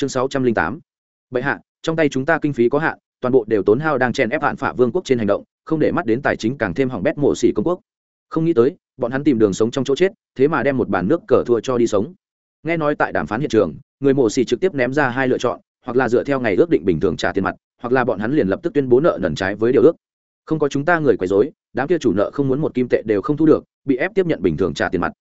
chương sáu trăm linh tám. Bệ hạ, trong tay chúng ta kinh phí có hạn, toàn bộ đều tốn hao đang chen ép hạn phả vương quốc trên hành động, không để mắt đến tài chính càng thêm hỏng bét mộ xỉ công quốc. Không nghĩ tới, bọn hắn tìm đường sống trong chỗ chết, thế mà đem một bản nước cờ thua cho đi sống. Nghe nói tại đàm phán hiện trường, người mộ xỉ trực tiếp ném ra hai lựa chọn, hoặc là dựa theo ngày ước định bình thường trả tiền mặt, hoặc là bọn hắn liền lập tức tuyên bố nợ nần trái với điều ước. Không có chúng ta người quấy rối, đám kia chủ nợ không muốn một kim tệ đều không thu được, bị ép tiếp nhận bình thường trả tiền mặt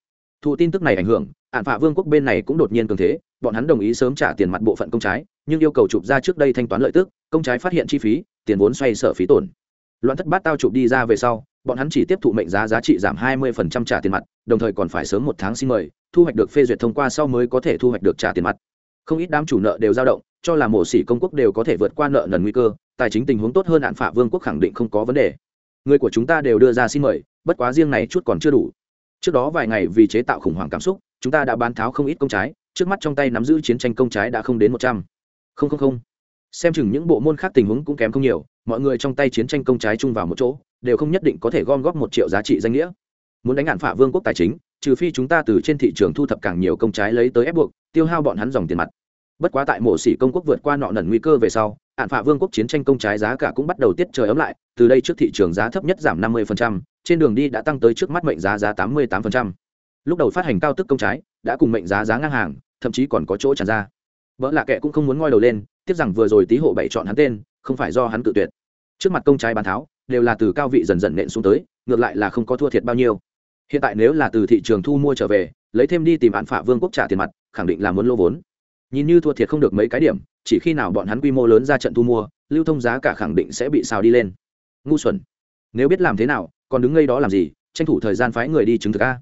thụ tin tức này ảnh hưởng ạn phạ vương quốc bên này cũng đột nhiên cường thế, bọn hắn đồng ý sớm trả tiền mặt bộ phận công trái, nhưng yêu cầu chụp ra trước đây thanh toán lợi tức, công trái phát hiện chi phí, tiền vốn xoay sở phí tổn. Loạn thất bát tao chụp đi ra về sau, bọn hắn chỉ tiếp thụ mệnh giá giá trị giảm 20% trả tiền mặt, đồng thời còn phải sớm một tháng xin mời, thu hoạch được phê duyệt thông qua sau mới có thể thu hoạch được trả tiền mặt. Không ít đám chủ nợ đều dao động, cho là mổ xỉ công quốc đều có thể vượt qua nợ nần nguy cơ, tài chính tình huống tốt hơn hạn phạ vương quốc khẳng định không có vấn đề. Người của chúng ta đều đưa ra xin mời, bất quá riêng này chút còn chưa đủ trước đó vài ngày vì chế tạo khủng hoảng cảm xúc, chúng ta đã bán tháo không ít công trái, trước mắt trong tay nắm giữ chiến tranh công trái đã không đến một trăm. Không không không. Xem chừng những bộ môn khác tình huống cũng kém không nhiều, mọi người trong tay chiến tranh công trái chung vào một chỗ, đều không nhất định có thể gom góp một triệu giá trị danh nghĩa. Muốn đánh hạn phả vương quốc tài chính, trừ phi chúng ta từ trên thị trường thu thập càng nhiều công trái lấy tới ép buộc, tiêu hao bọn hắn dòng tiền mặt. Bất quá tại mộ sĩ công quốc vượt qua nọ nần nguy cơ về sau hạn phạ vương quốc chiến tranh công trái giá cả cũng bắt đầu tiết trời ấm lại từ đây trước thị trường giá thấp nhất giảm 50%, trên đường đi đã tăng tới trước mắt mệnh giá giá 88%. lúc đầu phát hành cao tức công trái đã cùng mệnh giá giá ngang hàng thậm chí còn có chỗ tràn ra. Vợ lạ kệ cũng không muốn ngoi đầu lên tiếc rằng vừa rồi tí hộ bảy chọn hắn tên không phải do hắn tự tuyệt. Trước mặt công trái bán tháo đều là từ cao vị dần dần nện xuống tới ngược lại là không có thua thiệt bao nhiêu. Hiện tại nếu là từ thị trường thu mua trở về lấy thêm đi tìm án phả vương quốc trả tiền mặt khẳng định là muốn lô vốn. Nhìn như thua thiệt không được mấy cái điểm chỉ khi nào bọn hắn quy mô lớn ra trận thu mua, lưu thông giá cả khẳng định sẽ bị xào đi lên. Ngu xuẩn. Nếu biết làm thế nào, còn đứng ngay đó làm gì, tranh thủ thời gian phái người đi chứng thực a.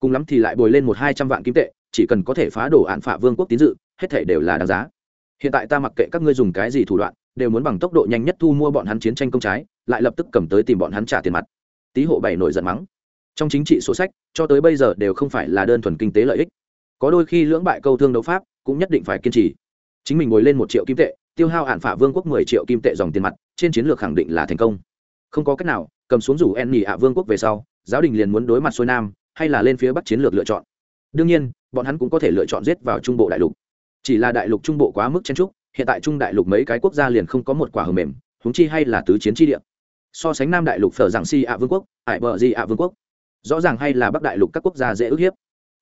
Cùng lắm thì lại bồi lên một hai trăm vạn kim tệ, chỉ cần có thể phá đổ án phạ vương quốc tín dự, hết thể đều là đáng giá. Hiện tại ta mặc kệ các ngươi dùng cái gì thủ đoạn, đều muốn bằng tốc độ nhanh nhất thu mua bọn hắn chiến tranh công trái, lại lập tức cầm tới tìm bọn hắn trả tiền mặt. Tý hộ bảy nổi giận mắng. Trong chính trị số sách, cho tới bây giờ đều không phải là đơn thuần kinh tế lợi ích. Có đôi khi lưỡng bại câu thương đấu pháp, cũng nhất định phải kiên trì chính mình ngồi lên một triệu kim tệ, tiêu hao hạn phả vương quốc mười triệu kim tệ dòng tiền mặt, trên chiến lược khẳng định là thành công. Không có cách nào, cầm xuống rủ en nhì hạ vương quốc về sau, giáo đình liền muốn đối mặt xuôi nam, hay là lên phía bắc chiến lược lựa chọn. Đương nhiên, bọn hắn cũng có thể lựa chọn giết vào trung bộ đại lục. Chỉ là đại lục trung bộ quá mức chen trúc hiện tại trung đại lục mấy cái quốc gia liền không có một quả hờ mềm húng chi hay là tứ chiến tri địa. So sánh nam đại lục phở giảng si ạ vương quốc, ải bờ di ạ vương quốc, rõ ràng hay là bắc đại lục các quốc gia dễ ức hiếp.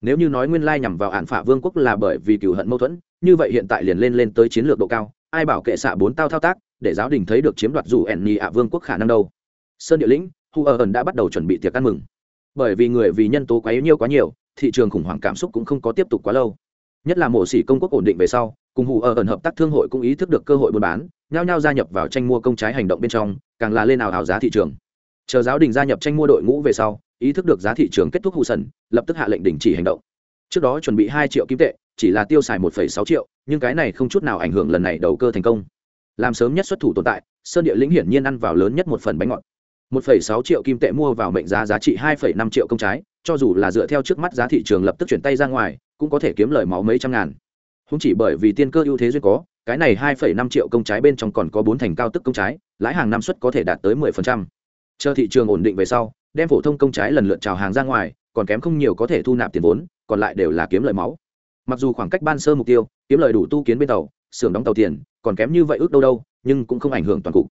Nếu như nói nguyên lai nhằm vào hạn phả vương quốc là bởi vì cựu hận mâu thuẫn như vậy hiện tại liền lên lên tới chiến lược độ cao, ai bảo kệ xạ bốn tao thao tác, để giáo đình thấy được chiếm đoạt dù ẻn nhì ạ vương quốc khả năng đâu. Sơn địa lĩnh, hu ở ẩn đã bắt đầu chuẩn bị tiệc ăn mừng. Bởi vì người vì nhân tố quá nhiều quá nhiều, thị trường khủng hoảng cảm xúc cũng không có tiếp tục quá lâu. Nhất là mổ xỉ công quốc ổn định về sau, cùng hù ở ẩn hợp tác thương hội cũng ý thức được cơ hội buôn bán, nhao nhao gia nhập vào tranh mua công trái hành động bên trong, càng là lên ảo hào giá thị trường. Chờ giáo đình gia nhập tranh mua đội ngũ về sau, ý thức được giá thị trường kết thúc hụ sần, lập tức hạ lệnh đình chỉ hành động trước đó chuẩn bị hai triệu kim tệ, chỉ là tiêu xài một sáu triệu, nhưng cái này không chút nào ảnh hưởng lần này đầu cơ thành công. Làm sớm nhất xuất thủ tồn tại, sơn địa lĩnh hiển nhiên ăn vào lớn nhất một phần bánh ngọt. Một sáu triệu kim tệ mua vào mệnh giá giá trị hai năm triệu công trái, cho dù là dựa theo trước mắt giá thị trường lập tức chuyển tay ra ngoài, cũng có thể kiếm lời máu mấy trăm ngàn. Không chỉ bởi vì tiên cơ ưu thế duyên có, cái này hai năm triệu công trái bên trong còn có bốn thành cao tức công trái, lãi hàng năm suất có thể đạt tới 10%. chờ thị trường ổn định về sau, đem phổ thông công trái lần lượt trào hàng ra ngoài, còn kém không nhiều có thể thu nạp tiền vốn còn lại đều là kiếm lời máu. Mặc dù khoảng cách ban sơ mục tiêu, kiếm lời đủ tu kiến bên tàu, xưởng đóng tàu tiền, còn kém như vậy ước đâu đâu, nhưng cũng không ảnh hưởng toàn cục.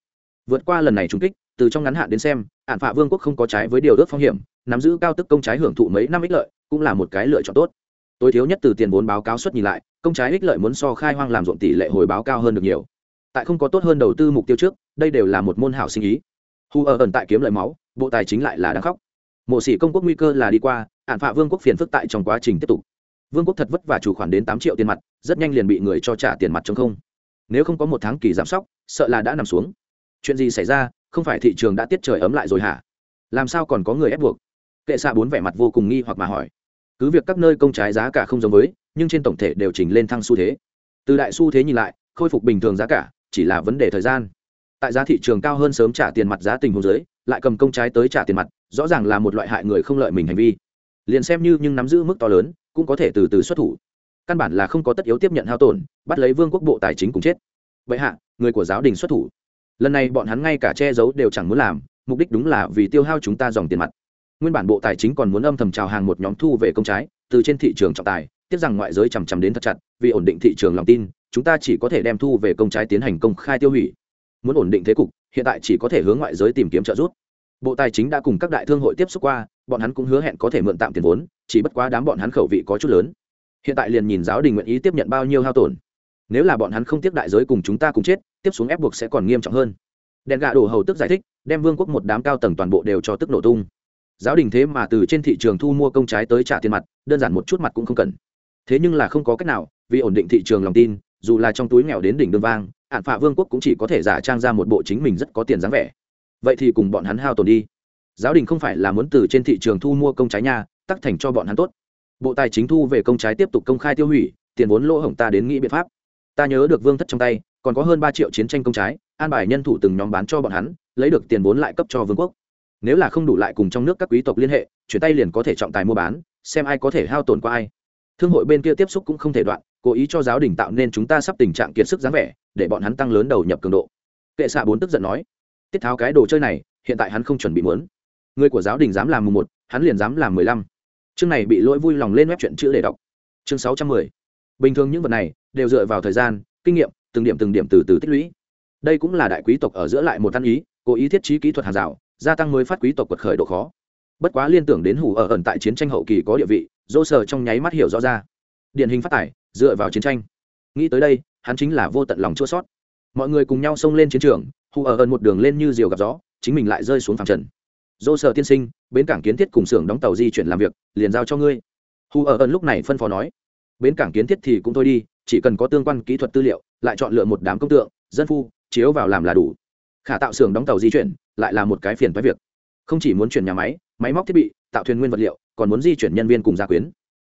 Vượt qua lần này trúng kích, từ trong ngắn hạn đến xem ạn phạ vương quốc không có trái với điều ước phong hiểm, nắm giữ cao tức công trái hưởng thụ mấy năm ích lợi, cũng là một cái lựa chọn tốt. Tối thiếu nhất từ tiền vốn báo cáo suất nhìn lại, công trái ích lợi muốn so khai hoang làm ruộng tỷ lệ hồi báo cao hơn được nhiều. Tại không có tốt hơn đầu tư mục tiêu trước, đây đều là một môn hảo sinh ý. Hù ở ẩn tại kiếm lợi máu, bộ tài chính lại là đang khóc mộ sĩ công quốc nguy cơ là đi qua ạn phạ vương quốc phiền phức tại trong quá trình tiếp tục. Vương quốc thật vất vả chủ khoản đến tám triệu tiền mặt, rất nhanh liền bị người cho trả tiền mặt trong không. Nếu không có một tháng kỳ giảm sóc, sợ là đã nằm xuống. Chuyện gì xảy ra, không phải thị trường đã tiết trời ấm lại rồi hả? Làm sao còn có người ép buộc? Kệ xạ bốn vẻ mặt vô cùng nghi hoặc mà hỏi. Cứ việc các nơi công trái giá cả không giống với, nhưng trên tổng thể đều chỉnh lên thăng xu thế. Từ đại xu thế nhìn lại, khôi phục bình thường giá cả, chỉ là vấn đề thời gian. Tại giá thị trường cao hơn sớm trả tiền mặt giá tình hồ dưới, lại cầm công trái tới trả tiền mặt rõ ràng là một loại hại người không lợi mình hành vi. Liền xem như nhưng nắm giữ mức to lớn, cũng có thể từ từ xuất thủ. Căn bản là không có tất yếu tiếp nhận hao tổn, bắt lấy vương quốc bộ tài chính cùng chết. Vậy hạ, người của giáo đình xuất thủ. Lần này bọn hắn ngay cả che giấu đều chẳng muốn làm, mục đích đúng là vì tiêu hao chúng ta dòng tiền mặt. Nguyên bản bộ tài chính còn muốn âm thầm trào hàng một nhóm thu về công trái, từ trên thị trường trọng tài, tiếc rằng ngoại giới chằm chằm đến thật chặt, vì ổn định thị trường lòng tin, chúng ta chỉ có thể đem thu về công trái tiến hành công khai tiêu hủy. Muốn ổn định thế cục, hiện tại chỉ có thể hướng ngoại giới tìm kiếm trợ giúp bộ tài chính đã cùng các đại thương hội tiếp xúc qua, bọn hắn cũng hứa hẹn có thể mượn tạm tiền vốn, chỉ bất quá đám bọn hắn khẩu vị có chút lớn. Hiện tại liền nhìn giáo đình nguyện ý tiếp nhận bao nhiêu hao tổn. Nếu là bọn hắn không tiếp đại giới cùng chúng ta cùng chết, tiếp xuống ép buộc sẽ còn nghiêm trọng hơn. Đèn gà đổ hầu tức giải thích, đem vương quốc một đám cao tầng toàn bộ đều cho tức nổ tung. Giáo đình thế mà từ trên thị trường thu mua công trái tới trả tiền mặt, đơn giản một chút mặt cũng không cần. Thế nhưng là không có cách nào, vì ổn định thị trường lòng tin, dù là trong túi nghèo đến đỉnh đương vang ạn phạ vương quốc cũng chỉ có thể giả trang ra một bộ chính mình rất có tiền dáng vẻ vậy thì cùng bọn hắn hao tổn đi. Giáo đình không phải là muốn từ trên thị trường thu mua công trái nhà tắc thành cho bọn hắn tốt. Bộ tài chính thu về công trái tiếp tục công khai tiêu hủy, tiền vốn lỗ hổng ta đến nghĩ biện pháp. Ta nhớ được vương thất trong tay, còn có hơn ba triệu chiến tranh công trái, an bài nhân thủ từng nhóm bán cho bọn hắn, lấy được tiền vốn lại cấp cho vương quốc. Nếu là không đủ lại cùng trong nước các quý tộc liên hệ, chuyển tay liền có thể trọng tài mua bán, xem ai có thể hao tổn qua ai. Thương hội bên kia tiếp xúc cũng không thể đoạn, cố ý cho giáo đình tạo nên chúng ta sắp tình trạng kiệt sức dáng vẻ, để bọn hắn tăng lớn đầu nhập cường độ. Kệ xạ bốn tức giận nói tiết tháo cái đồ chơi này, hiện tại hắn không chuẩn bị muốn. Người của giáo đình dám làm mùng một, hắn liền dám làm mười lăm. Chương này bị lỗi vui lòng lên web chuyện chữ để đọc. Chương sáu trăm mười. Bình thường những vật này đều dựa vào thời gian, kinh nghiệm, từng điểm từng điểm từ từ tích lũy. Đây cũng là đại quý tộc ở giữa lại một tan ý, cố ý thiết trí kỹ thuật hàng rào, gia tăng mới phát quý tộc quật khởi độ khó. Bất quá liên tưởng đến hủ ở ẩn tại chiến tranh hậu kỳ có địa vị dô sờ trong nháy mắt hiểu rõ ra. Điển hình phát tải dựa vào chiến tranh. Nghĩ tới đây, hắn chính là vô tận lòng chua sót. Mọi người cùng nhau xông lên chiến trường hù ở ẩn một đường lên như diều gặp gió, chính mình lại rơi xuống phẳng trần. Dô sợ tiên sinh, bến cảng kiến thiết cùng xưởng đóng tàu di chuyển làm việc, liền giao cho ngươi. Hù ở ẩn lúc này phân phó nói, bến cảng kiến thiết thì cũng thôi đi, chỉ cần có tương quan kỹ thuật tư liệu, lại chọn lựa một đám công tượng, dân phu, chiếu vào làm là đủ. Khả tạo xưởng đóng tàu di chuyển, lại là một cái phiền phái việc. Không chỉ muốn chuyển nhà máy máy móc thiết bị, tạo thuyền nguyên vật liệu, còn muốn di chuyển nhân viên cùng gia quyến.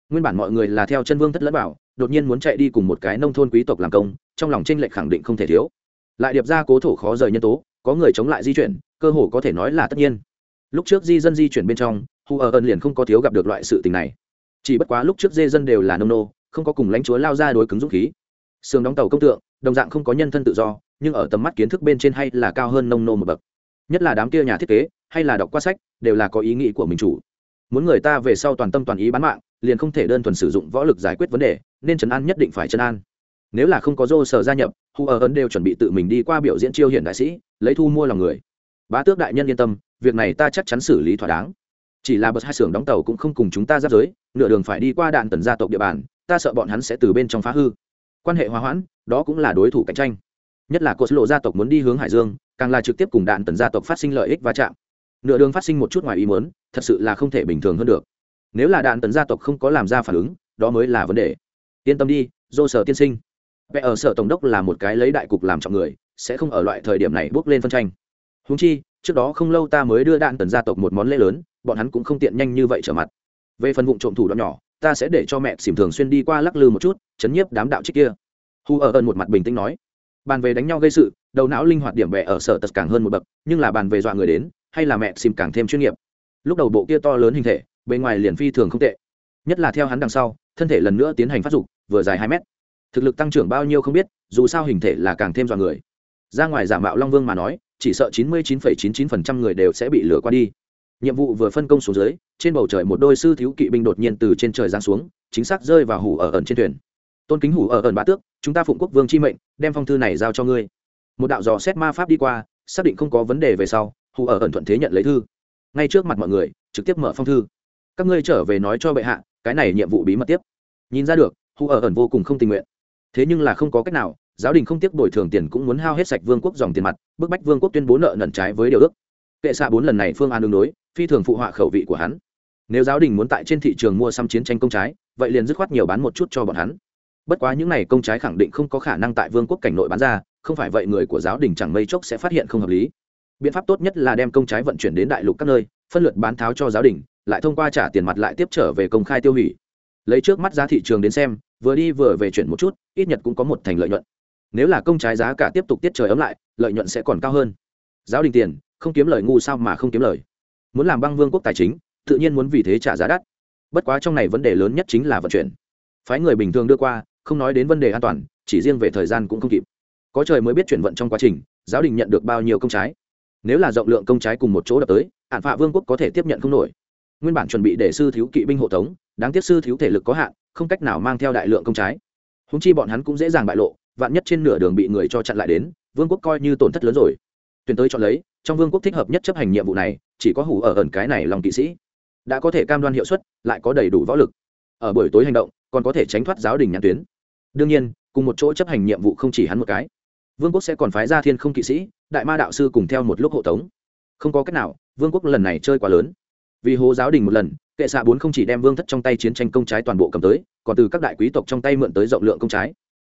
Nguyên bản mọi người là theo chân vương thất lẫn bảo, đột nhiên muốn chạy đi cùng một cái nông thôn quý tộc làm công, trong lòng tranh lệch khẳng định không thể thiếu lại điệp ra cố thổ khó rời nhân tố, có người chống lại di chuyển, cơ hồ có thể nói là tất nhiên. Lúc trước di dân di chuyển bên trong, hu ở ơn liền không có thiếu gặp được loại sự tình này. Chỉ bất quá lúc trước dê dân đều là nông nô, không có cùng lãnh chúa lao ra đối cứng dũng khí. Sườn đóng tàu công tượng, đồng dạng không có nhân thân tự do, nhưng ở tầm mắt kiến thức bên trên hay là cao hơn nông nô một bậc. Nhất là đám kia nhà thiết kế, hay là đọc qua sách, đều là có ý nghĩ của mình chủ. Muốn người ta về sau toàn tâm toàn ý bán mạng, liền không thể đơn thuần sử dụng võ lực giải quyết vấn đề, nên trấn an nhất định phải trấn an. Nếu là không có dô sở gia nhập hù ở ấn đều chuẩn bị tự mình đi qua biểu diễn chiêu hiển đại sĩ, lấy thu mua lòng người. Bá tước đại nhân yên tâm, việc này ta chắc chắn xử lý thỏa đáng. Chỉ là bậc hai xưởng đóng tàu cũng không cùng chúng ta giáp giới, nửa đường phải đi qua đạn tần gia tộc địa bàn, ta sợ bọn hắn sẽ từ bên trong phá hư. Quan hệ hòa hoãn, đó cũng là đối thủ cạnh tranh. Nhất là cột lộ gia tộc muốn đi hướng hải dương, càng là trực tiếp cùng đạn tần gia tộc phát sinh lợi ích va chạm. Nửa đường phát sinh một chút ngoài ý muốn, thật sự là không thể bình thường hơn được. Nếu là đạn tần gia tộc không có làm ra phản ứng, đó mới là vấn đề. Yên tâm đi dô sở tiên sinh vẽ ở sở tổng đốc là một cái lấy đại cục làm trọng người, sẽ không ở loại thời điểm này bước lên phân tranh. Húng chi, trước đó không lâu ta mới đưa đạn tần gia tộc một món lễ lớn, bọn hắn cũng không tiện nhanh như vậy trở mặt. Về phần vụ trộm thủ đoạn nhỏ, ta sẽ để cho mẹ xỉm thường xuyên đi qua lắc lư một chút, chấn nhiếp đám đạo trích kia. Hu ở ơn một mặt bình tĩnh nói. Bàn về đánh nhau gây sự, đầu não linh hoạt điểm bẹ ở sở tật càng hơn một bậc, nhưng là bàn về dọa người đến, hay là mẹ xỉm càng thêm chuyên nghiệp. Lúc đầu bộ kia to lớn hình thể, bề ngoài liền phi thường không tệ. Nhất là theo hắn đằng sau, thân thể lần nữa tiến hành phát dục, vừa dài hai mét thực lực tăng trưởng bao nhiêu không biết, dù sao hình thể là càng thêm dọa người. Ra ngoài giả mạo long vương mà nói, chỉ sợ chín mươi chín chín chín phần trăm người đều sẽ bị lừa qua đi. Nhiệm vụ vừa phân công xuống dưới, trên bầu trời một đôi sư thiếu kỵ binh đột nhiên từ trên trời giáng xuống, chính xác rơi vào hủ ở ẩn trên thuyền. Tôn kính hủ ở ẩn bá tước, chúng ta phụng quốc vương chi mệnh, đem phong thư này giao cho ngươi. Một đạo dò xét ma pháp đi qua, xác định không có vấn đề về sau, hủ ở ẩn thuận thế nhận lấy thư. Ngay trước mặt mọi người, trực tiếp mở phong thư. Các ngươi trở về nói cho bệ hạ, cái này nhiệm vụ bí mật tiếp. Nhìn ra được, hủ ở ẩn vô cùng không tình nguyện thế nhưng là không có cách nào, giáo đình không tiếc bồi thường tiền cũng muốn hao hết sạch vương quốc dòng tiền mặt, bức bách vương quốc tuyên bố nợ nần trái với điều ước. Kệ xạ bốn lần này phương án đường đối, phi thường phụ họa khẩu vị của hắn. Nếu giáo đình muốn tại trên thị trường mua xăm chiến tranh công trái, vậy liền dứt khoát nhiều bán một chút cho bọn hắn. Bất quá những n à y công trái khẳng định không có khả năng tại vương quốc cảnh nội bán ra, không phải vậy người của giáo đình chẳng mây chốc sẽ phát hiện không hợp lý. Biện pháp tốt nhất là đem công trái vận chuyển đến đại lục các nơi, phân lượt bán tháo cho giáo đình, lại thông qua trả tiền mặt lại tiếp trở về công khai tiêu hủy. Lấy trước mắt giá thị trường đến xem vừa đi vừa về chuyển một chút, ít nhất cũng có một thành lợi nhuận. Nếu là công trái giá cả tiếp tục tiết trời ấm lại, lợi nhuận sẽ còn cao hơn. Giáo đình tiền, không kiếm lời ngu sao mà không kiếm lời? Muốn làm băng vương quốc tài chính, tự nhiên muốn vì thế trả giá đắt. Bất quá trong này vấn đề lớn nhất chính là vận chuyển. Phái người bình thường đưa qua, không nói đến vấn đề an toàn, chỉ riêng về thời gian cũng không kịp. Có trời mới biết chuyển vận trong quá trình, giáo đình nhận được bao nhiêu công trái. Nếu là rộng lượng công trái cùng một chỗ đập tới, hạn phạ vương quốc có thể tiếp nhận không nổi. Nguyên bản chuẩn bị để sư thiếu kỵ binh hộ tống đáng tiếc sư thiếu thể lực có hạn, không cách nào mang theo đại lượng công trái. Húng chi bọn hắn cũng dễ dàng bại lộ, vạn nhất trên nửa đường bị người cho chặn lại đến, vương quốc coi như tổn thất lớn rồi. Tuyển tới chọn lấy, trong vương quốc thích hợp nhất chấp hành nhiệm vụ này, chỉ có hủ ở ẩn cái này lòng kỵ sĩ. Đã có thể cam đoan hiệu suất, lại có đầy đủ võ lực. Ở buổi tối hành động, còn có thể tránh thoát giáo đình nhãn tuyến. Đương nhiên, cùng một chỗ chấp hành nhiệm vụ không chỉ hắn một cái. Vương quốc sẽ còn phái ra thiên không kỵ sĩ, đại ma đạo sư cùng theo một lúc hộ tống. Không có cách nào, vương quốc lần này chơi quá lớn vì hố giáo đình một lần kệ xạ bốn không chỉ đem vương thất trong tay chiến tranh công trái toàn bộ cầm tới còn từ các đại quý tộc trong tay mượn tới rộng lượng công trái.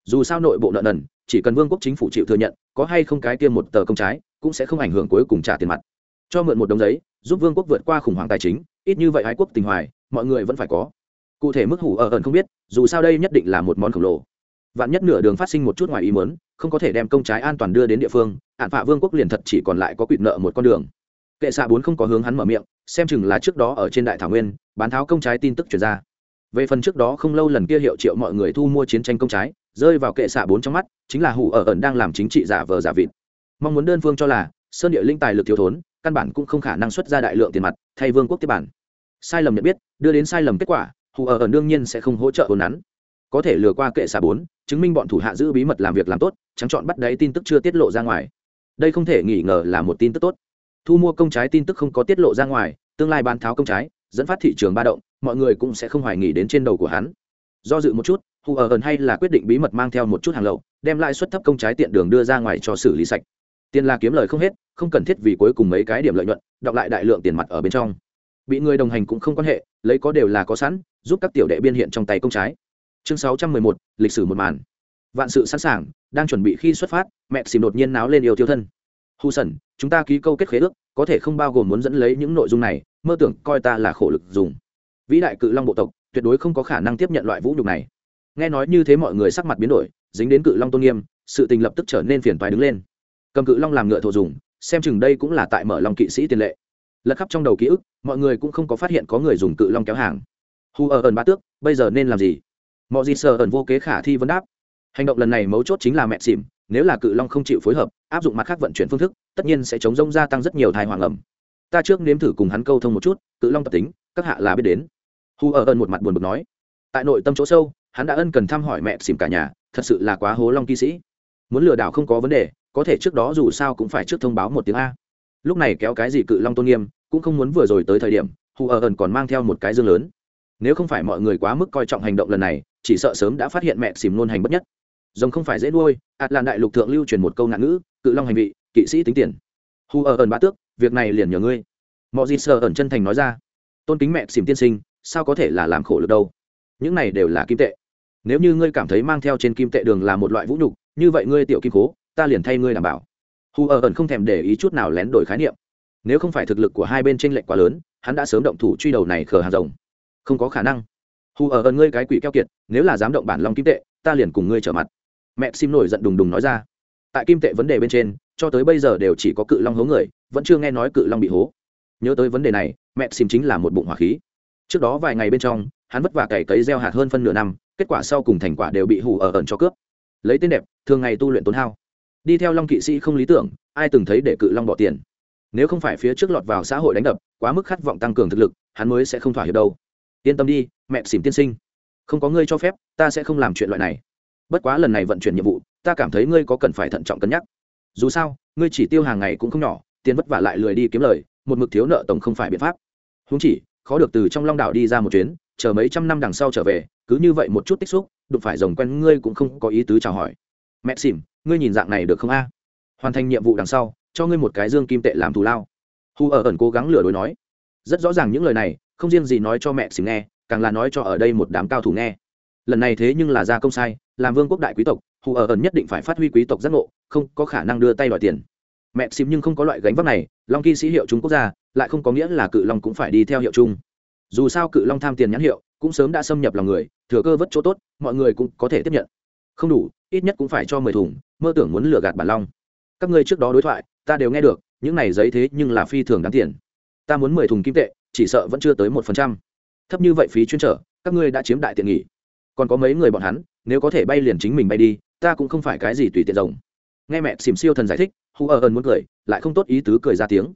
Dù sao nội bộ nợ nần chỉ cần vương quốc chính phủ chịu thừa nhận có hay không cái tiêm một tờ công trái cũng sẽ không ảnh hưởng cuối cùng trả tiền mặt. Cho mượn một đống giấy giúp vương quốc vượt qua khủng hoảng tài chính ít như vậy ái quốc tình hoài mọi người vẫn phải có. Cụ thể mức hủ ở ẩn không biết dù sao đây nhất định là một món khổng lồ. Vạn nhất nửa đường phát sinh một chút ngoài ý muốn, không có thể đem công trái an toàn đưa đến địa phương ạn phạ vương quốc liền thật chỉ còn lại có quỵt nợ một con đường. Kệ xạ bốn không có hướng hắn mở miệng xem chừng là trước đó ở trên đại thảo nguyên, bán tháo công trái tin tức chuyển ra. Về phần trước đó không lâu lần kia hiệu triệu mọi người thu mua chiến tranh công trái, rơi vào kệ xạ bốn trong mắt, chính là hủ ở ẩn đang làm chính trị giả vờ giả vịt. Mong muốn đơn phương cho là, sơn địa linh tài lực thiếu thốn, căn bản cũng không khả năng xuất ra đại lượng tiền mặt, thay vương quốc tiếp bản. Sai lầm nhận biết, đưa đến sai lầm kết quả, hủ ở ẩn đương nhiên sẽ không hỗ trợ hồn nắn. Có thể lừa qua kệ xạ bốn, chứng minh bọn thủ hạ giữ bí mật làm việc làm tốt, trắng chọn bắt đáy tin tức chưa tiết lộ ra ngoài. Đây không thể nghi ngờ là một tin tức tốt thu mua công trái tin tức không có tiết lộ ra ngoài, tương lai bán tháo công trái, dẫn phát thị trường ba động, mọi người cũng sẽ không hoài nghỉ đến trên đầu của hắn. Do dự một chút hù ở ẩn hay là quyết định bí mật mang theo một chút hàng lậu, đem lại suất thấp công trái tiện đường đưa ra ngoài cho xử lý sạch. Tiền là kiếm lời không hết, không cần thiết vì cuối cùng mấy cái điểm lợi nhuận, đọc lại đại lượng tiền mặt ở bên trong. Bị người đồng hành cũng không quan hệ, lấy có đều là có sẵn, giúp các tiểu đệ biên hiện trong tay công trái. Chương sáu trăm mười một, lịch sử một màn. Vạn sự sẵn sàng, đang chuẩn bị khi xuất phát, mẹ xìm đột nhiên náo lên yêu thiếu thân. Hù sẩn chúng ta ký câu kết khế ước, có thể không bao gồm muốn dẫn lấy những nội dung này, mơ tưởng coi ta là khổ lực dùng. Vĩ đại cự long bộ tộc, tuyệt đối không có khả năng tiếp nhận loại vũ nhục này. Nghe nói như thế mọi người sắc mặt biến đổi, dính đến cự long tôn nghiêm, sự tình lập tức trở nên phiền toái đứng lên. Cầm cự long làm ngựa thổ dùng, xem chừng đây cũng là tại mở long kỵ sĩ tiền lệ. Lật khắp trong đầu ký ức, mọi người cũng không có phát hiện có người dùng cự long kéo hàng. Hù ở ẩn ba tước, bây giờ nên làm gì? Mọi gì sờ ẩn vô kế khả thi vấn đáp. Hành động lần này mấu chốt chính là mẹ xỉm, nếu là cự long không chịu phối hợp, áp dụng mặt khác vận chuyển phương thức tất nhiên sẽ chống rông gia tăng rất nhiều thai hoàng ẩm. Ta trước nếm thử cùng hắn câu thông một chút, cự long tập tính, các hạ là biết đến. Hu ở ơn một mặt buồn bực nói. Tại nội tâm chỗ sâu, hắn đã ân cần thăm hỏi mẹ xỉm cả nhà, thật sự là quá hố long kỵ sĩ. Muốn lừa đảo không có vấn đề, có thể trước đó dù sao cũng phải trước thông báo một tiếng a. Lúc này kéo cái gì cự long tôn nghiêm, cũng không muốn vừa rồi tới thời điểm hù ở ẩn còn mang theo một cái dương lớn. Nếu không phải mọi người quá mức coi trọng hành động lần này, chỉ sợ sớm đã phát hiện mẹ xìm nôn hành bất nhất. Rồng không phải dễ nuôi ạt làn đại lục thượng lưu truyền một câu ngạn ngữ, cự long hành vị kỵ sĩ tính tiền. Hù ở ẩn bá tước, việc này liền nhờ ngươi. Mọi gì sợ ẩn chân thành nói ra. Tôn kính mẹ xìm tiên sinh, sao có thể là làm khổ được đâu? Những này đều là kim tệ. Nếu như ngươi cảm thấy mang theo trên kim tệ đường là một loại vũ nhục, như vậy ngươi tiểu kim cố ta liền thay ngươi đảm bảo. Hù ở ẩn không thèm để ý chút nào lén đổi khái niệm. Nếu không phải thực lực của hai bên tranh lệch quá lớn, hắn đã sớm động thủ truy đầu này khờ hàng rồng. Không có khả năng. Hù ở ẩn ngươi cái quỷ keo kiệt, nếu là dám động bản long kim tệ, ta liền cùng ngươi trở mặt. Mẹ sim nổi giận đùng đùng nói ra. Tại kim tệ vấn đề bên trên cho tới bây giờ đều chỉ có cự long hố người, vẫn chưa nghe nói cự long bị hố. Nhớ tới vấn đề này, mẹ xìm chính là một bụng hỏa khí. Trước đó vài ngày bên trong, hắn vất vả cày cấy gieo hạt hơn phân nửa năm, kết quả sau cùng thành quả đều bị hủ ở ẩn cho cướp. Lấy tên đẹp, thường ngày tu luyện tốn hao. Đi theo long kỵ sĩ không lý tưởng, ai từng thấy để cự long bỏ tiền? Nếu không phải phía trước lọt vào xã hội đánh đập, quá mức khát vọng tăng cường thực lực, hắn mới sẽ không thỏa hiệp đâu. Yên tâm đi, mẹ xìm tiên sinh. Không có ngươi cho phép, ta sẽ không làm chuyện loại này. Bất quá lần này vận chuyển nhiệm vụ, ta cảm thấy ngươi có cần phải thận trọng cân nhắc dù sao, ngươi chỉ tiêu hàng ngày cũng không nhỏ, tiền vất vả lại lười đi kiếm lời, một mực thiếu nợ tổng không phải biện pháp. Húng chỉ, khó được từ trong long đảo đi ra một chuyến, chờ mấy trăm năm đằng sau trở về, cứ như vậy một chút tích xúc, đụng phải rồng quen ngươi cũng không có ý tứ chào hỏi. Mẹ xỉm, ngươi nhìn dạng này được không a? Hoàn thành nhiệm vụ đằng sau, cho ngươi một cái dương kim tệ làm thù lao. Hu ở ẩn cố gắng lừa đối nói. Rất rõ ràng những lời này, không riêng gì nói cho mẹ xỉm nghe, càng là nói cho ở đây một đám cao thủ nghe. Lần này thế nhưng là ra công sai, làm vương quốc đại quý tộc hù ở ẩn nhất định phải phát huy quý tộc giác ngộ, không có khả năng đưa tay đòi tiền. Mẹ xìm nhưng không có loại gánh vác này, long kỵ sĩ hiệu chúng quốc gia, lại không có nghĩa là cự long cũng phải đi theo hiệu chung. Dù sao cự long tham tiền nhãn hiệu, cũng sớm đã xâm nhập lòng người, thừa cơ vất chỗ tốt, mọi người cũng có thể tiếp nhận. Không đủ, ít nhất cũng phải cho mười thùng, mơ tưởng muốn lừa gạt bản long. Các ngươi trước đó đối thoại, ta đều nghe được, những này giấy thế nhưng là phi thường đáng tiền. Ta muốn mười thùng kim tệ, chỉ sợ vẫn chưa tới một phần trăm. Thấp như vậy phí chuyên trở, các ngươi đã chiếm đại tiện nghỉ còn có mấy người bọn hắn nếu có thể bay liền chính mình bay đi, ta cũng không phải cái gì tùy tiện rồng. Nghe mẹ xìm siêu thần giải thích, hu ở ơn muốn cười, lại không tốt ý tứ cười ra tiếng.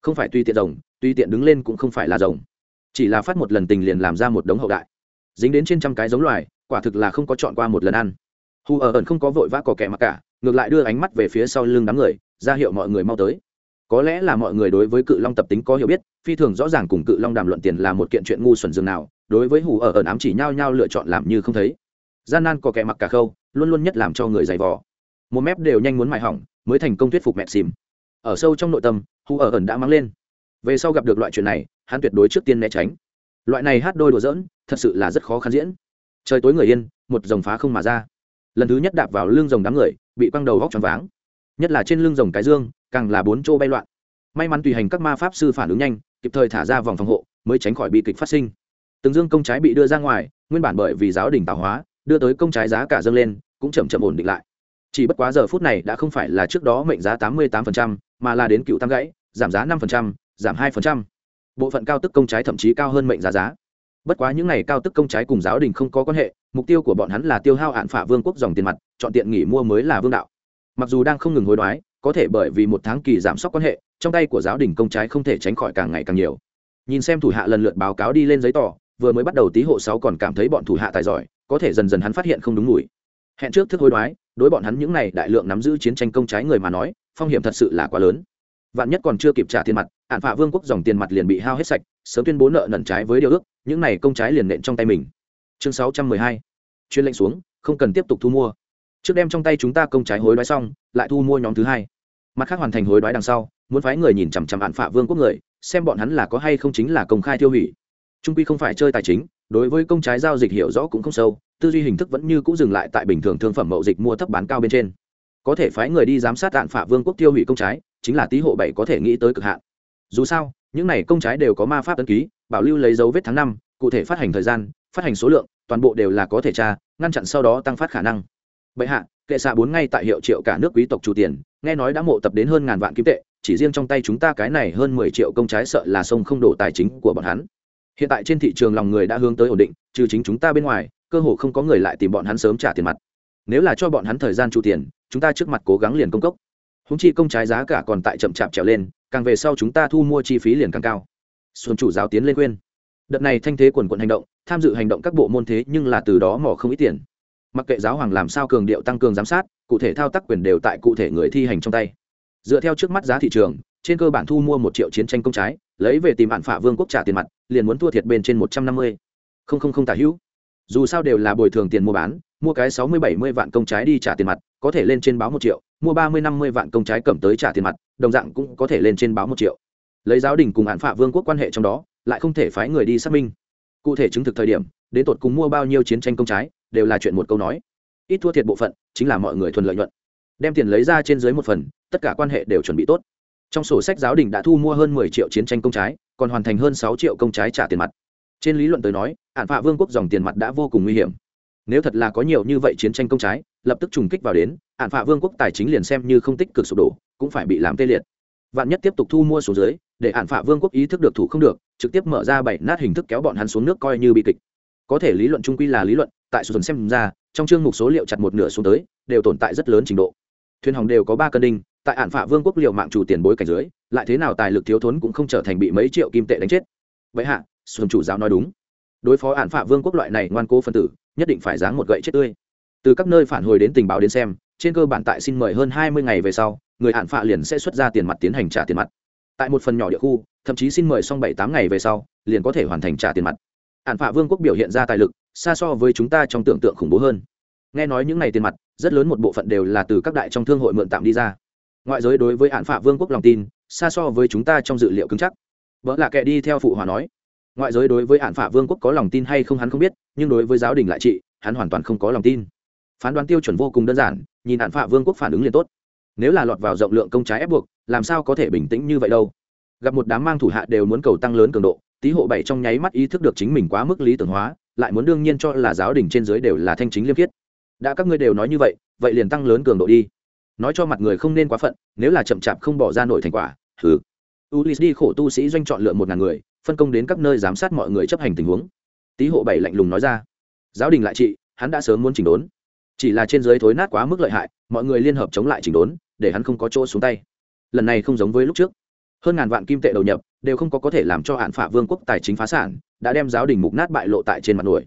Không phải tùy tiện rồng, tùy tiện đứng lên cũng không phải là rồng. Chỉ là phát một lần tình liền làm ra một đống hậu đại. Dính đến trên trăm cái giống loài, quả thực là không có chọn qua một lần ăn. Hù ở ẩn không có vội vã cỏ kẻ mặc cả, ngược lại đưa ánh mắt về phía sau lưng đám người, ra hiệu mọi người mau tới. Có lẽ là mọi người đối với cự long tập tính có hiểu biết, phi thường rõ ràng cùng cự long đàm luận tiền là một kiện chuyện ngu xuẩn dường nào, đối với hù ở ẩn ám chỉ nhau nhau lựa chọn làm như không thấy gian nan có kẻ mặc cả khâu, luôn luôn nhất làm cho người dày vò. Một mép đều nhanh muốn mài hỏng, mới thành công thuyết phục mẹ xìm. Ở sâu trong nội tâm hù ở ẩn đã mang lên. Về sau gặp được loại chuyện này, hắn tuyệt đối trước tiên né tránh. Loại này hát đôi đùa dỡn thật sự là rất khó khăn diễn. Trời tối người yên, một dòng phá không mà ra. Lần thứ nhất đạp vào lưng rồng đám người, bị quăng đầu góc tròn váng. Nhất là trên lưng rồng cái dương, càng là bốn chỗ bay loạn. May mắn tùy hành các ma pháp sư phản ứng nhanh, kịp thời thả ra vòng phòng hộ, mới tránh khỏi bi kịch phát sinh. Từng dương công trái bị đưa ra ngoài, nguyên bản bởi vì giáo đình tạo hóa đưa tới công trái giá cả dâng lên cũng chậm chậm ổn định lại. Chỉ bất quá giờ phút này đã không phải là trước đó mệnh giá tám mươi 88%, mà là đến cựu tăng gãy giảm giá 5%, giảm 2%. bộ phận cao tức công trái thậm chí cao hơn mệnh giá giá. Bất quá những ngày cao tức công trái cùng giáo đình không có quan hệ mục tiêu của bọn hắn là tiêu hao hạn phả vương quốc dòng tiền mặt chọn tiện nghỉ mua mới là vương đạo. Mặc dù đang không ngừng hối đoái có thể bởi vì một tháng kỳ giảm sốc quan hệ trong tay của giáo đình công trái không thể tránh khỏi càng ngày càng nhiều. Nhìn xem thủ hạ lần lượt báo cáo đi lên giấy tỏ vừa mới bắt đầu tí hộ sáu còn cảm thấy bọn thủ hạ tài giỏi có thể dần dần hắn phát hiện không đúng mùi. Hẹn trước thức hối đoái, đối bọn hắn những này đại lượng nắm giữ chiến tranh công trái người mà nói, phong hiểm thật sự là quá lớn. Vạn nhất còn chưa kịp trả tiền mặt hạn phạ vương quốc dòng tiền mặt liền bị hao hết sạch, sớm tuyên bố nợ nần trái với điều ước, những này công trái liền nện trong tay mình. Chương sáu trăm mười hai. Chuyên lệnh xuống, không cần tiếp tục thu mua. Trước đem trong tay chúng ta công trái hối đoái xong, lại thu mua nhóm thứ hai. Mặt khác hoàn thành hối đoái đằng sau, muốn phái người nhìn chằm chằm hạn phạ vương quốc người, xem bọn hắn là có hay không chính là công khai tiêu hủy. Trung quy không phải chơi tài chính đối với công trái giao dịch hiểu rõ cũng không sâu, tư duy hình thức vẫn như cũng dừng lại tại bình thường thương phẩm mậu dịch mua thấp bán cao bên trên. Có thể phái người đi giám sát đạn phạ vương quốc tiêu hủy công trái, chính là tý hộ bảy có thể nghĩ tới cực hạn. Dù sao, những này công trái đều có ma pháp ấn ký, bảo lưu lấy dấu vết tháng năm, cụ thể phát hành thời gian, phát hành số lượng, toàn bộ đều là có thể tra, ngăn chặn sau đó tăng phát khả năng. Bệ hạ, kệ xạ bốn ngay tại hiệu triệu cả nước quý tộc chủ tiền, nghe nói đã mộ tập đến hơn ngàn vạn kim tệ, chỉ riêng trong tay chúng ta cái này hơn mười triệu công trái sợ là sông không đổ tài chính của bọn hắn hiện tại trên thị trường lòng người đã hướng tới ổn định, trừ chính chúng ta bên ngoài, cơ hồ không có người lại tìm bọn hắn sớm trả tiền mặt. Nếu là cho bọn hắn thời gian chu tiền, chúng ta trước mặt cố gắng liền công cốc. Húng chi công trái giá cả còn tại chậm chạp trèo lên, càng về sau chúng ta thu mua chi phí liền càng cao. Xuân chủ giáo tiến lên khuyên. Đợt này thanh thế quần quận hành động, tham dự hành động các bộ môn thế nhưng là từ đó mỏ không ít tiền. Mặc kệ giáo hoàng làm sao cường điệu tăng cường giám sát, cụ thể thao tác quyền đều tại cụ thể người thi hành trong tay. Dựa theo trước mắt giá thị trường, trên cơ bản thu mua một triệu chiến tranh công trái lấy về tìm bạn phả vương quốc trả tiền mặt, liền muốn thua thiệt bên trên một trăm năm mươi. Không không không tả hữu. Dù sao đều là bồi thường tiền mua bán, mua cái sáu mươi bảy mươi vạn công trái đi trả tiền mặt, có thể lên trên báo một triệu, mua ba mươi năm mươi vạn công trái cầm tới trả tiền mặt, đồng dạng cũng có thể lên trên báo một triệu. Lấy giáo đình cùng hạn phạ vương quốc quan hệ trong đó, lại không thể phái người đi xác minh. Cụ thể chứng thực thời điểm, đến tột cùng mua bao nhiêu chiến tranh công trái, đều là chuyện một câu nói. Ít thua thiệt bộ phận, chính là mọi người thuần lợi nhuận. Đem tiền lấy ra trên dưới một phần, tất cả quan hệ đều chuẩn bị tốt trong sổ sách giáo đình đã thu mua hơn mười triệu chiến tranh công trái, còn hoàn thành hơn sáu triệu công trái trả tiền mặt. Trên lý luận tới nói, hạn phạ vương quốc dòng tiền mặt đã vô cùng nguy hiểm. Nếu thật là có nhiều như vậy chiến tranh công trái, lập tức trùng kích vào đến, hạn phạ vương quốc tài chính liền xem như không tích cực sụp đổ, cũng phải bị làm tê liệt. Vạn nhất tiếp tục thu mua số dưới, để hạn phạ vương quốc ý thức được thủ không được, trực tiếp mở ra bảy nát hình thức kéo bọn hắn xuống nước coi như bị kịch. Có thể lý luận trung quy là lý luận, tại số xem ra, trong chương mục số liệu chặt một nửa xuống tới, đều tồn tại rất lớn trình độ. Thuyền hỏng đều có ba cân đinh tại ản phạ vương quốc liệu mạng chủ tiền bối cảnh dưới, lại thế nào tài lực thiếu thốn cũng không trở thành bị mấy triệu kim tệ đánh chết. Vậy hạ, xuân chủ giáo nói đúng. Đối phó ản phạ vương quốc loại này ngoan cố phân tử, nhất định phải dáng một gậy chết tươi. Từ các nơi phản hồi đến tình báo đến xem, trên cơ bản tại xin mời hơn hai mươi ngày về sau, người ản phạ liền sẽ xuất ra tiền mặt tiến hành trả tiền mặt. Tại một phần nhỏ địa khu, thậm chí xin mời xong bảy tám ngày về sau, liền có thể hoàn thành trả tiền mặt. Ản phạ vương quốc biểu hiện ra tài lực, xa so với chúng ta trong tưởng tượng khủng bố hơn. Nghe nói những ngày tiền mặt, rất lớn một bộ phận đều là từ các đại trong thương hội mượn tạm đi ra ngoại giới đối với hạn phạ vương quốc lòng tin, xa so với chúng ta trong dự liệu cứng chắc. Vợ lạ kệ đi theo phụ hòa nói. Ngoại giới đối với hạn phả vương quốc có lòng tin hay không hắn không biết, nhưng đối với giáo đình lại trị, hắn hoàn toàn không có lòng tin. Phán đoán tiêu chuẩn vô cùng đơn giản, nhìn hạn phả vương quốc phản ứng liền tốt. Nếu là lọt vào rộng lượng công trái ép buộc, làm sao có thể bình tĩnh như vậy đâu? Gặp một đám mang thủ hạ đều muốn cầu tăng lớn cường độ tý hộ bảy trong nháy mắt ý thức được chính mình quá mức lý tưởng hóa, lại muốn đương nhiên cho là giáo đình trên dưới đều là thanh chính liêm khiết. Đã các ngươi đều nói như vậy vậy liền tăng lớn cường độ đi nói cho mặt người không nên quá phận, nếu là chậm chạp không bỏ ra nổi thành quả thử ulis đi khổ tu sĩ doanh chọn lựa một ngàn người, phân công đến các nơi giám sát mọi người chấp hành tình huống. Tý hộ bảy lạnh lùng nói ra. Giáo đình lại trị, hắn đã sớm muốn chỉnh đốn. Chỉ là trên dưới thối nát quá mức lợi hại, mọi người liên hợp chống lại chỉnh đốn, để hắn không có chỗ xuống tay. Lần này không giống với lúc trước. Hơn ngàn vạn kim tệ đầu nhập, đều không có có thể làm cho hạn phả vương quốc tài chính phá sản, đã đem giáo đình mục nát bại lộ tại trên mặt nổi.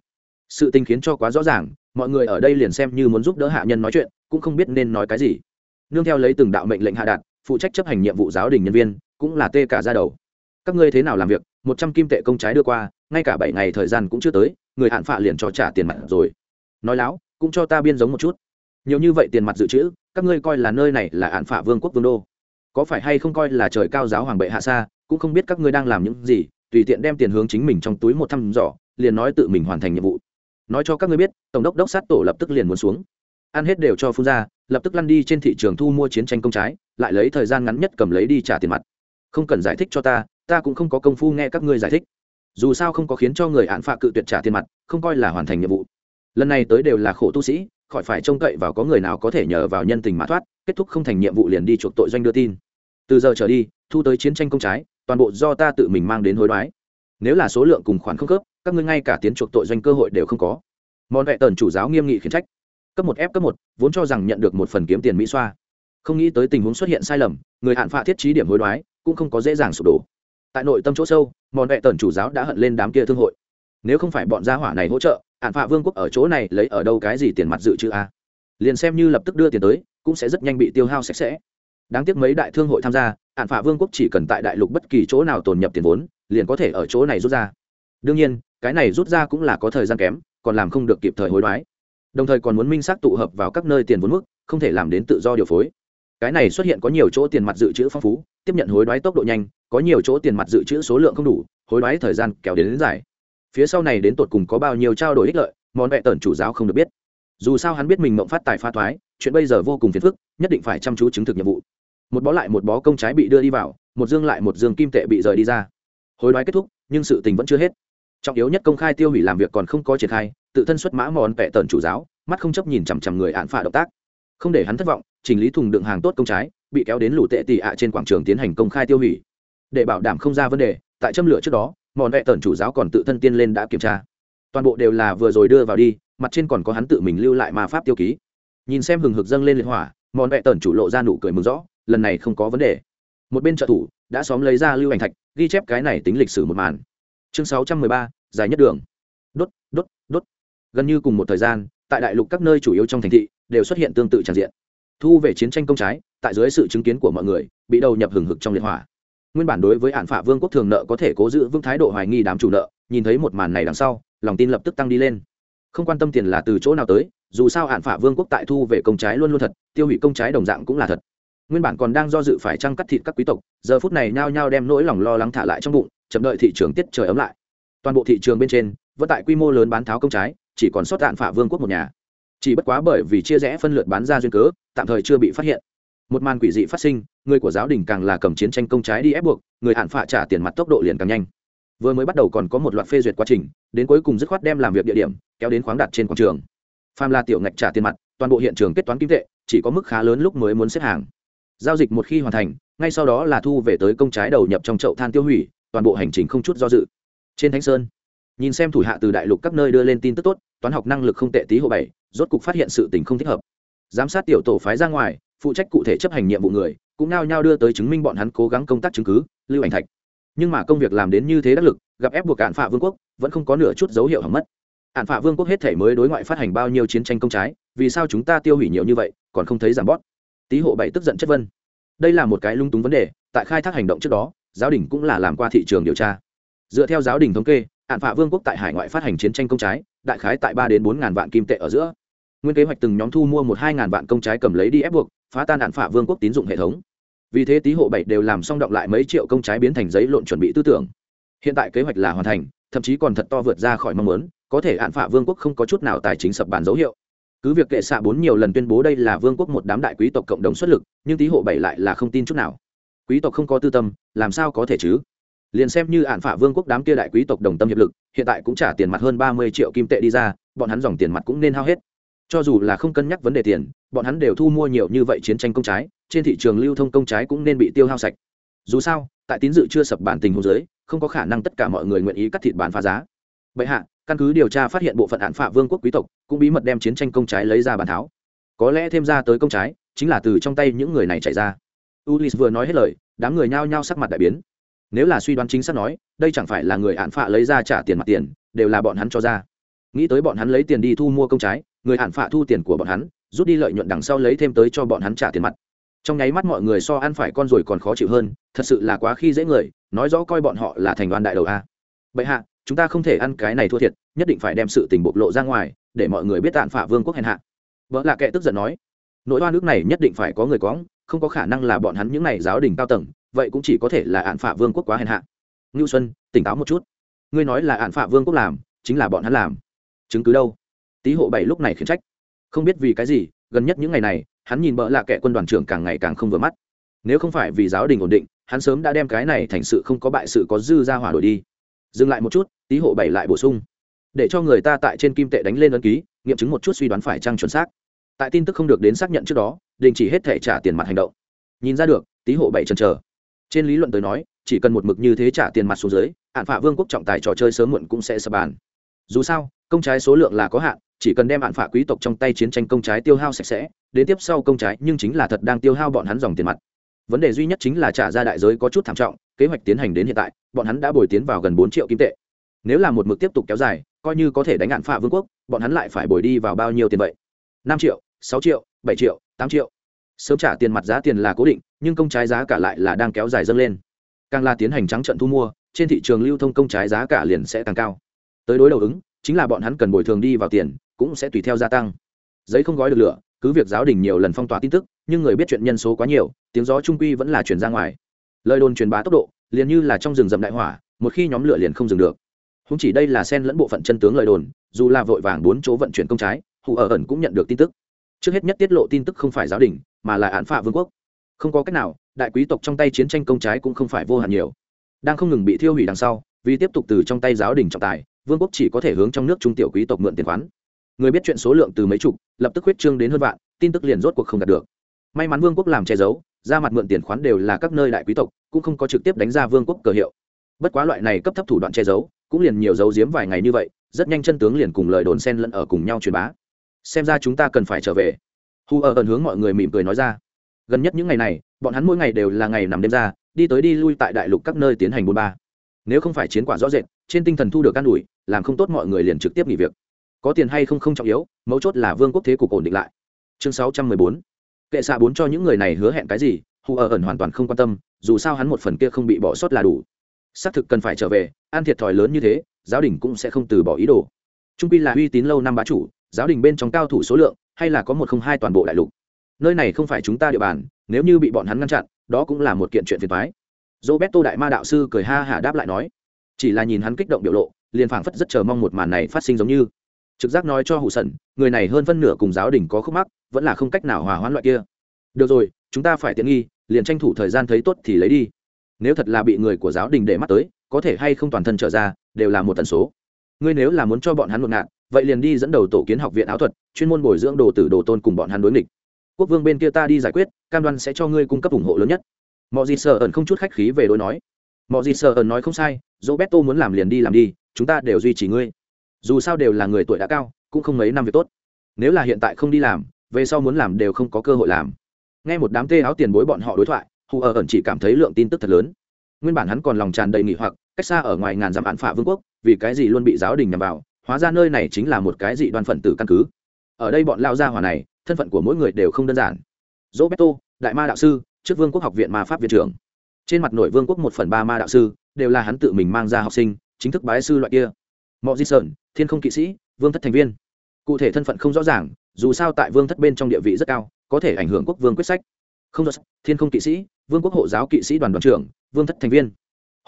Sự tình khiến cho quá rõ ràng, mọi người ở đây liền xem như muốn giúp đỡ hạ nhân nói chuyện, cũng không biết nên nói cái gì nương theo lấy từng đạo mệnh lệnh hạ đạt, phụ trách chấp hành nhiệm vụ giáo đình nhân viên, cũng là tê cả ra đầu. Các ngươi thế nào làm việc? Một trăm kim tệ công trái đưa qua, ngay cả bảy ngày thời gian cũng chưa tới, người hạn phạ liền cho trả tiền mặt rồi. Nói láo, cũng cho ta biên giống một chút. Nhiều như vậy tiền mặt dự trữ, các ngươi coi là nơi này là hạn phạ vương quốc vương đô. Có phải hay không coi là trời cao giáo hoàng bệ hạ xa, cũng không biết các ngươi đang làm những gì, tùy tiện đem tiền hướng chính mình trong túi một thăm dò, liền nói tự mình hoàn thành nhiệm vụ. Nói cho các ngươi biết, tổng đốc đốc sát tổ lập tức liền muốn xuống ăn hết đều cho phun ra, lập tức lăn đi trên thị trường thu mua chiến tranh công trái, lại lấy thời gian ngắn nhất cầm lấy đi trả tiền mặt. Không cần giải thích cho ta ta cũng không có công phu nghe các ngươi giải thích. Dù sao không có khiến cho người án phạ cự tuyệt trả tiền mặt, không coi là hoàn thành nhiệm vụ. Lần này tới đều là khổ tu sĩ, khỏi phải trông cậy vào có người nào có thể nhờ vào nhân tình mã thoát, kết thúc không thành nhiệm vụ liền đi chuộc tội doanh đưa tin. Từ giờ trở đi, thu tới chiến tranh công trái, toàn bộ do ta tự mình mang đến hối đoái. Nếu là số lượng cùng khoản không khớp, các ngươi ngay cả tiến chuộc tội doanh cơ hội đều không có. Món vệ tần chủ giáo nghiêm nghị khiển trách cấp một f cấp một, vốn cho rằng nhận được một phần kiếm tiền mỹ xoa. Không nghĩ tới tình huống xuất hiện sai lầm, người hạn phạ thiết trí điểm hối đoái, cũng không có dễ dàng sụp đổ. Tại nội tâm chỗ sâu, mòn vệ tần chủ giáo đã hận lên đám kia thương hội. Nếu không phải bọn gia hỏa này hỗ trợ, hạn phạ vương quốc ở chỗ này lấy ở đâu cái gì tiền mặt dự trữ a? Liền xem như lập tức đưa tiền tới, cũng sẽ rất nhanh bị tiêu hao sạch sẽ. Đáng tiếc mấy đại thương hội tham gia, hạn phạ vương quốc chỉ cần tại đại lục bất kỳ chỗ nào tồn nhập tiền vốn, liền có thể ở chỗ này rút ra. Đương nhiên, cái này rút ra cũng là có thời gian kém, còn làm không được kịp thời hối đoái đồng thời còn muốn minh xác tụ hợp vào các nơi tiền vốn mức không thể làm đến tự do điều phối. Cái này xuất hiện có nhiều chỗ tiền mặt dự trữ phong phú tiếp nhận hối đoái tốc độ nhanh có nhiều chỗ tiền mặt dự trữ số lượng không đủ hối đoái thời gian kéo đến, đến dài. Phía sau này đến tột cùng có bao nhiêu trao đổi ích lợi món vẹ tần chủ giáo không được biết. Dù sao hắn biết mình mộng phát tài pha thoái chuyện bây giờ vô cùng phiền phức nhất định phải chăm chú chứng thực nhiệm vụ. Một bó lại một bó công trái bị đưa đi vào một dương lại một dương kim tệ bị rời đi ra. Hối đoái kết thúc nhưng sự tình vẫn chưa hết trọng yếu nhất công khai tiêu hủy làm việc còn không có triển khai, tự thân xuất mã mòn vẹ tần chủ giáo, mắt không chấp nhìn chằm chằm người án phả động tác. Không để hắn thất vọng, chỉnh lý thùng đựng hàng tốt công trái, bị kéo đến lũ tệ tị ạ trên quảng trường tiến hành công khai tiêu hủy. Để bảo đảm không ra vấn đề, tại châm lửa trước đó, mòn vẹ tần chủ giáo còn tự thân tiên lên đã kiểm tra. Toàn bộ đều là vừa rồi đưa vào đi, mặt trên còn có hắn tự mình lưu lại ma pháp tiêu ký. Nhìn xem hừng hực dâng lên liệt hỏa, mòn vẹ tần chủ lộ ra nụ cười mừng rõ, lần này không có vấn đề. Một bên trợ thủ đã xóm lấy ra lưu ảnh thạch, ghi chép cái này tính lịch sử một màn. Chương sáu trăm mười ba dài nhất đường. Đốt đốt đốt. Gần như cùng một thời gian, tại đại lục các nơi chủ yếu trong thành thị, đều xuất hiện tương tự tràn diện. Thu về chiến tranh công trái, tại dưới sự chứng kiến của mọi người, bị đầu nhập hừng hực trong liệt hỏa. Nguyên bản đối với hạn phả vương quốc thường nợ có thể cố giữ vững thái độ hoài nghi đám chủ nợ, nhìn thấy một màn này đằng sau, lòng tin lập tức tăng đi lên. Không quan tâm tiền là từ chỗ nào tới, dù sao hạn phả vương quốc tại thu về công trái luôn luôn thật, tiêu hủy công trái đồng dạng cũng là thật. Nguyên bản còn đang do dự phải trăng cắt thịt các quý tộc, giờ phút này nhao nhao đem nỗi lòng lo lắng thả lại trong bụng, chậm đợi thị trường tiết trời ấm lại toàn bộ thị trường bên trên, vẫn tại quy mô lớn bán tháo công trái, chỉ còn sót đạn phả vương quốc một nhà. Chỉ bất quá bởi vì chia rẽ phân lượt bán ra duyên cớ, tạm thời chưa bị phát hiện. Một màn quỷ dị phát sinh, người của giáo đình càng là cầm chiến tranh công trái đi ép buộc, người hạn phạ trả tiền mặt tốc độ liền càng nhanh. Vừa mới bắt đầu còn có một loạt phê duyệt quá trình, đến cuối cùng dứt khoát đem làm việc địa điểm kéo đến khoáng đặt trên quảng trường. Pham la tiểu ngạch trả tiền mặt, toàn bộ hiện trường kết toán kim tệ, chỉ có mức khá lớn lúc mới muốn xếp hàng. Giao dịch một khi hoàn thành, ngay sau đó là thu về tới công trái đầu nhập trong chậu than tiêu hủy, toàn bộ hành trình không chút do dự trên thánh sơn, nhìn xem thủ hạ từ đại lục các nơi đưa lên tin tức tốt, toán học năng lực không tệ tí hộ bảy, rốt cục phát hiện sự tình không thích hợp. Giám sát tiểu tổ phái ra ngoài, phụ trách cụ thể chấp hành nhiệm vụ người, cũng nao nhao đưa tới chứng minh bọn hắn cố gắng công tác chứng cứ, lưu ảnh thạch. Nhưng mà công việc làm đến như thế đắc lực, gặp ép buộc cạn phạ vương quốc, vẫn không có nửa chút dấu hiệu hỏng mất. Ạn phạ vương quốc hết thể mới đối ngoại phát hành bao nhiêu chiến tranh công trái, vì sao chúng ta tiêu hủy nhiều như vậy, còn không thấy giảm bót? Tý hộ bảy tức giận chất vân đây là một cái lung túng vấn đề, tại khai thác hành động trước đó, giáo đình cũng là làm qua thị trường điều tra dựa theo giáo đình thống kê hạn phạ vương quốc tại hải ngoại phát hành chiến tranh công trái, đại khái tại ba đến bốn ngàn vạn kim tệ ở giữa. Nguyên kế hoạch từng nhóm thu mua một hai ngàn vạn công trái cầm lấy đi ép buộc, phá tan hạn phạ vương quốc tín dụng hệ thống. Vì thế tý hộ bảy đều làm xong động lại mấy triệu công trái biến thành giấy lộn chuẩn bị tư tưởng. Hiện tại kế hoạch là hoàn thành, thậm chí còn thật to vượt ra khỏi mong muốn, có thể hạn phạ vương quốc không có chút nào tài chính sập bàn dấu hiệu. Cứ việc kệ xạ bốn nhiều lần tuyên bố đây là vương quốc một đám đại quý tộc cộng đồng xuất lực, nhưng tý hộ bảy lại là không tin chút nào. Quý tộc không có tư tâm, làm sao có thể chứ? Liền xem như ạn phả vương quốc đám kia đại quý tộc đồng tâm hiệp lực, hiện tại cũng trả tiền mặt hơn ba mươi triệu kim tệ đi ra, bọn hắn dòng tiền mặt cũng nên hao hết. Cho dù là không cân nhắc vấn đề tiền, bọn hắn đều thu mua nhiều như vậy chiến tranh công trái, trên thị trường lưu thông công trái cũng nên bị tiêu hao sạch. Dù sao, tại tín dự chưa sập bản tình hồ dưới, không có khả năng tất cả mọi người nguyện ý cắt thịt bán phá giá. Bệ hạ, căn cứ điều tra phát hiện bộ phận án phạ vương quốc quý tộc cũng bí mật đem chiến tranh công trái lấy ra bàn tháo. Có lẽ thêm ra tới công trái, chính là từ trong tay những người này chạy ra. Ulis vừa nói hết lời, đám người nhao nhao sắc mặt đại biến nếu là suy đoán chính xác nói, đây chẳng phải là người hạn phạ lấy ra trả tiền mặt tiền, đều là bọn hắn cho ra. Nghĩ tới bọn hắn lấy tiền đi thu mua công trái, người hạn phạ thu tiền của bọn hắn, rút đi lợi nhuận đằng sau lấy thêm tới cho bọn hắn trả tiền mặt. Trong nháy mắt mọi người so ăn phải con rồi còn khó chịu hơn, thật sự là quá khi dễ người, nói rõ coi bọn họ là thành đoàn đại đầu a. Bệ hạ, chúng ta không thể ăn cái này thua thiệt, nhất định phải đem sự tình bộc lộ ra ngoài, để mọi người biết hạn phả vương quốc hèn hạ. Vợ là kẻ tức giận nói, nỗi oan nước này nhất định phải có người có không có khả năng là bọn hắn những này giáo đình cao tầng vậy cũng chỉ có thể là ạn phạ vương quốc quá hèn hạ. Ngưu xuân, tỉnh táo một chút. Ngươi nói là ạn phạ vương quốc làm, chính là bọn hắn làm. Chứng cứ đâu? Tý hộ bảy lúc này khiển trách. Không biết vì cái gì, gần nhất những ngày này, hắn nhìn bỡ lạ kệ quân đoàn trưởng càng ngày càng không vừa mắt. Nếu không phải vì giáo đình ổn định, hắn sớm đã đem cái này thành sự không có bại sự có dư ra hỏa đổi đi. Dừng lại một chút, tý hộ bảy lại bổ sung. Để cho người ta tại trên kim tệ đánh lên ấn ký, nghiệm chứng một chút suy đoán phải trăng chuẩn xác. Tại tin tức không được đến xác nhận trước đó, đình chỉ hết thể trả tiền mặt hành động. Nhìn ra được, tý hộ bảy chần chờ trên lý luận tới nói, chỉ cần một mực như thế trả tiền mặt xuống dưới, hạn phạ vương quốc trọng tài trò chơi sớm muộn cũng sẽ sập bàn. Dù sao, công trái số lượng là có hạn, chỉ cần đem hạn phạ quý tộc trong tay chiến tranh công trái tiêu hao sạch sẽ, đến tiếp sau công trái nhưng chính là thật đang tiêu hao bọn hắn dòng tiền mặt. Vấn đề duy nhất chính là trả ra đại giới có chút thảm trọng, kế hoạch tiến hành đến hiện tại, bọn hắn đã bồi tiến vào gần bốn triệu kim tệ. Nếu là một mực tiếp tục kéo dài, coi như có thể đánh hạn phạ vương quốc, bọn hắn lại phải bồi đi vào bao nhiêu tiền vậy? năm triệu, sáu triệu, bảy triệu, tám triệu. Sớm trả tiền mặt giá tiền là cố định nhưng công trái giá cả lại là đang kéo dài dâng lên. Càng là tiến hành trắng trận thu mua, trên thị trường lưu thông công trái giá cả liền sẽ càng cao. Tới đối đầu ứng, chính là bọn hắn cần bồi thường đi vào tiền, cũng sẽ tùy theo gia tăng. Giấy không gói được lửa, cứ việc giáo đình nhiều lần phong tỏa tin tức, nhưng người biết chuyện nhân số quá nhiều, tiếng gió trung quy vẫn là truyền ra ngoài. Lời đồn truyền bá tốc độ, liền như là trong rừng rậm đại hỏa, một khi nhóm lửa liền không dừng được. Không chỉ đây là sen lẫn bộ phận chân tướng lời đồn, dù là vội vàng bốn chỗ vận chuyển công trái hụ ở ẩn cũng nhận được tin tức. Trước hết nhất tiết lộ tin tức không phải giáo đình, mà là án phạ vương quốc không có cách nào, đại quý tộc trong tay chiến tranh công trái cũng không phải vô hạn nhiều. Đang không ngừng bị thiêu hủy đằng sau, vì tiếp tục từ trong tay giáo đình trọng tài, vương quốc chỉ có thể hướng trong nước trung tiểu quý tộc mượn tiền khoán. Người biết chuyện số lượng từ mấy chục, lập tức huyết trương đến hơn vạn, tin tức liền rốt cuộc không đạt được. May mắn vương quốc làm che giấu, ra mặt mượn tiền khoán đều là các nơi đại quý tộc, cũng không có trực tiếp đánh ra vương quốc cờ hiệu. Bất quá loại này cấp thấp thủ đoạn che giấu, cũng liền nhiều dấu giếm vài ngày như vậy, rất nhanh chân tướng liền cùng lời đồn xen lẫn ở cùng nhau truyền bá. Xem ra chúng ta cần phải trở về. Hu ở ẩn hướng mọi người mỉm cười nói ra gần nhất những ngày này, bọn hắn mỗi ngày đều là ngày nằm đêm ra, đi tới đi lui tại đại lục các nơi tiến hành bôn ba. Nếu không phải chiến quả rõ rệt, trên tinh thần thu được an ủi, làm không tốt mọi người liền trực tiếp nghỉ việc. Có tiền hay không không trọng yếu, mấu chốt là vương quốc thế cục ổn định lại. Chương sáu trăm mười bốn. Kệ xạ bốn cho những người này hứa hẹn cái gì, hù ở ẩn hoàn toàn không quan tâm, dù sao hắn một phần kia không bị bỏ sót là đủ. Xác thực cần phải trở về an thiệt thòi lớn như thế, giáo đình cũng sẽ không từ bỏ ý đồ. Trung pi là uy tín lâu năm bá chủ, giáo đình bên trong cao thủ số lượng, hay là có một không hai toàn bộ đại lục nơi này không phải chúng ta địa bàn, nếu như bị bọn hắn ngăn chặn, đó cũng là một kiện chuyện phiền thoái roberto đại ma đạo sư cười ha hả đáp lại nói, chỉ là nhìn hắn kích động biểu lộ, liền phảng phất rất chờ mong một màn này phát sinh giống như. Trực giác nói cho hụ sần người này hơn phân nửa cùng giáo đình có khúc mắc, vẫn là không cách nào hòa hoãn loại kia. Được rồi, chúng ta phải tiện nghi, liền tranh thủ thời gian thấy tốt thì lấy đi. Nếu thật là bị người của giáo đình để mắt tới, có thể hay không toàn thân trở ra, đều là một tần số. Ngươi nếu là muốn cho bọn hắn một ngạn, vậy liền đi dẫn đầu tổ kiến học viện áo thuật, chuyên môn bồi dưỡng đồ tử đồ tôn cùng bọn hắn đối nghịch quốc vương bên kia ta đi giải quyết, cam đoan sẽ cho ngươi cung cấp ủng hộ lớn nhất. Mọi gì sợ ẩn không chút khách khí về đối nói. Mọi gì sợ ẩn nói không sai, roberto muốn làm liền đi làm đi, chúng ta đều duy trì ngươi. Dù sao đều là người tuổi đã cao, cũng không mấy năm việc tốt. Nếu là hiện tại không đi làm, về sau muốn làm đều không có cơ hội làm. Nghe một đám tê áo tiền bối bọn họ đối thoại, hù ở ẩn chỉ cảm thấy lượng tin tức thật lớn. Nguyên bản hắn còn lòng tràn đầy nghỉ hoặc, cách xa ở ngoài ngàn dặm án phả vương quốc, vì cái gì luôn bị giáo đình nhằm vào, hóa ra nơi này chính là một cái dị đoan phận tử căn cứ. Ở đây bọn lao gia hỏa này thân phận của mỗi người đều không đơn giản. Roberto, đại ma đạo sư, trước vương quốc học viện ma pháp viện trưởng. Trên mặt nội vương quốc một phần ba ma đạo sư, đều là hắn tự mình mang ra học sinh, chính thức bái sư loại kia. Mọi di sơn thiên không kỵ sĩ, vương thất thành viên. Cụ thể thân phận không rõ ràng, dù sao tại vương thất bên trong địa vị rất cao, có thể ảnh hưởng quốc vương quyết sách. Không rõ, thiên không kỵ sĩ, vương quốc hộ giáo kỵ sĩ đoàn đoàn trưởng, vương thất thành viên.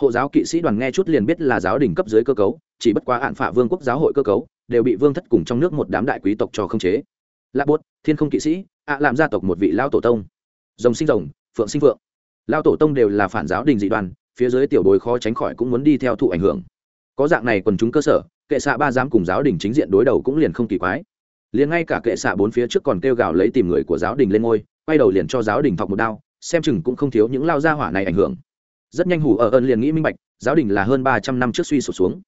Hộ giáo kỵ sĩ đoàn nghe chút liền biết là giáo đình cấp dưới cơ cấu, chỉ bất quá hạn phả vương quốc giáo hội cơ cấu, đều bị vương thất cùng trong nước một đám đại quý tộc cho không chế lạ bốt thiên không kỵ sĩ, ạ làm gia tộc một vị lao tổ tông. Rồng sinh rồng, phượng sinh phượng. Lao tổ tông đều là phản giáo đình dị đoàn, phía dưới tiểu bối khó tránh khỏi cũng muốn đi theo thụ ảnh hưởng. Có dạng này quần chúng cơ sở, kệ xạ ba giám cùng giáo đình chính diện đối đầu cũng liền không kỳ quái. Liền ngay cả kệ xạ bốn phía trước còn kêu gào lấy tìm người của giáo đình lên ngôi, quay đầu liền cho giáo đình thọc một đao, xem chừng cũng không thiếu những lao gia hỏa này ảnh hưởng. Rất nhanh hủ ở ơn liền nghĩ minh bạch, giáo đình là hơn ba trăm năm trước suy sụp xuống.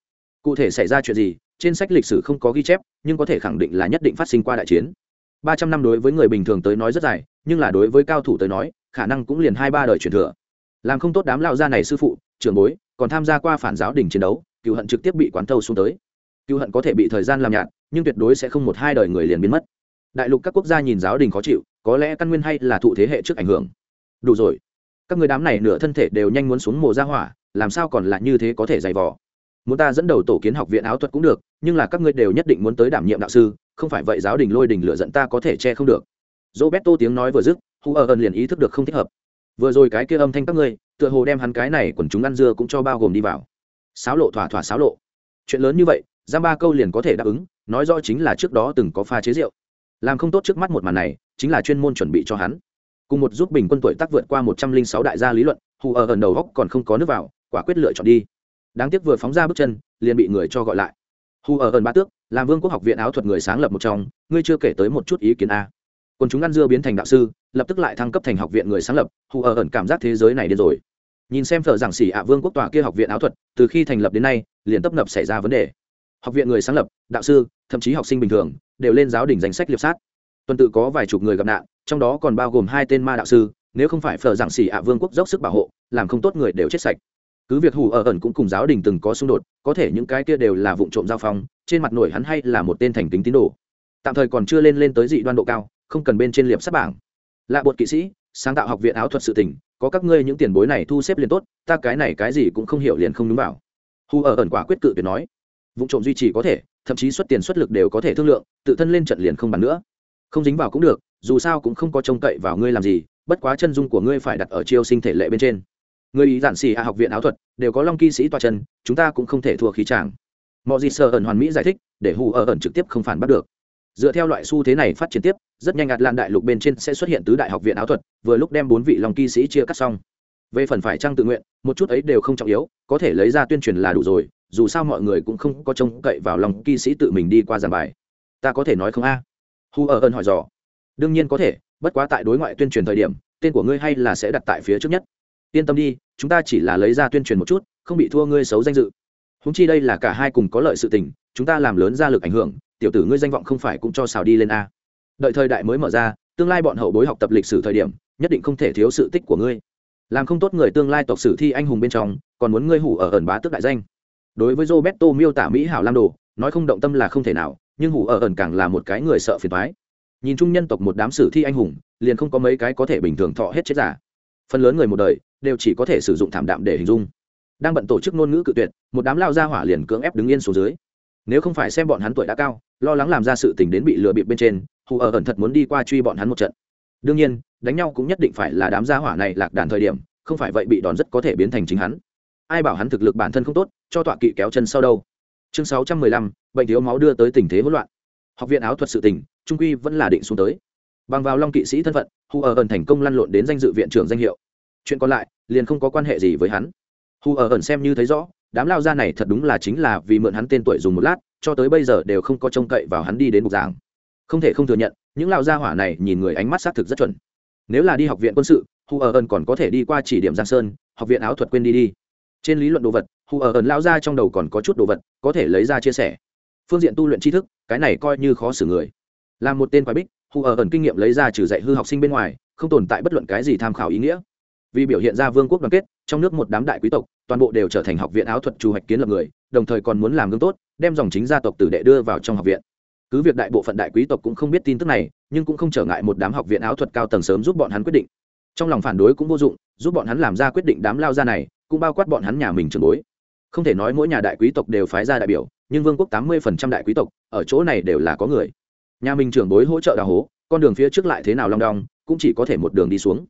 Cụ thể xảy ra chuyện gì, trên sách lịch sử không có ghi chép, nhưng có thể khẳng định là nhất định phát sinh qua đại chiến ba trăm năm đối với người bình thường tới nói rất dài, nhưng là đối với cao thủ tới nói, khả năng cũng liền hai ba đời truyền thừa. Làm không tốt đám lao gia này sư phụ, trưởng bối, còn tham gia qua phản giáo đình chiến đấu, cựu hận trực tiếp bị quán thâu xuống tới. Cựu hận có thể bị thời gian làm nhạt, nhưng tuyệt đối sẽ không một hai đời người liền biến mất. Đại lục các quốc gia nhìn giáo đình khó chịu, có lẽ căn nguyên hay là thụ thế hệ trước ảnh hưởng. Đủ rồi. Các người đám này nửa thân thể đều nhanh muốn xuống mồ ra hỏa, làm sao còn lại như thế có thể dày vò? Muốn ta dẫn đầu tổ kiến học viện áo thuật cũng được, nhưng là các ngươi đều nhất định muốn tới đảm nhiệm đạo sư không phải vậy giáo đình lôi đình lựa giận ta có thể che không được. Roberto tiếng nói vừa dứt, hu ở ơn liền ý thức được không thích hợp. Vừa rồi cái kia âm thanh các ngươi, tựa hồ đem hắn cái này quần chúng ăn dưa cũng cho bao gồm đi vào. Sáo lộ thỏa thỏa sáo lộ. Chuyện lớn như vậy, giam ba câu liền có thể đáp ứng, nói rõ chính là trước đó từng có pha chế rượu. Làm không tốt trước mắt một màn này, chính là chuyên môn chuẩn bị cho hắn. Cùng một giúp bình quân tuổi tác vượt qua một trăm linh sáu đại gia lý luận hù ở ẩn đầu góc còn không có nước vào, quả quyết lựa chọn đi. Đáng tiếc vừa phóng ra bước chân, liền bị người cho gọi lại. Hù ở ẩn ba tước làm vương quốc học viện áo thuật người sáng lập một trong, ngươi chưa kể tới một chút ý kiến a. Còn chúng ăn dưa biến thành đạo sư, lập tức lại thăng cấp thành học viện người sáng lập, hù ở ẩn cảm giác thế giới này điên rồi. Nhìn xem thợ giảng sĩ ạ vương quốc tòa kia học viện áo thuật, từ khi thành lập đến nay, liền tấp nập xảy ra vấn đề. Học viện người sáng lập, đạo sư, thậm chí học sinh bình thường, đều lên giáo đỉnh danh sách liệp sát. Tuần tự có vài chục người gặp nạn, trong đó còn bao gồm hai tên ma đạo sư, nếu không phải phở giảng xỉ ạ vương quốc dốc sức bảo hộ, làm không tốt người đều chết sạch. Cứ việc hù ở ẩn cũng cùng giáo đình từng có xung đột, có thể những cái kia đều là vụ trộm giao phong trên mặt nổi hắn hay là một tên thành kính tín đồ. Tạm thời còn chưa lên lên tới dị đoan độ cao, không cần bên trên liệp sắp bảng. Lạ bột kỵ sĩ, sáng tạo học viện áo thuật sự tỉnh có các ngươi những tiền bối này thu xếp liền tốt, ta cái này cái gì cũng không hiểu liền không đúng vào. Hù ở ẩn quả quyết cự tuyệt nói, vụ trộm duy trì có thể, thậm chí xuất tiền xuất lực đều có thể thương lượng, tự thân lên trận liền không bàn nữa. Không dính vào cũng được, dù sao cũng không có trông cậy vào ngươi làm gì, bất quá chân dung của ngươi phải đặt ở chiêu sinh thể lệ bên trên. Người ý giản xì hạ à học viện áo thuật, đều có long kỵ sĩ toa chân, chúng ta cũng không thể thua khí tràng mọi gì sợ ẩn hoàn mỹ giải thích, để hù ở ẩn trực tiếp không phản bắt được. Dựa theo loại xu thế này phát triển tiếp, rất nhanh ạt lan đại lục bên trên sẽ xuất hiện tứ đại học viện áo thuật, vừa lúc đem bốn vị long kỵ sĩ chia cắt xong. Về phần phải trăng tự nguyện, một chút ấy đều không trọng yếu, có thể lấy ra tuyên truyền là đủ rồi, dù sao mọi người cũng không có trông cậy vào lòng kỵ sĩ tự mình đi qua giảng bài. Ta có thể nói không a? À? hu ở ơn hỏi dò. Đương nhiên có thể, bất quá tại đối ngoại tuyên truyền thời điểm, tên của ngươi hay là sẽ đặt tại phía trước nhất. Yên tâm đi, chúng ta chỉ là lấy ra tuyên truyền một chút, không bị thua ngươi xấu danh dự húng chi đây là cả hai cùng có lợi sự tình, chúng ta làm lớn ra lực ảnh hưởng, tiểu tử ngươi danh vọng không phải cũng cho xào đi lên a. Đợi thời đại mới mở ra, tương lai bọn hậu bối học tập lịch sử thời điểm, nhất định không thể thiếu sự tích của ngươi. Làm không tốt người tương lai tộc sử thi anh hùng bên trong, còn muốn ngươi hủ ở ẩn bá tước đại danh. Đối với roberto miêu tả mỹ hảo lam đồ, nói không động tâm là không thể nào, nhưng hủ ở ẩn càng là một cái người sợ phiền thoái nhìn chung nhân tộc một đám sử thi anh hùng, liền không có mấy cái có thể bình thường thọ hết chết giả. Phần lớn người một đời, đều chỉ có thể sử dụng thảm đạm để hình dung đang bận tổ chức ngôn ngữ cự tuyệt, một đám lao ra hỏa liền cưỡng ép đứng yên xuống dưới. Nếu không phải xem bọn hắn tuổi đã cao, lo lắng làm ra sự tình đến bị lừa bịp bên trên, hù ở ẩn thật muốn đi qua truy bọn hắn một trận. Đương nhiên, đánh nhau cũng nhất định phải là đám gia hỏa này lạc đàn thời điểm, không phải vậy bị đòn rất có thể biến thành chính hắn. Ai bảo hắn thực lực bản thân không tốt, cho tọa kỵ kéo chân sau đâu. Chương sáu trăm mười lăm, bệnh thiếu máu đưa tới tình thế hỗn loạn. Học viện áo thuật sự tình, trung quy vẫn là định xuống tới. Bằng vào long kỵ sĩ thân phận, hù ở ẩn thành công lăn lộn đến danh dự viện trưởng danh hiệu. Chuyện còn lại, liền không có quan hệ gì với hắn hù ở ẩn xem như thấy rõ, đám lao gia này thật đúng là chính là vì mượn hắn tên tuổi dùng một lát, cho tới bây giờ đều không có trông cậy vào hắn đi đến bục giảng. Không thể không thừa nhận, những lao gia hỏa này nhìn người ánh mắt xác thực rất chuẩn. Nếu là đi học viện quân sự, hù ở ẩn còn có thể đi qua chỉ điểm giang sơn, học viện áo thuật quên đi đi. Trên lý luận đồ vật, hù ở ẩn lao ra trong đầu còn có chút đồ vật, có thể lấy ra chia sẻ. Phương diện tu luyện tri thức, cái này coi như khó xử người. Là một tên quái bích, hù ở ẩn kinh nghiệm lấy ra trừ dạy hư học sinh bên ngoài, không tồn tại bất luận cái gì tham khảo ý nghĩa vì biểu hiện ra vương quốc đoàn kết, trong nước một đám đại quý tộc, toàn bộ đều trở thành học viện áo thuật trù hoạch kiến lập người, đồng thời còn muốn làm gương tốt, đem dòng chính gia tộc tử đệ đưa vào trong học viện. Cứ việc đại bộ phận đại quý tộc cũng không biết tin tức này, nhưng cũng không trở ngại một đám học viện áo thuật cao tầng sớm giúp bọn hắn quyết định. Trong lòng phản đối cũng vô dụng, giúp bọn hắn làm ra quyết định đám lao ra này, cũng bao quát bọn hắn nhà mình trường bối. Không thể nói mỗi nhà đại quý tộc đều phái ra đại biểu, nhưng vương quốc tám mươi phần trăm đại quý tộc, ở chỗ này đều là có người. Nhà mình trưởng bối hỗ trợ đào hố, con đường phía trước lại thế nào long đong, cũng chỉ có thể một đường đi xuống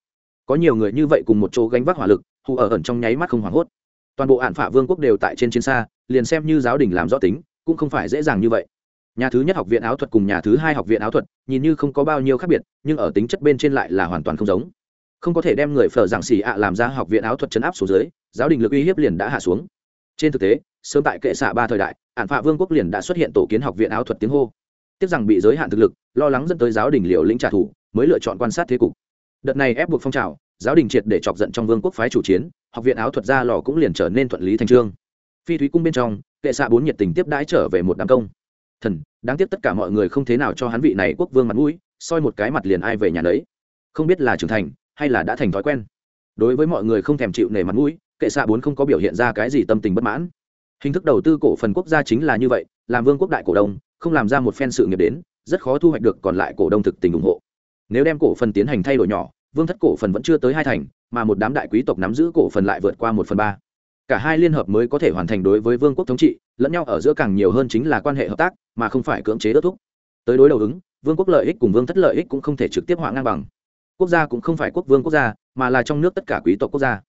có nhiều người như vậy cùng một chỗ gánh vác hỏa lực, hù ở ẩn trong nháy mắt không hoảng hốt. Toàn bộ hạn phả vương quốc đều tại trên chiến xa, liền xem như giáo đình làm rõ tính, cũng không phải dễ dàng như vậy. Nhà thứ nhất học viện áo thuật cùng nhà thứ hai học viện áo thuật, nhìn như không có bao nhiêu khác biệt, nhưng ở tính chất bên trên lại là hoàn toàn không giống. Không có thể đem người phở giảng xì ạ làm ra học viện áo thuật chấn áp xuống dưới, giáo đình lực uy hiếp liền đã hạ xuống. Trên thực tế, sớm tại kệ xạ ba thời đại, ạn phạ vương quốc liền đã xuất hiện tổ kiến học viện áo thuật tiếng hô. Tiếc rằng bị giới hạn thực lực, lo lắng dẫn tới giáo đình liều lĩnh trả thù, mới lựa chọn quan sát thế cục. Đợt này ép buộc phong trào giáo đình triệt để chọc giận trong vương quốc phái chủ chiến, học viện áo thuật gia lò cũng liền trở nên thuận lý thành trương. Phi thúy cung bên trong, kệ xạ bốn nhiệt tình tiếp đãi trở về một đám công. Thần, đáng tiếc tất cả mọi người không thế nào cho hắn vị này quốc vương mặt mũi, soi một cái mặt liền ai về nhà đấy không biết là trưởng thành, hay là đã thành thói quen. Đối với mọi người không thèm chịu nể mặt mũi, kệ xạ bốn không có biểu hiện ra cái gì tâm tình bất mãn. Hình thức đầu tư cổ phần quốc gia chính là như vậy, làm vương quốc đại cổ đông, không làm ra một phen sự nghiệp đến, rất khó thu hoạch được còn lại cổ đông thực tình ủng hộ. Nếu đem cổ phần tiến hành thay đổi nhỏ vương thất cổ phần vẫn chưa tới hai thành, mà một đám đại quý tộc nắm giữ cổ phần lại vượt qua một phần ba. Cả hai liên hợp mới có thể hoàn thành đối với vương quốc thống trị, lẫn nhau ở giữa càng nhiều hơn chính là quan hệ hợp tác, mà không phải cưỡng chế đốt thúc tới đối đầu ứng, vương quốc lợi ích cùng vương thất lợi ích cũng không thể trực tiếp họa ngang bằng. Quốc gia cũng không phải quốc vương quốc gia, mà là trong nước tất cả quý tộc quốc gia.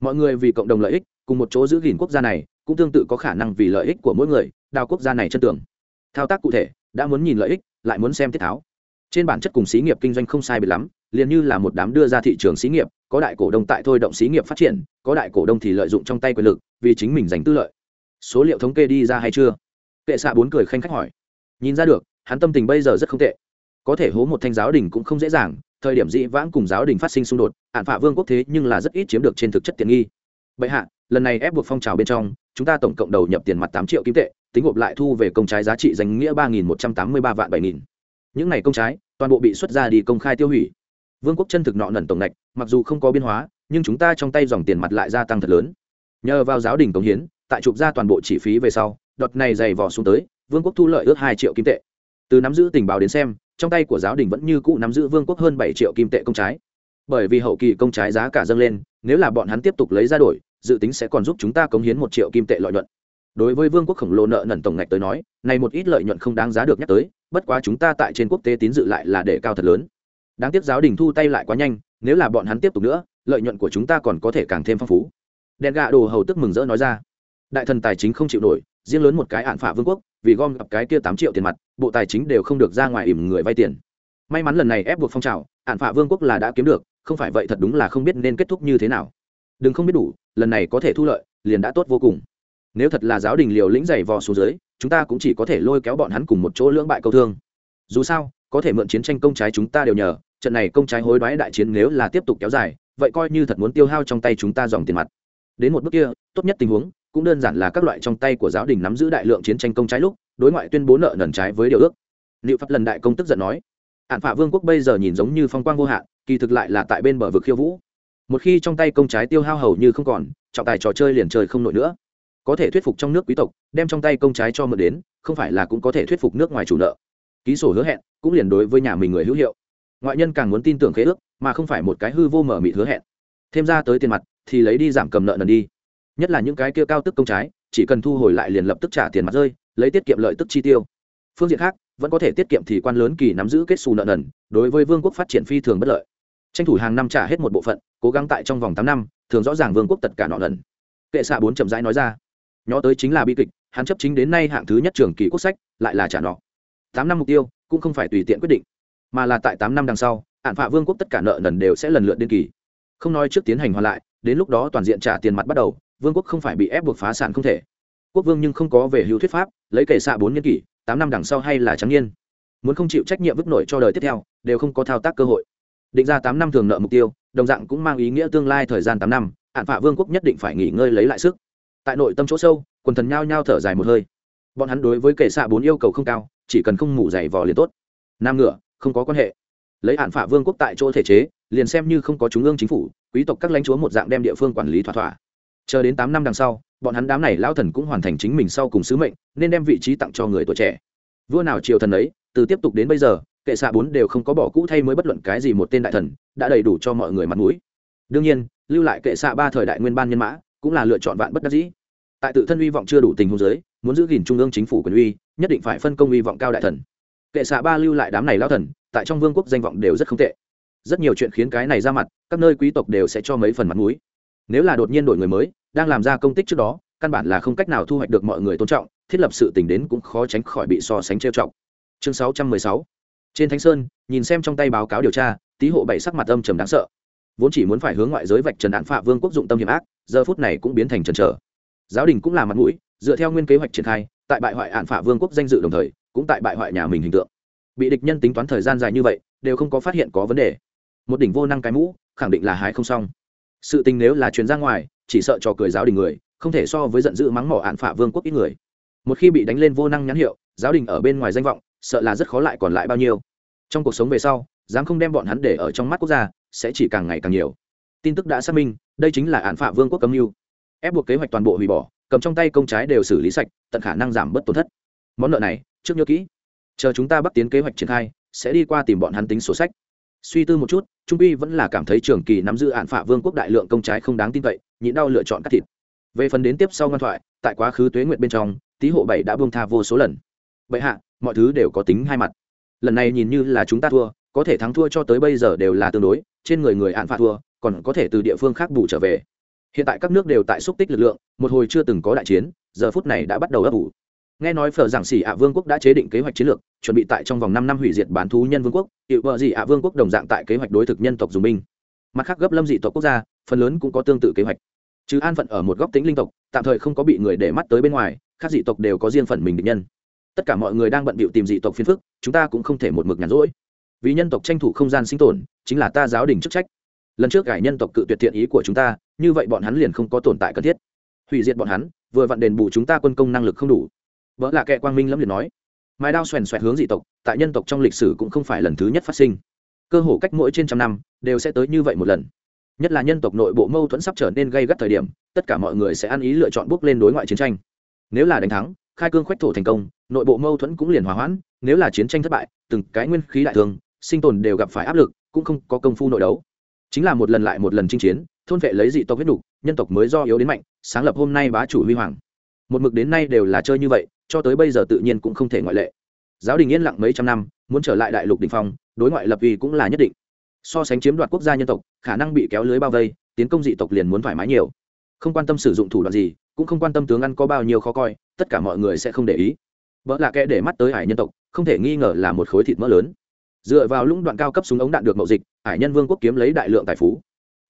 Mọi người vì cộng đồng lợi ích, cùng một chỗ giữ gìn quốc gia này, cũng tương tự có khả năng vì lợi ích của mỗi người, đào quốc gia này chân tưởng thao tác cụ thể, đã muốn nhìn lợi ích, lại muốn xem tiết tháo. Trên bản chất cùng xí nghiệp kinh doanh không sai biệt lắm liền như là một đám đưa ra thị trường xí nghiệp, có đại cổ đông tại thôi động xí nghiệp phát triển, có đại cổ đông thì lợi dụng trong tay quyền lực, vì chính mình giành tư lợi. Số liệu thống kê đi ra hay chưa? Kệ xạ bốn cười khanh khách hỏi. Nhìn ra được, hắn tâm tình bây giờ rất không tệ. Có thể hố một thanh giáo đình cũng không dễ dàng, thời điểm dĩ vãng cùng giáo đình phát sinh xung đột ạn phạ vương quốc thế nhưng là rất ít chiếm được trên thực chất tiện nghi. Bệ hạ, lần này ép buộc phong trào bên trong, chúng ta tổng cộng đầu nhập tiền mặt tám triệu kim tệ, tính gộp lại thu về công trái giá trị danh nghĩa ba nghìn một trăm tám mươi ba vạn bảy nghìn. Những này công trái, toàn bộ bị xuất ra đi công khai tiêu hủy vương quốc chân thực nọ nần tổng ngạch mặc dù không có biên hóa, nhưng chúng ta trong tay dòng tiền mặt lại gia tăng thật lớn. Nhờ vào giáo đình cống hiến, tại chụp ra toàn bộ chi phí về sau, đợt này dày vò xuống tới, vương quốc thu lợi ước hai triệu kim tệ. Từ nắm giữ tình báo đến xem, trong tay của giáo đình vẫn như cũ nắm giữ vương quốc hơn bảy triệu kim tệ công trái. Bởi vì hậu kỳ công trái giá cả dâng lên, nếu là bọn hắn tiếp tục lấy ra đổi, dự tính sẽ còn giúp chúng ta cống hiến một triệu kim tệ lợi nhuận. Đối với vương quốc khổng lồ nợ nần tổng ngạch tới nói, này một ít lợi nhuận không đáng giá được nhắc tới, bất quá chúng ta tại trên quốc tế tín dự lại là để cao thật lớn đáng tiếc giáo đình thu tay lại quá nhanh, nếu là bọn hắn tiếp tục nữa, lợi nhuận của chúng ta còn có thể càng thêm phong phú. Đèn gạ đồ hầu tức mừng rỡ nói ra. Đại thần tài chính không chịu nổi, riêng lớn một cái ạn phả vương quốc, vì gom gặp cái kia tám triệu tiền mặt, bộ tài chính đều không được ra ngoài ỉm người vay tiền. May mắn lần này ép buộc phong trào, ạn phả vương quốc là đã kiếm được, không phải vậy thật đúng là không biết nên kết thúc như thế nào. Đừng không biết đủ, lần này có thể thu lợi, liền đã tốt vô cùng. Nếu thật là giáo đình liều lĩnh dày vò xuống dưới, chúng ta cũng chỉ có thể lôi kéo bọn hắn cùng một chỗ lưỡng bại câu thương. Dù sao, có thể mượn chiến tranh công trái chúng ta đều nhờ trận này công trái hối đoái đại chiến nếu là tiếp tục kéo dài, vậy coi như thật muốn tiêu hao trong tay chúng ta dòng tiền mặt. Đến một bước kia, tốt nhất tình huống, cũng đơn giản là các loại trong tay của giáo đình nắm giữ đại lượng chiến tranh công trái lúc, đối ngoại tuyên bố nợ nần trái với điều ước. Liệu pháp lần đại công tức giận nói hạn phạ vương quốc bây giờ nhìn giống như phong quang vô hạn, kỳ thực lại là tại bên bờ vực khiêu vũ. Một khi trong tay công trái tiêu hao hầu như không còn, trọng tài trò chơi liền chơi không nổi nữa. Có thể thuyết phục trong nước quý tộc, đem trong tay công trái cho mượn đến, không phải là cũng có thể thuyết phục nước ngoài chủ nợ. Ký sổ hứa hẹn, cũng liền đối với nhà mình người hữu hiệu ngoại nhân càng muốn tin tưởng khế ước, mà không phải một cái hư vô mở mịt hứa hẹn. Thêm ra tới tiền mặt, thì lấy đi giảm cầm nợ nần đi. Nhất là những cái kia cao tức công trái, chỉ cần thu hồi lại liền lập tức trả tiền mặt rơi, lấy tiết kiệm lợi tức chi tiêu. Phương diện khác, vẫn có thể tiết kiệm thì quan lớn kỳ nắm giữ kết xù nợ nần, đối với vương quốc phát triển phi thường bất lợi. Tranh thủ hàng năm trả hết một bộ phận, cố gắng tại trong vòng tám năm, thường rõ ràng vương quốc tất cả nợ nần. Kệ xạ bốn chậm rãi nói ra. Nhó tới chính là bi kịch, hắn chấp chính đến nay hạng thứ nhất trường kỳ quốc sách, lại là trả nọ tám năm mục tiêu, cũng không phải tùy tiện quyết định mà là tại tám năm đằng sau, ạn phạ vương quốc tất cả nợ nần đều sẽ lần lượt đến kỳ. Không nói trước tiến hành hoàn lại, đến lúc đó toàn diện trả tiền mặt bắt đầu, vương quốc không phải bị ép buộc phá sản không thể. Quốc vương nhưng không có về hữu thuyết pháp, lấy kể xạ bốn nhân kỷ, tám năm đằng sau hay là trắng niên. Muốn không chịu trách nhiệm vứt nổi cho đời tiếp theo, đều không có thao tác cơ hội. Định ra tám năm thường nợ mục tiêu, đồng dạng cũng mang ý nghĩa tương lai thời gian tám năm, ạn phạ vương quốc nhất định phải nghỉ ngơi lấy lại sức. Tại nội tâm chỗ sâu, quần thần nhao nhao thở dài một hơi. Bọn hắn đối với kệ xạ bốn yêu cầu không cao, chỉ cần không ngủ dày vò liền tốt. Nam ngựa không có quan hệ. Lấy hạn phả vương quốc tại chỗ thể chế, liền xem như không có trung ương chính phủ, quý tộc các lãnh chúa một dạng đem địa phương quản lý thỏa thỏa. Chờ đến tám năm đằng sau, bọn hắn đám này lao thần cũng hoàn thành chính mình sau cùng sứ mệnh, nên đem vị trí tặng cho người tuổi trẻ. Vua nào triều thần ấy, từ tiếp tục đến bây giờ, kệ xạ bốn đều không có bỏ cũ thay mới bất luận cái gì một tên đại thần, đã đầy đủ cho mọi người mặt mũi. Đương nhiên, lưu lại kệ xạ ba thời đại nguyên ban nhân mã, cũng là lựa chọn vạn bất đắc dĩ. Tại tự thân hy vọng chưa đủ tình huống giới muốn giữ gìn trung ương chính phủ quyền uy, nhất định phải phân công hy vọng cao đại thần kệ xạ ba lưu lại đám này lao thần, tại trong vương quốc danh vọng đều rất không tệ. Rất nhiều chuyện khiến cái này ra mặt, các nơi quý tộc đều sẽ cho mấy phần mặt mũi. Nếu là đột nhiên đổi người mới, đang làm ra công tích trước đó, căn bản là không cách nào thu hoạch được mọi người tôn trọng, thiết lập sự tình đến cũng khó tránh khỏi bị so sánh trêu trọng chương 616 trên thánh sơn, nhìn xem trong tay báo cáo điều tra tý hộ bảy sắc mặt âm trầm đáng sợ. Vốn chỉ muốn phải hướng ngoại giới vạch trần đạn phạ vương quốc dụng tâm hiểm ác, giờ phút này cũng biến thành trần trở giáo đình cũng là mặt mũi, dựa theo nguyên kế hoạch triển khai, tại bại hoại ạn phạ vương quốc danh dự đồng thời cũng tại bại hoại nhà mình hình tượng. Bị địch nhân tính toán thời gian dài như vậy, đều không có phát hiện có vấn đề. Một đỉnh vô năng cái mũ, khẳng định là hái không xong. Sự tình nếu là chuyến ra ngoài, chỉ sợ cho cười giáo đình người, không thể so với giận dữ mắng mỏ ạn phả vương quốc ít người. Một khi bị đánh lên vô năng nhãn hiệu, giáo đình ở bên ngoài danh vọng, sợ là rất khó lại còn lại bao nhiêu. Trong cuộc sống về sau, dám không đem bọn hắn để ở trong mắt quốc gia, sẽ chỉ càng ngày càng nhiều. Tin tức đã xác minh, đây chính là ạn phả vương quốc cấm mưu. Ép buộc kế hoạch toàn bộ hủy bỏ, cầm trong tay công trái đều xử lý sạch, tận khả năng giảm bớt tổn thất. Món nợ này trước nhớ kỹ. Chờ chúng ta bắt tiến kế hoạch triển khai, sẽ đi qua tìm bọn hắn tính sổ sách. Suy tư một chút, trung uy vẫn là cảm thấy trường kỳ nắm giữ hạn phạ vương quốc đại lượng công trái không đáng tin cậy, nhịn đau lựa chọn cắt thịt. Về phần đến tiếp sau ngoan thoại, tại quá khứ tuế nguyện bên trong, tý hộ bảy đã buông tha vô số lần. Bệ hạ, mọi thứ đều có tính hai mặt. Lần này nhìn như là chúng ta thua, có thể thắng thua cho tới bây giờ đều là tương đối, trên người người hạn phạt thua, còn có thể từ địa phương khác bù trở về. Hiện tại các nước đều tại xúc tích lực lượng, một hồi chưa từng có đại chiến, giờ phút này đã bắt đầu ấp ủ nghe nói phở giảng xỉ ạ vương quốc đã chế định kế hoạch chiến lược, chuẩn bị tại trong vòng năm năm hủy diệt bán thú nhân vương quốc. Hiệu vợ gì ạ vương quốc đồng dạng tại kế hoạch đối thực nhân tộc dùng binh. Mặt khác gấp lâm dị tộc quốc gia, phần lớn cũng có tương tự kế hoạch. Chứ an phận ở một góc tính linh tộc, tạm thời không có bị người để mắt tới bên ngoài các dị tộc đều có riêng phần mình định nhân. Tất cả mọi người đang bận bịu tìm dị tộc phiên phức, chúng ta cũng không thể một mực nhàn rỗi. Vì nhân tộc tranh thủ không gian sinh tồn, chính là ta giáo đình chức trách. Lần trước cải nhân tộc cự tuyệt thiện ý của chúng ta, như vậy bọn hắn liền không có tồn tại cần thiết. Hủy diệt bọn hắn, vừa vặn đền bù chúng ta quân công năng lực không đủ vợ lạ kệ quang minh lâm liệt nói mài đao xoèn xoẹt hướng dị tộc tại nhân tộc trong lịch sử cũng không phải lần thứ nhất phát sinh. Cơ hồ cách mỗi trên trăm năm đều sẽ tới như vậy một lần. Nhất là nhân tộc nội bộ mâu thuẫn sắp trở nên gây gắt thời điểm tất cả mọi người sẽ ăn ý lựa chọn bước lên đối ngoại chiến tranh. Nếu là đánh thắng khai cương khoách thổ thành công nội bộ mâu thuẫn cũng liền hòa hoãn nếu là chiến tranh thất bại từng cái nguyên khí đại thương sinh tồn đều gặp phải áp lực cũng không có công phu nội đấu. Chính là một lần lại một lần chinh chiến thôn vệ lấy dị tộc huyết đủ, nhân tộc mới do yếu đến mạnh sáng lập hôm nay bá chủ huy hoàng. Một mực đến nay đều là chơi như vậy cho tới bây giờ tự nhiên cũng không thể ngoại lệ. Giáo đình yên lặng mấy trăm năm, muốn trở lại đại lục đình phong, đối ngoại lập uy cũng là nhất định. So sánh chiếm đoạt quốc gia nhân tộc, khả năng bị kéo lưới bao vây, tiến công dị tộc liền muốn thoải mái nhiều. Không quan tâm sử dụng thủ đoạn gì, cũng không quan tâm tướng ăn có bao nhiêu khó coi, tất cả mọi người sẽ không để ý. Vợ là kẻ để mắt tới hải nhân tộc, không thể nghi ngờ là một khối thịt mỡ lớn. Dựa vào lũng đoạn cao cấp súng ống đạn được mậu dịch, hải nhân vương quốc kiếm lấy đại lượng tài phú.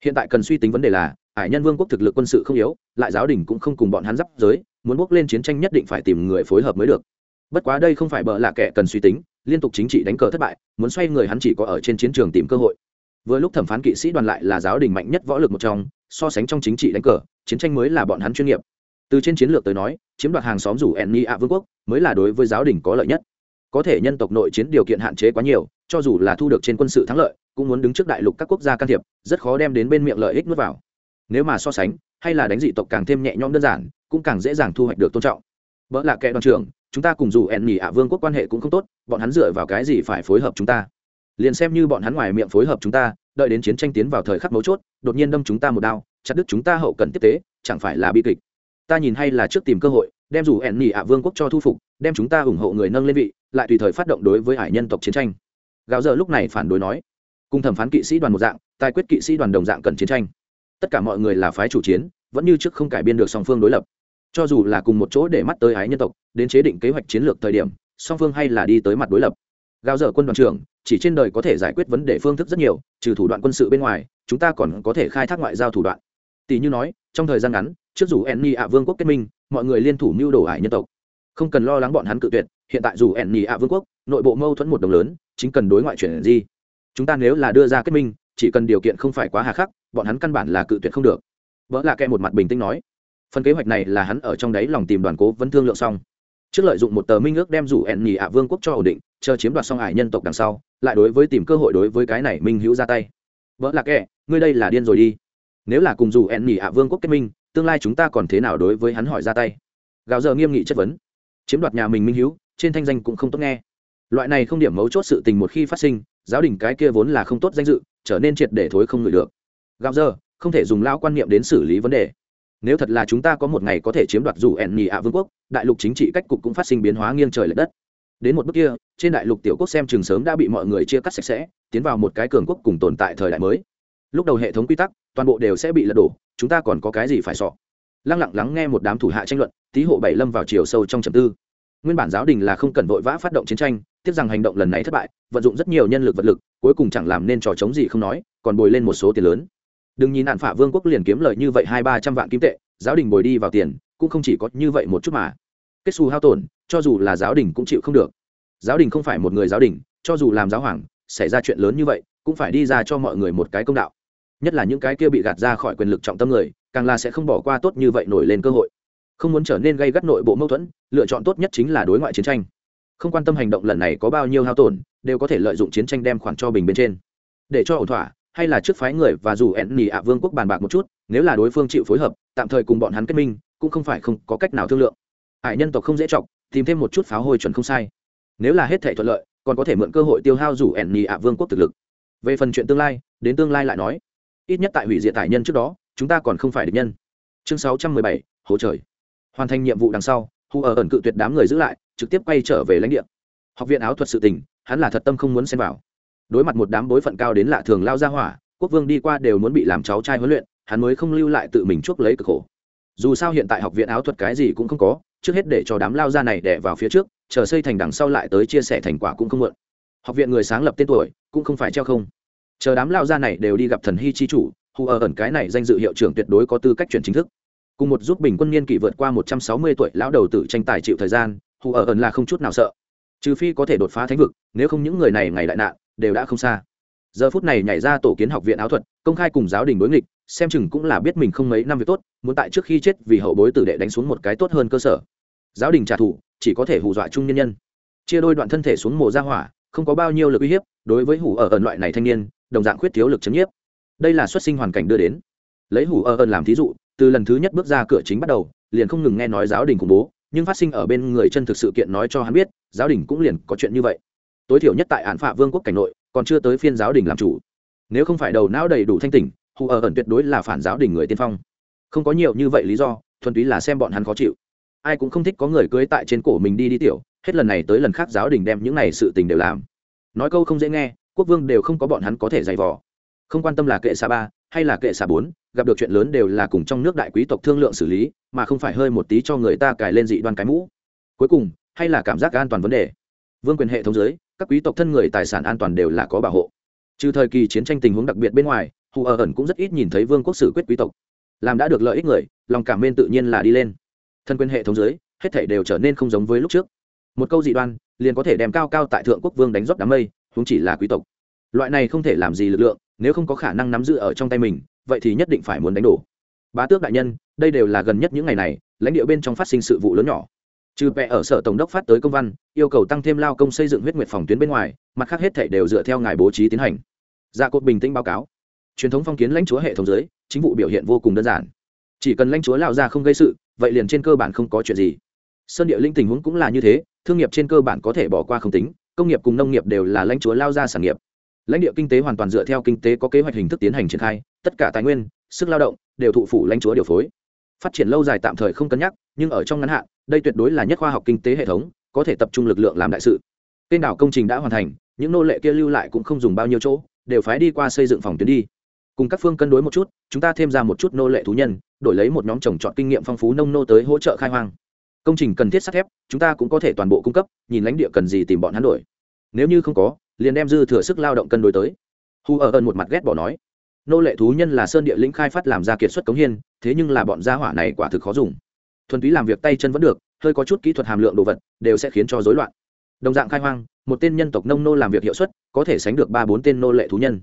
Hiện tại cần suy tính vấn đề là, hải nhân vương quốc thực lực quân sự không yếu, lại giáo đình cũng không cùng bọn hắn giáp giới muốn bước lên chiến tranh nhất định phải tìm người phối hợp mới được. Bất quá đây không phải bợ là kẻ cần suy tính, liên tục chính trị đánh cờ thất bại, muốn xoay người hắn chỉ có ở trên chiến trường tìm cơ hội. Vừa lúc thẩm phán kỵ sĩ đoàn lại là giáo đình mạnh nhất võ lực một trong, so sánh trong chính trị đánh cờ, chiến tranh mới là bọn hắn chuyên nghiệp. Từ trên chiến lược tới nói, chiếm đoạt hàng xóm rủ enni ạ vương quốc mới là đối với giáo đình có lợi nhất. Có thể nhân tộc nội chiến điều kiện hạn chế quá nhiều, cho dù là thu được trên quân sự thắng lợi, cũng muốn đứng trước đại lục các quốc gia can thiệp, rất khó đem đến bên miệng lợi ích nuốt vào. Nếu mà so sánh, hay là đánh dị tộc càng thêm nhẹ nhõm đơn giản cũng càng dễ dàng thu hoạch được tôn trọng. Vợ là kẻ đoàn trưởng, chúng ta cùng dù ẻn nhỉ ạ vương quốc quan hệ cũng không tốt, bọn hắn dựa vào cái gì phải phối hợp chúng ta? Liền xem như bọn hắn ngoài miệng phối hợp chúng ta, đợi đến chiến tranh tiến vào thời khắc mấu chốt, đột nhiên đâm chúng ta một đao, chặt đứt chúng ta hậu cần tiếp tế, chẳng phải là bi kịch? Ta nhìn hay là trước tìm cơ hội, đem dù ẻn nhỉ ạ vương quốc cho thu phục, đem chúng ta ủng hộ người nâng lên vị, lại tùy thời phát động đối với hải nhân tộc chiến tranh. Gạo giờ lúc này phản đối nói, cùng thẩm phán kỵ sĩ đoàn một dạng, tài quyết kỵ sĩ đoàn đồng dạng cần chiến tranh. Tất cả mọi người là phái chủ chiến, vẫn như trước không cải biên được song phương đối lập cho dù là cùng một chỗ để mắt tới ái nhân tộc, đến chế định kế hoạch chiến lược thời điểm, song phương hay là đi tới mặt đối lập. Gao dở quân đoàn trưởng, chỉ trên đời có thể giải quyết vấn đề phương thức rất nhiều, trừ thủ đoạn quân sự bên ngoài, chúng ta còn có thể khai thác ngoại giao thủ đoạn. Tỷ như nói, trong thời gian ngắn, trước dù enni ạ vương quốc kết minh, mọi người liên thủ mưu đồ ải nhân tộc. Không cần lo lắng bọn hắn cự tuyệt, hiện tại dù enni ạ vương quốc, nội bộ mâu thuẫn một đồng lớn, chính cần đối ngoại chuyển gì. Chúng ta nếu là đưa ra kết minh, chỉ cần điều kiện không phải quá hà khắc, bọn hắn căn bản là cự tuyệt không được. Vợ là kẻ một mặt bình tĩnh nói phần kế hoạch này là hắn ở trong đấy lòng tìm đoàn cố vẫn thương lượng xong. Trước lợi dụng một tờ minh ước đem rủ ẹn nhì ạ vương quốc cho ổn định, chờ chiếm đoạt xong ải nhân tộc đằng sau, lại đối với tìm cơ hội đối với cái này minh hữu ra tay. Vợ lạc kệ ngươi đây là điên rồi đi. Nếu là cùng dù ẹn nhì ạ vương quốc kết minh, tương lai chúng ta còn thế nào đối với hắn hỏi ra tay? Gạo giờ nghiêm nghị chất vấn. Chiếm đoạt nhà mình minh hữu, trên thanh danh cũng không tốt nghe. Loại này không điểm mấu chốt sự tình một khi phát sinh, giáo đình cái kia vốn là không tốt danh dự, trở nên triệt để thối không ngửi được. Gạo giờ không thể dùng lao quan niệm đến xử lý vấn đề nếu thật là chúng ta có một ngày có thể chiếm đoạt dù ẻn nhì ạ vương quốc, đại lục chính trị cách cục cũng phát sinh biến hóa nghiêng trời l ệ đất. Đến một bước kia, trên đại lục tiểu quốc xem chừng sớm đã bị mọi người chia cắt sạch sẽ, tiến vào một cái cường quốc cùng tồn tại thời đại mới. Lúc đầu hệ thống quy tắc, toàn bộ đều sẽ bị lật đổ, chúng ta còn có cái gì phải sọ lăng lặng lắng nghe một đám thủ hạ tranh luận tý hộ bảy lâm vào chiều sâu trong trầm tư. Nguyên bản giáo đình là không cần vội vã phát động chiến tranh, tiếc rằng hành động lần này thất bại, vận dụng rất nhiều nhân lực vật lực, cuối cùng chẳng làm nên trò chống gì không nói, còn bồi lên một số tiền lớn đừng nhìn nạn phả vương quốc liền kiếm lời như vậy hai ba trăm vạn kim tệ, giáo đình bồi đi vào tiền, cũng không chỉ có như vậy một chút mà. Kết xu hao tổn, cho dù là giáo đình cũng chịu không được. Giáo đình không phải một người giáo đình, cho dù làm giáo hoàng, xảy ra chuyện lớn như vậy, cũng phải đi ra cho mọi người một cái công đạo. Nhất là những cái kia bị gạt ra khỏi quyền lực trọng tâm người, càng là sẽ không bỏ qua tốt như vậy nổi lên cơ hội. Không muốn trở nên gây gắt nội bộ mâu thuẫn, lựa chọn tốt nhất chính là đối ngoại chiến tranh. Không quan tâm hành động lần này có bao nhiêu hao tổn, đều có thể lợi dụng chiến tranh đem khoản cho bình bên trên. Để cho ổn thỏa hay là trước phái người và dù ẹn nỉ ạ vương quốc bàn bạc một chút, nếu là đối phương chịu phối hợp, tạm thời cùng bọn hắn kết minh, cũng không phải không có cách nào thương lượng. Hải nhân tộc không dễ chọc, tìm thêm một chút pháo hôi chuẩn không sai. Nếu là hết thể thuận lợi, còn có thể mượn cơ hội tiêu hao rủ ẹn nỉ ạ vương quốc thực lực. Về phần chuyện tương lai, đến tương lai lại nói. Ít nhất tại hủy diệt tài nhân trước đó, chúng ta còn không phải địch nhân. Chương sáu trăm mười bảy hỗ trời. Hoàn thành nhiệm vụ đằng sau hù ở ẩn cự tuyệt đám người giữ lại, trực tiếp quay trở về lãnh địa. Học viện áo thuật sự tình, hắn là thật tâm không muốn xem vào đối mặt một đám bối phận cao đến lạ thường lao ra hỏa, quốc vương đi qua đều muốn bị làm cháu trai huấn luyện, hắn mới không lưu lại tự mình chuốc lấy cực khổ. Dù sao hiện tại học viện áo thuật cái gì cũng không có, trước hết để cho đám lao ra này đẻ vào phía trước, chờ xây thành đằng sau lại tới chia sẻ thành quả cũng không mượn học viện người sáng lập tên tuổi, cũng không phải treo không. Chờ đám lao ra này đều đi gặp thần hy chi chủ, hù ở ẩn cái này danh dự hiệu trưởng tuyệt đối có tư cách chuyển chính thức. Cùng một giúp bình quân niên kỷ vượt qua một trăm sáu mươi tuổi lão đầu tử tranh tài chịu thời gian, hù ở ẩn là không chút nào sợ. Trừ phi có thể đột phá thánh vực, nếu không những người này ngày đại nạn đều đã không xa. Giờ phút này nhảy ra tổ kiến học viện áo thuật, công khai cùng giáo đình đối nghịch, xem chừng cũng là biết mình không mấy năm việc tốt, muốn tại trước khi chết vì hậu bối tử đệ đánh xuống một cái tốt hơn cơ sở. Giáo đình trả thù, chỉ có thể hù dọa chung nhân nhân. Chia đôi đoạn thân thể xuống mồ ra hỏa, không có bao nhiêu lực uy hiếp, đối với hủ ở ẩn loại này thanh niên, đồng dạng khuyết thiếu lực chấn nhiếp. Đây là xuất sinh hoàn cảnh đưa đến. Lấy hủ ở ẩn làm thí dụ, từ lần thứ nhất bước ra cửa chính bắt đầu, liền không ngừng nghe nói giáo đình khủng bố, nhưng phát sinh ở bên người chân thực sự kiện nói cho hắn biết, giáo đình cũng liền có chuyện như vậy tối thiểu nhất tại án phạ vương quốc cảnh nội, còn chưa tới phiên giáo đình làm chủ. Nếu không phải đầu não đầy đủ thanh tỉnh, hù ở ẩn tuyệt đối là phản giáo đình người tiên phong. Không có nhiều như vậy lý do, thuần túy là xem bọn hắn khó chịu. Ai cũng không thích có người cưới tại trên cổ mình đi đi tiểu, hết lần này tới lần khác giáo đình đem những này sự tình đều làm. Nói câu không dễ nghe, quốc vương đều không có bọn hắn có thể giày vò. Không quan tâm là kệ xà ba hay là kệ xà bốn, gặp được chuyện lớn đều là cùng trong nước đại quý tộc thương lượng xử lý, mà không phải hơi một tí cho người ta cài lên dị đoan cái mũ. Cuối cùng, hay là cảm giác an toàn vấn đề vương quyền hệ thống giới các quý tộc thân người tài sản an toàn đều là có bảo hộ. Trừ thời kỳ chiến tranh tình huống đặc biệt bên ngoài, hù ở ẩn cũng rất ít nhìn thấy vương quốc sử quyết quý tộc. Làm đã được lợi ích người, lòng cảm bên tự nhiên là đi lên. Thân quyền hệ thống giới hết thể đều trở nên không giống với lúc trước. Một câu dị đoan, liền có thể đem cao cao tại thượng quốc vương đánh rót đám mây cũng chỉ là quý tộc. Loại này không thể làm gì lực lượng, nếu không có khả năng nắm giữ ở trong tay mình, vậy thì nhất định phải muốn đánh đổ. Bá tước đại nhân, đây đều là gần nhất những ngày này, lãnh địa bên trong phát sinh sự vụ lớn nhỏ trừ vẽ ở sở tổng đốc phát tới công văn, yêu cầu tăng thêm lao công xây dựng huyết nguyệt phòng tuyến bên ngoài, mặt khác hết thể đều dựa theo ngài bố trí tiến hành. Dạ Gia cốt bình tĩnh báo cáo. Truyền thống phong kiến lãnh chúa hệ thống giới, chính vụ biểu hiện vô cùng đơn giản. Chỉ cần lãnh chúa lao ra không gây sự, vậy liền trên cơ bản không có chuyện gì. Sơn địa linh tình huống cũng là như thế, thương nghiệp trên cơ bản có thể bỏ qua không tính, công nghiệp cùng nông nghiệp đều là lãnh chúa lao ra sản nghiệp. Lãnh địa kinh tế hoàn toàn dựa theo kinh tế có kế hoạch hình thức tiến hành triển khai, tất cả tài nguyên, sức lao động đều thụ phủ lãnh chúa điều phối. Phát triển lâu dài tạm thời không cân nhắc nhưng ở trong ngắn hạn, đây tuyệt đối là nhất khoa học kinh tế hệ thống, có thể tập trung lực lượng làm đại sự. Tên đảo công trình đã hoàn thành, những nô lệ kia lưu lại cũng không dùng bao nhiêu chỗ, đều phái đi qua xây dựng phòng tuyến đi. Cùng các phương cân đối một chút, chúng ta thêm ra một chút nô lệ thú nhân, đổi lấy một nhóm trồng trọt kinh nghiệm phong phú nông nô tới hỗ trợ khai hoang. Công trình cần thiết sắt thép, chúng ta cũng có thể toàn bộ cung cấp, nhìn lãnh địa cần gì tìm bọn hắn đổi. Nếu như không có, liền đem dư thừa sức lao động cân đối tới. Hu ở ơn một mặt ghét bỏ nói, nô lệ thú nhân là sơn địa lĩnh khai phát làm ra kiệt xuất cống hiên, thế nhưng là bọn gia hỏa này quả thực khó dùng thuần túy làm việc tay chân vẫn được, hơi có chút kỹ thuật hàm lượng đồ vật, đều sẽ khiến cho rối loạn. Đồng dạng khai hoang, một tên nhân tộc nông nô làm việc hiệu suất, có thể sánh được ba bốn tên nô lệ thú nhân.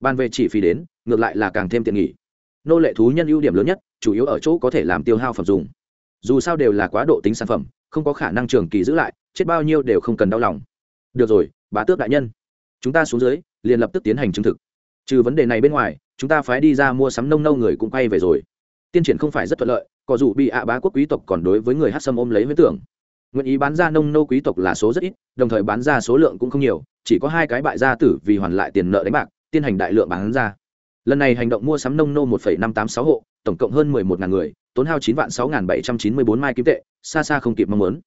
Ban về chỉ phí đến, ngược lại là càng thêm tiện nghỉ nô lệ thú nhân ưu điểm lớn nhất, chủ yếu ở chỗ có thể làm tiêu hao phẩm dùng. Dù sao đều là quá độ tính sản phẩm, không có khả năng trường kỳ giữ lại, chết bao nhiêu đều không cần đau lòng. Được rồi, bá tước đại nhân. Chúng ta xuống dưới, liền lập tức tiến hành chứng thực. Trừ vấn đề này bên ngoài, chúng ta phái đi ra mua sắm nông nâu người cũng quay về rồi. Tiên triển không phải rất thuận lợi có dù bị ạ bá quốc quý tộc còn đối với người hát sâm ôm lấy huyết tưởng. Nguyện ý bán ra nông nô quý tộc là số rất ít, đồng thời bán ra số lượng cũng không nhiều, chỉ có hai cái bại gia tử vì hoàn lại tiền nợ đánh bạc tiến hành đại lượng bán ra. Lần này hành động mua sắm nông nô một năm tám sáu hộ, tổng cộng hơn mười một ngàn người, tốn hao chín vạn sáu bảy trăm chín mươi bốn mai kim tệ, xa xa không kịp mong muốn.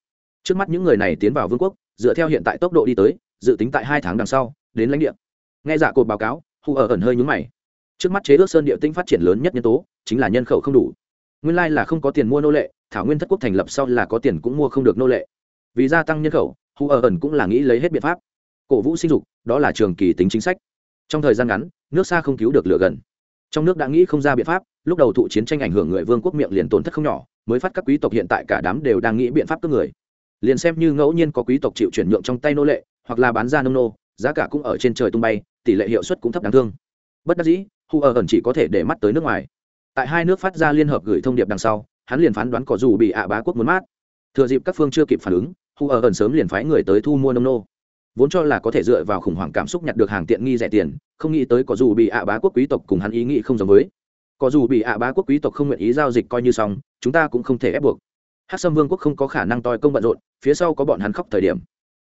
Trước mắt những người này tiến vào vương quốc, dựa theo hiện tại tốc độ đi tới, dự tính tại hai tháng đằng sau, đến lãnh địa. Nghe dạ cột báo cáo hù ở ẩn hơi nhúng mày. Trước mắt chế ước sơn địa tinh phát triển lớn nhất nhân tố, chính là nhân khẩu không đủ nguyên lai là không có tiền mua nô lệ, thảo nguyên thất quốc thành lập sau là có tiền cũng mua không được nô lệ. Vì gia tăng nhân khẩu, hù ở ẩn cũng là nghĩ lấy hết biện pháp. Cổ vũ sinh dục, đó là trường kỳ tính chính sách. Trong thời gian ngắn, nước xa không cứu được lửa gần. Trong nước đã nghĩ không ra biện pháp, lúc đầu thụ chiến tranh ảnh hưởng người vương quốc miệng liền tổn thất không nhỏ, mới phát các quý tộc hiện tại cả đám đều đang nghĩ biện pháp cướp người. Liền xem như ngẫu nhiên có quý tộc chịu chuyển nhượng trong tay nô lệ, hoặc là bán ra nông nô, giá cả cũng ở trên trời tung bay, tỷ lệ hiệu suất cũng thấp đáng thương. Bất đắc dĩ, hù ở ẩn chỉ có thể để mắt tới nước ngoài tại hai nước phát ra liên hợp gửi thông điệp đằng sau, hắn liền phán đoán có dù bị ạ bá quốc muốn mát. Thừa dịp các phương chưa kịp phản ứng, hu ở ẩn sớm liền phái người tới thu mua nông nô. Vốn cho là có thể dựa vào khủng hoảng cảm xúc nhặt được hàng tiện nghi rẻ tiền, không nghĩ tới có dù bị ạ bá quốc quý tộc cùng hắn ý nghĩ không giống với. Có dù bị ạ bá quốc quý tộc không nguyện ý giao dịch coi như xong, chúng ta cũng không thể ép buộc. Hát sâm vương quốc không có khả năng toi công bận rộn, phía sau có bọn hắn khóc thời điểm.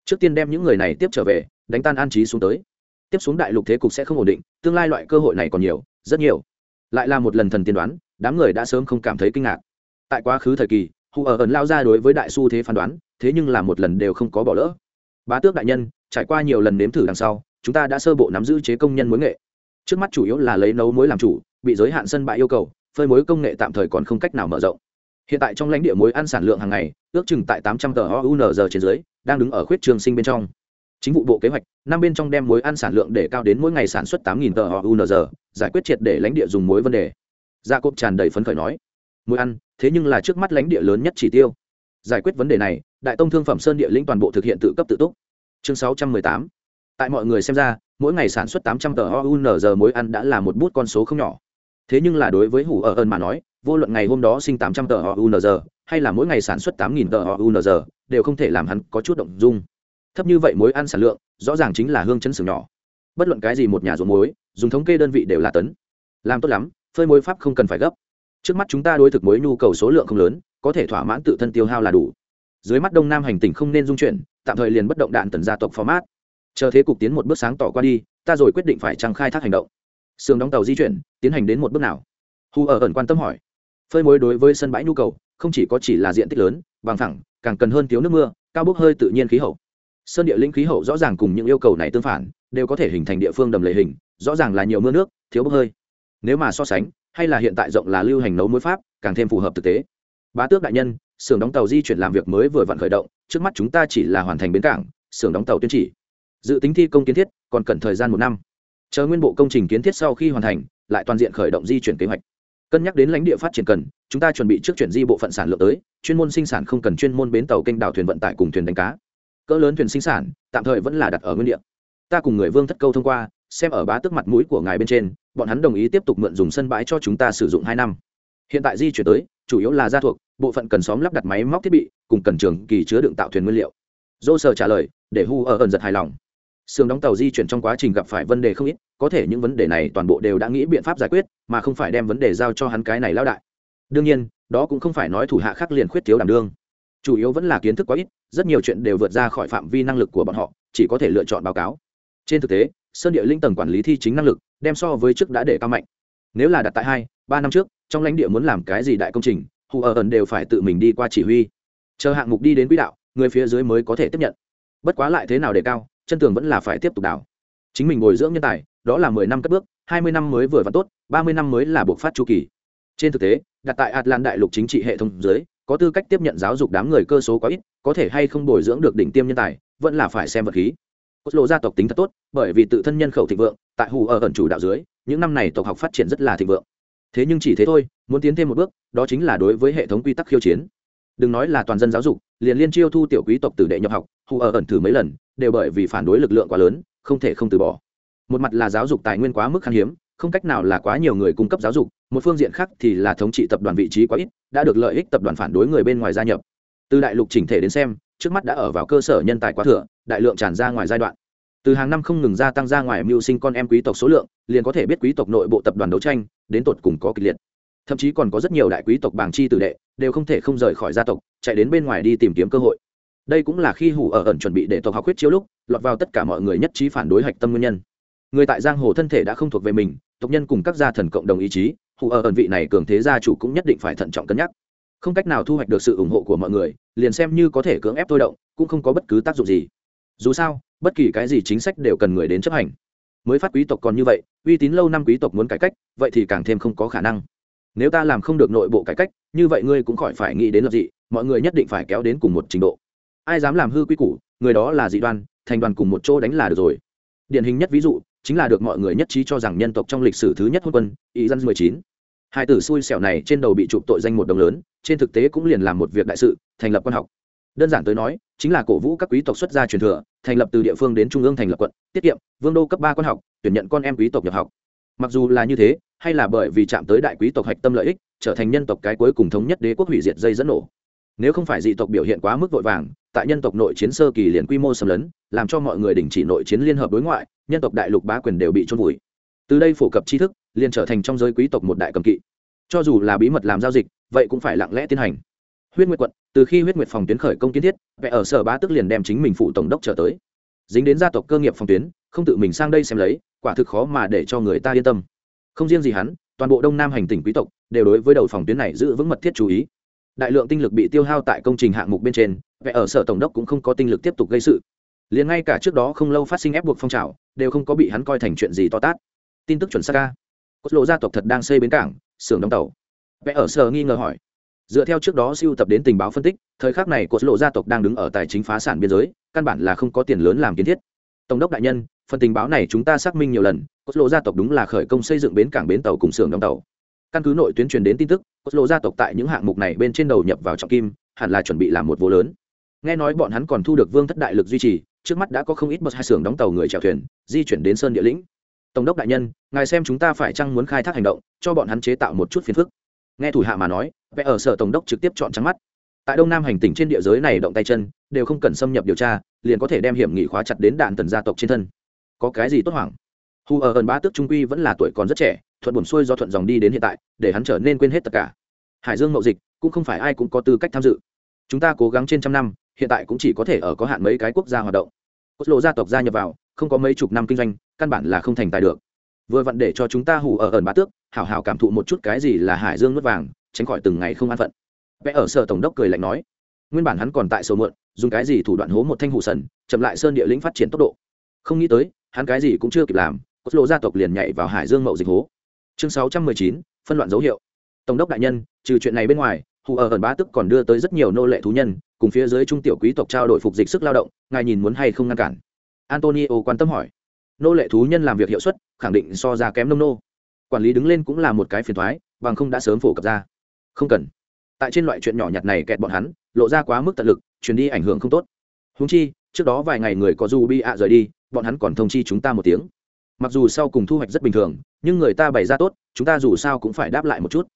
Trước tiên đem những người này tiếp trở về, đánh tan an trí xuống tới. Tiếp xuống đại lục thế cục sẽ không ổn định, tương lai loại cơ hội này còn nhiều, rất nhiều lại là một lần thần tiên đoán, đám người đã sớm không cảm thấy kinh ngạc. Tại quá khứ thời kỳ, hù ở ẩn lao ra đối với đại s u thế phán đoán, thế nhưng là một lần đều không có bỏ lỡ. Bá tước đại nhân, trải qua nhiều lần nếm thử đằng sau, chúng ta đã sơ bộ nắm giữ chế công nhân muối nghệ. Trước mắt chủ yếu là lấy nấu muối làm chủ, bị giới hạn sân bãi yêu cầu, phơi muối công nghệ tạm thời còn không cách nào mở rộng. Hiện tại trong lãnh địa muối ăn sản lượng hàng ngày, ước chừng tại tám trăm tờ ounz trên dưới, đang đứng ở khuyết trường sinh bên trong chính vụ bộ kế hoạch năm bên trong đem muối ăn sản lượng để cao đến mỗi ngày sản xuất tám tờ UNR, giải quyết triệt để lãnh địa dùng muối vấn đề. Dạ Gia cốp tràn đầy phấn khởi nói muối ăn thế nhưng là trước mắt lãnh địa lớn nhất chỉ tiêu. Giải quyết vấn đề này đại tông thương phẩm sơn địa lĩnh toàn bộ thực hiện tự cấp tự túc. Chương sáu trăm mười tám. Tại mọi người xem ra mỗi ngày sản xuất tám trăm tờ ounz muối ăn đã là một bút con số không nhỏ. Thế nhưng là đối với hủ ở ơn mà nói vô luận ngày hôm đó sinh tám trăm tờ ounz hay là mỗi ngày sản xuất tám nghìn tờ UNR đều không thể làm hắn có chút động dung thấp như vậy muối ăn sản lượng, rõ ràng chính là hương chấn xưởng nhỏ. Bất luận cái gì một nhà ruộng muối, dùng thống kê đơn vị đều là tấn. Làm tốt lắm, phơi muối pháp không cần phải gấp. Trước mắt chúng ta đối thực muối nhu cầu số lượng không lớn, có thể thỏa mãn tự thân tiêu hao là đủ. Dưới mắt đông nam hành tỉnh không nên dung chuyển, tạm thời liền bất động đạn tần gia tộc format. Chờ thế cục tiến một bước sáng tỏ qua đi, ta rồi quyết định phải trăng khai thác hành động. Sườn đóng tàu di chuyển, tiến hành đến một bước nào? Hu ở ẩn quan tâm hỏi. Phơi muối đối với sân bãi nhu cầu, không chỉ có chỉ là diện tích lớn, bằng thẳng càng cần hơn thiếu nước mưa, cao bốc hơi tự nhiên khí hậu sơn địa linh khí hậu rõ ràng cùng những yêu cầu này tương phản, đều có thể hình thành địa phương đầm lầy hình, rõ ràng là nhiều mưa nước, thiếu bốc hơi. Nếu mà so sánh, hay là hiện tại rộng là lưu hành nấu muối pháp, càng thêm phù hợp thực tế. Bá tước đại nhân, xưởng đóng tàu di chuyển làm việc mới vừa vặn khởi động, trước mắt chúng ta chỉ là hoàn thành bến cảng, xưởng đóng tàu tuyên chỉ. Dự tính thi công kiến thiết, còn cần thời gian một năm. Chờ nguyên bộ công trình kiến thiết sau khi hoàn thành, lại toàn diện khởi động di chuyển kế hoạch. Cân nhắc đến lãnh địa phát triển cần, chúng ta chuẩn bị trước chuyển di bộ phận sản lượng tới, chuyên môn sinh sản không cần chuyên môn bến tàu kênh đảo thuyền vận tải cùng thuyền đánh cá cỡ lớn thuyền sinh sản, tạm thời vẫn là đặt ở nguyên địa. Ta cùng người vương thất câu thông qua, xem ở bá tức mặt mũi của ngài bên trên, bọn hắn đồng ý tiếp tục mượn dùng sân bãi cho chúng ta sử dụng hai năm. Hiện tại di chuyển tới, chủ yếu là gia thuộc, bộ phận cần xóm lắp đặt máy móc thiết bị, cùng cần trường kỳ chứa đựng tạo thuyền nguyên liệu. Dô sờ trả lời, để hu ở ẩn giật hài lòng. Sườn đóng tàu di chuyển trong quá trình gặp phải vấn đề không ít, có thể những vấn đề này toàn bộ đều đã nghĩ biện pháp giải quyết, mà không phải đem vấn đề giao cho hắn cái này lao đại. Đương nhiên, đó cũng không phải nói thủ hạ khác liền khuyết thiếu đảm đương chủ yếu vẫn là kiến thức quá ít, rất nhiều chuyện đều vượt ra khỏi phạm vi năng lực của bọn họ, chỉ có thể lựa chọn báo cáo. Trên thực tế, sơn địa linh tầng quản lý thi chính năng lực, đem so với trước đã để cao mạnh. Nếu là đặt tại hai, ba năm trước, trong lãnh địa muốn làm cái gì đại công trình, hù ở ẩn đều phải tự mình đi qua chỉ huy. Chờ hạng mục đi đến quỹ đạo, người phía dưới mới có thể tiếp nhận. Bất quá lại thế nào để cao, chân tường vẫn là phải tiếp tục đào. Chính mình bồi dưỡng nhân tài, đó là mười năm cất bước, hai mươi năm mới vừa và tốt, ba mươi năm mới là buộc phát chu kỳ. Trên thực tế, đặt tại atlan đại lục chính trị hệ thống dưới có tư cách tiếp nhận giáo dục đám người cơ số quá ít, có thể hay không bồi dưỡng được đỉnh tiêm nhân tài, vẫn là phải xem vật khí. Cốt lộ gia tộc tính thật tốt, bởi vì tự thân nhân khẩu thịnh vượng, tại hù ở ẩn chủ đạo dưới, những năm này tộc học phát triển rất là thịnh vượng. Thế nhưng chỉ thế thôi, muốn tiến thêm một bước, đó chính là đối với hệ thống quy tắc khiêu chiến. Đừng nói là toàn dân giáo dục, liền liên chiêu thu tiểu quý tộc tử đệ nhập học, hù ở ẩn thử mấy lần, đều bởi vì phản đối lực lượng quá lớn, không thể không từ bỏ. Một mặt là giáo dục tài nguyên quá mức khan hiếm không cách nào là quá nhiều người cung cấp giáo dục, một phương diện khác thì là thống trị tập đoàn vị trí quá ít, đã được lợi ích tập đoàn phản đối người bên ngoài gia nhập. Từ đại lục chỉnh thể đến xem, trước mắt đã ở vào cơ sở nhân tài quá thừa, đại lượng tràn ra ngoài giai đoạn. Từ hàng năm không ngừng gia tăng ra ngoài mưu sinh con em quý tộc số lượng, liền có thể biết quý tộc nội bộ tập đoàn đấu tranh, đến tột cùng có kịch liệt. Thậm chí còn có rất nhiều đại quý tộc bảng chi tử đệ, đều không thể không rời khỏi gia tộc, chạy đến bên ngoài đi tìm kiếm cơ hội. Đây cũng là khi hủ ở ẩn chuẩn bị để tộc học huyết chiếu lúc, lọt vào tất cả mọi người nhất trí phản đối hạch tâm nguyên nhân người tại giang hồ thân thể đã không thuộc về mình, tộc nhân cùng các gia thần cộng đồng ý chí, hù ở ẩn vị này cường thế gia chủ cũng nhất định phải thận trọng cân nhắc. Không cách nào thu hoạch được sự ủng hộ của mọi người, liền xem như có thể cưỡng ép thôi động, cũng không có bất cứ tác dụng gì. Dù sao, bất kỳ cái gì chính sách đều cần người đến chấp hành. Mới phát quý tộc còn như vậy, uy tín lâu năm quý tộc muốn cải cách, vậy thì càng thêm không có khả năng. Nếu ta làm không được nội bộ cải cách, như vậy ngươi cũng khỏi phải nghĩ đến lập dị, mọi người nhất định phải kéo đến cùng một trình độ. Ai dám làm hư quy củ, người đó là dị đoan, thành đoàn cùng một chỗ đánh là được rồi. Điển hình nhất ví dụ chính là được mọi người nhất trí cho rằng nhân tộc trong lịch sử thứ nhất hôn quân ý dân mười chín. Hai tử xui xẻo này trên đầu bị chụp tội danh một đồng lớn, trên thực tế cũng liền làm một việc đại sự, thành lập quan học. Đơn giản tới nói, chính là cổ vũ các quý tộc xuất gia truyền thừa, thành lập từ địa phương đến trung ương thành lập quận, tiết kiệm, vương đô cấp ba quan học, tuyển nhận con em quý tộc nhập học. Mặc dù là như thế, hay là bởi vì chạm tới đại quý tộc hạch tâm lợi ích, trở thành nhân tộc cái cuối cùng thống nhất đế quốc hủy diệt dây dẫn nổ nếu không phải dị tộc biểu hiện quá mức vội vàng, tại nhân tộc nội chiến sơ kỳ liền quy mô xâm lấn, làm cho mọi người đình chỉ nội chiến liên hợp đối ngoại, nhân tộc đại lục bá quyền đều bị trôn vùi. Từ đây phổ cập tri thức, liền trở thành trong giới quý tộc một đại cầm kỵ. Cho dù là bí mật làm giao dịch, vậy cũng phải lặng lẽ tiến hành. Huyết nguyệt quận, từ khi huyết nguyệt phòng tuyến khởi công kiến thiết vẽ ở sở bá tức liền đem chính mình phụ tổng đốc trở tới. Dính đến gia tộc cơ nghiệp phòng tuyến, không tự mình sang đây xem lấy, quả thực khó mà để cho người ta yên tâm. Không riêng gì hắn, toàn bộ đông nam hành tỉnh quý tộc, đều đối với đầu phòng tuyến này giữ vững mật thiết chú ý đại lượng tinh lực bị tiêu hao tại công trình hạng mục bên trên vẽ ở sở tổng đốc cũng không có tinh lực tiếp tục gây sự. Liền ngay cả trước đó không lâu phát sinh ép buộc phong trào, đều không có bị hắn coi thành chuyện gì to tát. Tin tức chuẩn xác ca cốt lộ gia tộc thật đang xây bến cảng, xưởng đóng tàu. Vẽ ở sở nghi ngờ hỏi. Dựa theo trước đó siêu tập đến tình báo phân tích, thời khắc này cốt lộ gia tộc đang đứng ở tài chính phá sản biên giới, căn bản là không có tiền lớn làm kiến thiết. Tổng đốc đại nhân, phần tình báo này chúng ta xác minh nhiều lần, cốt lộ gia tộc đúng là khởi công xây dựng bến cảng bến tàu cùng xưởng đóng tàu căn cứ nội tuyến truyền đến tin tức cốt lộ gia tộc tại những hạng mục này bên trên đầu nhập vào trọng kim, hẳn là chuẩn bị làm một vô lớn. Nghe nói bọn hắn còn thu được vương thất đại lực duy trì, trước mắt đã có không ít bậc hai xưởng đóng tàu người chèo thuyền, di chuyển đến sơn địa lĩnh. Tổng đốc đại nhân, ngài xem chúng ta phải chăng muốn khai thác hành động, cho bọn hắn chế tạo một chút phiền phức. Nghe thủ hạ mà nói vẽ ở sở tổng đốc trực tiếp chọn trắng mắt. Tại đông nam hành tỉnh trên địa giới này động tay chân, đều không cần xâm nhập điều tra, liền có thể đem hiểm nghị khóa chặt đến đạn tần gia tộc trên thân. Có cái gì tốt hoảng? Hù ở ẩn ba tước trung quy vẫn là tuổi còn rất trẻ thuận buồn xuôi do thuận dòng đi đến hiện tại, để hắn trở nên quên hết tất cả. Hải dương mậu dịch, cũng không phải ai cũng có tư cách tham dự. Chúng ta cố gắng trên trăm năm, hiện tại cũng chỉ có thể ở có hạn mấy cái quốc gia hoạt động. Cốt lộ gia tộc gia nhập vào, không có mấy chục năm kinh doanh, căn bản là không thành tài được. Vừa vặn để cho chúng ta hủ ở ẩn bá tước, hảo hảo cảm thụ một chút cái gì là hải dương mất vàng, tránh khỏi từng ngày không an phận. Vẽ ở sở tổng đốc cười lạnh nói, nguyên bản hắn còn tại sầu muộn, dùng cái gì thủ đoạn hố một thanh hủ sần, chậm lại sơn địa lĩnh phát triển tốc độ. Không nghĩ tới, hắn cái gì cũng chưa kịp làm, cốt lộ gia tộc liền nhảy vào hải dương mậu dịch hố chương sáu trăm mười chín, phân loạn dấu hiệu. Tổng đốc đại nhân, trừ chuyện này bên ngoài, hù ở ẩn bá tức còn đưa tới rất nhiều nô lệ thú nhân, cùng phía dưới trung tiểu quý tộc trao đổi phục dịch sức lao động, ngài nhìn muốn hay không ngăn cản? Antonio quan tâm hỏi. Nô lệ thú nhân làm việc hiệu suất, khẳng định so ra kém nông nô. Quản lý đứng lên cũng là một cái phiền thoái bằng không đã sớm phổ cập ra. Không cần. Tại trên loại chuyện nhỏ nhặt này kẹt bọn hắn, lộ ra quá mức tận lực, truyền đi ảnh hưởng không tốt. Húng chi, trước đó vài ngày người có du bi ạ rời đi, bọn hắn còn thông chi chúng ta một tiếng mặc dù sau cùng thu hoạch rất bình thường, nhưng người ta bày ra tốt, chúng ta dù sao cũng phải đáp lại một chút.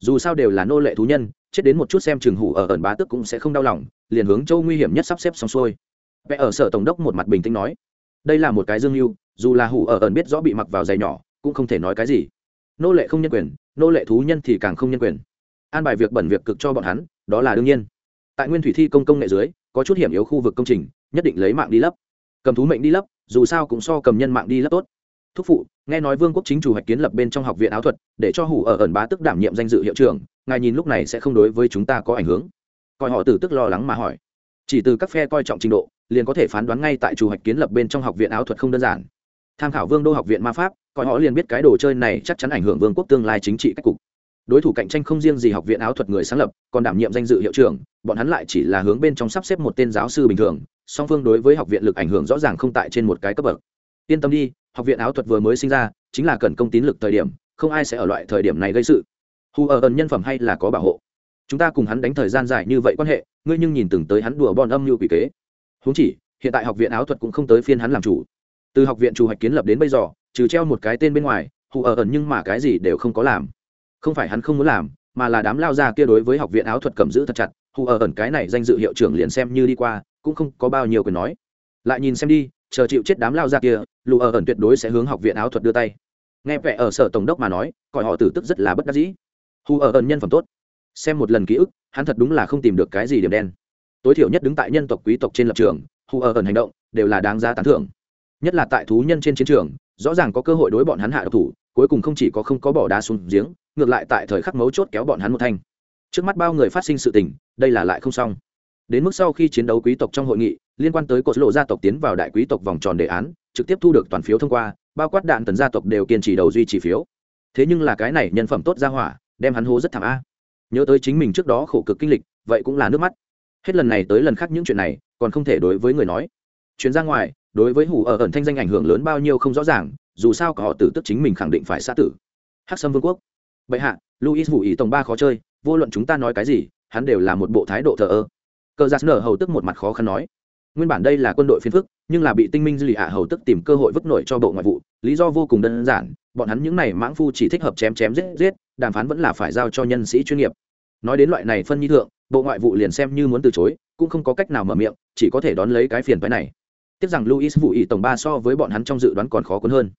Dù sao đều là nô lệ thú nhân, chết đến một chút xem trường hủ ở ẩn bá tức cũng sẽ không đau lòng, liền hướng châu nguy hiểm nhất sắp xếp xong xuôi. Vẽ ở sở tổng đốc một mặt bình tĩnh nói, đây là một cái dương mưu, dù là hủ ở ẩn biết rõ bị mặc vào giày nhỏ, cũng không thể nói cái gì. Nô lệ không nhân quyền, nô lệ thú nhân thì càng không nhân quyền. An bài việc bẩn việc cực cho bọn hắn, đó là đương nhiên. Tại nguyên thủy thi công công nghệ dưới, có chút hiểm yếu khu vực công trình, nhất định lấy mạng đi lấp. Cầm thú mệnh đi lấp, dù sao cũng so cầm nhân mạng đi lấp tốt thúc phụ, nghe nói vương quốc chính chủ hoạch kiến lập bên trong học viện áo thuật, để cho hủ ở ẩn bá tức đảm nhiệm danh dự hiệu trưởng, ngài nhìn lúc này sẽ không đối với chúng ta có ảnh hưởng. Coi họ từ tức lo lắng mà hỏi. Chỉ từ các phe coi trọng trình độ, liền có thể phán đoán ngay tại chủ hoạch kiến lập bên trong học viện áo thuật không đơn giản. Tham khảo vương đô học viện ma pháp, coi họ liền biết cái đồ chơi này chắc chắn ảnh hưởng vương quốc tương lai chính trị cách cục. Đối thủ cạnh tranh không riêng gì học viện áo thuật người sáng lập, còn đảm nhiệm danh dự hiệu trưởng, bọn hắn lại chỉ là hướng bên trong sắp xếp một tên giáo sư bình thường, song phương đối với học viện lực ảnh hưởng rõ ràng không tại trên một cái cấp bậc. Yên tâm đi học viện áo thuật vừa mới sinh ra, chính là cần công tín lực thời điểm, không ai sẽ ở loại thời điểm này gây sự. Hù ở ẩn nhân phẩm hay là có bảo hộ? Chúng ta cùng hắn đánh thời gian dài như vậy quan hệ, ngươi nhưng nhìn từng tới hắn đùa bon âm như quỷ kế. Huống chỉ, hiện tại học viện áo thuật cũng không tới phiên hắn làm chủ. Từ học viện chủ hoạch kiến lập đến bây giờ, trừ treo một cái tên bên ngoài, hù ở ẩn nhưng mà cái gì đều không có làm. Không phải hắn không muốn làm, mà là đám lao ra kia đối với học viện áo thuật cầm giữ thật chặt. Hù ở ẩn cái này danh dự hiệu trưởng liền xem như đi qua, cũng không có bao nhiêu quyền nói lại nhìn xem đi, chờ chịu chết đám lao ra kia, lù ở ẩn tuyệt đối sẽ hướng học viện áo thuật đưa tay. Nghe vẻ ở sở tổng đốc mà nói coi họ tử tức rất là bất đắc dĩ. Hù ở ẩn nhân phẩm tốt. Xem một lần ký ức, hắn thật đúng là không tìm được cái gì điểm đen. Tối thiểu nhất đứng tại nhân tộc quý tộc trên lập trường, hù ở ẩn hành động đều là đáng giá tán thưởng. Nhất là tại thú nhân trên chiến trường, rõ ràng có cơ hội đối bọn hắn hạ độc thủ, cuối cùng không chỉ có không có bỏ đá xuống giếng, ngược lại tại thời khắc mấu chốt kéo bọn hắn một thanh. Trước mắt bao người phát sinh sự tình, đây là lại không xong đến mức sau khi chiến đấu quý tộc trong hội nghị, liên quan tới cột lộ gia tộc tiến vào đại quý tộc vòng tròn đề án, trực tiếp thu được toàn phiếu thông qua, bao quát đạn tần gia tộc đều kiên trì đầu duy trì phiếu. Thế nhưng là cái này nhân phẩm tốt ra hỏa, đem hắn hố rất thảm a. Nhớ tới chính mình trước đó khổ cực kinh lịch, vậy cũng là nước mắt. Hết lần này tới lần khác những chuyện này, còn không thể đối với người nói. Chuyến ra ngoài, đối với hủ ở ẩn thanh danh ảnh hưởng lớn bao nhiêu không rõ ràng, dù sao cả họ tử tức chính mình khẳng định phải xã tử. Hắc sâm vương quốc. Bệ hạ luis hủ ý tổng ba khó chơi, vô luận chúng ta nói cái gì, hắn đều là một bộ thái độ thờ ơ cờ giặc nở hầu tức một mặt khó khăn nói, nguyên bản đây là quân đội phiên phức, nhưng là bị tinh minh dư lì hạ hầu tức tìm cơ hội vứt nổi cho bộ ngoại vụ, lý do vô cùng đơn giản, bọn hắn những này mãng phu chỉ thích hợp chém chém giết giết, đàm phán vẫn là phải giao cho nhân sĩ chuyên nghiệp. Nói đến loại này phân nhi thượng, bộ ngoại vụ liền xem như muốn từ chối, cũng không có cách nào mở miệng, chỉ có thể đón lấy cái phiền phái này. Tiếc rằng luis vụ ý tổng ba so với bọn hắn trong dự đoán còn khó cuốn hơn.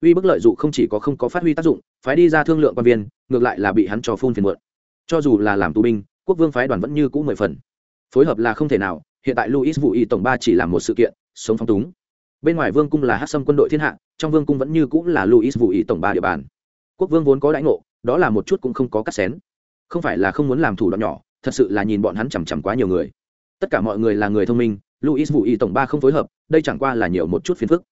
Uy bức lợi dụng không chỉ có không có phát huy tác dụng, phái đi ra thương lượng quan viên, ngược lại là bị hắn cho phun phiền muộn. Cho dù là làm tù binh, quốc vương phái đoàn vẫn như cũ mười phần phối hợp là không thể nào, hiện tại luis vũ y tổng ba chỉ làm một sự kiện, sống phong túng. Bên ngoài vương cung là hát xâm quân đội thiên hạ, trong vương cung vẫn như cũng là luis vũ y tổng ba địa bàn. Quốc vương vốn có đãi ngộ, đó là một chút cũng không có cắt xén. Không phải là không muốn làm thủ đoạn nhỏ, thật sự là nhìn bọn hắn chằm chằm quá nhiều người. Tất cả mọi người là người thông minh luis vũ y tổng ba không phối hợp, đây chẳng qua là nhiều một chút phiền phức.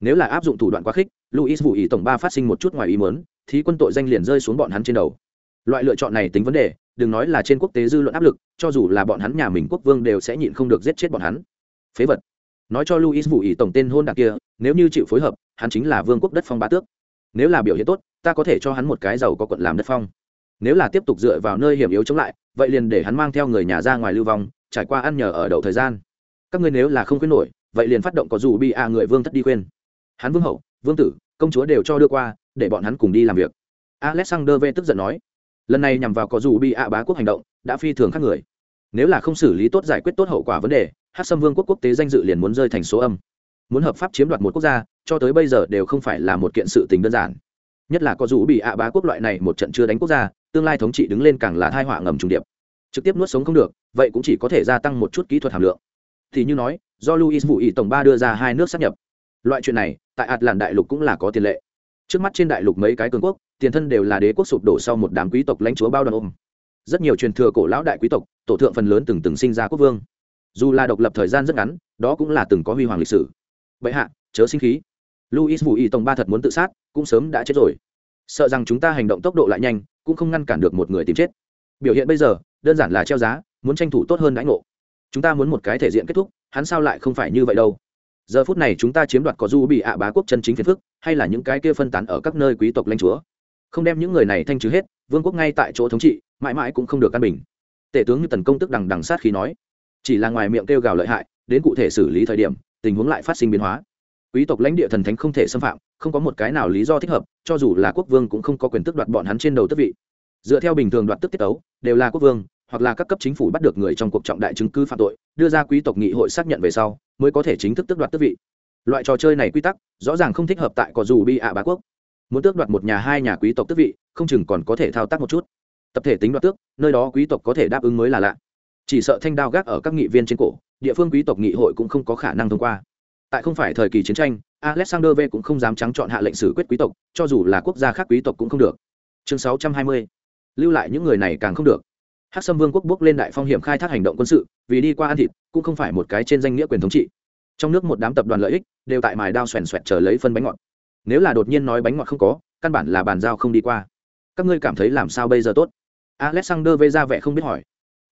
Nếu là áp dụng thủ đoạn quá khích luis vũ y tổng ba phát sinh một chút ngoài ý mớn thì quân tội danh liền rơi xuống bọn hắn trên đầu. Loại lựa chọn này tính vấn đề đừng nói là trên quốc tế dư luận áp lực, cho dù là bọn hắn nhà mình quốc vương đều sẽ nhịn không được giết chết bọn hắn. Phế vật. Nói cho luis vũ ý tổng tên hôn đặc kia, nếu như chịu phối hợp, hắn chính là vương quốc đất phong bá tước. Nếu là biểu hiện tốt, ta có thể cho hắn một cái giàu có quận làm đất phong. Nếu là tiếp tục dựa vào nơi hiểm yếu chống lại, vậy liền để hắn mang theo người nhà ra ngoài lưu vong, trải qua ăn nhờ ở đậu thời gian. Các ngươi nếu là không khuyên nổi, vậy liền phát động có dù bị a người vương thất đi khuyên. Hắn vương hậu, vương tử, công chúa đều cho đưa qua, để bọn hắn cùng đi làm việc. Alexander v tức giận nói lần này nhằm vào có dù bị ạ bá quốc hành động, đã phi thường khác người. Nếu là không xử lý tốt giải quyết tốt hậu quả vấn đề hát xâm vương quốc quốc tế danh dự liền muốn rơi thành số âm. Muốn hợp pháp chiếm đoạt một quốc gia, cho tới bây giờ đều không phải là một kiện sự tình đơn giản. Nhất là có dù bị ạ bá quốc loại này một trận chưa đánh quốc gia, tương lai thống trị đứng lên càng là thai họa ngầm trùng điệp. Trực tiếp nuốt sống không được, vậy cũng chỉ có thể gia tăng một chút kỹ thuật hàm lượng. Thì như nói, do luis vũ ý tổng ba đưa ra hai nước sắp nhập. Loại chuyện này, tại ạt làn đại lục cũng là có tiền lệ trước mắt trên đại lục mấy cái cường quốc, tiền thân đều là đế quốc sụp đổ sau một đám quý tộc lãnh chúa bao đoàn ôm. Rất nhiều truyền thừa cổ lão đại quý tộc, tổ thượng phần lớn từng từng sinh ra quốc vương. Dù là độc lập thời gian rất ngắn, đó cũng là từng có huy hoàng lịch sử. Bệ hạ, chớ sinh khí. Luis vũ y Tông ba thật muốn tự sát, cũng sớm đã chết rồi. Sợ rằng chúng ta hành động tốc độ lại nhanh, cũng không ngăn cản được một người tìm chết. Biểu hiện bây giờ, đơn giản là treo giá, muốn tranh thủ tốt hơn đãi ngộ. Chúng ta muốn một cái thể diện kết thúc, hắn sao lại không phải như vậy đâu? Giờ phút này chúng ta chiếm đoạt có du bị ạ bá quốc chân chính phiền phức, hay là những cái kia phân tán ở các nơi quý tộc lãnh chúa. Không đem những người này thanh trừ hết, vương quốc ngay tại chỗ thống trị, mãi mãi cũng không được căn bình. Tể tướng như tần công tức đằng đằng sát khi nói. Chỉ là ngoài miệng kêu gào lợi hại, đến cụ thể xử lý thời điểm, tình huống lại phát sinh biến hóa. Quý tộc lãnh địa thần thánh không thể xâm phạm, không có một cái nào lý do thích hợp, cho dù là quốc vương cũng không có quyền tước đoạt bọn hắn trên đầu tước vị. Dựa theo bình thường đoạt tước tiết tấu, đều là quốc vương, hoặc là các cấp chính phủ bắt được người trong cuộc trọng đại chứng cứ phạm tội, đưa ra quý tộc nghị hội xác nhận về sau mới có thể chính thức tước đoạt tước vị. Loại trò chơi này quy tắc, rõ ràng không thích hợp tại có dù bi ạ bá quốc. Muốn tước đoạt một nhà hai nhà quý tộc tước vị, không chừng còn có thể thao tác một chút. Tập thể tính đoạt tước, nơi đó quý tộc có thể đáp ứng mới là lạ. Chỉ sợ thanh đao gác ở các nghị viên trên cổ, địa phương quý tộc nghị hội cũng không có khả năng thông qua. Tại không phải thời kỳ chiến tranh, alexander v cũng không dám trắng chọn hạ lệnh xử quyết quý tộc, cho dù là quốc gia khác quý tộc cũng không được. Chương 620. lưu lại những người này càng không được. Hắc sâm vương quốc bước lên đại phong hiểm khai thác hành động quân sự, vì đi qua ăn thịt cũng không phải một cái trên danh nghĩa quyền thống trị. Trong nước một đám tập đoàn lợi ích đều tại mài đao xoèn xoẹt chờ lấy phân bánh ngọt. Nếu là đột nhiên nói bánh ngọt không có, căn bản là bàn giao không đi qua. Các ngươi cảm thấy làm sao bây giờ tốt? Alexander vây ra vẻ không biết hỏi.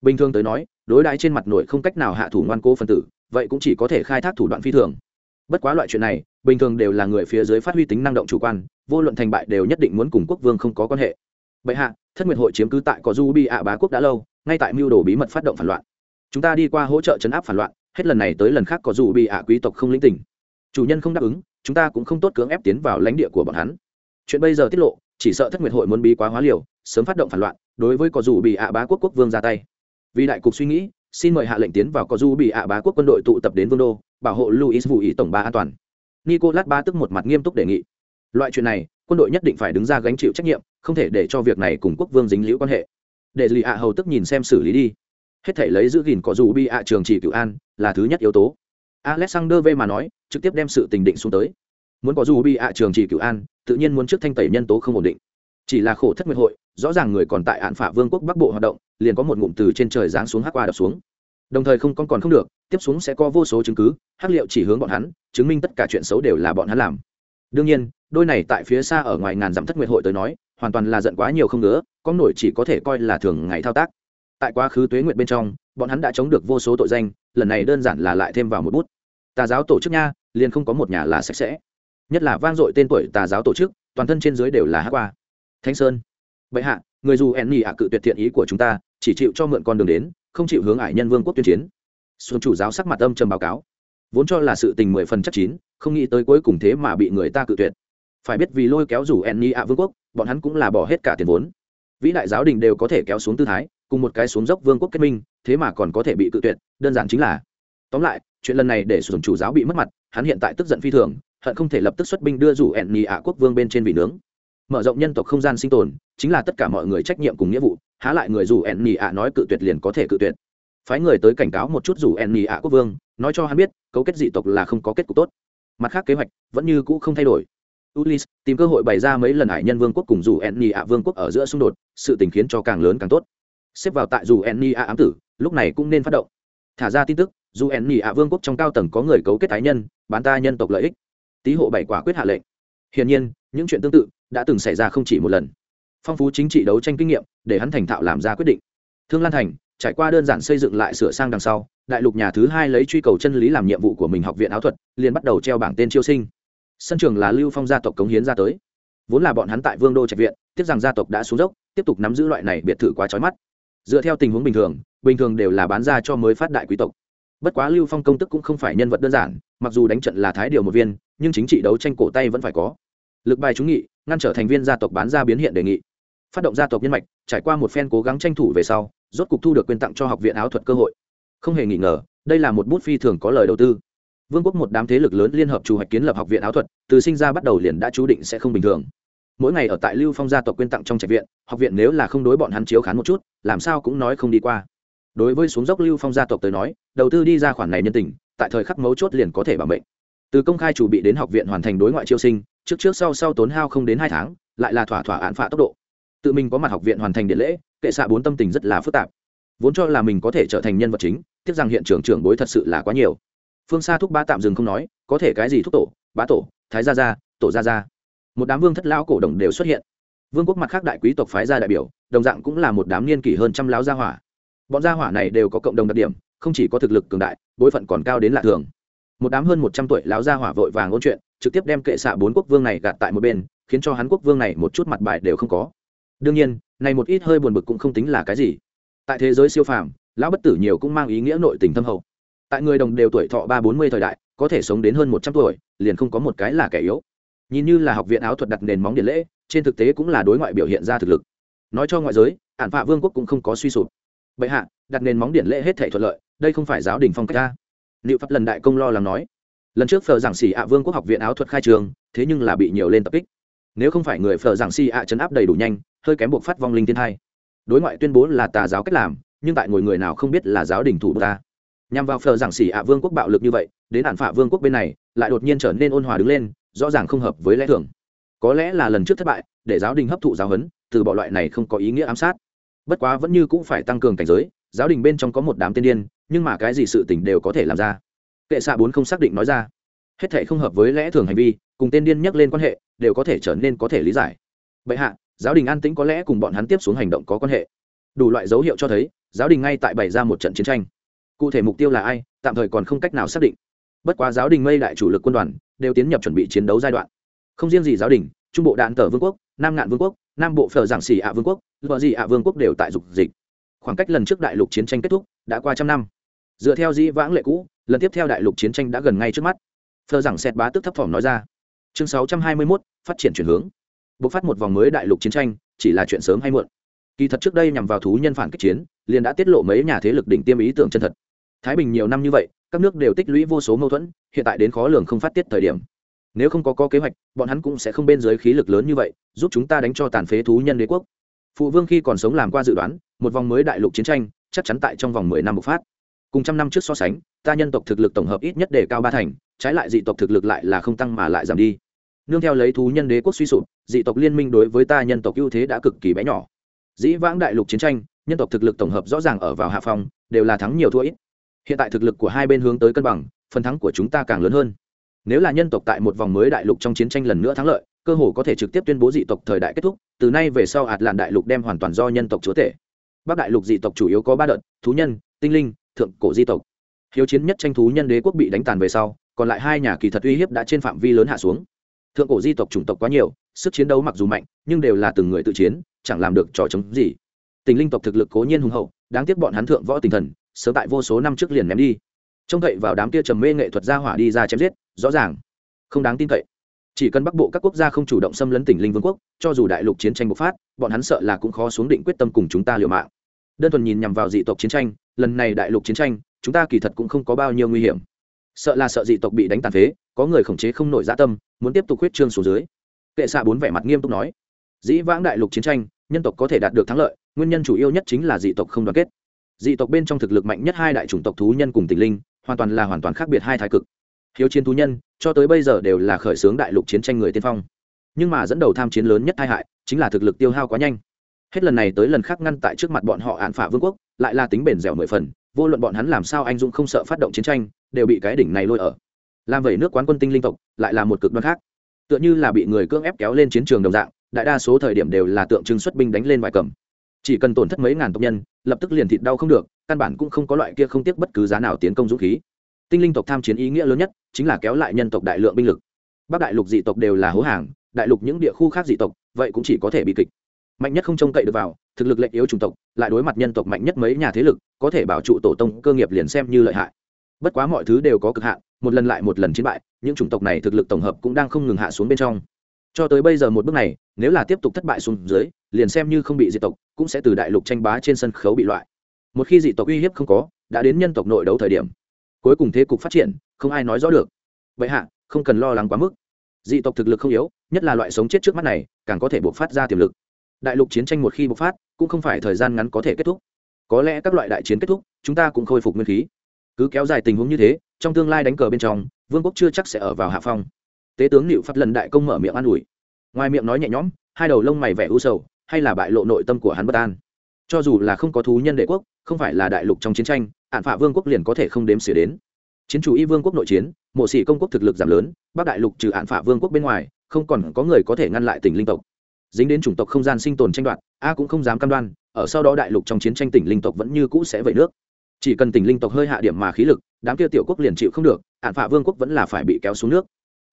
Bình thường tới nói, đối đãi trên mặt nội không cách nào hạ thủ ngoan cố phân tử, vậy cũng chỉ có thể khai thác thủ đoạn phi thường. Bất quá loại chuyện này, bình thường đều là người phía dưới phát huy tính năng động chủ quan, vô luận thành bại đều nhất định muốn cùng quốc vương không có quan hệ. Bệ hạ, thất nguyệt hội chiếm cứ tại có du bi ạ bá quốc đã lâu, ngay tại mưu đồ bí mật phát động phản loạn chúng ta đi qua hỗ trợ chấn áp phản loạn, hết lần này tới lần khác có dù bị ạ quý tộc không linh tỉnh. Chủ nhân không đáp ứng, chúng ta cũng không tốt cưỡng ép tiến vào lãnh địa của bọn hắn. Chuyện bây giờ tiết lộ, chỉ sợ thất nguyệt hội muốn bí quá hóa liều, sớm phát động phản loạn, đối với có dù bị ạ bá quốc quốc vương ra tay. Vì đại cục suy nghĩ, xin mời hạ lệnh tiến vào có dù bị ạ bá quốc quân đội tụ tập đến vương đô, bảo hộ luis vũ ý tổng ba an toàn. Nicolas ba tức một mặt nghiêm túc đề nghị. Loại chuyện này, quân đội nhất định phải đứng ra gánh chịu trách nhiệm, không thể để cho việc này cùng quốc vương dính liễu quan hệ. Để lì ạ hầu tức nhìn xem xử lý đi hết thể lấy giữ gìn có dù bị ạ trường chỉ cựu an là thứ nhất yếu tố. Alexander v mà nói, trực tiếp đem sự tình định xuống tới. Muốn có dù bị ạ trường chỉ cựu an, tự nhiên muốn trước thanh tẩy nhân tố không ổn định. Chỉ là khổ thất nguyệt hội, rõ ràng người còn tại hạn phả vương quốc bắc bộ hoạt động, liền có một ngụm từ trên trời giáng xuống hắc qua đập xuống. Đồng thời không con còn không được, tiếp xuống sẽ có vô số chứng cứ, hắc liệu chỉ hướng bọn hắn, chứng minh tất cả chuyện xấu đều là bọn hắn làm. Đương nhiên, đôi này tại phía xa ở ngoài ngàn dặm thất nguyệt hội tới nói, hoàn toàn là giận quá nhiều không nữa có nổi chỉ có thể coi là thường ngày thao tác tại quá khứ tuế nguyện bên trong, bọn hắn đã chống được vô số tội danh, lần này đơn giản là lại thêm vào một bút. Tà giáo tổ chức nha, liền không có một nhà là sạch sẽ. Nhất là vang dội tên tuổi tà giáo tổ chức, toàn thân trên dưới đều là hát qua thanh sơn. Bệ hạ, người dù ẻn nhì ạ cự tuyệt thiện ý của chúng ta, chỉ chịu cho mượn con đường đến, không chịu hướng ải nhân vương quốc tuyên chiến. Xuân chủ giáo sắc mặt âm trầm báo cáo. Vốn cho là sự tình mười phần chắc chín, không nghĩ tới cuối cùng thế mà bị người ta cự tuyệt. Phải biết vì lôi kéo rủ ẻn nhì ạ vương quốc, bọn hắn cũng là bỏ hết cả tiền vốn. Vĩ đại giáo đình đều có thể kéo xuống tư thái cùng một cái xuống dốc vương quốc kết minh thế mà còn có thể bị cự tuyệt đơn giản chính là. Tóm lại chuyện lần này để sử dụng chủ giáo bị mất mặt hắn hiện tại tức giận phi thường hận không thể lập tức xuất binh đưa rủ ẹn nhì ạ quốc vương bên trên vị nướng. Mở rộng nhân tộc không gian sinh tồn chính là tất cả mọi người trách nhiệm cùng nghĩa vụ há lại người rủ ẹn nhì ạ nói cự tuyệt liền có thể cự tuyệt. Phái người tới cảnh cáo một chút rủ ẹn nhì ạ quốc vương nói cho hắn biết cấu kết dị tộc là không có kết cục tốt. Mặt khác kế hoạch vẫn như cũ không thay đổi. Ulis tìm cơ hội bày ra mấy lần hải nhân vương quốc cùng dù Enni ạ vương quốc ở giữa xung đột, sự tình khiến cho càng lớn càng tốt. Xếp vào tại dù Enni a ám tử, lúc này cũng nên phát động. Thả ra tin tức, dù Enni a vương quốc trong cao tầng có người cấu kết thái nhân, bán ta nhân tộc lợi ích. Tý hộ bảy quả quyết hạ lệnh. Hiển nhiên, những chuyện tương tự đã từng xảy ra không chỉ một lần. Phong phú chính trị đấu tranh kinh nghiệm, để hắn thành thạo làm ra quyết định. Thương Lan Thành, trải qua đơn giản xây dựng lại sửa sang đằng sau, đại lục nhà thứ hai lấy truy cầu chân lý làm nhiệm vụ của mình học viện áo thuật, liền bắt đầu treo bảng tên chiêu sinh sân trường là lưu phong gia tộc cống hiến ra tới vốn là bọn hắn tại vương đô trạch viện tiếc rằng gia tộc đã xuống dốc tiếp tục nắm giữ loại này biệt thự quá trói mắt dựa theo tình huống bình thường bình thường đều là bán ra cho mới phát đại quý tộc. Bất quá lưu phong công tức cũng không phải nhân vật đơn giản, mặc dù đánh trận là thái điều một viên, nhưng chính trị đấu tranh cổ tay vẫn phải có. Lực bài trúng nghị, ngăn trở thành viên gia tộc bán ra biến hiện đề nghị. Phát động gia tộc nhân mạch, trải qua một phen cố gắng tranh thủ về sau, rốt cục thu được quyền tặng cho học viện áo thuật cơ hội. Không hề nghi ngờ, đây là một bút phi thường có lời đầu tư. Vương quốc một đám thế lực lớn liên hợp chủ hoạch kiến lập học viện áo thuật, từ sinh ra bắt đầu liền đã chú định sẽ không bình thường mỗi ngày ở tại lưu phong gia tộc quyên tặng trong trạch viện, học viện nếu là không đối bọn hắn chiếu khán một chút, làm sao cũng nói không đi qua. Đối với xuống dốc lưu phong gia tộc tới nói, đầu tư đi ra khoản này nhân tình, tại thời khắc mấu chốt liền có thể bảo mệnh. Từ công khai chủ bị đến học viện hoàn thành đối ngoại chiêu sinh, trước trước sau sau tốn hao không đến hai tháng, lại là thỏa thỏa án phạ tốc độ. Tự mình có mặt học viện hoàn thành điện lễ, kệ xạ bốn tâm tình rất là phức tạp. Vốn cho là mình có thể trở thành nhân vật chính, tiếc rằng hiện trường trưởng bối thật sự là quá nhiều. Phương xa thúc ba tạm dừng không nói, có thể cái gì thúc tổ, bá tổ, thái gia gia, tổ gia gia một đám vương thất lão cổ đồng đều xuất hiện. Vương quốc mặt khác đại quý tộc phái gia đại biểu, đồng dạng cũng là một đám niên kỷ hơn trăm lão gia hỏa. Bọn gia hỏa này đều có cộng đồng đặc điểm, không chỉ có thực lực cường đại, bối phận còn cao đến lạ thường. Một đám hơn một trăm tuổi lão gia hỏa vội vàng ôn chuyện, trực tiếp đem kệ xạ bốn quốc vương này gạt tại một bên, khiến cho hắn quốc vương này một chút mặt bài đều không có. Đương nhiên, này một ít hơi buồn bực cũng không tính là cái gì. Tại thế giới siêu phàm, lão bất tử nhiều cũng mang ý nghĩa nội tình thâm hậu. Tại người đồng đều tuổi thọ ba bốn mươi thời đại, có thể sống đến hơn một trăm tuổi, liền không có một cái là kẻ yếu nhìn như là học viện áo thuật đặt nền móng điện lễ, trên thực tế cũng là đối ngoại biểu hiện ra thực lực. Nói cho ngoại giới, ản phạ vương quốc cũng không có suy sụp. Bệ hạ, đặt nền móng điện lễ hết thể thuận lợi, đây không phải giáo đình phong cách ta. Liệu pháp lần đại công lo làm nói. Lần trước phờ giảng xỉ ạ vương quốc học viện áo thuật khai trường, thế nhưng là bị nhiều lên tập kích. Nếu không phải người phờ giảng xỉ ạ chấn áp đầy đủ nhanh, hơi kém buộc phát vong linh thiên hai đối ngoại tuyên bố là tà giáo cách làm, nhưng tại ngồi người nào không biết là giáo đình thủ ta. Nhằm vào phờ giảng xỉ ạ vương quốc bạo lực như vậy, đến ản phạ vương quốc bên này, lại đột nhiên trở nên ôn hòa đứng lên rõ ràng không hợp với lẽ thường. Có lẽ là lần trước thất bại, để giáo đình hấp thụ giáo huấn, từ bỏ loại này không có ý nghĩa ám sát. Bất quá vẫn như cũng phải tăng cường cảnh giới, giáo đình bên trong có một đám tiên điên, nhưng mà cái gì sự tình đều có thể làm ra. Kệ xạ bốn không xác định nói ra. Hết thể không hợp với lẽ thường hành vi, cùng tên điên nhắc lên quan hệ, đều có thể trở nên có thể lý giải. Vậy hạ, giáo đình an tĩnh có lẽ cùng bọn hắn tiếp xuống hành động có quan hệ. Đủ loại dấu hiệu cho thấy, giáo đình ngay tại bày ra một trận chiến tranh. Cụ thể mục tiêu là ai, tạm thời còn không cách nào xác định. Bất quá giáo đình mây đại chủ lực quân đoàn đều tiến nhập chuẩn bị chiến đấu giai đoạn. Không riêng gì giáo đình trung bộ đạn tờ vương quốc nam ngạn vương quốc nam bộ phở giảng xỉ ạ vương quốc vợ gì ạ vương quốc đều tại dục dịch. Khoảng cách lần trước đại lục chiến tranh kết thúc đã qua trăm năm. Dựa theo dĩ vãng lệ cũ lần tiếp theo đại lục chiến tranh đã gần ngay trước mắt. Phở giảng xẹt bá tức thấp thỏm nói ra. Chương sáu trăm hai mươi 621, phát triển chuyển hướng. Bộc phát một vòng mới đại lục chiến tranh chỉ là chuyện sớm hay muộn. Kỳ thật trước đây nhằm vào thú nhân phản kích chiến liền đã tiết lộ mấy nhà thế lực đỉnh tiêm ý tưởng chân thật. Thái bình nhiều năm như vậy các nước đều tích lũy vô số mâu thuẫn hiện tại đến khó lường không phát tiết thời điểm. Nếu không có, có kế hoạch bọn hắn cũng sẽ không bên dưới khí lực lớn như vậy giúp chúng ta đánh cho tàn phế thú nhân đế quốc. Phụ vương khi còn sống làm qua dự đoán một vòng mới đại lục chiến tranh chắc chắn tại trong vòng mười năm bộc phát. Cùng trăm năm trước so sánh ta nhân tộc thực lực tổng hợp ít nhất để cao ba thành trái lại dị tộc thực lực lại là không tăng mà lại giảm đi. Nương theo lấy thú nhân đế quốc suy sụp dị tộc liên minh đối với ta nhân tộc ưu thế đã cực kỳ bé nhỏ. Dĩ vãng đại lục chiến tranh nhân tộc thực lực tổng hợp rõ ràng ở vào hạ phòng đều là thắng nhiều thua ít hiện tại thực lực của hai bên hướng tới cân bằng, phần thắng của chúng ta càng lớn hơn. Nếu là nhân tộc tại một vòng mới đại lục trong chiến tranh lần nữa thắng lợi, cơ hồ có thể trực tiếp tuyên bố dị tộc thời đại kết thúc, từ nay về sau hạt làn đại lục đem hoàn toàn do nhân tộc chúa tể. Bắc đại lục dị tộc chủ yếu có ba đợt, thú nhân, tinh linh, thượng cổ di tộc. Hiếu chiến nhất tranh thú nhân đế quốc bị đánh tàn về sau, còn lại hai nhà kỳ thật uy hiếp đã trên phạm vi lớn hạ xuống. Thượng cổ di tộc chủng tộc quá nhiều, sức chiến đấu mặc dù mạnh, nhưng đều là từng người tự chiến, chẳng làm được trò chống gì. Tình linh tộc thực lực cố nhiên hùng hậu, đáng tiếc bọn hắn thượng võ tinh thần sớm tại vô số năm trước liền ném đi. Trông cậy vào đám kia trầm mê nghệ thuật gia hỏa đi ra chém giết, rõ ràng, không đáng tin cậy. Chỉ cần bắc bộ các quốc gia không chủ động xâm lấn tỉnh linh vương quốc, cho dù đại lục chiến tranh bộc phát, bọn hắn sợ là cũng khó xuống định quyết tâm cùng chúng ta liều mạng. Đơn thuần nhìn nhằm vào dị tộc chiến tranh, lần này đại lục chiến tranh, chúng ta kỳ thật cũng không có bao nhiêu nguy hiểm. Sợ là sợ dị tộc bị đánh tàn phế, có người khống chế không nổi dạ tâm, muốn tiếp tục huyết trương xuống dưới. Kệ xạ bốn vẻ mặt nghiêm túc nói, dĩ vãng đại lục chiến tranh, nhân tộc có thể đạt được thắng lợi, nguyên nhân chủ yếu nhất chính là dị tộc không đoàn kết dị tộc bên trong thực lực mạnh nhất hai đại chủng tộc thú nhân cùng tình linh, hoàn toàn là hoàn toàn khác biệt hai thái cực. Hiếu chiến thú nhân, cho tới bây giờ đều là khởi xướng đại lục chiến tranh người tiên phong. Nhưng mà dẫn đầu tham chiến lớn nhất tai hại, chính là thực lực tiêu hao quá nhanh. Hết lần này tới lần khác ngăn tại trước mặt bọn họ án phả vương quốc, lại là tính bền dẻo mười phần, vô luận bọn hắn làm sao anh dũng không sợ phát động chiến tranh, đều bị cái đỉnh này lôi ở. Làm vậy nước quán quân tinh linh tộc, lại là một cực đoan khác. Tựa như là bị người cưỡng ép kéo lên chiến trường đồng dạng, đại đa số thời điểm đều là tượng trưng xuất binh đánh lên vài cầm chỉ cần tổn thất mấy ngàn tộc nhân, lập tức liền thịt đau không được, căn bản cũng không có loại kia không tiếc bất cứ giá nào tiến công dũng khí. Tinh linh tộc tham chiến ý nghĩa lớn nhất chính là kéo lại nhân tộc đại lượng binh lực. Bắc đại lục dị tộc đều là hố hàng, đại lục những địa khu khác dị tộc, vậy cũng chỉ có thể bị kịch. Mạnh nhất không trông cậy được vào, thực lực lệnh yếu chủng tộc, lại đối mặt nhân tộc mạnh nhất mấy nhà thế lực, có thể bảo trụ tổ tông cơ nghiệp liền xem như lợi hại. Bất quá mọi thứ đều có cực hạn, một lần lại một lần chiến bại, những chủng tộc này thực lực tổng hợp cũng đang không ngừng hạ xuống bên trong cho tới bây giờ một bước này, nếu là tiếp tục thất bại xuống dưới, liền xem như không bị diệt tộc, cũng sẽ từ đại lục tranh bá trên sân khấu bị loại. Một khi dị tộc uy hiếp không có, đã đến nhân tộc nội đấu thời điểm, cuối cùng thế cục phát triển, không ai nói rõ được. Vậy hạ, không cần lo lắng quá mức. Dị tộc thực lực không yếu, nhất là loại sống chết trước mắt này, càng có thể buộc phát ra tiềm lực. Đại lục chiến tranh một khi bộc phát, cũng không phải thời gian ngắn có thể kết thúc. Có lẽ các loại đại chiến kết thúc, chúng ta cũng khôi phục nguyên khí. Cứ kéo dài tình huống như thế, trong tương lai đánh cờ bên trong, vương quốc chưa chắc sẽ ở vào hạ phong tế tướng liệu phát lần đại công mở miệng an ủi. Ngoài miệng nói nhẹ nhõm, hai đầu lông mày vẻ u sầu, hay là bại lộ nội tâm của hắn bất an. Cho dù là không có thú nhân đệ quốc, không phải là đại lục trong chiến tranh ạn phạ vương quốc liền có thể không đếm xỉa đến. Chiến chủ y vương quốc nội chiến, mộ sĩ công quốc thực lực giảm lớn, bắc đại lục trừ ạn phạ vương quốc bên ngoài, không còn có người có thể ngăn lại tỉnh linh tộc. Dính đến chủng tộc không gian sinh tồn tranh đoạt, a cũng không dám cam đoan, ở sau đó đại lục trong chiến tranh tỉnh linh tộc vẫn như cũ sẽ vẩy nước. Chỉ cần tỉnh linh tộc hơi hạ điểm mà khí lực, đám kia tiểu quốc liền chịu không được ạn phạ vương quốc vẫn là phải bị kéo xuống nước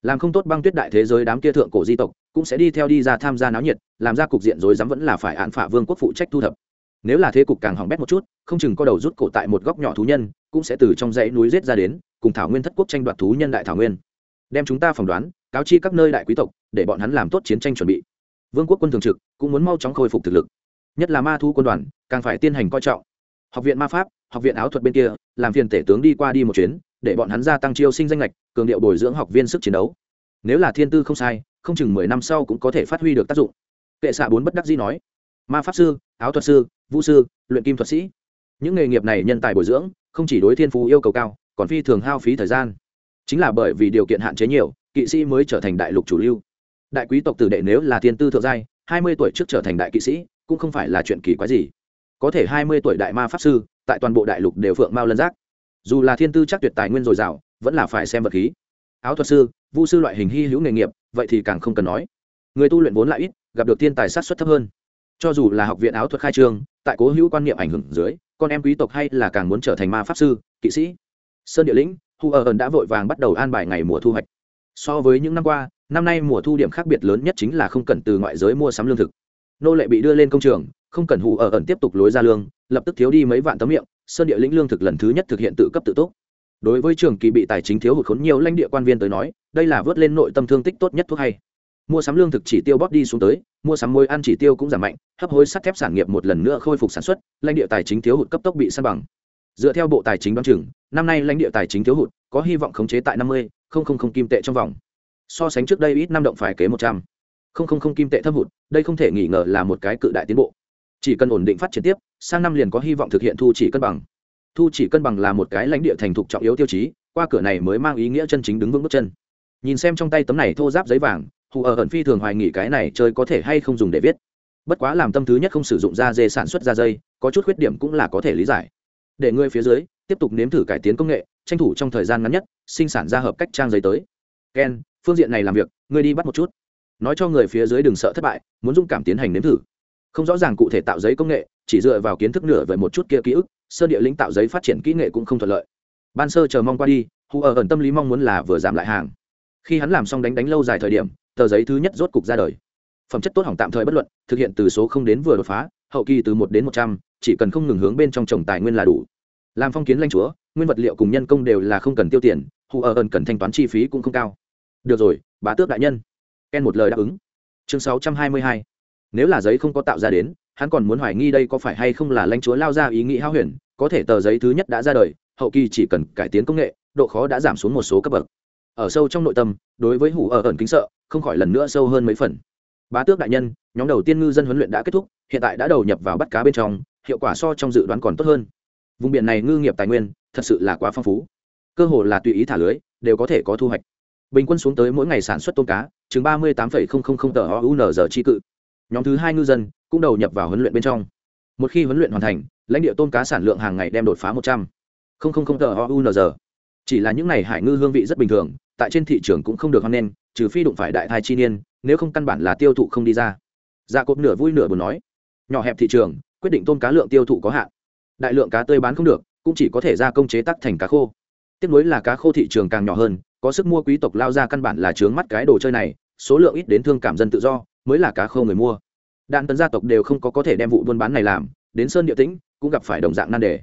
làm không tốt băng tuyết đại thế giới đám kia thượng cổ di tộc, cũng sẽ đi theo đi ra tham gia náo nhiệt, làm ra cục diện rối rắm vẫn là phải án phả vương quốc phụ trách thu thập. Nếu là thế cục càng hỏng bét một chút, không chừng có đầu rút cổ tại một góc nhỏ thú nhân, cũng sẽ từ trong dãy núi rết ra đến, cùng thảo nguyên thất quốc tranh đoạt thú nhân đại thảo nguyên. Đem chúng ta phỏng đoán, cáo chi các nơi đại quý tộc, để bọn hắn làm tốt chiến tranh chuẩn bị. Vương quốc quân thường trực, cũng muốn mau chóng khôi phục thực lực. Nhất là ma thu quân đoàn, càng phải tiên hành coi trọng. Học viện ma pháp, học viện áo thuật bên kia, làm phiền tể tướng đi qua đi một chuyến để bọn hắn gia tăng chiêu sinh danh lệch cường điệu bồi dưỡng học viên sức chiến đấu. Nếu là thiên tư không sai, không chừng mười năm sau cũng có thể phát huy được tác dụng. Kệ xạ bốn bất đắc dĩ nói. Ma pháp sư, áo thuật sư, vũ sư, luyện kim thuật sĩ. Những nghề nghiệp này nhân tài bồi dưỡng, không chỉ đối thiên phú yêu cầu cao, còn phi thường hao phí thời gian. Chính là bởi vì điều kiện hạn chế nhiều, kỵ sĩ mới trở thành đại lục chủ lưu. Đại quý tộc tử đệ nếu là thiên tư thượng giai, hai mươi tuổi trước trở thành đại kỵ sĩ, cũng không phải là chuyện kỳ quái gì. Có thể hai mươi tuổi đại ma pháp sư, tại toàn bộ đại lục đều phượng mao lân giác dù là thiên tư chắc tuyệt tài nguyên dồi dào, vẫn là phải xem vật khí. Áo thuật sư, vu sư loại hình hy hữu nghề nghiệp, vậy thì càng không cần nói. Người tu luyện vốn lại ít, gặp được thiên tài sát xuất thấp hơn. Cho dù là học viện áo thuật khai trương, tại cố hữu quan niệm ảnh hưởng dưới, con em quý tộc hay là càng muốn trở thành ma pháp sư, kỵ sĩ. Sơn địa lĩnh, hu ở ẩn đã vội vàng bắt đầu an bài ngày mùa thu hoạch. So với những năm qua, năm nay mùa thu điểm khác biệt lớn nhất chính là không cần từ ngoại giới mua sắm lương thực. Nô lệ bị đưa lên công trường, không cần hù ở ẩn tiếp tục lối ra lương, lập tức thiếu đi mấy vạn tấm miệng sơn địa lĩnh lương thực lần thứ nhất thực hiện tự cấp tự túc. Đối với trường kỳ bị tài chính thiếu hụt khốn nhiều lãnh địa quan viên tới nói, đây là vớt lên nội tâm thương tích tốt nhất thuốc hay. Mua sắm lương thực chỉ tiêu bóp đi xuống tới, mua sắm muối ăn chỉ tiêu cũng giảm mạnh, hấp hối sắt thép sản nghiệp một lần nữa khôi phục sản xuất, lãnh địa tài chính thiếu hụt cấp tốc bị san bằng. Dựa theo bộ tài chính đoán chừng, năm nay lãnh địa tài chính thiếu hụt, có hy vọng khống chế tại năm mươi, không không không kim tệ trong vòng. So sánh trước đây ít năm động phải kế một trăm. Không không không kim tệ thâm hụt, đây không thể nghi ngờ là một cái cự đại tiến bộ chỉ cần ổn định phát triển tiếp, sang năm liền có hy vọng thực hiện thu chỉ cân bằng. Thu chỉ cân bằng là một cái lãnh địa thành thục trọng yếu tiêu chí, qua cửa này mới mang ý nghĩa chân chính đứng vững bước chân. Nhìn xem trong tay tấm này thô giáp giấy vàng, hù ở ẩn phi thường hoài nghỉ cái này chơi có thể hay không dùng để viết. Bất quá làm tâm thứ nhất không sử dụng da dê sản xuất da dây, có chút khuyết điểm cũng là có thể lý giải. Để ngươi phía dưới, tiếp tục nếm thử cải tiến công nghệ, tranh thủ trong thời gian ngắn nhất, sinh sản ra hợp cách trang giấy tới. Ken, phương diện này làm việc, ngươi đi bắt một chút. Nói cho người phía dưới đừng sợ thất bại, muốn dũng cảm tiến hành nếm thử không rõ ràng cụ thể tạo giấy công nghệ, chỉ dựa vào kiến thức nửa về một chút kia ký ức, sơ địa lĩnh tạo giấy phát triển kỹ nghệ cũng không thuận lợi. Ban sơ chờ mong qua đi hù ở ẩn tâm lý mong muốn là vừa giảm lại hàng. Khi hắn làm xong đánh đánh lâu dài thời điểm, tờ giấy thứ nhất rốt cục ra đời. Phẩm chất tốt hỏng tạm thời bất luận, thực hiện từ số không đến vừa đột phá, hậu kỳ từ một đến một trăm, chỉ cần không ngừng hướng bên trong trồng tài nguyên là đủ. Làm phong kiến lanh chúa, nguyên vật liệu cùng nhân công đều là không cần tiêu tiền hù ở ẩn cần thanh toán chi phí cũng không cao. Được rồi, bá tước đại nhân. Ken một lời đáp ứng. Chương sáu trăm hai mươi hai nếu là giấy không có tạo ra đến, hắn còn muốn hoài nghi đây có phải hay không là lãnh chúa lao ra ý nghĩ hao huyền, có thể tờ giấy thứ nhất đã ra đời, hậu kỳ chỉ cần cải tiến công nghệ, độ khó đã giảm xuống một số cấp bậc. Ở sâu trong nội tâm, đối với hủ ở ẩn kính sợ, không khỏi lần nữa sâu hơn mấy phần. Bá tước đại nhân, nhóm đầu tiên ngư dân huấn luyện đã kết thúc, hiện tại đã đầu nhập vào bắt cá bên trong, hiệu quả so trong dự đoán còn tốt hơn. Vùng biển này ngư nghiệp tài nguyên, thật sự là quá phong phú. Cơ hồ là tùy ý thả lưới, đều có thể có thu hoạch. Bình quân xuống tới mỗi ngày sản xuất tôm cá, chừng ba mươi tám tờ o u n g chi cự nhóm thứ hai ngư dân cũng đầu nhập vào huấn luyện bên trong. Một khi huấn luyện hoàn thành, lãnh địa tôm cá sản lượng hàng ngày đem đột phá một trăm. Linh tờ ounz chỉ là những n à y hải ngư hương vị rất bình thường, tại trên thị trường cũng không được hoan nghênh, trừ phi đụng phải đại thai chi niên, nếu không căn bản là tiêu thụ không đi ra. Dạ cộp nửa vui nửa buồn nói, nhỏ hẹp thị trường, quyết định tôm cá lượng tiêu thụ có hạn. Đại lượng cá tươi bán không được, cũng chỉ có thể ra công chế tắc thành cá khô. Tiếp nối là cá khô thị trường càng nhỏ hơn, có sức mua quý tộc lao ra căn bản là trướng mắt cái đồ chơi này, số lượng ít đến thương cảm dân tự do mới là cá khô người mua. Đạn tấn gia tộc đều không có có thể đem vụ buôn bán này làm, đến sơn địa tĩnh cũng gặp phải đồng dạng nan đề.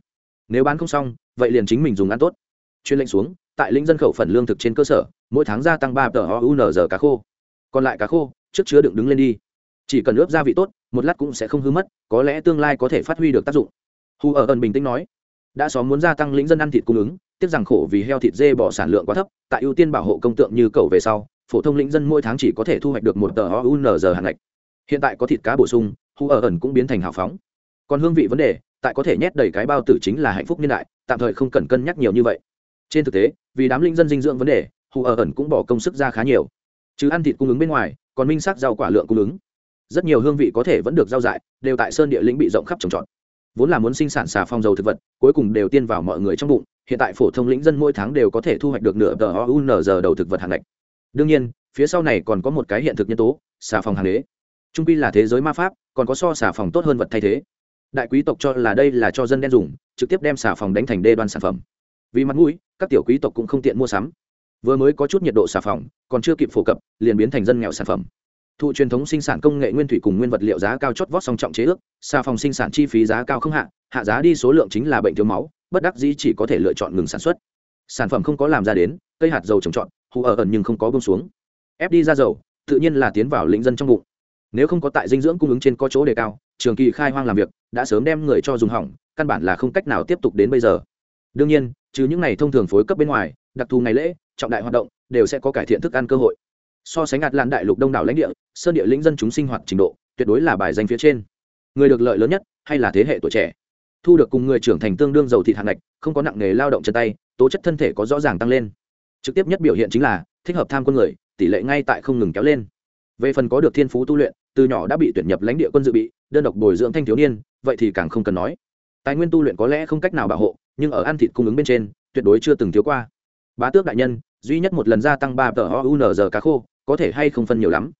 Nếu bán không xong, vậy liền chính mình dùng ăn tốt. Chuyên lệnh xuống, tại lĩnh dân khẩu phần lương thực trên cơ sở, mỗi tháng gia tăng ba tờ ounz cá khô. Còn lại cá khô, trước chứa đựng đứng lên đi. Chỉ cần ướp gia vị tốt, một lát cũng sẽ không hư mất, có lẽ tương lai có thể phát huy được tác dụng. Hu ở ẩn bình tĩnh nói, đã xóm muốn gia tăng lĩnh dân ăn thịt cung ứng, tiếc rằng khổ vì heo thịt dê bỏ sản lượng quá thấp, tại ưu tiên bảo hộ công tượng như cầu về sau phổ thông lĩnh dân mỗi tháng chỉ có thể thu hoạch được một tờ ounz hàng ngạch. Hiện tại có thịt cá bổ sung, hu ở ẩn cũng biến thành hào phóng. Còn hương vị vấn đề, tại có thể nhét đầy cái bao tử chính là hạnh phúc niên đại, tạm thời không cần cân nhắc nhiều như vậy. Trên thực tế, vì đám linh dân dinh dưỡng vấn đề hù ở ẩn cũng bỏ công sức ra khá nhiều. Chứ ăn thịt cung ứng bên ngoài, còn minh sắc rau quả lượng cung ứng. Rất nhiều hương vị có thể vẫn được giao dại, đều tại sơn địa lĩnh bị rộng khắp trồng trọt. Vốn là muốn sinh sản xà phong dầu thực vật, cuối cùng đều tiên vào mọi người trong bụng, hiện tại phổ thông lĩnh dân mỗi tháng đều có thể thu hoạch được nửa tờ ounz đầu thực vật hàng ngạch đương nhiên, phía sau này còn có một cái hiện thực nhân tố, xà phòng hàng đế. Trung pi là thế giới ma pháp, còn có so xà phòng tốt hơn vật thay thế. Đại quý tộc cho là đây là cho dân đen dùng, trực tiếp đem xà phòng đánh thành đê đoan sản phẩm. Vì mặt mũi, các tiểu quý tộc cũng không tiện mua sắm. Vừa mới có chút nhiệt độ xà phòng, còn chưa kịp phổ cập, liền biến thành dân nghèo sản phẩm. Thụ truyền thống sinh sản công nghệ nguyên thủy cùng nguyên vật liệu giá cao chót vót song trọng chế ước, xà phòng sinh sản chi phí giá cao không hạ hạ giá đi số lượng chính là bệnh thiếu máu, bất đắc dĩ chỉ có thể lựa chọn ngừng sản xuất. Sản phẩm không có làm ra đến, cây hạt dầu trồng trọt hù ở ẩn nhưng không có bông xuống. Ép đi ra dầu, tự nhiên là tiến vào lĩnh dân trong bụng. Nếu không có tại dinh dưỡng cung ứng trên có chỗ đề cao, trường kỳ khai hoang làm việc, đã sớm đem người cho dùng hỏng, căn bản là không cách nào tiếp tục đến bây giờ. Đương nhiên, trừ những ngày thông thường phối cấp bên ngoài, đặc thù ngày lễ, trọng đại hoạt động, đều sẽ có cải thiện thức ăn cơ hội. So sánh ạt lan đại lục đông đảo lãnh địa, sơn địa lĩnh dân chúng sinh hoạt trình độ, tuyệt đối là bài danh phía trên. Người được lợi lớn nhất, hay là thế hệ tuổi trẻ? Thu được cùng người trưởng thành tương đương giàu thịt hạng ngạch, không có nặng nghề lao động chân tay, tố chất thân thể có rõ ràng tăng lên trực tiếp nhất biểu hiện chính là, thích hợp tham quân người, tỷ lệ ngay tại không ngừng kéo lên. Về phần có được thiên phú tu luyện, từ nhỏ đã bị tuyển nhập lãnh địa quân dự bị, đơn độc bồi dưỡng thanh thiếu niên, vậy thì càng không cần nói. Tài nguyên tu luyện có lẽ không cách nào bảo hộ, nhưng ở ăn thịt cung ứng bên trên, tuyệt đối chưa từng thiếu qua. Bá tước đại nhân, duy nhất một lần gia tăng ba tờ ounz cá khô, có thể hay không phân nhiều lắm.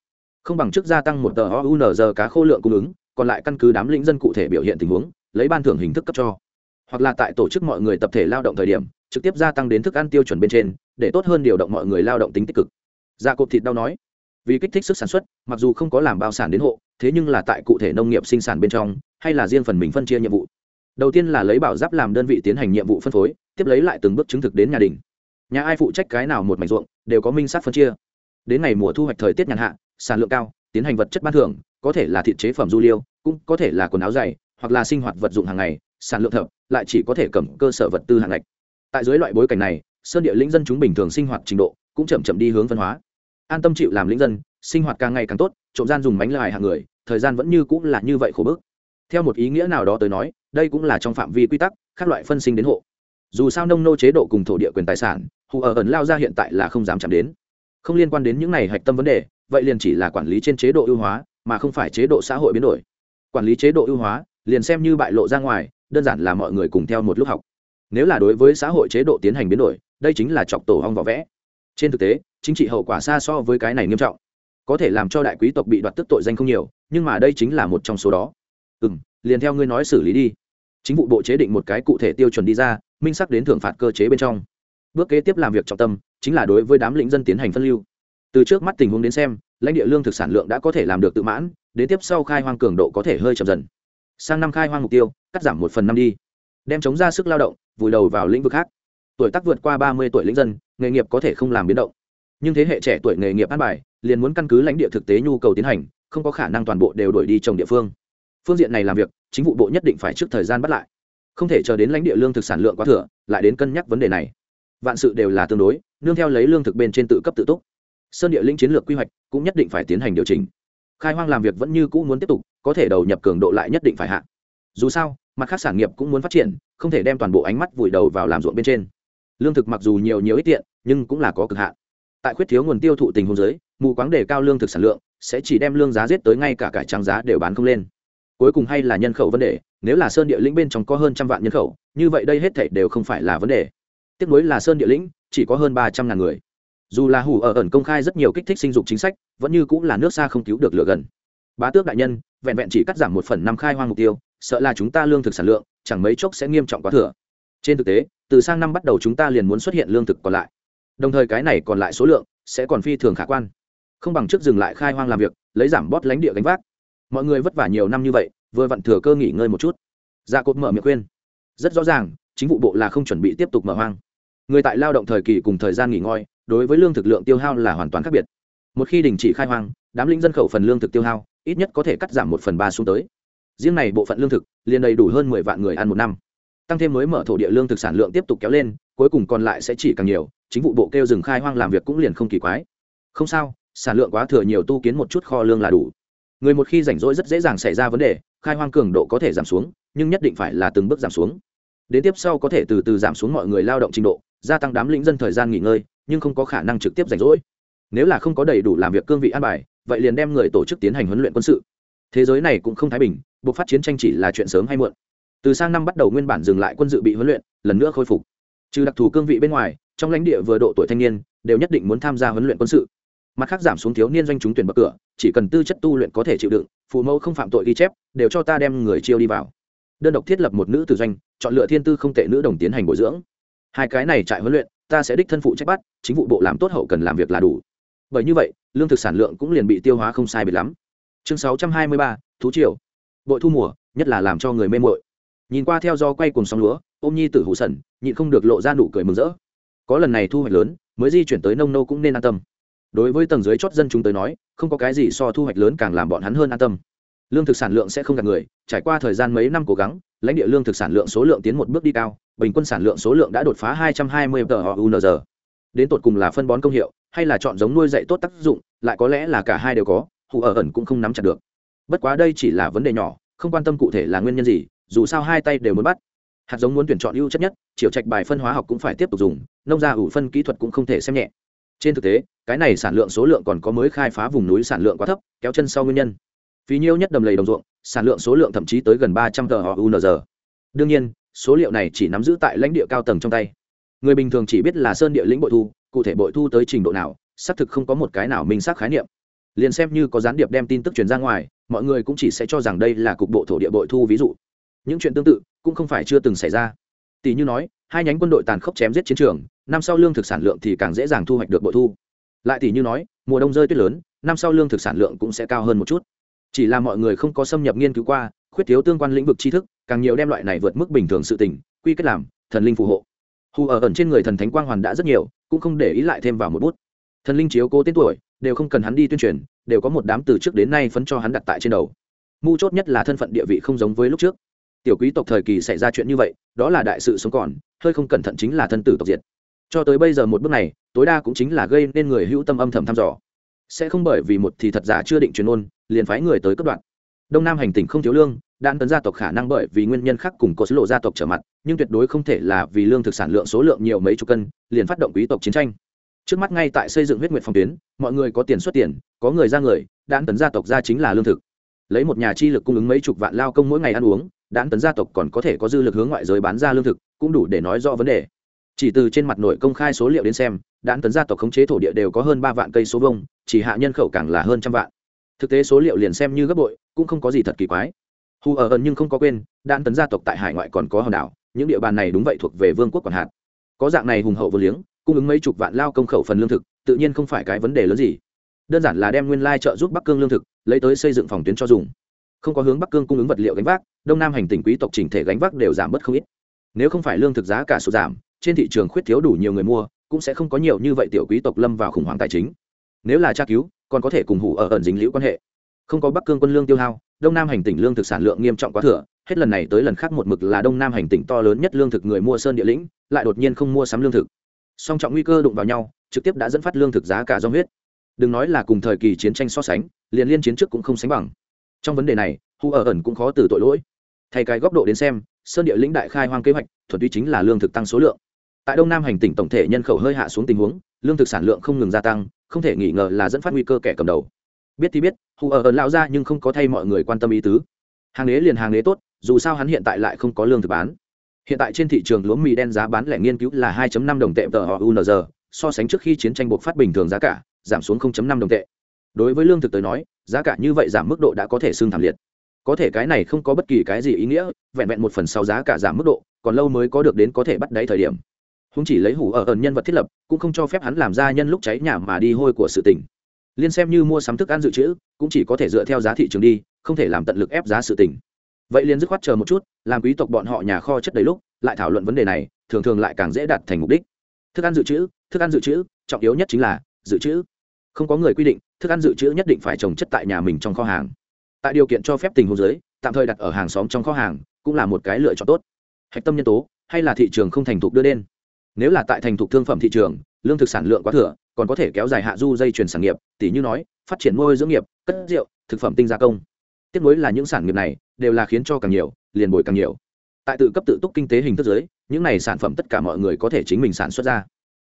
Không bằng trước gia tăng một tờ ounz cá khô lượng cung ứng, còn lại căn cứ đám lĩnh dân cụ thể biểu hiện tình huống, lấy ban thưởng hình thức cấp cho. Hoặc là tại tổ chức mọi người tập thể lao động thời điểm, trực tiếp gia tăng đến thức ăn tiêu chuẩn bên trên để tốt hơn điều động mọi người lao động tính tích cực. Gia cộp thịt đau nói, vì kích thích sức sản xuất, mặc dù không có làm bao sản đến hộ, thế nhưng là tại cụ thể nông nghiệp sinh sản bên trong, hay là riêng phần mình phân chia nhiệm vụ. Đầu tiên là lấy bảo giáp làm đơn vị tiến hành nhiệm vụ phân phối, tiếp lấy lại từng bước chứng thực đến nhà đình. Nhà ai phụ trách cái nào một mảnh ruộng, đều có minh sát phân chia. Đến ngày mùa thu hoạch thời tiết nhàn hạ, sản lượng cao, tiến hành vật chất ban thưởng, có thể là thịt chế phẩm du liêu, cũng có thể là quần áo dày, hoặc là sinh hoạt vật dụng hàng ngày, sản lượng thập lại chỉ có thể cầm cơ sở vật tư hàng ngạch tại dưới loại bối cảnh này sơn địa lĩnh dân chúng bình thường sinh hoạt trình độ cũng chậm chậm đi hướng văn hóa. An tâm chịu làm lĩnh dân, sinh hoạt càng ngày càng tốt, trộm gian dùng bánh lại hàng người, thời gian vẫn như cũng là như vậy khổ bức. Theo một ý nghĩa nào đó tới nói, đây cũng là trong phạm vi quy tắc các loại phân sinh đến hộ. Dù sao nông nô chế độ cùng thổ địa quyền tài sản, hù ở ẩn lao ra hiện tại là không dám chạm đến. Không liên quan đến những này hạch tâm vấn đề, vậy liền chỉ là quản lý trên chế độ ưu hóa, mà không phải chế độ xã hội biến đổi. Quản lý chế độ ưu hóa, liền xem như bại lộ ra ngoài, đơn giản là mọi người cùng theo một lúc học nếu là đối với xã hội chế độ tiến hành biến đổi, đây chính là chọc tổ hong vỏ vẽ. Trên thực tế, chính trị hậu quả xa so với cái này nghiêm trọng. Có thể làm cho đại quý tộc bị đoạt tức tội danh không nhiều, nhưng mà đây chính là một trong số đó. Ừ m liền theo ngươi nói xử lý đi. Chính vụ bộ chế định một cái cụ thể tiêu chuẩn đi ra, minh sắc đến thưởng phạt cơ chế bên trong. Bước kế tiếp làm việc trọng tâm, chính là đối với đám lĩnh dân tiến hành phân lưu. Từ trước mắt tình huống đến xem, lãnh địa lương thực sản lượng đã có thể làm được tự mãn, đến tiếp sau khai hoang cường độ có thể hơi chậm dần. Sang năm khai hoang mục tiêu, cắt giảm một phần năm đi đem chống ra sức lao động, vùi đầu vào lĩnh vực khác. Tuổi tác vượt qua ba mươi tuổi lĩnh dân, nghề nghiệp có thể không làm biến động. Nhưng thế hệ trẻ tuổi nghề nghiệp an bài, liền muốn căn cứ lãnh địa thực tế nhu cầu tiến hành, không có khả năng toàn bộ đều đổi đi trồng địa phương. Phương diện này làm việc, chính vụ bộ nhất định phải trước thời gian bắt lại. Không thể chờ đến lãnh địa lương thực sản lượng quá thừa, lại đến cân nhắc vấn đề này. Vạn sự đều là tương đối, nương theo lấy lương thực bên trên tự cấp tự túc. Sơn địa linh chiến lược quy hoạch cũng nhất định phải tiến hành điều chỉnh. Khai hoang làm việc vẫn như cũ muốn tiếp tục, có thể đầu nhập cường độ lại nhất định phải hạ dù sao, mặt khác sản nghiệp cũng muốn phát triển, không thể đem toàn bộ ánh mắt vùi đầu vào làm ruộng bên trên. Lương thực mặc dù nhiều nhiều ít tiện, nhưng cũng là có cực hạn. Tại khuyết thiếu nguồn tiêu thụ tình huống giới mù quáng đề cao lương thực sản lượng, sẽ chỉ đem lương giá giết tới ngay cả cải trắng giá đều bán không lên. Cuối cùng hay là nhân khẩu vấn đề, nếu là sơn địa lĩnh bên trong có hơn trăm vạn nhân khẩu, như vậy đây hết thảy đều không phải là vấn đề. Tiếp nối là sơn địa lĩnh, chỉ có hơn ba trăm ngàn người. Dù là hủ ở ẩn công khai rất nhiều kích thích sinh dục chính sách, vẫn như cũng là nước xa không cứu được lửa gần. Bá tước đại nhân, vẹn vẹn chỉ cắt giảm một phần năm khai hoang mục tiêu sợ là chúng ta lương thực sản lượng chẳng mấy chốc sẽ nghiêm trọng quá thừa. Trên thực tế, từ sang năm bắt đầu chúng ta liền muốn xuất hiện lương thực còn lại. Đồng thời cái này còn lại số lượng sẽ còn phi thường khả quan. Không bằng trước dừng lại khai hoang làm việc, lấy giảm bót lánh địa gánh vác. Mọi người vất vả nhiều năm như vậy, vừa vặn thừa cơ nghỉ ngơi một chút. Dạ Gia cốt mở miệng khuyên. Rất rõ ràng, chính vụ bộ là không chuẩn bị tiếp tục mở hoang. Người tại lao động thời kỳ cùng thời gian nghỉ ngơi, đối với lương thực lượng tiêu hao là hoàn toàn khác biệt. Một khi đình chỉ khai hoang, đám lĩnh dân khẩu phần lương thực tiêu hao, ít nhất có thể cắt giảm một phần ba xuống tới riêng này bộ phận lương thực, liền đầy đủ hơn mười vạn người ăn một năm. Tăng thêm mới mở thổ địa lương thực sản lượng tiếp tục kéo lên, cuối cùng còn lại sẽ chỉ càng nhiều, chính vụ bộ kêu dừng khai hoang làm việc cũng liền không kỳ quái. Không sao, sản lượng quá thừa nhiều tu kiến một chút kho lương là đủ. Người một khi rảnh rỗi rất dễ dàng xảy ra vấn đề, khai hoang cường độ có thể giảm xuống, nhưng nhất định phải là từng bước giảm xuống. Đến tiếp sau có thể từ từ giảm xuống mọi người lao động trình độ, gia tăng đám lĩnh dân thời gian nghỉ ngơi, nhưng không có khả năng trực tiếp rảnh rỗi. Nếu là không có đầy đủ làm việc cương vị an bài, vậy liền đem người tổ chức tiến hành huấn luyện quân sự thế giới này cũng không thái bình, buộc phát chiến tranh chỉ là chuyện sớm hay muộn. Từ sang năm bắt đầu nguyên bản dừng lại quân dự bị huấn luyện, lần nữa khôi phục. Trừ đặc thù cương vị bên ngoài, trong lãnh địa vừa độ tuổi thanh niên, đều nhất định muốn tham gia huấn luyện quân sự. Mặt khác giảm xuống thiếu niên doanh trúng tuyển bậc cửa, chỉ cần tư chất tu luyện có thể chịu đựng, phụ mẫu không phạm tội ghi chép, đều cho ta đem người chiêu đi vào. Đơn độc thiết lập một nữ tử doanh, chọn lựa thiên tư không tệ nữ đồng tiến hành bồi dưỡng. Hai cái này trại huấn luyện, ta sẽ đích thân phụ trách bắt, chính vụ bộ làm tốt hậu cần làm việc là đủ. Bởi như vậy, lương thực sản lượng cũng liền bị tiêu hóa không sai biệt lắm chương sáu trăm hai mươi ba, thú triều. Bội thu mùa, nhất là làm cho người mê mội nhìn qua theo do quay cùng sóng lúa, ôm nhi tử hụ sần, nhịn không được lộ ra nụ cười mừng rỡ. Có lần này thu hoạch lớn, mới di chuyển tới nông nô cũng nên an tâm. Đối với tầng dưới chót dân chúng tới nói, không có cái gì so thu hoạch lớn càng làm bọn hắn hơn an tâm. Lương thực sản lượng sẽ không gạt người, trải qua thời gian mấy năm cố gắng, lãnh địa lương thực sản lượng số lượng tiến một bước đi cao, bình quân sản lượng số lượng đã đột phá 220 tờ unz đến tột cùng là phân bón công hiệu, hay là chọn giống nuôi dạy tốt tác dụng, lại có lẽ là cả hai đều có hụ ở ẩn cũng không nắm chặt được. Bất quá đây chỉ là vấn đề nhỏ, không quan tâm cụ thể là nguyên nhân gì, dù sao hai tay đều muốn bắt. Hạt giống muốn tuyển chọn ưu chất nhất chiều trạch bài phân hóa học cũng phải tiếp tục dùng, nông gia ủ phân kỹ thuật cũng không thể xem nhẹ. Trên thực tế, cái này sản lượng số lượng còn có mới khai phá vùng núi sản lượng quá thấp, kéo chân sau nguyên nhân. Phí nhiêu nhất đầm lầy đồng ruộng, sản lượng số lượng thậm chí tới gần ba trăm tờ họ unr đương nhiên, số liệu này chỉ nắm giữ tại lãnh địa cao tầng trong tay. Người bình thường chỉ biết là sơn địa lĩnh bội thu, cụ thể bội thu tới trình độ nào, xác thực không có một cái nào minh xác khái niệm liền xem như có gián điệp đem tin tức truyền ra ngoài, mọi người cũng chỉ sẽ cho rằng đây là cục bộ thổ địa bội thu ví dụ. Những chuyện tương tự cũng không phải chưa từng xảy ra. Tỷ như nói, hai nhánh quân đội tàn khốc chém giết chiến trường, năm sau lương thực sản lượng thì càng dễ dàng thu hoạch được bội thu. Lại tỷ như nói, mùa đông rơi tuyết lớn, năm sau lương thực sản lượng cũng sẽ cao hơn một chút. Chỉ là mọi người không có xâm nhập nghiên cứu qua, khuyết thiếu tương quan lĩnh vực tri thức, càng nhiều đem loại này vượt mức bình thường sự tình, quy kết làm thần linh phù hộ. Hù ở ẩn trên người thần thánh quang hoàn đã rất nhiều, cũng không để ý lại thêm vào một bút thần linh chiếu cố tên tuổi, đều không cần hắn đi tuyên truyền, đều có một đám từ trước đến nay phấn cho hắn đặt tại trên đầu. Mu chốt nhất là thân phận địa vị không giống với lúc trước. Tiểu quý tộc thời kỳ xảy ra chuyện như vậy, đó là đại sự sống còn, hơi không cẩn thận chính là thân tử tộc diệt. Cho tới bây giờ một bước này, tối đa cũng chính là gây nên người hữu tâm âm thầm thăm dò. Sẽ không bởi vì một thì thật giả chưa định truyền ôn liền phái người tới cấp đoạn đông nam hành tỉnh không thiếu lương, đan tấn gia tộc khả năng bởi vì nguyên nhân khác cùng có số lộ gia tộc trở mặt, nhưng tuyệt đối không thể là vì lương thực sản lượng số lượng nhiều mấy chục cân, liền phát động quý tộc chiến tranh trước mắt ngay tại xây dựng huyết nguyện phòng tuyến, mọi người có tiền xuất tiền, có người ra người đạn tấn gia tộc ra chính là lương thực. Lấy một nhà chi lực cung ứng mấy chục vạn lao công mỗi ngày ăn uống đạn tấn gia tộc còn có thể có dư lực hướng ngoại giới bán ra lương thực, cũng đủ để nói rõ vấn đề. Chỉ từ trên mặt nội công khai số liệu đến xem đạn tấn gia tộc khống chế thổ địa đều có hơn ba vạn cây số vông chỉ hạ nhân khẩu càng là hơn trăm vạn. Thực tế số liệu liền xem như gấp bội, cũng không có gì thật kỳ quái. Hù ở ẩn nhưng không có quên đạn tấn gia tộc tại hải ngoại còn có hòn đảo, những địa bàn này đúng vậy thuộc về vương quốc còn hạt. Có dạng này hùng hậu vô liếng cung ứng mấy chục vạn lao công khẩu phần lương thực, tự nhiên không phải cái vấn đề lớn gì. Đơn giản là đem nguyên lai trợ giúp bắc cương lương thực, lấy tới xây dựng phòng tuyến cho dùng. Không có hướng bắc cương cung ứng vật liệu gánh vác, đông nam hành tỉnh quý tộc chỉnh thể gánh vác đều giảm bớt không ít. Nếu không phải lương thực giá cả sụt giảm, trên thị trường khuyết thiếu đủ nhiều người mua, cũng sẽ không có nhiều như vậy tiểu quý tộc lâm vào khủng hoảng tài chính. Nếu là tra cứu, còn có thể cùng hủ ở ẩn dính liễu quan hệ. Không có bắc cương quân lương tiêu hao, đông nam hành tỉnh lương thực sản lượng nghiêm trọng quá thừa, hết lần này tới lần khác một mực là đông nam hành tỉnh to lớn nhất lương thực người mua sơn địa lĩnh, lại đột nhiên không mua sắm lương thực song trọng nguy cơ đụng vào nhau, trực tiếp đã dẫn phát lương thực giá cả do huyết. Đừng nói là cùng thời kỳ chiến tranh so sánh, liền liên chiến trước cũng không sánh bằng. Trong vấn đề này, hu ở ẩn cũng khó từ tội lỗi. Thay cái góc độ đến xem, sơn địa lĩnh đại khai hoang kế hoạch, thuần tuy chính là lương thực tăng số lượng. Tại đông nam hành tỉnh tổng thể nhân khẩu hơi hạ xuống tình huống, lương thực sản lượng không ngừng gia tăng, không thể nghi ngờ là dẫn phát nguy cơ kẻ cầm đầu. Biết thì biết hù ở ẩn lao ra nhưng không có thay mọi người quan tâm ý tứ. Hàng đế liền hàng đế tốt, dù sao hắn hiện tại lại không có lương thực bán hiện tại trên thị trường lúa mì đen giá bán lẻ nghiên cứu là 2.5 đồng tệ tờ họ unz so sánh trước khi chiến tranh buộc phát bình thường giá cả, giảm xuống 0.5 đồng tệ. Đối với lương thực tới nói, giá cả như vậy giảm mức độ đã có thể xương thảm liệt. Có thể cái này không có bất kỳ cái gì ý nghĩa, vẹn vẹn một phần sau giá cả giảm mức độ, còn lâu mới có được đến có thể bắt đáy thời điểm. Húng chỉ lấy hủ ở ẩn nhân vật thiết lập, cũng không cho phép hắn làm ra nhân lúc cháy nhà mà đi hôi của sự tình. Liên xem như mua sắm thức ăn dự trữ, cũng chỉ có thể dựa theo giá thị trường đi, không thể làm tận lực ép giá sự tình vậy liền dứt khoát chờ một chút, làm quý tộc bọn họ nhà kho chất đầy lúc, lại thảo luận vấn đề này, thường thường lại càng dễ đạt thành mục đích. Thức ăn dự trữ, thức ăn dự trữ, trọng yếu nhất chính là dự trữ. Không có người quy định, thức ăn dự trữ nhất định phải trồng chất tại nhà mình trong kho hàng. Tại điều kiện cho phép tình huống giới tạm thời đặt ở hàng xóm trong kho hàng, cũng là một cái lựa chọn tốt. Hạch tâm nhân tố, hay là thị trường không thành thục đưa đến nếu là tại thành thục thương phẩm thị trường, lương thực sản lượng quá thừa, còn có thể kéo dài hạ du dây chuyển sản nghiệp tỷ như nói, phát triển môi dưỡng nghiệp, cất rượu, thực phẩm tinh gia công. Tiếp nối là những sản nghiệp này đều là khiến cho càng nhiều, liền bồi càng nhiều. Tại tự cấp tự túc kinh tế hình thức giới, những này sản phẩm tất cả mọi người có thể chính mình sản xuất ra.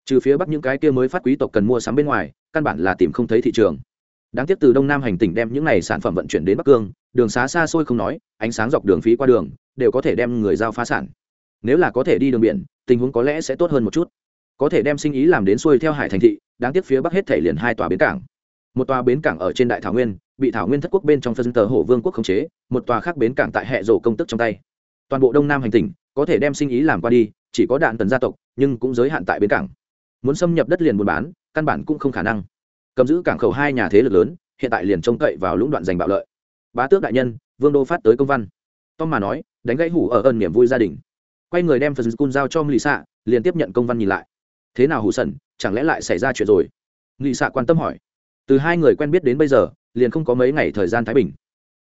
Trừ phía bắc những cái kia mới phát quý tộc cần mua sắm bên ngoài, căn bản là tìm không thấy thị trường. Đáng tiếc từ đông nam hành tỉnh đem những này sản phẩm vận chuyển đến bắc cương, đường xá xa xôi không nói, ánh sáng dọc đường phí qua đường, đều có thể đem người giao phá sản. Nếu là có thể đi đường biển, tình huống có lẽ sẽ tốt hơn một chút. Có thể đem sinh ý làm đến xuôi theo hải thành thị, đáng tiếc phía bắc hết thể liền hai tòa bến cảng. Một tòa bến cảng ở trên đại thảo nguyên bị thảo nguyên thất quốc bên trong phân tờ hổ vương quốc khống chế, một tòa khác bến cảng tại hệ rổ công tức trong tay. Toàn bộ đông nam hành tỉnh, có thể đem sinh ý làm qua đi, chỉ có đạn tần gia tộc, nhưng cũng giới hạn tại bến cảng. Muốn xâm nhập đất liền buôn bán, căn bản cũng không khả năng. Cầm giữ cảng khẩu hai nhà thế lực lớn, hiện tại liền trông cậy vào lũng đoạn giành bạo lợi. Bá tước đại nhân, vương đô phát tới công văn. Tom mà nói, đánh gãy hủ ở ơn niềm vui gia đình. Quay người đem phần cun giao cho lì xạ liền tiếp nhận công văn nhìn lại. Thế nào hủ sẩn chẳng lẽ lại xảy ra chuyện rồi? Lì xạ quan tâm hỏi. Từ hai người quen biết đến bây giờ liền không có mấy ngày thời gian thái bình.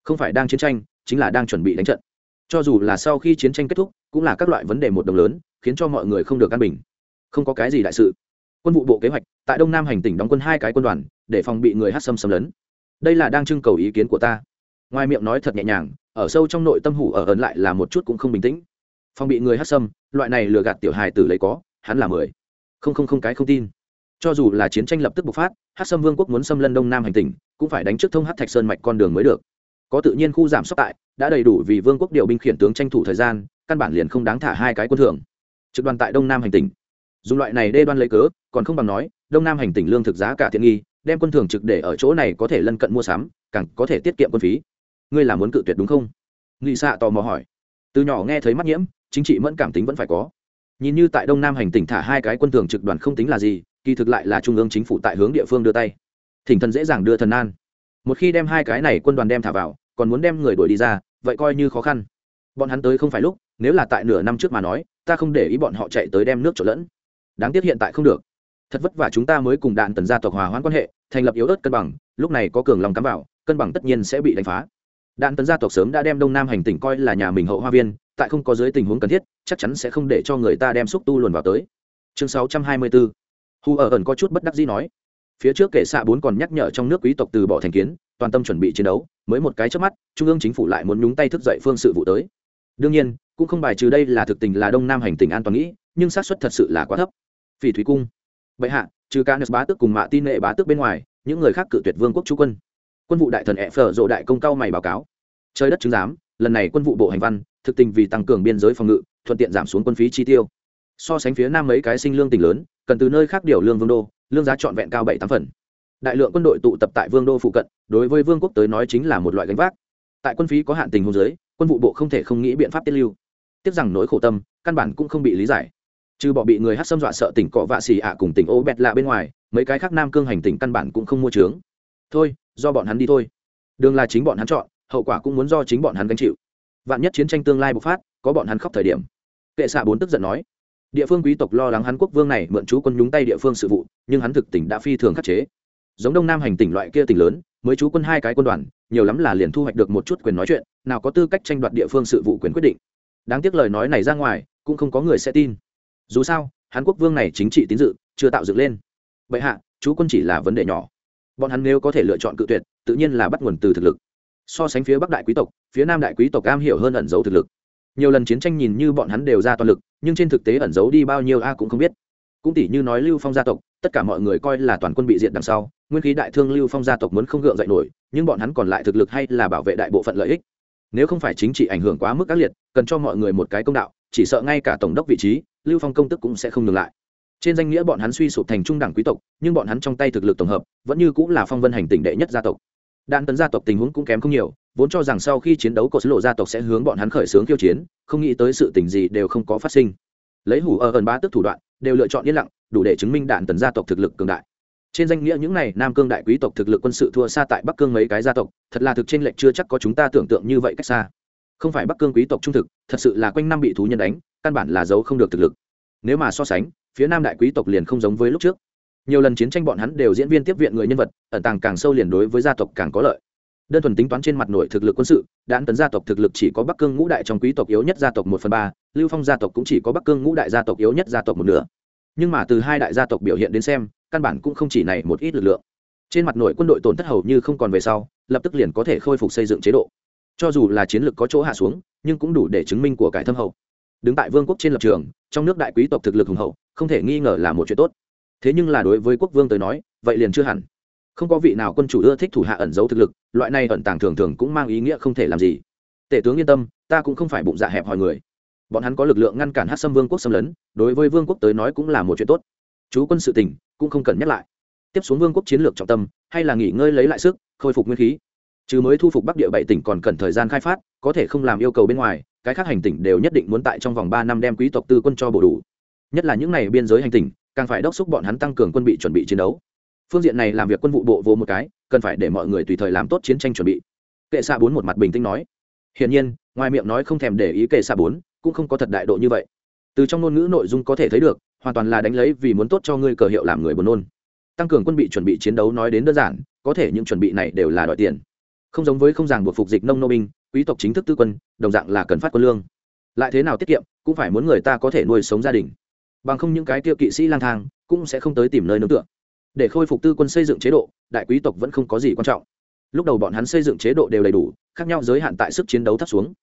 Không phải đang chiến tranh, chính là đang chuẩn bị đánh trận. Cho dù là sau khi chiến tranh kết thúc, cũng là các loại vấn đề một đồng lớn, khiến cho mọi người không được an bình. Không có cái gì đại sự. Quân vụ bộ kế hoạch, tại đông nam hành tỉnh đóng quân hai cái quân đoàn, để phòng bị người hát xâm xâm lấn. Đây là đang trưng cầu ý kiến của ta. Ngoài miệng nói thật nhẹ nhàng, ở sâu trong nội tâm hủ ở ẩn lại là một chút cũng không bình tĩnh. Phòng bị người hát xâm, loại này lừa gạt tiểu hài tử lấy có, hắn là mười. Không không không cái không tin cho dù là chiến tranh lập tức bộc phát hát Sâm vương quốc muốn xâm lân đông nam hành tỉnh, cũng phải đánh trước thông hát thạch sơn mạch con đường mới được. Có tự nhiên khu giảm sốc tại, đã đầy đủ vì vương quốc điều binh khiển tướng tranh thủ thời gian, căn bản liền không đáng thả hai cái quân thưởng trực đoàn tại đông nam hành tỉnh. Dùng loại này đê đoan lấy cớ, còn không bằng nói, đông nam hành tỉnh lương thực giá cả tiện nghi, đem quân thường trực để ở chỗ này có thể lân cận mua sắm, càng có thể tiết kiệm quân phí. Ngươi là muốn cự tuyệt đúng không? Nghị xạ tò mò hỏi. Từ nhỏ nghe thấy mắt nhiễm, chính trị mẫn cảm tính vẫn phải có. Nhìn như tại đông nam hành tỉnh thả hai cái quân thường trực đoàn không tính là gì kỳ thực lại là trung ương chính phủ tại hướng địa phương đưa tay. Thỉnh thần dễ dàng đưa thần an. Một khi đem hai cái này quân đoàn đem thả vào, còn muốn đem người đuổi đi ra, vậy coi như khó khăn. Bọn hắn tới không phải lúc, nếu là tại nửa năm trước mà nói, ta không để ý bọn họ chạy tới đem nước trộn lẫn. Đáng tiếc hiện tại không được. Thật vất vả chúng ta mới cùng đạn tần gia tộc hòa hoãn quan hệ, thành lập yếu ớt cân bằng, lúc này có cường lòng cắm vào, cân bằng tất nhiên sẽ bị đánh phá. Đạn tần gia tộc sớm đã đem đông nam hành tỉnh coi là nhà mình hậu hoa viên, tại không có dưới tình huống cần thiết, chắc chắn sẽ không để cho người ta đem xúc tu luồn vào tới. Chương 624 hu ở ẩn có chút bất đắc dĩ nói, phía trước kể xạ bốn còn nhắc nhở trong nước quý tộc từ bỏ thành kiến, toàn tâm chuẩn bị chiến đấu, mới một cái trước mắt, trung ương chính phủ lại muốn nhúng tay thức dậy phương sự vụ tới. Đương nhiên, cũng không bài trừ đây là thực tình là đông nam hành tình an toàn nghĩ, nhưng xác suất thật sự là quá thấp. Phỉ thúy cung. Vậy hạ, trừ ca nước bá tước cùng mạ tin nệ bá tước bên ngoài, những người khác cự tuyệt vương quốc chú quân. Quân vụ đại thần ẹ phở rộ đại công cao mày báo cáo. Trời đất chứng giám, lần này quân vụ bộ hành văn, thực tình vì tăng cường biên giới phòng ngự, thuận tiện giảm xuống quân phí chi tiêu. So sánh phía nam mấy cái sinh lương tỉnh lớn cần từ nơi khác điều lương vương đô, lương giá trọn vẹn cao bảy tám phần. Đại lượng quân đội tụ tập tại vương đô phụ cận, đối với vương quốc tới nói chính là một loại gánh vác. Tại quân phí có hạn tình hôn giới quân vụ bộ không thể không nghĩ biện pháp tiết lưu. Tiếc rằng nỗi khổ tâm, căn bản cũng không bị lý giải. Trừ bỏ bị người hát xâm dọa sợ tỉnh cọ vạ xì ạ cùng tỉnh ô bẹt lạ bên ngoài, mấy cái khác nam cương hành tỉnh căn bản cũng không mua trướng thôi, do bọn hắn đi thôi. Đường là chính bọn hắn chọn, hậu quả cũng muốn do chính bọn hắn gánh chịu. Vạn nhất chiến tranh tương lai bộc phát, có bọn hắn khóc thời điểm. Kệ xạ bốn tức giận nói địa phương quý tộc lo lắng hắn quốc vương này mượn chú quân nhúng tay địa phương sự vụ, nhưng hắn thực tỉnh đã phi thường khắc chế. Giống đông nam hành tỉnh loại kia tỉnh lớn, mới chú quân hai cái quân đoàn, nhiều lắm là liền thu hoạch được một chút quyền nói chuyện, nào có tư cách tranh đoạt địa phương sự vụ quyền quyết định. Đáng tiếc lời nói này ra ngoài, cũng không có người sẽ tin. Dù sao hán quốc vương này chính trị tín dự, chưa tạo dựng lên. Vậy hạ, chú quân chỉ là vấn đề nhỏ. Bọn hắn nếu có thể lựa chọn cự tuyệt, tự nhiên là bắt nguồn từ thực lực. So sánh phía bắc đại quý tộc, phía nam đại quý tộc cam hiểu hơn ẩn giấu thực lực. Nhiều lần chiến tranh nhìn như bọn hắn đều ra toàn lực nhưng trên thực tế ẩn giấu đi bao nhiêu a cũng không biết. Cũng tỷ như nói lưu phong gia tộc, tất cả mọi người coi là toàn quân bị diện đằng sau, nguyên khí đại thương lưu phong gia tộc muốn không gượng dậy nổi, nhưng bọn hắn còn lại thực lực hay là bảo vệ đại bộ phận lợi ích. Nếu không phải chính trị ảnh hưởng quá mức ác liệt, cần cho mọi người một cái công đạo, chỉ sợ ngay cả tổng đốc vị trí, lưu phong công tức cũng sẽ không ngừng lại. Trên danh nghĩa bọn hắn suy sụp thành trung đẳng quý tộc, nhưng bọn hắn trong tay thực lực tổng hợp, vẫn như cũng là phong vân hành tỉnh đệ nhất gia tộc. Đan tấn gia tộc tình huống cũng kém không nhiều vốn cho rằng sau khi chiến đấu cột lộ gia tộc sẽ hướng bọn hắn khởi xướng khiêu chiến, không nghĩ tới sự tình gì đều không có phát sinh. Lấy hủ ở ẩn ba tức thủ đoạn, đều lựa chọn yên lặng, đủ để chứng minh đạn tần gia tộc thực lực cường đại. Trên danh nghĩa những này nam cương đại quý tộc thực lực quân sự thua xa tại bắc cương mấy cái gia tộc, thật là thực trên lệnh chưa chắc có chúng ta tưởng tượng như vậy cách xa. Không phải bắc cương quý tộc trung thực, thật sự là quanh năm bị thú nhân đánh, căn bản là giấu không được thực lực. Nếu mà so sánh, phía nam đại quý tộc liền không giống với lúc trước. Nhiều lần chiến tranh bọn hắn đều diễn viên tiếp viện người nhân vật, ẩn tàng càng sâu liền đối với gia tộc càng có lợi đơn thuần tính toán trên mặt nội thực lực quân sự đạn tấn gia tộc thực lực chỉ có bắc cương ngũ đại trong quý tộc yếu nhất gia tộc một phần ba, lưu phong gia tộc cũng chỉ có bắc cương ngũ đại gia tộc yếu nhất gia tộc một nửa. Nhưng mà từ hai đại gia tộc biểu hiện đến xem, căn bản cũng không chỉ này một ít lực lượng. Trên mặt nội quân đội tổn thất hầu như không còn về sau, lập tức liền có thể khôi phục xây dựng chế độ. Cho dù là chiến lược có chỗ hạ xuống, nhưng cũng đủ để chứng minh của cải thâm hậu. Đứng tại vương quốc trên lập trường, trong nước đại quý tộc thực lực hùng hậu, không thể nghi ngờ là một chuyện tốt. Thế nhưng là đối với quốc vương tới nói, vậy liền chưa hẳn không có vị nào quân chủ ưa thích thủ hạ ẩn giấu thực lực, loại này ẩn tàng thường thường cũng mang ý nghĩa không thể làm gì. Tể tướng yên tâm, ta cũng không phải bụng dạ hẹp hòi người. Bọn hắn có lực lượng ngăn cản hát xâm vương quốc xâm lấn, đối với vương quốc tới nói cũng là một chuyện tốt. Chú quân sự tỉnh cũng không cần nhắc lại. Tiếp xuống vương quốc chiến lược trọng tâm, hay là nghỉ ngơi lấy lại sức, khôi phục nguyên khí. Chứ mới thu phục bắc địa bảy tỉnh còn cần thời gian khai phát, có thể không làm yêu cầu bên ngoài, cái khác hành tỉnh đều nhất định muốn tại trong vòng ba năm đem quý tộc tư quân cho bổ đủ. Nhất là những n à y biên giới hành tỉnh, càng phải đốc xúc bọn hắn tăng cường quân bị chuẩn bị chiến đấu phương diện này làm việc quân vụ bộ vô một cái, cần phải để mọi người tùy thời làm tốt chiến tranh chuẩn bị. Kệ xạ bốn một mặt bình tĩnh nói. Hiển nhiên, ngoài miệng nói không thèm để ý kệ xạ bốn, cũng không có thật đại độ như vậy. Từ trong ngôn ngữ nội dung có thể thấy được, hoàn toàn là đánh lấy vì muốn tốt cho ngươi cờ hiệu làm người buồn nôn. Tăng cường quân bị chuẩn bị chiến đấu nói đến đơn giản, có thể những chuẩn bị này đều là đòi tiền. Không giống với không ràng buộc phục dịch nông nô binh, quý tộc chính thức tư quân, đồng dạng là cần phát quân lương. Lại thế nào tiết kiệm, cũng phải muốn người ta có thể nuôi sống gia đình. Bằng không những cái tiêu kỵ sĩ lang thang, cũng sẽ không tới tìm nơi nương tựa để khôi phục tư quân xây dựng chế độ, đại quý tộc vẫn không có gì quan trọng. Lúc đầu bọn hắn xây dựng chế độ đều đầy đủ, khác nhau giới hạn tại sức chiến đấu thấp xuống.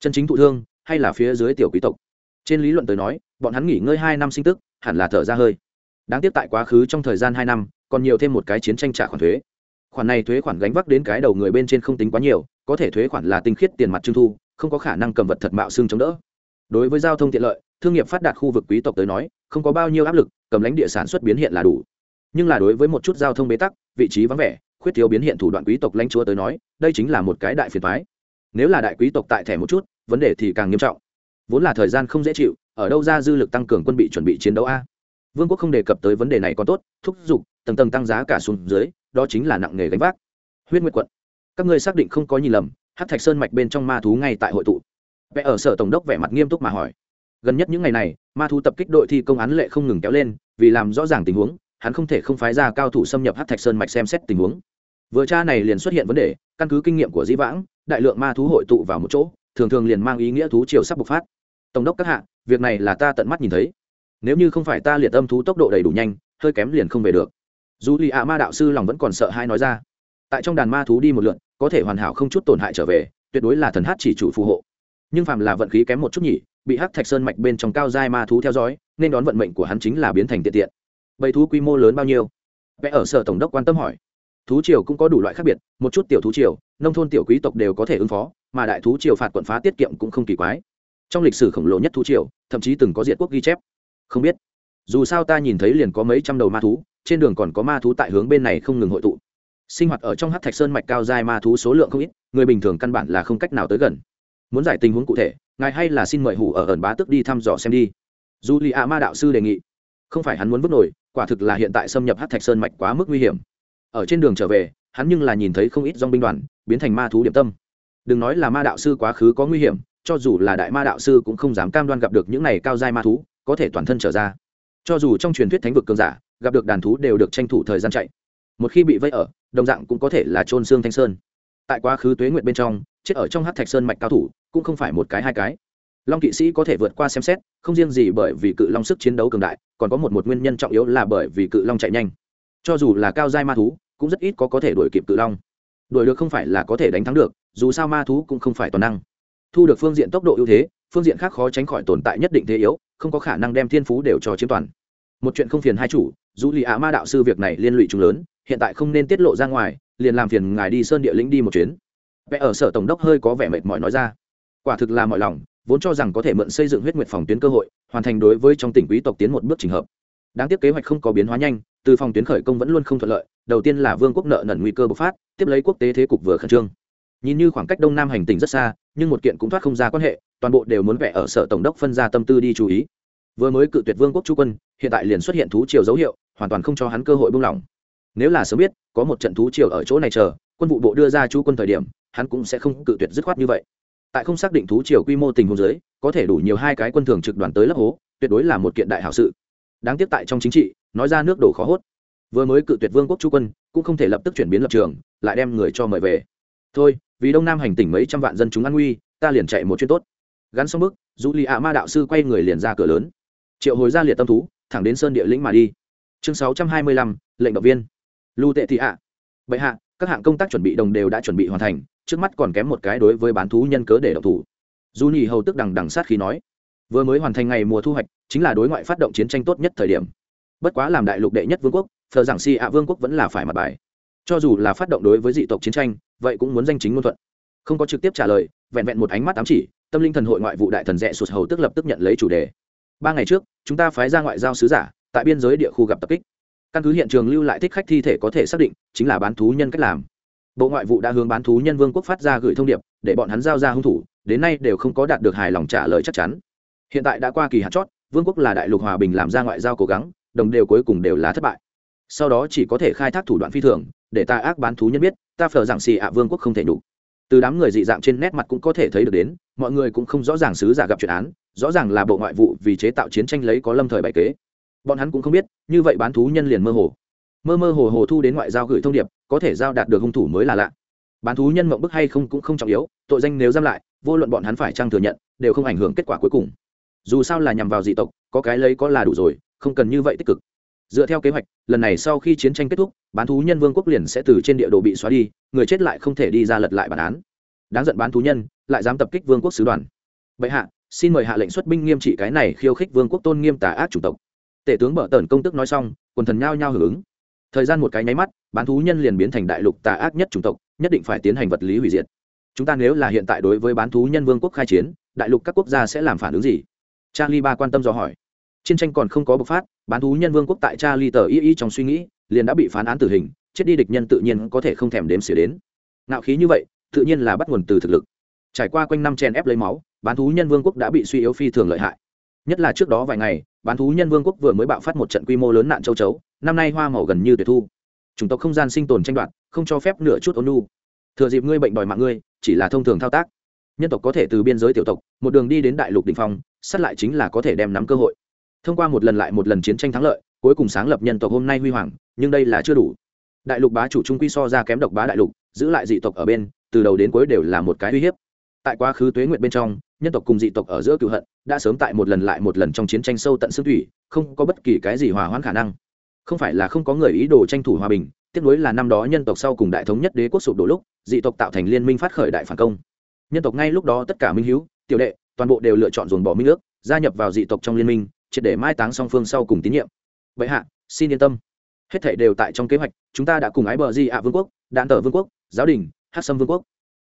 Chân chính thụ thương, hay là phía dưới tiểu quý tộc? Trên lý luận tới nói, bọn hắn nghỉ ngơi hai năm sinh tức, hẳn là thở ra hơi. Đáng tiếc tại quá khứ trong thời gian hai năm, còn nhiều thêm một cái chiến tranh trả khoản thuế. Khoản này thuế khoản gánh vác đến cái đầu người bên trên không tính quá nhiều, có thể thuế khoản là tinh khiết tiền mặt trưng thu, không có khả năng cầm vật thật mạo xương chống đỡ. Đối với giao thông tiện lợi, thương nghiệp phát đạt khu vực quý tộc tới nói, không có bao nhiêu áp lực, cầm lãnh địa sản xuất biến hiện là đủ nhưng là đối với một chút giao thông bế tắc, vị trí vắng vẻ, khuyết thiếu biến hiện thủ đoạn quý tộc lãnh chúa tới nói, đây chính là một cái đại phiền thoái nếu là đại quý tộc tại thẻ một chút, vấn đề thì càng nghiêm trọng. Vốn là thời gian không dễ chịu, ở đâu ra dư lực tăng cường quân bị chuẩn bị chiến đấu a? Vương quốc không đề cập tới vấn đề này còn tốt, thúc giục, tầng tầng tăng giá cả xuống dưới, đó chính là nặng nghề gánh vác. Huyết nguyệt quận. Các ngươi xác định không có nhìn lầm hát thạch sơn mạch bên trong ma thú ngay tại hội tụ. Vẽ ở sở tổng đốc vẻ mặt nghiêm túc mà hỏi. Gần nhất những ngày này, ma thú tập kích đội thi công án lệ không ngừng kéo lên, vì làm rõ ràng tình huống hắn không thể không phái ra cao thủ xâm nhập hát thạch sơn mạch xem xét tình huống. Vừa cha này liền xuất hiện vấn đề, căn cứ kinh nghiệm của dĩ vãng, đại lượng ma thú hội tụ vào một chỗ, thường thường liền mang ý nghĩa thú triều sắp bộc phát. Tổng đốc các hạ, việc này là ta tận mắt nhìn thấy. Nếu như không phải ta liệt âm thú tốc độ đầy đủ nhanh, hơi kém liền không về được. Dù lì ạ ma đạo sư lòng vẫn còn sợ hai nói ra. Tại trong đàn ma thú đi một lượn có thể hoàn hảo không chút tổn hại trở về, tuyệt đối là thần hát chỉ chủ phù hộ. Nhưng phàm là vận khí kém một chút nhỉ, bị hắc thạch sơn mạch bên trong cao giai ma thú theo dõi, nên đón vận mệnh của hắn chính là biến thành tiện tiện bầy thú quy mô lớn bao nhiêu? Vẽ ở sở tổng đốc quan tâm hỏi. Thú triều cũng có đủ loại khác biệt, một chút tiểu thú triều, nông thôn tiểu quý tộc đều có thể ứng phó, mà đại thú triều phạt quận phá tiết kiệm cũng không kỳ quái. Trong lịch sử khổng lồ nhất thú triều, thậm chí từng có diện quốc ghi chép. Không biết. Dù sao ta nhìn thấy liền có mấy trăm đầu ma thú, trên đường còn có ma thú tại hướng bên này không ngừng hội tụ. Sinh hoạt ở trong hát thạch sơn mạch cao dài ma thú số lượng không ít, người bình thường căn bản là không cách nào tới gần. Muốn giải tình huống cụ thể, ngài hay là xin mời hủ ở ẩn bá tức đi thăm dò xem đi. Dù lì ạ ma đạo sư đề nghị. Không phải hắn muốn vứt nổi quả thực là hiện tại xâm nhập hát thạch sơn mạch quá mức nguy hiểm. Ở trên đường trở về, hắn nhưng là nhìn thấy không ít dong binh đoàn, biến thành ma thú điểm tâm. Đừng nói là ma đạo sư quá khứ có nguy hiểm, cho dù là đại ma đạo sư cũng không dám cam đoan gặp được những này cao giai ma thú, có thể toàn thân trở ra. Cho dù trong truyền thuyết thánh vực cường giả, gặp được đàn thú đều được tranh thủ thời gian chạy. Một khi bị vây ở, đồng dạng cũng có thể là trôn xương thanh sơn. Tại quá khứ tuế nguyện bên trong, chết ở trong hát thạch sơn mạch cao thủ, cũng không phải một cái hai cái long kỵ sĩ có thể vượt qua xem xét, không riêng gì bởi vì cự long sức chiến đấu cường đại, còn có một một nguyên nhân trọng yếu là bởi vì cự long chạy nhanh. Cho dù là cao giai ma thú, cũng rất ít có có thể đuổi kịp cự long. Đuổi được không phải là có thể đánh thắng được, dù sao ma thú cũng không phải toàn năng. Thu được phương diện tốc độ ưu thế, phương diện khác khó tránh khỏi tồn tại nhất định thế yếu, không có khả năng đem thiên phú đều cho chiếm toàn. Một chuyện không phiền hai chủ, dù lì ạ ma đạo sư việc này liên lụy chúng lớn, hiện tại không nên tiết lộ ra ngoài, liền làm phiền ngài đi sơn địa lĩnh đi một chuyến. Vẽ ở sở tổng đốc hơi có vẻ mệt mỏi nói ra. Quả thực là mọi lòng vốn cho rằng có thể mượn xây dựng huyết nguyệt phòng tuyến cơ hội, hoàn thành đối với trong tỉnh quý tộc tiến một bước trình hợp. Đáng tiếc kế hoạch không có biến hóa nhanh, từ phòng tuyến khởi công vẫn luôn không thuận lợi, đầu tiên là vương quốc nợ nần nguy cơ bộc phát, tiếp lấy quốc tế thế cục vừa khẩn trương. Nhìn như khoảng cách đông nam hành tỉnh rất xa, nhưng một kiện cũng thoát không ra quan hệ, toàn bộ đều muốn vẽ ở sở tổng đốc phân ra tâm tư đi chú ý. Vừa mới cự tuyệt vương quốc chú quân, hiện tại liền xuất hiện thú triều dấu hiệu, hoàn toàn không cho hắn cơ hội buông lỏng. Nếu là sớm biết, có một trận thú triều ở chỗ này chờ, quân vụ bộ đưa ra chú quân thời điểm, hắn cũng sẽ không cự tuyệt dứt khoát như vậy tại không xác định thú triều quy mô tình huống giới có thể đủ nhiều hai cái quân thường trực đoàn tới lấp hố, tuyệt đối là một kiện đại hảo sự. Đáng tiếc tại trong chính trị, nói ra nước đổ khó hốt. Vừa mới cự tuyệt vương quốc chú quân, cũng không thể lập tức chuyển biến lập trường, lại đem người cho mời về. Thôi, vì đông nam hành tỉnh mấy trăm vạn dân chúng an nguy, ta liền chạy một chuyến tốt. Gắn xong bước dù lì ạ ma đạo sư quay người liền ra cửa lớn. Triệu hồi ra liệt tâm thú, thẳng đến sơn địa lĩnh mà đi. Chương sáu trăm hai mươi lăm, lệnh động viên. Lưu tệ thị ạ. Bệ hạ các hạng công tác chuẩn bị đồng đều đã chuẩn bị hoàn thành, trước mắt còn kém một cái đối với bán thú nhân cớ để động thủ. Dù nhì hầu tức đằng đằng sát khi nói, vừa mới hoàn thành ngày mùa thu hoạch, chính là đối ngoại phát động chiến tranh tốt nhất thời điểm. Bất quá làm đại lục đệ nhất vương quốc, thờ giảng si ạ vương quốc vẫn là phải mặt bài. Cho dù là phát động đối với dị tộc chiến tranh, vậy cũng muốn danh chính ngôn thuận. Không có trực tiếp trả lời, vẹn vẹn một ánh mắt ám chỉ, tâm linh thần hội ngoại vụ đại thần rẽ sụt hầu tức lập tức nhận lấy chủ đề. Ba ngày trước, chúng ta phái ra ngoại giao sứ giả, tại biên giới địa khu gặp tập kích căn cứ hiện trường lưu lại thích khách thi thể có thể xác định, chính là bán thú nhân cách làm. Bộ ngoại vụ đã hướng bán thú nhân vương quốc phát ra gửi thông điệp, để bọn hắn giao ra hung thủ, đến nay đều không có đạt được hài lòng trả lời chắc chắn. Hiện tại đã qua kỳ hạn chót, vương quốc là đại lục hòa bình làm ra ngoại giao cố gắng, đồng đều cuối cùng đều là thất bại. Sau đó chỉ có thể khai thác thủ đoạn phi thường, để ta ác bán thú nhân biết, ta phờ giảng xì ạ vương quốc không thể đủ. Từ đám người dị dạng trên nét mặt cũng có thể thấy được đến, mọi người cũng không rõ ràng sứ giả gặp chuyện án, rõ ràng là bộ ngoại vụ vì chế tạo chiến tranh lấy có lâm thời bài kế bọn hắn cũng không biết, như vậy bán thú nhân liền mơ hồ. Mơ mơ hồ hồ thu đến ngoại giao gửi thông điệp, có thể giao đạt được hung thủ mới là lạ. Bán thú nhân mộng bức hay không cũng không trọng yếu, tội danh nếu giam lại, vô luận bọn hắn phải trang thừa nhận, đều không ảnh hưởng kết quả cuối cùng. Dù sao là nhằm vào dị tộc, có cái lấy có là đủ rồi, không cần như vậy tích cực. Dựa theo kế hoạch, lần này sau khi chiến tranh kết thúc, bán thú nhân vương quốc liền sẽ từ trên địa đồ bị xóa đi, người chết lại không thể đi ra lật lại bản án. Đáng giận bán thú nhân, lại dám tập kích vương quốc sứ đoàn. Bệ hạ, xin mời hạ lệnh xuất binh nghiêm trị cái này khiêu khích vương quốc tôn nghiêm tà ác chủng tộc tể tướng bở tần công tức nói xong, quần thần nhao nhao hưởng ứng. Thời gian một cái nháy mắt, bán thú nhân liền biến thành đại lục tà ác nhất chủng tộc, nhất định phải tiến hành vật lý hủy diệt. Chúng ta nếu là hiện tại đối với bán thú nhân vương quốc khai chiến, đại lục các quốc gia sẽ làm phản ứng gì? Charlie ba quan tâm dò hỏi. Chiến tranh còn không có bộc phát, bán thú nhân vương quốc tại charlie tờ y y trong suy nghĩ, liền đã bị phán án tử hình, chết đi địch nhân tự nhiên có thể không thèm đếm xỉa đến. Nạo khí như vậy, tự nhiên là bắt nguồn từ thực lực. Trải qua quanh năm chen ép lấy máu, bán thú nhân vương quốc đã bị suy yếu phi thường lợi hại. Nhất là trước đó vài ngày bán thú nhân vương quốc vừa mới bạo phát một trận quy mô lớn nạn châu chấu, năm nay hoa màu gần như tuyệt thu. Chủng tộc không gian sinh tồn tranh đoạt, không cho phép nửa chút ôn nu thừa dịp ngươi bệnh đòi mạng ngươi, chỉ là thông thường thao tác. Nhân tộc có thể từ biên giới tiểu tộc, một đường đi đến đại lục đ ỉ n h phong, sát lại chính là có thể đem nắm cơ hội. Thông qua một lần lại một lần chiến tranh thắng lợi, cuối cùng sáng lập nhân tộc hôm nay huy hoàng, nhưng đây là chưa đủ. Đại lục bá chủ trung quy so ra kém độc bá đại lục, giữ lại dị tộc ở bên, từ đầu đến cuối đều là một cái uy hiếp. Tại quá khứ tuế nguyện bên trong nhân tộc cùng dị tộc ở giữa cựu hận đã sớm tại một lần lại một lần trong chiến tranh sâu tận xương thủy không có bất kỳ cái gì hòa hoãn khả năng. Không phải là không có người ý đồ tranh thủ hòa bình tiếp nối là năm đó nhân tộc sau cùng đại thống nhất đế quốc sụp đổ lúc dị tộc tạo thành liên minh phát khởi đại phản công. Nhân tộc ngay lúc đó tất cả minh hữu tiểu đệ toàn bộ đều lựa chọn dồn bỏ minh nước, gia nhập vào dị tộc trong liên minh triệt để mai táng song phương sau cùng tín nhiệm. Vậy hạ xin yên tâm. Hết thảy đều tại trong kế hoạch chúng ta đã cùng ái bờ di ạ vương quốc đạn tờ vương quốc giáo đình hát sâm vương quốc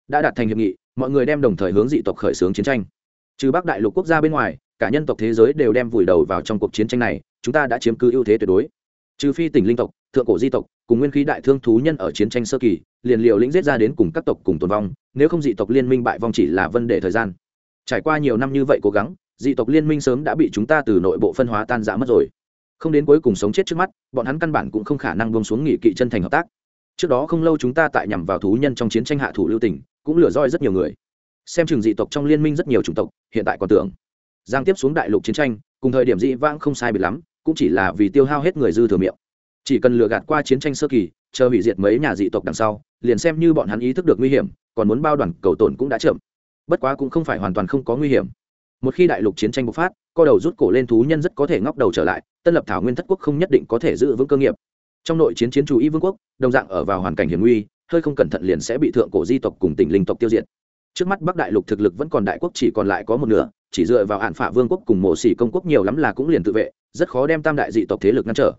đã đạt thành hiệp nghị, mọi người đem đồng thời hướng dị tộc khởi xướng chiến tranh. Trừ bắc đại lục quốc gia bên ngoài, cả nhân tộc thế giới đều đem vùi đầu vào trong cuộc chiến tranh này, chúng ta đã chiếm cứ ưu thế tuyệt đối. Trừ phi tỉnh linh tộc, thượng cổ di tộc, cùng nguyên khí đại thương thú nhân ở chiến tranh sơ kỳ, liền liều lĩnh giết ra đến cùng các tộc cùng tồn vong, nếu không dị tộc liên minh bại vong chỉ là vấn đề thời gian. Trải qua nhiều năm như vậy cố gắng, dị tộc liên minh sớm đã bị chúng ta từ nội bộ phân hóa tan rã mất rồi. Không đến cuối cùng sống chết trước mắt, bọn hắn căn bản cũng không khả năng bông xuống nghị kỵ chân thành hợp tác. Trước đó không lâu chúng ta tại nhằm vào thú nhân trong chiến tranh hạ thủ lưu tỉnh cũng lừa roi rất nhiều người. Xem chừng dị tộc trong liên minh rất nhiều chủng tộc, hiện tại còn tưởng. Giang tiếp xuống đại lục chiến tranh, cùng thời điểm dị vãng không sai biệt lắm, cũng chỉ là vì tiêu hao hết người dư thừa miệng. Chỉ cần lừa gạt qua chiến tranh sơ kỳ, chờ hủy diệt mấy nhà dị tộc đằng sau, liền xem như bọn hắn ý thức được nguy hiểm, còn muốn bao đoàn cầu tổn cũng đã chậm. Bất quá cũng không phải hoàn toàn không có nguy hiểm. Một khi đại lục chiến tranh bộc phát, co đầu rút cổ lên thú nhân rất có thể ngóc đầu trở lại, tân lập thảo nguyên thất quốc không nhất định có thể giữ vững cơ nghiệp. Trong nội chiến chiến chủ y vương quốc, đồng dạng ở vào hoàn cảnh hiểm nguy hơi không cẩn thận liền sẽ bị thượng cổ di tộc cùng tỉnh linh tộc tiêu diệt. Trước mắt bắc đại lục thực lực vẫn còn đại quốc chỉ còn lại có một nửa, chỉ dựa vào hạn phả vương quốc cùng mộ xỉ công quốc nhiều lắm là cũng liền tự vệ, rất khó đem tam đại dị tộc thế lực ngăn trở.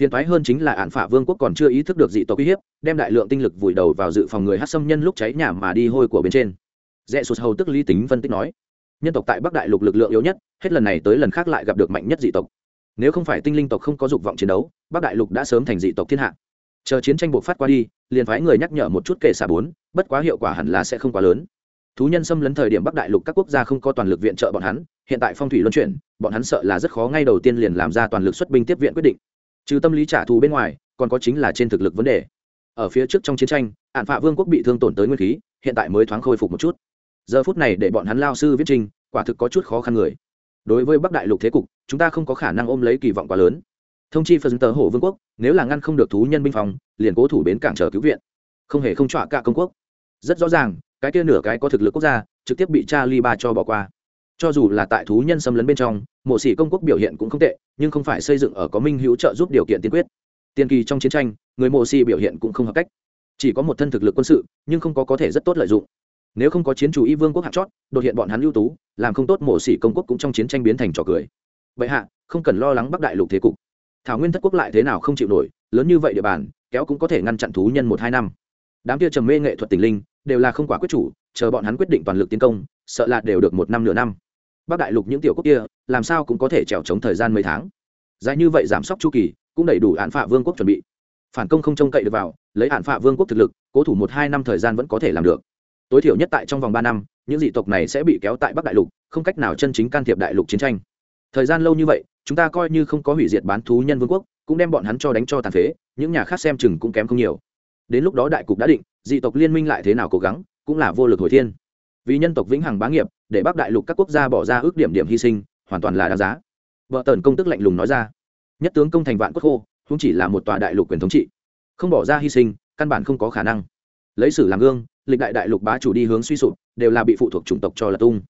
Phiền thoái hơn chính là hạn phả vương quốc còn chưa ý thức được dị tộc uy hiếp, đem đại lượng tinh lực vùi đầu vào dự phòng người hát xâm nhân lúc cháy nhà mà đi hôi của bên trên. Rẽ sụt hầu tức lý tính phân tích nói, nhân tộc tại bắc đại lục lực lượng yếu nhất, hết lần này tới lần khác lại gặp được mạnh nhất dị tộc. Nếu không phải tinh linh tộc không có dục vọng chiến đấu, bắc đại lục đã sớm thành dị tộc thiên hạ chờ chiến tranh buộc phát qua đi, liền phái người nhắc nhở một chút kể xả bốn, bất quá hiệu quả hẳn là sẽ không quá lớn. Thú nhân xâm lấn thời điểm bắc đại lục các quốc gia không có toàn lực viện trợ bọn hắn, hiện tại phong thủy luân chuyển, bọn hắn sợ là rất khó ngay đầu tiên liền làm ra toàn lực xuất binh tiếp viện quyết định. Trừ tâm lý trả thù bên ngoài, còn có chính là trên thực lực vấn đề. Ở phía trước trong chiến tranh ạn phạ vương quốc bị thương tổn tới nguyên khí, hiện tại mới thoáng khôi phục một chút. Giờ phút này để bọn hắn lao sư viết trình, quả thực có chút khó khăn người. Đối với bắc đại lục thế cục, chúng ta không có khả năng ôm lấy kỳ vọng quá lớn thông chi phần tờ hổ vương quốc, nếu là ngăn không được thú nhân binh phòng, liền cố thủ bến cảng chờ cứu viện. Không hề không trọa cả công quốc. Rất rõ ràng, cái kia nửa cái có thực lực quốc gia, trực tiếp bị cha li ba cho bỏ qua. Cho dù là tại thú nhân xâm lấn bên trong, mộ sĩ công quốc biểu hiện cũng không tệ, nhưng không phải xây dựng ở có minh hữu trợ giúp điều kiện tiên quyết. Tiên kỳ trong chiến tranh, người mộ sĩ biểu hiện cũng không hợp cách. Chỉ có một thân thực lực quân sự, nhưng không có có thể rất tốt lợi dụng. Nếu không có chiến chủ y vương quốc hạt chót, đột hiện bọn hắn ưu tú, làm không tốt mộ sĩ công quốc cũng trong chiến tranh biến thành trò cười. Vậy hạ, không cần lo lắng bắc đại lục thế cục thảo nguyên thất quốc lại thế nào không chịu nổi, lớn như vậy địa bàn, kéo cũng có thể ngăn chặn thú nhân một hai năm. Đám kia trầm mê nghệ thuật tình linh, đều là không quả quyết chủ, chờ bọn hắn quyết định toàn lực tiến công, sợ là đều được một năm nửa năm. Bắc đại lục những tiểu quốc kia, làm sao cũng có thể trèo chống thời gian mấy tháng. Dài như vậy giảm sốc chu kỳ, cũng đầy đủ hạn phạ vương quốc chuẩn bị. Phản công không trông cậy được vào, lấy hạn phạ vương quốc thực lực, cố thủ một hai năm thời gian vẫn có thể làm được. Tối thiểu nhất tại trong vòng ba năm, những dị tộc này sẽ bị kéo tại bắc đại lục, không cách nào chân chính can thiệp đại lục chiến tranh thời gian lâu như vậy, chúng ta coi như không có hủy diệt bán thú nhân vương quốc, cũng đem bọn hắn cho đánh cho tàn phế, những nhà khác xem chừng cũng kém không nhiều. Đến lúc đó đại cục đã định, dị tộc liên minh lại thế nào cố gắng, cũng là vô lực hồi thiên. Vì nhân tộc vĩnh hằng bá nghiệp, để bắc đại lục các quốc gia bỏ ra ước điểm điểm hy sinh, hoàn toàn là đáng giá. Vợ tần công tức lạnh lùng nói ra. Nhất tướng công thành vạn quốc khô cũng chỉ là một tòa đại lục quyền thống trị. Không bỏ ra hy sinh, căn bản không có khả năng. Lấy sử làm gương, lịch đại đại lục bá chủ đi hướng suy sụp, đều là bị phụ thuộc chủng tộc cho là tung.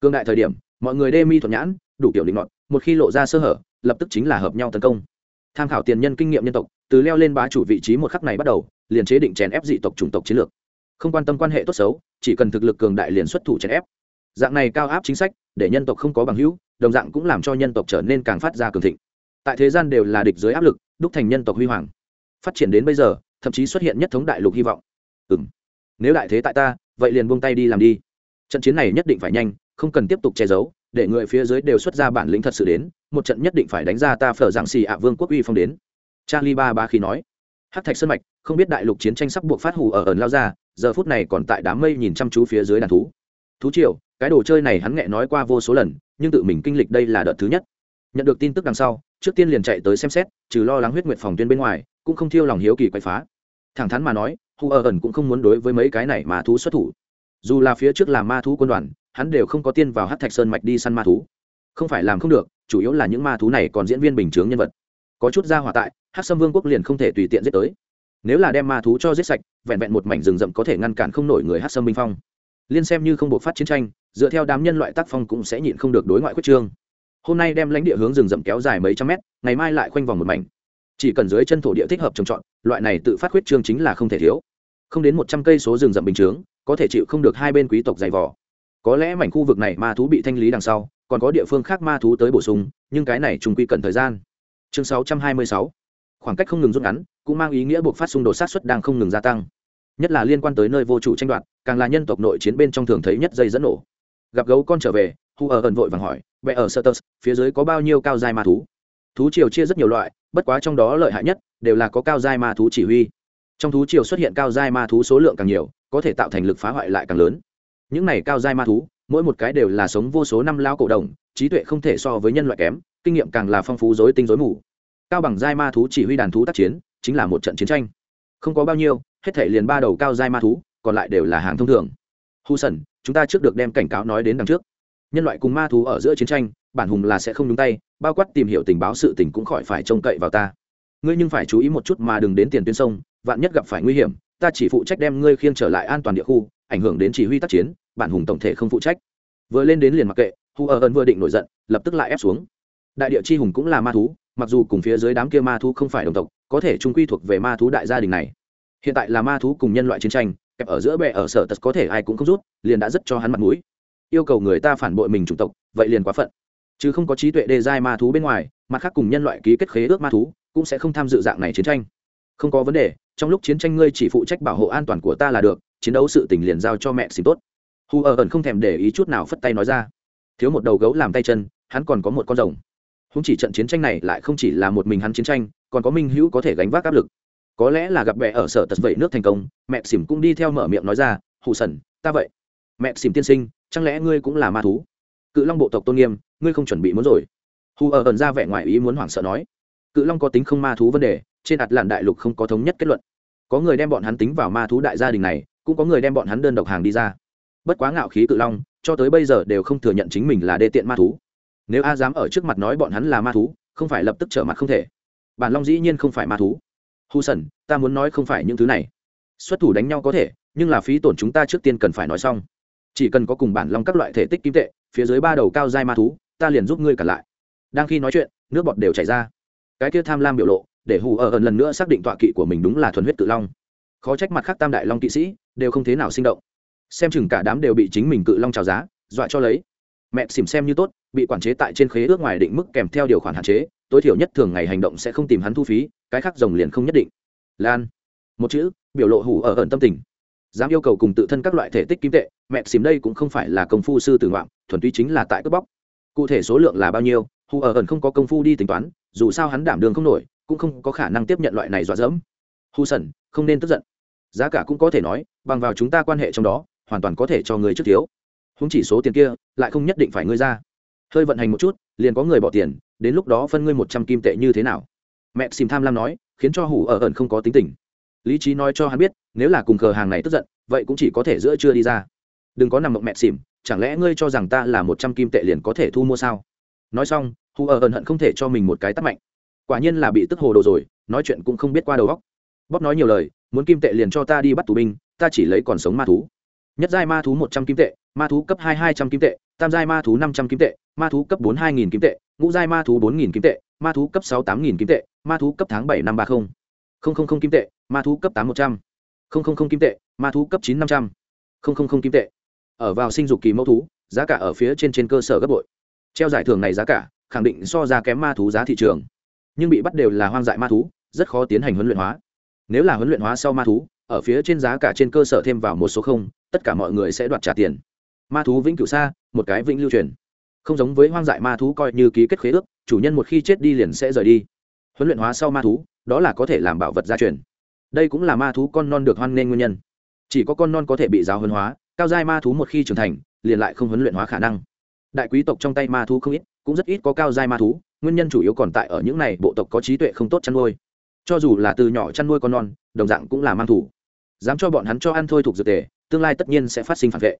Cương đại thời điểm, mọi người đê mi thuận nhãn đủ kiểu định loạn. một khi lộ ra sơ hở, lập tức chính là hợp nhau tấn công. Tham khảo tiền nhân kinh nghiệm nhân tộc, từ leo lên bá chủ vị trí một khắc này bắt đầu, liền chế định chèn ép dị tộc chủng tộc chiến lược. Không quan tâm quan hệ tốt xấu, chỉ cần thực lực cường đại liền xuất thủ chèn ép. Dạng này cao áp chính sách, để nhân tộc không có bằng hữu, đồng dạng cũng làm cho nhân tộc trở nên càng phát ra cường thịnh. Tại thế gian đều là địch dưới áp lực, đúc thành nhân tộc huy hoàng. Phát triển đến bây giờ, thậm chí xuất hiện nhất thống đại lục hy vọng. Ừ m nếu đại thế tại ta, vậy liền buông tay đi làm đi. Trận chiến này nhất định phải nhanh, không cần tiếp tục che giấu để người phía dưới đều xuất ra bản lĩnh thật sự đến một trận nhất định phải đánh ra ta phở giảng xì ạ vương quốc uy phong đến. Charlie ba ba khi nói. Hát thạch sơn mạch không biết đại lục chiến tranh sắp buộc phát hủ ở ẩn lao ra giờ phút này còn tại đám mây nhìn chăm chú phía dưới đàn thú. Thú triệu, cái đồ chơi này hắn nghe nói qua vô số lần nhưng tự mình kinh lịch đây là đợt thứ nhất. Nhận được tin tức đằng sau trước tiên liền chạy tới xem xét trừ lo lắng huyết nguyệt phòng tuyên bên ngoài cũng không thiêu lòng hiếu kỳ quay phá. Thẳng thắn mà nói hù ở ẩn cũng không muốn đối với mấy cái này mà thú xuất thủ. Dù là phía trước là ma thú quân đoàn hắn đều không có tiên vào hát thạch sơn mạch đi săn ma thú. Không phải làm không được, chủ yếu là những ma thú này còn diễn viên bình chướng nhân vật. Có chút ra hỏa tại, hát sâm vương quốc liền không thể tùy tiện giết tới. Nếu là đem ma thú cho giết sạch, vẹn vẹn một mảnh rừng rậm có thể ngăn cản không nổi người hát sâm minh phong. Liên xem như không buộc phát chiến tranh, dựa theo đám nhân loại tác phong cũng sẽ nhịn không được đối ngoại quyết trương. Hôm nay đem lãnh địa hướng rừng rậm kéo dài mấy trăm mét, ngày mai lại khoanh vòng một mảnh. Chỉ cần dưới chân thổ địa thích hợp trồng trọt, loại này tự phát quyết trương chính là không thể thiếu. Không đến một trăm cây số rừng rậm bình chướng, có thể chịu không được hai bên quý tộc dày vỏ có lẽ mảnh khu vực này ma thú bị thanh lý đằng sau, còn có địa phương khác ma thú tới bổ sung, nhưng cái này trùng quy cần thời gian. Chương 626. khoảng cách không ngừng rút ngắn, cũng mang ý nghĩa buộc phát xung đột sát xuất đang không ngừng gia tăng. Nhất là liên quan tới nơi vô chủ tranh đoạt, càng là nhân tộc nội chiến bên trong thường thấy nhất dây dẫn nổ. Gặp gấu con trở về, hu ở ẩn vội vàng hỏi vậy ở sơ phía dưới có bao nhiêu cao dài ma thú? Thú triều chia rất nhiều loại, bất quá trong đó lợi hại nhất đều là có cao dài ma thú chỉ huy. Trong thú triều xuất hiện cao dài ma thú số lượng càng nhiều, có thể tạo thành lực phá hoại lại càng lớn những này cao giai ma thú, mỗi một cái đều là sống vô số năm lao cổ đồng, trí tuệ không thể so với nhân loại kém, kinh nghiệm càng là phong phú dối tinh dối mù. Cao bằng giai ma thú chỉ huy đàn thú tác chiến, chính là một trận chiến tranh. Không có bao nhiêu, hết thể liền ba đầu cao giai ma thú, còn lại đều là hàng thông thường. Hù sần, chúng ta trước được đem cảnh cáo nói đến đằng trước. Nhân loại cùng ma thú ở giữa chiến tranh, bản hùng là sẽ không nhúng tay, bao quát tìm hiểu tình báo sự tình cũng khỏi phải trông cậy vào ta. Ngươi nhưng phải chú ý một chút mà đừng đến tiền tuyến sông, vạn nhất gặp phải nguy hiểm, ta chỉ phụ trách đem ngươi khiêng trở lại an toàn địa khu ảnh hưởng đến chỉ huy tác chiến, bản hùng tổng thể không phụ trách. Vừa lên đến liền mặc kệ hù ở ẩn vừa định nổi giận, lập tức lại ép xuống. Đại địa chi hùng cũng là ma thú, mặc dù cùng phía dưới đám kia ma thú không phải đồng tộc, có thể trung quy thuộc về ma thú đại gia đình này. Hiện tại là ma thú cùng nhân loại chiến tranh, kẹp ở giữa bệ ở sở tật có thể ai cũng không rút, liền đã rất cho hắn mặt mũi. Yêu cầu người ta phản bội mình chủng tộc, vậy liền quá phận. Chứ không có trí tuệ đề giai ma thú bên ngoài, mặt khác cùng nhân loại ký kết khế ước ma thú, cũng sẽ không tham dự dạng này chiến tranh. Không có vấn đề, trong lúc chiến tranh ngươi chỉ phụ trách bảo hộ an toàn của ta là được chiến đấu sự tình liền giao cho mẹ xin tốt. Hù ở ẩn không thèm để ý chút nào phất tay nói ra. Thiếu một đầu gấu làm tay chân, hắn còn có một con rồng. Không chỉ trận chiến tranh này lại không chỉ là một mình hắn chiến tranh, còn có minh hữu có thể gánh vác áp lực. Có lẽ là gặp mẹ ở sở tật vậy nước thành công, mẹ xỉm cũng đi theo mở miệng nói ra, hụ sần, ta vậy. Mẹ xỉm tiên sinh, chẳng lẽ ngươi cũng là ma thú? Cự long bộ tộc tôn nghiêm, ngươi không chuẩn bị muốn rồi. Hù ở ẩn ra vẻ ngoài ý muốn hoảng sợ nói. Cự long có tính không ma thú vấn đề, trên ạt làn đại lục không có thống nhất kết luận. Có người đem bọn hắn tính vào ma thú đại gia đình này cũng có người đem bọn hắn đơn độc hàng đi ra. Bất quá ngạo khí cự long, cho tới bây giờ đều không thừa nhận chính mình là đê tiện ma thú. Nếu a dám ở trước mặt nói bọn hắn là ma thú, không phải lập tức trở mặt không thể. Bản long dĩ nhiên không phải ma thú. Hu sần ta muốn nói không phải những thứ này. Xuất thủ đánh nhau có thể, nhưng là phí tổn chúng ta trước tiên cần phải nói xong. Chỉ cần có cùng bản long các loại thể tích kim tệ, phía dưới ba đầu cao dai ma thú, ta liền giúp ngươi cả lại. Đang khi nói chuyện, nước bọt đều chảy ra. Cái kia tham lam biểu lộ, để hù ở ẩn lần nữa xác định tọa kỵ của mình đúng là thuần huyết tự long. Khó trách mặt khác tam đại long kỵ sĩ đều không thế nào sinh động. Xem chừng cả đám đều bị chính mình cự long trào giá, dọa cho lấy. Mẹ xìm xem như tốt, bị quản chế tại trên khế ước ngoài định mức kèm theo điều khoản hạn chế, tối thiểu nhất thường ngày hành động sẽ không tìm hắn thu phí, cái khác rồng liền không nhất định. Lan. Một chữ, biểu lộ hủ ở ẩn tâm tình. Dám yêu cầu cùng tự thân các loại thể tích kim tệ, mẹ xìm đây cũng không phải là công phu sư tử ngoạm, thuần túy chính là tại cướp bóc. Cụ thể số lượng là bao nhiêu hù ở ẩn không có công phu đi tính toán, dù sao hắn đảm đường không nổi, cũng không có khả năng tiếp nhận loại này dọa dẫm. Hù sẩn, không nên tức giận giá cả cũng có thể nói, bằng vào chúng ta quan hệ trong đó, hoàn toàn có thể cho người trước thiếu. Không chỉ số tiền kia, lại không nhất định phải ngươi ra. Hơi vận hành một chút, liền có người bỏ tiền, đến lúc đó phân ngươi một trăm kim tệ như thế nào? Mẹ xìm tham lam nói, khiến cho hủ ở ẩn không có tính tình. Lý trí nói cho hắn biết, nếu là cùng cờ hàng này tức giận, vậy cũng chỉ có thể giữa chưa đi ra. Đừng có nằm mộng mẹ xìm chẳng lẽ ngươi cho rằng ta là một trăm kim tệ liền có thể thu mua sao? Nói xong hù ở ẩn hận không thể cho mình một cái tắt mạnh. Quả nhiên là bị tức hồ đồ rồi, nói chuyện cũng không biết qua đầu góc bóp nói nhiều lời muốn kim tệ liền cho ta đi bắt tù binh ta chỉ lấy còn sống ma thú nhất giai ma thú một trăm kim tệ ma thú cấp hai hai trăm kim tệ tam giai ma thú năm trăm kim tệ ma thú cấp bốn hai nghìn kim tệ ngũ giai ma thú bốn nghìn kim tệ ma thú cấp sáu tám nghìn kim tệ ma thú cấp tháng bảy năm ba không không không không kim tệ ma thú cấp tám một trăm không không không kim tệ ma thú cấp chín năm trăm không không không kim tệ ở vào sinh dục kỳ mẫu thú giá cả ở phía trên trên cơ sở gấp bội treo giải thưởng này giá cả khẳng định so ra kém ma thú giá thị trường nhưng bị bắt đều là hoang dại ma thú rất khó tiến hành huấn luyện hóa nếu là huấn luyện hóa sau ma thú, ở phía trên giá cả trên cơ sở thêm vào một số không, tất cả mọi người sẽ đoạt trả tiền. Ma thú vĩnh cửu xa, một cái vĩnh lưu truyền. Không giống với hoang dại ma thú coi như ký kết khế ước, chủ nhân một khi chết đi liền sẽ rời đi. Huấn luyện hóa sau ma thú, đó là có thể làm bảo vật gia truyền. Đây cũng là ma thú con non được hoan nghênh nguyên nhân. Chỉ có con non có thể bị giáo huấn hóa, cao giai ma thú một khi trưởng thành, liền lại không huấn luyện hóa khả năng. Đại quý tộc trong tay ma thú không ít, cũng rất ít có cao giai ma thú, nguyên nhân chủ yếu còn tại ở những này, bộ tộc có trí tuệ không tốt chăn nuôi cho dù là từ nhỏ chăn nuôi con non, đồng dạng cũng là mang thủ. Dám cho bọn hắn cho ăn thôi thuộc dược tề, tương lai tất nhiên sẽ phát sinh phản vệ.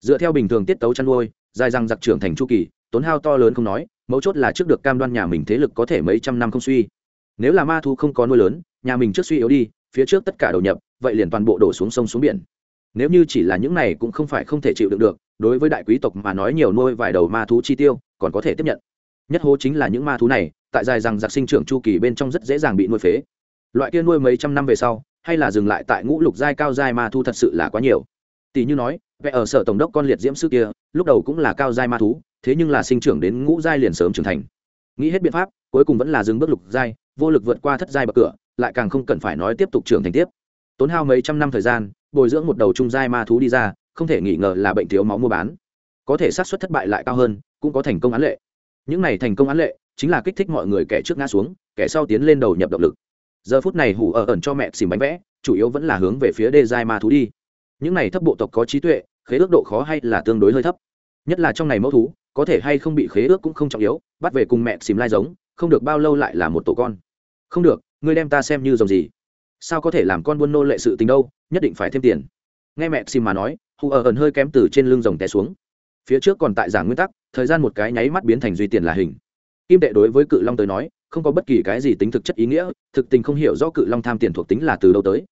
Dựa theo bình thường tiết tấu chăn nuôi, dài răng giặc trưởng thành chu kỳ, tốn hao to lớn không nói, mấu chốt là trước được cam đoan nhà mình thế lực có thể mấy trăm năm không suy. Nếu là ma thú không có nuôi lớn, nhà mình trước suy yếu đi, phía trước tất cả đầu nhập, vậy liền toàn bộ đổ xuống sông xuống biển. Nếu như chỉ là những này cũng không phải không thể chịu đựng được, đối với đại quý tộc mà nói nhiều nuôi vài đầu ma thú chi tiêu, còn có thể tiếp nhận nhất hố chính là những ma thú này, tại dài rằng giặc sinh trưởng chu kỳ bên trong rất dễ dàng bị nuôi phế. Loại kia nuôi mấy trăm năm về sau, hay là dừng lại tại ngũ lục giai cao giai ma thú thật sự là quá nhiều. Tỷ như nói, vẽ ở sở tổng đốc con liệt diễm sư kia, lúc đầu cũng là cao giai ma thú, thế nhưng là sinh trưởng đến ngũ giai liền sớm trưởng thành. Nghĩ hết biện pháp, cuối cùng vẫn là dừng bước lục giai, vô lực vượt qua thất giai bậc cửa, lại càng không cần phải nói tiếp tục trưởng thành tiếp. Tốn hao mấy trăm năm thời gian, bồi dưỡng một đầu trung giai ma thú đi ra, không thể nghi ngờ là bệnh thiếu máu mua bán. Có thể xác suất thất bại lại cao hơn, cũng có thành công án lệ những này thành công án lệ, chính là kích thích mọi người kẻ trước ngã xuống, kẻ sau tiến lên đầu nhập động lực. Giờ phút này hủ ở ẩn cho mẹ xìm bánh vẽ, chủ yếu vẫn là hướng về phía đê giai ma thú đi. Những này thấp bộ tộc có trí tuệ, khế ước độ khó hay là tương đối hơi thấp. Nhất là trong này mẫu thú, có thể hay không bị khế ước cũng không trọng yếu, bắt về cùng mẹ xìm lai giống, không được bao lâu lại là một tổ con. Không được, ngươi đem ta xem như dòng gì? Sao có thể làm con buôn nô lệ sự tình đâu, nhất định phải thêm tiền. Nghe mẹ xìm mà nói hù ở ẩn hơi kém từ trên lưng rồng té xuống phía trước còn tại giảng nguyên tắc, thời gian một cái nháy mắt biến thành duy tiền là hình. Kim tệ đối với cự long tới nói, không có bất kỳ cái gì tính thực chất ý nghĩa, thực tình không hiểu rõ cự long tham tiền thuộc tính là từ đâu tới.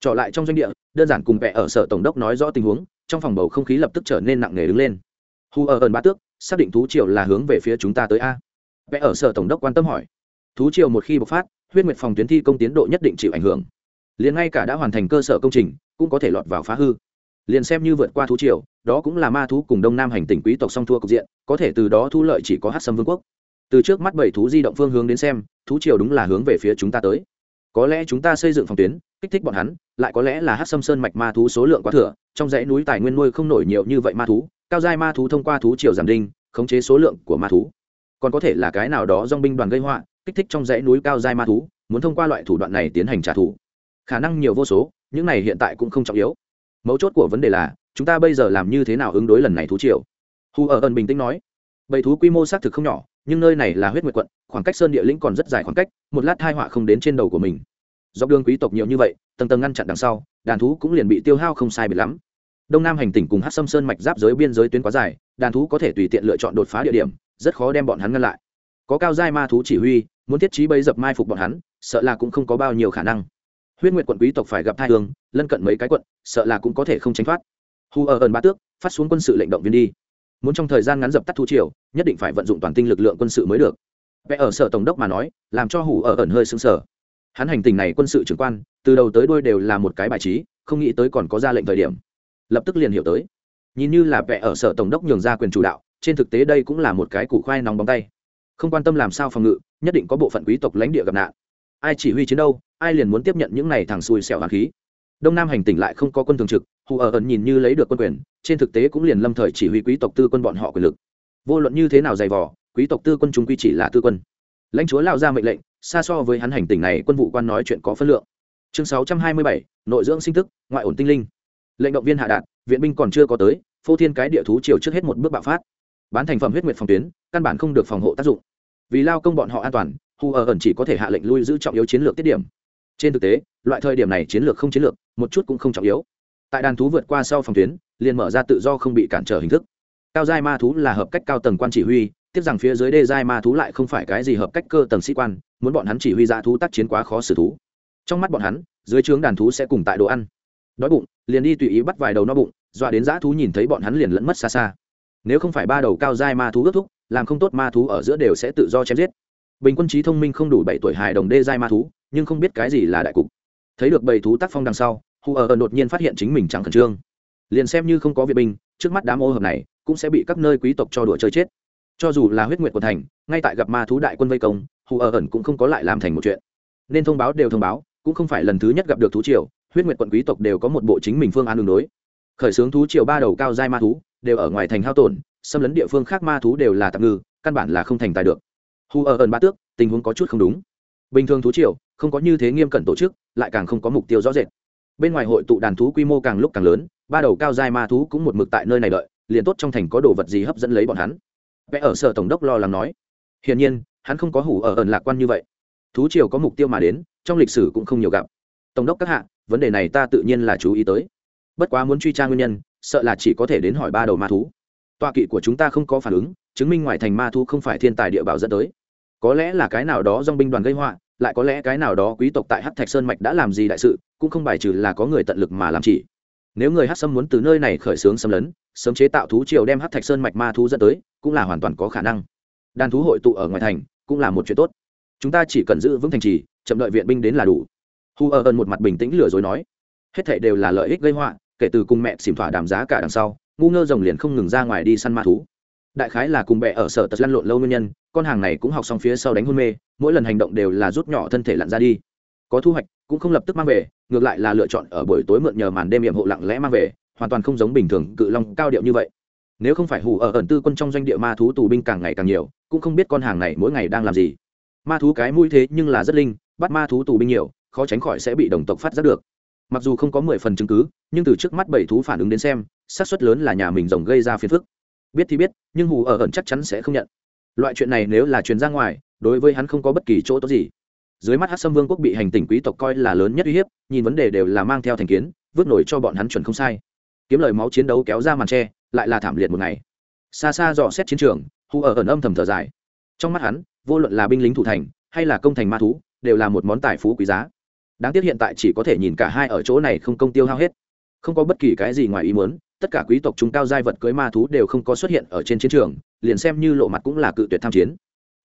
Trở lại trong doanh địa, đơn giản cùng vẽ ở sở tổng đốc nói rõ tình huống, trong phòng bầu không khí lập tức trở nên nặng nề đứng lên. Hù ở ẩn ba tước, xác định thú triều là hướng về phía chúng ta tới a. Vẽ ở sở tổng đốc quan tâm hỏi. Thú triều một khi bộc phát, huyết nguyệt phòng tuyến thi công tiến độ nhất định chịu ảnh hưởng. Liền ngay cả đã hoàn thành cơ sở công trình, cũng có thể lọt vào phá hư liền xem như vượt qua thú triều, đó cũng là ma thú cùng đông nam hành tỉnh quý tộc song thua cục diện, có thể từ đó thu lợi chỉ có hát sâm vương quốc. Từ trước mắt bảy thú di động phương hướng đến xem, thú triều đúng là hướng về phía chúng ta tới. Có lẽ chúng ta xây dựng phòng tuyến, kích thích bọn hắn, lại có lẽ là hát sâm sơn mạch ma thú số lượng quá thừa, trong dãy núi tài nguyên nuôi không nổi nhiều như vậy ma thú, cao giai ma thú thông qua thú triều giảm đinh, khống chế số lượng của ma thú. Còn có thể là cái nào đó dong binh đoàn gây họa, kích thích trong dãy núi cao giai ma thú, muốn thông qua loại thủ đoạn này tiến hành trả thù. Khả năng nhiều vô số, những này hiện tại cũng không trọng yếu mấu chốt của vấn đề là, chúng ta bây giờ làm như thế nào ứng đối lần này thú triều? Hu ở ẩn bình tĩnh nói. Bầy thú quy mô xác thực không nhỏ, nhưng nơi này là huyết nguyệt quận, khoảng cách sơn địa lĩnh còn rất dài khoảng cách, một lát hai họa không đến trên đầu của mình. Dọc đường quý tộc nhiều như vậy, tầng tầng ngăn chặn đằng sau, đàn thú cũng liền bị tiêu hao không sai bị lắm. Đông nam hành tỉnh cùng hát sâm sơn mạch giáp giới biên giới tuyến quá dài, đàn thú có thể tùy tiện lựa chọn đột phá địa điểm, rất khó đem bọn hắn ngăn lại. Có cao giai ma thú chỉ huy, muốn thiết trí bấy dập mai phục bọn hắn, sợ là cũng không có bao nhiêu khả năng huyết nguyệt quận quý tộc phải gặp thai hương, lân cận mấy cái quận, sợ là cũng có thể không tránh thoát. Hù ở ẩn ba tước, phát xuống quân sự lệnh động viên đi. Muốn trong thời gian ngắn dập tắt thu triều, nhất định phải vận dụng toàn tinh lực lượng quân sự mới được. Vẽ ở sở tổng đốc mà nói, làm cho hủ ở ẩn hơi xứng sở hắn hành tình này quân sự trưởng quan, từ đầu tới đuôi đều là một cái bài trí, không nghĩ tới còn có ra lệnh thời điểm. Lập tức liền hiểu tới. Nhìn như là vẽ ở sở tổng đốc nhường ra quyền chủ đạo, trên thực tế đây cũng là một cái củ khoai nóng bóng tay. Không quan tâm làm sao phòng ngự, nhất định có bộ phận quý tộc lãnh địa gặp nạn. Ai chỉ huy chiến đâu ai liền muốn tiếp nhận những này thằng xui xẻo hàn khí? Đông nam hành tỉnh lại không có quân thường trực, hù ở ẩn nhìn như lấy được quân quyền, trên thực tế cũng liền lâm thời chỉ huy quý tộc tư quân bọn họ quyền lực. Vô luận như thế nào dày vò, quý tộc tư quân chúng quy chỉ là tư quân. Lãnh chúa lao ra mệnh lệnh, xa so với hắn hành tỉnh này, quân vụ quan nói chuyện có phân lượng. Chương sáu trăm hai mươi bảy, nội dưỡng sinh tức, ngoại ổn tinh linh. Lệnh động viên hạ đạt, viện binh còn chưa có tới, phô thiên cái địa thú chiều trước hết một bước bạo phát. Bán thành phẩm huyết nguyệt phòng tuyến, căn bản không được phòng hộ tác dụng. Vì lao công bọn họ an toàn, hù ở ẩn chỉ có thể hạ lệnh lui giữ trọng yếu chiến lược tiết điểm trên thực tế, loại thời điểm này chiến lược không chiến lược, một chút cũng không trọng yếu. Tại đàn thú vượt qua sau phòng tuyến, liền mở ra tự do không bị cản trở hình thức. Cao giai ma thú là hợp cách cao tầng quan chỉ huy, tiếc rằng phía dưới đê giai ma thú lại không phải cái gì hợp cách cơ tầng sĩ quan, muốn bọn hắn chỉ huy dạ thú tác chiến quá khó xử thú. Trong mắt bọn hắn, dưới trướng đàn thú sẽ cùng tại đồ ăn. Đói bụng, liền đi tùy ý bắt vài đầu no bụng, dọa đến dã thú nhìn thấy bọn hắn liền lẫn mất xa xa. Nếu không phải ba đầu cao giai ma thú ước thúc, làm không tốt ma thú ở giữa đều sẽ tự do chém giết bình quân trí thông minh không đủ bảy tuổi hài đồng đê giai ma thú, nhưng không biết cái gì là đại cục. Thấy được bầy thú tác phong đằng sau hù ở đột nhiên phát hiện chính mình chẳng khẩn trương. Liền xem như không có viện binh, trước mắt đám ô hợp này cũng sẽ bị các nơi quý tộc cho đùa chơi chết. Cho dù là huyết nguyệt của thành, ngay tại gặp ma thú đại quân vây công hù ở ẩn cũng không có lại làm thành một chuyện. Nên thông báo đều thông báo, cũng không phải lần thứ nhất gặp được thú triều, huyết nguyệt quận quý tộc đều có một bộ chính mình phương án đường đối. Khởi xướng thú triều ba đầu cao giai ma thú, đều ở ngoài thành hao tổn, xâm lấn địa phương khác ma thú đều là tạm ngư, căn bản là không thành tài được hù ở ẩn ba tước, tình huống có chút không đúng. Bình thường thú triều, không có như thế nghiêm cẩn tổ chức, lại càng không có mục tiêu rõ rệt. Bên ngoài hội tụ đàn thú quy mô càng lúc càng lớn, ba đầu cao dài ma thú cũng một mực tại nơi này đợi, liền tốt trong thành có đồ vật gì hấp dẫn lấy bọn hắn. Vẽ ở sở tổng đốc lo lắng nói. Hiển nhiên, hắn không có hủ ở ẩn lạc quan như vậy. Thú triều có mục tiêu mà đến, trong lịch sử cũng không nhiều gặp. Tổng đốc các hạ, vấn đề này ta tự nhiên là chú ý tới. Bất quá muốn truy tra nguyên nhân, sợ là chỉ có thể đến hỏi ba đầu ma thú. Tọa kỵ của chúng ta không có phản ứng, chứng minh ngoài thành ma thú không phải thiên tài địa bảo dẫn tới có lẽ là cái nào đó dong binh đoàn gây họa, lại có lẽ cái nào đó quý tộc tại hát thạch sơn mạch đã làm gì đại sự, cũng không bài trừ là có người tận lực mà làm chỉ. Nếu người hát sâm muốn từ nơi này khởi xướng xâm lấn, sớm chế tạo thú triều đem hát thạch sơn mạch ma thú dẫn tới, cũng là hoàn toàn có khả năng. Đàn thú hội tụ ở ngoài thành, cũng là một chuyện tốt. Chúng ta chỉ cần giữ vững thành trì, chậm đợi viện binh đến là đủ. Hu ở ơn một mặt bình tĩnh lừa dối nói. Hết thảy đều là lợi ích gây họa, kể từ cùng mẹ xỉm thỏa đàm giá cả đằng sau, ngu ngơ rồng liền không ngừng ra ngoài đi săn ma thú đại khái là cùng bẹ ở sở tật lăn lộn lâu nguyên nhân, con hàng này cũng học xong phía sau đánh hôn mê, mỗi lần hành động đều là rút nhỏ thân thể lặn ra đi. Có thu hoạch, cũng không lập tức mang về, ngược lại là lựa chọn ở buổi tối mượn nhờ màn đêm hiểm hộ lặng lẽ mang về, hoàn toàn không giống bình thường cự long cao điệu như vậy. Nếu không phải hủ ở ẩn tư quân trong doanh địa ma thú tù binh càng ngày càng nhiều, cũng không biết con hàng này mỗi ngày đang làm gì. Ma thú cái mũi thế nhưng là rất linh, bắt ma thú tù binh nhiều, khó tránh khỏi sẽ bị đồng tộc phát giác được. Mặc dù không có mười phần chứng cứ, nhưng từ trước mắt bảy thú phản ứng đến xem, xác suất lớn là nhà mình rồng gây ra phiền phức biết thì biết, nhưng hù ở ẩn chắc chắn sẽ không nhận. Loại chuyện này nếu là truyền ra ngoài, đối với hắn không có bất kỳ chỗ tốt gì. Dưới mắt hát sâm vương quốc bị hành tỉnh quý tộc coi là lớn nhất uy hiếp, nhìn vấn đề đều là mang theo thành kiến, vứt nổi cho bọn hắn chuẩn không sai. Kiếm lời máu chiến đấu kéo ra màn tre lại là thảm liệt một ngày. Xa xa dò xét chiến trường, hù ở ẩn âm thầm thở dài. Trong mắt hắn, vô luận là binh lính thủ thành, hay là công thành ma thú, đều là một món tài phú quý giá. Đáng tiếc hiện tại chỉ có thể nhìn cả hai ở chỗ này không công tiêu hao hết. Không có bất kỳ cái gì ngoài ý muốn tất cả quý tộc chúng cao giai vật cưới ma thú đều không có xuất hiện ở trên chiến trường, liền xem như lộ mặt cũng là cự tuyệt tham chiến.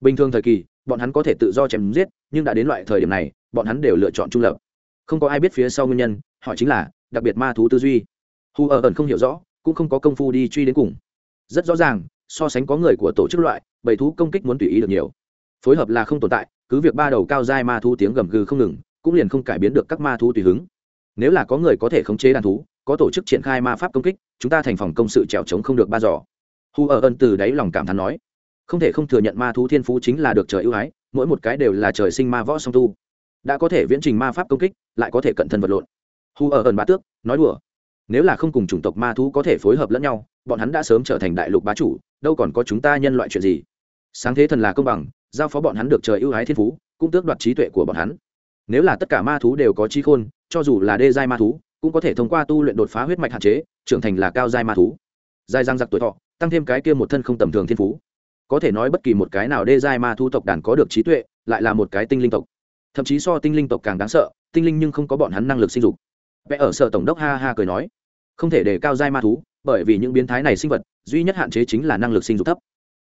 Bình thường thời kỳ, bọn hắn có thể tự do chém giết, nhưng đã đến loại thời điểm này, bọn hắn đều lựa chọn trung lập. Không có ai biết phía sau nguyên nhân họ chính là, đặc biệt ma thú tư duy. Hu ở ẩn không hiểu rõ, cũng không có công phu đi truy đến cùng. Rất rõ ràng, so sánh có người của tổ chức loại, bầy thú công kích muốn tùy ý được nhiều. Phối hợp là không tồn tại, cứ việc ba đầu cao dai ma thú tiếng gầm gừ không ngừng, cũng liền không cải biến được các ma thú tùy hứng. Nếu là có người có thể khống chế đàn thú có tổ chức triển khai ma pháp công kích, chúng ta thành phòng công sự trèo trống không được ba giỏ hu ở ân từ đáy lòng cảm thán nói, không thể không thừa nhận ma thú thiên phú chính là được trời ưu ái, mỗi một cái đều là trời sinh ma võ song tu. Đã có thể viễn trình ma pháp công kích, lại có thể cận thân vật lộn. Hu ở ẩn bá tước, nói đùa, nếu là không cùng chủng tộc ma thú có thể phối hợp lẫn nhau, bọn hắn đã sớm trở thành đại lục bá chủ, đâu còn có chúng ta nhân loại chuyện gì. Sáng thế thần là công bằng, giao phó bọn hắn được trời ưu ái thiên phú, cũng tước đoạt trí tuệ của bọn hắn. Nếu là tất cả ma thú đều có trí khôn, cho dù là đê giai ma thú cũng có thể thông qua tu luyện đột phá huyết mạch hạn chế, trưởng thành là cao giai ma thú. Giai răng giặc tuổi thọ, tăng thêm cái kia một thân không tầm thường thiên phú. Có thể nói bất kỳ một cái nào đê giai ma thú tộc đàn có được trí tuệ, lại là một cái tinh linh tộc. Thậm chí so tinh linh tộc càng đáng sợ, tinh linh nhưng không có bọn hắn năng lực sinh dục. Vẽ ở sở tổng đốc ha ha cười nói, không thể để cao giai ma thú, bởi vì những biến thái này sinh vật, duy nhất hạn chế chính là năng lực sinh dục thấp.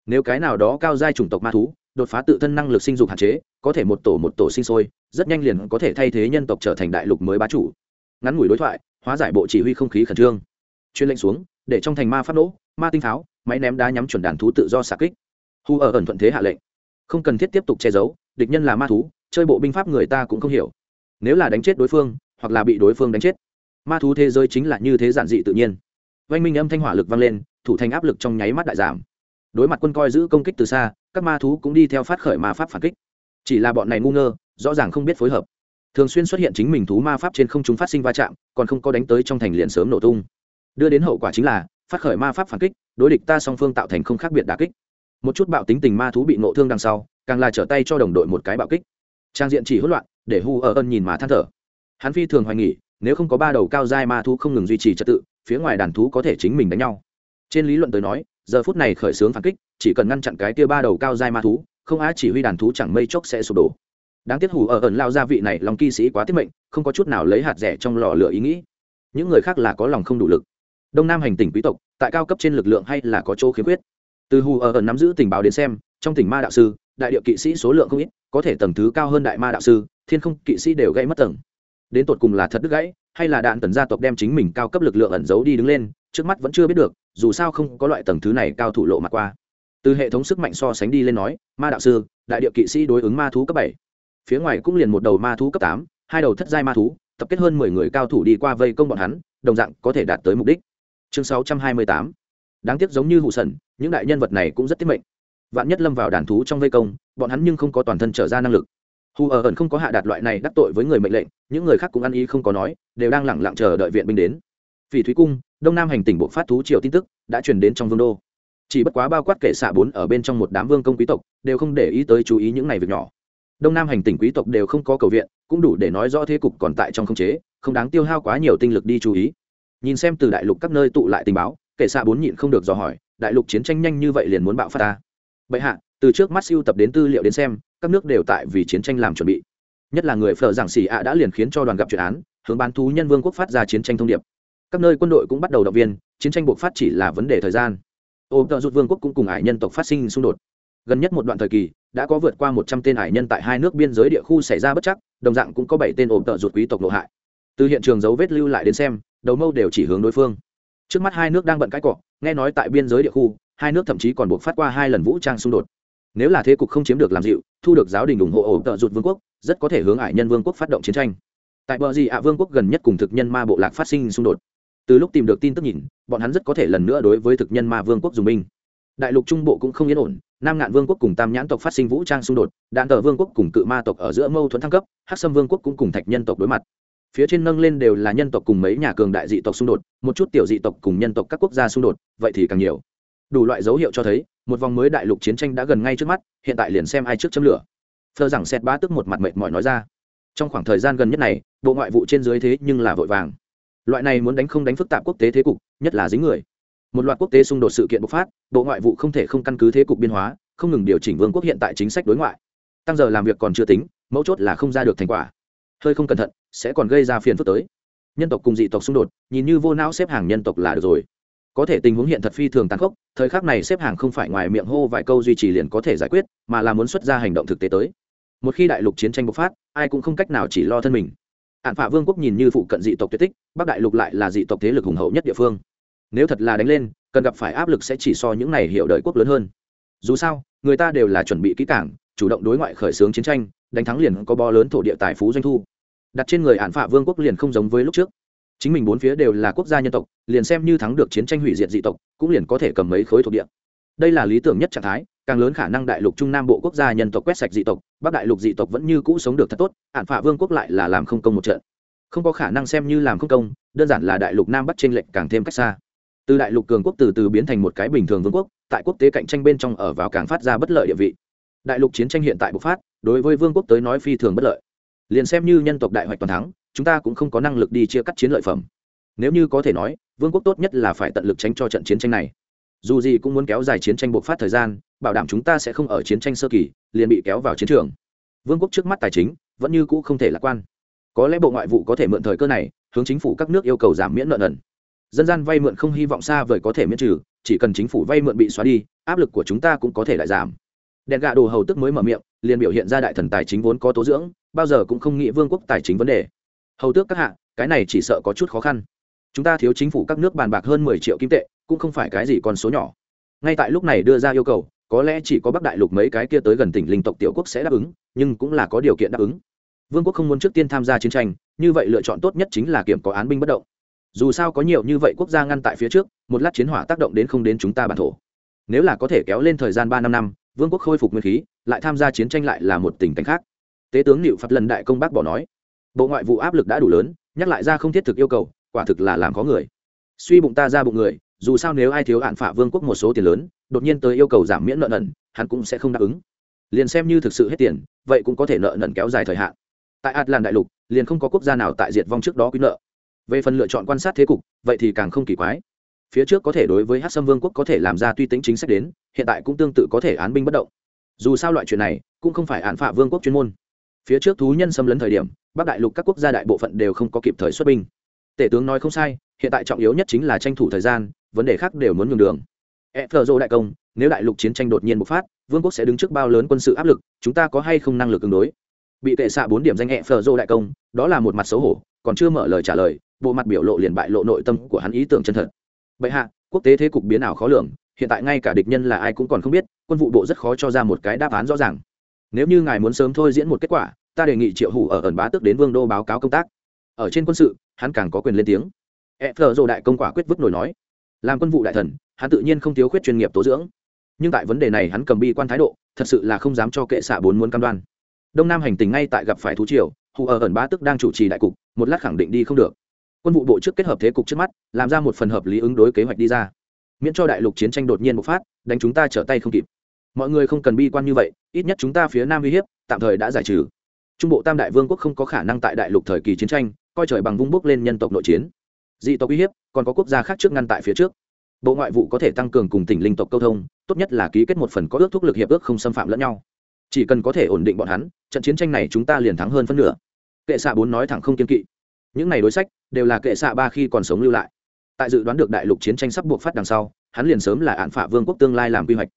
Nếu cái nào đó cao giai chủng tộc ma thú, đột phá tự thân năng lực sinh dục hạn chế, có thể một tổ một tổ sinh sôi, rất nhanh liền có thể thay thế nhân tộc trở thành đại lục mới bá chủ ngắn ngủi đối thoại, hóa giải bộ chỉ huy không khí khẩn trương. Chuyên lệnh xuống, để trong thành ma phát nổ ma tinh pháo máy ném đá nhắm chuẩn đàn thú tự do xạ kích. Hu ở ẩn thuận thế hạ lệnh. Không cần thiết tiếp tục che giấu, địch nhân là ma thú, chơi bộ binh pháp người ta cũng không hiểu. Nếu là đánh chết đối phương, hoặc là bị đối phương đánh chết, ma thú thế giới chính là như thế giản dị tự nhiên. Oanh minh âm thanh hỏa lực vang lên, thủ thành áp lực trong nháy mắt đại giảm. Đối mặt quân coi giữ công kích từ xa, các ma thú cũng đi theo phát khởi ma pháp phản kích. Chỉ là bọn này ngu ngơ, rõ ràng không biết phối hợp thường xuyên xuất hiện chính mình thú ma pháp trên không chúng phát sinh va chạm, còn không có đánh tới trong thành liền sớm nổ tung. Đưa đến hậu quả chính là, phát khởi ma pháp phản kích, đối địch ta song phương tạo thành không khác biệt đà kích. Một chút bạo tính tình ma thú bị nộ thương đằng sau, càng là trở tay cho đồng đội một cái bạo kích. Trang diện chỉ hỗn loạn, để hu ở ân nhìn mà than thở. Hắn phi thường hoài nghỉ nếu không có ba đầu cao dai ma thú không ngừng duy trì trật tự, phía ngoài đàn thú có thể chính mình đánh nhau. Trên lý luận tới nói, giờ phút này khởi xướng phản kích, chỉ cần ngăn chặn cái kia ba đầu cao dai ma thú, không á chỉ huy đàn thú chẳng mây chốc sẽ sụp đổ đáng tiếc hủ ở ẩn lao gia vị này lòng kỵ sĩ quá tiết mệnh, không có chút nào lấy hạt rẻ trong lò lửa ý nghĩ. Những người khác là có lòng không đủ lực. Đông nam hành tỉnh quý tộc, tại cao cấp trên lực lượng hay là có chỗ khiếm khuyết? Từ hù ở ẩn nắm giữ tình báo đến xem, trong tỉnh ma đạo sư, đại điệu kỵ sĩ số lượng không ít, có thể tầng thứ cao hơn đại ma đạo sư, thiên không kỵ sĩ đều gây mất tầng. Đến tột cùng là thật đứt gãy, hay là đạn tần gia tộc đem chính mình cao cấp lực lượng ẩn giấu đi đứng lên, trước mắt vẫn chưa biết được, dù sao không có loại tầng thứ này cao thủ lộ mặt qua. Từ hệ thống sức mạnh so sánh đi lên nói, ma đạo sư, đại điệu kỵ sĩ đối ứng ma thú cấp bảy phía ngoài cũng liền một đầu ma thú cấp tám, hai đầu thất giai ma thú, tập kết hơn mười người cao thủ đi qua vây công bọn hắn, đồng dạng có thể đạt tới mục đích. Chương sáu trăm hai mươi tám. Đáng tiếc giống như hụ sần, những đại nhân vật này cũng rất tiết mệnh. Vạn nhất lâm vào đàn thú trong vây công, bọn hắn nhưng không có toàn thân trở ra năng lực. Hù ở ẩn không có hạ đạt loại này đắc tội với người mệnh lệnh, những người khác cũng ăn ý không có nói, đều đang lẳng lặng chờ đợi viện binh đến. Vì thúy cung, đông nam hành tỉnh bộ phát thú triều tin tức, đã truyền đến trong vương đô. Chỉ bất quá bao quát kệ xạ bốn ở bên trong một đám vương công quý tộc, đều không để ý tới chú ý những này việc nhỏ đông nam hành tỉnh quý tộc đều không có cầu viện, cũng đủ để nói rõ thế cục còn tại trong không chế, không đáng tiêu hao quá nhiều tinh lực đi chú ý. Nhìn xem từ đại lục các nơi tụ lại tình báo kể xạ bốn nhịn không được dò hỏi, đại lục chiến tranh nhanh như vậy liền muốn bạo phát ta. Bệ hạ, từ trước mắt siêu tập đến tư liệu đến xem, các nước đều tại vì chiến tranh làm chuẩn bị. Nhất là người phở giảng xì ạ đã liền khiến cho đoàn gặp chuyện án, hướng bán thú nhân vương quốc phát ra chiến tranh thông điệp. Các nơi quân đội cũng bắt đầu động viên, chiến tranh buộc phát chỉ là vấn đề thời gian. Ô, tợ rút vương quốc cũng cùng ải nhân tộc phát sinh xung đột. Gần nhất một đoạn thời kỳ đã có vượt qua một trăm tên hải nhân tại hai nước biên giới địa khu xảy ra bất chắc, đồng dạng cũng có bảy tên ổn tợ ruột quý tộc nội hại. Từ hiện trường dấu vết lưu lại đến xem, đầu mâu đều chỉ hướng đối phương. Trước mắt hai nước đang bận cãi cọ, nghe nói tại biên giới địa khu, hai nước thậm chí còn buộc phát qua hai lần vũ trang xung đột. Nếu là thế cục không chiếm được làm dịu, thu được giáo đình ủng hộ ổ tợ ruột vương quốc, rất có thể hướng ải nhân vương quốc phát động chiến tranh. Tại bờ gì ạ vương quốc gần nhất cùng thực nhân ma bộ lạc phát sinh xung đột. Từ lúc tìm được tin tức nhìn, bọn hắn rất có thể lần nữa đối với thực nhân ma vương quốc dùng binh. Đại lục trung bộ cũng không yên ổn nam ngạn vương quốc cùng tam nhãn tộc phát sinh vũ trang xung đột, đạn tờ vương quốc cùng cự ma tộc ở giữa mâu thuẫn thăng cấp, hắc sâm vương quốc cũng cùng thạch nhân tộc đối mặt. Phía trên nâng lên đều là nhân tộc cùng mấy nhà cường đại dị tộc xung đột, một chút tiểu dị tộc cùng nhân tộc các quốc gia xung đột, vậy thì càng nhiều. Đủ loại dấu hiệu cho thấy, một vòng mới đại lục chiến tranh đã gần ngay trước mắt, hiện tại liền xem ai trước châm lửa. Thơ rằng xét bá tức một mặt mệt mỏi nói ra. Trong khoảng thời gian gần nhất này, bộ ngoại vụ trên dưới thế nhưng là vội vàng. Loại này muốn đánh không đánh phức tạp quốc tế thế cục, nhất là dính người một loạt quốc tế xung đột sự kiện bộc phát, bộ ngoại vụ không thể không căn cứ thế cục biên hóa, không ngừng điều chỉnh vương quốc hiện tại chính sách đối ngoại. Tăng giờ làm việc còn chưa tính, mấu chốt là không ra được thành quả. Hơi không cẩn thận, sẽ còn gây ra phiền phức tới. Nhân tộc cùng dị tộc xung đột, nhìn như vô não xếp hàng nhân tộc là được rồi. Có thể tình huống hiện thật phi thường tàn khốc, thời khắc này xếp hàng không phải ngoài miệng hô vài câu duy trì liền có thể giải quyết, mà là muốn xuất ra hành động thực tế tới. Một khi đại lục chiến tranh bộc phát, ai cũng không cách nào chỉ lo thân mình. Hạn phạ vương quốc nhìn như phụ cận dị tộc tuyệt tích, bắc đại lục lại là dị tộc thế lực hùng hậu nhất địa phương nếu thật là đánh lên, cần gặp phải áp lực sẽ chỉ so những này hiểu đợi quốc lớn hơn. Dù sao, người ta đều là chuẩn bị kỹ cảng chủ động đối ngoại khởi xướng chiến tranh, đánh thắng liền có bo lớn thổ địa tài phú doanh thu. Đặt trên người hạn phạ vương quốc liền không giống với lúc trước. Chính mình bốn phía đều là quốc gia nhân tộc, liền xem như thắng được chiến tranh hủy diệt dị tộc, cũng liền có thể cầm mấy khối thuộc địa. Đây là lý tưởng nhất trạng thái, càng lớn khả năng đại lục trung nam bộ quốc gia nhân tộc quét sạch dị tộc, bắc đại lục dị tộc vẫn như cũ sống được thật tốt hạn phạ vương quốc lại là làm không công một trận. Không có khả năng xem như làm không công, đơn giản là đại lục nam bắc n lệch càng thêm cách xa từ đại lục cường quốc từ từ biến thành một cái bình thường vương quốc, tại quốc tế cạnh tranh bên trong ở vào càng phát ra bất lợi địa vị. Đại lục chiến tranh hiện tại bộc phát, đối với vương quốc tới nói phi thường bất lợi. Liền xem như nhân tộc đại hoạch toàn thắng, chúng ta cũng không có năng lực đi chia cắt chiến lợi phẩm. Nếu như có thể nói, vương quốc tốt nhất là phải tận lực tránh cho trận chiến tranh này. Dù gì cũng muốn kéo dài chiến tranh bộc phát thời gian, bảo đảm chúng ta sẽ không ở chiến tranh sơ kỳ, liền bị kéo vào chiến trường. Vương quốc trước mắt tài chính, vẫn như cũ không thể lạc quan. Có lẽ bộ ngoại vụ có thể mượn thời cơ này, hướng chính phủ các nước yêu cầu giảm miễn nợ nần dân gian vay mượn không hy vọng xa vời có thể miễn trừ, chỉ cần chính phủ vay mượn bị xóa đi, áp lực của chúng ta cũng có thể lại giảm. Đèn gà đồ hầu tức mới mở miệng, liền biểu hiện ra đại thần tài chính vốn có tố dưỡng, bao giờ cũng không nghĩ vương quốc tài chính vấn đề. Hầu tước các hạ, cái này chỉ sợ có chút khó khăn. Chúng ta thiếu chính phủ các nước bàn bạc hơn mười triệu kim tệ, cũng không phải cái gì con số nhỏ. Ngay tại lúc này đưa ra yêu cầu, có lẽ chỉ có bắc đại lục mấy cái kia tới gần tỉnh linh tộc tiểu quốc sẽ đáp ứng, nhưng cũng là có điều kiện đáp ứng. Vương quốc không muốn trước tiên tham gia chiến tranh, như vậy lựa chọn tốt nhất chính là kiểm có án binh bất động dù sao có nhiều như vậy quốc gia ngăn tại phía trước, một lát chiến hỏa tác động đến không đến chúng ta bản thổ. Nếu là có thể kéo lên thời gian ba năm năm, vương quốc khôi phục nguyên khí, lại tham gia chiến tranh lại là một tình cảnh khác. Tế tướng liệu phật lần đại công bác bỏ nói, bộ ngoại vụ áp lực đã đủ lớn, nhắc lại ra không thiết thực yêu cầu, quả thực là làm khó người. Suy bụng ta ra bụng người, dù sao nếu ai thiếu hạn phả vương quốc một số tiền lớn, đột nhiên tới yêu cầu giảm miễn nợ nần, hắn cũng sẽ không đáp ứng. Liền xem như thực sự hết tiền, vậy cũng có thể nợ nần kéo dài thời hạn. Tại atlan đại lục, liền không có quốc gia nào tại diệt vong trước đó quy nợ về phần lựa chọn quan sát thế cục, vậy thì càng không kỳ quái. Phía trước có thể đối với hát sâm vương quốc có thể làm ra tuy tính chính sách đến, hiện tại cũng tương tự có thể án binh bất động. Dù sao loại chuyện này, cũng không phải án phạ vương quốc chuyên môn. Phía trước thú nhân xâm lấn thời điểm, bắc đại lục các quốc gia đại bộ phận đều không có kịp thời xuất binh. Tể tướng nói không sai, hiện tại trọng yếu nhất chính là tranh thủ thời gian, vấn đề khác đều muốn nhường đường. E phờ dô đại công, nếu đại lục chiến tranh đột nhiên bộc phát, vương quốc sẽ đứng trước bao lớn quân sự áp lực, chúng ta có hay không năng lực ứng đối? Bị tệ xạ bốn điểm danh e phờ dô đại công, đó là một mặt xấu hổ, còn chưa mở lời trả lời bộ mặt biểu lộ liền bại lộ nội tâm của hắn ý tưởng chân thật. Bệ hạ, quốc tế thế cục biến ảo khó lường, hiện tại ngay cả địch nhân là ai cũng còn không biết, quân vụ bộ rất khó cho ra một cái đáp án rõ ràng. Nếu như ngài muốn sớm thôi diễn một kết quả, ta đề nghị triệu hủ ở ẩn bá tức đến vương đô báo cáo công tác. Ở trên quân sự, hắn càng có quyền lên tiếng. E phờ dô đại công quả quyết vứt nổi nói. Làm quân vụ đại thần, hắn tự nhiên không thiếu khuyết chuyên nghiệp tố dưỡng. Nhưng tại vấn đề này hắn cầm bi quan thái độ, thật sự là không dám cho kệ xạ bốn muốn cam đoan. Đông nam hành tình ngay tại gặp phải thú triều hù ở ẩn bá tức đang chủ trì đại cục, một lát khẳng định đi không được quân vụ bộ trước kết hợp thế cục trước mắt, làm ra một phần hợp lý ứng đối kế hoạch đi ra. Miễn cho đại lục chiến tranh đột nhiên bộc phát, đánh chúng ta trở tay không kịp. Mọi người không cần bi quan như vậy, ít nhất chúng ta phía nam uy hiếp, tạm thời đã giải trừ. Trung bộ tam đại vương quốc không có khả năng tại đại lục thời kỳ chiến tranh, coi trời bằng vung bước lên nhân tộc nội chiến. Dị tộc uy hiếp, còn có quốc gia khác trước ngăn tại phía trước. Bộ ngoại vụ có thể tăng cường cùng tỉnh linh tộc câu thông, tốt nhất là ký kết một phần có ước thúc lực hiệp ước không xâm phạm lẫn nhau. Chỉ cần có thể ổn định bọn hắn, trận chiến tranh này chúng ta liền thắng hơn phân nửa. Kệ xạ bốn nói thẳng không kiên kỵ những này đối sách đều là kệ xạ ba khi còn sống lưu lại. Tại dự đoán được đại lục chiến tranh sắp buộc phát đằng sau, hắn liền sớm là án phả vương quốc tương lai làm quy hoạch.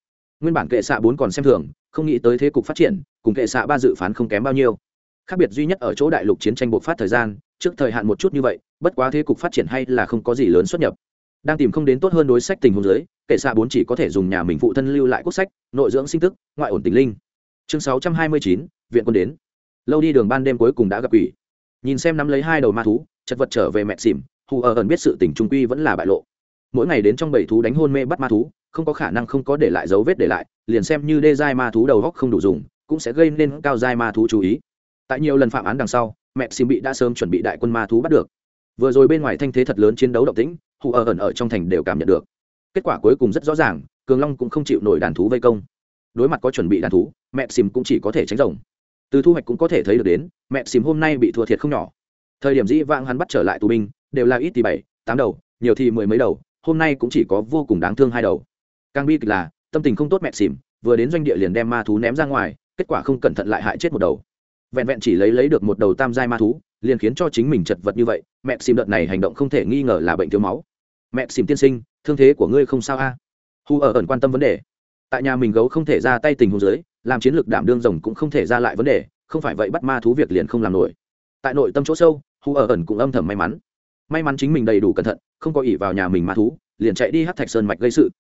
Nguyên bản kệ xạ bốn còn xem thường, không nghĩ tới thế cục phát triển, cùng kệ xạ ba dự phán không kém bao nhiêu. Khác biệt duy nhất ở chỗ đại lục chiến tranh buộc phát thời gian, trước thời hạn một chút như vậy, bất quá thế cục phát triển hay là không có gì lớn xuất nhập. Đang tìm không đến tốt hơn đối sách tình huống giới kệ xạ bốn chỉ có thể dùng nhà mình phụ thân lưu lại quốc sách, nội dưỡng sinh tức, ngoại ổn tình linh. Chương sáu trăm hai mươi chín, viện quân đến. Lâu đi đường ban đêm cuối cùng đã gặp ủy nhìn xem nắm lấy hai đầu ma thú, chật vật trở về mẹ xỉm, hù ở ẩn biết sự tình trung quy vẫn là bại lộ. Mỗi ngày đến trong bảy thú đánh hôn mê bắt ma thú, không có khả năng không có để lại dấu vết để lại, liền xem như đê giai ma thú đầu góc không đủ dùng, cũng sẽ gây nên cao giai ma thú chú ý. Tại nhiều lần phạm án đằng sau, mẹ xỉm bị đã sớm chuẩn bị đại quân ma thú bắt được. Vừa rồi bên ngoài thanh thế thật lớn chiến đấu động tĩnh, hù ở ẩn ở trong thành đều cảm nhận được. Kết quả cuối cùng rất rõ ràng, cường long cũng không chịu nổi đàn thú vây công. Đối mặt có chuẩn bị đàn thú, mẹ xìm cũng chỉ có thể tránh rồng từ thu hoạch cũng có thể thấy được đến, mẹ xìm hôm nay bị thua thiệt không nhỏ. Thời điểm dĩ vãng hắn bắt trở lại tù binh, đều là ít thì bảy, tám đầu, nhiều thì mười mấy đầu, hôm nay cũng chỉ có vô cùng đáng thương hai đầu. Càng bi kịch là, tâm tình không tốt mẹ xìm vừa đến doanh địa liền đem ma thú ném ra ngoài, kết quả không cẩn thận lại hại chết một đầu. Vẹn vẹn chỉ lấy lấy được một đầu tam giai ma thú, liền khiến cho chính mình chật vật như vậy, mẹ xìm đợt này hành động không thể nghi ngờ là bệnh thiếu máu. Mẹ xìm tiên sinh, thương thế của ngươi không sao a. Hu ở ẩn quan tâm vấn đề. Tại nhà mình gấu không thể ra tay tình huống dưới làm chiến lược đảm đương rồng cũng không thể ra lại vấn đề, không phải vậy bắt ma thú việc liền không làm nổi. Tại nội tâm chỗ sâu Hù ở ẩn cũng âm thầm may mắn. May mắn chính mình đầy đủ cẩn thận, không có ỉ vào nhà mình ma thú, liền chạy đi hát thạch sơn mạch gây sự.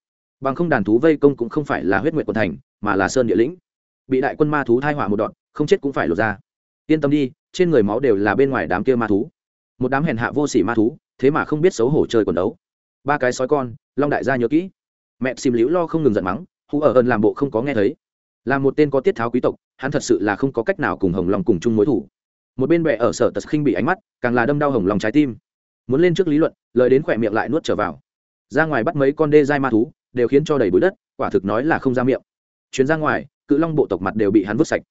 Bằng không đàn thú vây công cũng không phải là huyết nguyệt quần thành, mà là sơn địa lĩnh. Bị đại quân ma thú thai hỏa một đoạn, không chết cũng phải lột ra. Yên tâm đi, trên người máu đều là bên ngoài đám kia ma thú. Một đám hèn hạ vô sỉ ma thú, thế mà không biết xấu hổ chơi quần đấu. Ba cái sói con, long đại gia nhớ kỹ. Mẹ xìm liễu lo không ngừng giận mắng hù ở ơn làm bộ không có nghe thấy là một tên có tiết tháo quý tộc, hắn thật sự là không có cách nào cùng hồng long cùng chung mối thủ. Một bên bệ ở sở tật khinh bị ánh mắt, càng là đâm đau hồng lòng trái tim. Muốn lên trước lý luận, lời đến khỏe miệng lại nuốt trở vào. Ra ngoài bắt mấy con đê dai ma thú, đều khiến cho đầy bụi đất, quả thực nói là không ra miệng. Chuyến ra ngoài, cự long bộ tộc mặt đều bị hắn vứt sạch.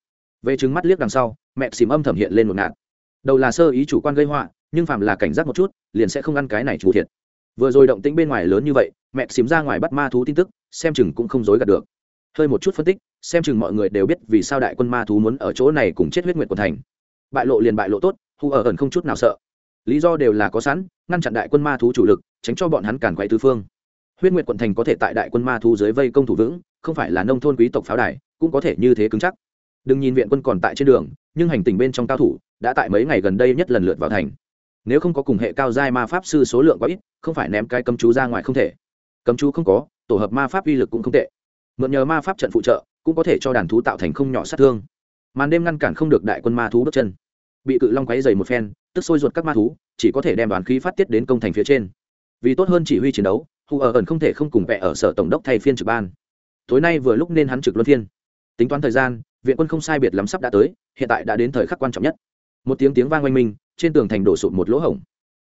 Về trứng mắt liếc đằng sau, mẹ xìm âm thẩm hiện lên một ngạt. Đầu là sơ ý chủ quan gây họa, nhưng phạm là cảnh giác một chút, liền sẽ không ăn cái này chủ thiệt. Vừa rồi động tĩnh bên ngoài lớn như vậy, mẹ xìm ra ngoài bắt ma thú tin tức, xem chừng cũng không dối gạt được hơi một chút phân tích, xem chừng mọi người đều biết vì sao đại quân ma thú muốn ở chỗ này cùng chết huyết nguyệt quần thành. Bại lộ liền bại lộ tốt hù ở ẩn không chút nào sợ. Lý do đều là có sẵn, ngăn chặn đại quân ma thú chủ lực, tránh cho bọn hắn cản quay tư phương. Huyết nguyệt quận thành có thể tại đại quân ma thú dưới vây công thủ vững, không phải là nông thôn quý tộc pháo đài, cũng có thể như thế cứng chắc. Đừng nhìn viện quân còn tại trên đường, nhưng hành tình bên trong cao thủ đã tại mấy ngày gần đây nhất lần lượt vào thành. Nếu không có cùng hệ cao giai ma pháp sư số lượng quá ít, không phải ném cái cấm chú ra ngoài không thể. Cấm chú không có, tổ hợp ma pháp uy lực cũng không tệ mượn nhờ ma pháp trận phụ trợ, cũng có thể cho đàn thú tạo thành không nhỏ sát thương. Màn đêm ngăn cản không được đại quân ma thú bước chân. Bị cự long quấy dày một phen, tức sôi ruột các ma thú, chỉ có thể đem đoàn khí phát tiết đến công thành phía trên. Vì tốt hơn chỉ huy chiến đấu hù ở ẩn không thể không cùng vẽ ở sở tổng đốc thay phiên trực ban. Tối nay vừa lúc nên hắn trực luân phiên. Tính toán thời gian, viện quân không sai biệt lắm sắp đã tới, hiện tại đã đến thời khắc quan trọng nhất. Một tiếng tiếng vang oanh minh, trên tường thành đổ sụt một lỗ hổng.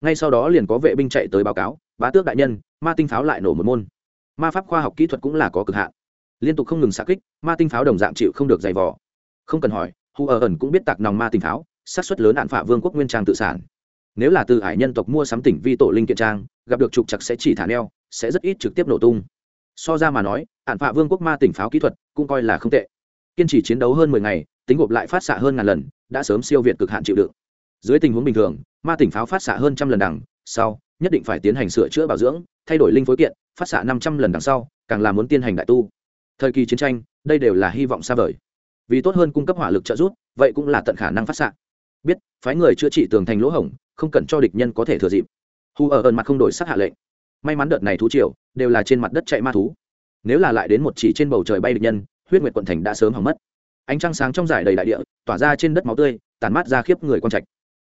Ngay sau đó liền có vệ binh chạy tới báo cáo, bá tước đại nhân, ma tinh pháo lại nổ một môn. Ma pháp khoa học kỹ thuật cũng là có cực hạn liên tục không ngừng xạ kích, ma tinh pháo đồng dạng chịu không được dày vò. Không cần hỏi hù ở ẩn cũng biết tạc nòng ma tinh pháo sát xuất lớn hạn phạ vương quốc nguyên trang tự sản. Nếu là từ hải nhân tộc mua sắm tỉnh vi tổ linh kiện trang, gặp được trục chặt sẽ chỉ thả neo, sẽ rất ít trực tiếp nổ tung. So ra mà nói, hạn phạ vương quốc ma tỉnh pháo kỹ thuật cũng coi là không tệ. Kiên trì chiến đấu hơn mười ngày, tính gộp lại phát xạ hơn ngàn lần, đã sớm siêu việt cực hạn chịu đựng. Dưới tình huống bình thường, ma tỉnh pháo phát xạ hơn trăm lần đằng sau, nhất định phải tiến hành sửa chữa bảo dưỡng, thay đổi linh phối kiện, phát xạ năm trăm lần đằng sau, càng là muốn tiến hành đại tu thời kỳ chiến tranh, đây đều là hy vọng xa vời. Vì tốt hơn cung cấp hỏa lực trợ giúp, vậy cũng là tận khả năng phát xạ. Biết, phái người chữa trị tường thành lỗ hổng, không cần cho địch nhân có thể thừa dịp. Hù ở ẩn mặt không đổi sắc hạ lệnh. May mắn đợt này thú triều, đều là trên mặt đất chạy ma thú. Nếu là lại đến một chỉ trên bầu trời bay địch nhân, huyết nguyệt quận thành đã sớm hỏng mất. Ánh trăng sáng trong giải đầy đại địa, tỏa ra trên đất máu tươi tàn mát ra khiếp người quang trạch.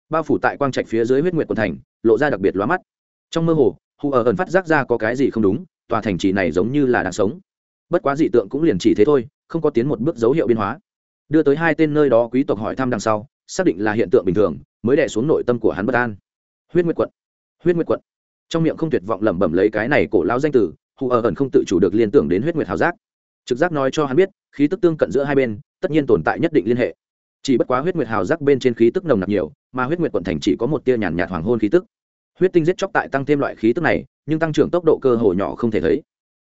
Bao phủ tại quang trạch phía dưới huyết nguyệt quận thành, lộ ra đặc biệt lóa mắt. Trong mơ hồ hù ở ẩn phát giác ra có cái gì không đúng, tòa thành trì này giống như là đang sống bất quá dị tượng cũng liền chỉ thế thôi, không có tiến một bước dấu hiệu biến hóa. Đưa tới hai tên nơi đó quý tộc hỏi thăm đằng sau, xác định là hiện tượng bình thường, mới đẻ xuống nội tâm của hắn bất an. Huyết nguyệt quận, huyết nguyệt quận. Trong miệng không tuyệt vọng lẩm bẩm lấy cái này cổ lao danh từ hù ở ẩn không tự chủ được liên tưởng đến huyết nguyệt hào giác. Trực giác nói cho hắn biết, khí tức tương cận giữa hai bên, tất nhiên tồn tại nhất định liên hệ. Chỉ bất quá huyết nguyệt hào giác bên trên khí tức nồng nặc nhiều, mà huyết nguyệt quận thành chỉ có một tia nhàn nhạt hoàng hôn khí tức. Huyết tinh giết chóc tại tăng thêm loại khí tức này, nhưng tăng trưởng tốc độ cơ hồ nhỏ không thể thấy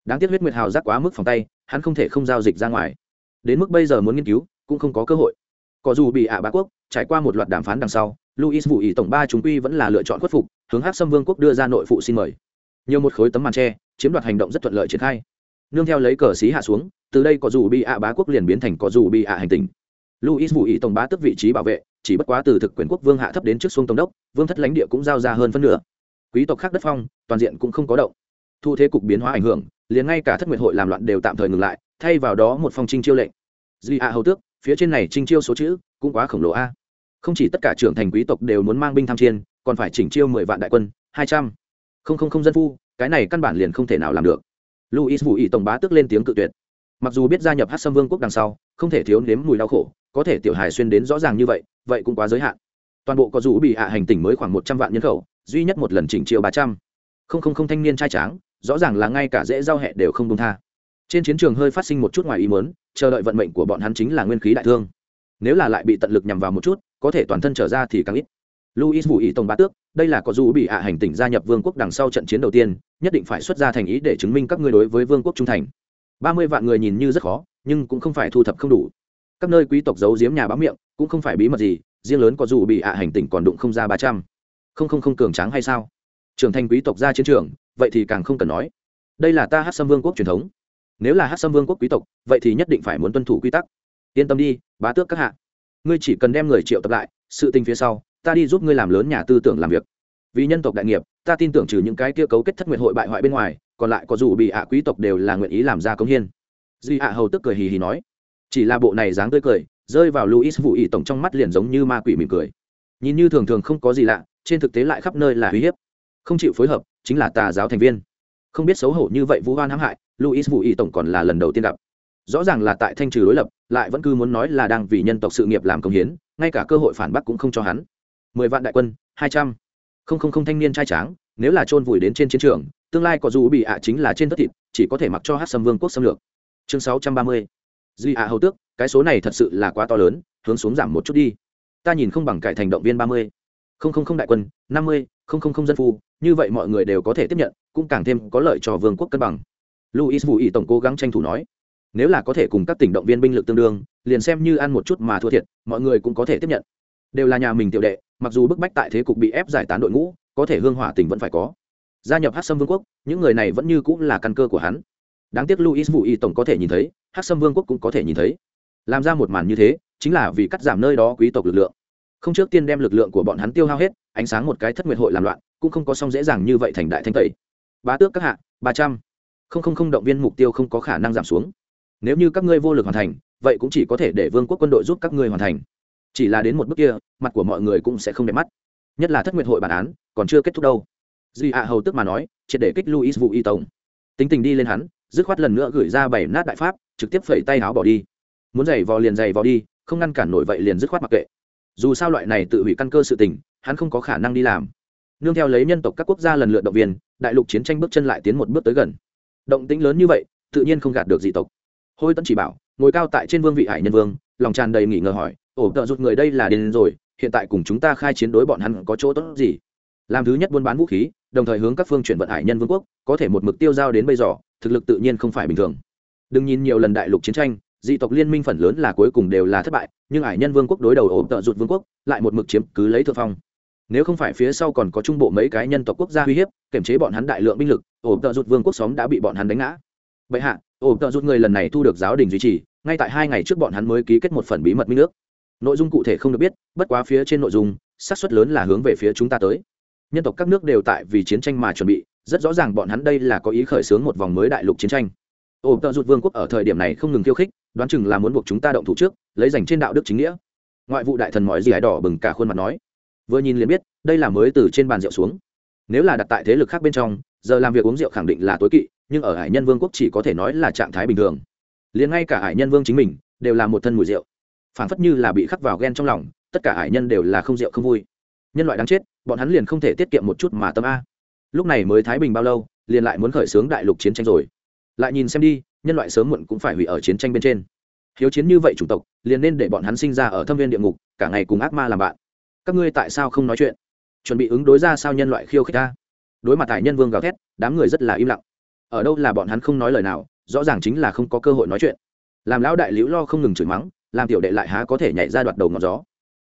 đáng tiếc huyết nguyệt hào giác quá mức phòng tay, hắn không thể không giao dịch ra ngoài. Đến mức bây giờ muốn nghiên cứu, cũng không có cơ hội. Có dù bị ạ bá quốc, trải qua một loạt đàm phán đằng sau, luis vụ ý tổng ba chúng quy vẫn là lựa chọn khuất phục, hướng hắc xâm vương quốc đưa ra nội phụ xin mời. Nhiều một khối tấm màn tre chiếm đoạt hành động rất thuận lợi triển khai. Nương theo lấy cờ xí hạ xuống, từ đây có dù bị ạ bá quốc liền biến thành có dù bị ạ hành tình. Luis vụ ý tổng bá tức vị trí bảo vệ, chỉ bất quá từ thực quyền quốc vương hạ thấp đến trước xuống tổng đốc, vương thất lãnh địa cũng giao ra hơn phân nửa. Quý tộc khác đất phong, toàn diện cũng không có động. Thu thế cục biến hóa ảnh hưởng liền ngay cả thất nguyện hội làm loạn đều tạm thời ngừng lại, thay vào đó một phong trinh chiêu lệnh. Duy ạ hầu tước, phía trên này trinh chiêu số chữ cũng quá khổng lồ a. Không chỉ tất cả trưởng thành quý tộc đều muốn mang binh tham chiên còn phải chỉnh chiêu mười vạn đại quân, hai trăm. Không không không dân phu, cái này căn bản liền không thể nào làm được. Luis vũ ý tổng bá tức lên tiếng cự tuyệt. Mặc dù biết gia nhập hát sâm vương quốc đằng sau, không thể thiếu nếm mùi đau khổ, có thể tiểu hài xuyên đến rõ ràng như vậy vậy cũng quá giới hạn. Toàn bộ có dù bị hạ hành tỉnh mới khoảng một trăm vạn nhân khẩu, duy nhất một lần chỉnh triệu ba trăm. Không không không thanh niên trai tráng rõ ràng là ngay cả dễ giao hẹ đều không công tha. Trên chiến trường hơi phát sinh một chút ngoài ý mớn chờ đợi vận mệnh của bọn hắn chính là nguyên khí đại thương. Nếu là lại bị tận lực nhằm vào một chút, có thể toàn thân trở ra thì càng ít. Luis vũ ý tổng bá tước, đây là có dù bị hạ hành tỉnh gia nhập vương quốc đằng sau trận chiến đầu tiên, nhất định phải xuất ra thành ý để chứng minh các ngươi đối với vương quốc trung thành. Ba mươi vạn người nhìn như rất khó, nhưng cũng không phải thu thập không đủ. Các nơi quý tộc giấu giếm nhà báo miệng, cũng không phải bí mật gì, riêng lớn có dù bị hạ hành tỉnh còn đụng không ra ba trăm. Không không không cường tráng hay sao? Trưởng thành quý tộc ra chiến trường vậy thì càng không cần nói. Đây là ta hát xâm vương quốc truyền thống. Nếu là hát xâm vương quốc quý tộc, vậy thì nhất định phải muốn tuân thủ quy tắc. Yên tâm đi, bá tước các hạ. Ngươi chỉ cần đem người triệu tập lại, sự tình phía sau, ta đi giúp ngươi làm lớn nhà tư tưởng làm việc. Vì nhân tộc đại nghiệp, ta tin tưởng trừ những cái kia cấu kết thất nguyện hội bại hoại bên ngoài, còn lại có dù bị ạ quý tộc đều là nguyện ý làm ra công hiên duy ạ hầu tức cười hì hì nói. Chỉ là bộ này dáng tươi cười, rơi vào luis vụ ý tổng trong mắt liền giống như ma quỷ mỉm cười. Nhìn như thường thường không có gì lạ, trên thực tế lại khắp nơi là uy hiếp không chịu phối hợp, chính là tà giáo thành viên. Không biết xấu hổ như vậy vũ hoan hãm hại luis Vũ Y tổng còn là lần đầu tiên gặp. Rõ ràng là tại thanh trừ đối lập, lại vẫn cứ muốn nói là đang vì nhân tộc sự nghiệp làm công hiến, ngay cả cơ hội phản bác cũng không cho hắn. Mười vạn đại quân, hai trăm. Không không không thanh niên trai tráng, nếu là chôn vùi đến trên chiến trường, tương lai có dù bị ạ chính là trên tất thịt, chỉ có thể mặc cho hát xâm vương quốc xâm lược. Chương sáu trăm ba mươi. Duy ạ hầu tước, cái số này thật sự là quá to lớn, hướng xuống giảm một chút đi. Ta nhìn không bằng cải thành động viên ba mươi không không không đại quân, năm mươi, không không không dân phu, như vậy mọi người đều có thể tiếp nhận, cũng càng thêm có lợi cho vương quốc cân bằng. Luis vũ ý tổng cố gắng tranh thủ nói, nếu là có thể cùng các tỉnh động viên binh lực tương đương, liền xem như ăn một chút mà thua thiệt, mọi người cũng có thể tiếp nhận. Đều là nhà mình tiểu đệ, mặc dù bức bách tại thế cục bị ép giải tán đội ngũ, có thể hương hỏa tỉnh vẫn phải có. Gia nhập hát sâm vương quốc, những người này vẫn như cũng là căn cơ của hắn. Đáng tiếc luis vũ y tổng có thể nhìn thấy hát sâm vương quốc cũng có thể nhìn thấy. Làm ra một màn như thế, chính là vì cắt giảm nơi đó quý tộc lực lượng không trước tiên đem lực lượng của bọn hắn tiêu hao hết, ánh sáng một cái thất nguyệt hội làm loạn, cũng không có xong dễ dàng như vậy thành đại thanh tẩy. Bá tước các hạ, ba trăm. Không không không động viên mục tiêu không có khả năng giảm xuống. Nếu như các ngươi vô lực hoàn thành, vậy cũng chỉ có thể để vương quốc quân đội giúp các ngươi hoàn thành. Chỉ là đến một bước kia, mặt của mọi người cũng sẽ không đẹp mắt. Nhất là thất nguyệt hội bản án, còn chưa kết thúc đâu. Duy ạ hầu tức mà nói, triệt để kích luis vụ y tổng tính tình đi lên hắn, dứt khoát lần nữa gửi ra bảy nát đại pháp, trực tiếp phẩy tay áo bỏ đi. Muốn giày vò liền giày vò đi, không ngăn cản nổi vậy liền dứt khoát mặc kệ dù sao loại này tự hủy căn cơ sự tình, hắn không có khả năng đi làm. Nương theo lấy nhân tộc các quốc gia lần lượt động viên, đại lục chiến tranh bước chân lại tiến một bước tới gần. Động tĩnh lớn như vậy, tự nhiên không gạt được dị tộc. Hôi tấn chỉ bảo, ngồi cao tại trên vương vị hải nhân vương, lòng tràn đầy nghỉ ngờ hỏi ổ tợ rụt người đây là điên rồi, hiện tại cùng chúng ta khai chiến đối bọn hắn có chỗ tốt gì? Làm thứ nhất buôn bán vũ khí, đồng thời hướng các phương chuyển vận hải nhân vương quốc, có thể một mục tiêu giao đến bây giờ, thực lực tự nhiên không phải bình thường. Đừng nhìn nhiều lần đại lục chiến tranh dị tộc liên minh phần lớn là cuối cùng đều là thất bại, nhưng hải nhân vương quốc đối đầu ổ tợ rụt vương quốc lại một mực chiếm cứ lấy thượng phong. Nếu không phải phía sau còn có trung bộ mấy cái nhân tộc quốc gia uy hiếp kiểm chế bọn hắn đại lượng binh lực, ổ tợ rụt vương quốc xóm đã bị bọn hắn đánh ngã. Bệ hạ, ổ tợ rụt người lần này thu được giáo đình duy trì, ngay tại hai ngày trước bọn hắn mới ký kết một phần bí mật minh nước nội dung cụ thể không được biết, bất quá phía trên nội dung, xác suất lớn là hướng về phía chúng ta tới. Nhân tộc các nước đều tại vì chiến tranh mà chuẩn bị, rất rõ ràng bọn hắn đây là có ý khởi xướng một vòng mới đại lục chiến tranh. Ổ tợ rụt vương quốc ở thời điểm này không ngừng khiêu khích đoán chừng là muốn buộc chúng ta động thủ trước, lấy giành trên đạo đức chính nghĩa. Ngoại vụ đại thần mọi gì ái đỏ bừng cả khuôn mặt nói. Vừa nhìn liền biết, đây là mới từ trên bàn rượu xuống. Nếu là đặt tại thế lực khác bên trong, giờ làm việc uống rượu khẳng định là tối kỵ, nhưng ở hải nhân vương quốc chỉ có thể nói là trạng thái bình thường. Liền ngay cả hải nhân vương chính mình, đều là một thân mùi rượu. Phảng phất như là bị khắc vào ghen trong lòng, tất cả hải nhân đều là không rượu không vui. Nhân loại đáng chết, bọn hắn liền không thể tiết kiệm một chút mà tâm a. Lúc này mới thái bình bao lâu, liền lại muốn khởi xướng đại lục chiến tranh rồi. Lại nhìn xem đi nhân loại sớm muộn cũng phải hủy ở chiến tranh bên trên. Hiếu chiến như vậy chủng tộc, liền nên để bọn hắn sinh ra ở thâm viên địa ngục, cả ngày cùng ác ma làm bạn. Các ngươi tại sao không nói chuyện? Chuẩn bị ứng đối ra sao nhân loại khiêu khích ta? Đối mặt tại nhân vương gào thét, đám người rất là im lặng. Ở đâu là bọn hắn không nói lời nào, rõ ràng chính là không có cơ hội nói chuyện. Làm lão đại liễu lo không ngừng chửi mắng, làm tiểu đệ lại há có thể nhảy ra đoạt đầu ngọn gió.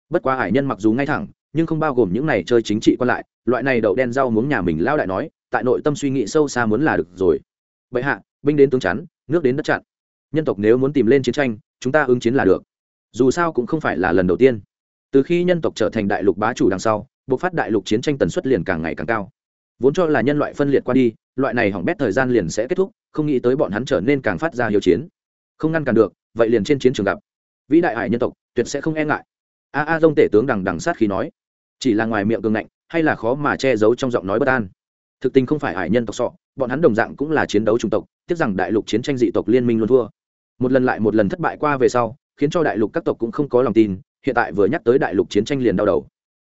Bất quá hải nhân mặc dù ngay thẳng, nhưng không bao gồm những này chơi chính trị quan lại, loại này đậu đen rau muống nhà mình lão đại nói, tại nội tâm suy nghĩ sâu xa muốn là được rồi. Vậy hạ binh đến tướng chắn, nước đến đất chặn. Nhân tộc nếu muốn tìm lên chiến tranh, chúng ta ứng chiến là được. Dù sao cũng không phải là lần đầu tiên. Từ khi nhân tộc trở thành đại lục bá chủ đằng sau buộc phát đại lục chiến tranh tần suất liền càng ngày càng cao. Vốn cho là nhân loại phân liệt qua đi, loại này hỏng bét thời gian liền sẽ kết thúc, không nghĩ tới bọn hắn trở nên càng phát ra hiếu chiến. Không ngăn cản được, vậy liền trên chiến trường gặp. Vĩ đại hải nhân tộc, tuyệt sẽ không e ngại. A a dông tể tướng đằng đằng sát khi nói. Chỉ là ngoài miệng cường ngạnh, hay là khó mà che giấu trong giọng nói bất an thực tình không phải hải nhân tộc sọ, bọn hắn đồng dạng cũng là chiến đấu chủng tộc, tiếc rằng đại lục chiến tranh dị tộc liên minh luôn thua. Một lần lại một lần thất bại qua về sau, khiến cho đại lục các tộc cũng không có lòng tin, hiện tại vừa nhắc tới đại lục chiến tranh liền đau đầu.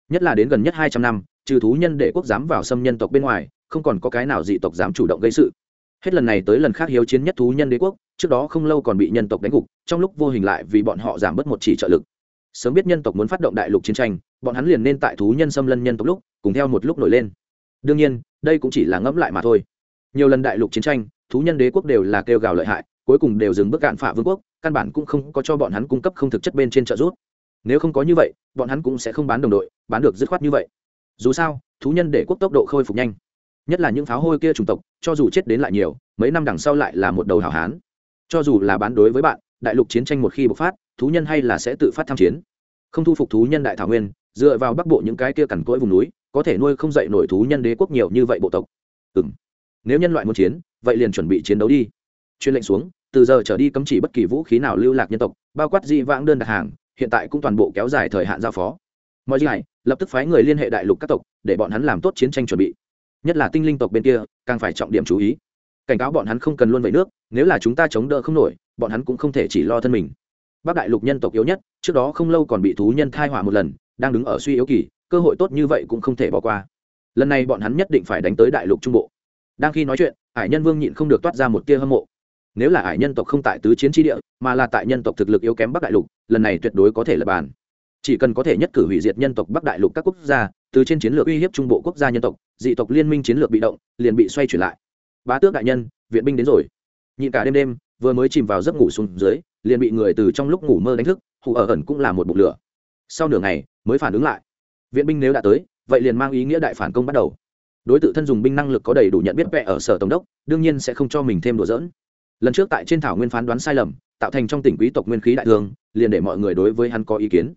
Nhất là đến gần nhất hai trăm năm, trừ thú nhân để quốc dám vào xâm nhân tộc bên ngoài, không còn có cái nào dị tộc dám chủ động gây sự. Hết lần này tới lần khác hiếu chiến nhất thú nhân đế quốc, trước đó không lâu còn bị nhân tộc đánh gục, trong lúc vô hình lại vì bọn họ giảm bớt một chỉ trợ lực. Sớm biết nhân tộc muốn phát động đại lục chiến tranh, bọn hắn liền nên tại thú nhân xâm lân nhân tộc lúc, cùng theo một lúc nổi lên. Đương nhiên đây cũng chỉ là ngẫm lại mà thôi. Nhiều lần đại lục chiến tranh, thú nhân đế quốc đều là kêu gào lợi hại, cuối cùng đều dừng bước cạn phả vương quốc, căn bản cũng không có cho bọn hắn cung cấp không thực chất bên trên trợ giúp. Nếu không có như vậy, bọn hắn cũng sẽ không bán đồng đội, bán được dứt khoát như vậy. Dù sao, thú nhân đế quốc tốc độ khôi phục nhanh, nhất là những pháo hôi kia chủng tộc, cho dù chết đến lại nhiều, mấy năm đằng sau lại là một đầu hảo hán. Cho dù là bán đối với bạn, đại lục chiến tranh một khi bộc phát, thú nhân hay là sẽ tự phát tham chiến. Không thu phục thú nhân đại thảo nguyên, dựa vào bắc bộ những cái kia cằn cỗi vùng núi có thể nuôi không dậy nổi thú nhân đế quốc nhiều như vậy bộ tộc. Ừ m nếu nhân loại muốn chiến, vậy liền chuẩn bị chiến đấu đi. Chuyên lệnh xuống, từ giờ trở đi cấm chỉ bất kỳ vũ khí nào lưu lạc nhân tộc, bao quát di vãng đơn đặt hàng, hiện tại cũng toàn bộ kéo dài thời hạn giao phó. Mọi gì này lập tức phái người liên hệ đại lục các tộc, để bọn hắn làm tốt chiến tranh chuẩn bị. Nhất là tinh linh tộc bên kia, càng phải trọng điểm chú ý. Cảnh cáo bọn hắn không cần luôn vậy nước, nếu là chúng ta chống đỡ không nổi, bọn hắn cũng không thể chỉ lo thân mình. Bắc đại lục nhân tộc yếu nhất, trước đó không lâu còn bị thú nhân thai hỏa một lần, đang đứng ở suy yếu kỳ cơ hội tốt như vậy cũng không thể bỏ qua. Lần này bọn hắn nhất định phải đánh tới đại lục trung bộ. Đang khi nói chuyện hải nhân vương nhịn không được toát ra một tia hâm mộ. Nếu là hải nhân tộc không tại tứ chiến tri địa, mà là tại nhân tộc thực lực yếu kém bắc đại lục, lần này tuyệt đối có thể là bàn. Chỉ cần có thể nhất cử hủy diệt nhân tộc bắc đại lục các quốc gia, từ trên chiến lược uy hiếp trung bộ quốc gia nhân tộc, dị tộc liên minh chiến lược bị động, liền bị xoay chuyển lại. Bá tước đại nhân, viện binh đến rồi. Nhịn cả đêm đêm, vừa mới chìm vào giấc ngủ xuống dưới, liền bị người từ trong lúc ngủ mơ đánh thức hụ ở ẩn cũng là một bụng lửa. Sau nửa ngày, mới phản ứng lại viện binh nếu đã tới vậy liền mang ý nghĩa đại phản công bắt đầu. Đối tượng thân dùng binh năng lực có đầy đủ nhận biết vẽ ở sở tổng đốc đương nhiên sẽ không cho mình thêm đùa dỡn lần trước tại trên thảo nguyên phán đoán sai lầm tạo thành trong tỉnh quý tộc nguyên khí đại thương liền để mọi người đối với hắn có ý kiến.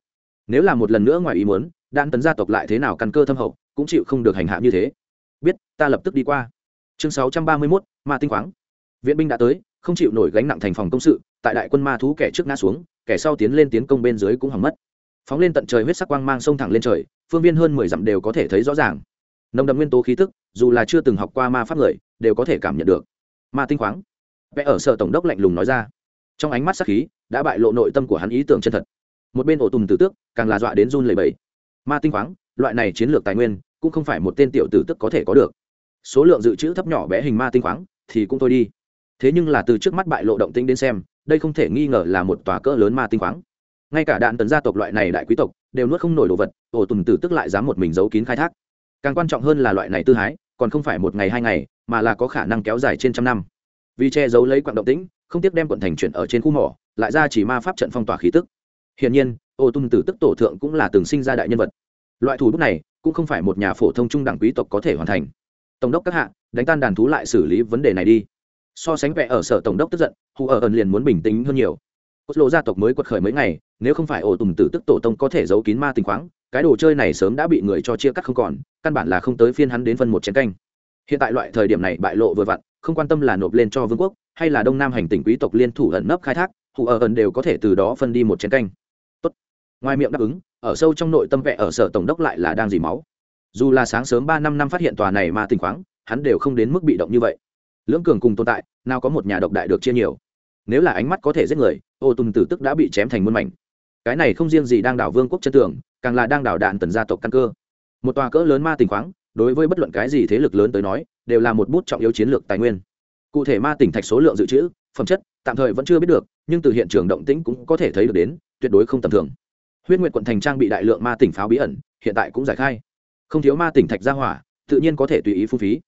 Nếu là một lần nữa ngoài ý muốn đan tấn gia tộc lại thế nào căn cơ thâm hậu cũng chịu không được hành hạ như thế. Biết ta lập tức đi qua. Chương sáu trăm ba mươi 631, ma tinh khoáng. Viện binh đã tới không chịu nổi gánh nặng thành phòng công sự tại đại quân ma thú kẻ trước ngã xuống kẻ sau tiến lên tiến công bên dưới cũng hỏng mất phóng lên tận trời huyết sắc quang mang sông thẳng lên trời, phương viên hơn mười dặm đều có thể thấy rõ ràng. Nồng đậm nguyên tố khí tức, dù là chưa từng học qua ma pháp người, đều có thể cảm nhận được. Ma tinh khoáng. Vẽ ở sở tổng đốc lạnh lùng nói ra. Trong ánh mắt sắc khí, đã bại lộ nội tâm của hắn ý tưởng chân thật. Một bên ổ tùng tử tước, càng là dọa đến run lầy bẫy ma tinh khoáng, loại này chiến lược tài nguyên, cũng không phải một tên tiểu tử tức có thể có được. Số lượng dự trữ thấp nhỏ bé hình ma tinh khoáng, thì cũng thôi đi. Thế nhưng là từ trước mắt bại lộ động tĩnh đến xem, đây không thể nghi ngờ là một tòa cỡ lớn ma tinh khoáng ngay cả đạn tấn gia tộc loại này đại quý tộc, đều nuốt không nổi đồ vật, ổ tùng tử tức lại dám một mình giấu kín khai thác. Càng quan trọng hơn là loại này tư hái, còn không phải một ngày hai ngày, mà là có khả năng kéo dài trên trăm năm. Vì che giấu lấy quặng động tĩnh, không tiếc đem quận thành chuyển ở trên khu mỏ, lại ra chỉ ma pháp trận phong tỏa khí tức. Hiển nhiên ô tung tử tức tổ thượng cũng là từng sinh ra đại nhân vật. Loại thủ bút này, cũng không phải một nhà phổ thông trung đẳng quý tộc có thể hoàn thành. Tổng đốc các hạ, đánh tan đàn thú lại xử lý vấn đề này đi. So sánh vẽ ở sở tổng đốc tức giận, hù ở ẩn liền muốn bình tĩnh hơn nhiều cốt lộ gia tộc mới quật khởi mấy ngày, nếu không phải ổ tùng tử tức tổ tông có thể giấu kín ma tình khoáng, cái đồ chơi này sớm đã bị người cho chia cắt không còn, căn bản là không tới phiên hắn đến phân một chén canh. Hiện tại loại thời điểm này bại lộ vừa vặn, không quan tâm là nộp lên cho vương quốc, hay là đông nam hành tỉnh quý tộc liên thủ ẩn nấp khai thác, hù ở ẩn đều có thể từ đó phân đi một chén canh. Tốt. ngoài miệng đáp ứng, ở sâu trong nội tâm vẽ ở sở tổng đốc lại là đang dì máu. Dù là sáng sớm ba năm năm phát hiện tòa này mà tình khoáng, hắn đều không đến mức bị động như vậy. Lưỡng cường cùng tồn tại, nào có một nhà độc đại được chia nhiều. Nếu là ánh mắt có thể giết người ô tùng tử tức đã bị chém thành muôn mảnh. Cái này không riêng gì đang đảo vương quốc chân tường, càng là đang đảo đạn tần gia tộc căn cơ. Một tòa cỡ lớn ma tỉnh khoáng, đối với bất luận cái gì thế lực lớn tới nói, đều là một bút trọng yếu chiến lược tài nguyên. Cụ thể ma tỉnh thạch số lượng dự trữ, phẩm chất, tạm thời vẫn chưa biết được, nhưng từ hiện trường động tĩnh cũng có thể thấy được đến, tuyệt đối không tầm thường. Huyết nguyệt quận thành trang bị đại lượng ma tỉnh pháo bí ẩn, hiện tại cũng giải khai. Không thiếu ma tỉnh thạch ra hỏa, tự nhiên có thể tùy ý phung phí.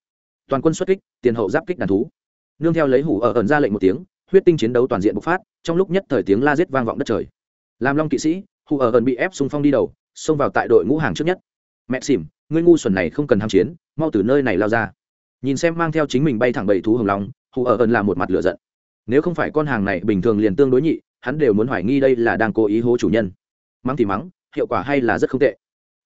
Toàn quân xuất kích, tiền hậu giáp kích đàn thú. Nương theo lấy hủ ở ẩn ra lệnh một tiếng huyết tinh chiến đấu toàn diện bộc phát, trong lúc nhất thời tiếng la giết vang vọng đất trời. Làm long kỵ sĩ, Hù ở gần bị ép xung phong đi đầu, xông vào tại đội ngũ hàng trước nhất. Mẹ xỉm, ngươi ngu xuẩn này không cần ham chiến, mau từ nơi này lao ra. Nhìn xem mang theo chính mình bay thẳng bảy thú hồng long, Hù ở ẩn là một mặt lửa giận. Nếu không phải con hàng này bình thường liền tương đối nhị, hắn đều muốn hoài nghi đây là đang cố ý hố chủ nhân. Mắng thì mắng, hiệu quả hay là rất không tệ.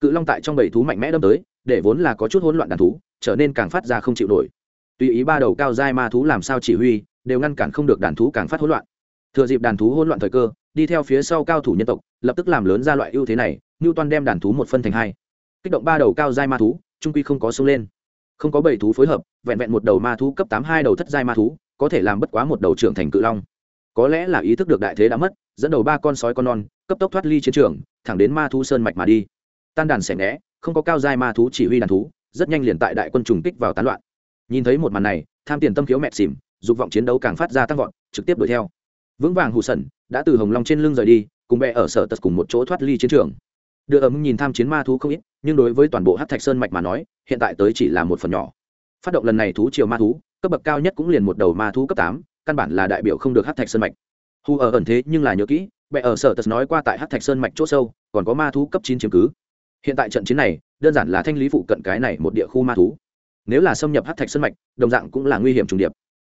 Cự long tại trong bầy thú mạnh mẽ đâm tới, để vốn là có chút hỗn loạn đàn thú, trở nên càng phát ra không chịu nổi. Tùy ý ba đầu cao dai ma thú làm sao chỉ huy đều ngăn cản không được đàn thú càng phát hỗn loạn. Thừa dịp đàn thú hỗn loạn thời cơ, đi theo phía sau cao thủ nhân tộc, lập tức làm lớn ra loại ưu thế này như toàn đem đàn thú một phân thành hai. Kích động ba đầu cao dai ma thú, trung quy không có sông lên. Không có bảy thú phối hợp, vẹn vẹn một đầu ma thú cấp tám hai đầu thất giai ma thú, có thể làm bất quá một đầu trưởng thành cự long. Có lẽ là ý thức được đại thế đã mất, dẫn đầu ba con sói con non, cấp tốc thoát ly chiến trường, thẳng đến ma thú sơn mạch mà đi. Tan đàn xẻ né không có cao giai ma thú chỉ huy đàn thú, rất nhanh liền tại đại quân trùng kích vào tán loạn. Nhìn thấy một màn này, tham tiền tâm khiếu mẹ xỉm dục vọng chiến đấu càng phát ra tăng vọt, trực tiếp đuổi theo. Vững vàng hù sẩn đã từ hồng long trên lưng rời đi, cùng bè ở sở tật cùng một chỗ thoát ly chiến trường. Đưa ấm nhìn tham chiến ma thú không ít, nhưng đối với toàn bộ hát thạch sơn mạch mà nói, hiện tại tới chỉ là một phần nhỏ. Phát động lần này thú chiều ma thú, cấp bậc cao nhất cũng liền một đầu ma thú cấp tám, căn bản là đại biểu không được hát thạch sơn mạch. Hù ở ẩn thế nhưng là nhớ kỹ bệ ở sở tật nói qua tại hát thạch sơn mạch c h ỗ sâu, còn có ma thú cấp chín chiếm cứ. Hiện tại trận chiến này, đơn giản là thanh lý phụ cận cái này một địa khu ma thú. Nếu là xâm nhập hát thạch sơn mạch, đồng dạng cũng là nguy hiểm trùng điệp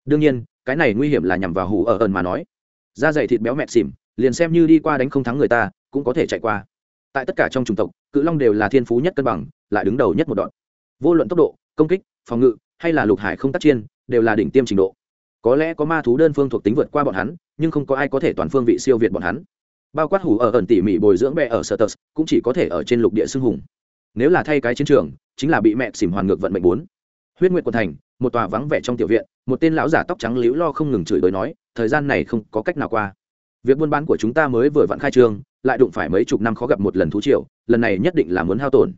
đương nhiên, cái này nguy hiểm là nhằm vào hủ ở ẩn mà nói. Da dày thịt béo mẹ xỉm, liền xem như đi qua đánh không thắng người ta, cũng có thể chạy qua. Tại tất cả trong chủng tộc, cự long đều là thiên phú nhất cân bằng, lại đứng đầu nhất một đoạn. Vô luận tốc độ, công kích, phòng ngự, hay là lục hải không tác chiên đều là đỉnh tiêm trình độ. Có lẽ có ma thú đơn phương thuộc tính vượt qua bọn hắn, nhưng không có ai có thể toàn phương vị siêu việt bọn hắn. Bao quát hủ ở ẩn tỉ mỉ bồi dưỡng bè ở sở tờ, cũng chỉ có thể ở trên lục địa xưng hùng. Nếu là thay cái chiến trường, chính là bị mẹ xỉm hoàn ngược vận mệnh bốn. Huyết nguyện quần thành một tòa vắng vẻ trong tiểu viện, một tên lão giả tóc trắng liễu lo không ngừng chửi bới nói, thời gian này không có cách nào qua. Việc buôn bán của chúng ta mới vừa vặn khai trương, lại đụng phải mấy chục năm khó gặp một lần thú triều, lần này nhất định là muốn hao tổn.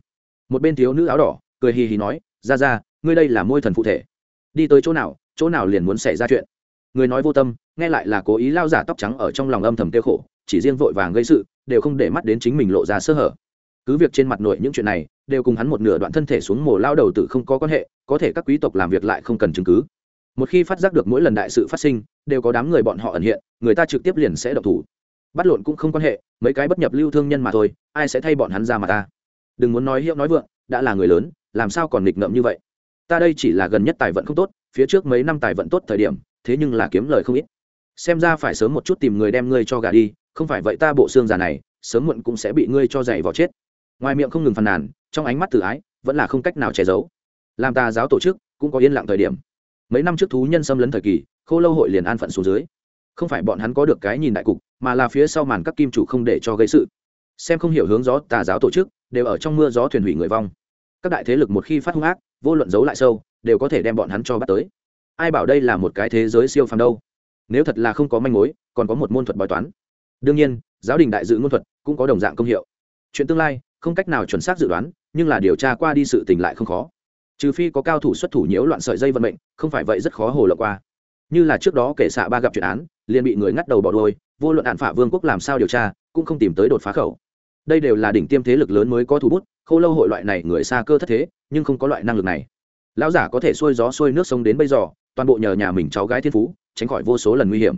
Một bên thiếu nữ áo đỏ, cười hì hì nói, ra ra, ngươi đây là môi thần phụ thể. Đi tới chỗ nào chỗ nào liền muốn xảy ra chuyện. Người nói vô tâm, nghe lại là cố ý lao giả tóc trắng ở trong lòng âm thầm tiêu khổ, chỉ riêng vội vàng gây sự, đều không để mắt đến chính mình lộ ra sơ hở. Cứ việc trên mặt nội những chuyện này đều cùng hắn một nửa đoạn thân thể xuống mồ lao đầu tử không có quan hệ, có thể các quý tộc làm việc lại không cần chứng cứ. Một khi phát giác được mỗi lần đại sự phát sinh, đều có đám người bọn họ ẩn hiện, người ta trực tiếp liền sẽ độc thủ. Bắt lộn cũng không quan hệ, mấy cái bất nhập lưu thương nhân mà thôi, ai sẽ thay bọn hắn ra mà ta? Đừng muốn nói hiệu nói vượng, đã là người lớn, làm sao còn nghịch ngợm như vậy? Ta đây chỉ là gần nhất tài vận không tốt, phía trước mấy năm tài vận tốt thời điểm, thế nhưng là kiếm lời không ít. Xem ra phải sớm một chút tìm người đem ngươi cho gà đi, không phải vậy ta bộ xương già này, sớm muộn cũng sẽ bị ngươi cho dày vào chết. Ngoài miệng không ngừng phàn nàn trong ánh mắt tự ái, vẫn là không cách nào che giấu. Làm ta giáo tổ chức cũng có yên lặng thời điểm. Mấy năm trước thú nhân xâm lấn thời kỳ, khô lâu hội liền an phận xuống dưới. Không phải bọn hắn có được cái nhìn đại cục, mà là phía sau màn các kim chủ không để cho gây sự. Xem không hiểu hướng gió, tà giáo tổ chức đều ở trong mưa gió thuyền hủy người vong. Các đại thế lực một khi phát hung ác, vô luận giấu lại sâu, đều có thể đem bọn hắn cho bắt tới. Ai bảo đây là một cái thế giới siêu phàm đâu? Nếu thật là không có manh mối, còn có một môn thuật bói toán. Đương nhiên, giáo đình đại dự ngôn thuật cũng có đồng dạng công hiệu. Chuyện tương lai không cách nào chuẩn xác dự đoán, nhưng là điều tra qua đi sự tình lại không khó. Trừ phi có cao thủ xuất thủ nhiễu loạn sợi dây vận mệnh, không phải vậy rất khó hồ lộng qua. Như là trước đó kể xạ ba gặp chuyện án, liền bị người ngắt đầu bỏ đôi vô luận hạn phả vương quốc làm sao điều tra, cũng không tìm tới đột phá khẩu. Đây đều là đỉnh tiêm thế lực lớn mới có thủ bút khâu lâu hội loại này người xa cơ thất thế, nhưng không có loại năng lực này. Lão giả có thể xuôi gió xuôi nước sông đến bây giờ, toàn bộ nhờ nhà mình cháu gái thiên phú, tránh khỏi vô số lần nguy hiểm.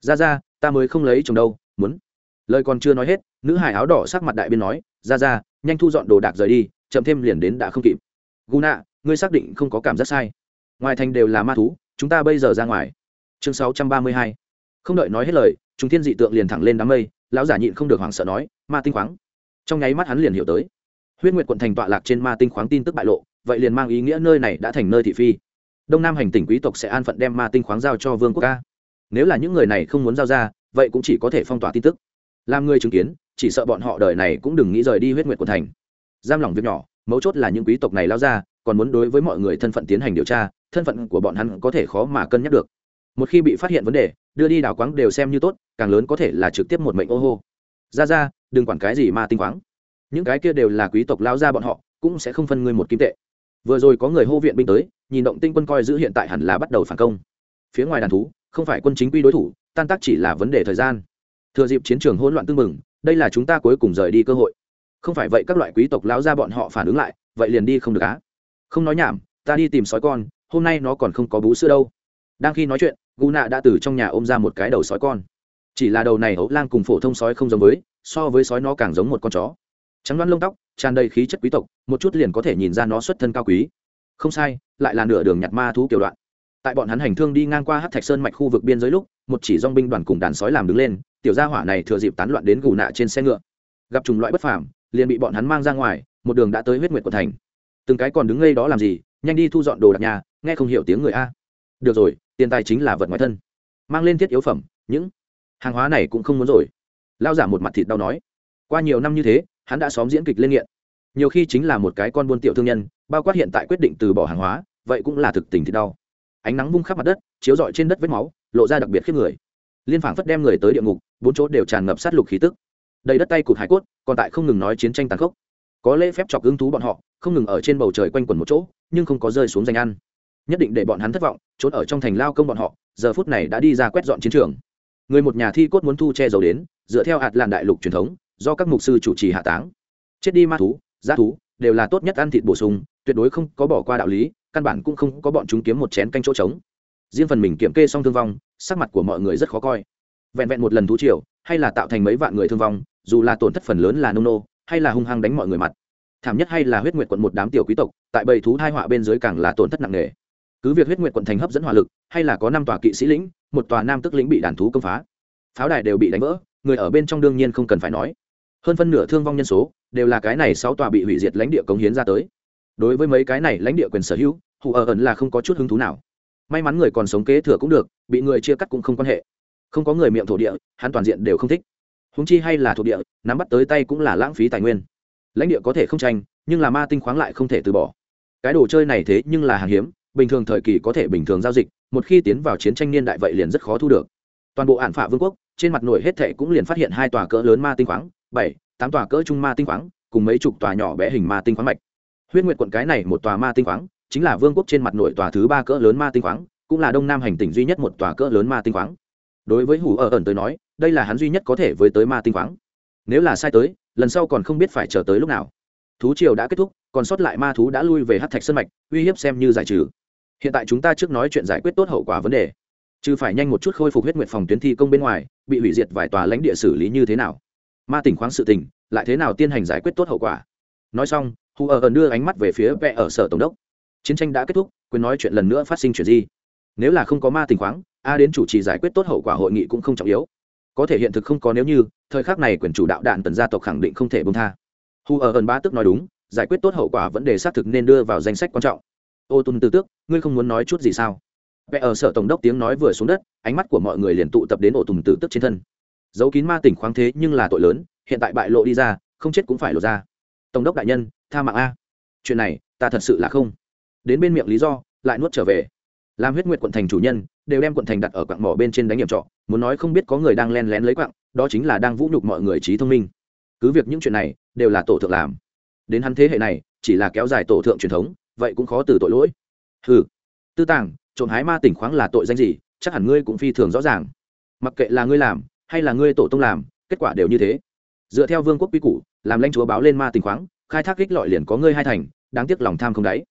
Ra ra, ta mới không lấy chồng đâu, muốn lời còn chưa nói hết, nữ hải áo đỏ sắc mặt đại biên nói, ra ra, nhanh thu dọn đồ đạc rời đi, chậm thêm liền đến đã không kịp. Guna, ngươi xác định không có cảm giác sai. Ngoài thành đều là ma thú, chúng ta bây giờ ra ngoài. Chương sáu trăm ba mươi hai. Không đợi nói hết lời chúng thiên dị tượng liền thẳng lên đám mây, lão giả nhịn không được hoảng sợ nói, ma tinh khoáng. Trong nháy mắt hắn liền hiểu tới. Huyết nguyệt quận thành tọa lạc trên ma tinh khoáng tin tức bại lộ, vậy liền mang ý nghĩa nơi này đã thành nơi thị phi. Đông nam hành tỉnh quý tộc sẽ an phận đem ma tinh khoáng giao cho vương quốc ca. Nếu là những người này không muốn giao ra, vậy cũng chỉ có thể phong tỏa tin tức làm người chứng kiến, chỉ sợ bọn họ đời này cũng đừng nghĩ rời đi huyết nguyệt quận thành. Giam lỏng việc nhỏ, mấu chốt là những quý tộc này lao ra, còn muốn đối với mọi người thân phận tiến hành điều tra, thân phận của bọn hắn có thể khó mà cân nhắc được. Một khi bị phát hiện vấn đề, đưa đi đào quáng đều xem như tốt, càng lớn có thể là trực tiếp một mệnh ô hô. Ra ra, đừng quản cái gì mà tinh quáng. Những cái kia đều là quý tộc lao ra bọn họ, cũng sẽ không phân ngươi một kim tệ. Vừa rồi có người hô viện binh tới, nhìn động tinh quân coi giữ hiện tại hẳn là bắt đầu phản công. Phía ngoài đàn thú, không phải quân chính quy đối thủ, tan tác chỉ là vấn đề thời gian thừa dịp chiến trường hỗn loạn tương mừng đây là chúng ta cuối cùng rời đi cơ hội. Không phải vậy các loại quý tộc lão ra bọn họ phản ứng lại, vậy liền đi không được á. Không nói nhảm, ta đi tìm sói con, hôm nay nó còn không có bú sữa đâu. Đang khi nói chuyện, gu nạ đã từ trong nhà ôm ra một cái đầu sói con. Chỉ là đầu này ấu lang cùng phổ thông sói không giống với, so với sói nó càng giống một con chó. Trắng đoán lông tóc, tràn đầy khí chất quý tộc, một chút liền có thể nhìn ra nó xuất thân cao quý. Không sai, lại là nửa đường nhặt ma thú kiểu đoạn. Tại bọn hắn hành thương đi ngang qua hát thạch sơn mạch khu vực biên giới lúc, một chỉ dong binh đoàn cùng đàn sói làm đứng lên tiểu gia hỏa này thừa dịp tán loạn đến gù nạ trên xe ngựa. Gặp chủng loại bất phàm, liền bị bọn hắn mang ra ngoài, một đường đã tới huyết nguyệt của thành. Từng cái còn đứng ngây đó làm gì, nhanh đi thu dọn đồ đạc nhà, nghe không hiểu tiếng người a. Được rồi, tiền tài chính là vật ngoài thân. Mang lên thiết yếu phẩm, những hàng hóa này cũng không muốn rồi. Lao giả một mặt thịt đau nói. Qua nhiều năm như thế, hắn đã xóm diễn kịch lên nghiện. Nhiều khi chính là một cái con buôn tiểu thương nhân, bao quát hiện tại quyết định từ bỏ hàng hóa, vậy cũng là thực tình thịt đau. Ánh nắng bung khắp mặt đất, chiếu rọi trên đất vết máu, lộ ra đặc biệt khiếp người liên phảng phất đem người tới địa ngục, bốn chỗ đều tràn ngập sát lục khí tức. Đầy đất tay cụt hải cốt, còn tại không ngừng nói chiến tranh tàn khốc. Có lễ phép chọc ứng thú bọn họ, không ngừng ở trên bầu trời quanh quẩn một chỗ, nhưng không có rơi xuống danh ăn. Nhất định để bọn hắn thất vọng, trốn ở trong thành lao công bọn họ, giờ phút này đã đi ra quét dọn chiến trường. Người một nhà thi cốt muốn thu che giấu đến, dựa theo hạt làn đại lục truyền thống, do các mục sư chủ trì hạ táng. Chết đi ma thú giá thú, đều là tốt nhất ăn thịt bổ sung, tuyệt đối không có bỏ qua đạo lý, căn bản cũng không có bọn chúng kiếm một chén canh chỗ trống. Riêng phần mình kiểm kê xong thương vong sắc mặt của mọi người rất khó coi. Vẹn vẹn một lần thú triều, hay là tạo thành mấy vạn người thương vong, dù là tổn thất phần lớn là nông nô, hay là hung hăng đánh mọi người mặt. Thảm nhất hay là huyết nguyệt quận một đám tiểu quý tộc, tại bầy thú hai họa bên dưới càng là tổn thất nặng nề. Cứ việc huyết nguyệt quận thành hấp dẫn hỏa lực, hay là có năm tòa kỵ sĩ lĩnh, một tòa nam tức lĩnh bị đàn thú công phá. Pháo đài đều bị đánh vỡ, người ở bên trong đương nhiên không cần phải nói. Hơn phân nửa thương vong nhân số, đều là cái này sáu tòa bị hủy diệt lãnh địa cống hiến ra tới. Đối với mấy cái này lãnh địa quyền sở hữu, hù ở ẩn là không có chút hứng thú nào may mắn người còn sống kế thừa cũng được, bị người chia cắt cũng không quan hệ. Không có người miệng thổ địa, hắn toàn diện đều không thích. Húng chi hay là thổ địa, nắm bắt tới tay cũng là lãng phí tài nguyên. Lãnh địa có thể không tranh, nhưng là ma tinh khoáng lại không thể từ bỏ. Cái đồ chơi này thế nhưng là hàng hiếm, bình thường thời kỳ có thể bình thường giao dịch, một khi tiến vào chiến tranh niên đại vậy liền rất khó thu được. Toàn bộ hạn phả vương quốc, trên mặt nổi hết thệ cũng liền phát hiện hai tòa cỡ lớn ma tinh khoáng, bảy, tám tòa cỡ trung ma tinh khoáng, cùng mấy chục tòa nhỏ bé hình ma tinh khoáng mạch. Huyết nguyệt quận cái này một tòa ma tinh khoáng chính là vương quốc trên mặt nội tòa thứ ba cỡ lớn ma tinh khoáng, cũng là đông nam hành tỉnh duy nhất một tòa cỡ lớn ma tinh khoáng. Đối với hủ ở ẩn tới nói, đây là hắn duy nhất có thể với tới ma tinh khoáng. Nếu là sai tới, lần sau còn không biết phải chờ tới lúc nào. Thú triều đã kết thúc, còn sót lại ma thú đã lui về hát thạch sân mạch, uy hiếp xem như giải trừ. Hiện tại chúng ta trước nói chuyện giải quyết tốt hậu quả vấn đề. Chứ phải nhanh một chút khôi phục huyết nguyện phòng tuyến thi công bên ngoài, bị hủy diệt vài tòa lãnh địa xử lý như thế nào. Ma tỉnh khoáng sự tình, lại thế nào tiên hành giải quyết tốt hậu quả. Nói xong hù ở ẩn đưa ánh mắt về phía vẽ ở sở tổng đốc chiến tranh đã kết thúc, quyền nói chuyện lần nữa phát sinh chuyện gì? Nếu là không có ma tình khoáng, a đến chủ trì giải quyết tốt hậu quả hội nghị cũng không trọng yếu. Có thể hiện thực không có nếu như, thời khắc này quyền chủ đạo đạn tần gia tộc khẳng định không thể bông tha. Hù ở ẩn ba tức nói đúng, giải quyết tốt hậu quả vấn đề xác thực nên đưa vào danh sách quan trọng. Ô tôn từ tước, ngươi không muốn nói chút gì sao? Vẽ ở sở tổng đốc tiếng nói vừa xuống đất, ánh mắt của mọi người liền tụ tập đến ổ tùng tử tức trên thân. Giấu kín ma tỉnh khoáng thế nhưng là tội lớn, hiện tại bại lộ đi ra, không chết cũng phải lộ ra. Tổng đốc đại nhân, tha mạng a. Chuyện này, ta thật sự là không đến bên miệng lý do, lại nuốt trở về. Làm huyết nguyệt quận thành chủ nhân, đều đem quận thành đặt ở quặng mỏ bên trên đánh hiểm trọ, muốn nói không biết có người đang len lén lấy quặng, đó chính là đang vũ nhục mọi người trí thông minh. Cứ việc những chuyện này, đều là tổ thượng làm. Đến hắn thế hệ này, chỉ là kéo dài tổ thượng truyền thống, vậy cũng khó từ tội lỗi. Hừ. Tư tàng, trộm hái ma tỉnh khoáng là tội danh gì, chắc hẳn ngươi cũng phi thường rõ ràng. Mặc kệ là ngươi làm, hay là ngươi tổ tông làm, kết quả đều như thế. Dựa theo vương quốc quy củ, làm lãnh chúa báo lên ma tỉnh khoáng, khai thác kích lọi liền có ngươi hai thành, đáng tiếc lòng tham không đáy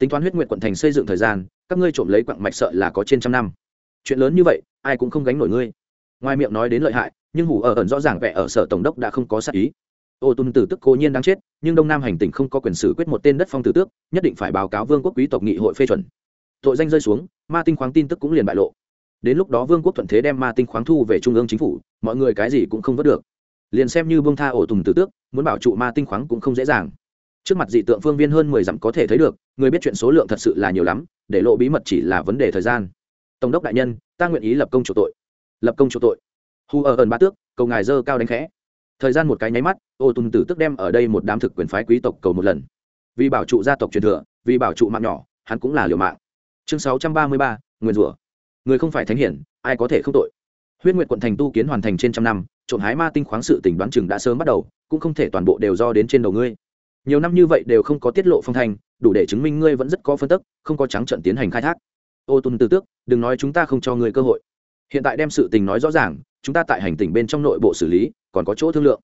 tính toán huyết nguyện quận thành xây dựng thời gian, các ngươi trộm lấy quặng mạch sợ là có trên trăm năm. Chuyện lớn như vậy, ai cũng không gánh nổi ngươi. Ngoài miệng nói đến lợi hại, nhưng hủ ở ẩn rõ ràng vẻ ở sở tổng đốc đã không có sát ý. Ô tôn tử tức cố nhiên đang chết, nhưng đông nam hành tỉnh không có quyền xử quyết một tên đất phong tử tước, nhất định phải báo cáo vương quốc quý tộc nghị hội phê chuẩn. Tội danh rơi xuống, ma tinh khoáng tin tức cũng liền bại lộ. Đến lúc đó vương quốc thuận thế đem ma tinh khoáng thu về trung ương chính phủ, mọi người cái gì cũng không vớt được. Liền xem như bông tha ổ tùng tử tước, muốn bảo trụ ma tinh khoáng cũng không dễ dàng trước mặt dị tượng phương viên hơn mười dặm có thể thấy được, người biết chuyện số lượng thật sự là nhiều lắm, để lộ bí mật chỉ là vấn đề thời gian. Tổng đốc đại nhân, ta nguyện ý lập công chủ tội. Lập công chủ tội. Hu ở ẩn ba tước, cầu ngài dơ cao đánh khẽ. Thời gian một cái nháy mắt, ô tùng tử tức đem ở đây một đám thực quyền phái quý tộc cầu một lần. Vì bảo trụ gia tộc truyền thừa, vì bảo trụ mạng nhỏ, hắn cũng là liều mạng. Chương sáu trăm ba mươi ba nguyên rủa. Người không phải thánh hiển, ai có thể không tội? Huyết nguyệt quận thành tu kiến hoàn thành trên trăm năm, trộm hái ma tinh khoáng sự tỉnh đoán chừng đã sớm bắt đầu, cũng không thể toàn bộ đều do đến trên đầu ngươi nhiều năm như vậy đều không có tiết lộ phong thanh, đủ để chứng minh ngươi vẫn rất có phân tức, không có trắng trận tiến hành khai thác. Ô tùn từ tước, đừng nói chúng ta không cho ngươi cơ hội. Hiện tại đem sự tình nói rõ ràng, chúng ta tại hành tỉnh bên trong nội bộ xử lý, còn có chỗ thương lượng.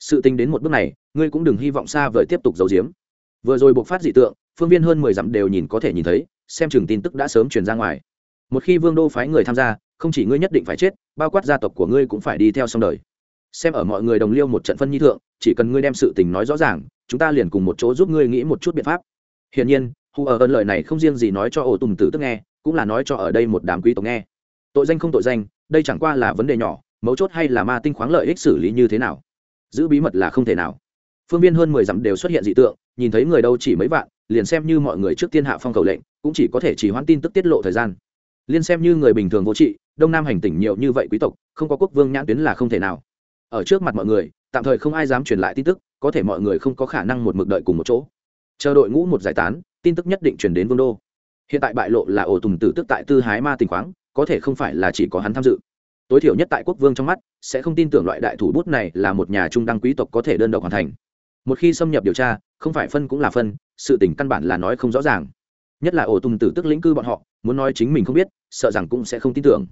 Sự tình đến một bước này, ngươi cũng đừng hy vọng xa vời tiếp tục giấu giếm. Vừa rồi buộc phát dị tượng, phương viên hơn mười dặm đều nhìn có thể nhìn thấy, xem chừng tin tức đã sớm truyền ra ngoài. Một khi vương đô phái người tham gia, không chỉ ngươi nhất định phải chết, bao quát gia tộc của ngươi cũng phải đi theo xong đời xem ở mọi người đồng liêu một trận phân nhi thượng, chỉ cần ngươi đem sự tình nói rõ ràng, chúng ta liền cùng một chỗ giúp ngươi nghĩ một chút biện pháp. Hiển nhiên hù ở ơn lời này không riêng gì nói cho ổ tùng tử tức nghe, cũng là nói cho ở đây một đám quý tộc nghe. Tội danh không tội danh, đây chẳng qua là vấn đề nhỏ, mấu chốt hay là ma tinh khoáng lợi ích xử lý như thế nào? Giữ bí mật là không thể nào. Phương viên hơn mười dặm đều xuất hiện dị tượng, nhìn thấy người đâu chỉ mấy vạn, liền xem như mọi người trước tiên hạ phong cầu lệnh, cũng chỉ có thể chỉ hoãn tin tức tiết lộ thời gian. Liên xem như người bình thường vô trị, đông nam hành tỉnh nhiều như vậy quý tộc, không có quốc vương nhãn tuyến là không thể nào ở trước mặt mọi người, tạm thời không ai dám truyền lại tin tức, có thể mọi người không có khả năng một mực đợi cùng một chỗ. Chờ đội ngũ một giải tán, tin tức nhất định truyền đến vương đô. Hiện tại bại lộ là ổ tùng tử tức tại tư hái ma tình khoáng, có thể không phải là chỉ có hắn tham dự. Tối thiểu nhất tại quốc vương trong mắt, sẽ không tin tưởng loại đại thủ bút này là một nhà trung đăng quý tộc có thể đơn độc hoàn thành. Một khi xâm nhập điều tra, không phải phân cũng là phân, sự tình căn bản là nói không rõ ràng. Nhất là ổ tùng tử tức lĩnh cư bọn họ, muốn nói chính mình không biết, sợ rằng cũng sẽ không tin tưởng.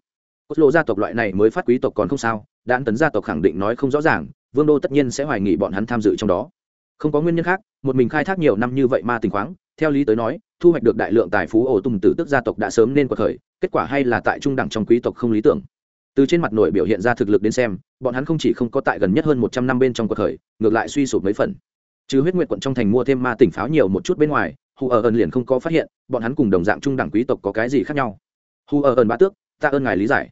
Cốt lộ gia tộc loại này mới phát quý tộc còn không sao đạn tấn gia tộc khẳng định nói không rõ ràng, vương đô tất nhiên sẽ hoài nghị bọn hắn tham dự trong đó. Không có nguyên nhân khác, một mình khai thác nhiều năm như vậy ma tình khoáng, theo lý tới nói, thu hoạch được đại lượng tài phú ổ tùng tử tức gia tộc đã sớm nên cuộc khởi, kết quả hay là tại trung đẳng trong quý tộc không lý tưởng. Từ trên mặt nội biểu hiện ra thực lực đến xem, bọn hắn không chỉ không có tại gần nhất hơn một trăm năm bên trong cuộc khởi, ngược lại suy sụp mấy phần. Chứ huyết nguyện quận trong thành mua thêm ma tỉnh pháo nhiều một chút bên ngoài, hù ở ẩn liền không có phát hiện, bọn hắn cùng đồng dạng trung đẳng quý tộc có cái gì khác nhau. Hù ở ẩn bá tước, ta ơn ngài lý giải.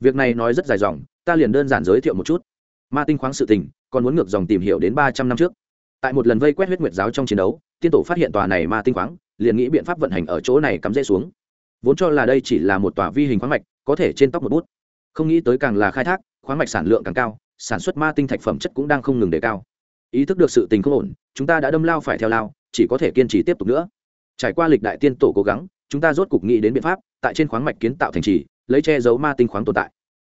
Việc này nói rất dài dòng ta liền đơn giản giới thiệu một chút. Ma tinh khoáng sự tình, còn muốn ngược dòng tìm hiểu đến ba trăm năm trước. Tại một lần vây quét huyết nguyệt giáo trong chiến đấu, tiên tổ phát hiện tòa này ma tinh khoáng, liền nghĩ biện pháp vận hành ở chỗ này cắm rễ xuống. Vốn cho là đây chỉ là một tòa vi hình khoáng mạch, có thể trên tóc một bút. Không nghĩ tới càng là khai thác, khoáng mạch sản lượng càng cao, sản xuất ma tinh thạch phẩm chất cũng đang không ngừng đề cao. Ý thức được sự tình không ổn, chúng ta đã đâm lao phải theo lao, chỉ có thể kiên trì tiếp tục nữa. Trải qua lịch đại tiên tổ cố gắng, chúng ta rốt cục nghĩ đến biện pháp, tại trên khoáng mạch kiến tạo thành trì, lấy che giấu ma tinh khoáng tồn tại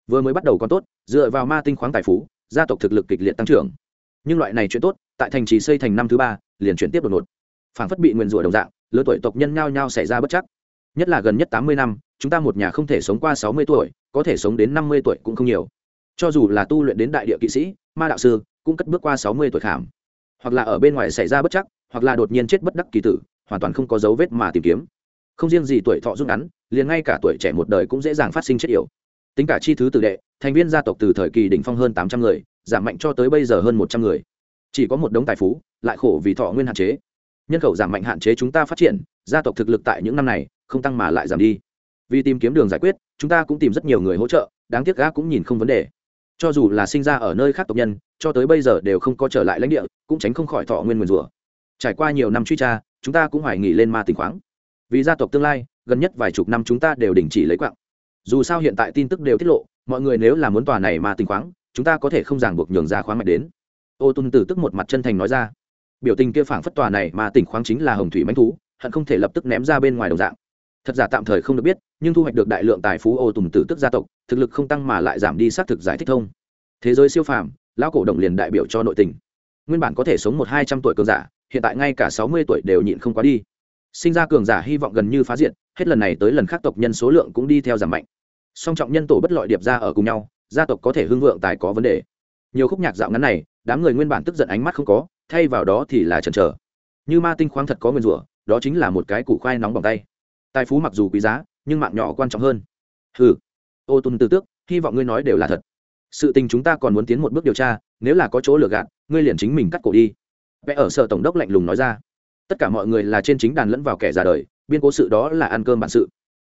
vừa mới bắt đầu còn tốt, dựa vào ma tinh khoáng tài phú, gia tộc thực lực kịch liệt tăng trưởng. Nhưng loại này chuyện tốt, tại thành trì xây thành năm thứ ba, liền chuyển tiếp đột ngột. Phản phất bị nguyền rủa đồng dạng, lứa tuổi tộc nhân nhao nhao xảy ra bất chắc. Nhất là gần nhất tám mươi năm, chúng ta một nhà không thể sống qua sáu mươi tuổi, có thể sống đến năm mươi tuổi cũng không nhiều. Cho dù là tu luyện đến đại địa kỵ sĩ, ma đạo sư, cũng cất bước qua sáu mươi tuổi khảm. Hoặc là ở bên ngoài xảy ra bất chắc, hoặc là đột nhiên chết bất đắc kỳ tử, hoàn toàn không có dấu vết mà tìm kiếm. Không riêng gì tuổi thọ rút ngắn, liền ngay cả tuổi trẻ một đời cũng dễ dàng phát sinh chết yểu tính cả chi thứ tự đệ, thành viên gia tộc từ thời kỳ đỉnh phong hơn tám trăm người, giảm mạnh cho tới bây giờ hơn một trăm người. Chỉ có một đống tài phú, lại khổ vì thọ nguyên hạn chế. Nhân khẩu giảm mạnh hạn chế chúng ta phát triển, gia tộc thực lực tại những năm này, không tăng mà lại giảm đi. Vì tìm kiếm đường giải quyết, chúng ta cũng tìm rất nhiều người hỗ trợ, đáng tiếc gã cũng nhìn không vấn đề. Cho dù là sinh ra ở nơi khác tộc nhân, cho tới bây giờ đều không có trở lại lãnh địa, cũng tránh không khỏi thọ nguyên nguyền rủa. Trải qua nhiều năm truy tra, chúng ta cũng hoài nghỉ lên ma tình khoáng. Vì gia tộc tương lai, gần nhất vài chục năm chúng ta đều đình chỉ lấy quạng dù sao hiện tại tin tức đều tiết lộ, mọi người nếu là muốn tòa này mà tình khoáng, chúng ta có thể không ràng buộc nhường ra khoáng mạch đến. Ô tôn tử tức một mặt chân thành nói ra. Biểu tình kia phảng phất tòa này mà tỉnh khoáng chính là hồng thủy manh thú, hận không thể lập tức ném ra bên ngoài đồng dạng. Thật giả tạm thời không được biết, nhưng thu hoạch được đại lượng tài phú ô tùng tử tức gia tộc, thực lực không tăng mà lại giảm đi xác thực giải thích thông. Thế giới siêu phàm, lão cổ động liền đại biểu cho nội tình. Nguyên bản có thể sống một hai trăm tuổi cường giả, hiện tại ngay cả sáu mươi tuổi đều nhịn không quá đi. Sinh ra cường giả hy vọng gần như phá diện hết lần này tới lần khác tộc nhân số lượng cũng đi theo giảm mạnh song trọng nhân tổ bất lọi điệp ra ở cùng nhau, gia tộc có thể hưng vượng tài có vấn đề. Nhiều khúc nhạc dạo ngắn này, đám người nguyên bản tức giận ánh mắt không có, thay vào đó thì là chần chờ. Như ma tinh khoáng thật có nguyên rủa, đó chính là một cái củ khoai nóng bằng tay. Tài phú mặc dù quý giá, nhưng mạng nhỏ quan trọng hơn. Ừ ô tôn tư tước, hy vọng ngươi nói đều là thật. Sự tình chúng ta còn muốn tiến một bước điều tra, nếu là có chỗ lừa gạt, ngươi liền chính mình cắt cổ đi. Vẽ ở sở tổng đốc lạnh lùng nói ra. Tất cả mọi người là trên chính đàn lẫn vào kẻ già đời, biên cố sự đó là ăn cơm bản sự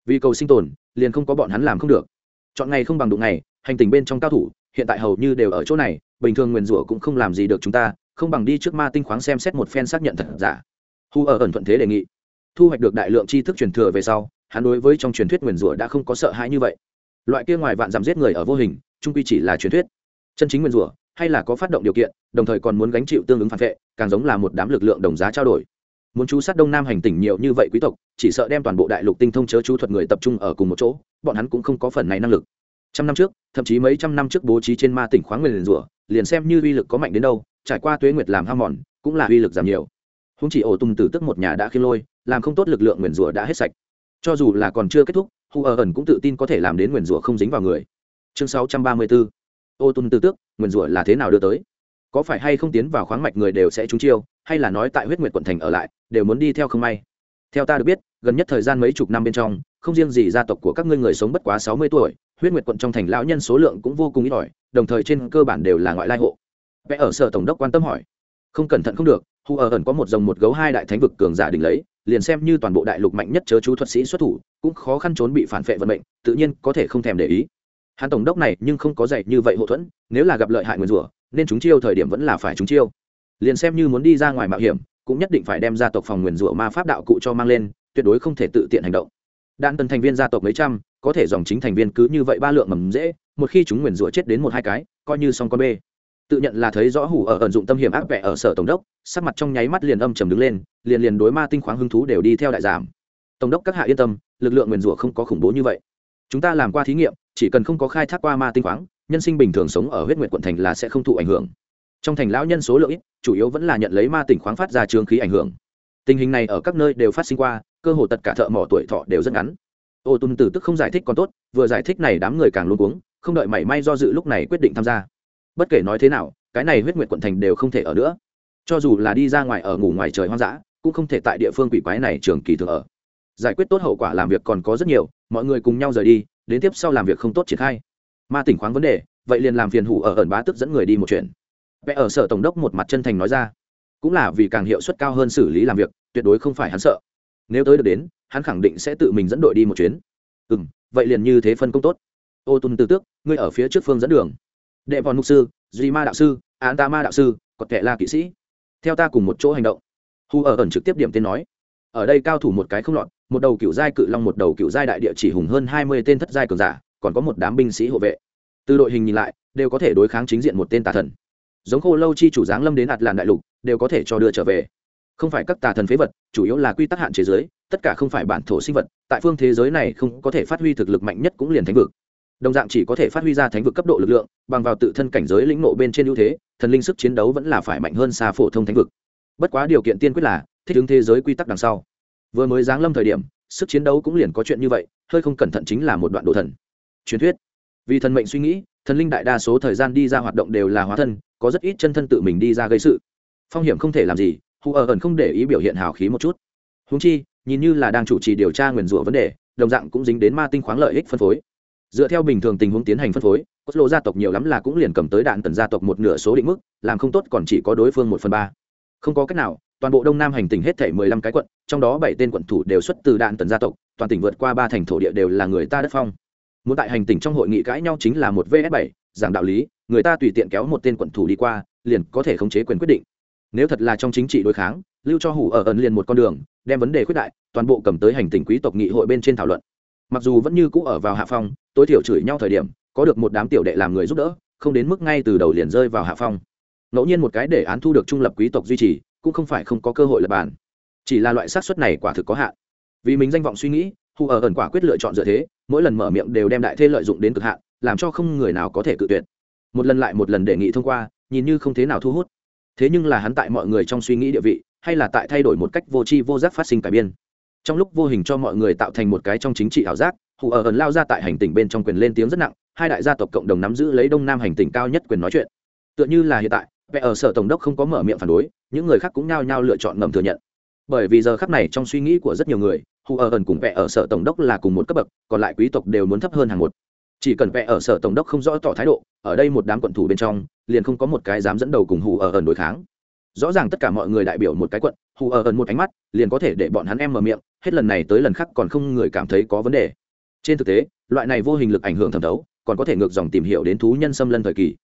vì cầu sinh tồn, liền không có bọn hắn làm không được. Chọn ngày không bằng đụng ngày, hành tình bên trong cao thủ, hiện tại hầu như đều ở chỗ này, bình thường nguyền rủa cũng không làm gì được chúng ta, không bằng đi trước ma tinh khoáng xem xét một phen xác nhận thật giả. Hu ở ẩn thuận thế đề nghị. Thu hoạch được đại lượng tri thức truyền thừa về sau, hắn đối với trong truyền thuyết nguyền rủa đã không có sợ hãi như vậy. Loại kia ngoài vạn giảm giết người ở vô hình, trung quy chỉ là truyền thuyết. Chân chính nguyền rủa, hay là có phát động điều kiện, đồng thời còn muốn gánh chịu tương ứng phản vệ, càng giống là một đám lực lượng đồng giá trao đổi muốn chú sát đông nam hành tỉnh nhiều như vậy quý tộc, chỉ sợ đem toàn bộ đại lục tinh thông chớ chú thuật người tập trung ở cùng một chỗ, bọn hắn cũng không có phần này năng lực. Trăm năm trước, thậm chí mấy trăm năm trước bố trí trên ma tỉnh khoáng nguyền rủa, liền xem như uy lực có mạnh đến đâu, trải qua tuế nguyệt làm ham mòn, cũng là uy lực giảm nhiều. Húng chỉ ổ tùng tử tức một nhà đã khiên lôi, làm không tốt lực lượng nguyền rủa đã hết sạch. Cho dù là còn chưa kết thúc, hu ở ẩn cũng tự tin có thể làm đến nguyền rủa không dính vào người. Chương sáu trăm ba mươi bốn ô tùng tử tước nguyền rủa là thế nào đưa tới? Có phải hay không tiến vào khoáng mạch người đều sẽ trúng chiêu? Hay là nói tại huyết nguyệt quận thành ở lại, đều muốn đi theo không may. Theo ta được biết, gần nhất thời gian mấy chục năm bên trong, không riêng gì gia tộc của các ngươi người sống bất quá sáu mươi tuổi, huyết nguyệt quận trong thành lão nhân số lượng cũng vô cùng ít ỏi, đồng thời trên cơ bản đều là ngoại lai hộ. Vẽ ở sở tổng đốc quan tâm hỏi. Không cẩn thận không được hù ở ẩn có một dòng một gấu hai đại thánh vực cường giả đỉnh lấy, liền xem như toàn bộ đại lục mạnh nhất chớ chú thuật sĩ xuất thủ, cũng khó khăn trốn bị phản vệ vận mệnh, tự nhiên có thể không thèm để ý. Hắn tổng đốc này nhưng không có dạy như vậy hậu thuẫn, nếu là gặp lợi hại nguyền rủa, nên chúng chiêu thời điểm vẫn là phải chúng chiêu liền xem như muốn đi ra ngoài mạo hiểm, cũng nhất định phải đem gia tộc phòng nguyền rủa ma pháp đạo cụ cho mang lên, tuyệt đối không thể tự tiện hành động. Đạn tần thành viên gia tộc mấy trăm, có thể dòng chính thành viên cứ như vậy ba lượng mầm dễ, một khi chúng nguyền rủa chết đến một hai cái, coi như xong con bê. Tự nhận là thấy rõ hủ ở ẩn dụng tâm hiểm ác vẽ ở sở tổng đốc, sắc mặt trong nháy mắt liền âm trầm đứng lên, liền liền đối ma tinh khoáng hứng thú đều đi theo đại giảm. Tổng đốc các hạ yên tâm, lực lượng nguyền rủa không có khủng bố như vậy. Chúng ta làm qua thí nghiệm, chỉ cần không có khai thác qua ma tinh khoáng, nhân sinh bình thường sống ở huyết nguyện quận thành là sẽ không thụ ảnh hưởng trong thành lão nhân số lượng ít, chủ yếu vẫn là nhận lấy ma tỉnh khoáng phát ra trường khí ảnh hưởng. Tình hình này ở các nơi đều phát sinh qua, cơ hồ tất cả thợ mỏ tuổi thọ đều rất ngắn. Ô tôn tử tức không giải thích còn tốt, vừa giải thích này đám người càng luôn cuống, không đợi mảy may do dự lúc này quyết định tham gia. Bất kể nói thế nào, cái này huyết nguyện quận thành đều không thể ở nữa. Cho dù là đi ra ngoài ở ngủ ngoài trời hoang dã, cũng không thể tại địa phương quỷ quái này trường kỳ thường ở. Giải quyết tốt hậu quả làm việc còn có rất nhiều, mọi người cùng nhau rời đi, đến tiếp sau làm việc không tốt triển khai. Ma tỉnh khoáng vấn đề, vậy liền làm phiền hủ ở ẩn bá tức dẫn người đi một chuyện vẽ ở sở tổng đốc một mặt chân thành nói ra. Cũng là vì càng hiệu suất cao hơn xử lý làm việc, tuyệt đối không phải hắn sợ. Nếu tới được đến, hắn khẳng định sẽ tự mình dẫn đội đi một chuyến. Ừ m vậy liền như thế phân công tốt. Ô tùn từ tước, ngươi ở phía trước phương dẫn đường. Đệ vòn mục sư, duy ma đạo sư, án ta ma đạo sư có thể là kỵ sĩ. Theo ta cùng một chỗ hành động. Hu ở ẩn trực tiếp điểm tên nói. Ở đây cao thủ một cái không lọt, một đầu cựu giai cự long, một đầu cựu giai đại địa chỉ hùng hơn hai mươi tên thất giai cường giả, còn có một đám binh sĩ hộ vệ. Từ đội hình nhìn lại, đều có thể đối kháng chính diện một tên tà thần giống khô lâu chi chủ giáng lâm đến ạt làn đại lục, đều có thể cho đưa trở về. Không phải các tà thần phế vật, chủ yếu là quy tắc hạn chế giới, tất cả không phải bản thổ sinh vật, tại phương thế giới này không có thể phát huy thực lực mạnh nhất cũng liền thánh vực. Đồng dạng chỉ có thể phát huy ra thánh vực cấp độ lực lượng, bằng vào tự thân cảnh giới lĩnh nộ bên trên ưu thế, thần linh sức chiến đấu vẫn là phải mạnh hơn xa phổ thông thánh vực. Bất quá điều kiện tiên quyết là, thích ứng thế giới quy tắc đằng sau. Vừa mới giáng lâm thời điểm, sức chiến đấu cũng liền có chuyện như vậy, hơi không cẩn thận chính là một đoạn đồ thần. Truyền thuyết, vì thần mệnh suy nghĩ, thần linh đại đa số thời gian đi ra hoạt động đều là hóa thân có rất ít chân thân tự mình đi ra gây sự. Phong hiểm không thể làm gì hù ở ẩn không để ý biểu hiện hào khí một chút. Húng chi, nhìn như là đang chủ trì điều tra nguyền rủa vấn đề, đồng dạng cũng dính đến ma tinh khoáng lợi ích phân phối. Dựa theo bình thường tình huống tiến hành phân phối, cốt lộ gia tộc nhiều lắm là cũng liền cầm tới đạn tần gia tộc một nửa số định mức, làm không tốt còn chỉ có đối phương một phần ba. Không có cách nào, toàn bộ đông nam hành tỉnh hết thể mười lăm cái quận, trong đó bảy tên quận thủ đều xuất từ đạn tần gia tộc, toàn tỉnh vượt qua ba thành thổ địa đều là người ta đất phong. Muốn tại hành tỉnh trong hội nghị cãi nhau chính là một vs bảy, giảng đạo lý người ta tùy tiện kéo một tên quận thủ đi qua, liền có thể khống chế quyền quyết định. Nếu thật là trong chính trị đối kháng, lưu cho hủ ở ẩn liền một con đường, đem vấn đề quyết đại, toàn bộ cầm tới hành tình quý tộc nghị hội bên trên thảo luận. Mặc dù vẫn như cũ ở vào hạ phong, tối thiểu chửi nhau thời điểm, có được một đám tiểu đệ làm người giúp đỡ, không đến mức ngay từ đầu liền rơi vào hạ phong. Ngẫu nhiên một cái để án thu được trung lập quý tộc duy trì, cũng không phải không có cơ hội lập bàn. Chỉ là loại xác suất này quả thực có hạn. Vì mình danh vọng suy nghĩ hù ở ẩn quả quyết lựa chọn dựa thế, mỗi lần mở miệng đều đem đại thế lợi dụng đến cực hạn, làm cho không người nào có thể cự tuyệt một lần lại một lần đề nghị thông qua, nhìn như không thế nào thu hút. Thế nhưng là hắn tại mọi người trong suy nghĩ địa vị, hay là tại thay đổi một cách vô tri vô giác phát sinh cải biên. Trong lúc vô hình cho mọi người tạo thành một cái trong chính trị ảo giác, hù ở ẩn lao ra tại hành tỉnh bên trong quyền lên tiếng rất nặng, hai đại gia tộc cộng đồng nắm giữ lấy đông nam hành tỉnh cao nhất quyền nói chuyện. Tựa như là hiện tại, vẻ ở sở tổng đốc không có mở miệng phản đối, những người khác cũng nhao nhao lựa chọn ngầm thừa nhận. Bởi vì giờ khắc này trong suy nghĩ của rất nhiều người, hù ở ẩn cùng vẻ ở sở tổng đốc là cùng một cấp bậc, còn lại quý tộc đều muốn thấp hơn hàng một chỉ cần vẽ ở sở tổng đốc không rõ tỏ thái độ, ở đây một đám quận thủ bên trong, liền không có một cái dám dẫn đầu cùng hù ở ẩn đối kháng. Rõ ràng tất cả mọi người đại biểu một cái quận, hù ở ẩn một ánh mắt, liền có thể để bọn hắn em mở miệng, hết lần này tới lần khác còn không người cảm thấy có vấn đề. Trên thực tế, loại này vô hình lực ảnh hưởng thẩm thấu, còn có thể ngược dòng tìm hiểu đến thú nhân xâm lân thời kỳ.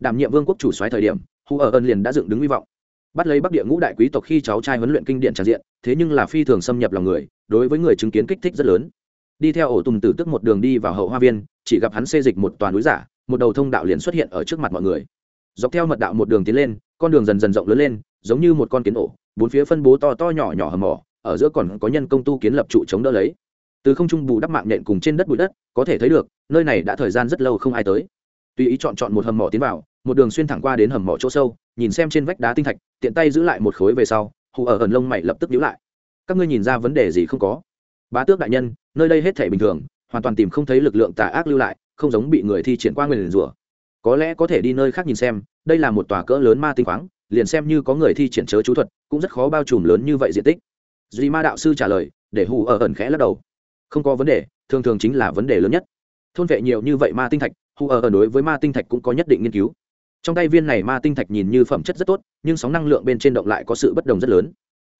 Đảm nhiệm vương quốc chủ soái thời điểm, hù ở ẩn liền đã dựng đứng hy vọng. Bắt lấy bắc địa ngũ đại quý tộc khi cháu trai huấn luyện kinh điển tràn diện, thế nhưng là phi thường xâm nhập lòng người, đối với người chứng kiến kích thích rất lớn đi theo ổ tùng tử tức một đường đi vào hậu hoa viên, chỉ gặp hắn xê dịch một toàn núi giả, một đầu thông đạo liền xuất hiện ở trước mặt mọi người. Dọc theo mật đạo một đường tiến lên, con đường dần dần rộng lớn lên, giống như một con kiến ổ, bốn phía phân bố to to nhỏ nhỏ hầm mỏ, ở giữa còn có nhân công tu kiến lập trụ chống đỡ lấy. Từ không trung bù đắp mạng nện cùng trên đất bụi đất, có thể thấy được, nơi này đã thời gian rất lâu không ai tới. Tùy ý chọn chọn một hầm mỏ tiến vào, một đường xuyên thẳng qua đến hầm mỏ chỗ sâu, nhìn xem trên vách đá tinh thạch, tiện tay giữ lại một khối về sau, hù ở ẩn lông mày lập tức nhíu lại. Các ngươi nhìn ra vấn đề gì không có? Bá tước đại nhân, nơi đây hết thể bình thường, hoàn toàn tìm không thấy lực lượng tà ác lưu lại, không giống bị người thi triển qua nguyền rủa. Có lẽ có thể đi nơi khác nhìn xem, đây là một tòa cỡ lớn ma tinh khoáng, liền xem như có người thi triển chớ chú thuật, cũng rất khó bao trùm lớn như vậy diện tích. Duy ma đạo sư trả lời, để hù ở ẩn khẽ lắc đầu. Không có vấn đề, thường thường chính là vấn đề lớn nhất. Thôn vệ nhiều như vậy ma tinh thạch, hù ở ẩn đối với ma tinh thạch cũng có nhất định nghiên cứu. Trong tay viên này ma tinh thạch nhìn như phẩm chất rất tốt, nhưng sóng năng lượng bên trên động lại có sự bất đồng rất lớn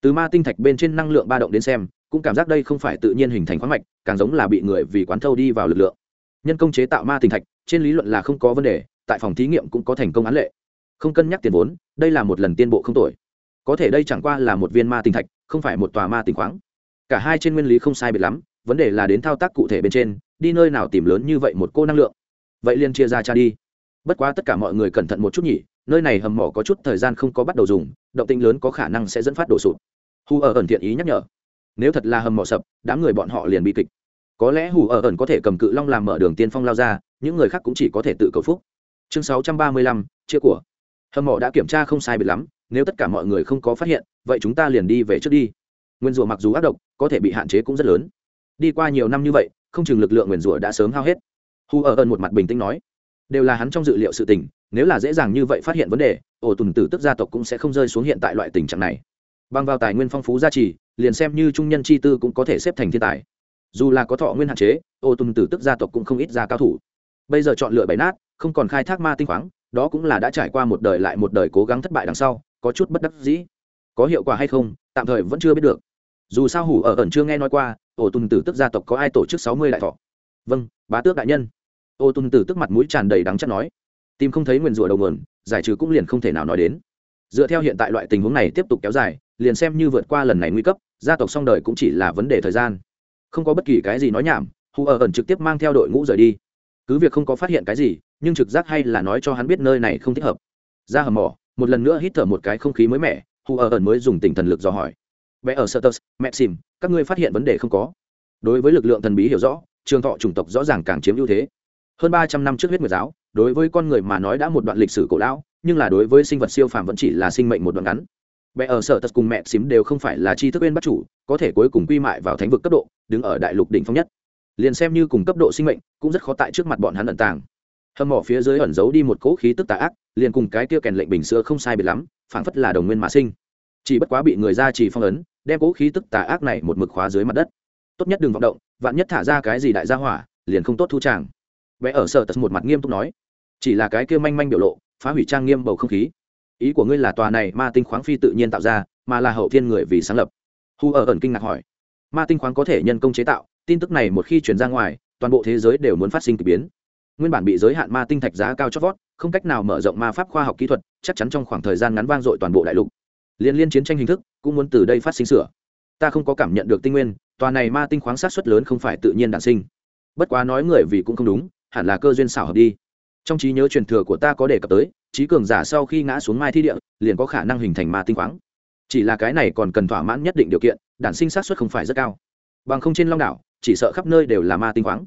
từ ma tinh thạch bên trên năng lượng ba động đến xem, cũng cảm giác đây không phải tự nhiên hình thành khoáng mạch, càng giống là bị người vì quán thâu đi vào lực lượng. Nhân công chế tạo ma tinh thạch, trên lý luận là không có vấn đề, tại phòng thí nghiệm cũng có thành công án lệ. Không cân nhắc tiền vốn, đây là một lần tiên bộ không tội có thể đây chẳng qua là một viên ma tinh thạch, không phải một tòa ma tinh khoáng. Cả hai trên nguyên lý không sai biệt lắm, vấn đề là đến thao tác cụ thể bên trên, đi nơi nào tìm lớn như vậy một cô năng lượng. Vậy liền chia ra cha đi. Bất quá tất cả mọi người cẩn thận một chút nhỉ nơi này hầm mỏ có chút thời gian không có bắt đầu dùng, động tinh lớn có khả năng sẽ dẫn phát đổ sụt hù ở ẩn thiện ý nhắc nhở. Nếu thật là hầm mỏ sập, đám người bọn họ liền bị kịch. Có lẽ hù ở ẩn có thể cầm cự long làm mở đường tiên phong lao ra, những người khác cũng chỉ có thể tự cầu phúc. Chương sáu trăm ba mươi lăm, chia của. Hầm mỏ đã kiểm tra không sai biệt lắm, nếu tất cả mọi người không có phát hiện, vậy chúng ta liền đi về trước đi. Nguyên rủa mặc dù ác độc, có thể bị hạn chế cũng rất lớn. Đi qua nhiều năm như vậy, không chừng lực lượng nguyền rủa đã sớm hao hết. Hù ở ẩn một mặt bình tĩnh nói. Đều là hắn trong dự liệu sự tình nếu là dễ dàng như vậy phát hiện vấn đề, ổ tùn tử tức gia tộc cũng sẽ không rơi xuống hiện tại loại tình trạng này. Bằng vào tài nguyên phong phú gia trì, liền xem như trung nhân chi tư cũng có thể xếp thành thiên tài. Dù là có thọ nguyên hạn chế, ổ tùn tử tức gia tộc cũng không ít ra cao thủ. Bây giờ chọn lựa bày nát, không còn khai thác ma tinh khoáng, đó cũng là đã trải qua một đời lại một đời cố gắng thất bại đằng sau, có chút bất đắc dĩ. Có hiệu quả hay không, tạm thời vẫn chưa biết được. Dù sao hủ ở ẩn chưa nghe nói qua, ổ tùn tử tức gia tộc có ai tổ chức sáu mươi đại thọ. Vâng bá tước đại nhân. Ô tùn tử tức mặt mũi tràn đầy đắng chắc nói tìm không thấy nguyền rủa đầu nguồn giải trừ cũng liền không thể nào nói đến. Dựa theo hiện tại loại tình huống này tiếp tục kéo dài liền xem như vượt qua lần này nguy cấp gia tộc xong đời cũng chỉ là vấn đề thời gian. Không có bất kỳ cái gì nói nhảm hù ở ẩn trực tiếp mang theo đội ngũ rời đi. Cứ việc không có phát hiện cái gì nhưng trực giác hay là nói cho hắn biết nơi này không thích hợp. Ra hầm mỏ một lần nữa hít thở một cái không khí mới mẻ hù ở ẩn mới dùng tỉnh thần lực dò hỏi. Vẽ ở Sertus, Maxim, các ngươi phát hiện vấn đề không có. Đối với lực lượng thần bí hiểu rõ, trường thọ chủng tộc rõ ràng càng chiếm ưu thế. Hơn ba trăm năm trước huyết nguyệt giáo, đối với con người mà nói đã một đoạn lịch sử cổ lão, nhưng là đối với sinh vật siêu phàm vẫn chỉ là sinh mệnh một đoạn ngắn. Vẽ ở Sertus cùng mẹ xím đều không phải là tri thức bên bắt chủ, có thể cuối cùng quy mại vào thánh vực cấp độ, đứng ở đại lục đỉnh phong nhất. Liền xem như cùng cấp độ sinh mệnh, cũng rất khó tại trước mặt bọn hắn ẩn tàng. Hầm mỏ phía dưới ẩn giấu đi một cỗ khí tức tà ác, liền cùng cái kia kèn lệnh bình xưa không sai biệt lắm, phảng phất là đồng nguyên mà sinh chỉ bất quá bị người ra chỉ phong ấn đem cố khí tức tà ác này một mực khóa dưới mặt đất tốt nhất đừng vọng động vạn nhất thả ra cái gì đại gia hỏa liền không tốt thu tràng vẽ ở sở tật một mặt nghiêm túc nói, chỉ là cái kia manh manh biểu lộ, phá hủy trang nghiêm bầu không khí. Ý của ngươi là tòa này ma tinh khoáng phi tự nhiên tạo ra, mà là hậu thiên người vì sáng lập. Hu ở ẩn kinh ngạc hỏi, ma tinh khoáng có thể nhân công chế tạo, tin tức này một khi chuyển ra ngoài, toàn bộ thế giới đều muốn phát sinh k ỳ biến. Nguyên bản bị giới hạn ma tinh thạch giá cao chót vót, không cách nào mở rộng ma pháp khoa học kỹ thuật, chắc chắn trong khoảng thời gian ngắn vang dội toàn bộ đại lục. Liên liên chiến tranh hình thức, cũng muốn từ đây phát sinh sửa. Ta không có cảm nhận được tinh nguyên, tòa này ma tinh khoáng sát xuất lớn không phải tự nhiên đản sinh. Bất quá nói người vì cũng không đúng hẳn là cơ duyên xảo hợp đi. Trong trí nhớ truyền thừa của ta có đề cập tới, trí cường giả sau khi ngã xuống mai thi địa, liền có khả năng hình thành ma tinh khoáng. Chỉ là cái này còn cần thỏa mãn nhất định điều kiện, đản sinh sát xuất không phải rất cao. Bằng không trên long đảo, chỉ sợ khắp nơi đều là ma tinh khoáng.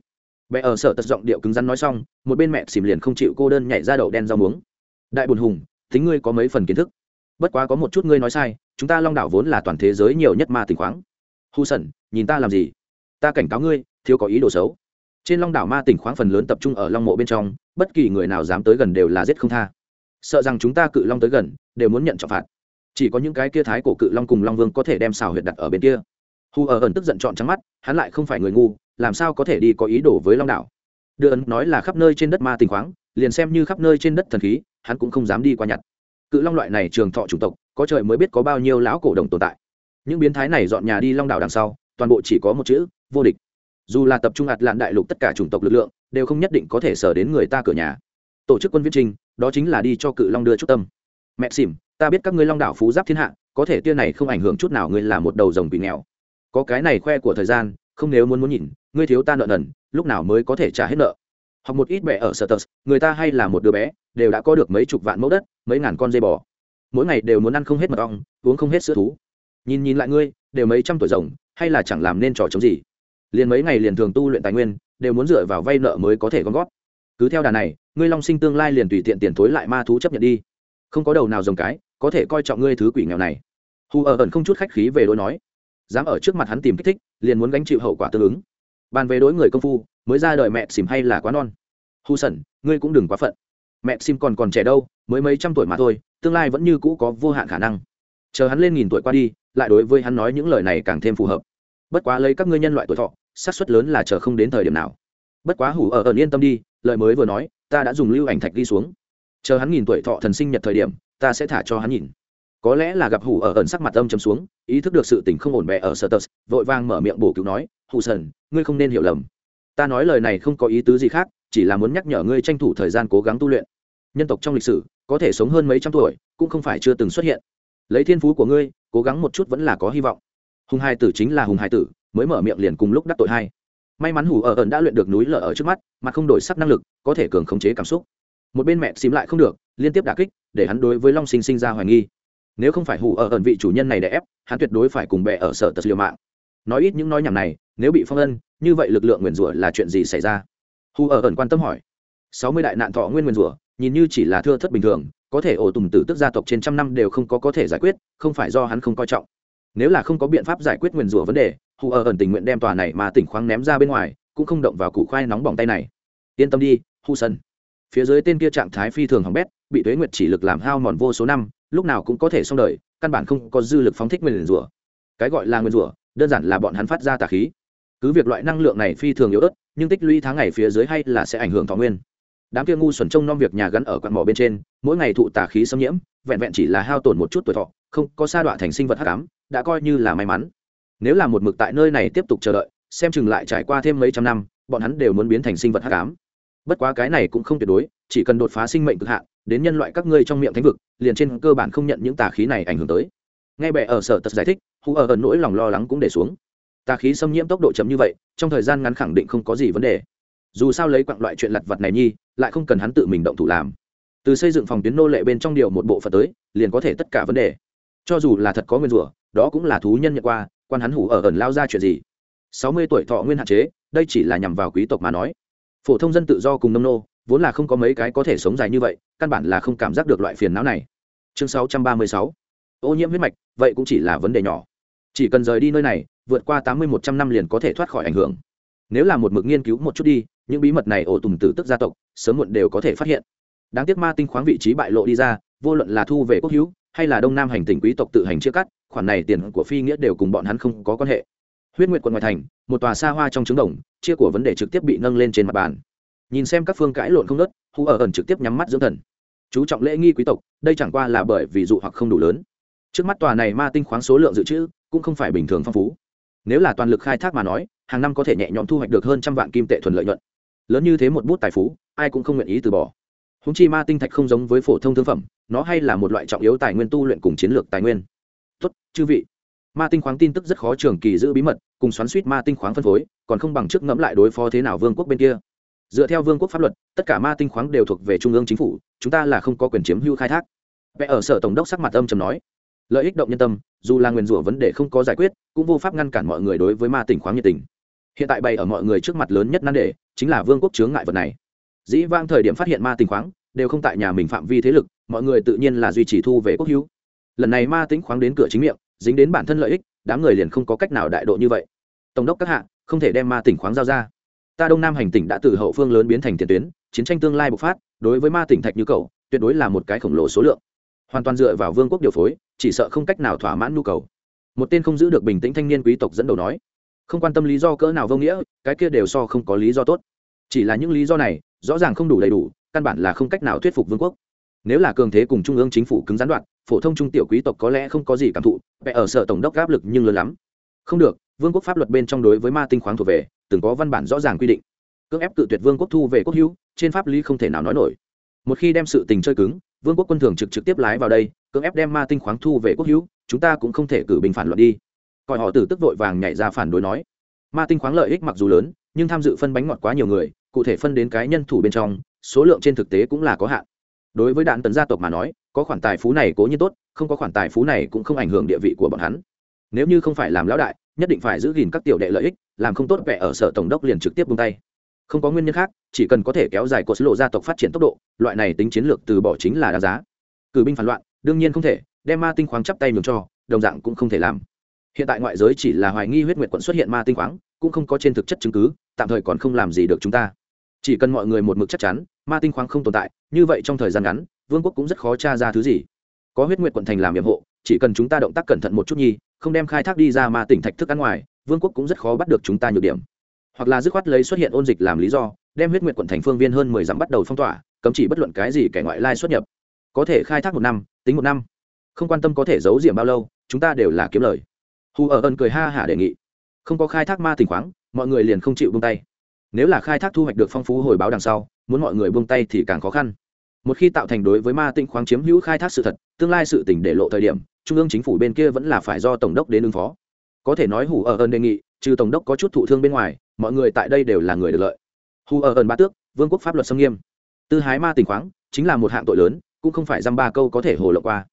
Mẹ ở sở tật giọng điệu cứng rắn nói xong, một bên mẹ xìm liền không chịu cô đơn nhảy ra đậu đen rau muống. Đại bùn hùng tính ngươi có mấy phần kiến thức? Bất quá có một chút ngươi nói sai, chúng ta long đảo vốn là toàn thế giới nhiều nhất ma tinh khoáng. Hu sẩn, nhìn ta làm gì? Ta cảnh cáo ngươi, thiếu có ý đồ xấu trên long đảo ma tỉnh khoáng phần lớn tập trung ở long mộ bên trong, bất kỳ người nào dám tới gần đều là giết không tha. Sợ rằng chúng ta cự long tới gần, đều muốn nhận trọng phạt. Chỉ có những cái kia thái cổ cự long cùng long vương có thể đem xào huyệt đặt ở bên kia. Hu ở ẩn tức giận trọn trắng mắt, hắn lại không phải người ngu, làm sao có thể đi có ý đồ với long đảo? Đưa ấn nói là khắp nơi trên đất ma tình khoáng, liền xem như khắp nơi trên đất thần khí, hắn cũng không dám đi qua nhặt. Cự long loại này trường thọ chủng tộc, có trời mới biết có bao nhiêu lão cổ đồng tồn tại. Những biến thái này dọn nhà đi long đảo đằng sau, toàn bộ chỉ có một chữ, vô địch dù là tập trung ạt lạn đại lục tất cả chủng tộc lực lượng, đều không nhất định có thể sở đến người ta cửa nhà. Tổ chức quân viễn trình, đó chính là đi cho cự long đưa chút tâm. Mẹ xỉm, ta biết các ngươi long đảo phú giáp thiên hạ, có thể tia này không ảnh hưởng chút nào ngươi là một đầu rồng bị nghèo. Có cái này khoe của thời gian, không nếu muốn muốn nhìn, ngươi thiếu ta nợ nần, lúc nào mới có thể trả hết nợ? Hoặc một ít bẻ ở sở tờ, người ta hay là một đứa bé, đều đã có được mấy chục vạn mẫu đất, mấy ngàn con dây bò. Mỗi ngày đều muốn ăn không hết mật ong, uống không hết sữa thú. Nhìn nhìn lại ngươi, đều mấy trăm tuổi rồng, hay là chẳng làm nên trò chống gì? Liền mấy ngày liền thường tu luyện tài nguyên, đều muốn dựa vào vay nợ mới có thể gom gót cứ theo đà này, ngươi long sinh tương lai liền tùy tiện tiền thối lại ma thú chấp nhận đi. Không có đầu nào dòng cái, có thể coi trọng ngươi thứ quỷ nghèo này. Hù ở ẩn không chút khách khí về đối nói. Dám ở trước mặt hắn tìm kích thích, liền muốn gánh chịu hậu quả tương ứng. Bàn về đối người công phu, mới ra đời mẹ xìm hay là quá non? Hù sẩn, ngươi cũng đừng quá phận. Mẹ sim còn còn trẻ đâu, mới mấy trăm tuổi mà thôi, tương lai vẫn như cũ có vô hạn khả năng. Chờ hắn lên nghìn tuổi qua đi, lại đối với hắn nói những lời này càng thêm phù hợp bất quá lấy các ngươi nhân loại tuổi thọ, xác suất lớn là chờ không đến thời điểm nào. Bất quá hủ ở ẩn yên tâm đi, lời mới vừa nói, ta đã dùng lưu ảnh thạch đi xuống. Chờ hắn nghìn tuổi thọ thần sinh nhật thời điểm, ta sẽ thả cho hắn nhìn. Có lẽ là gặp hủ ở ẩn sắc mặt âm chấm xuống, ý thức được sự tình không ổn bẹ ở sở tờ vội vang mở miệng bổ cứu nói, hủ sần, ngươi không nên hiểu lầm. Ta nói lời này không có ý tứ gì khác, chỉ là muốn nhắc nhở ngươi tranh thủ thời gian cố gắng tu luyện. Nhân tộc trong lịch sử, có thể sống hơn mấy trăm tuổi, cũng không phải chưa từng xuất hiện. Lấy thiên phú của ngươi, cố gắng một chút vẫn là có hy vọng hùng hai tử chính là hùng hai tử, mới mở miệng liền cùng lúc đắc tội hai. May mắn hủ ở ẩn đã luyện được núi lở ở trước mắt, mà không đổi sắc năng lực, có thể cường khống chế cảm xúc. Một bên mẹ xím lại không được, liên tiếp đả kích, để hắn đối với long sinh sinh ra hoài nghi. Nếu không phải hủ ở ẩn vị chủ nhân này để ép, hắn tuyệt đối phải cùng bệ ở sở tật liều mạng. Nói ít những nói nhảm này, nếu bị phong ân như vậy lực lượng nguyền rủa là chuyện gì xảy ra? Hù ở ẩn quan tâm hỏi. Sáu mươi đại nạn thọ nguyên nguyền rủa, nhìn như chỉ là thưa thất bình thường, có thể ổ tùng tử tức gia tộc trên trăm năm đều không có có thể giải quyết, không phải do hắn không coi trọng nếu là không có biện pháp giải quyết nguyền rủa vấn đề, hù ở ẩn tình nguyện đem tòa này mà tỉnh khoáng ném ra bên ngoài, cũng không động vào củ khoai nóng bỏng tay này. Yên tâm đi, hù sân phía dưới tên kia trạng thái phi thường hỏng bét, bị tuế nguyệt chỉ lực làm hao mòn vô số năm, lúc nào cũng có thể xong đời, căn bản không có dư lực phóng thích nguyền rủa. Cái gọi là nguyền rủa, đơn giản là bọn hắn phát ra tà khí. Cứ việc loại năng lượng này phi thường yếu ớt, nhưng tích lũy tháng ngày phía dưới hay là sẽ ảnh hưởng thọ nguyên. Đám kia ngu xuẩn trông nom việc nhà gắn ở quặng mỏ bên trên, mỗi ngày thụ tà khí xâm nhiễm, vẹn vẹn chỉ là hao tổn một chút tuổi thọ, không có sa đọa thành sinh vật hắc ám đã coi như là may mắn. Nếu là một mực tại nơi này tiếp tục chờ đợi, xem chừng lại trải qua thêm mấy trăm năm, bọn hắn đều muốn biến thành sinh vật hắc ám. Bất quá cái này cũng không tuyệt đối, chỉ cần đột phá sinh mệnh cực hạn, đến nhân loại các ngươi trong miệng thánh vực, liền trên cơ bản không nhận những tà khí này ảnh hưởng tới. Ngay bệ ở sở tật giải thích, hù ở ẩn nỗi lòng lo lắng cũng để xuống. Tà khí xâm nhiễm tốc độ chậm như vậy, trong thời gian ngắn khẳng định không có gì vấn đề. Dù sao lấy quặng loại chuyện lặt vặt này nhi, lại không cần hắn tự mình động thủ làm. Từ xây dựng phòng tuyến nô lệ bên trong điều một bộ phận tới, liền có thể tất cả vấn đề. Cho dù là thật có nguyên rủa đó cũng là thú nhân nhận qua, quan hắn hủ ở ẩn lao ra chuyện gì? Sáu mươi tuổi thọ nguyên hạn chế, đây chỉ là nhằm vào quý tộc mà nói. Phổ thông dân tự do cùng nông nô, vốn là không có mấy cái có thể sống dài như vậy, căn bản là không cảm giác được loại phiền não này. Chương sáu trăm ba mươi sáu. Ô nhiễm huyết mạch, vậy cũng chỉ là vấn đề nhỏ. Chỉ cần rời đi nơi này, vượt qua tám mươi một trăm năm liền có thể thoát khỏi ảnh hưởng. Nếu là một mực nghiên cứu một chút đi, những bí mật này ổ tùng tử tức gia tộc, sớm muộn đều có thể phát hiện. Đáng tiếc ma tinh khoáng vị trí bại lộ đi ra, vô luận là thu về quốc hữu hay là đông nam hành tỉnh quý tộc tự hành chia cắt, khoản này tiền của phi nghĩa đều cùng bọn hắn không có quan hệ. Huyết nguyệt quận ngoại thành, một tòa xa hoa trong trứng đồng, chia của vấn đề trực tiếp bị nâng lên trên mặt bàn. Nhìn xem các phương cãi lộn không nớt hu ở ẩn trực tiếp nhắm mắt dưỡng thần. Chú trọng lễ nghi quý tộc, đây chẳng qua là bởi vì dụ hoặc không đủ lớn. Trước mắt tòa này ma tinh khoáng số lượng dự trữ, cũng không phải bình thường phong phú. Nếu là toàn lực khai thác mà nói, hàng năm có thể nhẹ nhõm thu hoạch được hơn trăm vạn kim tệ thuần lợi nhuận. Lớn như thế một bút tài phú, ai cũng không nguyện ý từ bỏ. Húng chi ma tinh thạch không giống với phổ thông thương phẩm nó hay là một loại trọng yếu tài nguyên tu luyện cùng chiến lược tài nguyên. Tốt, chư vị. Ma tinh khoáng tin tức rất khó trường kỳ giữ bí mật, cùng xoắn suýt ma tinh khoáng phân phối, còn không bằng trước ngẫm lại đối phó thế nào vương quốc bên kia. Dựa theo vương quốc pháp luật, tất cả ma tinh khoáng đều thuộc về trung ương chính phủ, chúng ta là không có quyền chiếm hữu khai thác. Vẽ ở sở tổng đốc sắc mặt âm trầm nói. Lợi ích động nhân tâm, dù là nguyền rủa vấn đề không có giải quyết, cũng vô pháp ngăn cản mọi người đối với ma tinh khoáng nhiệt tình. Hiện tại bày ở mọi người trước mặt lớn nhất nan đề, chính là vương quốc chướng ngại vật này. Dĩ vang thời điểm phát hiện ma tinh khoáng, đều không tại nhà mình phạm vi thế lực mọi người tự nhiên là duy trì thu về quốc hữu. Lần này ma tính khoáng đến cửa chính miệng, dính đến bản thân lợi ích, đám người liền không có cách nào đại độ như vậy. Tổng đốc các hạ, không thể đem ma tỉnh khoáng giao ra. Ta đông nam hành tỉnh đã từ hậu phương lớn biến thành tiền tuyến, chiến tranh tương lai bộc phát, đối với ma tỉnh thạch như cầu, tuyệt đối là một cái khổng lồ số lượng. Hoàn toàn dựa vào vương quốc điều phối, chỉ sợ không cách nào thỏa mãn nhu cầu. Một tên không giữ được bình tĩnh thanh niên quý tộc dẫn đầu nói, không quan tâm lý do cỡ nào vô nghĩa, cái kia đều so không có lý do tốt. Chỉ là những lý do này, rõ ràng không đủ đầy đủ, căn bản là không cách nào thuyết phục vương quốc nếu là cường thế cùng trung ương chính phủ cứng gián đoạn, phổ thông trung tiểu quý tộc có lẽ không có gì cảm thụ vẽ ở sở tổng đốc áp lực nhưng lớn lắm. Không được, vương quốc pháp luật bên trong đối với ma tinh khoáng thuộc về, từng có văn bản rõ ràng quy định. Cưỡng ép cự tuyệt vương quốc thu về quốc hữu, trên pháp lý không thể nào nói nổi. Một khi đem sự tình chơi cứng, vương quốc quân thường trực trực tiếp lái vào đây, cưỡng ép đem ma tinh khoáng thu về quốc hữu, chúng ta cũng không thể cử bình phản luận đi. Coi họ tử tức vội vàng nhảy ra phản đối nói. Ma tinh khoáng lợi ích mặc dù lớn, nhưng tham dự phân bánh ngọt quá nhiều người, cụ thể phân đến cái nhân thủ bên trong, số lượng trên thực tế cũng là có hạn đối với đạn tấn gia tộc mà nói, có khoản tài phú này cố nhiên tốt, không có khoản tài phú này cũng không ảnh hưởng địa vị của bọn hắn. Nếu như không phải làm lão đại, nhất định phải giữ gìn các tiểu đệ lợi ích, làm không tốt vẻ ở sở tổng đốc liền trực tiếp buông tay. Không có nguyên nhân khác, chỉ cần có thể kéo dài cột lộ gia tộc phát triển tốc độ, loại này tính chiến lược từ bỏ chính là đáng giá. Cử binh phản loạn, đương nhiên không thể, đem ma tinh khoáng chắp tay nhường cho, đồng dạng cũng không thể làm. Hiện tại ngoại giới chỉ là hoài nghi huyết nguyệt quận xuất hiện ma tinh khoáng, cũng không có trên thực chất chứng cứ, tạm thời còn không làm gì được chúng ta. Chỉ cần mọi người một mực chắc chắn ma tinh khoáng không tồn tại, như vậy trong thời gian ngắn, vương quốc cũng rất khó tra ra thứ gì. Có huyết nguyệt quận thành làm nhiệm hộ, chỉ cần chúng ta động tác cẩn thận một chút nhi, không đem khai thác đi ra ma tỉnh thạch thức ăn ngoài, vương quốc cũng rất khó bắt được chúng ta nhược điểm. Hoặc là dứt khoát lấy xuất hiện ôn dịch làm lý do, đem huyết nguyệt quận thành phương viên hơn mười dặm bắt đầu phong tỏa, cấm chỉ bất luận cái gì kẻ ngoại lai xuất nhập. Có thể khai thác một năm, tính một năm. Không quan tâm có thể giấu diệm bao lâu, chúng ta đều là kiếm lời. Hù ở ơn cười ha hả đề nghị. Không có khai thác ma tỉnh khoáng, mọi người liền không chịu buông tay. Nếu là khai thác thu hoạch được phong phú hồi báo đằng sau muốn mọi người buông tay thì càng khó khăn. Một khi tạo thành đối với ma tinh khoáng chiếm hữu khai thác sự thật, tương lai sự tỉnh để lộ thời điểm, trung ương chính phủ bên kia vẫn là phải do tổng đốc đến ứng phó. Có thể nói hủ ở ơn đề nghị, trừ tổng đốc có chút thụ thương bên ngoài, mọi người tại đây đều là người được lợi. Hủ ở ơn ba tước, vương quốc pháp luật xâm nghiêm. Tư hái ma tình khoáng, chính là một hạng tội lớn, cũng không phải dăm ba câu có thể hồ lộ qua.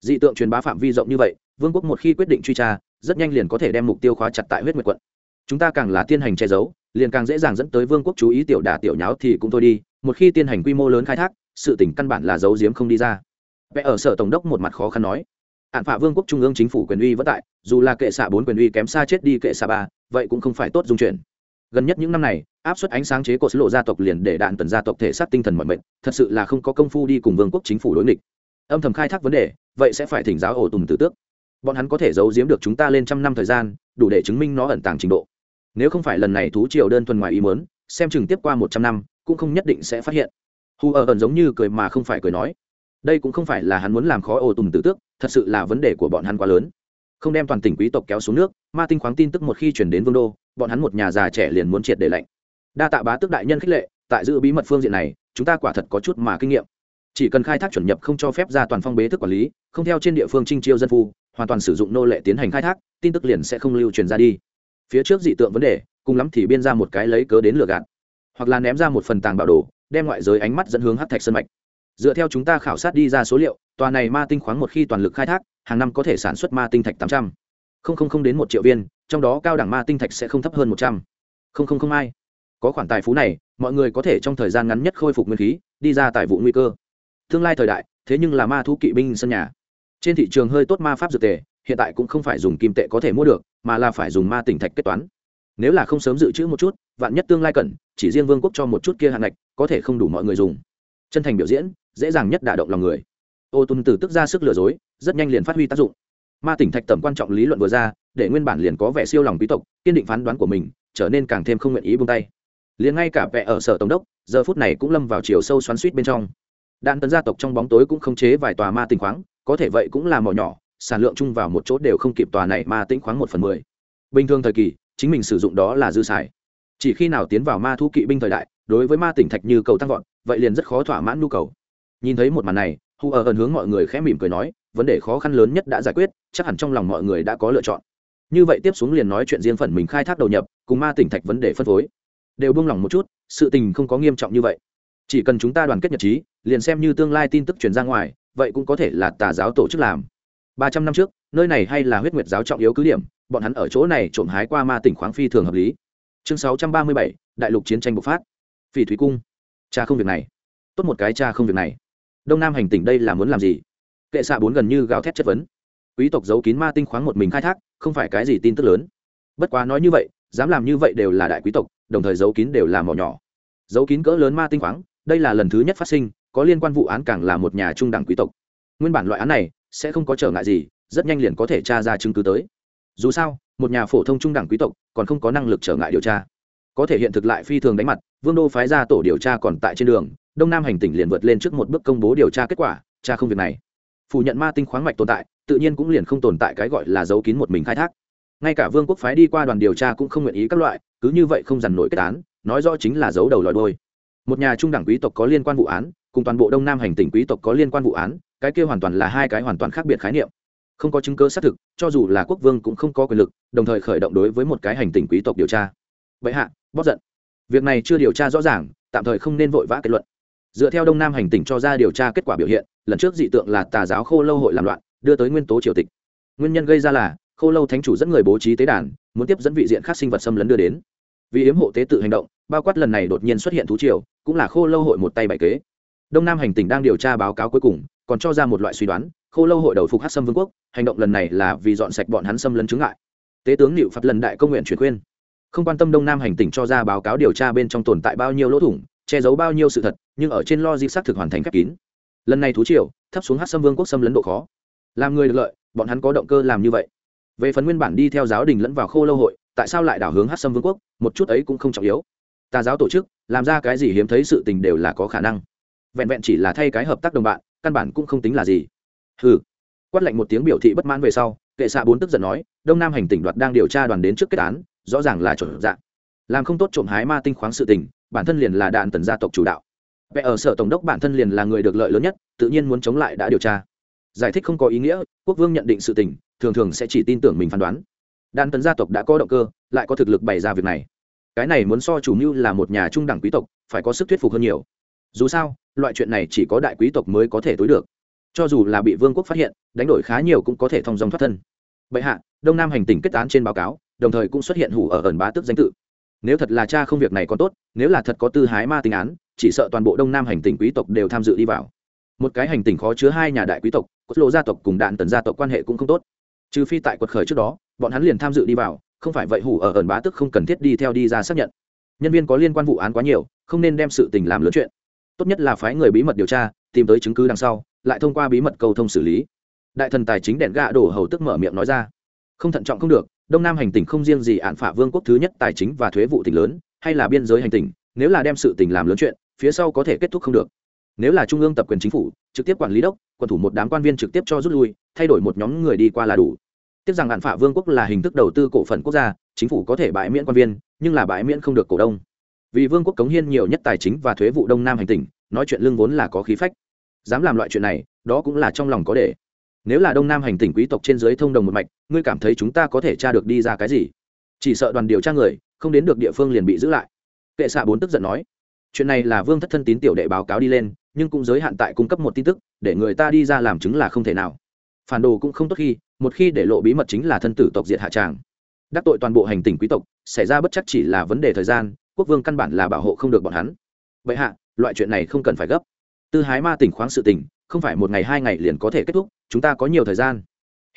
Dị tượng truyền bá phạm vi rộng như vậy, vương quốc một khi quyết định truy tra, rất nhanh liền có thể đem mục tiêu khóa chặt tại huyết nguyệt quận. Chúng ta càng là tiên hành che giấu liền càng dễ dàng dẫn tới vương quốc chú ý tiểu đà tiểu nháo thì cũng thôi đi, một khi tiên hành quy mô lớn khai thác, sự tỉnh căn bản là giấu giếm không đi ra. Vẽ ở sở tổng đốc một mặt khó khăn nói, hạn phạ vương quốc trung ương chính phủ quyền uy vẫn tại, dù là kệ xạ bốn quyền uy kém xa chết đi kệ xạ ba, vậy cũng không phải tốt dung chuyển gần nhất những năm này, áp suất ánh sáng chế cột lộ gia tộc liền để đạn tần gia tộc thể sát tinh thần mọi mệnh thật sự là không có công phu đi cùng vương quốc chính phủ đối nghịch. Âm thầm khai thác vấn đề, vậy sẽ phải thỉnh giáo ổ tùng tử tước. Bọn hắn có thể giấu giếm được chúng ta lên trăm năm thời gian, đủ để chứng minh nó ẩn tàng trình độ nếu không phải lần này thú triều đơn thuần ngoài ý mớn xem chừng tiếp qua một trăm năm, cũng không nhất định sẽ phát hiện. Hù ở ẩn giống như cười mà không phải cười nói. Đây cũng không phải là hắn muốn làm khó ô tùng tử tước, thật sự là vấn đề của bọn hắn quá lớn. Không đem toàn tỉnh quý tộc kéo xuống nước, ma tinh khoáng tin tức một khi chuyển đến vương đô, bọn hắn một nhà già trẻ liền muốn triệt để lệnh đa tạ bá tước đại nhân khích lệ, tại giữ bí mật phương diện này, chúng ta quả thật có chút mà kinh nghiệm. Chỉ cần khai thác chuẩn nhập không cho phép ra toàn phong bế thức quản lý, không theo trên địa phương trinh chiêu dân phu, hoàn toàn sử dụng nô lệ tiến hành khai thác, tin tức liền sẽ không lưu truyền ra đi phía trước dị tượng vấn đề, cùng lắm thì biên ra một cái lấy cớ đến lừa gạt, hoặc là ném ra một phần tàng bảo đồ, đem ngoại giới ánh mắt dẫn hướng hát thạch sân mạch. Dựa theo chúng ta khảo sát đi ra số liệu, tòa này ma tinh khoáng một khi toàn lực khai thác, hàng năm có thể sản xuất ma tinh thạch tám trăm. Linh đến một triệu viên, trong đó cao đẳng ma tinh thạch sẽ không thấp hơn một trăm. Linh ai có khoản tài phú này, mọi người có thể trong thời gian ngắn nhất khôi phục nguyên khí, đi ra tại vụ nguy cơ. Tương lai thời đại, thế nhưng là ma thu kỵ binh sân nhà. Trên thị trường hơi tốt ma pháp dược tề, hiện tại cũng không phải dùng kim tệ có thể mua được mà là phải dùng ma tỉnh thạch kết toán. Nếu là không sớm dự trữ một chút, vạn nhất tương lai cần, chỉ riêng vương quốc cho một chút kia hạn ngạch, có thể không đủ mọi người dùng. Chân thành biểu diễn, dễ dàng nhất đả động lòng người. Ô tôn từ tức ra sức lừa dối, rất nhanh liền phát huy tác dụng. Ma tỉnh thạch tầm quan trọng lý luận vừa ra, để nguyên bản liền có vẻ siêu lòng quý tộc, kiên định phán đoán của mình, trở nên càng thêm không nguyện ý buông tay. Liền ngay cả vẻ ở sở tổng đốc, giờ phút này cũng lâm vào chiều sâu xoắn suýt bên trong. Đạn tấn gia tộc trong bóng tối cũng không chế vài tòa ma tinh khoáng, có thể vậy cũng là mỏ nhỏ sản lượng chung vào một chỗ đều không kịp tòa này ma tĩnh khoáng một phần mười. Bình thường thời kỳ, chính mình sử dụng đó là dư xài. Chỉ khi nào tiến vào ma thu kỵ binh thời đại, đối với ma tỉnh thạch như cầu tăng vọt, vậy liền rất khó thỏa mãn nhu cầu. Nhìn thấy một màn này, hu ở ẩn hướng mọi người khẽ mỉm cười nói, vấn đề khó khăn lớn nhất đã giải quyết, chắc hẳn trong lòng mọi người đã có lựa chọn. Như vậy tiếp xuống liền nói chuyện riêng phần mình khai thác đầu nhập, cùng ma tỉnh thạch vấn đề phân phối. Đều buông lỏng một chút, sự tình không có nghiêm trọng như vậy. Chỉ cần chúng ta đoàn kết nhật trí, liền xem như tương lai tin tức truyền ra ngoài, vậy cũng có thể là tà giáo tổ chức làm ba trăm năm trước, nơi này hay là huyết nguyệt giáo trọng yếu cứ điểm, bọn hắn ở chỗ này trộm hái qua ma tỉnh khoáng phi thường hợp lý. Chương sáu trăm ba mươi bảy, đại lục chiến tranh bộc phát. Phỉ thúy cung. Cha không việc này. Tốt một cái cha không việc này. Đông nam hành tỉnh đây là muốn làm gì? Kệ xạ bốn gần như gào thét chất vấn. Quý tộc giấu kín ma tinh khoáng một mình khai thác, không phải cái gì tin tức lớn. Bất quá nói như vậy, dám làm như vậy đều là đại quý tộc, đồng thời giấu kín đều là mỏ nhỏ. Giấu kín cỡ lớn ma tinh khoáng, đây là lần thứ nhất phát sinh, có liên quan vụ án càng là một nhà trung đẳng quý tộc. Nguyên bản loại án này sẽ không có trở ngại gì, rất nhanh liền có thể tra ra chứng cứ tới. Dù sao, một nhà phổ thông trung đẳng quý tộc còn không có năng lực trở ngại điều tra. Có thể hiện thực lại phi thường đánh mặt, vương đô phái ra tổ điều tra còn tại trên đường, đông nam hành tỉnh liền vượt lên trước một bước công bố điều tra kết quả, tra không việc này. Phủ nhận ma tinh khoáng mạch tồn tại, tự nhiên cũng liền không tồn tại cái gọi là giấu kín một mình khai thác. Ngay cả vương quốc phái đi qua đoàn điều tra cũng không nguyện ý các loại, cứ như vậy không dằn nổi kết án, nói rõ chính là giấu đầu lòi đôi một nhà trung đẳng quý tộc có liên quan vụ án, cùng toàn bộ đông nam hành tỉnh quý tộc có liên quan vụ án cái kia hoàn toàn là hai cái hoàn toàn khác biệt khái niệm. Không có chứng cơ xác thực, cho dù là quốc vương cũng không có quyền lực, đồng thời khởi động đối với một cái hành tỉnh quý tộc điều tra. Vậy hạ, bóp giận. Việc này chưa điều tra rõ ràng, tạm thời không nên vội vã kết luận. Dựa theo đông nam hành tỉnh cho ra điều tra kết quả biểu hiện, lần trước dị tượng là tà giáo khô lâu hội làm loạn, đưa tới nguyên tố triều tịch. Nguyên nhân gây ra là, khô lâu thánh chủ dẫn người bố trí tế đàn, muốn tiếp dẫn vị diện khác sinh vật xâm lấn đưa đến. Vì yếm hộ tế tự hành động, bao quát lần này đột nhiên xuất hiện thú triều, cũng là khô lâu hội một tay bày kế đông nam hành tỉnh đang điều tra báo cáo cuối cùng, còn cho ra một loại suy đoán, khô lâu hội đầu phục hát xâm vương quốc, hành động lần này là vì dọn sạch bọn hắn xâm lấn chứng ngại. Tế tướng liệu phật lần đại công nguyện chuyển khuyên. Không quan tâm đông nam hành tỉnh cho ra báo cáo điều tra bên trong tồn tại bao nhiêu lỗ thủng, che giấu bao nhiêu sự thật, nhưng ở trên lo di xác thực hoàn thành khép kín. Lần này thú triều, thấp xuống hát xâm vương quốc xâm lấn độ khó. Làm người được lợi, bọn hắn có động cơ làm như vậy. Về phần nguyên bản đi theo giáo đình lẫn vào khô lâu hội, tại sao lại đảo hướng hát xâm vương quốc, một chút ấy cũng không trọng yếu. Tà giáo tổ chức, làm ra cái gì hiếm thấy sự tình đều là có khả năng vẹn vẹn chỉ là thay cái hợp tác đồng bạn căn bản cũng không tính là gì. Hừ, quát lạnh một tiếng biểu thị bất mãn về sau kệ xạ bốn tức giận nói đông nam hành tỉnh đoạt đang điều tra đoàn đến trước kết án rõ ràng là chuẩn dạng. Làm không tốt trộm hái ma tinh khoáng sự tình bản thân liền là đạn tần gia tộc chủ đạo. Vẽ ở sở tổng đốc bản thân liền là người được lợi lớn nhất tự nhiên muốn chống lại đã điều tra. Giải thích không có ý nghĩa quốc vương nhận định sự tình thường thường sẽ chỉ tin tưởng mình phán đoán. Đạn tần gia tộc đã có động cơ lại có thực lực bày ra việc này. Cái này muốn so chủ mưu là một nhà trung đẳng quý tộc phải có sức thuyết phục hơn nhiều. Dù sao loại chuyện này chỉ có đại quý tộc mới có thể tối được. Cho dù là bị vương quốc phát hiện, đánh đổi khá nhiều cũng có thể thông dòng thoát thân. Bệ hạ, đông nam hành tỉnh kết án trên báo cáo, đồng thời cũng xuất hiện hủ ở ẩn bá tước danh tự. Nếu thật là cha không việc này còn tốt, nếu là thật có tư hái ma tính án, chỉ sợ toàn bộ đông nam hành tỉnh quý tộc đều tham dự đi vào. Một cái hành tỉnh khó chứa hai nhà đại quý tộc cốt lộ gia tộc cùng đạn tần gia tộc quan hệ cũng không tốt. Trừ phi tại quật khởi trước đó, bọn hắn liền tham dự đi vào, không phải vậy hủ ở ẩn bá tức không cần thiết đi theo đi ra xác nhận. Nhân viên có liên quan vụ án quá nhiều, không nên đem sự tình làm lớn chuyện tốt nhất là phái người bí mật điều tra, tìm tới chứng cứ đằng sau, lại thông qua bí mật cầu thông xử lý. Đại thần tài chính đèn gạ đổ hầu tức mở miệng nói ra. Không thận trọng không được, đông nam hành tỉnh không riêng gì ạn phả vương quốc thứ nhất tài chính và thuế vụ tỉnh lớn, hay là biên giới hành tỉnh, nếu là đem sự tình làm lớn chuyện, phía sau có thể kết thúc không được. Nếu là trung ương tập quyền chính phủ, trực tiếp quản lý đốc quản thủ một đám quan viên trực tiếp cho rút lui, thay đổi một nhóm người đi qua là đủ. Tiếc rằng hạn phả vương quốc là hình thức đầu tư cổ phần quốc gia, chính phủ có thể bãi miễn quan viên, nhưng là bãi miễn không được cổ đông vì vương quốc cống hiên nhiều nhất tài chính và thuế vụ đông nam hành tỉnh, nói chuyện lương vốn là có khí phách. Dám làm loại chuyện này, đó cũng là trong lòng có để. Nếu là đông nam hành tỉnh quý tộc trên dưới thông đồng một mạch, ngươi cảm thấy chúng ta có thể tra được đi ra cái gì? Chỉ sợ đoàn điều tra người, không đến được địa phương liền bị giữ lại. Kệ xạ bốn tức giận nói, chuyện này là vương thất thân tín tiểu đệ báo cáo đi lên, nhưng cũng giới hạn tại cung cấp một tin tức, để người ta đi ra làm chứng là không thể nào. Phản đồ cũng không tốt khi, một khi để lộ bí mật chính là thân tử tộc diệt hạ tràng. Đắc tội toàn bộ hành tỉnh quý tộc, xảy ra bất chắc chỉ là vấn đề thời gian quốc vương căn bản là bảo hộ không được bọn hắn. Vậy hạ, loại chuyện này không cần phải gấp. Tư hái ma tỉnh khoáng sự tỉnh, không phải một ngày hai ngày liền có thể kết thúc, chúng ta có nhiều thời gian.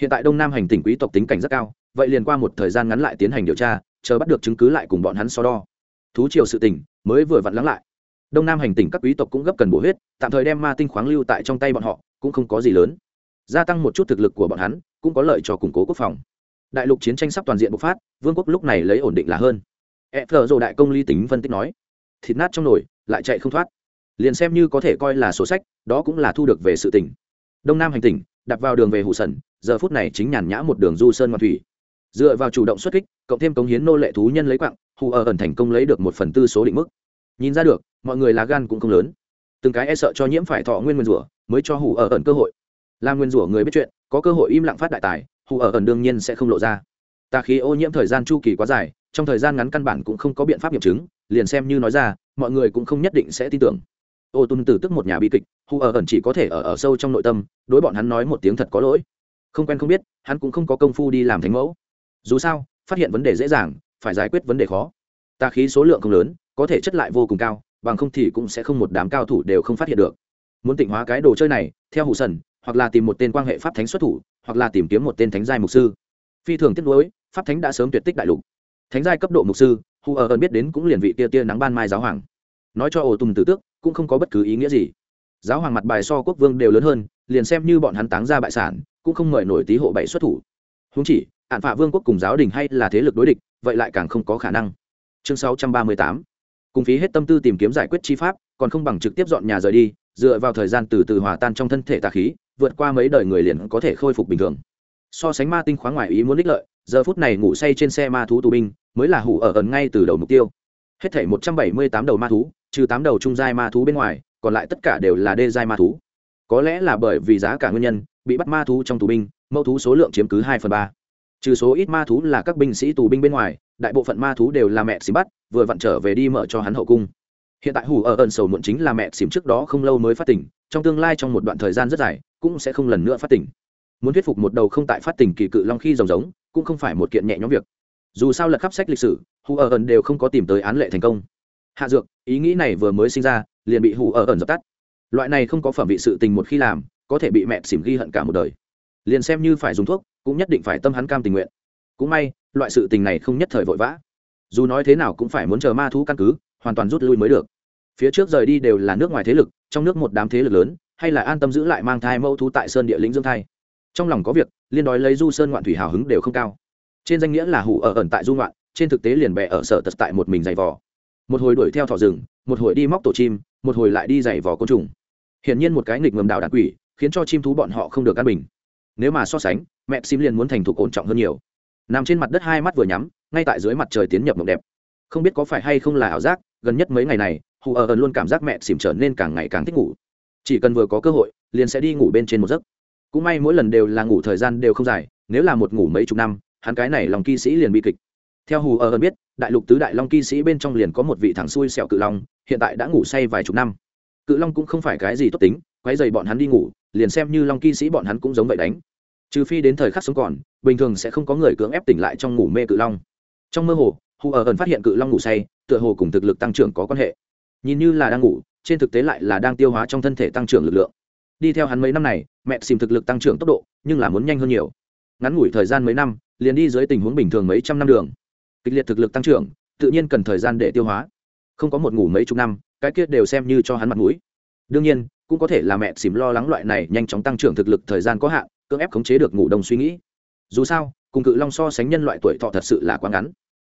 Hiện tại đông nam hành tỉnh quý tộc tính cảnh rất cao, vậy liền qua một thời gian ngắn lại tiến hành điều tra, chờ bắt được chứng cứ lại cùng bọn hắn so đo. Thú triều sự tỉnh, mới vừa vặn lắng lại. Đông nam hành tỉnh các quý tộc cũng gấp cần bổ huyết, tạm thời đem ma tinh khoáng lưu tại trong tay bọn họ, cũng không có gì lớn. Gia tăng một chút thực lực của bọn hắn, cũng có lợi cho củng cố quốc phòng. Đại lục chiến tranh sắp toàn diện bộc phát, vương quốc lúc này lấy ổn định là hơn e phở rồ đại công ly tính phân tích nói, thịt nát trong nồi, lại chạy không thoát. Liền xem như có thể coi là sổ sách, đó cũng là thu được về sự tỉnh. Đông nam hành tỉnh đặt vào đường về hụ sần, giờ phút này chính nhàn nhã một đường du sơn ngoan thủy. Dựa vào chủ động xuất kích, cộng thêm cống hiến nô lệ thú nhân lấy quặng hù ở ẩn thành công lấy được một phần tư số định mức. Nhìn ra được, mọi người lá gan cũng không lớn. Từng cái e sợ cho nhiễm phải thọ nguyên nguyên rủa, mới cho hù ở ẩn cơ hội. Là nguyên rủa người biết chuyện, có cơ hội im lặng phát đại tài, hù ở ẩn đương nhiên sẽ không lộ ra tà khí ô nhiễm thời gian chu kỳ quá dài, trong thời gian ngắn căn bản cũng không có biện pháp nghiệm chứng, liền xem như nói ra, mọi người cũng không nhất định sẽ tin tưởng. Ô tôn tử tức một nhà bi kịch hù ở ẩn chỉ có thể ở ở sâu trong nội tâm, đối bọn hắn nói một tiếng thật có lỗi. Không quen không biết, hắn cũng không có công phu đi làm thánh mẫu. Dù sao, phát hiện vấn đề dễ dàng, phải giải quyết vấn đề khó. Tà khí số lượng không lớn, có thể chất lại vô cùng cao, bằng không thì cũng sẽ không một đám cao thủ đều không phát hiện được. Muốn tịnh hóa cái đồ chơi này, theo hủ sần, hoặc là tìm một tên quan hệ pháp thánh xuất thủ, hoặc là tìm kiếm một tên thánh giai mục sư. Phi thường tiếc nuối pháp thánh đã sớm tuyệt tích đại lục. Thánh giai cấp độ mục sư hù ở ơn biết đến cũng liền vị tia tia nắng ban mai giáo hoàng. Nói cho ổ tùng tử tước, cũng không có bất cứ ý nghĩa gì. Giáo hoàng mặt bài so quốc vương đều lớn hơn, liền xem như bọn hắn táng ra bại sản, cũng không mời nổi tý hộ bảy xuất thủ. Húng chỉ hạn phạ vương quốc cùng giáo đình hay là thế lực đối địch, vậy lại càng không có khả năng. Chương 638 cùng phí hết tâm tư tìm kiếm giải quyết chi pháp, còn không bằng trực tiếp dọn nhà rời đi, dựa vào thời gian từ từ hòa tan trong thân thể tà khí, vượt qua mấy đời người liền có thể khôi phục bình thường. So sánh ma tinh khoáng ngoài ý muốn ích lợi giờ phút này ngủ say trên xe ma thú tù binh, mới là hủ ở ẩn ngay từ đầu mục tiêu. Hết thảy một trăm bảy mươi tám đầu ma thú, trừ tám đầu trung giai ma thú bên ngoài, còn lại tất cả đều là đê giai ma thú. Có lẽ là bởi vì giá cả nguyên nhân, bị bắt ma thú trong tù binh, mẫu thú số lượng chiếm cứ hai phần ba. Trừ số ít ma thú là các binh sĩ tù binh bên ngoài, đại bộ phận ma thú đều là mẹ xìm bắt, vừa vặn trở về đi mở cho hắn hậu cung. Hiện tại hủ ở ẩn sầu muộn chính là mẹ xìm trước đó không lâu mới phát tỉnh, trong tương lai trong một đoạn thời gian rất dài, cũng sẽ không lần nữa phát tỉnh. Muốn thuyết phục một đầu không tại phát tỉnh kỳ cự long khi rồng giống cũng không phải một kiện nhẹ nhõm việc. Dù sao lật khắp sách lịch sử hủ ở ẩn đều không có tìm tới án lệ thành công. Hạ dược, ý nghĩ này vừa mới sinh ra, liền bị hủ ở ẩn dập tắt. Loại này không có phẩm vị sự tình một khi làm, có thể bị mẹ xỉm ghi hận cả một đời. Liền xem như phải dùng thuốc, cũng nhất định phải tâm hắn cam tình nguyện. Cũng may, loại sự tình này không nhất thời vội vã. Dù nói thế nào cũng phải muốn chờ ma thú căn cứ, hoàn toàn rút lui mới được. Phía trước rời đi đều là nước ngoài thế lực, trong nước một đám thế lực lớn, hay là an tâm giữ lại mang thai mẫu thú tại sơn địa lĩnh dương thai trong lòng có việc, liên đói lấy du sơn ngoạn thủy hào hứng đều không cao. Trên danh nghĩa là hủ ở ẩn tại du ngoạn, trên thực tế liền bè ở sở tật tại một mình giày vò. Một hồi đuổi theo thỏ rừng, một hồi đi móc tổ chim, một hồi lại đi giày vò côn trùng. Hiển nhiên một cái nghịch ngầm đảo đạn quỷ, khiến cho chim thú bọn họ không được an bình. Nếu mà so sánh, mẹ sim liền muốn thành thục ổn trọng hơn nhiều. Nằm trên mặt đất hai mắt vừa nhắm, ngay tại dưới mặt trời tiến nhập mộng đẹp. Không biết có phải hay không là ảo giác, gần nhất mấy ngày này hù ở ẩn luôn cảm giác mẹ xỉm trở nên càng ngày càng thích ngủ. Chỉ cần vừa có cơ hội, liền sẽ đi ngủ bên trên một giấc cũng may mỗi lần đều là ngủ thời gian đều không dài, nếu là một ngủ mấy chục năm, hắn cái này lòng kỵ sĩ liền bị kịch. Theo hù ở ẩn biết, đại lục tứ đại long kỵ sĩ bên trong liền có một vị thằng xui xẹo cự long, hiện tại đã ngủ say vài chục năm. Cự long cũng không phải cái gì tốt tính, quấy dày bọn hắn đi ngủ, liền xem như long kỵ sĩ bọn hắn cũng giống vậy đánh. Trừ phi đến thời khắc sống còn, bình thường sẽ không có người cưỡng ép tỉnh lại trong ngủ mê cự long. Trong mơ hồ, hù ở ẩn phát hiện cự long ngủ say, tựa hồ cùng thực lực tăng trưởng có quan hệ. Nhìn như là đang ngủ, trên thực tế lại là đang tiêu hóa trong thân thể tăng trưởng lực lượng đi theo hắn mấy năm này, mẹ xìm thực lực tăng trưởng tốc độ, nhưng là muốn nhanh hơn nhiều. Ngắn ngủi thời gian mấy năm, liền đi dưới tình huống bình thường mấy trăm năm đường. Kịch liệt thực lực tăng trưởng, tự nhiên cần thời gian để tiêu hóa. Không có một ngủ mấy chục năm, cái kia đều xem như cho hắn mặt mũi. Đương nhiên, cũng có thể là mẹ xìm lo lắng loại này nhanh chóng tăng trưởng thực lực thời gian có hạn, cưỡng ép khống chế được ngủ đông suy nghĩ. Dù sao, cùng cự long so sánh nhân loại tuổi thọ thật sự là quá ngắn.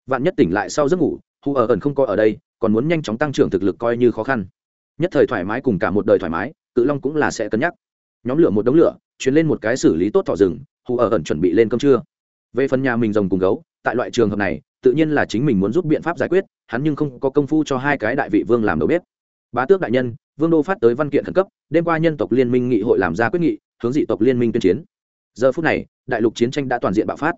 Vạn nhất tỉnh lại sau giấc ngủ hù ở ẩn không có ở đây, còn muốn nhanh chóng tăng trưởng thực lực coi như khó khăn. Nhất thời thoải mái cùng cả một đời thoải mái cự long cũng là sẽ cân nhắc. Nhóm lửa một đống lửa, chuyến lên một cái xử lý tốt thọ rừng, hù ở ẩn chuẩn bị lên cơm trưa. Về phần nhà mình rồng cùng gấu, tại loại trường hợp này, tự nhiên là chính mình muốn giúp biện pháp giải quyết, hắn nhưng không có công phu cho hai cái đại vị vương làm đầu bếp. Bá tước đại nhân, vương đô phát tới văn kiện khẩn cấp, đêm qua nhân tộc liên minh nghị hội làm ra quyết nghị, hướng dị tộc liên minh tuyên chiến. Giờ phút này, đại lục chiến tranh đã toàn diện bạo phát.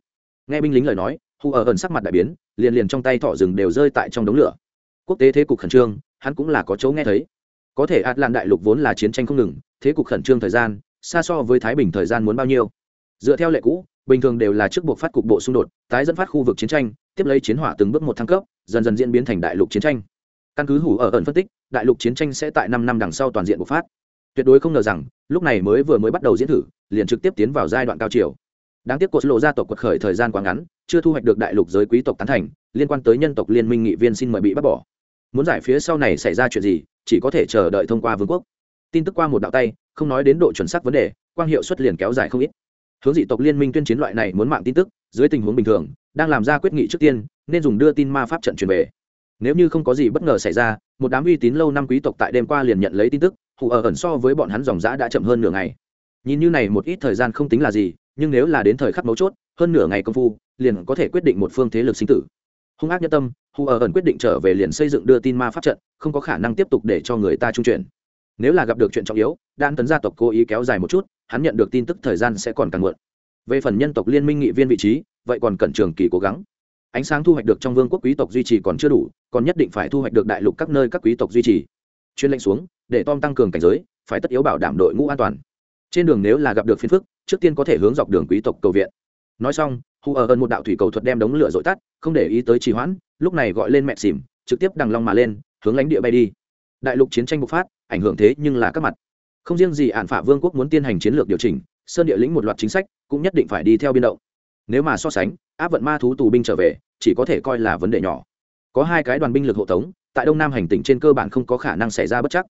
Nghe binh lính lời nói, hù ở ẩn sắc mặt đại biến, liền liền trong tay thỏ rừng đều rơi tại trong đống lửa. Quốc tế thế cục khẩn trương, hắn cũng là có chỗ nghe thấy có thể ạt lạn đại lục vốn là chiến tranh không ngừng, thế cục khẩn trương thời gian, xa so với thái bình thời gian muốn bao nhiêu. Dựa theo lệ cũ, bình thường đều là trước buộc phát cục bộ xung đột, tái dẫn phát khu vực chiến tranh, tiếp lấy chiến hỏa từng bước một thăng cấp, dần dần diễn biến thành đại lục chiến tranh. Căn cứ hủ ở ẩn phân tích, đại lục chiến tranh sẽ tại năm năm đằng sau toàn diện bộc phát. Tuyệt đối không ngờ rằng, lúc này mới vừa mới bắt đầu diễn thử, liền trực tiếp tiến vào giai đoạn cao chiều. Đáng tiếc cột lộ gia tộc quật khởi thời gian quá ngắn, chưa thu hoạch được đại lục giới quý tộc tán thành, liên quan tới nhân tộc liên minh nghị viên xin mời bị bắt bỏ muốn giải phía sau này xảy ra chuyện gì, chỉ có thể chờ đợi thông qua vương quốc. Tin tức qua một đạo tay, không nói đến độ chuẩn xác vấn đề, quang hiệu suất liền kéo dài không ít. Hướng dị tộc liên minh tuyên chiến loại này muốn mạng tin tức, dưới tình huống bình thường, đang làm ra quyết nghị trước tiên, nên dùng đưa tin ma pháp trận truyền về. Nếu như không có gì bất ngờ xảy ra, một đám uy tín lâu năm quý tộc tại đêm qua liền nhận lấy tin tức hụ ở ẩn so với bọn hắn dòng giã đã chậm hơn nửa ngày. Nhìn như này một ít thời gian không tính là gì, nhưng nếu là đến thời khắc mấu chốt, hơn nửa ngày công phu, liền có thể quyết định một phương thế lực sinh tử hung ác nhất tâm hù ở ẩn quyết định trở về liền xây dựng đưa tin ma pháp trận, không có khả năng tiếp tục để cho người ta trung chuyển. Nếu là gặp được chuyện trọng yếu, đan tấn gia tộc cố ý kéo dài một chút, hắn nhận được tin tức thời gian sẽ còn càng muộn. Về phần nhân tộc liên minh nghị viên vị trí, vậy còn cần trường kỳ cố gắng. Ánh sáng thu hoạch được trong vương quốc quý tộc duy trì còn chưa đủ, còn nhất định phải thu hoạch được đại lục các nơi các quý tộc duy trì. Chuyên lệnh xuống, để tom tăng cường cảnh giới, phải tất yếu bảo đảm đội ngũ an toàn. Trên đường nếu là gặp được phiền phức, trước tiên có thể hướng dọc đường quý tộc cầu viện. Nói xong hù ở ơn một đạo thủy cầu thuật đem đống lửa dội tắt, không để ý tới trì hoãn, lúc này gọi lên mẹ xỉm, trực tiếp đằng long mà lên, hướng lánh địa bay đi. Đại lục chiến tranh bộc phát, ảnh hưởng thế nhưng là các mặt. Không riêng gì ạn phả vương quốc muốn tiến hành chiến lược điều chỉnh, sơn địa lĩnh một loạt chính sách cũng nhất định phải đi theo biên động. Nếu mà so sánh, áp vận ma thú tù binh trở về, chỉ có thể coi là vấn đề nhỏ. Có hai cái đoàn binh lực hộ tống, tại đông nam hành tỉnh trên cơ bản không có khả năng xảy ra bất chắc.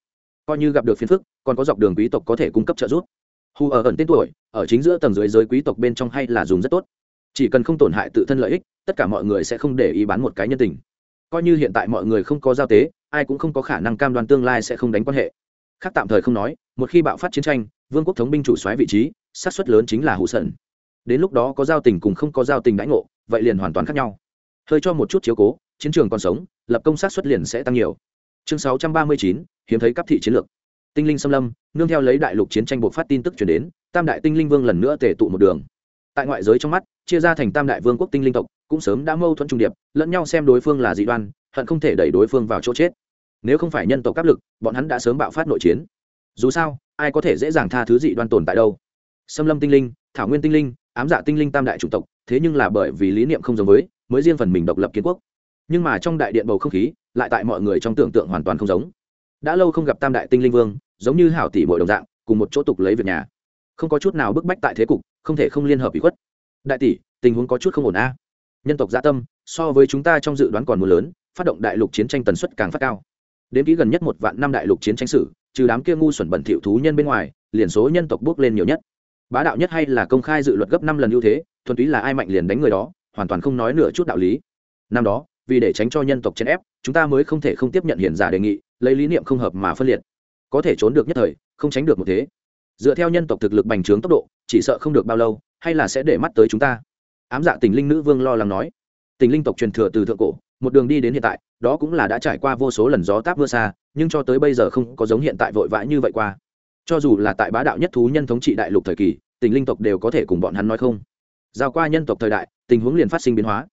Coi như gặp được phiền phức, còn có dọc đường quý tộc có thể cung cấp trợ giúp. Hù ở ẩn tên tuổi, ở chính giữa tầng dưới giới quý tộc bên trong hay là dùng rất tốt chỉ cần không tổn hại tự thân lợi ích, tất cả mọi người sẽ không để ý bán một cái nhân tình. Coi như hiện tại mọi người không có giao tế, ai cũng không có khả năng cam đoan tương lai sẽ không đánh quan hệ. Khác tạm thời không nói, một khi bạo phát chiến tranh, vương quốc thống binh chủ xoáy vị trí sát xuất lớn chính là hụ sần. Đến lúc đó có giao tình cùng không có giao tình đãi ngộ, vậy liền hoàn toàn khác nhau. Hơi cho một chút chiếu cố, chiến trường còn sống, lập công sát xuất liền sẽ tăng nhiều. Chương sáu trăm ba mươi chín, hiếm thấy cấp thị chiến lược. Tinh linh xâm lâm, nương theo lấy đại lục chiến tranh buộc phát tin tức chuyển đến, tam đại tinh linh vương lần nữa tề tụ một đường tại ngoại giới trong mắt, chia ra thành tam đại vương quốc tinh linh tộc, cũng sớm đã mâu thuẫn trung điệp, lẫn nhau xem đối phương là dị đoan, hận không thể đẩy đối phương vào chỗ chết. Nếu không phải nhân tộc áp lực, bọn hắn đã sớm bạo phát nội chiến. Dù sao, ai có thể dễ dàng tha thứ dị đoan tồn tại đâu? Xâm lâm tinh linh, thảo nguyên tinh linh, ám dạ tinh linh tam đại chủng tộc, thế nhưng là bởi vì lý niệm không giống với, mới riêng phần mình độc lập kiến quốc. Nhưng mà trong đại điện bầu không khí, lại tại mọi người trong tưởng tượng hoàn toàn không giống. Đã lâu không gặp tam đại tinh linh vương, giống như hảo tỷ bội đồng dạng, cùng một chỗ tục lấy việc nhà. Không có chút nào bức bách tại thế cục không thể không liên hợp bị khuất. Đại tỷ, tình huống có chút không ổn a. Nhân tộc gia tâm, so với chúng ta trong dự đoán còn mưa lớn, phát động đại lục chiến tranh tần suất càng phát cao. Đến ký gần nhất một vạn năm đại lục chiến tranh sử, trừ đám kia ngu xuẩn bẩn thiệu thú nhân bên ngoài, liền số nhân tộc bước lên nhiều nhất. Bá đạo nhất hay là công khai dự luật gấp năm lần ưu thế, thuần túy là ai mạnh liền đánh người đó, hoàn toàn không nói nửa chút đạo lý. Năm đó, vì để tránh cho nhân tộc chèn ép, chúng ta mới không thể không tiếp nhận hiền giả đề nghị, lấy lý niệm không hợp mà phân liệt. Có thể trốn được nhất thời, không tránh được một thế dựa theo nhân tộc thực lực bành trướng tốc độ, chỉ sợ không được bao lâu, hay là sẽ để mắt tới chúng ta. Ám dạ tình linh nữ vương lo lắng nói. Tình linh tộc truyền thừa từ thượng cổ, một đường đi đến hiện tại, đó cũng là đã trải qua vô số lần gió táp mưa xa, nhưng cho tới bây giờ không có giống hiện tại vội vã như vậy qua. Cho dù là tại bá đạo nhất thú nhân thống trị đại lục thời kỳ, tình linh tộc đều có thể cùng bọn hắn nói không. Giao qua nhân tộc thời đại, tình huống liền phát sinh biến hóa.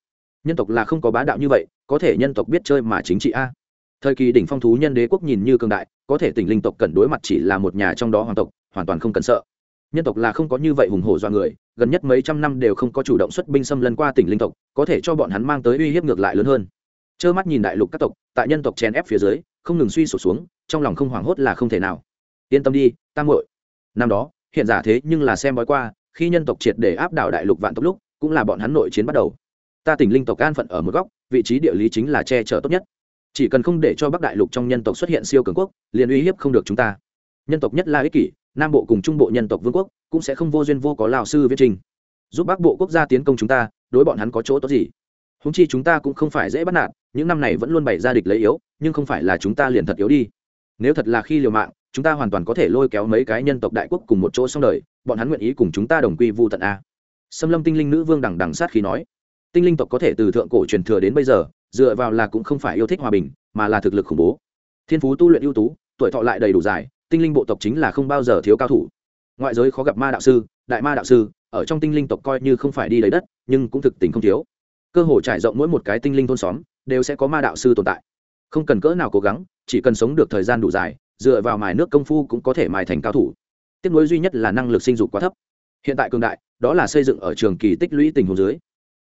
Nhân tộc là không có bá đạo như vậy, có thể nhân tộc biết chơi mà chính trị a. Thời kỳ đỉnh phong thú nhân đế quốc nhìn như cường đại, có thể tình linh tộc cần đối mặt chỉ là một nhà trong đó hoàng tộc hoàn toàn không cần sợ. Nhân tộc là không có như vậy hùng hổ do người, gần nhất mấy trăm năm đều không có chủ động xuất binh xâm lấn qua tỉnh linh tộc, có thể cho bọn hắn mang tới uy hiếp ngược lại lớn hơn. Trơ mắt nhìn đại lục các tộc, tại nhân tộc chèn ép phía dưới, không ngừng suy sụp xuống, trong lòng không hoảng hốt là không thể nào. Yên tâm đi, tam hội năm đó, hiện giả thế nhưng là xem bói qua, khi nhân tộc triệt để áp đảo đại lục vạn tộc lúc, cũng là bọn hắn nội chiến bắt đầu. Ta tỉnh linh tộc an phận ở một góc, vị trí địa lý chính là che chở tốt nhất. Chỉ cần không để cho bắc đại lục trong nhân tộc xuất hiện siêu cường quốc, liền uy hiếp không được chúng ta nhân tộc nhất là ích kỷ, nam bộ cùng trung bộ nhân tộc vương quốc cũng sẽ không vô duyên vô có lào sư viết trình. Giúp bắc bộ quốc gia tiến công chúng ta, đối bọn hắn có chỗ tốt gì? Húng chi chúng ta cũng không phải dễ bắt nạt, những năm này vẫn luôn bày ra địch lấy yếu, nhưng không phải là chúng ta liền thật yếu đi. Nếu thật là khi liều mạng, chúng ta hoàn toàn có thể lôi kéo mấy cái nhân tộc đại quốc cùng một chỗ xong đời, bọn hắn nguyện ý cùng chúng ta đồng quy vu tận a. Xâm lâm tinh linh nữ vương đằng đằng sát khí nói. Tinh linh tộc có thể từ thượng cổ truyền thừa đến bây giờ, dựa vào là cũng không phải yêu thích hòa bình, mà là thực lực khủng bố. Thiên phú tu luyện ưu tú, tuổi thọ lại đầy đủ dài tinh linh bộ tộc chính là không bao giờ thiếu cao thủ. Ngoại giới khó gặp ma đạo sư, đại ma đạo sư, ở trong tinh linh tộc coi như không phải đi lấy đất, nhưng cũng thực tình không thiếu. Cơ hội trải rộng mỗi một cái tinh linh thôn xóm, đều sẽ có ma đạo sư tồn tại. Không cần cỡ nào cố gắng, chỉ cần sống được thời gian đủ dài, dựa vào mài nước công phu cũng có thể mài thành cao thủ. Tiếp nối duy nhất là năng lực sinh dục quá thấp. Hiện tại cường đại, đó là xây dựng ở trường kỳ tích lũy tình hồ dưới.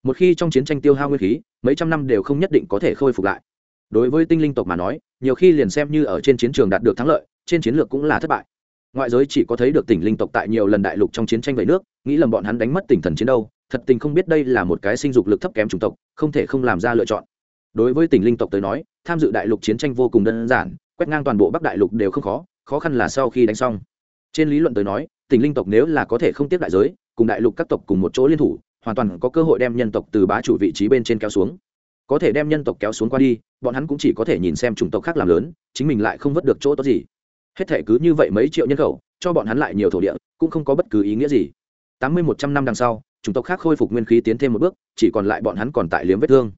Một khi trong chiến tranh tiêu hao nguyên khí, mấy trăm năm đều không nhất định có thể khôi phục lại. Đối với tinh linh tộc mà nói, nhiều khi liền xem như ở trên chiến trường đạt được thắng lợi trên chiến lược cũng là thất bại. Ngoại giới chỉ có thấy được tỉnh linh tộc tại nhiều lần đại lục trong chiến tranh vẩy nước, nghĩ lầm bọn hắn đánh mất tỉnh thần chiến đâu, thật tình không biết đây là một cái sinh dục lực thấp kém chủng tộc, không thể không làm ra lựa chọn. Đối với tỉnh linh tộc tới nói, tham dự đại lục chiến tranh vô cùng đơn giản, quét ngang toàn bộ bắc đại lục đều không khó khó khăn là sau khi đánh xong. Trên lý luận tới nói, tỉnh linh tộc nếu là có thể không tiếp đại giới, cùng đại lục các tộc cùng một chỗ liên thủ, hoàn toàn có cơ hội đem nhân tộc từ bá chủ vị trí bên trên kéo xuống. Có thể đem nhân tộc kéo xuống qua đi, bọn hắn cũng chỉ có thể nhìn xem chủng tộc khác làm lớn, chính mình lại không vớt được chỗ tốt gì hết thể cứ như vậy mấy triệu nhân khẩu, cho bọn hắn lại nhiều thổ địa, cũng không có bất cứ ý nghĩa gì. Tám mươi một trăm năm đằng sau, chủng tộc khác khôi phục nguyên khí tiến thêm một bước, chỉ còn lại bọn hắn còn tại liếm vết thương.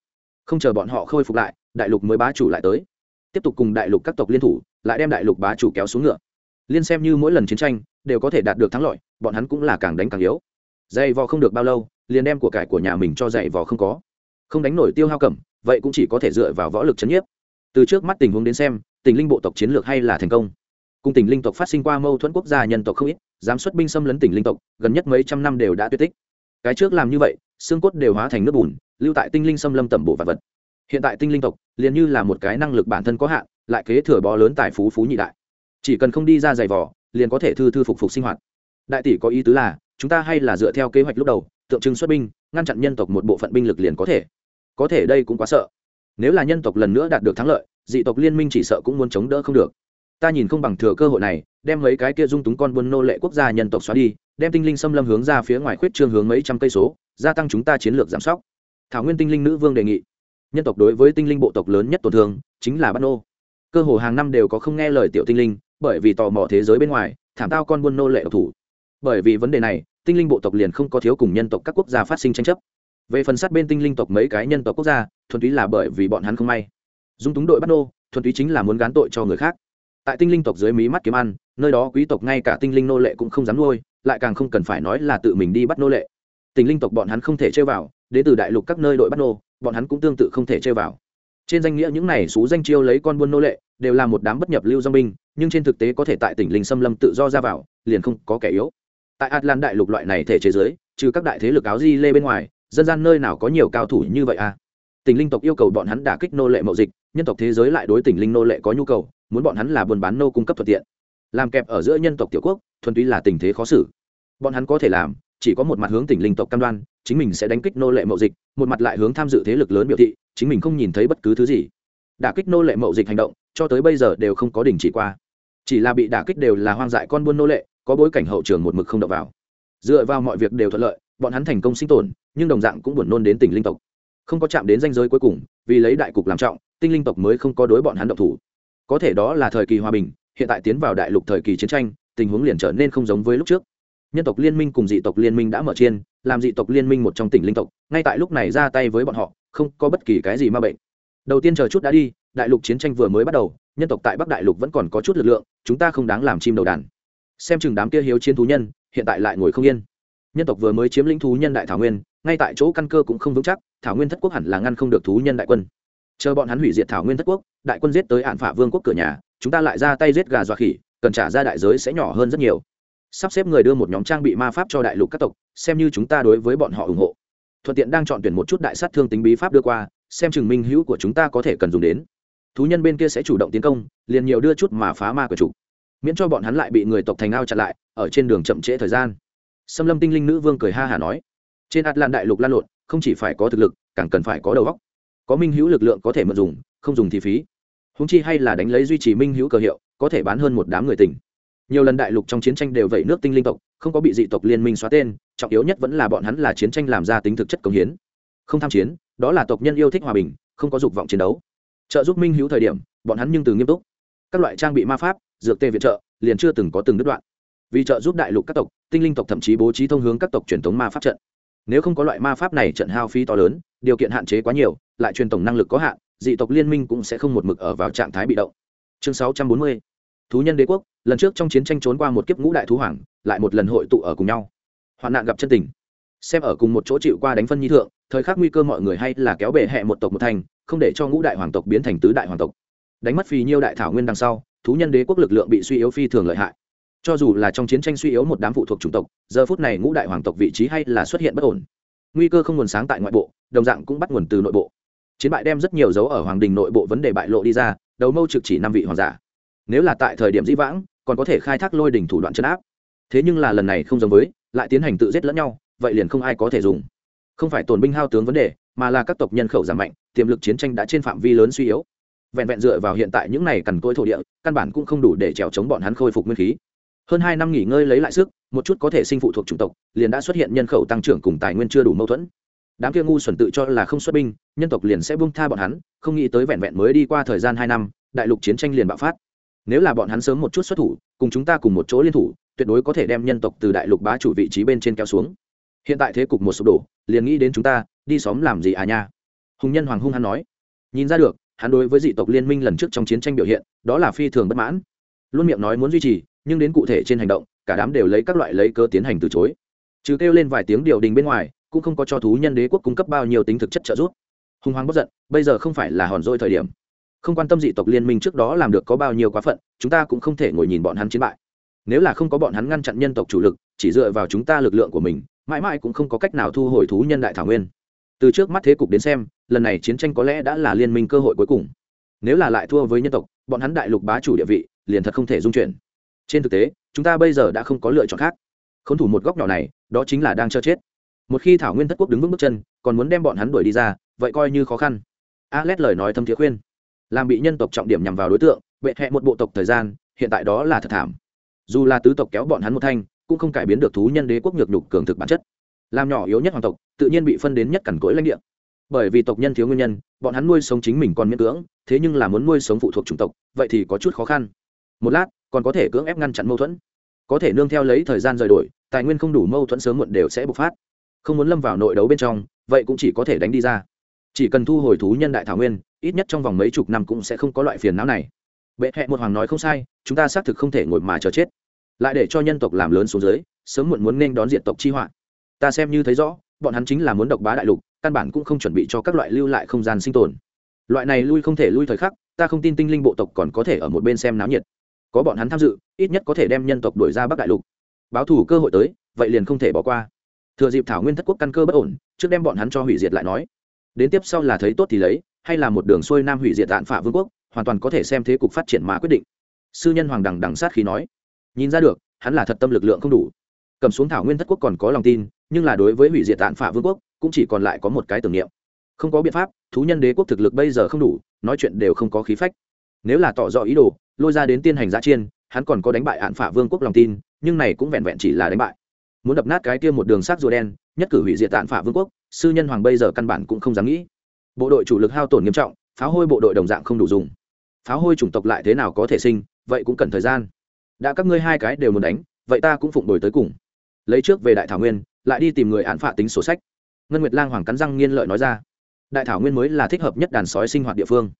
Không chờ bọn họ khôi phục lại, đại lục mới bá chủ lại tới. Tiếp tục cùng đại lục các tộc liên thủ, lại đem đại lục bá chủ kéo xuống ngựa. Liên xem như mỗi lần chiến tranh, đều có thể đạt được thắng lợi, bọn hắn cũng là càng đánh càng yếu. Dày vò không được bao lâu, liền đem của cải của nhà mình cho dày vò không có. Không đánh nổi tiêu hao cẩm, vậy cũng chỉ có thể dựa vào võ lực chấn nhiếp. Từ trước mắt tình huống đến xem, tình linh bộ tộc chiến lược hay là thành công cùng tỉnh linh tộc phát sinh qua mâu thuẫn quốc gia nhân tộc không ít dám xuất binh xâm lấn tỉnh linh tộc, gần nhất mấy trăm năm đều đã tuyệt tích. Cái trước làm như vậy, xương cốt đều hóa thành nước bùn, lưu tại tinh linh xâm lâm tẩm bộ vật vật. Hiện tại tinh linh tộc, liền như là một cái năng lực bản thân có hạn, lại kế thừa bó lớn tài phú phú nhị đại. Chỉ cần không đi ra giày vỏ liền có thể thư thư phục phục sinh hoạt. Đại tỷ có ý tứ là, chúng ta hay là dựa theo kế hoạch lúc đầu, tượng trưng xuất binh, ngăn chặn nhân tộc một bộ phận binh lực liền có thể. Có thể đây cũng quá sợ. Nếu là nhân tộc lần nữa đạt được thắng lợi, dị tộc liên minh chỉ sợ cũng muốn chống đỡ không được ta nhìn không bằng thừa cơ hội này, đem mấy cái kia dung túng con buôn nô lệ quốc gia nhân tộc xóa đi, đem tinh linh xâm lâm hướng ra phía ngoài khuyết trương hướng mấy trăm cây số, gia tăng chúng ta chiến lược giảm sóc. Thảo nguyên tinh linh nữ vương đề nghị. Nhân tộc đối với tinh linh bộ tộc lớn nhất tổn thương, chính là bắt nô. Cơ hồ hàng năm đều có không nghe lời tiểu tinh linh, bởi vì tò mò thế giới bên ngoài, thảm tao con buôn nô lệ độc thủ. Bởi vì vấn đề này, tinh linh bộ tộc liền không có thiếu cùng nhân tộc các quốc gia phát sinh tranh chấp. Về phần sát bên tinh linh tộc mấy cái nhân tộc quốc gia, thuần túy là bởi vì bọn hắn không may. Dung túng đội bắt nô, thuần túy chính là muốn gán tội cho người khác tại tinh linh tộc dưới mí mắt kiếm ăn, nơi đó quý tộc ngay cả tinh linh nô lệ cũng không dám nuôi, lại càng không cần phải nói là tự mình đi bắt nô lệ. Tinh linh tộc bọn hắn không thể chơi vào, đến từ đại lục các nơi đội bắt nô, bọn hắn cũng tương tự không thể chơi vào. Trên danh nghĩa những này xú danh chiêu lấy con buôn nô lệ, đều là một đám bất nhập lưu dong binh, nhưng trên thực tế có thể tại tỉnh linh xâm lâm tự do ra vào, liền không có kẻ yếu. Tại atlan đại lục loại này thể chế giới, trừ các đại thế lực áo di lê bên ngoài, dân gian nơi nào có nhiều cao thủ như vậy à? Tỉnh linh tộc yêu cầu bọn hắn đả kích nô lệ mậu dịch, nhân tộc thế giới lại đối tỉnh linh nô lệ có nhu cầu muốn bọn hắn là buôn bán nô cung cấp thuận tiện. Làm kẹp ở giữa nhân tộc tiểu quốc, thuần túy là tình thế khó xử. Bọn hắn có thể làm, chỉ có một mặt hướng tỉnh linh tộc cam đoan, chính mình sẽ đánh kích nô lệ mậu dịch, một mặt lại hướng tham dự thế lực lớn biểu thị, chính mình không nhìn thấy bất cứ thứ gì. Đả kích nô lệ mậu dịch hành động, cho tới bây giờ đều không có đình chỉ qua. Chỉ là bị đả kích đều là hoang dại con buôn nô lệ, có bối cảnh hậu trường một mực không đập vào. Dựa vào mọi việc đều thuận lợi, bọn hắn thành công sinh tồn, nhưng đồng dạng cũng buồn nôn đến tỉnh linh tộc. Không có chạm đến danh giới cuối cùng, vì lấy đại cục làm trọng, tinh linh tộc mới không có đối bọn hắn động thủ có thể đó là thời kỳ hòa bình, hiện tại tiến vào đại lục thời kỳ chiến tranh, tình huống liền trở nên không giống với lúc trước. Nhân tộc liên minh cùng dị tộc liên minh đã mở chiên, làm dị tộc liên minh một trong tỉnh linh tộc, ngay tại lúc này ra tay với bọn họ, không có bất kỳ cái gì ma bệnh. Đầu tiên chờ chút đã đi, đại lục chiến tranh vừa mới bắt đầu, nhân tộc tại bắc đại lục vẫn còn có chút lực lượng, chúng ta không đáng làm chim đầu đàn. Xem chừng đám kia hiếu chiến thú nhân, hiện tại lại ngồi không yên. Nhân tộc vừa mới chiếm lĩnh thú nhân đại thảo nguyên, ngay tại chỗ căn cơ cũng không vững chắc, thảo nguyên thất quốc hẳn là ngăn không được thú nhân đại quân chờ bọn hắn hủy diệt thảo nguyên thất quốc, đại quân giết tới hạn phả vương quốc cửa nhà, chúng ta lại ra tay giết gà dọa khỉ, cần trả ra đại giới sẽ nhỏ hơn rất nhiều. Sắp xếp người đưa một nhóm trang bị ma pháp cho đại lục các tộc, xem như chúng ta đối với bọn họ ủng hộ. Thuận tiện đang chọn tuyển một chút đại sát thương tính bí pháp đưa qua, xem chừng minh hữu của chúng ta có thể cần dùng đến. Thú nhân bên kia sẽ chủ động tiến công, liền nhiều đưa chút mà phá ma của chủ. Miễn cho bọn hắn lại bị người tộc thành ao chặn lại, ở trên đường chậm trễ thời gian. Xâm lâm tinh linh nữ vương cười ha hả nói, trên atlan đại lục lan lộn, không chỉ phải có thực lực, càng cần phải có đầu óc có minh hữu lực lượng có thể mượn dùng, không dùng thì phí. Húng chi hay là đánh lấy duy trì minh hữu cờ hiệu, có thể bán hơn một đám người tình. Nhiều lần đại lục trong chiến tranh đều vậy nước tinh linh tộc, không có bị dị tộc liên minh xóa tên, trọng yếu nhất vẫn là bọn hắn là chiến tranh làm ra tính thực chất công hiến. Không tham chiến, đó là tộc nhân yêu thích hòa bình, không có dục vọng chiến đấu. Trợ giúp minh hữu thời điểm, bọn hắn nhưng từ nghiêm túc. Các loại trang bị ma pháp, dược tê viện trợ, liền chưa từng có từng đứt đoạn. Vì trợ giúp đại lục các tộc, tinh linh tộc thậm chí bố trí thông hướng các tộc truyền thống ma pháp trận. Nếu không có loại ma pháp này trận hao phí to lớn điều kiện hạn chế quá nhiều, lại truyền tổng năng lực có hạn, dị tộc liên minh cũng sẽ không một mực ở vào trạng thái bị động. Chương 640 thú nhân đế quốc, lần trước trong chiến tranh trốn qua một kiếp ngũ đại thú hoàng, lại một lần hội tụ ở cùng nhau. Hoạn nạn gặp chân tình. Xem ở cùng một chỗ chịu qua đánh phân nhi thượng, thời khắc nguy cơ mọi người hay là kéo bệ hẹ một tộc một thành, không để cho ngũ đại hoàng tộc biến thành tứ đại hoàng tộc. Đánh mất phì nhiêu đại thảo nguyên đằng sau, thú nhân đế quốc lực lượng bị suy yếu phi thường lợi hại. Cho dù là trong chiến tranh suy yếu một đám phụ thuộc chủng tộc, giờ phút này ngũ đại hoàng tộc vị trí hay là xuất hiện bất ổn nguy cơ không nguồn sáng tại ngoại bộ, đồng dạng cũng bắt nguồn từ nội bộ. Chiến bại đem rất nhiều dấu ở hoàng đình nội bộ vấn đề bại lộ đi ra, đầu mâu trực chỉ năm vị hoàng giả. Nếu là tại thời điểm dĩ vãng, còn có thể khai thác lôi đình thủ đoạn chấn áp. Thế nhưng là lần này không giống với, lại tiến hành tự giết lẫn nhau, vậy liền không ai có thể dùng. Không phải tổn binh hao tướng vấn đề, mà là các tộc nhân khẩu giảm mạnh, tiềm lực chiến tranh đã trên phạm vi lớn suy yếu. Vẹn vẹn dựa vào hiện tại những này cằn cỗi thổ địa, căn bản cũng không đủ để trèo chống bọn hắn khôi phục nguyên khí hơn hai năm nghỉ ngơi lấy lại sức, một chút có thể sinh phụ thuộc chủng tộc, liền đã xuất hiện nhân khẩu tăng trưởng cùng tài nguyên chưa đủ mâu thuẫn. Đám kia ngu xuẩn tự cho là không xuất binh, nhân tộc liền sẽ buông tha bọn hắn, không nghĩ tới vẹn vẹn mới đi qua thời gian hai năm, đại lục chiến tranh liền bạo phát. Nếu là bọn hắn sớm một chút xuất thủ, cùng chúng ta cùng một chỗ liên thủ, tuyệt đối có thể đem nhân tộc từ đại lục bá chủ vị trí bên trên kéo xuống. Hiện tại thế cục một sụp đổ, liền nghĩ đến chúng ta, đi xóm làm gì à nha? Hùng nhân hoàng hung hắn nói. Nhìn ra được, hắn đối với dị tộc liên minh lần trước trong chiến tranh biểu hiện, đó là phi thường bất mãn. Luôn miệng nói muốn duy trì nhưng đến cụ thể trên hành động, cả đám đều lấy các loại lấy cơ tiến hành từ chối. Trừ kêu lên vài tiếng điều đình bên ngoài, cũng không có cho thú nhân đế quốc cung cấp bao nhiêu tính thực chất trợ giúp. Hùng hoàng bất giận, bây giờ không phải là hòn dôi thời điểm. Không quan tâm dị tộc liên minh trước đó làm được có bao nhiêu quá phận, chúng ta cũng không thể ngồi nhìn bọn hắn chiến bại. Nếu là không có bọn hắn ngăn chặn nhân tộc chủ lực, chỉ dựa vào chúng ta lực lượng của mình, mãi mãi cũng không có cách nào thu hồi thú nhân đại thảo nguyên. Từ trước mắt thế cục đến xem, lần này chiến tranh có lẽ đã là liên minh cơ hội cuối cùng. Nếu là lại thua với nhân tộc, bọn hắn đại lục bá chủ địa vị, liền thật không thể dung chuyển trên thực tế, chúng ta bây giờ đã không có lựa chọn khác. K h ố n thủ một góc nhỏ này, đó chính là đang cho chết. Một khi thảo nguyên thất quốc đứng vững bước chân, còn muốn đem bọn hắn đuổi đi ra, vậy coi như khó khăn. Alex lời nói thâm thiế khuyên. Làm bị nhân tộc trọng điểm nhằm vào đối tượng vệ hẹ một bộ tộc thời gian, hiện tại đó là thật thảm. Dù là tứ tộc kéo bọn hắn một thanh, cũng không cải biến được thú nhân đế quốc nhược nhục cường thực bản chất. Làm nhỏ yếu nhất hoàng tộc, tự nhiên bị phân đến nhất cằn cỗi lãnh địa. Bởi vì tộc nhân thiếu nguyên nhân, bọn hắn nuôi sống chính mình còn miễn cưỡng, thế nhưng là muốn nuôi sống phụ thuộc chủng tộc, vậy thì có chút khó khăn. Một lát còn có thể cưỡng ép ngăn chặn mâu thuẫn. Có thể nương theo lấy thời gian rời đổi, tài nguyên không đủ mâu thuẫn sớm muộn đều sẽ bộc phát. Không muốn lâm vào nội đấu bên trong, vậy cũng chỉ có thể đánh đi ra. Chỉ cần thu hồi thú nhân đại thảo nguyên, ít nhất trong vòng mấy chục năm cũng sẽ không có loại phiền não này. Bệ hẹ một hoàng nói không sai, chúng ta xác thực không thể ngồi mà chờ chết. Lại để cho nhân tộc làm lớn xuống dưới, sớm muộn muốn nên đón diện tộc chi họa. Ta xem như thấy rõ, bọn hắn chính là muốn độc bá đại lục, căn bản cũng không chuẩn bị cho các loại lưu lại không gian sinh tồn. Loại này lui không thể lui thời khắc, ta không tin tinh linh bộ tộc còn có thể ở một bên xem náo nhiệt có bọn hắn tham dự, ít nhất có thể đem nhân tộc đuổi ra bắc đại lục. Báo thủ cơ hội tới, vậy liền không thể bỏ qua. Thừa dịp thảo nguyên thất quốc căn cơ bất ổn, trước đem bọn hắn cho hủy diệt lại nói. Đến tiếp sau là thấy tốt thì lấy, hay là một đường xuôi nam hủy diệt tạn phả vương quốc, hoàn toàn có thể xem thế cục phát triển mà quyết định. Sư nhân hoàng đằng đằng sát khí nói. Nhìn ra được, hắn là thật tâm lực lượng không đủ. Cầm xuống thảo nguyên thất quốc còn có lòng tin, nhưng là đối với hủy diệt tạn phả vương quốc, cũng chỉ còn lại có một cái tưởng niệm. Không có biện pháp, thú nhân đế quốc thực lực bây giờ không đủ, nói chuyện đều không có khí phách. Nếu là tỏ rõ ý đồ lôi ra đến tiên hành giá chiên, hắn còn có đánh bại hạn phả vương quốc lòng tin, nhưng này cũng vẹn vẹn chỉ là đánh bại. Muốn đập nát cái kia một đường sát rùa đen, nhất cử hủy diệt tạn phả vương quốc, sư nhân hoàng bây giờ căn bản cũng không dám nghĩ. Bộ đội chủ lực hao tổn nghiêm trọng, pháo hôi bộ đội đồng dạng không đủ dùng. Pháo hôi chủng tộc lại thế nào có thể sinh, vậy cũng cần thời gian. Đã các ngươi hai cái đều muốn đánh, vậy ta cũng phụng đổi tới cùng. Lấy trước về đại thảo nguyên, lại đi tìm người án phạ tính sổ sách. Ngân nguyệt lang hoàng cắn răng nghiên lợi nói ra. Đại thảo nguyên mới là thích hợp nhất đàn sói sinh hoạt địa phương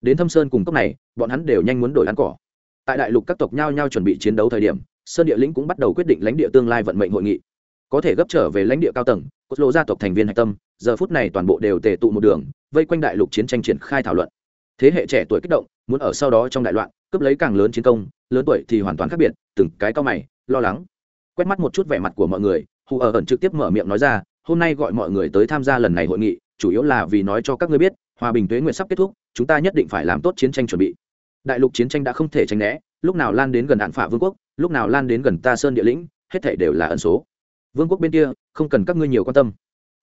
đến thâm sơn cùng cốc này, bọn hắn đều nhanh muốn đổi ăn cỏ. Tại đại lục các tộc nhau nhau chuẩn bị chiến đấu thời điểm, sơn địa lĩnh cũng bắt đầu quyết định lãnh địa tương lai vận mệnh hội nghị. Có thể gấp trở về lãnh địa cao tầng, cốt lộ gia tộc thành viên hạch tâm, giờ phút này toàn bộ đều tề tụ một đường, vây quanh đại lục chiến tranh triển khai thảo luận. Thế hệ trẻ tuổi kích động, muốn ở sau đó trong đại loạn, cướp lấy càng lớn chiến công, lớn tuổi thì hoàn toàn khác biệt, từng cái cao mày, lo lắng. Quét mắt một chút vẻ mặt của mọi người, hù ở ẩn trực tiếp mở miệng nói ra, hôm nay gọi mọi người tới tham gia lần này hội nghị, chủ yếu là vì nói cho các ngươi biết hòa bình tuế nguyện sắp kết thúc, chúng ta nhất định phải làm tốt chiến tranh chuẩn bị. Đại lục chiến tranh đã không thể tránh né, lúc nào lan đến gần đạn phả vương quốc, lúc nào lan đến gần ta sơn địa lĩnh, hết thể đều là ẩn số. Vương quốc bên kia, không cần các ngươi nhiều quan tâm.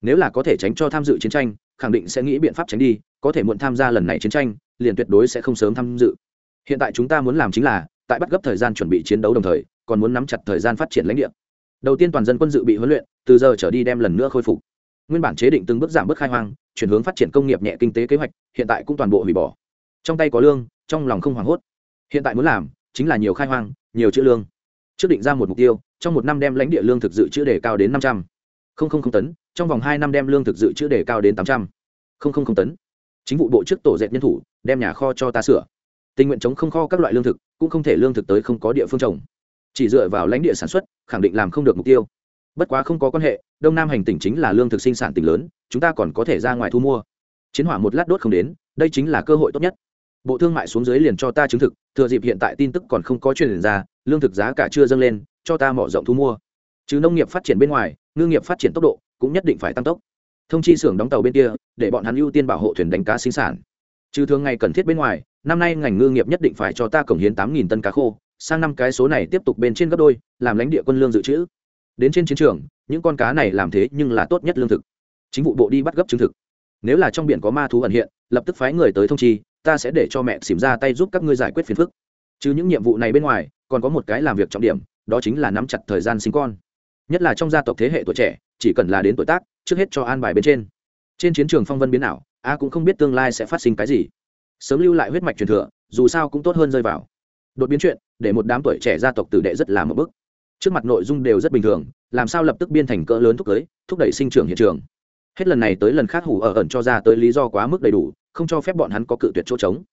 Nếu là có thể tránh cho tham dự chiến tranh, khẳng định sẽ nghĩ biện pháp tránh đi, có thể muộn tham gia lần này chiến tranh, liền tuyệt đối sẽ không sớm tham dự. Hiện tại chúng ta muốn làm chính là, tại bắt gấp thời gian chuẩn bị chiến đấu đồng thời, còn muốn nắm chặt thời gian phát triển lãnh địa. Đầu tiên toàn dân quân dự bị huấn luyện, từ giờ trở đi đem lần nữa khôi phục nguyên bản chế định từng bước giảm bước khai hoang, chuyển hướng phát triển công nghiệp nhẹ kinh tế kế hoạch, hiện tại cũng toàn bộ hủy bỏ. Trong tay có lương, trong lòng không hoảng hốt. Hiện tại muốn làm, chính là nhiều khai hoang, nhiều chữ lương. Trước định ra một mục tiêu, trong một năm đem lãnh địa lương thực dự trữ đề cao đến năm trăm. Linh tấn, trong vòng hai năm đem lương thực dự trữ đề cao đến tám trăm. Linh tấn. Chính vụ bộ trước tổ dệt nhân thủ, đem nhà kho cho ta sửa. Tình nguyện chống không kho các loại lương thực, cũng không thể lương thực tới không có địa phương trồng. Chỉ dựa vào lãnh địa sản xuất, khẳng định làm không được mục tiêu bất quá không có quan hệ, đông nam hành tỉnh chính là lương thực sinh sản tỉnh lớn, chúng ta còn có thể ra ngoài thu mua. Chiến hỏa một lát đốt không đến, đây chính là cơ hội tốt nhất. Bộ thương mại xuống dưới liền cho ta chứng thực, thừa dịp hiện tại tin tức còn không có truyền ra, lương thực giá cả chưa dâng lên, cho ta mở rộng thu mua. Chứ nông nghiệp phát triển bên ngoài, ngư nghiệp phát triển tốc độ cũng nhất định phải tăng tốc. Thông chi xưởng đóng tàu bên kia, để bọn hắn ưu tiên bảo hộ thuyền đánh cá sinh sản. Trừ thường ngày cần thiết bên ngoài, năm nay ngành ngư nghiệp nhất định phải cho ta cổng hiến tám nghìn tân cá khô, sang năm cái số này tiếp tục bên trên gấp đôi, làm lãnh địa quân lương dự trữ đến trên chiến trường, những con cá này làm thế nhưng là tốt nhất lương thực. Chính vụ bộ đi bắt gấp chứng thực. Nếu là trong biển có ma thú ẩn hiện, lập tức phái người tới thông chi, ta sẽ để cho mẹ xỉm ra tay giúp các ngươi giải quyết phiền phức. Chứ những nhiệm vụ này bên ngoài, còn có một cái làm việc trọng điểm, đó chính là nắm chặt thời gian sinh con. Nhất là trong gia tộc thế hệ tuổi trẻ, chỉ cần là đến tuổi tác, trước hết cho an bài bên trên. Trên chiến trường phong vân biến ảo, a cũng không biết tương lai sẽ phát sinh cái gì. Sớm lưu lại huyết mạch truyền thừa, dù sao cũng tốt hơn rơi vào. Đột biến chuyện, để một đám tuổi trẻ gia tộc tử đệ rất là một bức trước mặt nội dung đều rất bình thường, làm sao lập tức biên thành cỡ lớn thúc cưới thúc đẩy sinh trưởng hiện trường. Hết lần này tới lần khác hủ ở ẩn cho ra tới lý do quá mức đầy đủ, không cho phép bọn hắn có cự tuyệt chỗ trống.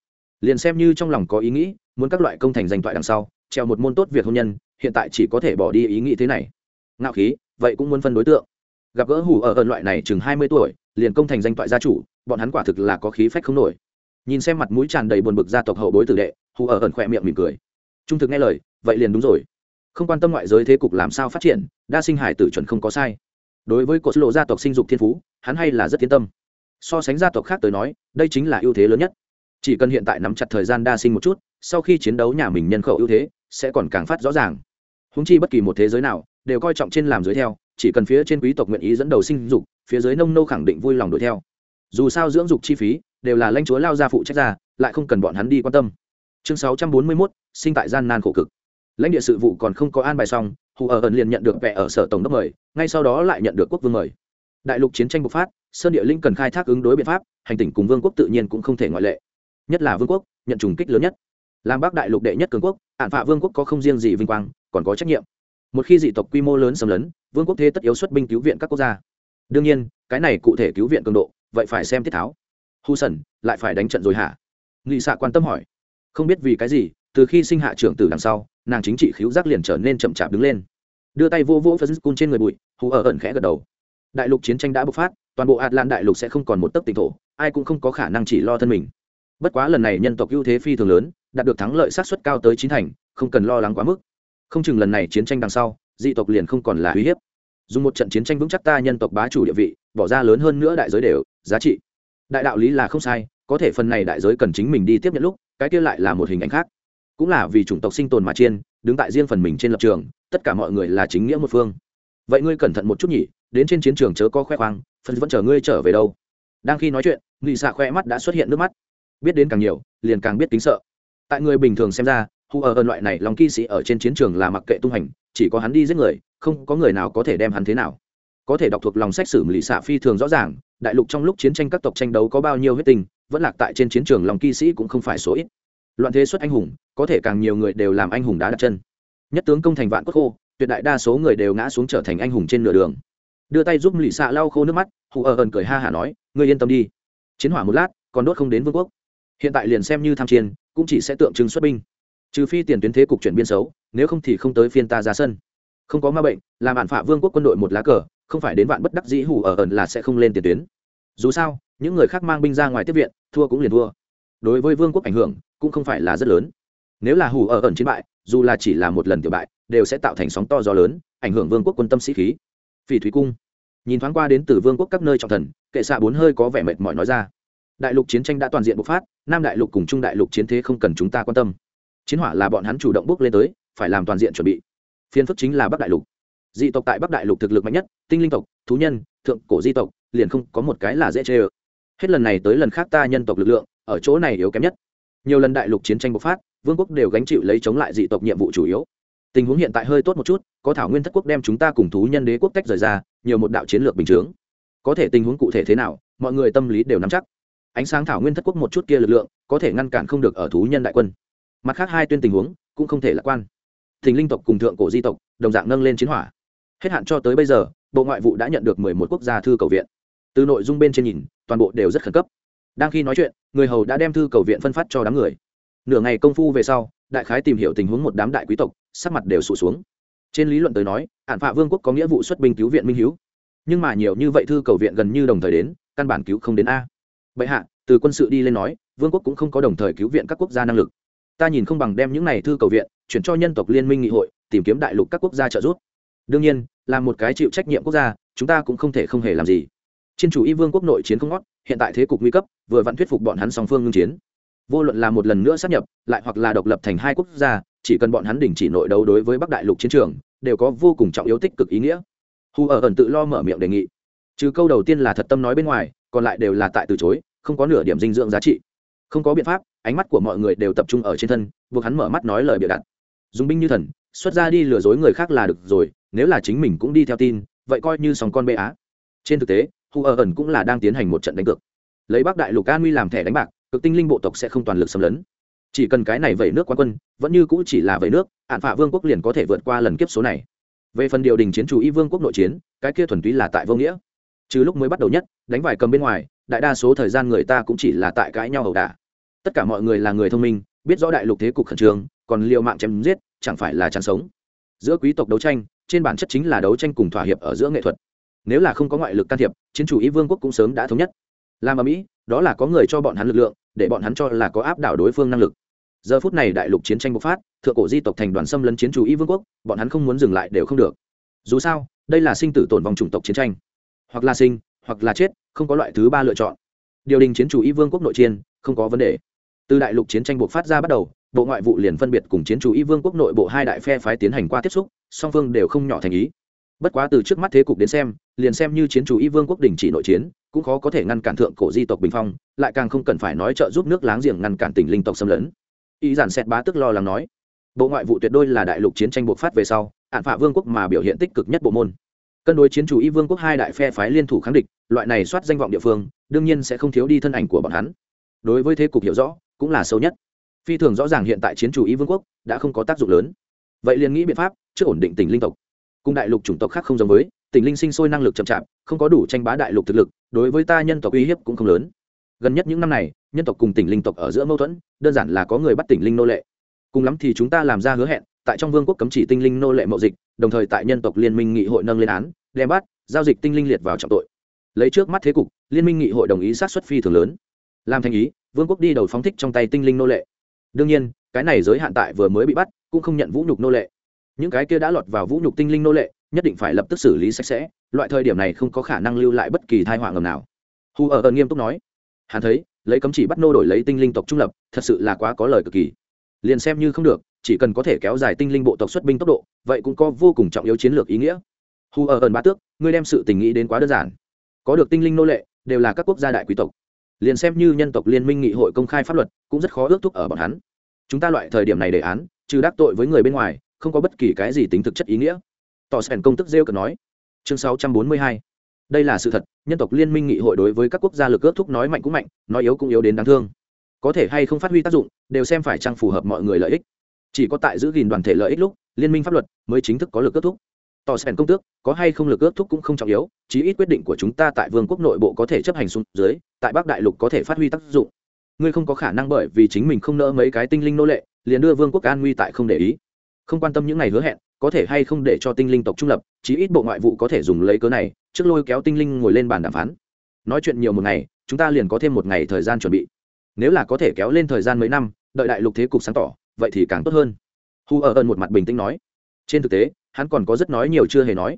Liền xem như trong lòng có ý nghĩ, muốn các loại công thành danh thoại đằng sau, treo một môn tốt việc hôn nhân, hiện tại chỉ có thể bỏ đi ý nghĩ thế này. Ngạo khí, vậy cũng muốn phân đối tượng. Gặp gỡ hủ ở ẩn loại này chừng hai mươi tuổi, liền công thành danh thoại gia chủ, bọn hắn quả thực là có khí phách không nổi. Nhìn xem mặt mũi tràn đầy buồn bực gia tộc hậu bối tử đệ hủ ở ẩn khỏe miệng mỉm cười. Trung thực nghe lời, vậy liền đúng rồi không quan tâm ngoại giới thế cục làm sao phát triển đa sinh hải tử chuẩn không có sai. Đối với cột lộ gia tộc sinh dục thiên phú hắn hay là rất yên tâm. So sánh gia tộc khác tới nói đây chính là ưu thế lớn nhất. Chỉ cần hiện tại nắm chặt thời gian đa sinh một chút sau khi chiến đấu nhà mình nhân khẩu ưu thế sẽ còn càng phát rõ ràng. Húng chi bất kỳ một thế giới nào đều coi trọng trên làm dưới theo chỉ cần phía trên quý tộc nguyện ý dẫn đầu sinh dục phía dưới nông nô khẳng định vui lòng đuổi theo. Dù sao dưỡng dục chi phí đều là lãnh chúa lao ra phụ trách ra lại không cần bọn hắn đi quan tâm. Chương sáu trăm bốn mươi 641, sinh tại gian nan khổ cực lãnh địa sự vụ còn không có an bài xong, hù ở ẩn liền nhận được vẽ ở sở tổng đốc mời, ngay sau đó lại nhận được quốc vương mời. Đại lục chiến tranh bộc phát, sơn địa linh cần khai thác ứng đối biện pháp, hành tỉnh cùng vương quốc tự nhiên cũng không thể ngoại lệ. Nhất là vương quốc, nhận trùng kích lớn nhất. Làm bắc đại lục đệ nhất cường quốc ạn phạ vương quốc có không riêng gì vinh quang, còn có trách nhiệm. Một khi dị tộc quy mô lớn xâm lấn, vương quốc thế tất yếu xuất binh cứu viện các quốc gia. Đương nhiên, cái này cụ thể cứu viện cường độ, vậy phải xem tiết tháo. Hù sần lại phải đánh trận rồi hả? Nghị xạ quan tâm hỏi. Không biết vì cái gì, từ khi sinh hạ trưởng tử đằng sau nàng chính trị khiếu giác liền trở nên chậm chạp đứng lên. Đưa tay vô vỗ phật cun trên người bụi, hù ở ẩn khẽ gật đầu. Đại lục chiến tranh đã bộc phát, toàn bộ atlan đại lục sẽ không còn một tấc tỉnh thổ, ai cũng không có khả năng chỉ lo thân mình. Bất quá lần này nhân tộc ưu thế phi thường lớn, đạt được thắng lợi sát xuất cao tới chín thành, không cần lo lắng quá mức. Không chừng lần này chiến tranh đằng sau, dị tộc liền không còn là uy hiếp. Dùng một trận chiến tranh vững chắc ta nhân tộc bá chủ địa vị, bỏ ra lớn hơn nữa đại giới đều, giá trị. Đại đạo lý là không sai, có thể phần này đại giới cần chính mình đi tiếp nhận lúc, cái kia lại là một hình ảnh khác cũng là vì chủng tộc sinh tồn mà chiên, đứng tại riêng phần mình trên lập trường, tất cả mọi người là chính nghĩa một phương. Vậy ngươi cẩn thận một chút nhỉ, đến trên chiến trường chớ có khoe khoang phần vẫn chờ ngươi trở về đâu. Đang khi nói chuyện, nghị xạ khoe mắt đã xuất hiện nước mắt. Biết đến càng nhiều, liền càng biết kính sợ. Tại người bình thường xem ra hù ở ơn loại này lòng kỵ sĩ ở trên chiến trường là mặc kệ tung hành, chỉ có hắn đi giết người, không có người nào có thể đem hắn thế nào. Có thể đọc thuộc lòng sách sử lì xạ phi thường rõ ràng, đại lục trong lúc chiến tranh các tộc tranh đấu có bao nhiêu huyết tình vẫn lạc tại trên chiến trường lòng kỵ sĩ cũng không phải số ít loạn thế xuất anh hùng, có thể càng nhiều người đều làm anh hùng đá đặt chân. Nhất tướng công thành vạn quốc khô, tuyệt đại đa số người đều ngã xuống trở thành anh hùng trên nửa đường. Đưa tay giúp lì xạ lau khô nước mắt, hù ở ẩn cười ha hả nói, ngươi yên tâm đi. Chiến hỏa một lát, còn đốt không đến vương quốc. Hiện tại liền xem như tham chiến, cũng chỉ sẽ tượng trưng xuất binh. Trừ phi tiền tuyến thế cục chuyển biên xấu, nếu không thì không tới phiên ta ra sân. Không có ma bệnh, làm bạn phạ vương quốc quân đội một lá cờ, không phải đến vạn bất đắc dĩ hủ ở ờ ẩn là sẽ không lên tiền tuyến. Dù sao, những người khác mang binh ra ngoài tiếp viện, thua cũng liền thua. Đối với vương quốc ảnh hưởng cũng không phải là rất lớn. Nếu là hù ở ẩn chiến bại, dù là chỉ là một lần tiểu bại, đều sẽ tạo thành sóng to gió lớn, ảnh hưởng vương quốc quân tâm sĩ khí. Phỉ thúy cung. Nhìn thoáng qua đến từ vương quốc các nơi trọng thần, kệ xạ bốn hơi có vẻ mệt mỏi nói ra. Đại lục chiến tranh đã toàn diện bộc phát, nam đại lục cùng trung đại lục chiến thế không cần chúng ta quan tâm. Chiến hỏa là bọn hắn chủ động bước lên tới, phải làm toàn diện chuẩn bị. Phiên phức chính là bắc đại lục. Dị tộc tại bắc đại lục thực lực mạnh nhất, tinh linh tộc, thú nhân, thượng cổ di tộc, liền không có một cái là dễ chê ơ. Hết lần này tới lần khác ta nhân tộc lực lượng, ở chỗ này yếu kém nhất nhiều lần đại lục chiến tranh bộc phát, vương quốc đều gánh chịu lấy chống lại dị tộc nhiệm vụ chủ yếu. Tình huống hiện tại hơi tốt một chút, có thảo nguyên thất quốc đem chúng ta cùng thú nhân đế quốc tách rời ra, nhiều một đạo chiến lược bình chướng. Có thể tình huống cụ thể thế nào, mọi người tâm lý đều nắm chắc. Ánh sáng thảo nguyên thất quốc một chút kia lực lượng, có thể ngăn cản không được ở thú nhân đại quân. Mặt khác hai tuyên tình huống, cũng không thể lạc quan. Thình linh tộc cùng thượng cổ di tộc, đồng dạng nâng lên chiến hỏa. Hết hạn cho tới bây giờ, bộ ngoại vụ đã nhận được mười một quốc gia thư cầu viện. Từ nội dung bên trên nhìn, toàn bộ đều rất khẩn cấp đang khi nói chuyện, người hầu đã đem thư cầu viện phân phát cho đám người. Nửa ngày công phu về sau, đại khái tìm hiểu tình huống một đám đại quý tộc, sắc mặt đều sụt xuống. Trên lý luận tới nói hạn phạ vương quốc có nghĩa vụ xuất binh cứu viện minh h nhưng mà nhiều như vậy thư cầu viện gần như đồng thời đến, căn bản cứu không đến a. Bệ hạ, từ quân sự đi lên nói, vương quốc cũng không có đồng thời cứu viện các quốc gia năng lực. Ta nhìn không bằng đem những này thư cầu viện, chuyển cho nhân tộc liên minh nghị hội, tìm kiếm đại lục các quốc gia trợ giúp. Đương nhiên, là một cái chịu trách nhiệm quốc gia, chúng ta cũng không thể không hề làm gì. Trên chủ y vương quốc nội chiến không ngót hiện tại thế cục nguy cấp, vừa vặn thuyết phục bọn hắn song phương ngưng chiến. Vô luận là một lần nữa sắp nhập, lại hoặc là độc lập thành hai quốc gia, chỉ cần bọn hắn đình chỉ nội đấu đối với bắc đại lục chiến trường, đều có vô cùng trọng yếu tích cực ý nghĩa. Hù ở ẩn tự lo mở miệng đề nghị. Trừ câu đầu tiên là thật tâm nói bên ngoài, còn lại đều là tại từ chối, không có nửa điểm dinh dưỡng giá trị. Không có biện pháp, ánh mắt của mọi người đều tập trung ở trên thân, buộc hắn mở mắt nói lời bịa đặt. Dùng binh như thần, xuất ra đi lừa dối người khác là được rồi, nếu là chính mình cũng đi theo tin, vậy coi như sòng con bê á. Trên thực tế hù ở ẩn cũng là đang tiến hành một trận đánh cược. Lấy bắc đại lục an nguy làm thẻ đánh bạc, cực tinh linh bộ tộc sẽ không toàn lực xâm lấn. Chỉ cần cái này vẩy nước quan quân, vẫn như cũ chỉ là vẩy nước, hạn phạ vương quốc liền có thể vượt qua lần kiếp số này. Về phần điều đình chiến chủ y vương quốc nội chiến, cái kia thuần túy là tại vô nghĩa. Chứ lúc mới bắt đầu nhất, đánh vài cầm bên ngoài, đại đa số thời gian người ta cũng chỉ là tại cãi nhau ẩu đả. Tất cả mọi người là người thông minh, biết rõ đại lục thế cục khẩn trương, còn liều mạng chém giết, chẳng phải là chán sống. Giữa quý tộc đấu tranh, trên bản chất chính là đấu tranh cùng thỏa hiệp ở giữa nghệ thuật nếu là không có ngoại lực can thiệp chiến chủ ý vương quốc cũng sớm đã thống nhất. Làm ở mỹ đó là có người cho bọn hắn lực lượng để bọn hắn cho là có áp đảo đối phương năng lực. Giờ phút này đại lục chiến tranh bộc phát thượng cổ di tộc thành đoàn xâm lấn chiến chủ y vương quốc bọn hắn không muốn dừng lại đều không được. Dù sao đây là sinh tử tồn vong chủng tộc chiến tranh. Hoặc là sinh hoặc là chết không có loại thứ ba lựa chọn. Điều đình chiến chủ y vương quốc nội chiến, không có vấn đề. Từ đại lục chiến tranh bộc phát ra bắt đầu bộ ngoại vụ liền phân biệt cùng chiến chủ y vương quốc nội bộ hai đại phe phái tiến hành qua tiếp xúc song phương đều không nhỏ thành ý bất quá từ trước mắt thế cục đến xem, liền xem như chiến chủ y vương quốc đình chỉ nội chiến, cũng khó có thể ngăn cản thượng cổ di tộc bình phong, lại càng không cần phải nói trợ giúp nước láng giềng ngăn cản tỉnh linh tộc xâm lấn. Y giản xẹt bá tức lo lắng nói, bộ ngoại vụ tuyệt đôi là đại lục chiến tranh bộc phát về sau, hạn phạ vương quốc mà biểu hiện tích cực nhất bộ môn. Cân đối chiến chủ y vương quốc hai đại phe phái liên thủ kháng địch, loại này soát danh vọng địa phương, đương nhiên sẽ không thiếu đi thân ảnh của bọn hắn. Đối với thế cục hiểu rõ, cũng là sâu nhất. Phi thường rõ ràng hiện tại chiến chủ y vương quốc đã không có tác dụng lớn. Vậy liền nghĩ biện pháp trước ổn định tỉnh linh tộc cùng đại lục chủng tộc khác không giống với tỉnh linh sinh sôi năng lực chậm chạp, không có đủ tranh bá đại lục thực lực, đối với ta nhân tộc uy hiếp cũng không lớn. Gần nhất những năm này, nhân tộc cùng tỉnh linh tộc ở giữa mâu thuẫn, đơn giản là có người bắt tỉnh linh nô lệ. Cùng lắm thì chúng ta làm ra hứa hẹn, tại trong vương quốc cấm chỉ tinh linh nô lệ mậu dịch, đồng thời tại nhân tộc liên minh nghị hội nâng lên án, đem bắt, giao dịch tinh linh liệt vào trọng tội. Lấy trước mắt thế cục, liên minh nghị hội đồng ý sát xuất phi thường lớn. Làm thành ý, vương quốc đi đầu phóng thích trong tay tinh linh nô lệ. Đương nhiên, cái này giới hạn tại vừa mới bị bắt, cũng không nhận vũ nhục nô lệ những cái kia đã lọt vào vũ nhục tinh linh nô lệ, nhất định phải lập tức xử lý sạch sẽ, loại thời điểm này không có khả năng lưu lại bất kỳ thai họa ngầm nào. Hù ở ơn nghiêm túc nói. Hắn thấy, lấy cấm chỉ bắt nô đổi lấy tinh linh tộc trung lập, thật sự là quá có lời cực kỳ. Liền xem như không được, chỉ cần có thể kéo dài tinh linh bộ tộc xuất binh tốc độ, vậy cũng có vô cùng trọng yếu chiến lược ý nghĩa. Hù ở ơn bá tước, ngươi đem sự tình nghĩ đến quá đơn giản. Có được tinh linh nô lệ, đều là các quốc gia đại quý tộc. Liền xem như nhân tộc liên minh nghị hội công khai pháp luật, cũng rất khó ước thúc ở bọn hắn. Chúng ta loại thời điểm này đề án, trừ đắc tội với người bên ngoài không có bất kỳ cái gì tính thực chất ý nghĩa. Tỏ sẻn công tức rêu cần nói. Chương 642. đây là sự thật, nhân tộc liên minh nghị hội đối với các quốc gia lực ước thúc nói mạnh cũng mạnh, nói yếu cũng yếu đến đáng thương. Có thể hay không phát huy tác dụng, đều xem phải chăng phù hợp mọi người lợi ích. Chỉ có tại giữ gìn đoàn thể lợi ích lúc, liên minh pháp luật mới chính thức có lực ước thúc. Tỏ sẻn công tước, có hay không lực ước thúc cũng không trọng yếu, chí ít quyết định của chúng ta tại vương quốc nội bộ có thể chấp hành xuống dưới, tại bắc đại lục có thể phát huy tác dụng. Ngươi không có khả năng bởi vì chính mình không nỡ mấy cái tinh linh nô lệ, liền đưa vương quốc an nguy tại không để ý không quan tâm những ngày hứa hẹn, có thể hay không để cho tinh linh tộc trung lập, chí ít bộ ngoại vụ có thể dùng lấy cớ này, trước lôi kéo tinh linh ngồi lên bàn đàm phán. Nói chuyện nhiều một ngày, chúng ta liền có thêm một ngày thời gian chuẩn bị. Nếu là có thể kéo lên thời gian mấy năm, đợi đại lục thế cục sáng tỏ, vậy thì càng tốt hơn. Hu ở ơn một mặt bình tĩnh nói. Trên thực tế, hắn còn có rất nói nhiều chưa hề nói.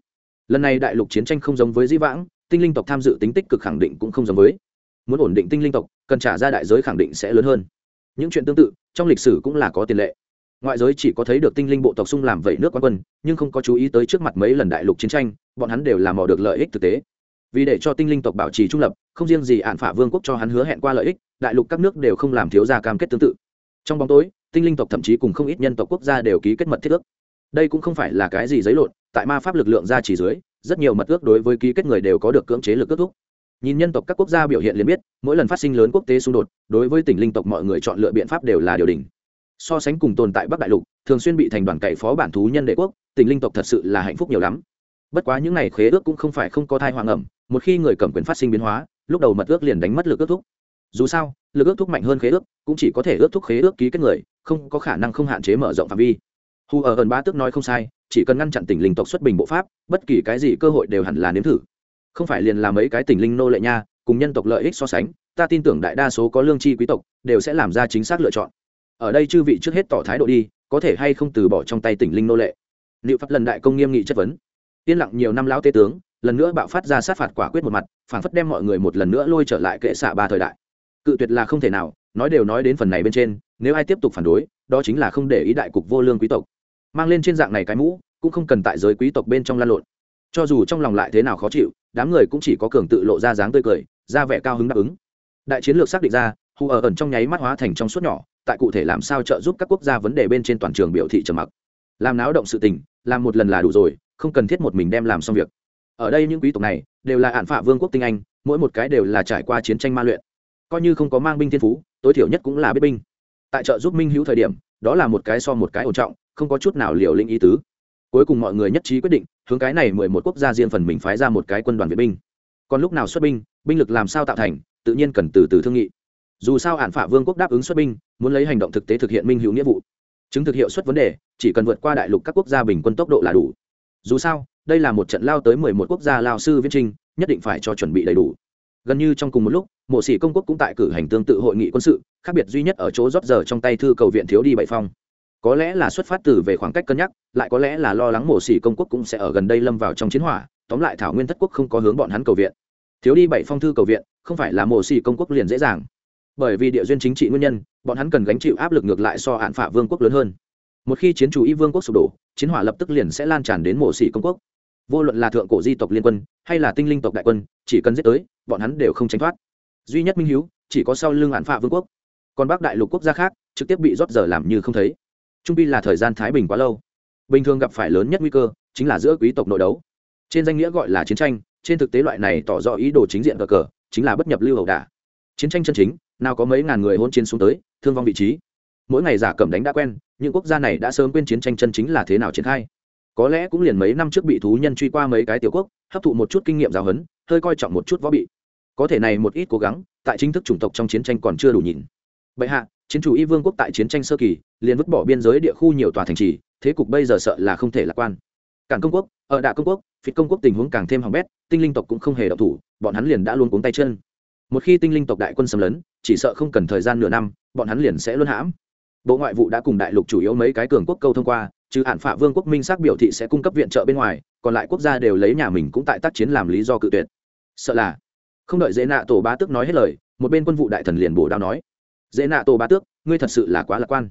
Lần này đại lục chiến tranh không giống với dĩ vãng, tinh linh tộc tham dự tính tích cực khẳng định cũng không giống với. Muốn ổn định tinh linh tộc, cần trả ra đại giới khẳng định sẽ lớn hơn. Những chuyện tương tự, trong lịch sử cũng là có tiền lệ ngoại giới chỉ có thấy được tinh linh bộ tộc xung làm vậy nước quan quân, nhưng không có chú ý tới trước mặt mấy lần đại lục chiến tranh, bọn hắn đều làm mò được lợi ích thực tế. Vì để cho tinh linh tộc bảo trì trung lập, không riêng gì ạn phả vương quốc cho hắn hứa hẹn qua lợi ích, đại lục các nước đều không làm thiếu ra cam kết tương tự. Trong bóng tối, tinh linh tộc thậm chí cùng không ít nhân tộc quốc gia đều ký kết mật thiết ước. Đây cũng không phải là cái gì giấy lộn, tại ma pháp lực lượng ra chỉ dưới, rất nhiều mật ước đối với ký kết người đều có được cưỡng chế lực ước thúc. Nhìn nhân tộc các quốc gia biểu hiện liền biết, mỗi lần phát sinh lớn quốc tế xung đột, đối với tỉnh linh tộc mọi người chọn lựa biện pháp đều là điều đình so sánh cùng tồn tại bắc đại lục, thường xuyên bị thành đoàn cậy phó bản thú nhân đệ quốc, tình linh tộc thật sự là hạnh phúc nhiều lắm. Bất quá những n à y khế ước cũng không phải không có thai hoàng ẩm, một khi người cầm quyền phát sinh biến hóa, lúc đầu mật ước liền đánh mất lực ước thúc. Dù sao, lực ước thúc mạnh hơn khế ước, cũng chỉ có thể ước thúc khế ước ký kết người, không có khả năng không hạn chế mở rộng phạm vi. Hù ở ẩn ba tước nói không sai, chỉ cần ngăn chặn tỉnh linh tộc xuất bình bộ pháp, bất kỳ cái gì cơ hội đều hẳn là nếm thử. Không phải liền làm mấy cái tỉnh linh nô lệ nha, cùng nhân tộc lợi ích so sánh, ta tin tưởng đại đa số có lương tri quý tộc, đều sẽ làm ra chính xác lựa chọn ở đây chư vị trước hết tỏ thái độ đi, có thể hay không từ bỏ trong tay tỉnh linh nô lệ. Liệu pháp lần đại công nghiêm nghị chất vấn. Yên lặng nhiều năm lão tế tướng, lần nữa bạo phát ra sát phạt quả quyết một mặt, phảng phất đem mọi người một lần nữa lôi trở lại kệ xạ ba thời đại. Cự tuyệt là không thể nào, nói đều nói đến phần này bên trên, nếu ai tiếp tục phản đối, đó chính là không để ý đại cục vô lương quý tộc. Mang lên trên dạng này cái mũ, cũng không cần tại giới quý tộc bên trong lan lộn. Cho dù trong lòng lại thế nào khó chịu, đám người cũng chỉ có cường tự lộ ra dáng tươi cười, ra vẻ cao hứng đáp ứng. Đại chiến lược xác định ra, hù ở ẩn trong nháy mắt hóa thành trong suốt nhỏ tại cụ thể làm sao trợ giúp các quốc gia vấn đề bên trên toàn trường biểu thị trầm mặc. Làm náo động sự tình, làm một lần là đủ rồi, không cần thiết một mình đem làm xong việc. Ở đây những quý tộc này, đều là hạn phạ vương quốc tinh anh, mỗi một cái đều là trải qua chiến tranh ma luyện. Coi như không có mang binh thiên phú, tối thiểu nhất cũng là biết binh. Tại trợ giúp minh hữu thời điểm, đó là một cái so một cái ổn trọng, không có chút nào liều lĩnh ý tứ. Cuối cùng mọi người nhất trí quyết định, hướng cái này mười một quốc gia riêng phần mình phái ra một cái quân đoàn vệ binh. Còn lúc nào xuất binh binh lực làm sao tạo thành, tự nhiên cần từ từ thương nghị. Dù sao hạn phả vương quốc đáp ứng xuất binh muốn lấy hành động thực tế thực hiện minh hữu nghĩa vụ. Chứng thực hiệu suất vấn đề, chỉ cần vượt qua đại lục các quốc gia bình quân tốc độ là đủ. Dù sao, đây là một trận lao tới mười một quốc gia lao sư viễn trinh, nhất định phải cho chuẩn bị đầy đủ. Gần như trong cùng một lúc, mộ sĩ công quốc cũng tại cử hành tương tự hội nghị quân sự, khác biệt duy nhất ở chỗ rót giờ trong tay thư cầu viện thiếu đi bảy phong. Có lẽ là xuất phát từ về khoảng cách cân nhắc, lại có lẽ là lo lắng mộ sĩ công quốc cũng sẽ ở gần đây lâm vào trong chiến hỏa, tóm lại thảo nguyên thất quốc không có hướng bọn hắn cầu viện. Thiếu đi bảy phong thư cầu viện, không phải là mộ sĩ công quốc liền dễ dàng bởi vì địa duyên chính trị nguyên nhân, bọn hắn cần gánh chịu áp lực ngược lại so hạn phả vương quốc lớn hơn. Một khi chiến chủ y vương quốc sụp đổ, chiến hỏa lập tức liền sẽ lan tràn đến mổ xỉ công quốc. Vô luận là thượng cổ di tộc liên quân, hay là tinh linh tộc đại quân, chỉ cần giết tới, bọn hắn đều không tránh thoát. Duy nhất minh hiếu, chỉ có sau lưng hạn phạ vương quốc. Còn bắc đại lục quốc gia khác, trực tiếp bị rót giờ làm như không thấy. Trung pi là thời gian thái bình quá lâu. Bình thường gặp phải lớn nhất nguy cơ, chính là giữa quý tộc nội đấu. Trên danh nghĩa gọi là chiến tranh, trên thực tế loại này tỏ rõ ý đồ chính diện cờ cờ, chính là bất nhập lưu hậu đả. Chiến tranh chân chính nào có mấy ngàn người hôn chiến xuống tới, thương vong vị trí. Mỗi ngày giả cầm đánh đã quen, những quốc gia này đã sớm quên chiến tranh chân chính là thế nào triển khai. Có lẽ cũng liền mấy năm trước bị thú nhân truy qua mấy cái tiểu quốc, hấp thụ một chút kinh nghiệm giáo huấn, hơi coi trọng một chút võ bị. Có thể này một ít cố gắng, tại chính thức chủng tộc trong chiến tranh còn chưa đủ nhìn. Bệ hạ, chiến chủ y vương quốc tại chiến tranh sơ kỳ, liền vứt bỏ biên giới địa khu nhiều tòa thành trì, thế cục bây giờ sợ là không thể lạc quan. Cản công quốc, ở đạ công quốc, phịt công quốc tình huống càng thêm hỏng bét, tinh linh tộc cũng không hề đậu thủ, bọn hắn liền đã luôn cuống tay chân một khi tinh linh tộc đại quân xâm lấn, chỉ sợ không cần thời gian nửa năm, bọn hắn liền sẽ luân hãm. Bộ ngoại vụ đã cùng đại lục chủ yếu mấy cái cường quốc câu thông qua, trừ hạn phả vương quốc minh xác biểu thị sẽ cung cấp viện trợ bên ngoài, còn lại quốc gia đều lấy nhà mình cũng tại tác chiến làm lý do cự tuyệt. Sợ là, không đợi dễ nạ tổ bá tước nói hết lời, một bên quân vụ đại thần liền bổ đao nói, dễ nạ tổ bá tước, ngươi thật sự là quá lạc quan.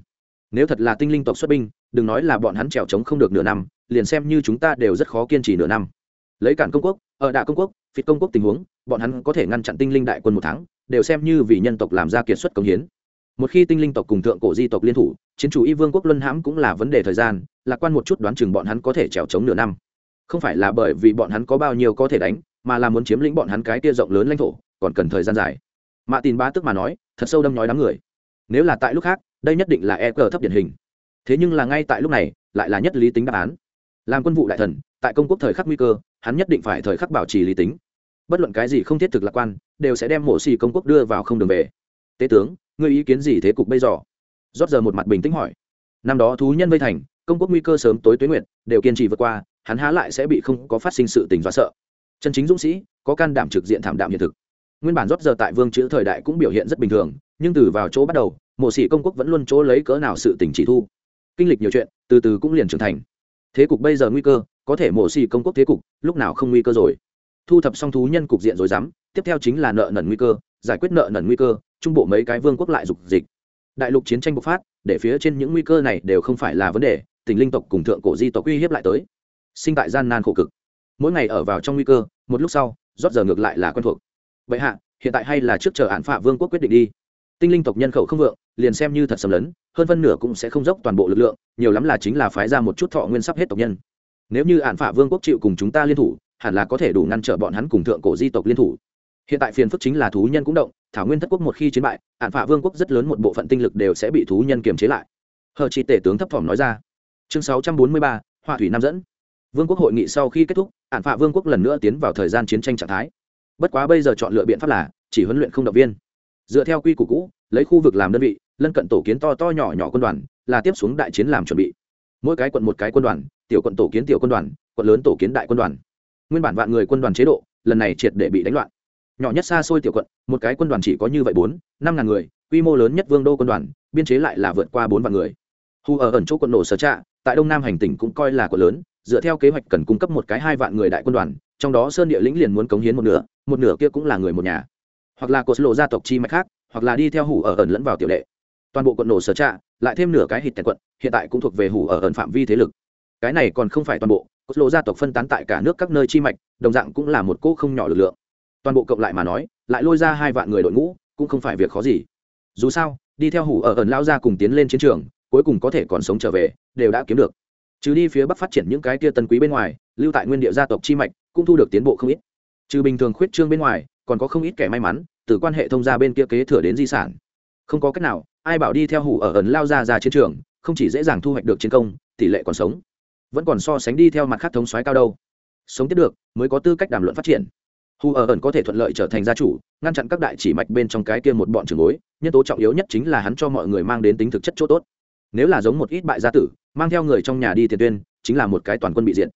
Nếu thật là tinh linh tộc xuất binh, đừng nói là bọn hắn trèo trống không được nửa năm, liền xem như chúng ta đều rất khó kiên trì nửa năm. Lấy cản công quốc, ở đạ công quốc phịt công quốc tình huống, bọn hắn có thể ngăn chặn tinh linh đại quân một tháng, đều xem như vì nhân tộc làm ra kiệt xuất công hiến. Một khi tinh linh tộc cùng thượng cổ di tộc liên thủ, chiến chủ y vương quốc luân hãm cũng là vấn đề thời gian, lạc quan một chút đoán chừng bọn hắn có thể trèo chống nửa năm. Không phải là bởi vì bọn hắn có bao nhiêu có thể đánh, mà là muốn chiếm lĩnh bọn hắn cái tia rộng lớn lãnh thổ, còn cần thời gian dài. Mạ tin ba tức mà nói, thật sâu đâm nói đám người. Nếu là tại lúc khác, đây nhất định là e cờ thấp điển hình. Thế nhưng là ngay tại lúc này, lại là nhất lý tính đáp án. Làm quân vụ đại thần, tại công quốc thời khắc nguy cơ hắn nhất định phải thời khắc bảo trì lý tính. Bất luận cái gì không thiết thực lạc quan, đều sẽ đem mộ xì công quốc đưa vào không đường về. Tế tướng, ngươi ý kiến gì thế cục bây giờ? Rót giờ một mặt bình tĩnh hỏi. Năm đó thú nhân vây thành, công quốc nguy cơ sớm tối tuế nguyện, đều kiên trì vượt qua, hắn há lại sẽ bị không có phát sinh sự tình dọa sợ. Chân chính dũng sĩ, có can đảm trực diện thảm đạm hiện thực. Nguyên bản rót giờ tại vương chữ thời đại cũng biểu hiện rất bình thường, nhưng từ vào chỗ bắt đầu mộ sĩ công quốc vẫn luôn chỗ lấy cỡ nào sự tình chỉ thu. Kinh lịch nhiều chuyện, từ từ cũng liền trưởng thành. Thế cục bây giờ nguy cơ có thể mổ xì công quốc thế cục, lúc nào không nguy cơ rồi? Thu thập xong thú nhân cục diện rồi dám, tiếp theo chính là nợ nần nguy cơ, giải quyết nợ nần nguy cơ, trung bộ mấy cái vương quốc lại dục dịch. Đại lục chiến tranh bộc phát, để phía trên những nguy cơ này đều không phải là vấn đề, tình linh tộc cùng thượng cổ di tộc uy hiếp lại tới. Sinh tại gian nan khổ cực. Mỗi ngày ở vào trong nguy cơ, một lúc sau, rót giờ ngược lại là quen thuộc. Vậy hạ, hiện tại hay là trước chờ án phạ vương quốc quyết định đi. Tinh linh tộc nhân khẩu không vượng, liền xem như thật sầm lấn, hơn phân nửa cũng sẽ không dốc toàn bộ lực lượng, nhiều lắm là chính là phái ra một chút thọ nguyên sắp hết tộc nhân nếu như án phả vương quốc chịu cùng chúng ta liên thủ hẳn là có thể đủ ngăn trở bọn hắn cùng thượng cổ di tộc liên thủ. Hiện tại phiền phức chính là thú nhân cũng động thảo nguyên thất quốc một khi chiến bại hạn phả vương quốc rất lớn một bộ phận tinh lực đều sẽ bị thú nhân kiềm chế lại. Hờ chi tể tướng thấp thỏm nói ra. Chương 643, hòa thủy nam dẫn. Vương quốc hội nghị sau khi kết thúc ản phả vương quốc lần nữa tiến vào thời gian chiến tranh trạng thái. Bất quá bây giờ chọn lựa biện pháp là chỉ huấn luyện không động viên. Dựa theo quy củ cũ lấy khu vực làm đơn vị lân cận tổ kiến to to nhỏ nhỏ quân đoàn là tiếp xuống đại chiến làm chuẩn bị mỗi cái quận một cái quân đoàn, tiểu quận tổ kiến tiểu quân đoàn, quận lớn tổ kiến đại quân đoàn. Nguyên bản vạn người quân đoàn chế độ, lần này triệt để bị đánh loạn. Nhỏ nhất xa xôi tiểu quận, một cái quân đoàn chỉ có như vậy bốn, năm ngàn người, quy mô lớn nhất vương đô quân đoàn, biên chế lại là vượt qua bốn vạn người. Hù ở ẩn chỗ quận nổ sở trạ, tại đông nam hành tỉnh cũng coi là quận lớn, dựa theo kế hoạch cần cung cấp một cái hai vạn người đại quân đoàn, trong đó sơn địa lĩnh liền muốn cống hiến một nửa một nửa kia cũng là người một nhà. Hoặc là cột lộ gia tộc chi mạch khác, hoặc là đi theo hủ ở ẩn lẫn vào tiểu đệ toàn bộ quận nổ sở trạ, lại thêm nửa cái hít tẹt quận, hiện tại cũng thuộc về hủ ở ẩn phạm vi thế lực. Cái này còn không phải toàn bộ cốt lộ gia tộc phân tán tại cả nước các nơi chi mạch, đồng dạng cũng là một cỗ không nhỏ lực lượng. Toàn bộ cộng lại mà nói, lại lôi ra hai vạn người đội ngũ, cũng không phải việc khó gì. Dù sao, đi theo hủ ở ẩn lao ra cùng tiến lên chiến trường, cuối cùng có thể còn sống trở về, đều đã kiếm được. Trừ đi phía bắc phát triển những cái tia tân quý bên ngoài, lưu tại nguyên địa gia tộc chi mạch, cũng thu được tiến bộ không ít. Trừ bình thường khuyết trương bên ngoài, còn có không ít kẻ may mắn, từ quan hệ thông gia bên kia kế thừa đến di sản. Không có cách nào ai bảo đi theo hủ ở ẩn lao ra ra chiến trường, không chỉ dễ dàng thu hoạch được chiến công, tỷ lệ còn sống. Vẫn còn so sánh đi theo mặt khác thống soái cao đâu. Sống tiếp được, mới có tư cách đàm luận phát triển. Hù ở ẩn có thể thuận lợi trở thành gia chủ, ngăn chặn các đại chỉ mạch bên trong cái kia một bọn trường bối, nhân tố trọng yếu nhất chính là hắn cho mọi người mang đến tính thực chất chỗ tốt. Nếu là giống một ít bại gia tử, mang theo người trong nhà đi tiền tuyên, chính là một cái toàn quân bị diện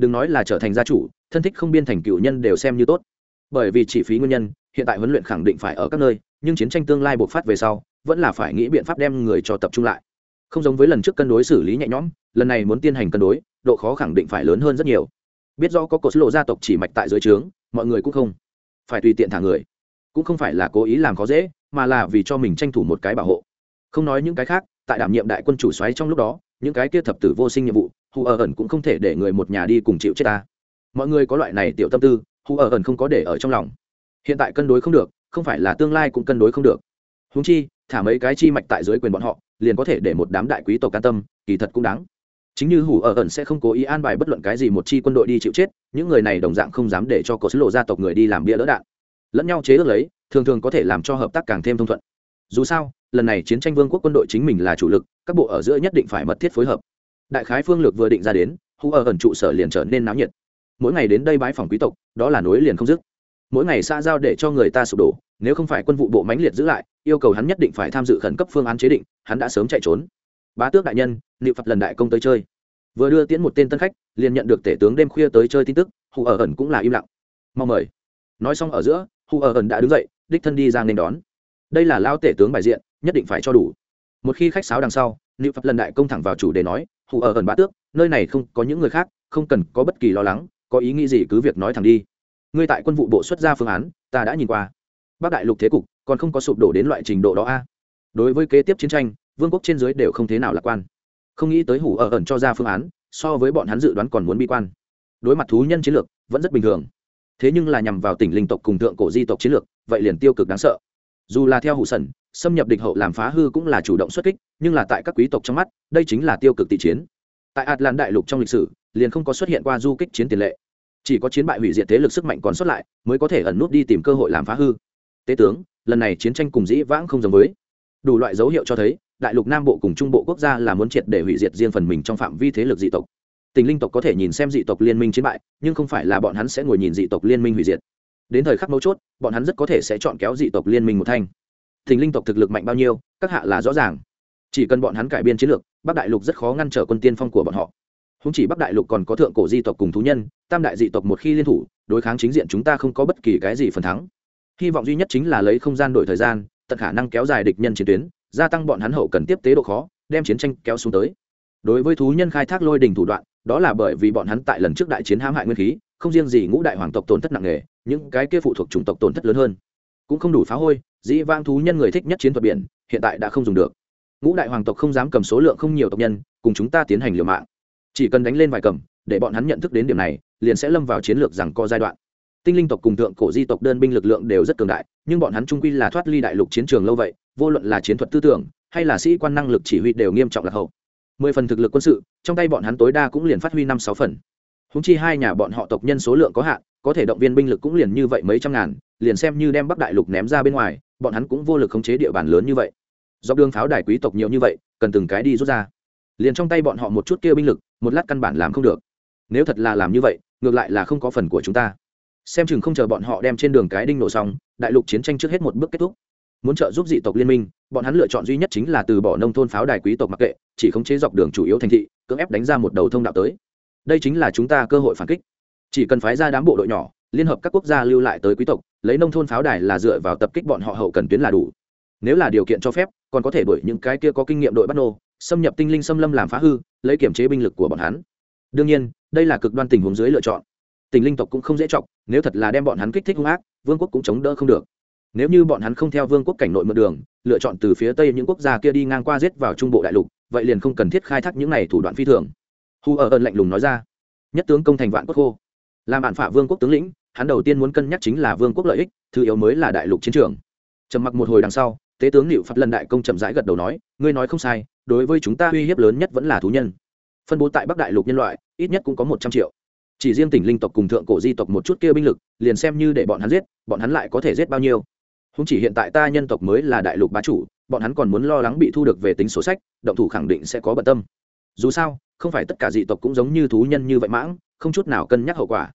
đừng nói là trở thành gia chủ, thân thích không biên thành cựu nhân đều xem như tốt. Bởi vì chi phí nguyên nhân, hiện tại huấn luyện khẳng định phải ở các nơi, nhưng chiến tranh tương lai bộc phát về sau vẫn là phải nghĩ biện pháp đem người cho tập trung lại. Không giống với lần trước cân đối xử lý nhẹ nhõm, lần này muốn tiến hành cân đối, độ khó khẳng định phải lớn hơn rất nhiều. Biết rõ có cột lộ gia tộc chỉ mạch tại dưới trướng, mọi người cũng không phải tùy tiện thả người. Cũng không phải là cố ý làm khó dễ, mà là vì cho mình tranh thủ một cái bảo hộ. Không nói những cái khác, tại đảm nhiệm đại quân chủ xoáy trong lúc đó, những cái kia thập tử vô sinh nhiệm vụ, hù ở ẩn cũng không thể để người một nhà đi cùng chịu chết ta. Mọi người có loại này tiểu tâm tư, hù ở ẩn không có để ở trong lòng. Hiện tại cân đối không được, không phải là tương lai cũng cân đối không được húng chi, thả mấy cái chi mạch tại dưới quyền bọn họ, liền có thể để một đám đại quý tộc can tâm, kỳ thật cũng đáng. Chính như hủ ở ẩn sẽ không cố ý an bài bất luận cái gì một chi quân đội đi chịu chết, những người này đồng dạng không dám để cho có sứ lộ gia tộc người đi làm bia lỡ đạn. Lẫn nhau chế ước lấy, thường thường có thể làm cho hợp tác càng thêm thông thuận. Dù sao, lần này chiến tranh vương quốc quân đội chính mình là chủ lực, các bộ ở giữa nhất định phải mật thiết phối hợp. Đại khái phương lược vừa định ra đến, hủ ở ẩn trụ sở liền trở nên náo nhiệt. Mỗi ngày đến đây bái phòng quý tộc, đó là nối liền không dứt. Mỗi ngày xa giao để cho người ta sụp đổ, nếu không phải quân vụ bộ mãnh liệt giữ lại yêu cầu hắn nhất định phải tham dự khẩn cấp phương án chế định, hắn đã sớm chạy trốn. Bá tước đại nhân liệu phật lần đại công tới chơi. Vừa đưa tiễn một tên tân khách, liền nhận được tể tướng đêm khuya tới chơi tin tức, hù ở ẩn cũng là im lặng. Mong mời. Nói xong ở giữa, hù ở ẩn đã đứng dậy, đích thân đi ra nên đón. Đây là lao tể tướng bài diện, nhất định phải cho đủ. Một khi khách sáo đằng sau liệu phật lần đại công thẳng vào chủ đề nói, hù ở ẩn bá tước, nơi này không có những người khác, không cần có bất kỳ lo lắng, có ý nghĩ gì cứ việc nói thẳng đi. Ngươi tại quân vụ bộ xuất ra phương án, ta đã nhìn qua. Bắc đại lục thế cục còn không có sụp đổ đến loại trình độ đó a. Đối với kế tiếp chiến tranh, vương quốc trên dưới đều không thế nào lạc quan. Không nghĩ tới hủ ở ẩn cho ra phương án, so với bọn hắn dự đoán còn muốn bi quan. Đối mặt thú nhân chiến lược, vẫn rất bình thường. Thế nhưng là nhằm vào tỉnh linh tộc cùng thượng cổ di tộc chiến lược, vậy liền tiêu cực đáng sợ. Dù là theo hủ sẩn, xâm nhập địch hậu làm phá hư cũng là chủ động xuất kích, nhưng là tại các quý tộc trong mắt, đây chính là tiêu cực tỷ chiến. Tại atlan đại lục trong lịch sử, liền không có xuất hiện qua du kích chiến tiền lệ. Chỉ có chiến bại hủy diệt thế lực sức mạnh còn xuất lại, mới có thể ẩn nút đi tìm cơ hội làm phá hư. Tế tướng lần này chiến tranh cùng dĩ vãng không giống với. Đủ loại dấu hiệu cho thấy, đại lục nam bộ cùng trung bộ quốc gia là muốn triệt để hủy diệt riêng phần mình trong phạm vi thế lực dị tộc. Tình linh tộc có thể nhìn xem dị tộc liên minh chiến bại, nhưng không phải là bọn hắn sẽ ngồi nhìn dị tộc liên minh hủy diệt. Đến thời khắc mấu chốt, bọn hắn rất có thể sẽ chọn kéo dị tộc liên minh một thanh. Tình linh tộc thực lực mạnh bao nhiêu, các hạ là rõ ràng. Chỉ cần bọn hắn cải biên chiến lược, bắc đại lục rất khó ngăn trở quân tiên phong của bọn họ. Không chỉ bắc đại lục còn có thượng cổ di tộc cùng thú nhân, tam đại dị tộc một khi liên thủ, đối kháng chính diện chúng ta không có bất kỳ cái gì phần thắng hy vọng duy nhất chính là lấy không gian đổi thời gian, tận khả năng kéo dài địch nhân chiến tuyến, gia tăng bọn hắn hậu cần tiếp tế độ khó, đem chiến tranh kéo xuống tới. Đối với thú nhân khai thác lôi đình thủ đoạn, đó là bởi vì bọn hắn tại lần trước đại chiến hãm hại nguyên khí, không riêng gì ngũ đại hoàng tộc tổn thất nặng nề, những cái kia phụ thuộc chủng tộc tổn thất lớn hơn. Cũng không đủ phá hôi, dĩ vang thú nhân người thích nhất chiến thuật biển, hiện tại đã không dùng được. Ngũ đại hoàng tộc không dám cầm số lượng không nhiều tộc nhân, cùng chúng ta tiến hành liều mạng. Chỉ cần đánh lên vài cầm, để bọn hắn nhận thức đến điểm này, liền sẽ lâm vào chiến lược rằng co giai đoạn tinh linh tộc cùng thượng cổ di tộc đơn binh lực lượng đều rất cường đại, nhưng bọn hắn trung quy là thoát ly đại lục chiến trường lâu vậy, vô luận là chiến thuật tư tưởng, hay là sĩ quan năng lực chỉ huy đều nghiêm trọng lạc hậu. Mười phần thực lực quân sự, trong tay bọn hắn tối đa cũng liền phát huy năm sáu phần. Húng chi hai nhà bọn họ tộc nhân số lượng có hạn, có thể động viên binh lực cũng liền như vậy mấy trăm ngàn, liền xem như đem bắc đại lục ném ra bên ngoài, bọn hắn cũng vô lực khống chế địa bàn lớn như vậy. Dọc đường pháo đài quý tộc nhiều như vậy, cần từng cái đi rút ra. Liền trong tay bọn họ một chút kia binh lực, một lát căn bản làm không được. Nếu thật là làm như vậy, ngược lại là không có phần của chúng ta xem chừng không chờ bọn họ đem trên đường cái đinh nổ xong, đại lục chiến tranh trước hết một bước kết thúc. Muốn trợ giúp dị tộc liên minh, bọn hắn lựa chọn duy nhất chính là từ bỏ nông thôn pháo đài quý tộc mặc kệ, chỉ khống chế dọc đường chủ yếu thành thị, cưỡng ép đánh ra một đầu thông đạo tới. Đây chính là chúng ta cơ hội phản kích. Chỉ cần phái ra đám bộ đội nhỏ, liên hợp các quốc gia lưu lại tới quý tộc, lấy nông thôn pháo đài là dựa vào tập kích bọn họ hậu cần tuyến là đủ. Nếu là điều kiện cho phép, còn có thể đuổi những cái kia có kinh nghiệm đội bắt nô, xâm nhập tinh linh xâm lâm làm phá hư, lấy kiểm chế binh lực của bọn hắn. Đương nhiên, đây là cực đoan tình huống dưới lựa chọn tình linh tộc cũng không dễ chọc, nếu thật là đem bọn hắn kích thích hung ác, vương quốc cũng chống đỡ không được. Nếu như bọn hắn không theo vương quốc cảnh nội mượn đường, lựa chọn từ phía tây những quốc gia kia đi ngang qua giết vào trung bộ đại lục, vậy liền không cần thiết khai thác những này thủ đoạn phi thường. Hu ở ơn lạnh lùng nói ra. Nhất tướng công thành vạn quốc khô. Làm bạn phả vương quốc tướng lĩnh, hắn đầu tiên muốn cân nhắc chính là vương quốc lợi ích, thứ yếu mới là đại lục chiến trường. Trầm mặc một hồi đằng sau, tế tướng liệu phật lần đại công chậm rãi gật đầu nói, ngươi nói không sai, đối với chúng ta uy hiếp lớn nhất vẫn là thú nhân. Phân bố tại bắc đại lục nhân loại, ít nhất cũng có một trăm triệu chỉ riêng tỉnh linh tộc cùng thượng cổ di tộc một chút kia binh lực, liền xem như để bọn hắn giết, bọn hắn lại có thể giết bao nhiêu. Không chỉ hiện tại ta nhân tộc mới là đại lục bá chủ, bọn hắn còn muốn lo lắng bị thu được về tính số sách, động thủ khẳng định sẽ có bận tâm. Dù sao, không phải tất cả dị tộc cũng giống như thú nhân như vậy mãng, không chút nào cân nhắc hậu quả.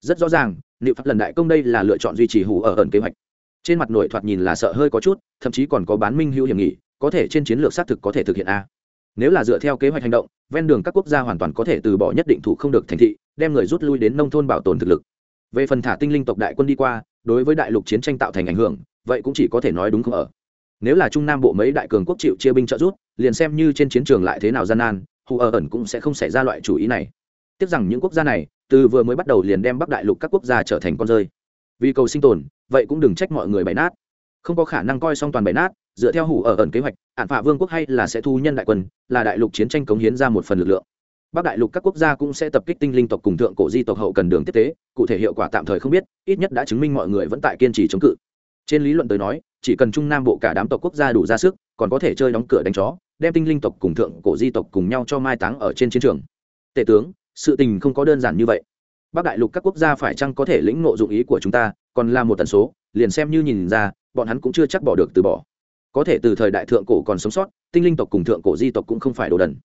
Rất rõ ràng liệu pháp lần đại công đây là lựa chọn duy trì hủ ở ẩn kế hoạch. Trên mặt nội thoạt nhìn là sợ hơi có chút, thậm chí còn có bán minh hữu hiểm nghị, có thể trên chiến lược xác thực có thể thực hiện a. Nếu là dựa theo kế hoạch hành động, ven đường các quốc gia hoàn toàn có thể từ bỏ nhất định thủ không được thành thị đem người rút lui đến nông thôn bảo tồn thực lực. Về phần thả tinh linh tộc đại quân đi qua, đối với đại lục chiến tranh tạo thành ảnh hưởng, vậy cũng chỉ có thể nói đúng không ở. Nếu là trung nam bộ mấy đại cường quốc chịu chia binh trợ rút liền xem như trên chiến trường lại thế nào gian nan, hù ở ẩn cũng sẽ không xảy ra loại chủ ý này. Tiếc rằng những quốc gia này, từ vừa mới bắt đầu liền đem bắc đại lục các quốc gia trở thành con rơi. Vì cầu sinh tồn, vậy cũng đừng trách mọi người bày nát. Không có khả năng coi xong toàn bày nát, dựa theo hủ ở ẩn kế hoạch ạn phạ vương quốc hay là sẽ thu nhân đại quân, là đại lục chiến tranh cống hiến ra một phần lực lượng bắc đại lục các quốc gia cũng sẽ tập kích tinh linh tộc cùng thượng cổ di tộc hậu cần đường tiếp tế, cụ thể hiệu quả tạm thời không biết, ít nhất đã chứng minh mọi người vẫn tại kiên trì chống cự. Trên lý luận tới nói, chỉ cần trung nam bộ cả đám tộc quốc gia đủ ra sức, còn có thể chơi đóng cửa đánh chó, đem tinh linh tộc cùng thượng cổ di tộc cùng nhau cho mai táng ở trên chiến trường. Tể tướng, sự tình không có đơn giản như vậy. Bắc đại lục các quốc gia phải chăng có thể lĩnh ngộ dụng ý của chúng ta, còn là một tần số, liền xem như nhìn ra, bọn hắn cũng chưa chắc bỏ được từ bỏ. Có thể từ thời đại thượng cổ còn sống sót, tinh linh tộc cùng thượng cổ di tộc cũng không phải đồ đần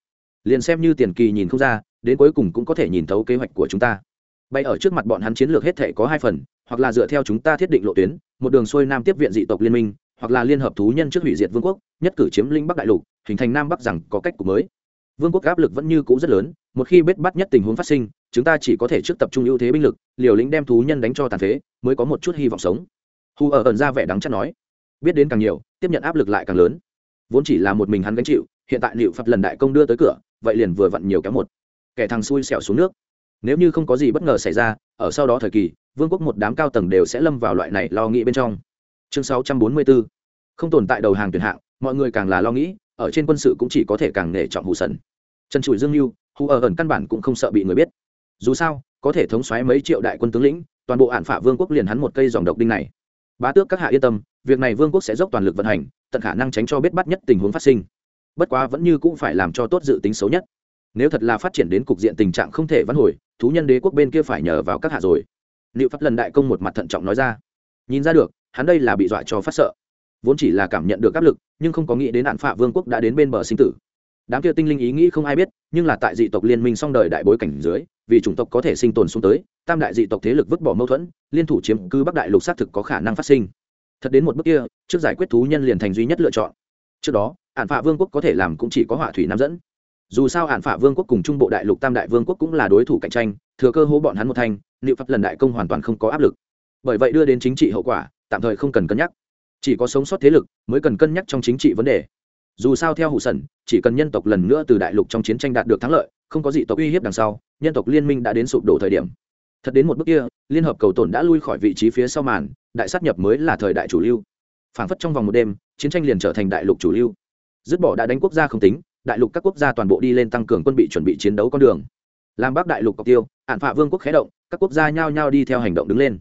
liền xem như tiền kỳ nhìn không ra, đến cuối cùng cũng có thể nhìn thấu kế hoạch của chúng ta. Bay ở trước mặt bọn hắn chiến lược hết thể có hai phần, hoặc là dựa theo chúng ta thiết định lộ tuyến, một đường xuôi nam tiếp viện dị tộc liên minh, hoặc là liên hợp thú nhân trước hủy diệt vương quốc, nhất cử chiếm linh bắc đại lục, hình thành nam bắc rằng có cách của mới. Vương quốc áp lực vẫn như cũ rất lớn, một khi bết bắt nhất tình huống phát sinh, chúng ta chỉ có thể trước tập trung ưu thế binh lực, liều lĩnh đem thú nhân đánh cho tàn phế, mới có một chút hy vọng sống. Hù ở ẩn ra vẻ đắng chắc nói, biết đến càng nhiều, tiếp nhận áp lực lại càng lớn. Vốn chỉ là một mình hắn gánh chịu, hiện tại liệu phật lần đại công đưa tới cửa vậy liền vừa vặn nhiều kéo một. Kẻ thằng xui xẻo xuống nước. Nếu như không có gì bất ngờ xảy ra, ở sau đó thời kỳ, vương quốc một đám cao tầng đều sẽ lâm vào loại này lo nghĩ bên trong. Chương 644 không tồn tại đầu hàng tuyển hạng, mọi người càng là lo nghĩ, ở trên quân sự cũng chỉ có thể càng nể trọng hù sần. Trần trụi dương lưu hù ở ẩn căn bản cũng không sợ bị người biết. Dù sao, có thể thống xoáy mấy triệu đại quân tướng lĩnh, toàn bộ hạn phả vương quốc liền hắn một cây dòng độc đinh này. Bá tước các hạ yên tâm, việc này vương quốc sẽ dốc toàn lực vận hành, tận khả năng tránh cho biết bắt nhất tình huống phát sinh bất quá vẫn như cũng phải làm cho tốt dự tính xấu nhất. Nếu thật là phát triển đến cục diện tình trạng không thể vãn hồi, thú nhân đế quốc bên kia phải nhờ vào các hạ rồi. Liệu pháp lần đại công một mặt thận trọng nói ra. Nhìn ra được, hắn đây là bị dọa cho phát sợ. Vốn chỉ là cảm nhận được áp lực, nhưng không có nghĩ đến nạn phạ vương quốc đã đến bên bờ sinh tử. Đám kia tinh linh ý nghĩ không ai biết, nhưng là tại dị tộc liên minh song đời đại bối cảnh dưới, vì chủng tộc có thể sinh tồn xuống tới, tam đại dị tộc thế lực vứt bỏ mâu thuẫn, liên thủ chiếm cứ bắc đại lục xác thực có khả năng phát sinh. Thật đến một bước kia, trước giải quyết thú nhân liền thành duy nhất lựa chọn. Trước đó ạn phạ vương quốc có thể làm cũng chỉ có họa thủy nam dẫn. Dù sao ạn phạ vương quốc cùng trung bộ đại lục tam đại vương quốc cũng là đối thủ cạnh tranh, thừa cơ hố bọn hắn một thanh liệu pháp lần đại công hoàn toàn không có áp lực. Bởi vậy đưa đến chính trị hậu quả, tạm thời không cần cân nhắc. Chỉ có sống sót thế lực mới cần cân nhắc trong chính trị vấn đề. Dù sao theo hụ sẩn chỉ cần nhân tộc lần nữa từ đại lục trong chiến tranh đạt được thắng lợi, không có gì tộc uy hiếp đằng sau, nhân tộc liên minh đã đến sụp đổ thời điểm. Thật đến một bước kia, liên hợp cầu tổn đã lui khỏi vị trí phía sau màn, đại sát nhập mới là thời đại chủ lưu. Phảng phất trong vòng một đêm, chiến tranh liền trở thành đại lục chủ lưu dứt bỏ đã đánh quốc gia không tính, đại lục các quốc gia toàn bộ đi lên tăng cường quân bị chuẩn bị chiến đấu con đường. Làm bắc đại lục cọc tiêu hạn phạ vương quốc khé động, các quốc gia nhao nhao đi theo hành động đứng lên.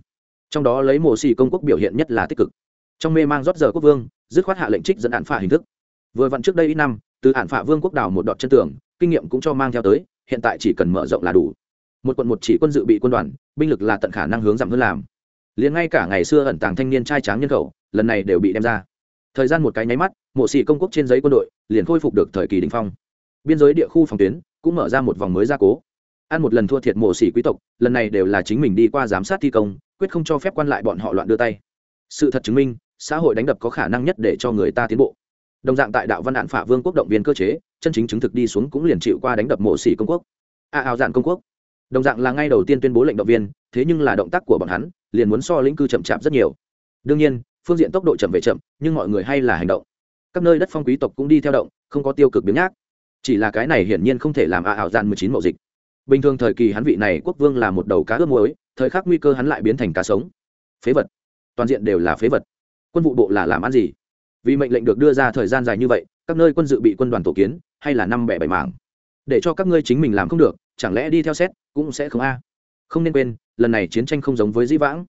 Trong đó lấy mổ xì công quốc biểu hiện nhất là tích cực. Trong mê mang rót giờ quốc vương, dứt khoát hạ lệnh trích dẫn hạn phạ hình thức. Vừa vặn trước đây ít năm, từ hạn phạ vương quốc đào một đọt chân tường, kinh nghiệm cũng cho mang theo tới, hiện tại chỉ cần mở rộng là đủ. Một quận một chỉ quân dự bị quân đoàn, binh lực là tận khả năng hướng giảm hơn làm. Liền ngay cả ngày xưa ẩn tàng thanh niên trai tráng nhân khẩu, lần này đều bị đem ra thời gian một cái nháy mắt mộ xỉ công quốc trên giấy quân đội liền khôi phục được thời kỳ đình phong. Biên giới địa khu phòng tuyến cũng mở ra một vòng mới gia cố. Ăn một lần thua thiệt mộ xỉ quý tộc lần này đều là chính mình đi qua giám sát thi công quyết không cho phép quan lại bọn họ loạn đưa tay. Sự thật chứng minh xã hội đánh đập có khả năng nhất để cho người ta tiến bộ. Đồng dạng tại đạo văn đạn phả vương quốc động viên cơ chế chân chính chứng thực đi xuống cũng liền chịu qua đánh đập mộ xỉ công quốc. A à, ảo dạn công quốc. Đồng dạng là ngay đầu tiên tuyên bố lệnh động viên thế nhưng là động tác của bọn hắn liền muốn so lĩnh cư chậm chạp rất nhiều. Đương nhiên phương diện tốc độ chậm về chậm, nhưng mọi người hay là hành động. Các nơi đất phong quý tộc cũng đi theo động, không có tiêu cực biến nhác. Chỉ là cái này hiển nhiên không thể làm a ảo gian mười chín mậu dịch. Bình thường thời kỳ hắn vị này quốc vương là một đầu cá ướp muối, thời khắc nguy cơ hắn lại biến thành cá sống. Phế vật. Toàn diện đều là phế vật. Quân vụ bộ là làm ăn gì? Vì mệnh lệnh được đưa ra thời gian dài như vậy, các nơi quân dự bị quân đoàn tổ kiến, hay là năm bẻ bảy mảng? Để cho các ngươi chính mình làm không được, chẳng lẽ đi theo xét cũng sẽ không a? Không nên quên, lần này chiến tranh không giống với dĩ vãng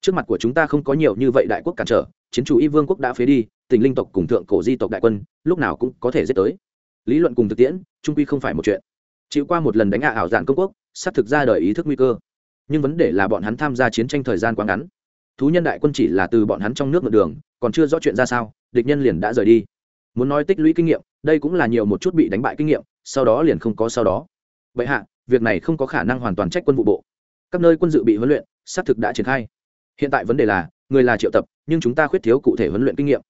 trước mặt của chúng ta không có nhiều như vậy đại quốc cản trở, chiến chủ y vương quốc đã phế đi, tình linh tộc cùng thượng cổ di tộc đại quân, lúc nào cũng có thể giết tới. Lý luận cùng thực tiễn trung quy không phải một chuyện. Chịu qua một lần đánh hạ ảo giản công quốc sắp thực ra đời ý thức nguy cơ. Nhưng vấn đề là bọn hắn tham gia chiến tranh thời gian quá ngắn. Thú nhân đại quân chỉ là từ bọn hắn trong nước ngược đường, còn chưa rõ chuyện ra sao, địch nhân liền đã rời đi. Muốn nói tích lũy kinh nghiệm, đây cũng là nhiều một chút bị đánh bại kinh nghiệm, sau đó liền không có sau đó. Vậy hạ, việc này không có khả năng hoàn toàn trách quân vụ bộ. Các nơi quân dự bị huấn luyện, xác thực đã triển khai hiện tại vấn đề là, người là triệu tập, nhưng chúng ta khuyết thiếu cụ thể huấn luyện kinh nghiệm.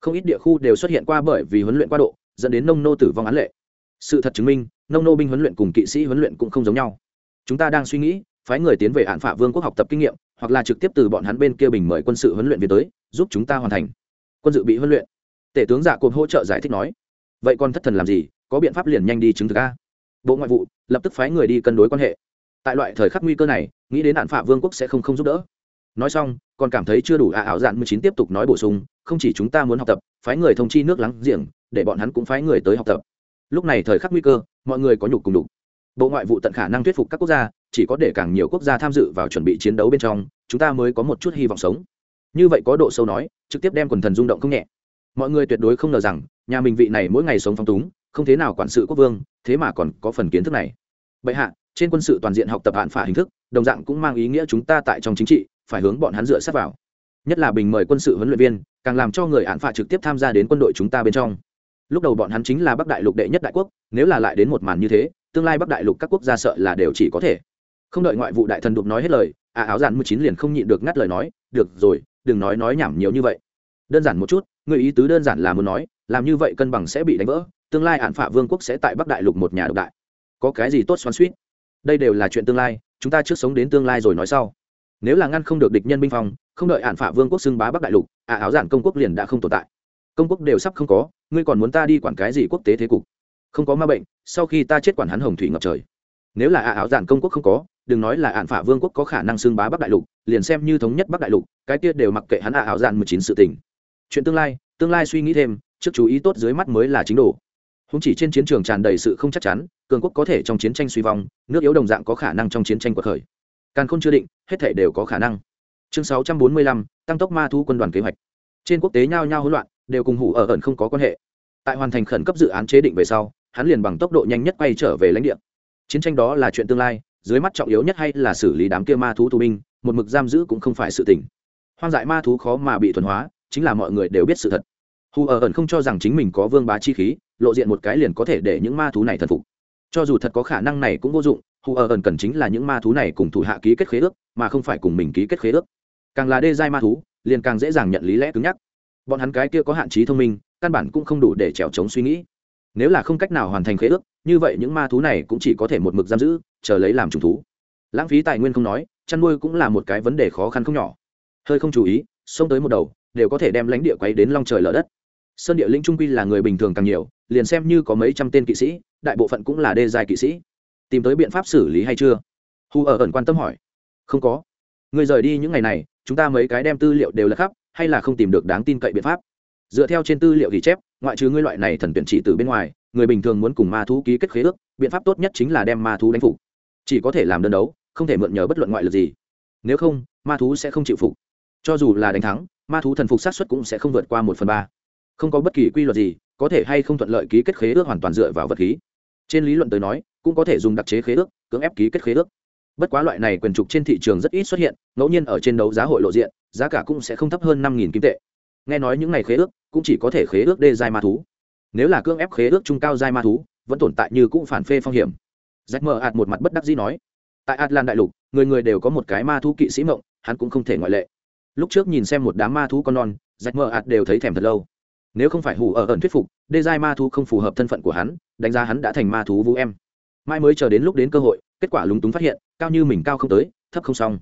Không ít địa khu đều xuất hiện qua bởi vì huấn luyện quá độ, dẫn đến nông nô tử vong án lệ. Sự thật chứng minh, nông nô binh huấn luyện cùng kỵ sĩ huấn luyện cũng không giống nhau. Chúng ta đang suy nghĩ, phái người tiến về hạn phả vương quốc học tập kinh nghiệm, hoặc là trực tiếp từ bọn hắn bên kia bình mời quân sự huấn luyện về tới, giúp chúng ta hoàn thành. Quân dự bị huấn luyện. Tể tướng giả cộp hỗ trợ giải thích nói. Vậy còn thất thần làm gì, có biện pháp liền nhanh đi chứng thực a? Bộ ngoại vụ, lập tức phái người đi cân đối quan hệ. Tại loại thời khắc nguy cơ này, nghĩ đến hạn phạ vương quốc sẽ không không giúp đỡ nói xong, còn cảm thấy chưa đủ ạ ảo dạn mười chín tiếp tục nói bổ sung, không chỉ chúng ta muốn học tập, phái người thông chi nước lắng giềng, để bọn hắn cũng phái người tới học tập. Lúc này thời khắc nguy cơ, mọi người có nhục cùng đục. Bộ ngoại vụ tận khả năng thuyết phục các quốc gia, chỉ có để càng nhiều quốc gia tham dự vào chuẩn bị chiến đấu bên trong, chúng ta mới có một chút hy vọng sống. Như vậy có độ sâu nói, trực tiếp đem quần thần rung động không nhẹ. Mọi người tuyệt đối không ngờ rằng, nhà mình vị này mỗi ngày sống phong túng, không thế nào quản sự quốc vương, thế mà còn có phần kiến thức này. Bệ hạ trên quân sự toàn diện học tập hạn phả hình thức, đồng dạng cũng mang ý nghĩa chúng ta tại trong chính trị, phải hướng bọn hắn dựa sát vào. Nhất là bình mời quân sự huấn luyện viên, càng làm cho người hạn phả trực tiếp tham gia đến quân đội chúng ta bên trong. Lúc đầu bọn hắn chính là bắc đại lục đệ nhất đại quốc, nếu là lại đến một màn như thế, tương lai bắc đại lục các quốc gia sợ là đều chỉ có thể. Không đợi ngoại vụ đại thần đục nói hết lời à áo giản mười chín liền không nhịn được ngắt lời nói, được rồi, đừng nói nói nhảm nhiều như vậy. Đơn giản một chút, người ý tứ đơn giản là muốn nói, làm như vậy cân bằng sẽ bị đánh vỡ, tương lai hạn phả vương quốc sẽ tại bắc đại lục một nhà độc đại. Có cái gì tốt xoắn suýt đây đều là chuyện tương lai, chúng ta trước sống đến tương lai rồi nói sau. Nếu là ngăn không được địch nhân binh phong không đợi hạn phả vương quốc xưng bá bắc đại lục ạ áo giản công quốc liền đã không tồn tại. Công quốc đều sắp không có, ngươi còn muốn ta đi quản cái gì quốc tế thế cục? Không có ma bệnh, sau khi ta chết quản hắn hồng thủy ngập trời. Nếu là ạ áo giản công quốc không có, đừng nói là ạn phả vương quốc có khả năng xưng bá bắc đại lục, liền xem như thống nhất bắc đại lục, cái kia đều mặc kệ hắn ạ áo giản mười chín sự tình. Chuyện tương lai tương lai suy nghĩ thêm, trước chú ý tốt dưới mắt mới là chính đồ. Không chỉ trên chiến trường tràn đầy sự không chắc chắn cường quốc có thể trong chiến tranh suy vong nước yếu đồng dạng có khả năng trong chiến tranh quật khởi. Càn không chưa định hết thể đều có khả năng. Chương 645, tăng tốc ma thu quân đoàn kế hoạch. Trên quốc tế nhao nhao hỗn loạn đều cùng hủ ở ẩn không có quan hệ. Tại hoàn thành khẩn cấp dự án chế định về sau hắn liền bằng tốc độ nhanh nhất quay trở về lãnh địa. Chiến tranh đó là chuyện tương lai dưới mắt trọng yếu nhất hay là xử lý đám kia ma thú tù binh một mực giam giữ cũng không phải sự tình. Hoang dại ma thú khó mà bị thuần hóa chính là mọi người đều biết sự thật. Hù ở ẩn không cho rằng chính mình có vương bá chi khí lộ diện một cái liền có thể để những ma thú này thần phục cho dù thật có khả năng này cũng vô dụng hù ở ẩn cần chính là những ma thú này cùng thủ hạ ký kết khế ước, mà không phải cùng mình ký kết khế ước. Càng là đê giai ma thú, liền càng dễ dàng nhận lý lẽ cứng nhắc. Bọn hắn cái kia có hạn chế thông minh, căn bản cũng không đủ để trèo chống suy nghĩ. Nếu là không cách nào hoàn thành khế ước, như vậy những ma thú này cũng chỉ có thể một mực giam giữ, chờ lấy làm trùng thú. Lãng phí tài nguyên không nói, chăn nuôi cũng là một cái vấn đề khó khăn không nhỏ. Hơi không chú ý, xông tới một đầu, đều có thể đem lãnh địa quấy đến long trời lở đất. Sơn địa linh trung quy là người bình thường càng nhiều, liền xem như có mấy trăm tên kỵ sĩ đại bộ phận cũng là đê dài kỵ sĩ. Tìm tới biện pháp xử lý hay chưa? Hu ở ẩn quan tâm hỏi. Không có. Người rời đi những ngày này, chúng ta mấy cái đem tư liệu đều là khắp, hay là không tìm được đáng tin cậy biện pháp? Dựa theo trên tư liệu ghi chép, ngoại trừ ngươi loại này thần tuyển chỉ từ bên ngoài, người bình thường muốn cùng ma thú ký kết khế ước, biện pháp tốt nhất chính là đem ma thú đánh phục. Chỉ có thể làm đơn đấu, không thể mượn nhờ bất luận ngoại lực gì. Nếu không, ma thú sẽ không chịu phục. Cho dù là đánh thắng, ma thú thần phục sát xuất cũng sẽ không vượt qua một phần ba. Không có bất kỳ quy luật gì, có thể hay không thuận lợi ký kết khế ước hoàn toàn dựa vào vật khí trên lý luận tới nói, cũng có thể dùng đặc chế khế ước, cưỡng ép ký kết khế ước. Bất quá loại này quyền trục trên thị trường rất ít xuất hiện, ngẫu nhiên ở trên đấu giá hội lộ diện, giá cả cũng sẽ không thấp hơn năm kim tệ. Nghe nói những ngày khế ước, cũng chỉ có thể khế ước đê giai ma thú. Nếu là cưỡng ép khế ước trung cao giai ma thú, vẫn tồn tại như cũng phản phê phong hiểm. Rách mờ ạt một mặt bất đắc dĩ nói. Tại atlan đại lục, người người đều có một cái ma thú kỵ sĩ mộng, hắn cũng không thể ngoại lệ. Lúc trước nhìn xem một đám ma thú con non rách mờ ạt đều thấy thèm thật lâu. Nếu không phải hủ ở ẩn thuyết phục, đê giai ma thú không phù hợp thân phận của hắn đánh giá hắn đã thành ma thú vũ em. Mai mới chờ đến lúc đến cơ hội, kết quả lúng túng phát hiện, cao như mình cao không tới, thấp không xong.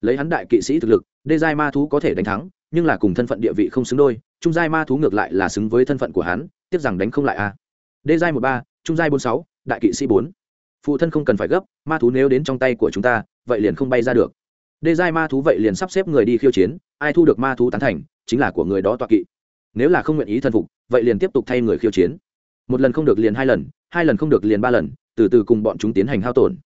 Lấy hắn đại kỵ sĩ thực lực, đê giai ma thú có thể đánh thắng, nhưng là cùng thân phận địa vị không xứng đôi, trung giai ma thú ngược lại là xứng với thân phận của hắn, tiếc rằng đánh không lại a. Đê giai một ba, trung giai bốn sáu, đại kỵ sĩ bốn. Phụ thân không cần phải gấp, ma thú nếu đến trong tay của chúng ta, vậy liền không bay ra được. Đê giai ma thú vậy liền sắp xếp người đi khiêu chiến, ai thu được ma thú tán thành, chính là của người đó tọa kỵ. Nếu là không nguyện ý thân phục, vậy liền tiếp tục thay người khiêu chiến một lần không được liền hai lần hai lần không được liền ba lần, từ từ cùng bọn chúng tiến hành hao tổn.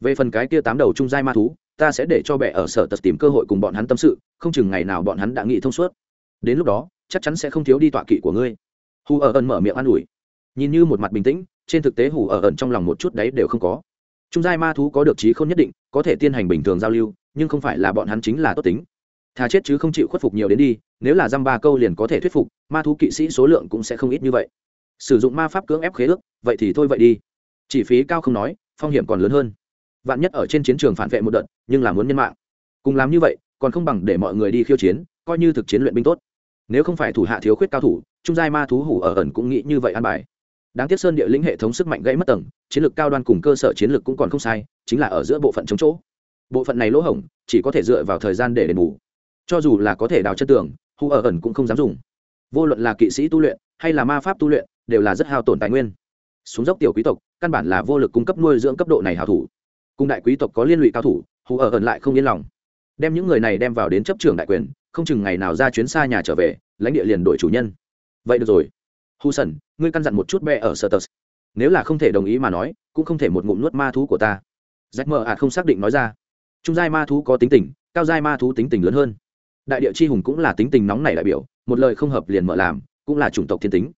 Về phần cái kia tám đầu trung giai ma thú, ta sẽ để cho bệ ở sở tật tìm cơ hội cùng bọn hắn tâm sự, không chừng ngày nào bọn hắn đã nghĩ thông suốt. Đến lúc đó, chắc chắn sẽ không thiếu đi tọa kỵ của ngươi. Hù ở ẩn mở miệng an ủi. Nhìn như một mặt bình tĩnh, trên thực tế hù ở ẩn trong lòng một chút đấy đều không có. Trung giai ma thú có được trí không nhất định, có thể tiến hành bình thường giao lưu, nhưng không phải là bọn hắn chính là tốt tính. Thà chết chứ không chịu khuất phục nhiều đến đi, nếu là dăm ba câu liền có thể thuyết phục, ma thú kỵ sĩ số lượng cũng sẽ không ít như vậy sử dụng ma pháp cưỡng ép khế ước, vậy thì thôi vậy đi. Chỉ phí cao không nói, phong hiểm còn lớn hơn. Vạn nhất ở trên chiến trường phản vệ một đợt, nhưng là muốn nhân mạng. Cùng làm như vậy, còn không bằng để mọi người đi khiêu chiến, coi như thực chiến luyện binh tốt. Nếu không phải thủ hạ thiếu khuyết cao thủ, trung giai ma thú hủ ở ẩn cũng nghĩ như vậy an bài. Đáng tiếc sơn địa lĩnh hệ thống sức mạnh gãy mất tầng, chiến lược cao đoan cùng cơ sở chiến lược cũng còn không sai, chính là ở giữa bộ phận chống chỗ. Bộ phận này lỗ hổng, chỉ có thể dựa vào thời gian để đền bù. Cho dù là có thể đào chất tường, hủ ở ẩn cũng không dám dùng. Vô luận là kỵ sĩ tu luyện, hay là ma pháp tu luyện đều là rất hao tổn tài nguyên. Xuống dốc tiểu quý tộc, căn bản là vô lực cung cấp nuôi dưỡng cấp độ này hảo thủ. Cùng đại quý tộc có liên lụy cao thủ, hù ở ẩn lại không yên lòng. Đem những người này đem vào đến chấp trường đại quyền, không chừng ngày nào ra chuyến xa nhà trở về, lãnh địa liền đổi chủ nhân. Vậy được rồi. Hù sần, ngươi căn dặn một chút bè ở sơ tơ nếu là không thể đồng ý mà nói, cũng không thể một ngụm nuốt ma thú của ta. Rách mờ ạt không xác định nói ra. Trung giai ma thú có tính tình, cao giai ma thú tính tình lớn hơn. Đại địa chi hùng cũng là tính tình nóng nảy đại biểu, một lời không hợp liền mở làm, cũng là chủng tộc thiên tính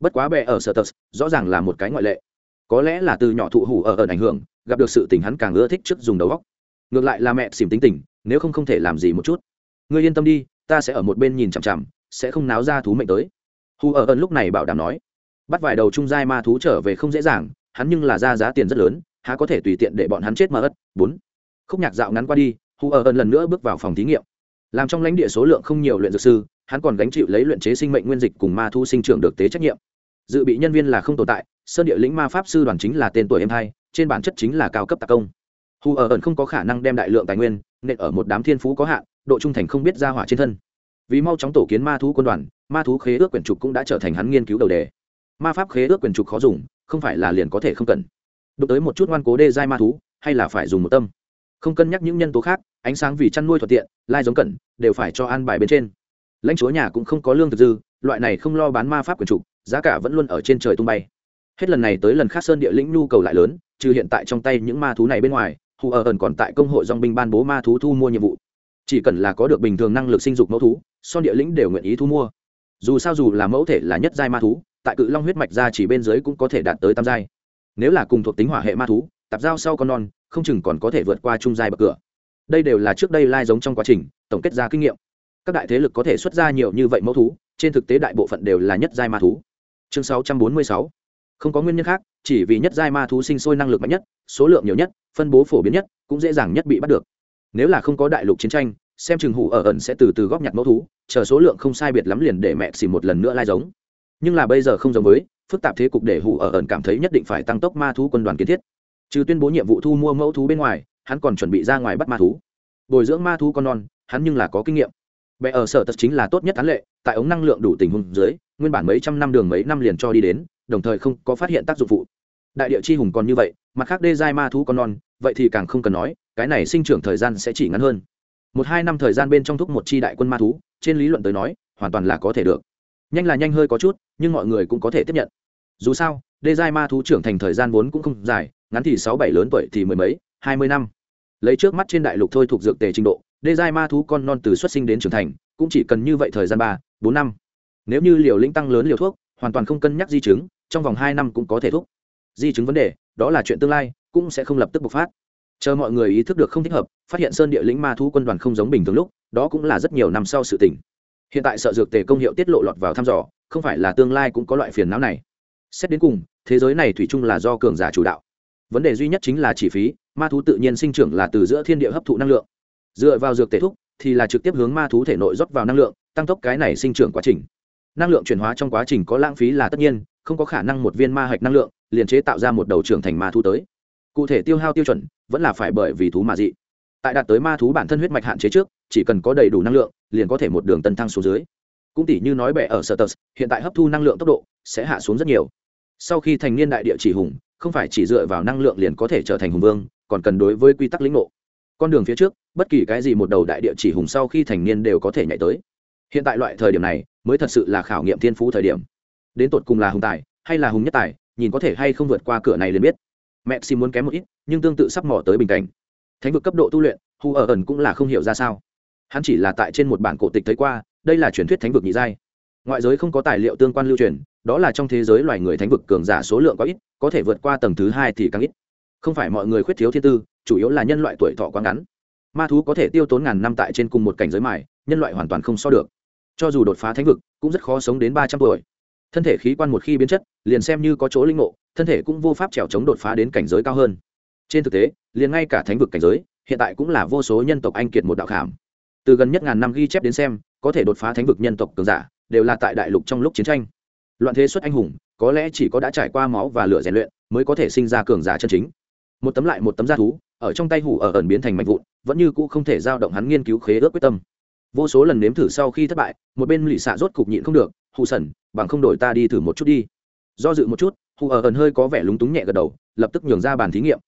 bất quá bè ở sở tật, rõ ràng là một cái ngoại lệ. Có lẽ là từ nhỏ thụ hủ ở ẩn ảnh hưởng gặp được sự tình hắn càng ưa thích trước dùng đầu góc ngược lại là mẹ xỉm tính tình nếu không không thể làm gì một chút. Ngươi yên tâm đi ta sẽ ở một bên nhìn chằm chằm sẽ không náo ra thú mệnh tới. Hù ở ẩn lúc này bảo đảm nói bắt vài đầu trung giai ma thú trở về không dễ dàng hắn nhưng là ra giá tiền rất lớn há có thể tùy tiện để bọn hắn chết mà ất. Bốn khúc nhạc dạo ngắn qua đi hù ở ẩn lần nữa bước vào phòng thí nghiệm. Làm trong lãnh địa số lượng không nhiều luyện dược sư hắn còn gánh chịu lấy luyện chế sinh mệnh nguyên dịch cùng ma thu sinh trưởng được tế trách nhiệm. Dự bị nhân viên là không tồn tại, sơn địa lĩnh ma pháp sư đoàn chính là tên tuổi em hai, trên bản chất chính là cao cấp tạc công. Hù ở ẩn không có khả năng đem đại lượng tài nguyên nên ở một đám thiên phú có hạn, độ trung thành không biết ra hỏa trên thân. Vì mau chóng tổ kiến ma thú quân đoàn, ma thú khế ước quyển trục cũng đã trở thành hắn nghiên cứu đầu đề. Ma pháp khế ước quyển trục khó dùng, không phải là liền có thể không cần. Đụng tới một chút ngoan cố đê giai ma thú, hay là phải dùng một tâm. Không cân nhắc những nhân tố khác, ánh sáng vì chăn nuôi thuận tiện, lai giống cẩn đều phải cho an bài bên trên lãnh chúa nhà cũng không có lương thực dư, loại này không lo bán ma pháp quyền trục, giá cả vẫn luôn ở trên trời tung bay. Hết lần này tới lần khác sơn địa lĩnh nhu cầu lại lớn, trừ hiện tại trong tay những ma thú này bên ngoài, hù ở ẩn còn tại công hội dong binh ban bố ma thú thu mua nhiệm vụ. Chỉ cần là có được bình thường năng lực sinh dục mẫu thú son địa lĩnh đều nguyện ý thu mua. Dù sao dù là mẫu thể là nhất giai ma thú, tại cự long huyết mạch ra chỉ bên dưới cũng có thể đạt tới tam giai. Nếu là cùng thuộc tính hỏa hệ ma thú, tạp giao sau con non, không chừng còn có thể vượt qua trung giai bậc cửa. Đây đều là trước đây lai giống trong quá trình, tổng kết ra kinh nghiệm các đại thế lực có thể xuất ra nhiều như vậy mẫu thú, trên thực tế đại bộ phận đều là nhất giai ma thú. Chương 646 không có nguyên nhân khác, chỉ vì nhất giai ma thú sinh sôi năng lực mạnh nhất, số lượng nhiều nhất, phân bố phổ biến nhất, cũng dễ dàng nhất bị bắt được. Nếu là không có đại lục chiến tranh, xem chừng hủ ở ẩn sẽ từ từ góp nhặt mẫu thú, chờ số lượng không sai biệt lắm liền để mẹ xì một lần nữa lai giống. Nhưng là bây giờ không giống với, phức tạp thế cục để hủ ở ẩn cảm thấy nhất định phải tăng tốc ma thú quân đoàn kiến thiết. Trừ tuyên bố nhiệm vụ thu mua mẫu thú bên ngoài, hắn còn chuẩn bị ra ngoài bắt ma thú. Bồi dưỡng ma thú con non, hắn nhưng là có kinh nghiệm bệ ở sở tật chính là tốt nhất án lệ, tại ống năng lượng đủ tình huống dưới, nguyên bản mấy trăm năm đường mấy năm liền cho đi đến, đồng thời không có phát hiện tác dụng phụ. Đại địa chi hùng còn như vậy, mặt khác đê giai ma thú con non, vậy thì càng không cần nói, cái này sinh trưởng thời gian sẽ chỉ ngắn hơn. Một hai năm thời gian bên trong thúc một chi đại quân ma thú, trên lý luận tới nói, hoàn toàn là có thể được. Nhanh là nhanh hơi có chút, nhưng mọi người cũng có thể tiếp nhận. Dù sao, đê giai ma thú trưởng thành thời gian vốn cũng không dài, ngắn thì sáu bảy lớn tuổi thì mười mấy, hai mươi năm. Lấy trước mắt trên đại lục thôi thuộc dược tề trình độ đê giai ma thú con non từ xuất sinh đến trưởng thành, cũng chỉ cần như vậy thời gian ba, bốn năm. Nếu như liều lĩnh tăng lớn liều thuốc, hoàn toàn không cân nhắc di chứng, trong vòng hai năm cũng có thể thuốc di chứng vấn đề, đó là chuyện tương lai, cũng sẽ không lập tức bộc phát. Chờ mọi người ý thức được không thích hợp, phát hiện sơn địa lĩnh ma thú quân đoàn không giống bình thường lúc, đó cũng là rất nhiều năm sau sự tình. Hiện tại sợ dược tề công hiệu tiết lộ lọt vào thăm dò, không phải là tương lai cũng có loại phiền não này. Xét đến cùng, thế giới này thủy chung là do cường giả chủ đạo. Vấn đề duy nhất chính là chi phí, ma thú tự nhiên sinh trưởng là từ giữa thiên địa hấp thụ năng lượng dựa vào dược tể thúc, thì là trực tiếp hướng ma thú thể nội rót vào năng lượng, tăng tốc cái này sinh trưởng quá trình. Năng lượng chuyển hóa trong quá trình có lãng phí là tất nhiên, không có khả năng một viên ma hạch năng lượng liền chế tạo ra một đầu trưởng thành ma thú tới. Cụ thể tiêu hao tiêu chuẩn vẫn là phải bởi vì thú mà dị. Tại đạt tới ma thú bản thân huyết mạch hạn chế trước, chỉ cần có đầy đủ năng lượng, liền có thể một đường tân thăng xuống dưới. Cũng tỷ như nói bẻ ở sở tờ hiện tại hấp thu năng lượng tốc độ sẽ hạ xuống rất nhiều. Sau khi thành niên đại địa chỉ hùng, không phải chỉ dựa vào năng lượng liền có thể trở thành hùng vương, còn cần đối với quy tắc lĩnh ngộ. Con đường phía trước bất kỳ cái gì một đầu đại địa chỉ hùng sau khi thành niên đều có thể nhảy tới. Hiện tại loại thời điểm này, mới thật sự là khảo nghiệm thiên phú thời điểm. Đến tột cùng là hùng tài, hay là hùng nhất tài, nhìn có thể hay không vượt qua cửa này liền biết. Mẹ xin muốn kém một ít, nhưng tương tự sắp mỏ tới bình cảnh. Thánh vực cấp độ tu luyện, hu ở ẩn cũng là không hiểu ra sao. Hắn chỉ là tại trên một bản cổ tịch thấy qua, đây là truyền thuyết thánh vực nhị giai. Ngoại giới không có tài liệu tương quan lưu truyền, đó là trong thế giới loài người thánh vực cường giả số lượng có ít, có thể vượt qua tầng thứ hai thì càng ít. Không phải mọi người khuyết thiếu thiên tư, chủ yếu là nhân loại tuổi thọ quá ngắn ma thú có thể tiêu tốn ngàn năm tại trên cùng một cảnh giới mài, nhân loại hoàn toàn không so được. Cho dù đột phá thánh vực, cũng rất khó sống đến ba trăm tuổi. Thân thể khí quan một khi biến chất, liền xem như có chỗ linh ngộ, thân thể cũng vô pháp trèo chống đột phá đến cảnh giới cao hơn. Trên thực tế, liền ngay cả thánh vực cảnh giới, hiện tại cũng là vô số nhân tộc anh kiệt một đạo khảm. Từ gần nhất ngàn năm ghi chép đến xem, có thể đột phá thánh vực nhân tộc cường giả, đều là tại đại lục trong lúc chiến tranh. Loạn thế xuất anh hùng, có lẽ chỉ có đã trải qua máu và lửa rèn luyện, mới có thể sinh ra cường giả chân chính. Một tấm lại một tấm da thú ở trong tay hủ ở ẩn biến thành mạnh vụn, vẫn như cũ không thể giao động hắn nghiên cứu khế ước quyết tâm. Vô số lần nếm thử sau khi thất bại, một bên lì xạ rốt cục nhịn không được hụ sẩn bằng không đổi ta đi thử một chút đi. Do dự một chút hụ ở ẩn hơi có vẻ lúng túng nhẹ gật đầu, lập tức nhường ra bàn thí nghiệm.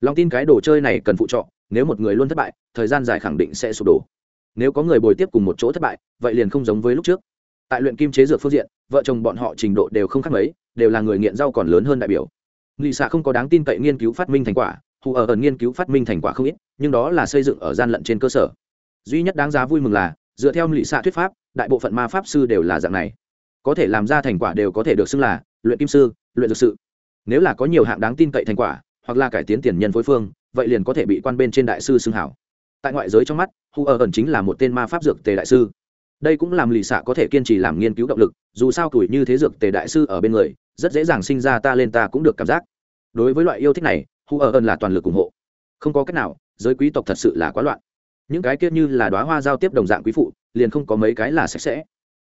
Lòng tin cái đồ chơi này cần phụ trọ, nếu một người luôn thất bại, thời gian dài khẳng định sẽ sụp đổ. Nếu có người bồi tiếp cùng một chỗ thất bại, vậy liền không giống với lúc trước. Tại luyện kim chế dược phương diện, vợ chồng bọn họ trình độ đều không khác mấy, đều là người nghiện rau còn lớn hơn đại biểu. Lì xạ không có đáng tin cậy nghiên cứu phát minh thành quả hù ở ẩn nghiên cứu phát minh thành quả không ít, nhưng đó là xây dựng ở gian lận trên cơ sở. Duy nhất đáng giá vui mừng là, dựa theo lụy xạ thuyết pháp, đại bộ phận ma pháp sư đều là dạng này. Có thể làm ra thành quả đều có thể được xưng là luyện kim sư, luyện dược sự. Nếu là có nhiều hạng đáng tin cậy thành quả, hoặc là cải tiến tiền nhân phối phương, vậy liền có thể bị quan bên trên đại sư xưng hảo. Tại ngoại giới trong mắt, hù ở ẩn chính là một tên ma pháp dược tề đại sư. Đây cũng làm lì xạ có thể kiên trì làm nghiên cứu động lực, dù sao tuổi như thế dược tề đại sư ở bên người, rất dễ dàng sinh ra ta lên ta cũng được cảm giác. Đối với loại yêu thích này hù ở ẩn là toàn lực ủng hộ. Không có cách nào, giới quý tộc thật sự là quá loạn. Những cái kia như là đoá hoa giao tiếp đồng dạng quý phụ, liền không có mấy cái là sạch sẽ.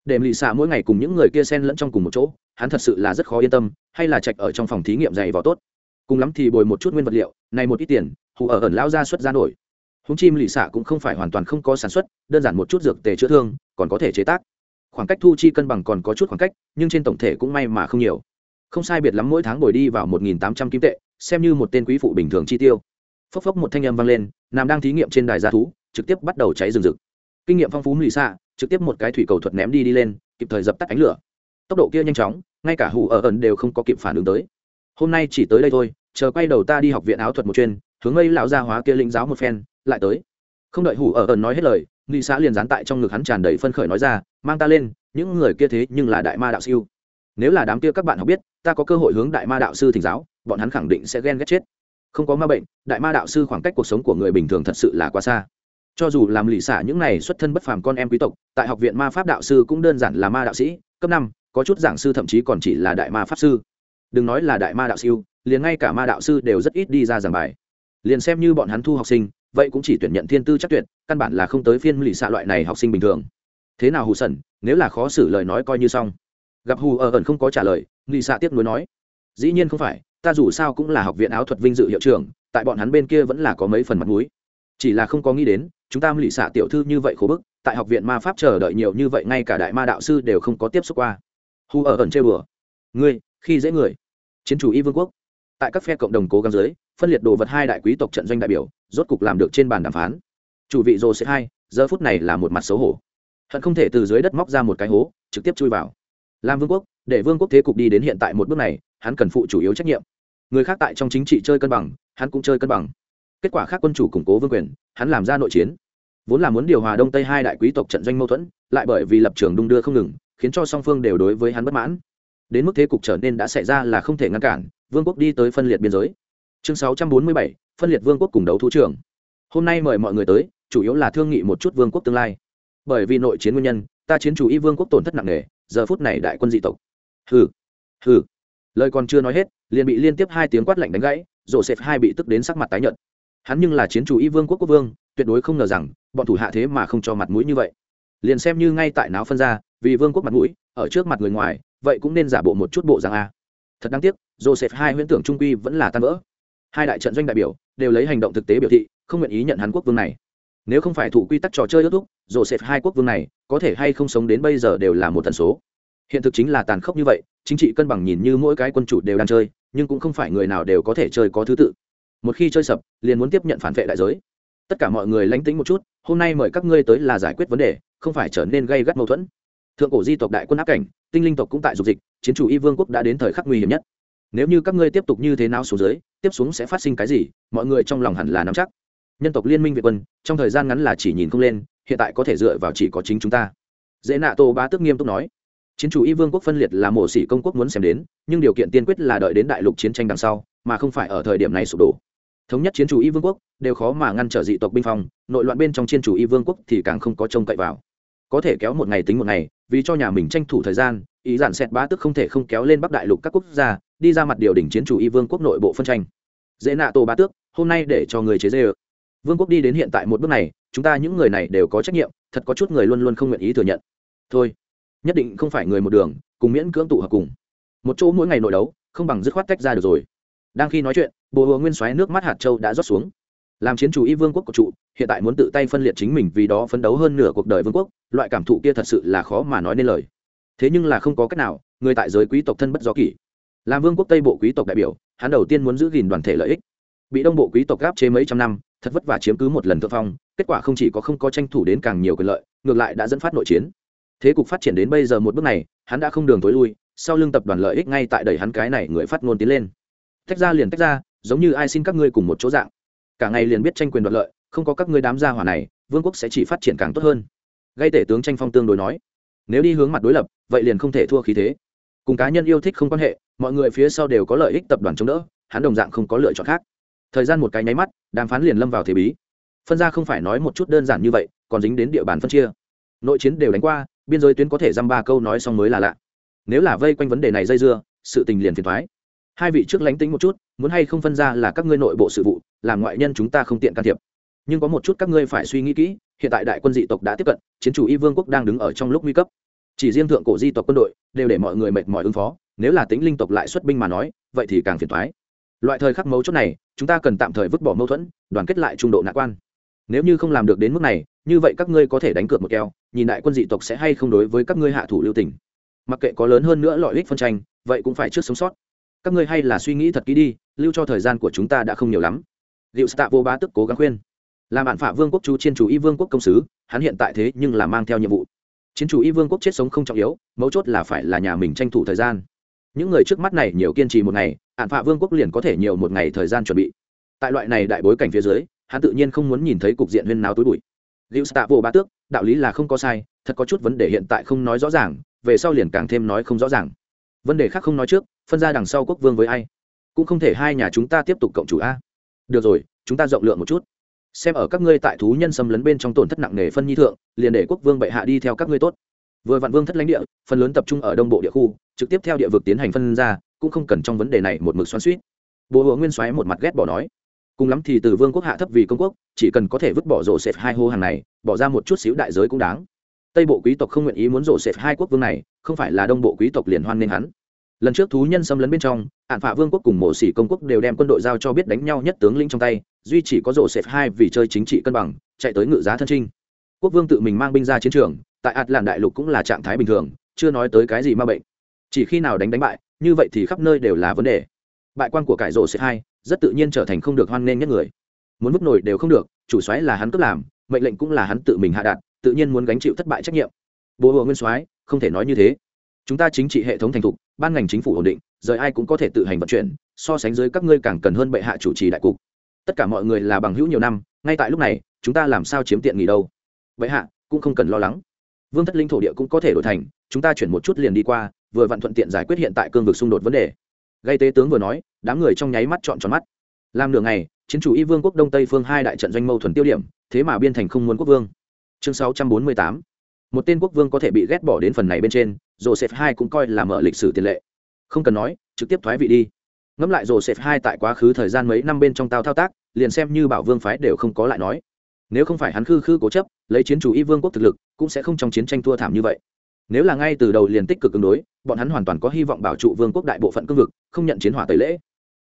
Để lì xạ mỗi ngày cùng những người kia xen lẫn trong cùng một chỗ, hắn thật sự là rất khó yên tâm, hay là trạch ở trong phòng thí nghiệm dày vỏ tốt. Cùng lắm thì bồi một chút nguyên vật liệu, này một ít tiền, hù ở ẩn lao ra xuất ra nổi. Húng chim lì xạ cũng không phải hoàn toàn không có sản xuất, đơn giản một chút dược tề chữa thương, còn có thể chế tác. Khoảng cách thu chi cân bằng còn có chút khoảng cách, nhưng trên tổng thể cũng may mà không nhiều. Không sai biệt lắm mỗi tháng bồi đi vào một nghìn tám trăm kim tệ xem như một tên quý phụ bình thường chi tiêu. Phốc phốc một thanh âm vang lên, nam đang thí nghiệm trên đài gia thú, trực tiếp bắt đầu cháy rừng rực. Kinh nghiệm phong phú lì xạ, trực tiếp một cái thủy cầu thuật ném đi đi lên, kịp thời dập tắt ánh lửa. Tốc độ kia nhanh chóng, ngay cả hủ ở ẩn đều không có kịp phản ứng tới. Hôm nay chỉ tới đây thôi, chờ quay đầu ta đi học viện áo thuật một chuyên, hướng mây lão gia hóa kia lĩnh giáo một phen, lại tới. Không đợi hủ ở ẩn nói hết lời nghị xạ liền dán tại trong ngực hắn tràn đầy phân khởi nói ra, mang ta lên, những người kia thế nhưng là đại ma đạo siêu. Nếu là đám kia các bạn học biết, ta có cơ hội hướng đại ma đạo sư thỉnh giáo bọn hắn khẳng định sẽ ghen ghét chết. Không có ma bệnh, đại ma đạo sư khoảng cách cuộc sống của người bình thường thật sự là quá xa. Cho dù làm lì xả những này xuất thân bất phàm con em quý tộc, tại học viện ma pháp đạo sư cũng đơn giản là ma đạo sĩ, cấp năm, có chút giảng sư thậm chí còn chỉ là đại ma pháp sư. Đừng nói là đại ma đạo siêu, liền ngay cả ma đạo sư đều rất ít đi ra giảng bài. Liền xem như bọn hắn thu học sinh, vậy cũng chỉ tuyển nhận thiên tư chắc tuyệt, căn bản là không tới phiên lì xạ loại này học sinh bình thường. Thế nào hù sẩn, nếu là khó xử lời nói coi như xong. Gặp hù ở ẩn không có trả lời, lì xạ tiếp nối nói. Dĩ nhiên không phải ta dù sao cũng là học viện áo thuật vinh dự hiệu trưởng, tại bọn hắn bên kia vẫn là có mấy phần mặt mũi. Chỉ là không có nghĩ đến, chúng ta lụy xạ tiểu thư như vậy khổ bức, tại học viện ma pháp chờ đợi nhiều như vậy ngay cả đại ma đạo sư đều không có tiếp xúc qua. Hù ở ẩn chơi bừa ngươi, khi dễ người. Chiến chủ y vương quốc. Tại các phe cộng đồng cố gắng dưới, phân liệt đồ vật hai đại quý tộc trận doanh đại biểu, rốt cục làm được trên bàn đàm phán. Chủ vị rồ sẽ hai, giờ phút này là một mặt xấu hổ. Hận không thể từ dưới đất móc ra một cái hố, trực tiếp chui vào. Làm vương quốc, để vương quốc thế cục đi đến hiện tại một bước này hắn cần phụ chủ yếu trách nhiệm. Người khác tại trong chính trị chơi cân bằng hắn cũng chơi cân bằng. Kết quả khác quân chủ củng cố vương quyền hắn làm ra nội chiến. Vốn là muốn điều hòa đông tây hai đại quý tộc trận doanh mâu thuẫn lại bởi vì lập trường đung đưa không ngừng khiến cho song phương đều đối với hắn bất mãn. Đến mức thế cục trở nên đã xảy ra là không thể ngăn cản vương quốc đi tới phân liệt biên giới. Chương 647, phân liệt vương quốc cùng đấu thú trưởng hôm nay mời mọi người tới chủ yếu là thương nghị một chút vương quốc tương lai. Bởi vì nội chiến nguyên nhân ta chiến chủ y vương quốc tổn thất nặng nề giờ phút này đại quân dị tộc. Hừ hừ lời còn chưa nói hết, liền bị liên tiếp hai tiếng quát lạnh đánh gãy rộ xẹp hai bị tức đến sắc mặt tái nhợt. Hắn nhưng là chiến chủ y vương quốc quốc vương, tuyệt đối không ngờ rằng, bọn thủ hạ thế mà không cho mặt mũi như vậy. Liền xem như ngay tại náo phân ra, vì vương quốc mặt mũi, ở trước mặt người ngoài, vậy cũng nên giả bộ một chút bộ dạng a. Thật đáng tiếc, joseph hai huyễn tưởng trung quy vẫn là tan vỡ. Hai đại trận doanh đại biểu đều lấy hành động thực tế biểu thị, không nguyện ý nhận hắn quốc vương này. Nếu không phải thủ quy tắc trò chơi ước thúc, joseph hai quốc vương này có thể hay không sống đến bây giờ đều là một tần số. Hiện thực chính là tàn khốc như vậy chính trị cân bằng nhìn như mỗi cái quân chủ đều đang chơi, nhưng cũng không phải người nào đều có thể chơi có thứ tự. Một khi chơi sập, liền muốn tiếp nhận phản vệ đại giới. Tất cả mọi người lánh tính một chút, hôm nay mời các ngươi tới là giải quyết vấn đề, không phải trở nên gây gắt mâu thuẫn. Thượng cổ di tộc đại quân áp cảnh, tinh linh tộc cũng tại dục dịch, chiến chủ y vương quốc đã đến thời khắc nguy hiểm nhất. Nếu như các ngươi tiếp tục như thế nào xuống dưới, tiếp xuống sẽ phát sinh cái gì, mọi người trong lòng hẳn là nắm chắc. Nhân tộc liên minh việt quân, trong thời gian ngắn là chỉ nhìn không lên, hiện tại có thể dựa vào chỉ có chính chúng ta. Dễ nạ tô bá tước nghiêm túc nói chiến chủ y vương quốc phân liệt là mổ xỉ công quốc muốn xem đến, nhưng điều kiện tiên quyết là đợi đến đại lục chiến tranh đằng sau, mà không phải ở thời điểm này sụp đổ. Thống nhất chiến chủ y vương quốc, đều khó mà ngăn trở dị tộc binh phong, nội loạn bên trong chiến chủ y vương quốc thì càng không có trông cậy vào. Có thể kéo một ngày tính một ngày, vì cho nhà mình tranh thủ thời gian, ý giản xẹt bá tức không thể không kéo lên bắc đại lục các quốc gia, đi ra mặt điều đỉnh chiến chủ y vương quốc nội bộ phân tranh. Dễ nạ tổ bá tước, hôm nay để cho người chế dê ơ vương quốc đi đến hiện tại một bước này, chúng ta những người này đều có trách nhiệm, thật có chút người luôn luôn không nguyện ý thừa nhận. Thôi nhất định không phải người một đường, cùng miễn cưỡng tụ hợp cùng. Một chỗ mỗi ngày nội đấu, không bằng dứt khoát tách ra được rồi. Đang khi nói chuyện bộ hồ nguyên xoáy nước mắt hạt châu đã rót xuống. Làm chiến chủ y vương quốc của trụ, hiện tại muốn tự tay phân liệt chính mình vì đó phấn đấu hơn nửa cuộc đời vương quốc, loại cảm thụ kia thật sự là khó mà nói nên lời. Thế nhưng là không có cách nào, người tại giới quý tộc thân bất do kỷ. Làm vương quốc tây bộ quý tộc đại biểu, hắn đầu tiên muốn giữ gìn đoàn thể lợi ích. Bị đông bộ quý tộc gáp chế mấy trăm năm, thật vất vả chiếm cứ một lần thượng phong, kết quả không chỉ có không có tranh thủ đến càng nhiều quyền lợi, ngược lại đã dẫn phát nội chiến thế cục phát triển đến bây giờ một bước này, hắn đã không đường tối lui, sau lưng tập đoàn lợi ích ngay tại đẩy hắn cái này người phát ngôn tiến lên. Tách ra liền tách ra, giống như ai xin các ngươi cùng một chỗ dạng. Cả ngày liền biết tranh quyền đoạt lợi, không có các ngươi đám gia hỏa này, vương quốc sẽ chỉ phát triển càng tốt hơn. Gây tể tướng tranh phong tương đối nói, nếu đi hướng mặt đối lập, vậy liền không thể thua khí thế. Cùng cá nhân yêu thích không quan hệ, mọi người phía sau đều có lợi ích tập đoàn chống đỡ, hắn đồng dạng không có lựa chọn khác. Thời gian một cái nháy mắt, đàm phán liền lâm vào thế bí. Phân ra không phải nói một chút đơn giản như vậy, còn dính đến địa bàn phân chia. Nội chiến đều đánh qua biên giới tuyến có thể dăm ba câu nói xong mới là lạ. Nếu là vây quanh vấn đề này dây dưa, sự tình liền phiền thoái hai vị trước lánh tính một chút, muốn hay không phân ra là các ngươi nội bộ sự vụ, làm ngoại nhân chúng ta không tiện can thiệp. Nhưng có một chút các ngươi phải suy nghĩ kỹ, hiện tại đại quân dị tộc đã tiếp cận, chiến chủ y vương quốc đang đứng ở trong lúc nguy cấp. Chỉ riêng thượng cổ di tộc quân đội, đều để mọi người mệt mỏi ứng phó, nếu là tính linh tộc lại xuất binh mà nói, vậy thì càng phiền thoái loại thời khắc mấu chốt này, chúng ta cần tạm thời vứt bỏ mâu thuẫn, đoàn kết lại trung độ nạn quan. Nếu như không làm được đến mức này, như vậy các ngươi có thể đánh cược một keo nhìn đại quân dị tộc sẽ hay không đối với các ngươi hạ thủ lưu tình. Mặc kệ có lớn hơn nữa lợi ích phân tranh, vậy cũng phải trước sống sót. Các ngươi hay là suy nghĩ thật kỹ đi, lưu cho thời gian của chúng ta đã không nhiều lắm. Liệu stạ vô bá tức cố gắng khuyên. Làm bạn phả vương quốc chú chiên chủ y vương quốc công sứ, hắn hiện tại thế nhưng là mang theo nhiệm vụ. Chiến chủ y vương quốc chết sống không trọng yếu, mấu chốt là phải là nhà mình tranh thủ thời gian. Những người trước mắt này nhiều kiên trì một ngày ạn phạ vương quốc liền có thể nhiều một ngày thời gian chuẩn bị. Tại loại này đại bối cảnh phía dưới, hắn tự nhiên không muốn nhìn thấy cục diện huyên náo túi bụi. Liễu Tạ vô bá tước, đạo lý là không có sai, thật có chút vấn đề hiện tại không nói rõ ràng, về sau liền càng thêm nói không rõ ràng. Vấn đề khác không nói trước, phân ra đằng sau quốc vương với ai? Cũng không thể hai nhà chúng ta tiếp tục cộng chủ a. Được rồi, chúng ta rộng lượng một chút. Xem ở các ngươi tại thú nhân xâm lấn bên trong tổn thất nặng nề phân nhi thượng, liền để quốc vương bệ hạ đi theo các ngươi tốt. Vừa vạn vương thất lãnh địa, phần lớn tập trung ở đông bộ địa khu, trực tiếp theo địa vực tiến hành phân ra, cũng không cần trong vấn đề này một mực xoắn suýt bố hộ nguyên xoáy một mặt ghét bỏ nói cùng lắm thì từ vương quốc hạ thấp vì công quốc, chỉ cần có thể vứt bỏ rổ xẹp hai hô hàng này, bỏ ra một chút xíu đại giới cũng đáng. Tây bộ quý tộc không nguyện ý muốn rổ xẹp hai quốc vương này, không phải là đông bộ quý tộc liền hoan nên hắn. Lần trước thú nhân xâm lấn bên trong ạn phạ vương quốc cùng mộ sĩ công quốc đều đem quân đội giao cho biết đánh nhau nhất tướng lĩnh trong tay, duy chỉ có rổ xẹp hai vì chơi chính trị cân bằng, chạy tới ngự giá thân trinh. Quốc vương tự mình mang binh ra chiến trường, tại ạt làn đại lục cũng là trạng thái bình thường, chưa nói tới cái gì ma bệnh. Chỉ khi nào đánh đánh bại, như vậy thì khắp nơi đều là vấn đề. Bại quan của cải rổ xẹp hai rất tự nhiên trở thành không được hoan nghênh nhất người. Muốn vứt nổi đều không được, chủ soái là hắn cướp làm, mệnh lệnh cũng là hắn tự mình hạ đạt, tự nhiên muốn gánh chịu thất bại trách nhiệm. Bố hộ nguyên soái, không thể nói như thế. Chúng ta chính trị hệ thống thành thục, ban ngành chính phủ ổn định, rời ai cũng có thể tự hành vận chuyển, so sánh dưới các ngươi càng cần hơn bệ hạ chủ trì đại cục. Tất cả mọi người là bằng hữu nhiều năm, ngay tại lúc này, chúng ta làm sao chiếm tiện nghỉ đâu? Bệ hạ, cũng không cần lo lắng. Vương thất linh thổ địa cũng có thể đổi thành, chúng ta chuyển một chút liền đi qua, vừa vặn thuận tiện giải quyết hiện tại cương vực xung đột vấn đề gây tế tướng vừa nói, đám người trong nháy mắt chọn tròn mắt. Làm nửa ngày, chiến chủ y vương quốc đông tây phương hai đại trận doanh mâu thuẫn tiêu điểm, thế mà biên thành không muốn quốc vương. Chương sáu trăm bốn mươi tám. Một tên quốc vương có thể bị ghét bỏ đến phần này bên trên, joseph hai cũng coi là mở lịch sử tiền lệ. Không cần nói, trực tiếp thoái vị đi. Ngẫm lại joseph hai tại quá khứ thời gian mấy năm bên trong tao thao tác, liền xem như bảo vương phái đều không có lại nói. Nếu không phải hắn khư khư cố chấp, lấy chiến chủ y vương quốc thực lực, cũng sẽ không trong chiến tranh thua thảm như vậy nếu là ngay từ đầu liền tích cực ứng đối, bọn hắn hoàn toàn có hy vọng bảo trụ vương quốc đại bộ phận cương vực, không nhận chiến hỏa tẩy lễ.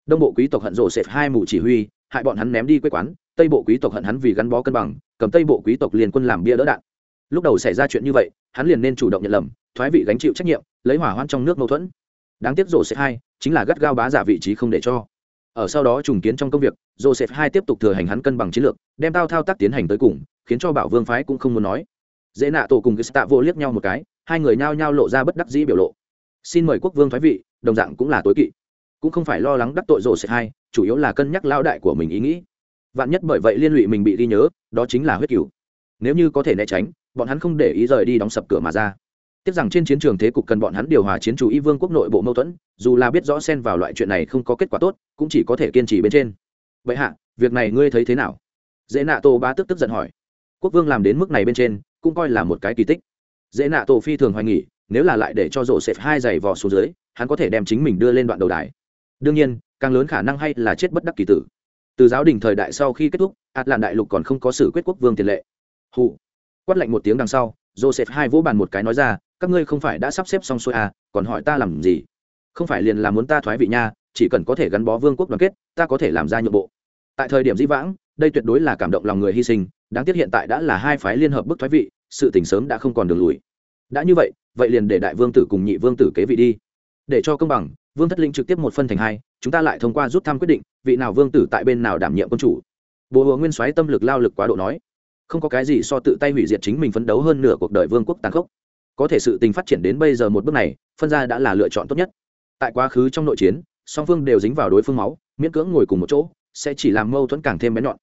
Đông bộ quý tộc hận rộ xẹp hai mù chỉ huy, hại bọn hắn ném đi quê quán, tây bộ quý tộc hận hắn vì gắn bó cân bằng, cầm tây bộ quý tộc liền quân làm bia đỡ đạn. Lúc đầu xảy ra chuyện như vậy, hắn liền nên chủ động nhận lầm, thoái vị gánh chịu trách nhiệm, lấy hỏa hoạn trong nước mâu thuẫn. Đáng tiếc rộ xẹp hai chính là gắt gao bá giả vị trí không để cho. Ở sau đó trùng kiến trong công việc joseph hai tiếp tục thừa hành hắn cân bằng chiến lược, đem tao thao tác tiến hành tới cùng, khiến cho bảo vương phái cũng không muốn nói. Dễ nạ tổ cùng gestapo liếc nhau một cái hai người nhao nhao lộ ra bất đắc dĩ biểu lộ. Xin mời quốc vương thoái vị, đồng dạng cũng là tối kỵ. Cũng không phải lo lắng đắc tội rổ sẽ hai, chủ yếu là cân nhắc lao đại của mình ý nghĩ. Vạn nhất bởi vậy liên lụy mình bị ghi nhớ, đó chính là huyết cửu. Nếu như có thể né tránh, bọn hắn không để ý rời đi đóng sập cửa mà ra. Tiếc rằng trên chiến trường thế cục cần bọn hắn điều hòa chiến chủ y vương quốc nội bộ mâu thuẫn, dù là biết rõ xen vào loại chuyện này không có kết quả tốt, cũng chỉ có thể kiên trì bên trên. Vậy hạ, việc này ngươi thấy thế nào? Dễ nạ tô ba tức tức giận hỏi. Quốc vương làm đến mức này bên trên, cũng coi là một cái kỳ tích dễ nạ tổ phi thường hoài nghỉ nếu là lại để cho rổ xẹp hai giày vò xuống dưới, hắn có thể đem chính mình đưa lên đoạn đầu đài. Đương nhiên, càng lớn khả năng hay là chết bất đắc kỳ tử. Từ giáo đình thời đại sau khi kết thúc ạt làn đại lục còn không có xử quyết quốc vương tiền lệ. Hụ quát lạnh một tiếng đằng sau, joseph hai vỗ bàn một cái nói ra, các ngươi không phải đã sắp xếp xong xuôi à còn hỏi ta làm gì? Không phải liền là muốn ta thoái vị nha, chỉ cần có thể gắn bó vương quốc đoàn kết, ta có thể làm ra nhượng bộ. Tại thời điểm dĩ vãng, đây tuyệt đối là cảm động lòng người hy sinh, đáng tiếc hiện tại đã là hai phái liên hợp bức thoái vị sự tình sớm đã không còn đường lùi. Đã như vậy vậy liền để đại vương tử cùng nhị vương tử kế vị đi. Để cho công bằng, vương thất linh trực tiếp một phân thành hai, chúng ta lại thông qua rút thăm quyết định, vị nào vương tử tại bên nào đảm nhiệm quân chủ. Bố hùa nguyên soái tâm lực lao lực quá độ nói. Không có cái gì so tự tay hủy diệt chính mình phấn đấu hơn nửa cuộc đời vương quốc tàn khốc. Có thể sự tình phát triển đến bây giờ một bước này, phân ra đã là lựa chọn tốt nhất. Tại quá khứ trong nội chiến, song phương đều dính vào đối phương máu, miễn cưỡng ngồi cùng một chỗ, sẽ chỉ làm mâu thuẫn càng thêm bén nhọn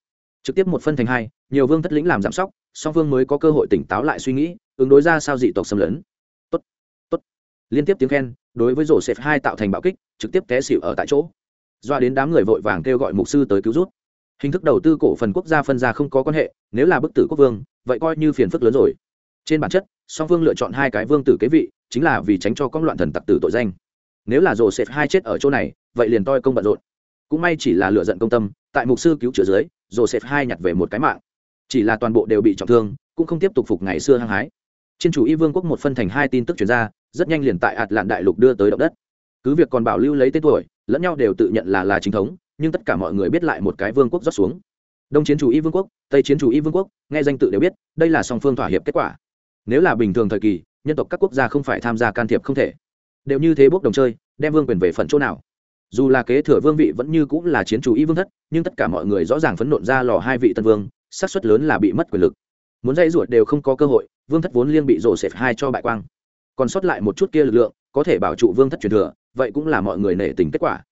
trực tiếp một phân thành hai, nhiều vương thất lĩnh làm giảm sóc, song vương mới có cơ hội tỉnh táo lại suy nghĩ, ứng đối ra sao dị tộc xâm lấn. Tốt tốt. Liên tiếp tiếng khen, đối với rổ xẹp hai tạo thành bạo kích, trực tiếp té xỉu ở tại chỗ. Doa đến đám người vội vàng kêu gọi mục sư tới cứu rút hình thức đầu tư cổ phần quốc gia phân ra không có quan hệ, nếu là bức tử quốc vương, vậy coi như phiền phức lớn rồi. Trên bản chất, song vương lựa chọn hai cái vương tử kế vị, chính là vì tránh cho công loạn thần tặc tử tội danh. Nếu là rổ xẹp hai chết ở chỗ này, vậy liền toi công bận rộn. Cũng may chỉ là lựa giận công tâm, tại mục sư cứu chữa dưới joseph hai nhặt về một cái mạng. Chỉ là toàn bộ đều bị trọng thương, cũng không tiếp tục phục ngày xưa hăng hái. Trên chủ y vương quốc một phân thành hai tin tức chuyển ra, rất nhanh liền tại ạt lạn đại lục đưa tới động đất. Cứ việc còn bảo lưu lấy tên tuổi, lẫn nhau đều tự nhận là là chính thống, nhưng tất cả mọi người biết lại một cái vương quốc rót xuống. Đông chiến chủ y vương quốc, tây chiến chủ y vương quốc, nghe danh tự đều biết, đây là song phương thỏa hiệp kết quả. Nếu là bình thường thời kỳ, nhân tộc các quốc gia không phải tham gia can thiệp không thể. Đều như thế bốc đồng chơi, đem vương quyền về phần chỗ nào? Dù là kế thừa vương vị vẫn như cũng là chiến chủ y vương thất, nhưng tất cả mọi người rõ ràng phấn nộn ra lò hai vị tân vương, xác suất lớn là bị mất quyền lực. Muốn dây ruột đều không có cơ hội, vương thất vốn liêng bị rổ xẹp hai cho bại quang. Còn sót lại một chút kia lực lượng, có thể bảo trụ vương thất truyền thừa, vậy cũng là mọi người nể tình kết quả.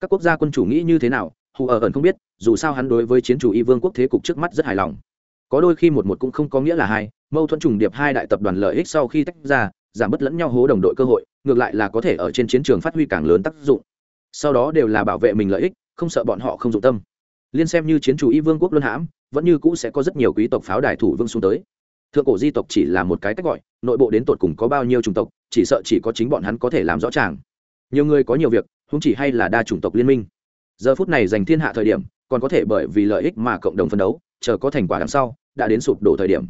Các quốc gia quân chủ nghĩ như thế nào, hù ở ẩn không biết, dù sao hắn đối với chiến chủ y vương quốc thế cục trước mắt rất hài lòng. Có đôi khi một một cũng không có nghĩa là hai, mâu thuẫn trùng điệp hai đại tập đoàn lợi ích sau khi tách ra, giảm bớt lẫn nhau hố đồng đội cơ hội, ngược lại là có thể ở trên chiến trường phát huy càng lớn tác dụng sau đó đều là bảo vệ mình lợi ích, không sợ bọn họ không dụng tâm. Liên xem như chiến chủ y vương quốc luân hãm, vẫn như cũ sẽ có rất nhiều quý tộc pháo đài thủ vương xuống tới. Thượng cổ di tộc chỉ là một cái cách gọi, nội bộ đến tột cùng có bao nhiêu chủng tộc, chỉ sợ chỉ có chính bọn hắn có thể làm rõ ràng. Nhiều người có nhiều việc không chỉ hay là đa chủng tộc liên minh. Giờ phút này giành thiên hạ thời điểm, còn có thể bởi vì lợi ích mà cộng đồng phân đấu, chờ có thành quả đằng sau, đã đến sụp đổ thời điểm.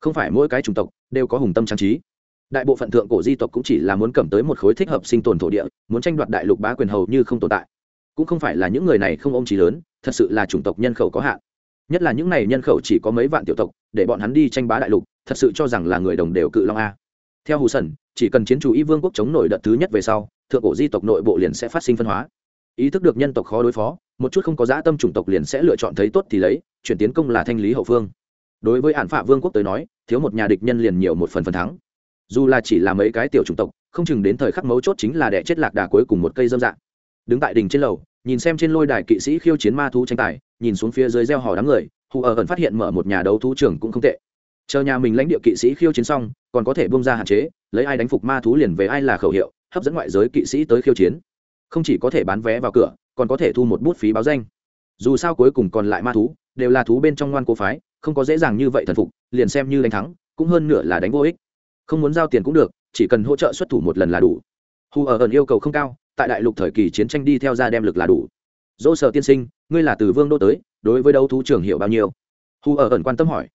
Không phải mỗi cái chủng tộc đều có hùng tâm trang trí đại bộ phận thượng cổ di tộc cũng chỉ là muốn cầm tới một khối thích hợp sinh tồn thổ địa, muốn tranh đoạt đại lục bá quyền hầu như không tồn tại. Cũng không phải là những người này không ôm trí lớn, thật sự là chủng tộc nhân khẩu có hạn. Nhất là những này nhân khẩu chỉ có mấy vạn tiểu tộc, để bọn hắn đi tranh bá đại lục, thật sự cho rằng là người đồng đều cự long a. Theo hù sần, chỉ cần chiến chủ y vương quốc chống nổi đợt thứ nhất về sau, thượng cổ di tộc nội bộ liền sẽ phát sinh phân hóa. Ý thức được nhân tộc khó đối phó, một chút không có dã tâm chủng tộc liền sẽ lựa chọn thấy tốt thì lấy, chuyển tiến công là thanh lý hậu phương. Đối với hạn phạ vương quốc tới nói, thiếu một nhà địch nhân liền nhiều một phần phần thắng dù là chỉ là mấy cái tiểu chủng tộc, không chừng đến thời khắc mấu chốt chính là đẻ chết lạc đà cuối cùng một cây dâm dạng. Đứng tại đỉnh trên lầu, nhìn xem trên lôi đài kỵ sĩ khiêu chiến ma thú tranh tài, nhìn xuống phía dưới gieo hò đám người, hù ở ẩn phát hiện mở một nhà đấu thú trưởng cũng không tệ. Chờ nhà mình lãnh địa kỵ sĩ khiêu chiến xong, còn có thể bung ra hạn chế, lấy ai đánh phục ma thú liền về ai là khẩu hiệu, hấp dẫn ngoại giới kỵ sĩ tới khiêu chiến. Không chỉ có thể bán vé vào cửa, còn có thể thu một bút phí báo danh. Dù sao cuối cùng còn lại ma thú, đều là thú bên trong ngoan cố phái, không có dễ dàng như vậy thần phục, liền xem như đánh thắng, cũng hơn nửa là đánh vô ích không muốn giao tiền cũng được, chỉ cần hỗ trợ xuất thủ một lần là đủ. Hù ở ẩn yêu cầu không cao, tại đại lục thời kỳ chiến tranh đi theo ra đem lực là đủ. Dỗ sở tiên sinh, ngươi là từ vương đô tới, đối với đấu thú trường hiểu bao nhiêu? Hù ở ẩn quan tâm hỏi.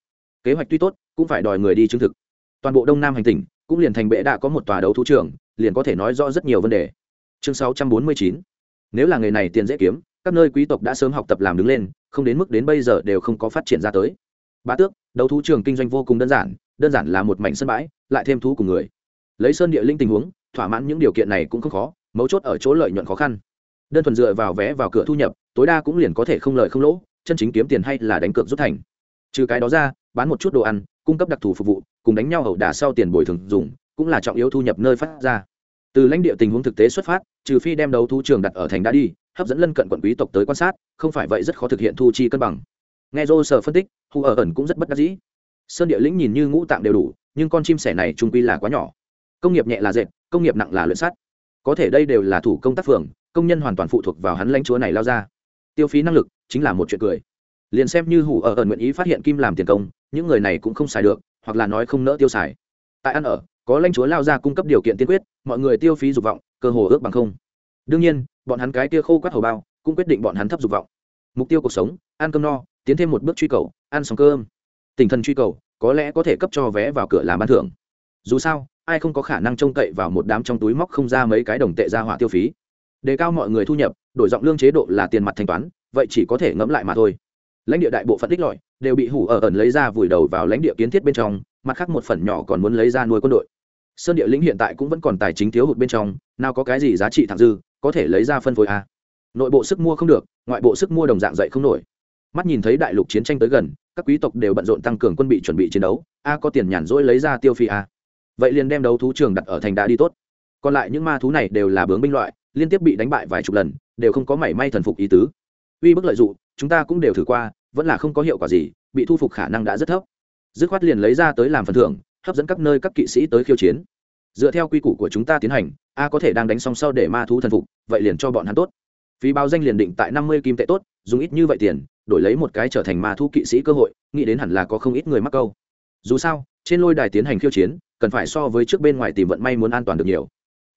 Kế hoạch tuy tốt, cũng phải đòi người đi chứng thực. Toàn bộ đông nam hành tỉnh, cũng liền thành bệ đã có một tòa đấu thú trường liền có thể nói rõ rất nhiều vấn đề. Chương 649 nếu là nghề này tiền dễ kiếm, các nơi quý tộc đã sớm học tập làm đứng lên, không đến mức đến bây giờ đều không có phát triển ra tới bá tước, đấu thú trường kinh doanh vô cùng đơn giản đơn giản là một mảnh sân bãi, lại thêm thú cùng người. Lấy sơn địa linh tình huống, thỏa mãn những điều kiện này cũng không khó, mấu chốt ở chỗ lợi nhuận khó khăn. Đơn thuần dựa vào vé vào cửa thu nhập, tối đa cũng liền có thể không lợi không lỗ, chân chính kiếm tiền hay là đánh cược rút thành. Trừ cái đó ra, bán một chút đồ ăn, cung cấp đặc thù phục vụ, cùng đánh nhau hậu đả sau tiền bồi thường dùng, cũng là trọng yếu thu nhập nơi phát ra. Từ lãnh địa tình huống thực tế xuất phát, trừ phi đem đấu thú trường đặt ở thành đã đi, hấp dẫn lân cận quận quý tộc tới quan sát, không phải vậy rất khó thực hiện thu chi cân bằng nghe dô sở phân tích, hù ở ẩn cũng rất bất đắc dĩ. Sơn địa lĩnh nhìn như ngũ tạng đều đủ, nhưng con chim sẻ này trung quy là quá nhỏ. Công nghiệp nhẹ là dệt, công nghiệp nặng là luyện sắt. Có thể đây đều là thủ công tác phường, công nhân hoàn toàn phụ thuộc vào hắn lãnh chúa này lao ra. Tiêu phí năng lực chính là một chuyện cười. Liền xem như hủ ở ẩn nguyện ý phát hiện kim làm tiền công, những người này cũng không xài được, hoặc là nói không nỡ tiêu xài. Tại ăn ở, có lãnh chúa lao ra cung cấp điều kiện tiên quyết, mọi người tiêu phí dục vọng, cơ hồ ước bằng không. Đương nhiên, bọn hắn cái tia khô quát hầu bao, cũng quyết định bọn hắn thấp dục vọng. Mục tiêu cuộc sống, ăn cơm no tiến thêm một bước truy cầu, ăn xong cơm. Tinh thần truy cầu, có lẽ có thể cấp cho vé vào cửa làm ban thưởng. Dù sao, ai không có khả năng trông cậy vào một đám trong túi móc không ra mấy cái đồng tệ ra hỏa tiêu phí. Đề cao mọi người thu nhập, đổi giọng lương chế độ là tiền mặt thanh toán, vậy chỉ có thể ngẫm lại mà thôi. Lãnh địa đại bộ phận đích lọi đều bị hủ ở ẩn lấy ra vùi đầu vào lãnh địa kiến thiết bên trong, mặt khác một phần nhỏ còn muốn lấy ra nuôi quân đội. Sơn địa lĩnh hiện tại cũng vẫn còn tài chính thiếu hụt bên trong, nào có cái gì giá trị thẳng dư, có thể lấy ra phân phối a. Nội bộ sức mua không được, ngoại bộ sức mua đồng dạng dậy không nổi mắt nhìn thấy đại lục chiến tranh tới gần, các quý tộc đều bận rộn tăng cường quân bị chuẩn bị chiến đấu, a có tiền nhàn rỗi lấy ra tiêu phi a. Vậy liền đem đấu thú trường đặt ở thành đã đi tốt. Còn lại những ma thú này đều là bướng binh loại, liên tiếp bị đánh bại vài chục lần, đều không có mảy may thần phục ý tứ. Uy bức lợi dụng, chúng ta cũng đều thử qua, vẫn là không có hiệu quả gì, bị thu phục khả năng đã rất thấp. Dứt khoát liền lấy ra tới làm phần thưởng, hấp dẫn các nơi các kỵ sĩ tới khiêu chiến. Dựa theo quy củ của chúng ta tiến hành, a có thể đang đánh xong sau để ma thú thần phục, vậy liền cho bọn hắn tốt phí báo danh liền định tại năm mươi kim tệ tốt, dùng ít như vậy tiền, đổi lấy một cái trở thành ma thu kỵ sĩ cơ hội, nghĩ đến hẳn là có không ít người mắc câu. Dù sao, trên lôi đài tiến hành khiêu chiến, cần phải so với trước bên ngoài tìm vận may muốn an toàn được nhiều.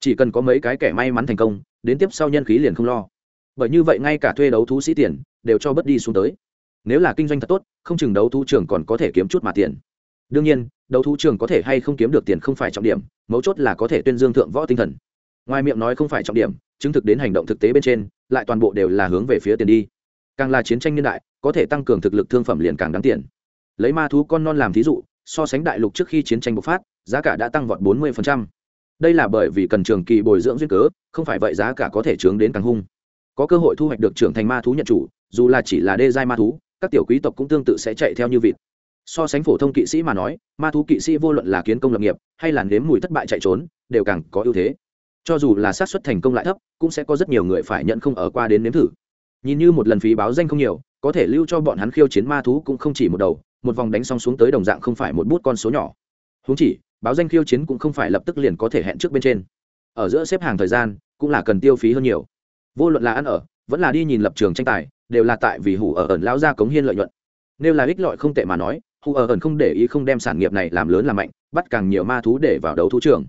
Chỉ cần có mấy cái kẻ may mắn thành công, đến tiếp sau nhân khí liền không lo. Bởi như vậy ngay cả thuê đấu thú sĩ tiền, đều cho bớt đi xuống tới. Nếu là kinh doanh thật tốt, không chừng đấu thú trường còn có thể kiếm chút mà tiền. Đương nhiên, đấu thú trường có thể hay không kiếm được tiền không phải trọng điểm, mấu chốt là có thể tuyên dương thượng võ tinh thần. Ngoài miệng nói không phải trọng điểm, chứng thực đến hành động thực tế bên trên lại toàn bộ đều là hướng về phía tiền đi. Càng là chiến tranh niên đại, có thể tăng cường thực lực thương phẩm liền càng đáng tiền. Lấy ma thú con non làm thí dụ, so sánh đại lục trước khi chiến tranh bộc phát, giá cả đã tăng vọt 40%. đây là bởi vì cần trường kỳ bồi dưỡng duyên cớ, không phải vậy giá cả có thể trướng đến càng hung. Có cơ hội thu hoạch được trưởng thành ma thú nhận chủ, dù là chỉ là đê giai ma thú, các tiểu quý tộc cũng tương tự sẽ chạy theo như vịt. So sánh phổ thông kỵ sĩ mà nói, ma thú kỵ sĩ vô luận là kiến công lập nghiệp, hay là nếm mùi thất bại chạy trốn, đều càng có ưu thế cho dù là xác suất thành công lại thấp, cũng sẽ có rất nhiều người phải nhận không ở qua đến nếm thử. Nhìn như một lần phí báo danh không nhiều, có thể lưu cho bọn hắn khiêu chiến ma thú cũng không chỉ một đầu, một vòng đánh xong xuống tới đồng dạng không phải một bút con số nhỏ. Húng chỉ, báo danh khiêu chiến cũng không phải lập tức liền có thể hẹn trước bên trên. Ở giữa xếp hàng thời gian, cũng là cần tiêu phí hơn nhiều. Vô luận là ăn ở, vẫn là đi nhìn lập trường tranh tài, đều là tại vì hủ ở ẩn lao ra cống hiên lợi nhuận. Nếu là ích lợi không tệ mà nói, hủ ở ẩn không để ý không đem sản nghiệp này làm lớn làm mạnh, bắt càng nhiều ma thú để vào đấu thú trường.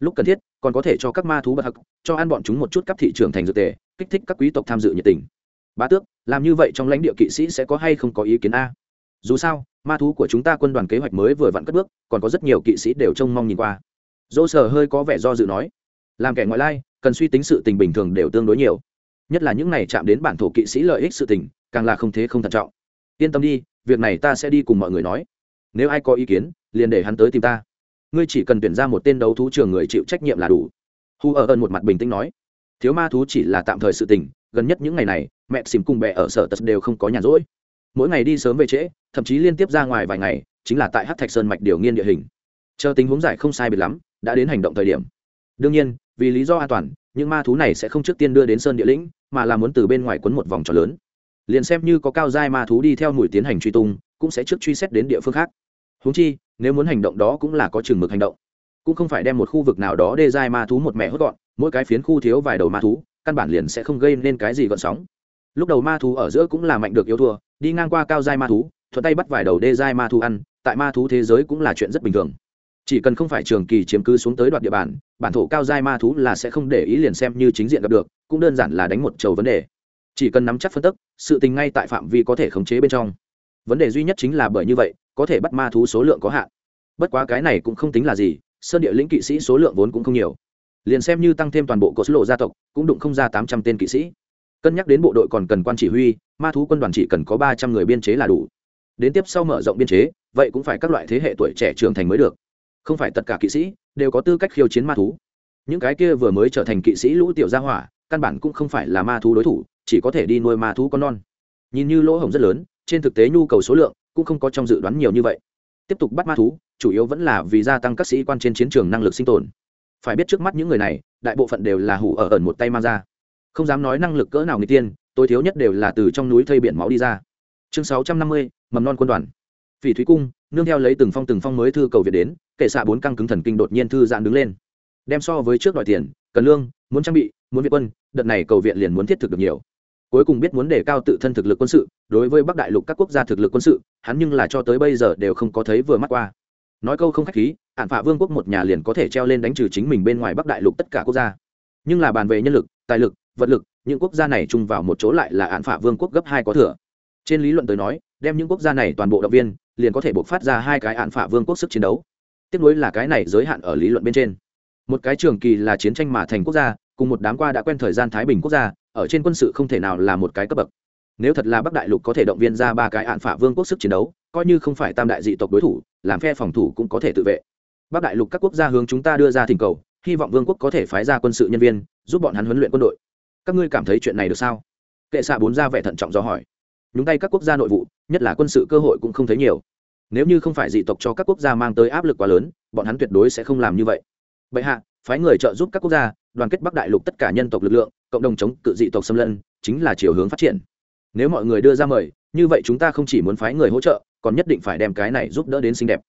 Lúc cần thiết còn có thể cho các ma thú bật hặc cho ăn bọn chúng một chút cấp thị trường thành dược tề, kích thích các quý tộc tham dự nhiệt tình. Bá tước, làm như vậy trong lãnh địa kỵ sĩ sẽ có hay không có ý kiến a? Dù sao, ma thú của chúng ta quân đoàn kế hoạch mới vừa vặn cất bước, còn có rất nhiều kỵ sĩ đều trông mong nhìn qua. Dỗ sở hơi có vẻ do dự nói, làm kẻ ngoại lai, cần suy tính sự tình bình thường đều tương đối nhiều. Nhất là những này chạm đến bản thổ kỵ sĩ lợi ích sự tình, càng là không thế không thận trọng. Yên tâm đi, việc này ta sẽ đi cùng mọi người nói. Nếu ai có ý kiến, liền để hắn tới tìm ta ngươi chỉ cần tuyển ra một tên đấu thú trường người chịu trách nhiệm là đủ. Hu ở ơn một mặt bình tĩnh nói, thiếu ma thú chỉ là tạm thời sự tình, gần nhất những ngày này, mẹ xìm cùng bè ở sở tật đều không có nhàn rỗi. Mỗi ngày đi sớm về trễ, thậm chí liên tiếp ra ngoài vài ngày, chính là tại hát thạch sơn mạch điều nghiên địa hình. Chờ tình huống giải không sai biệt lắm, đã đến hành động thời điểm. Đương nhiên, vì lý do an toàn, những ma thú này sẽ không trước tiên đưa đến sơn địa lĩnh, mà là muốn từ bên ngoài quấn một vòng tròn lớn. Liền xem như có cao giai ma thú đi theo mùi tiến hành truy tung, cũng sẽ trước truy xét đến địa phương khác. Huống chi, nếu muốn hành động đó cũng là có chừng mực hành động. Cũng không phải đem một khu vực nào đó đê giai ma thú một mẹ hốt gọn, mỗi cái phiến khu thiếu vài đầu ma thú, căn bản liền sẽ không gây nên cái gì gợn sóng. Lúc đầu ma thú ở giữa cũng là mạnh được yếu thua, đi ngang qua cao giai ma thú, thuận tay bắt vài đầu đê giai ma thú ăn, tại ma thú thế giới cũng là chuyện rất bình thường. Chỉ cần không phải trường kỳ chiếm cứ xuống tới đoạn địa bàn, bản thổ cao giai ma thú là sẽ không để ý liền xem như chính diện gặp được, cũng đơn giản là đánh một chầu vấn đề. Chỉ cần nắm chắc phân tức, sự tình ngay tại phạm vi có thể khống chế bên trong. Vấn đề duy nhất chính là bởi như vậy có thể bắt ma thú số lượng có hạn. Bất quá cái này cũng không tính là gì, sơn địa lĩnh kỵ sĩ số lượng vốn cũng không nhiều. Liền xem như tăng thêm toàn bộ cột lộ gia tộc, cũng đụng không ra tám trăm tên kỵ sĩ. Cân nhắc đến bộ đội còn cần quan chỉ huy, ma thú quân đoàn chỉ cần có ba trăm người biên chế là đủ. Đến tiếp sau mở rộng biên chế, vậy cũng phải các loại thế hệ tuổi trẻ trưởng thành mới được. Không phải tất cả kỵ sĩ đều có tư cách khiêu chiến ma thú. Những cái kia vừa mới trở thành kỵ sĩ lũ tiểu gia hỏa, căn bản cũng không phải là ma thú đối thủ, chỉ có thể đi nuôi ma thú con non. Nhìn như lỗ hổng rất lớn, trên thực tế nhu cầu số lượng cũng không có trong dự đoán nhiều như vậy. Tiếp tục bắt ma thú, chủ yếu vẫn là vì gia tăng các sĩ quan trên chiến trường năng lực sinh tồn. Phải biết trước mắt những người này, đại bộ phận đều là hủ ở ẩn một tay mang ra. Không dám nói năng lực cỡ nào người tiên, tối thiếu nhất đều là từ trong núi thây biển máu đi ra. Chương sáu trăm năm mươi, mầm non quân đoàn. Phỉ thúy cung, nương theo lấy từng phong từng phong mới thư cầu việt đến, kệ xạ bốn căng cứng thần kinh đột nhiên thư giãn đứng lên. Đem so với trước đòi tiền, cần lương, muốn trang bị, muốn viện quân, đợt này cầu viện liền muốn thiết thực được nhiều. Cuối cùng biết muốn đề cao tự thân thực lực quân sự đối với bắc đại lục các quốc gia thực lực quân sự, hắn nhưng là cho tới bây giờ đều không có thấy vừa mắt qua. Nói câu không khách khí ạn phạ vương quốc một nhà liền có thể treo lên đánh trừ chính mình bên ngoài bắc đại lục tất cả quốc gia. Nhưng là bàn về nhân lực, tài lực, vật lực, những quốc gia này chung vào một chỗ lại là ạn phạ vương quốc gấp hai có thừa. Trên lý luận tới nói, đem những quốc gia này toàn bộ động viên, liền có thể buộc phát ra hai cái ạn phạ vương quốc sức chiến đấu. Tiếp nối là cái này giới hạn ở lý luận bên trên. Một cái trường kỳ là chiến tranh mà thành quốc gia, cùng một đám qua đã quen thời gian thái bình quốc gia, ở trên quân sự không thể nào là một cái cấp bậc nếu thật là bắc đại lục có thể động viên ra ba cái hạn phả vương quốc sức chiến đấu, coi như không phải tam đại dị tộc đối thủ, làm phe phòng thủ cũng có thể tự vệ. Bắc đại lục các quốc gia hướng chúng ta đưa ra thỉnh cầu, hy vọng vương quốc có thể phái ra quân sự nhân viên, giúp bọn hắn huấn luyện quân đội. Các ngươi cảm thấy chuyện này được sao? Kệ xạ bốn ra vẻ thận trọng do hỏi. Nhúng tay các quốc gia nội vụ, nhất là quân sự cơ hội cũng không thấy nhiều. Nếu như không phải dị tộc cho các quốc gia mang tới áp lực quá lớn, bọn hắn tuyệt đối sẽ không làm như vậy. Bệ hạ, phái người trợ giúp các quốc gia, đoàn kết bắc đại lục tất cả nhân tộc lực lượng, cộng đồng chống cự dị tộc xâm lân chính là chiều hướng phát triển nếu mọi người đưa ra mời, như vậy chúng ta không chỉ muốn phái người hỗ trợ, còn nhất định phải đem cái này giúp đỡ đến xinh đẹp.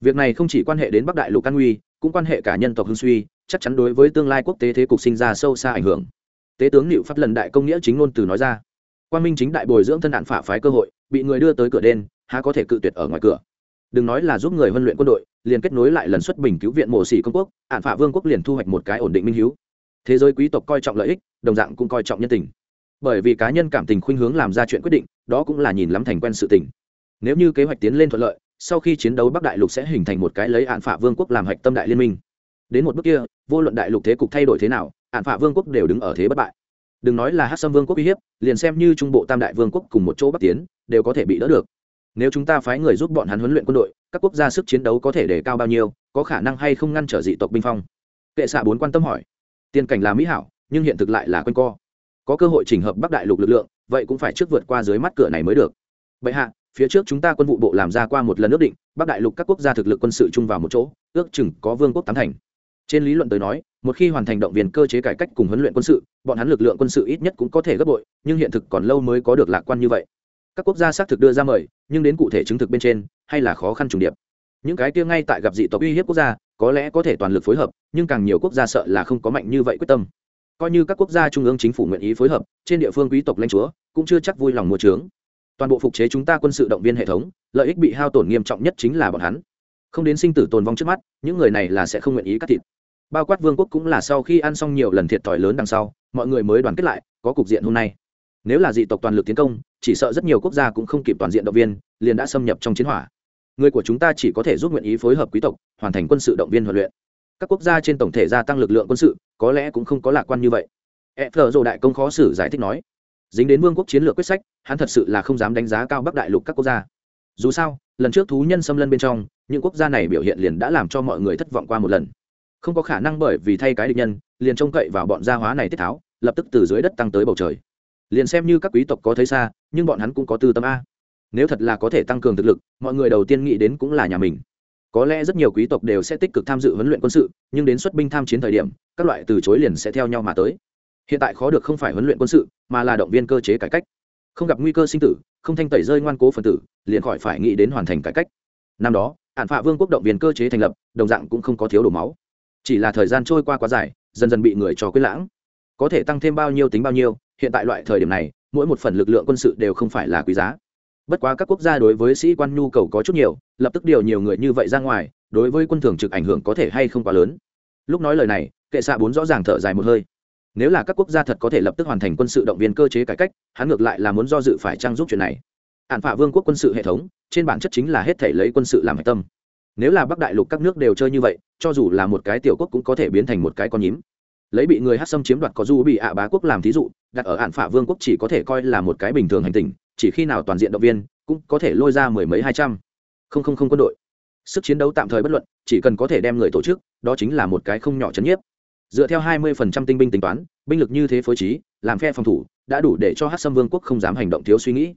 Việc này không chỉ quan hệ đến bắc đại lục an nguy cũng quan hệ cả nhân tộc hưng suy, chắc chắn đối với tương lai quốc tế thế cục sinh ra sâu xa ảnh hưởng. Tế tướng liệu pháp lần đại công nghĩa chính ngôn từ nói ra quan minh chính đại bồi dưỡng thân đạn phả phái cơ hội, bị người đưa tới cửa đen há có thể cự tuyệt ở ngoài cửa. Đừng nói là giúp người huấn luyện quân đội, liền kết nối lại lần xuất bình cứu viện mổ xỉ công quốc ạn phả vương quốc liền thu hoạch một cái ổn định minh hiếu. Thế giới quý tộc coi trọng lợi ích, đồng dạng cũng coi trọng nhân tình bởi vì cá nhân cảm tình khuynh hướng làm ra chuyện quyết định, đó cũng là nhìn lắm thành quen sự tình. Nếu như kế hoạch tiến lên thuận lợi, sau khi chiến đấu bắc đại lục sẽ hình thành một cái lấy hạn phả vương quốc làm hạch tâm đại liên minh. Đến một bước kia, vô luận đại lục thế cục thay đổi thế nào hạn phả vương quốc đều đứng ở thế bất bại. Đừng nói là hát sâm vương quốc uy hiếp, liền xem như trung bộ tam đại vương quốc cùng một chỗ bắc tiến, đều có thể bị đỡ được. Nếu chúng ta phái người giúp bọn hắn huấn luyện quân đội, các quốc gia sức chiến đấu có thể đề cao bao nhiêu, có khả năng hay không ngăn trở dị tộc binh phong? Kệ xạ bốn quan tâm hỏi. Tiền cảnh là mỹ hảo, nhưng hiện thực lại là quanh co có cơ hội chỉnh hợp bắc đại lục lực lượng, vậy cũng phải trước vượt qua dưới mắt cửa này mới được. Vậy hạ, phía trước chúng ta quân vụ bộ làm ra qua một lần ước định, bắc đại lục các quốc gia thực lực quân sự chung vào một chỗ, ước chừng có vương quốc tám thành. Trên lý luận tới nói, một khi hoàn thành động viên cơ chế cải cách cùng huấn luyện quân sự, bọn hắn lực lượng quân sự ít nhất cũng có thể gấp bội, nhưng hiện thực còn lâu mới có được lạc quan như vậy. Các quốc gia xác thực đưa ra mời, nhưng đến cụ thể chứng thực bên trên, hay là khó khăn trùng điệp. Những cái kia ngay tại gặp dị tộc uy hiếp quốc gia, có lẽ có thể toàn lực phối hợp, nhưng càng nhiều quốc gia sợ là không có mạnh như vậy quyết tâm coi như các quốc gia trung ương chính phủ nguyện ý phối hợp, trên địa phương quý tộc lãnh chúa cũng chưa chắc vui lòng mua trướng. Toàn bộ phục chế chúng ta quân sự động viên hệ thống, lợi ích bị hao tổn nghiêm trọng nhất chính là bọn hắn. Không đến sinh tử tồn vong trước mắt, những người này là sẽ không nguyện ý cắt thịt. Bao quát vương quốc cũng là sau khi ăn xong nhiều lần thiệt thòi lớn đằng sau, mọi người mới đoàn kết lại, có cục diện hôm nay. Nếu là dị tộc toàn lực tiến công, chỉ sợ rất nhiều quốc gia cũng không kịp toàn diện động viên, liền đã xâm nhập trong chiến hỏa. Người của chúng ta chỉ có thể giúp nguyện ý phối hợp quý tộc, hoàn thành quân sự động viên huấn luyện. Các quốc gia trên tổng thể gia tăng lực lượng quân sự có lẽ cũng không có lạc quan như vậy. E thờ dồ đại công khó xử giải thích nói, dính đến vương quốc chiến lược quyết sách, hắn thật sự là không dám đánh giá cao bắc đại lục các quốc gia. Dù sao, lần trước thú nhân xâm lân bên trong, những quốc gia này biểu hiện liền đã làm cho mọi người thất vọng qua một lần. Không có khả năng bởi vì thay cái địch nhân, liền trông cậy vào bọn gia hóa này tiết tháo, lập tức từ dưới đất tăng tới bầu trời. Liền xem như các quý tộc có thấy xa, nhưng bọn hắn cũng có tư tâm a. Nếu thật là có thể tăng cường thực lực, mọi người đầu tiên nghĩ đến cũng là nhà mình có lẽ rất nhiều quý tộc đều sẽ tích cực tham dự huấn luyện quân sự, nhưng đến xuất binh tham chiến thời điểm, các loại từ chối liền sẽ theo nhau mà tới. Hiện tại khó được không phải huấn luyện quân sự, mà là động viên cơ chế cải cách. Không gặp nguy cơ sinh tử, không thanh tẩy rơi ngoan cố phần tử, liền khỏi phải nghĩ đến hoàn thành cải cách. Năm đó, hạn phạ vương quốc động viên cơ chế thành lập, đồng dạng cũng không có thiếu đổ máu. Chỉ là thời gian trôi qua quá dài, dần dần bị người trò quyết lãng. Có thể tăng thêm bao nhiêu tính bao nhiêu, hiện tại loại thời điểm này, mỗi một phần lực lượng quân sự đều không phải là quý giá bất quá các quốc gia đối với sĩ quan nhu cầu có chút nhiều, lập tức điều nhiều người như vậy ra ngoài, đối với quân thường trực ảnh hưởng có thể hay không quá lớn. Lúc nói lời này, kệ xạ bốn rõ ràng thở dài một hơi. Nếu là các quốc gia thật có thể lập tức hoàn thành quân sự động viên cơ chế cải cách, hắn ngược lại là muốn do dự phải trang giúp chuyện này. Ạn phả vương quốc quân sự hệ thống, trên bản chất chính là hết thể lấy quân sự làm hạch tâm. Nếu là bắc đại lục các nước đều chơi như vậy, cho dù là một cái tiểu quốc cũng có thể biến thành một cái con nhím. Lấy bị người hát xâm chiếm đoạt có du bị ạ bá quốc làm thí dụ, đặt ở ạn phả vương quốc chỉ có thể coi là một cái bình thường hành tình chỉ khi nào toàn diện động viên, cũng có thể lôi ra mười mấy hai trăm. Không không không quân đội. Sức chiến đấu tạm thời bất luận, chỉ cần có thể đem người tổ chức, đó chính là một cái không nhỏ chấn nhiếp. Dựa theo hai mươi phần trăm tinh binh tính toán, binh lực như thế phối trí, làm phe phòng thủ, đã đủ để cho hát xâm vương quốc không dám hành động thiếu suy nghĩ.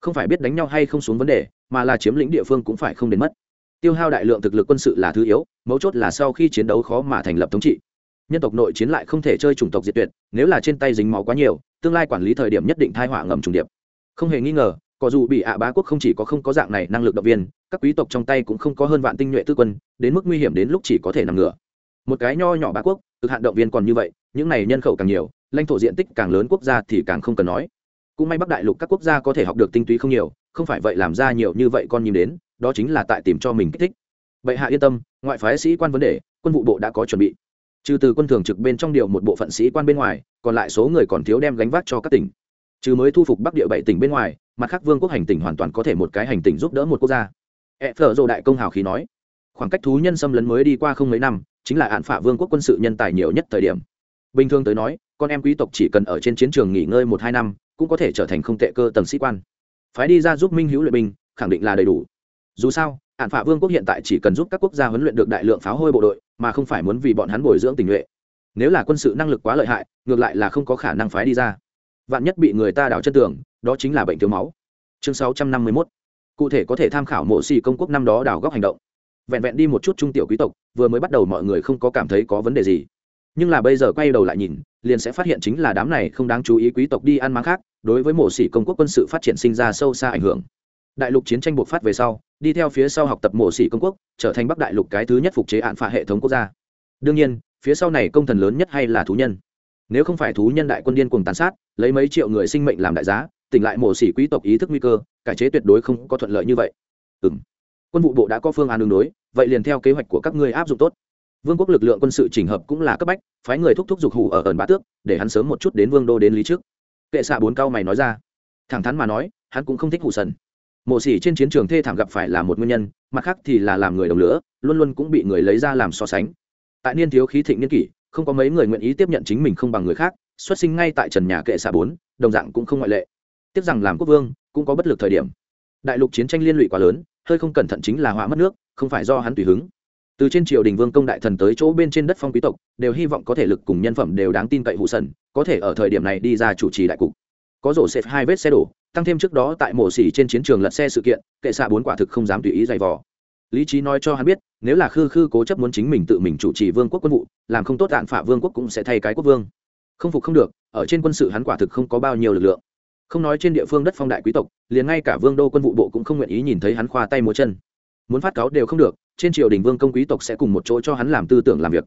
Không phải biết đánh nhau hay không xuống vấn đề, mà là chiếm lĩnh địa phương cũng phải không đến mất. Tiêu hao đại lượng thực lực quân sự là thứ yếu, mấu chốt là sau khi chiến đấu khó mà thành lập thống trị. Nhân tộc nội chiến lại không thể chơi chủng tộc diệt tuyệt, nếu là trên tay dính máu quá nhiều, tương lai quản lý thời điểm nhất định thai họa ngầm trùng điệp không hề nghi ngờ, có dù bị ạ bá quốc không chỉ có không có dạng này năng lực động viên, các quý tộc trong tay cũng không có hơn vạn tinh nhuệ tư quân, đến mức nguy hiểm đến lúc chỉ có thể nằm ngửa. Một cái nho nhỏ bá quốc, cực hạn động viên còn như vậy, những này nhân khẩu càng nhiều, lãnh thổ diện tích càng lớn quốc gia thì càng không cần nói. Cũng may bắc đại lục các quốc gia có thể học được tinh túy không nhiều, không phải vậy làm ra nhiều như vậy con nhìn đến, đó chính là tại tìm cho mình kích thích. Bệ hạ yên tâm, ngoại phái sĩ quan vấn đề, quân vụ bộ đã có chuẩn bị. Trừ từ quân thường trực bên trong điều một bộ phận sĩ quan bên ngoài, còn lại số người còn thiếu đem gánh vác cho các tỉnh trừ mới thu phục bắc địa bảy tỉnh bên ngoài, mặt khác vương quốc hành tỉnh hoàn toàn có thể một cái hành tỉnh giúp đỡ một quốc gia. E phở dồ đại công hào khí nói, khoảng cách thú nhân xâm lấn mới đi qua không mấy năm, chính là hạn phả vương quốc quân sự nhân tài nhiều nhất thời điểm. Bình thường tới nói, con em quý tộc chỉ cần ở trên chiến trường nghỉ ngơi một hai năm, cũng có thể trở thành không tệ cơ tầng sĩ quan. Phái đi ra giúp minh hữu luyện binh, khẳng định là đầy đủ. Dù sao, hạn phả vương quốc hiện tại chỉ cần giúp các quốc gia huấn luyện được đại lượng pháo hôi bộ đội, mà không phải muốn vì bọn hắn bồi dưỡng tình nhuệ. Nếu là quân sự năng lực quá lợi hại, ngược lại là không có khả năng phái đi ra vạn nhất bị người ta đào chân tường, đó chính là bệnh thiếu máu. Chương 651. cụ thể có thể tham khảo mộ xì công quốc năm đó đào góc hành động. Vẹn vẹn đi một chút trung tiểu quý tộc, vừa mới bắt đầu mọi người không có cảm thấy có vấn đề gì. Nhưng là bây giờ quay đầu lại nhìn, liền sẽ phát hiện chính là đám này không đáng chú ý quý tộc đi ăn máng khác, đối với mộ xỉ công quốc quân sự phát triển sinh ra sâu xa ảnh hưởng. Đại lục chiến tranh bộc phát về sau, đi theo phía sau học tập mộ xỉ công quốc, trở thành bắc đại lục cái thứ nhất phục chế hạn phạ hệ thống quốc gia. Đương nhiên, phía sau này công thần lớn nhất hay là thú nhân nếu không phải thú nhân đại quân điên cùng tàn sát, lấy mấy triệu người sinh mệnh làm đại giá, tỉnh lại mổ xỉ quý tộc ý thức nguy cơ, cải chế tuyệt đối không có thuận lợi như vậy. Ừ m quân vụ bộ đã có phương án đường đối, vậy liền theo kế hoạch của các ngươi áp dụng tốt. Vương quốc lực lượng quân sự chỉnh hợp cũng là cấp bách, phái người thúc thúc giục hủ ở ẩn bá tước, để hắn sớm một chút đến vương đô đến lý trước. Kệ xạ bốn cao mày nói ra. Thẳng thắn mà nói, hắn cũng không thích hủ sần. Mộ xỉ trên chiến trường thê thảm gặp phải là một nguyên nhân, mặt khác thì là làm người đồng lửa, luôn luôn cũng bị người lấy ra làm so sánh. Tại niên thiếu khí thịnh niên kỷ không có mấy người nguyện ý tiếp nhận chính mình không bằng người khác, xuất sinh ngay tại trần nhà kệ xạ bốn, đồng dạng cũng không ngoại lệ. Tiếc rằng làm quốc vương cũng có bất lực thời điểm. Đại lục chiến tranh liên lụy quá lớn, hơi không cẩn thận chính là họa mất nước, không phải do hắn tùy hứng. Từ trên triều đình vương công đại thần tới chỗ bên trên đất phong quý tộc, đều hy vọng có thể lực cùng nhân phẩm đều đáng tin cậy hụ sần, có thể ở thời điểm này đi ra chủ trì đại cục. Có rổ xếp hai vết xe đổ, tăng thêm trước đó tại mổ xỉ trên chiến trường lật xe sự kiện, kệ xạ bốn quả thực không dám tùy ý giày vò lý trí nói cho hắn biết, nếu là khư khư cố chấp muốn chính mình tự mình chủ trì vương quốc quân vụ, làm không tốt đạn phả vương quốc cũng sẽ thay cái quốc vương. Không phục không được, ở trên quân sự hắn quả thực không có bao nhiêu lực lượng. Không nói trên địa phương đất phong đại quý tộc, liền ngay cả vương đô quân vụ bộ cũng không nguyện ý nhìn thấy hắn khoa tay múa chân. Muốn phát cáo đều không được, trên triều đình vương công quý tộc sẽ cùng một chỗ cho hắn làm tư tưởng làm việc.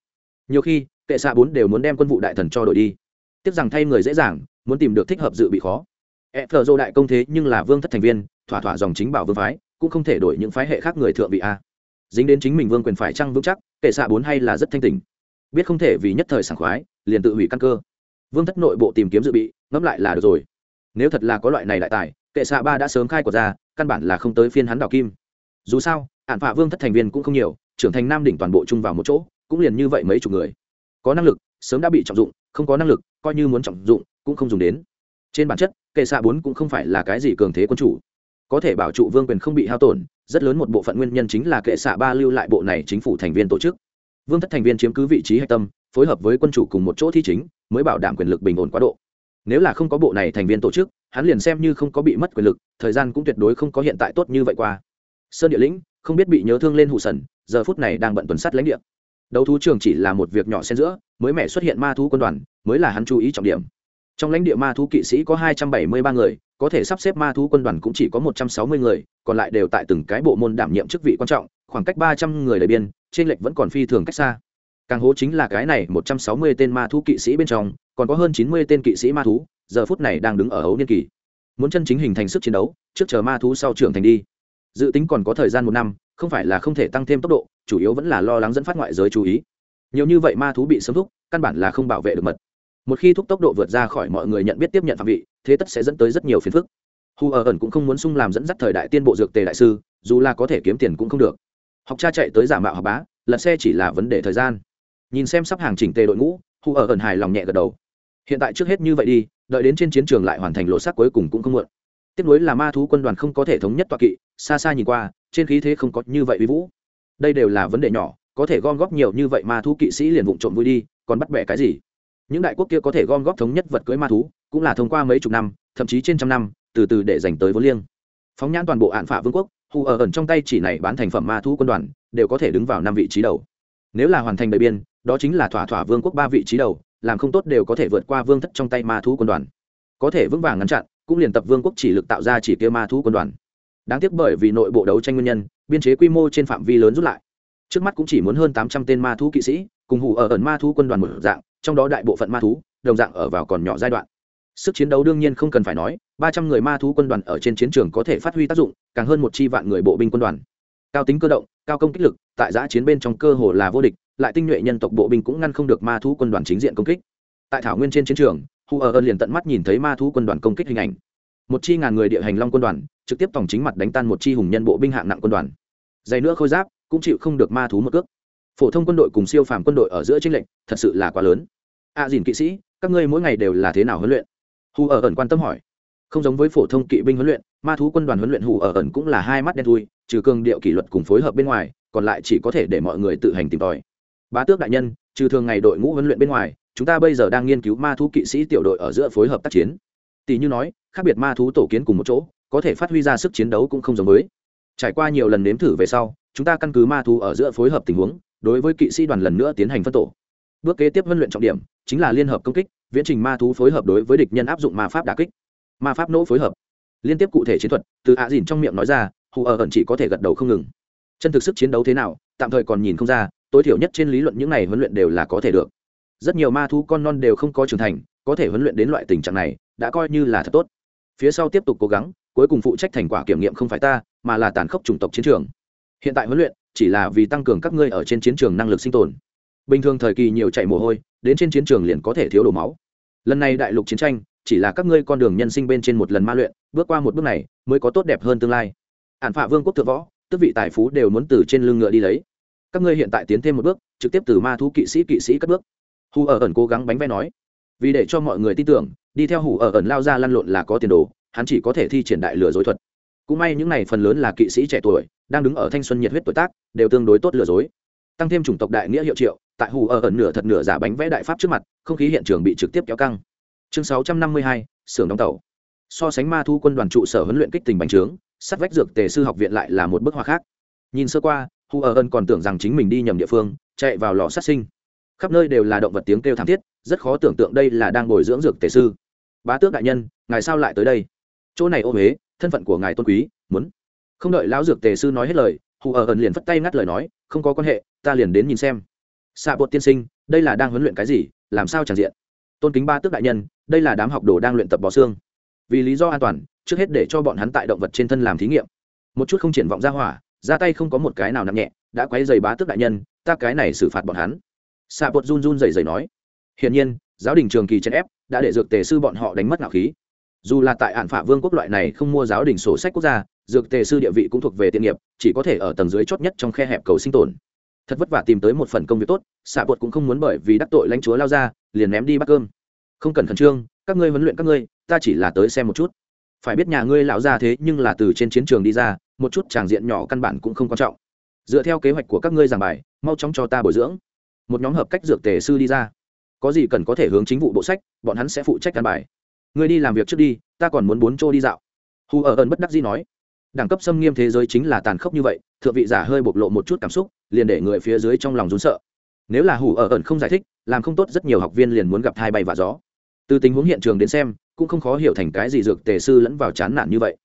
Nhiều khi, kệ xạ bốn đều muốn đem quân vụ đại thần cho đổi đi. Tiếc rằng thay người dễ dàng, muốn tìm được thích hợp dự bị khó. E phờ dô đại công thế nhưng là vương thất thành viên, thỏa thỏa dòng chính bảo vương phái cũng không thể đổi những phái hệ khác người thượng vị a. Dính đến chính mình vương quyền phải trăng vững chắc, kệ xạ bốn hay là rất thanh tình biết không thể vì nhất thời sảng khoái, liền tự hủy căn cơ. Vương thất nội bộ tìm kiếm dự bị, ngẫm lại là được rồi. Nếu thật là có loại này đại tài, kệ xạ ba đã sớm khai của ra, căn bản là không tới phiên hắn đào kim. Dù sao ạn phạ vương thất thành viên cũng không nhiều, trưởng thành nam đỉnh toàn bộ chung vào một chỗ, cũng liền như vậy mấy chục người. Có năng lực, sớm đã bị trọng dụng, không có năng lực, coi như muốn trọng dụng, cũng không dùng đến. Trên bản chất, kệ xạ bốn cũng không phải là cái gì cường thế quân chủ có thể bảo trụ vương quyền không bị hao tổn, rất lớn một bộ phận nguyên nhân chính là kệ xạ ba lưu lại bộ này chính phủ thành viên tổ chức. Vương thất thành viên chiếm cứ vị trí hạch tâm, phối hợp với quân chủ cùng một chỗ thi chính, mới bảo đảm quyền lực bình ổn quá độ. Nếu là không có bộ này thành viên tổ chức, hắn liền xem như không có bị mất quyền lực, thời gian cũng tuyệt đối không có hiện tại tốt như vậy qua. Sơn địa lĩnh, không biết bị nhớ thương lên hụ sần, giờ phút này đang bận tuần sắt lãnh địa. Đấu thú trường chỉ là một việc nhỏ xen giữa, mới mẻ xuất hiện ma thú quân đoàn, mới là hắn chú ý trọng điểm trong lãnh địa ma thú kỵ sĩ có hai trăm bảy mươi ba người, có thể sắp xếp ma thú quân đoàn cũng chỉ có một trăm sáu mươi người, còn lại đều tại từng cái bộ môn đảm nhiệm chức vị quan trọng, khoảng cách ba trăm người đại biên, trên lệch vẫn còn phi thường cách xa. Càng hố chính là cái này một trăm sáu mươi tên ma thú kỵ sĩ bên trong, còn có hơn chín mươi tên kỵ sĩ ma thú, giờ phút này đang đứng ở hấu niên kỳ. Muốn chân chính hình thành sức chiến đấu, trước chờ ma thú sau trưởng thành đi. Dự tính còn có thời gian một năm, không phải là không thể tăng thêm tốc độ, chủ yếu vẫn là lo lắng dẫn phát ngoại giới chú ý. Nhiều như vậy ma thú bị xâm thúc, căn bản là không bảo vệ được mật một khi thúc tốc độ vượt ra khỏi mọi người nhận biết tiếp nhận phạm vị, thế tất sẽ dẫn tới rất nhiều phiền phức. Hù ở ẩn cũng không muốn sung làm dẫn dắt thời đại tiên bộ dược tề đại sư, dù là có thể kiếm tiền cũng không được. Học cha chạy tới giả mạo học bá, lật xe chỉ là vấn đề thời gian. Nhìn xem sắp hàng chỉnh tề đội ngũ hù ở ẩn hài lòng nhẹ gật đầu. Hiện tại trước hết như vậy đi, đợi đến trên chiến trường lại hoàn thành lộ sắc cuối cùng cũng không muộn. Tiếp nối là ma thú quân đoàn không có thể thống nhất toa kỵ, xa xa nhìn qua, trên khí thế không có như vậy uy vũ. Đây đều là vấn đề nhỏ, có thể gom góp nhiều như vậy ma thú kỵ sĩ liền vụng trộm vui đi, còn bắt bẻ cái gì? Những đại quốc kia có thể gom góp thống nhất vật cưới ma thú, cũng là thông qua mấy chục năm, thậm chí trên trăm năm, từ từ để dành tới vốn liêng. Phóng nhãn toàn bộ hạn phả vương quốc hù ở ẩn trong tay chỉ này bán thành phẩm ma thú quân đoàn, đều có thể đứng vào năm vị trí đầu. Nếu là hoàn thành đầy biên, đó chính là thỏa thỏa vương quốc ba vị trí đầu, làm không tốt đều có thể vượt qua vương thất trong tay ma thú quân đoàn. Có thể vững vàng ngăn chặn, cũng liền tập vương quốc chỉ lực tạo ra chỉ kia ma thú quân đoàn. Đáng tiếc bởi vì nội bộ đấu tranh nguyên nhân, biên chế quy mô trên phạm vi lớn rút lại. Trước mắt cũng chỉ muốn hơn tám trăm tên ma thú kỵ sĩ, cùng hủ ở ẩn ma thú quân đoàn một dạng trong đó đại bộ phận ma thú, đồng dạng ở vào còn nhỏ giai đoạn. Sức chiến đấu đương nhiên không cần phải nói, ba trăm người ma thú quân đoàn ở trên chiến trường có thể phát huy tác dụng, càng hơn một chi vạn người bộ binh quân đoàn. Cao tính cơ động, cao công kích lực, tại giã chiến bên trong cơ hồ là vô địch, lại tinh nhuệ nhân tộc bộ binh cũng ngăn không được ma thú quân đoàn chính diện công kích. Tại thảo nguyên trên chiến trường, hu ở ơn liền tận mắt nhìn thấy ma thú quân đoàn công kích hình ảnh. Một chi ngàn người địa hành long quân đoàn, trực tiếp tổng chính mặt đánh tan một chi hùng nhân bộ binh hạng nặng quân đoàn. Dày nữa khôi giáp, cũng chịu không được ma thú một cước phổ thông quân đội cùng siêu phàm quân đội ở giữa tranh lệnh thật sự là quá lớn. A à, dìn kỵ sĩ các ngươi mỗi ngày đều là thế nào huấn luyện? Hù ở ẩn quan tâm hỏi. Không giống với phổ thông kỵ binh huấn luyện ma thú quân đoàn huấn luyện hù ở ẩn cũng là hai mắt đen thui trừ cường điệu kỷ luật cùng phối hợp bên ngoài còn lại chỉ có thể để mọi người tự hành tìm tòi. Bá tước đại nhân trừ thường ngày đội ngũ huấn luyện bên ngoài chúng ta bây giờ đang nghiên cứu ma thú kỵ sĩ tiểu đội ở giữa phối hợp tác chiến. Tỷ như nói khác biệt ma thú tổ kiến cùng một chỗ có thể phát huy ra sức chiến đấu cũng không giống với. Trải qua nhiều lần nếm thử về sau chúng ta căn cứ ma thú ở giữa phối hợp tình huống đối với kỵ sĩ đoàn lần nữa tiến hành phân tổ. Bước kế tiếp huấn luyện trọng điểm chính là liên hợp công kích, viễn trình ma thú phối hợp đối với địch nhân áp dụng ma pháp đà kích. Ma pháp nỗ phối hợp. Liên tiếp cụ thể chiến thuật, từ ạ dìn trong miệng nói ra, hù ở ẩn chỉ có thể gật đầu không ngừng. Chân thực sức chiến đấu thế nào, tạm thời còn nhìn không ra, tối thiểu nhất trên lý luận những này huấn luyện đều là có thể được. Rất nhiều ma thú con non đều không có trưởng thành, có thể huấn luyện đến loại tình trạng này, đã coi như là thật tốt. Phía sau tiếp tục cố gắng, cuối cùng phụ trách thành quả kiểm nghiệm không phải ta, mà là tàn khốc chủng tộc chiến trường. Hiện tại huấn luyện chỉ là vì tăng cường các ngươi ở trên chiến trường năng lực sinh tồn. Bình thường thời kỳ nhiều chạy mồ hôi, đến trên chiến trường liền có thể thiếu đổ máu. Lần này đại lục chiến tranh, chỉ là các ngươi con đường nhân sinh bên trên một lần ma luyện, bước qua một bước này mới có tốt đẹp hơn tương lai. Hạn phạ vương quốc thượng võ, tức vị tài phú đều muốn từ trên lưng ngựa đi lấy. Các ngươi hiện tại tiến thêm một bước, trực tiếp từ ma thú kỵ sĩ kỵ sĩ cất bước. Hù ở ẩn cố gắng bánh ve nói, vì để cho mọi người tin tưởng, đi theo hủ ở ẩn lao ra lăn lộn là có tiền đồ, hắn chỉ có thể thi triển đại lừa dối thuật cũng may những này phần lớn là kỵ sĩ trẻ tuổi, đang đứng ở thanh xuân nhiệt huyết tuổi tác, đều tương đối tốt lừa dối. Tăng thêm chủng tộc đại nghĩa hiệu triệu, tại hù ở ẩn nửa thật nửa giả bánh vẽ đại pháp trước mặt, không khí hiện trường bị trực tiếp kéo căng. Chương sáu trăm năm mươi hai, xưởng đóng tàu. So sánh ma thu quân đoàn trụ sở huấn luyện kích tình bành trướng, sắt vách dược tề sư học viện lại là một bức họa khác. Nhìn sơ qua, hù ở ẩn còn tưởng rằng chính mình đi nhầm địa phương, chạy vào lò sát sinh. Khắp nơi đều là động vật tiếng kêu thảm thiết, rất khó tưởng tượng đây là đang bồi dưỡng dược tề sư. Bá tước đại nhân, ngài sao lại tới đây? Chỗ này ô huế thân phận của ngài tôn quý, muốn. Không đợi lão dược tề sư nói hết lời, hù ở ẩn liền phất tay ngắt lời nói, không có quan hệ, ta liền đến nhìn xem. Xạ bột tiên sinh, đây là đang huấn luyện cái gì, làm sao tràn diện? Tôn kính ba tước đại nhân, đây là đám học đồ đang luyện tập bò xương. Vì lý do an toàn, trước hết để cho bọn hắn tại động vật trên thân làm thí nghiệm. Một chút không triển vọng ra hỏa, ra tay không có một cái nào nặng nhẹ, đã quấy dày bá tước đại nhân, ta cái này xử phạt bọn hắn. Xạ bột run run dày dày nói. Hiển nhiên, giáo đình trường kỳ chèn ép, đã để dược tề sư bọn họ đánh mất ngạo khí dù là tại hạn phả vương quốc loại này không mua giáo đình sổ sách quốc gia, dược tề sư địa vị cũng thuộc về tiện nghiệp, chỉ có thể ở tầng dưới chót nhất trong khe hẹp cầu sinh tồn. Thật vất vả tìm tới một phần công việc tốt, xạ bột cũng không muốn bởi vì đắc tội lãnh chúa lao ra, liền ném đi bắt cơm. Không cần khẩn trương, các ngươi huấn luyện các ngươi, ta chỉ là tới xem một chút. Phải biết nhà ngươi lão ra thế nhưng là từ trên chiến trường đi ra, một chút tràng diện nhỏ căn bản cũng không quan trọng. Dựa theo kế hoạch của các ngươi giảng bài, mau chóng cho ta bồi dưỡng. Một nhóm hợp cách dược tề sư đi ra. Có gì cần có thể hướng chính vụ bộ sách, bọn hắn sẽ phụ trách căn bài ngươi đi làm việc trước đi, ta còn muốn bốn chỗ đi dạo. Hù ở ơn bất đắc dĩ nói. Đẳng cấp xâm nghiêm thế giới chính là tàn khốc như vậy, thượng vị giả hơi bộc lộ một chút cảm xúc, liền để người phía dưới trong lòng rún sợ. Nếu là hù ở ẩn không giải thích, làm không tốt rất nhiều học viên liền muốn gặp thai bay và gió. Từ tình huống hiện trường đến xem, cũng không khó hiểu thành cái gì dược tề sư lẫn vào chán nản như vậy.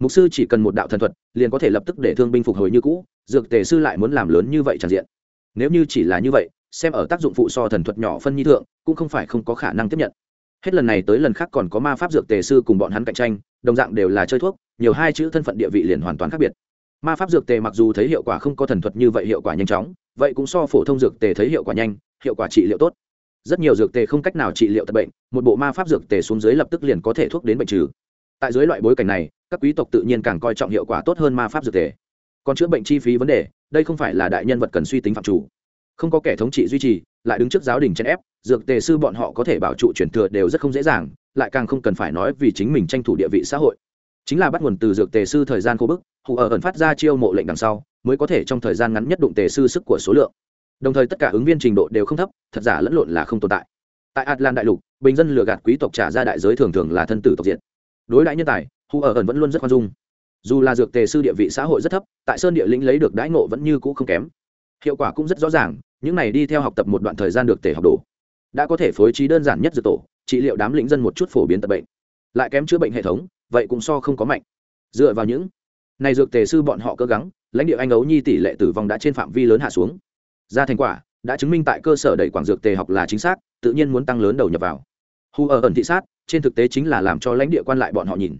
Mục sư chỉ cần một đạo thần thuật, liền có thể lập tức để thương binh phục hồi như cũ, dược tề sư lại muốn làm lớn như vậy tràn diện. Nếu như chỉ là như vậy, xem ở tác dụng phụ so thần thuật nhỏ phân nhi thượng, cũng không phải không có khả năng tiếp nhận hết lần này tới lần khác còn có ma pháp dược tề sư cùng bọn hắn cạnh tranh, đồng dạng đều là chơi thuốc, nhiều hai chữ thân phận địa vị liền hoàn toàn khác biệt. Ma pháp dược tề mặc dù thấy hiệu quả không có thần thuật như vậy hiệu quả nhanh chóng, vậy cũng so phổ thông dược tề thấy hiệu quả nhanh, hiệu quả trị liệu tốt. Rất nhiều dược tề không cách nào trị liệu tật bệnh, một bộ ma pháp dược tề xuống dưới lập tức liền có thể thuốc đến bệnh trừ. Tại dưới loại bối cảnh này, các quý tộc tự nhiên càng coi trọng hiệu quả tốt hơn ma pháp dược tề. Còn chữa bệnh chi phí vấn đề, đây không phải là đại nhân vật cần suy tính phạm chủ. Không có kẻ thống trị duy trì lại đứng trước giáo đình chen ép, dược tề sư bọn họ có thể bảo trụ chuyển thừa đều rất không dễ dàng, lại càng không cần phải nói vì chính mình tranh thủ địa vị xã hội. Chính là bắt nguồn từ dược tề sư thời gian khô bức hụ ở ẩn phát ra chiêu mộ lệnh đằng sau, mới có thể trong thời gian ngắn nhất đụng tề sư sức của số lượng. Đồng thời tất cả ứng viên trình độ đều không thấp, thật giả lẫn lộn là không tồn tại. Tại atlan đại lục, bình dân lừa gạt quý tộc trả ra đại giới thường thường là thân tử tộc diện đối đãi nhân tài hụ ở ẩn vẫn luôn rất khoan dung. Dù là dược tề sư địa vị xã hội rất thấp, tại sơn địa lĩnh lấy được đãi ngộ vẫn như cũ không kém. Hiệu quả cũng rất rõ ràng những này đi theo học tập một đoạn thời gian được tề học đồ, đã có thể phối trí đơn giản nhất dược tổ, trị liệu đám lĩnh dân một chút phổ biến tật bệnh. Lại kém chữa bệnh hệ thống, vậy cũng so không có mạnh. Dựa vào những này dược tề sư bọn họ cố gắng, lãnh địa anh ấu nhi tỷ lệ tử vong đã trên phạm vi lớn hạ xuống. Ra thành quả, đã chứng minh tại cơ sở đẩy quảng dược tề học là chính xác, tự nhiên muốn tăng lớn đầu nhập vào. Hu ở ẩn thị sát, trên thực tế chính là làm cho lãnh địa quan lại bọn họ nhìn.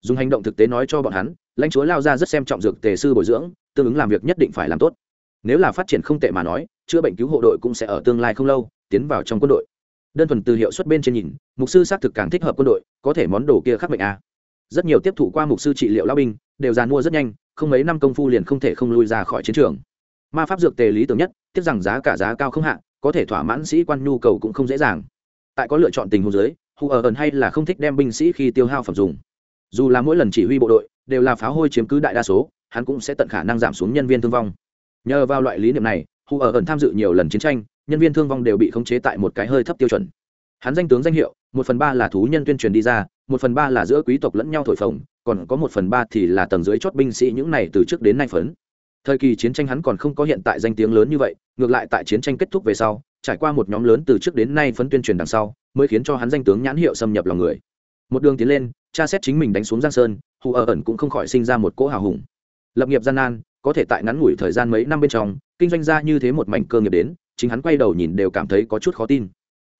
Dùng hành động thực tế nói cho bọn hắn, lãnh chúa lao ra rất xem trọng dược tề sư bồi dưỡng, tương ứng làm việc nhất định phải làm tốt nếu là phát triển không tệ mà nói, chữa bệnh cứu hộ đội cũng sẽ ở tương lai không lâu, tiến vào trong quân đội. Đơn thuần từ hiệu suất bên trên nhìn, mục sư xác thực càng thích hợp quân đội, có thể món đồ kia khác bệnh a. Rất nhiều tiếp thủ qua mục sư trị liệu lao binh, đều dàn mua rất nhanh, không mấy năm công phu liền không thể không lui ra khỏi chiến trường. Ma pháp dược tề lý tưởng nhất, tiếc rằng giá cả giá cao không hạ, có thể thỏa mãn sĩ quan nhu cầu cũng không dễ dàng. Tại có lựa chọn tình huống giới hù ở ẩn hay là không thích đem binh sĩ khi tiêu hao phẩm dùng. Dù là mỗi lần chỉ huy bộ đội, đều là pháo hôi chiếm cứ đại đa số, hắn cũng sẽ tận khả năng giảm xuống nhân viên thương vong nhờ vào loại lý niệm này hù ở ẩn tham dự nhiều lần chiến tranh, nhân viên thương vong đều bị khống chế tại một cái hơi thấp tiêu chuẩn. Hắn danh tướng danh hiệu, một phần ba là thú nhân tuyên truyền đi ra, một phần ba là giữa quý tộc lẫn nhau thổi phồng, còn có một phần ba thì là tầng dưới chót binh sĩ những này từ trước đến nay phấn. Thời kỳ chiến tranh hắn còn không có hiện tại danh tiếng lớn như vậy, ngược lại tại chiến tranh kết thúc về sau, trải qua một nhóm lớn từ trước đến nay phấn tuyên truyền đằng sau, mới khiến cho hắn danh tướng nhãn hiệu xâm nhập lòng người. Một đường tiến lên, tra xét chính mình đánh xuống giang sơn hù ở ẩn cũng không khỏi sinh ra một cỗ hào hùng. Lập nghiệp gian nan có thể tại ngắn ngủi thời gian mấy năm bên trong, kinh doanh ra như thế một mảnh cơ nghiệp đến, chính hắn quay đầu nhìn đều cảm thấy có chút khó tin.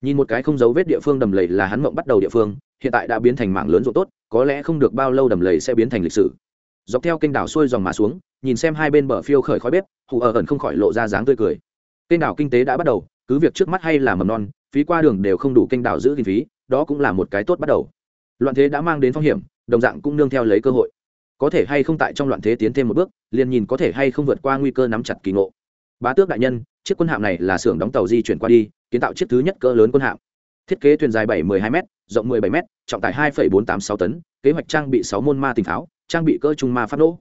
Nhìn một cái không dấu vết địa phương đầm lầy là hắn mộng bắt đầu địa phương, hiện tại đã biến thành mạng lớn rộ tốt, có lẽ không được bao lâu đầm lầy sẽ biến thành lịch sử. Dọc theo kênh đảo xuôi dòng mà xuống, nhìn xem hai bên bờ phiêu khởi khói bếp, hù ở ẩn không khỏi lộ ra dáng tươi cười. Kênh đảo kinh tế đã bắt đầu, cứ việc trước mắt hay là mầm non, phí qua đường đều không đủ kênh đảo giữ kinh phí, đó cũng là một cái tốt bắt đầu. Loạn thế đã mang đến phong hiểm, đồng dạng cũng nương theo lấy cơ hội có thể hay không tại trong loạn thế tiến thêm một bước liền nhìn có thể hay không vượt qua nguy cơ nắm chặt kỳ ngộ. Bá tước đại nhân chiếc quân hạm này là xưởng đóng tàu di chuyển qua đi kiến tạo chiếc thứ nhất cỡ lớn quân hạm. Thiết kế thuyền dài bảy 12 m rộng 17 m trọng tải 2,486 tấn kế hoạch trang bị sáu môn ma tình pháo trang bị cỡ trung ma phát nỗ.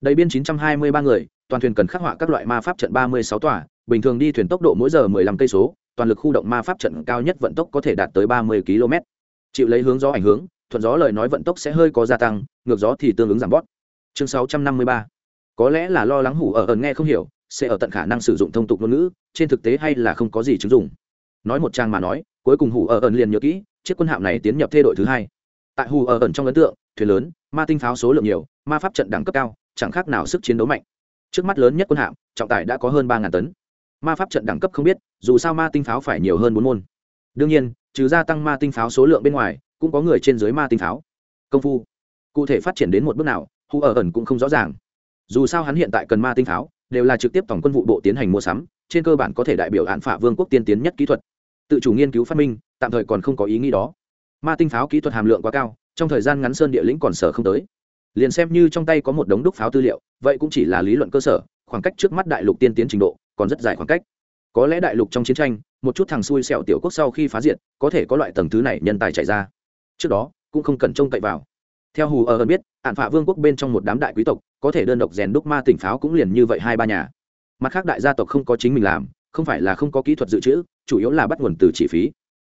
Đầy biên 923 người toàn thuyền cần khắc họa các loại ma pháp trận 36 tòa bình thường đi thuyền tốc độ mỗi giờ 15 cây số toàn lực khu động ma pháp trận cao nhất vận tốc có thể đạt tới 30 km chịu lấy hướng gió ảnh hưởng thuận gió lời nói vận tốc sẽ hơi có gia tăng, ngược gió thì tương ứng giảm bót chương 653 có lẽ là lo lắng hủ ở ẩn nghe không hiểu, sẽ ở tận khả năng sử dụng thông tục ngôn ngữ, trên thực tế hay là không có gì chứng dụng. Nói một trang mà nói, cuối cùng hủ ở ẩn liền nhớ kỹ, chiếc quân hạm này tiến nhập thê đội thứ hai. Tại hủ ở ẩn trong ấn tượng, thuyền lớn, ma tinh pháo số lượng nhiều, ma pháp trận đẳng cấp cao, chẳng khác nào sức chiến đấu mạnh. Trước mắt lớn nhất quân hạm, trọng tải đã có hơn ba tấn. Ma pháp trận đẳng cấp không biết, dù sao ma tinh pháo phải nhiều hơn bốn môn. Đương nhiên, trừ gia tăng ma tinh pháo số lượng bên ngoài cũng có người trên dưới ma tinh pháo. Công phu, cụ thể phát triển đến một bước nào hù ở ẩn cũng không rõ ràng. Dù sao hắn hiện tại cần ma tinh pháo, đều là trực tiếp tổng quân vụ bộ tiến hành mua sắm, trên cơ bản có thể đại biểu hạn phả vương quốc tiên tiến nhất kỹ thuật. Tự chủ nghiên cứu phát minh, tạm thời còn không có ý nghĩ đó. Ma tinh pháo kỹ thuật hàm lượng quá cao, trong thời gian ngắn sơn địa lĩnh còn sở không tới. Liền xem như trong tay có một đống đúc pháo tư liệu, vậy cũng chỉ là lý luận cơ sở, khoảng cách trước mắt đại lục tiên tiến trình độ còn rất dài khoảng cách. Có lẽ đại lục trong chiến tranh, một chút thằng xui xẹo tiểu quốc sau khi phá diệt, có thể có loại tầng thứ này nhân tài chạy ra trước đó, cũng không cần trông cậy vào. Theo hù ở hơn biết, ạn phạ vương quốc bên trong một đám đại quý tộc, có thể đơn độc rèn đúc ma tỉnh pháo cũng liền như vậy hai ba nhà. Mặt khác đại gia tộc không có chính mình làm, không phải là không có kỹ thuật dự trữ, chủ yếu là bắt nguồn từ chi phí.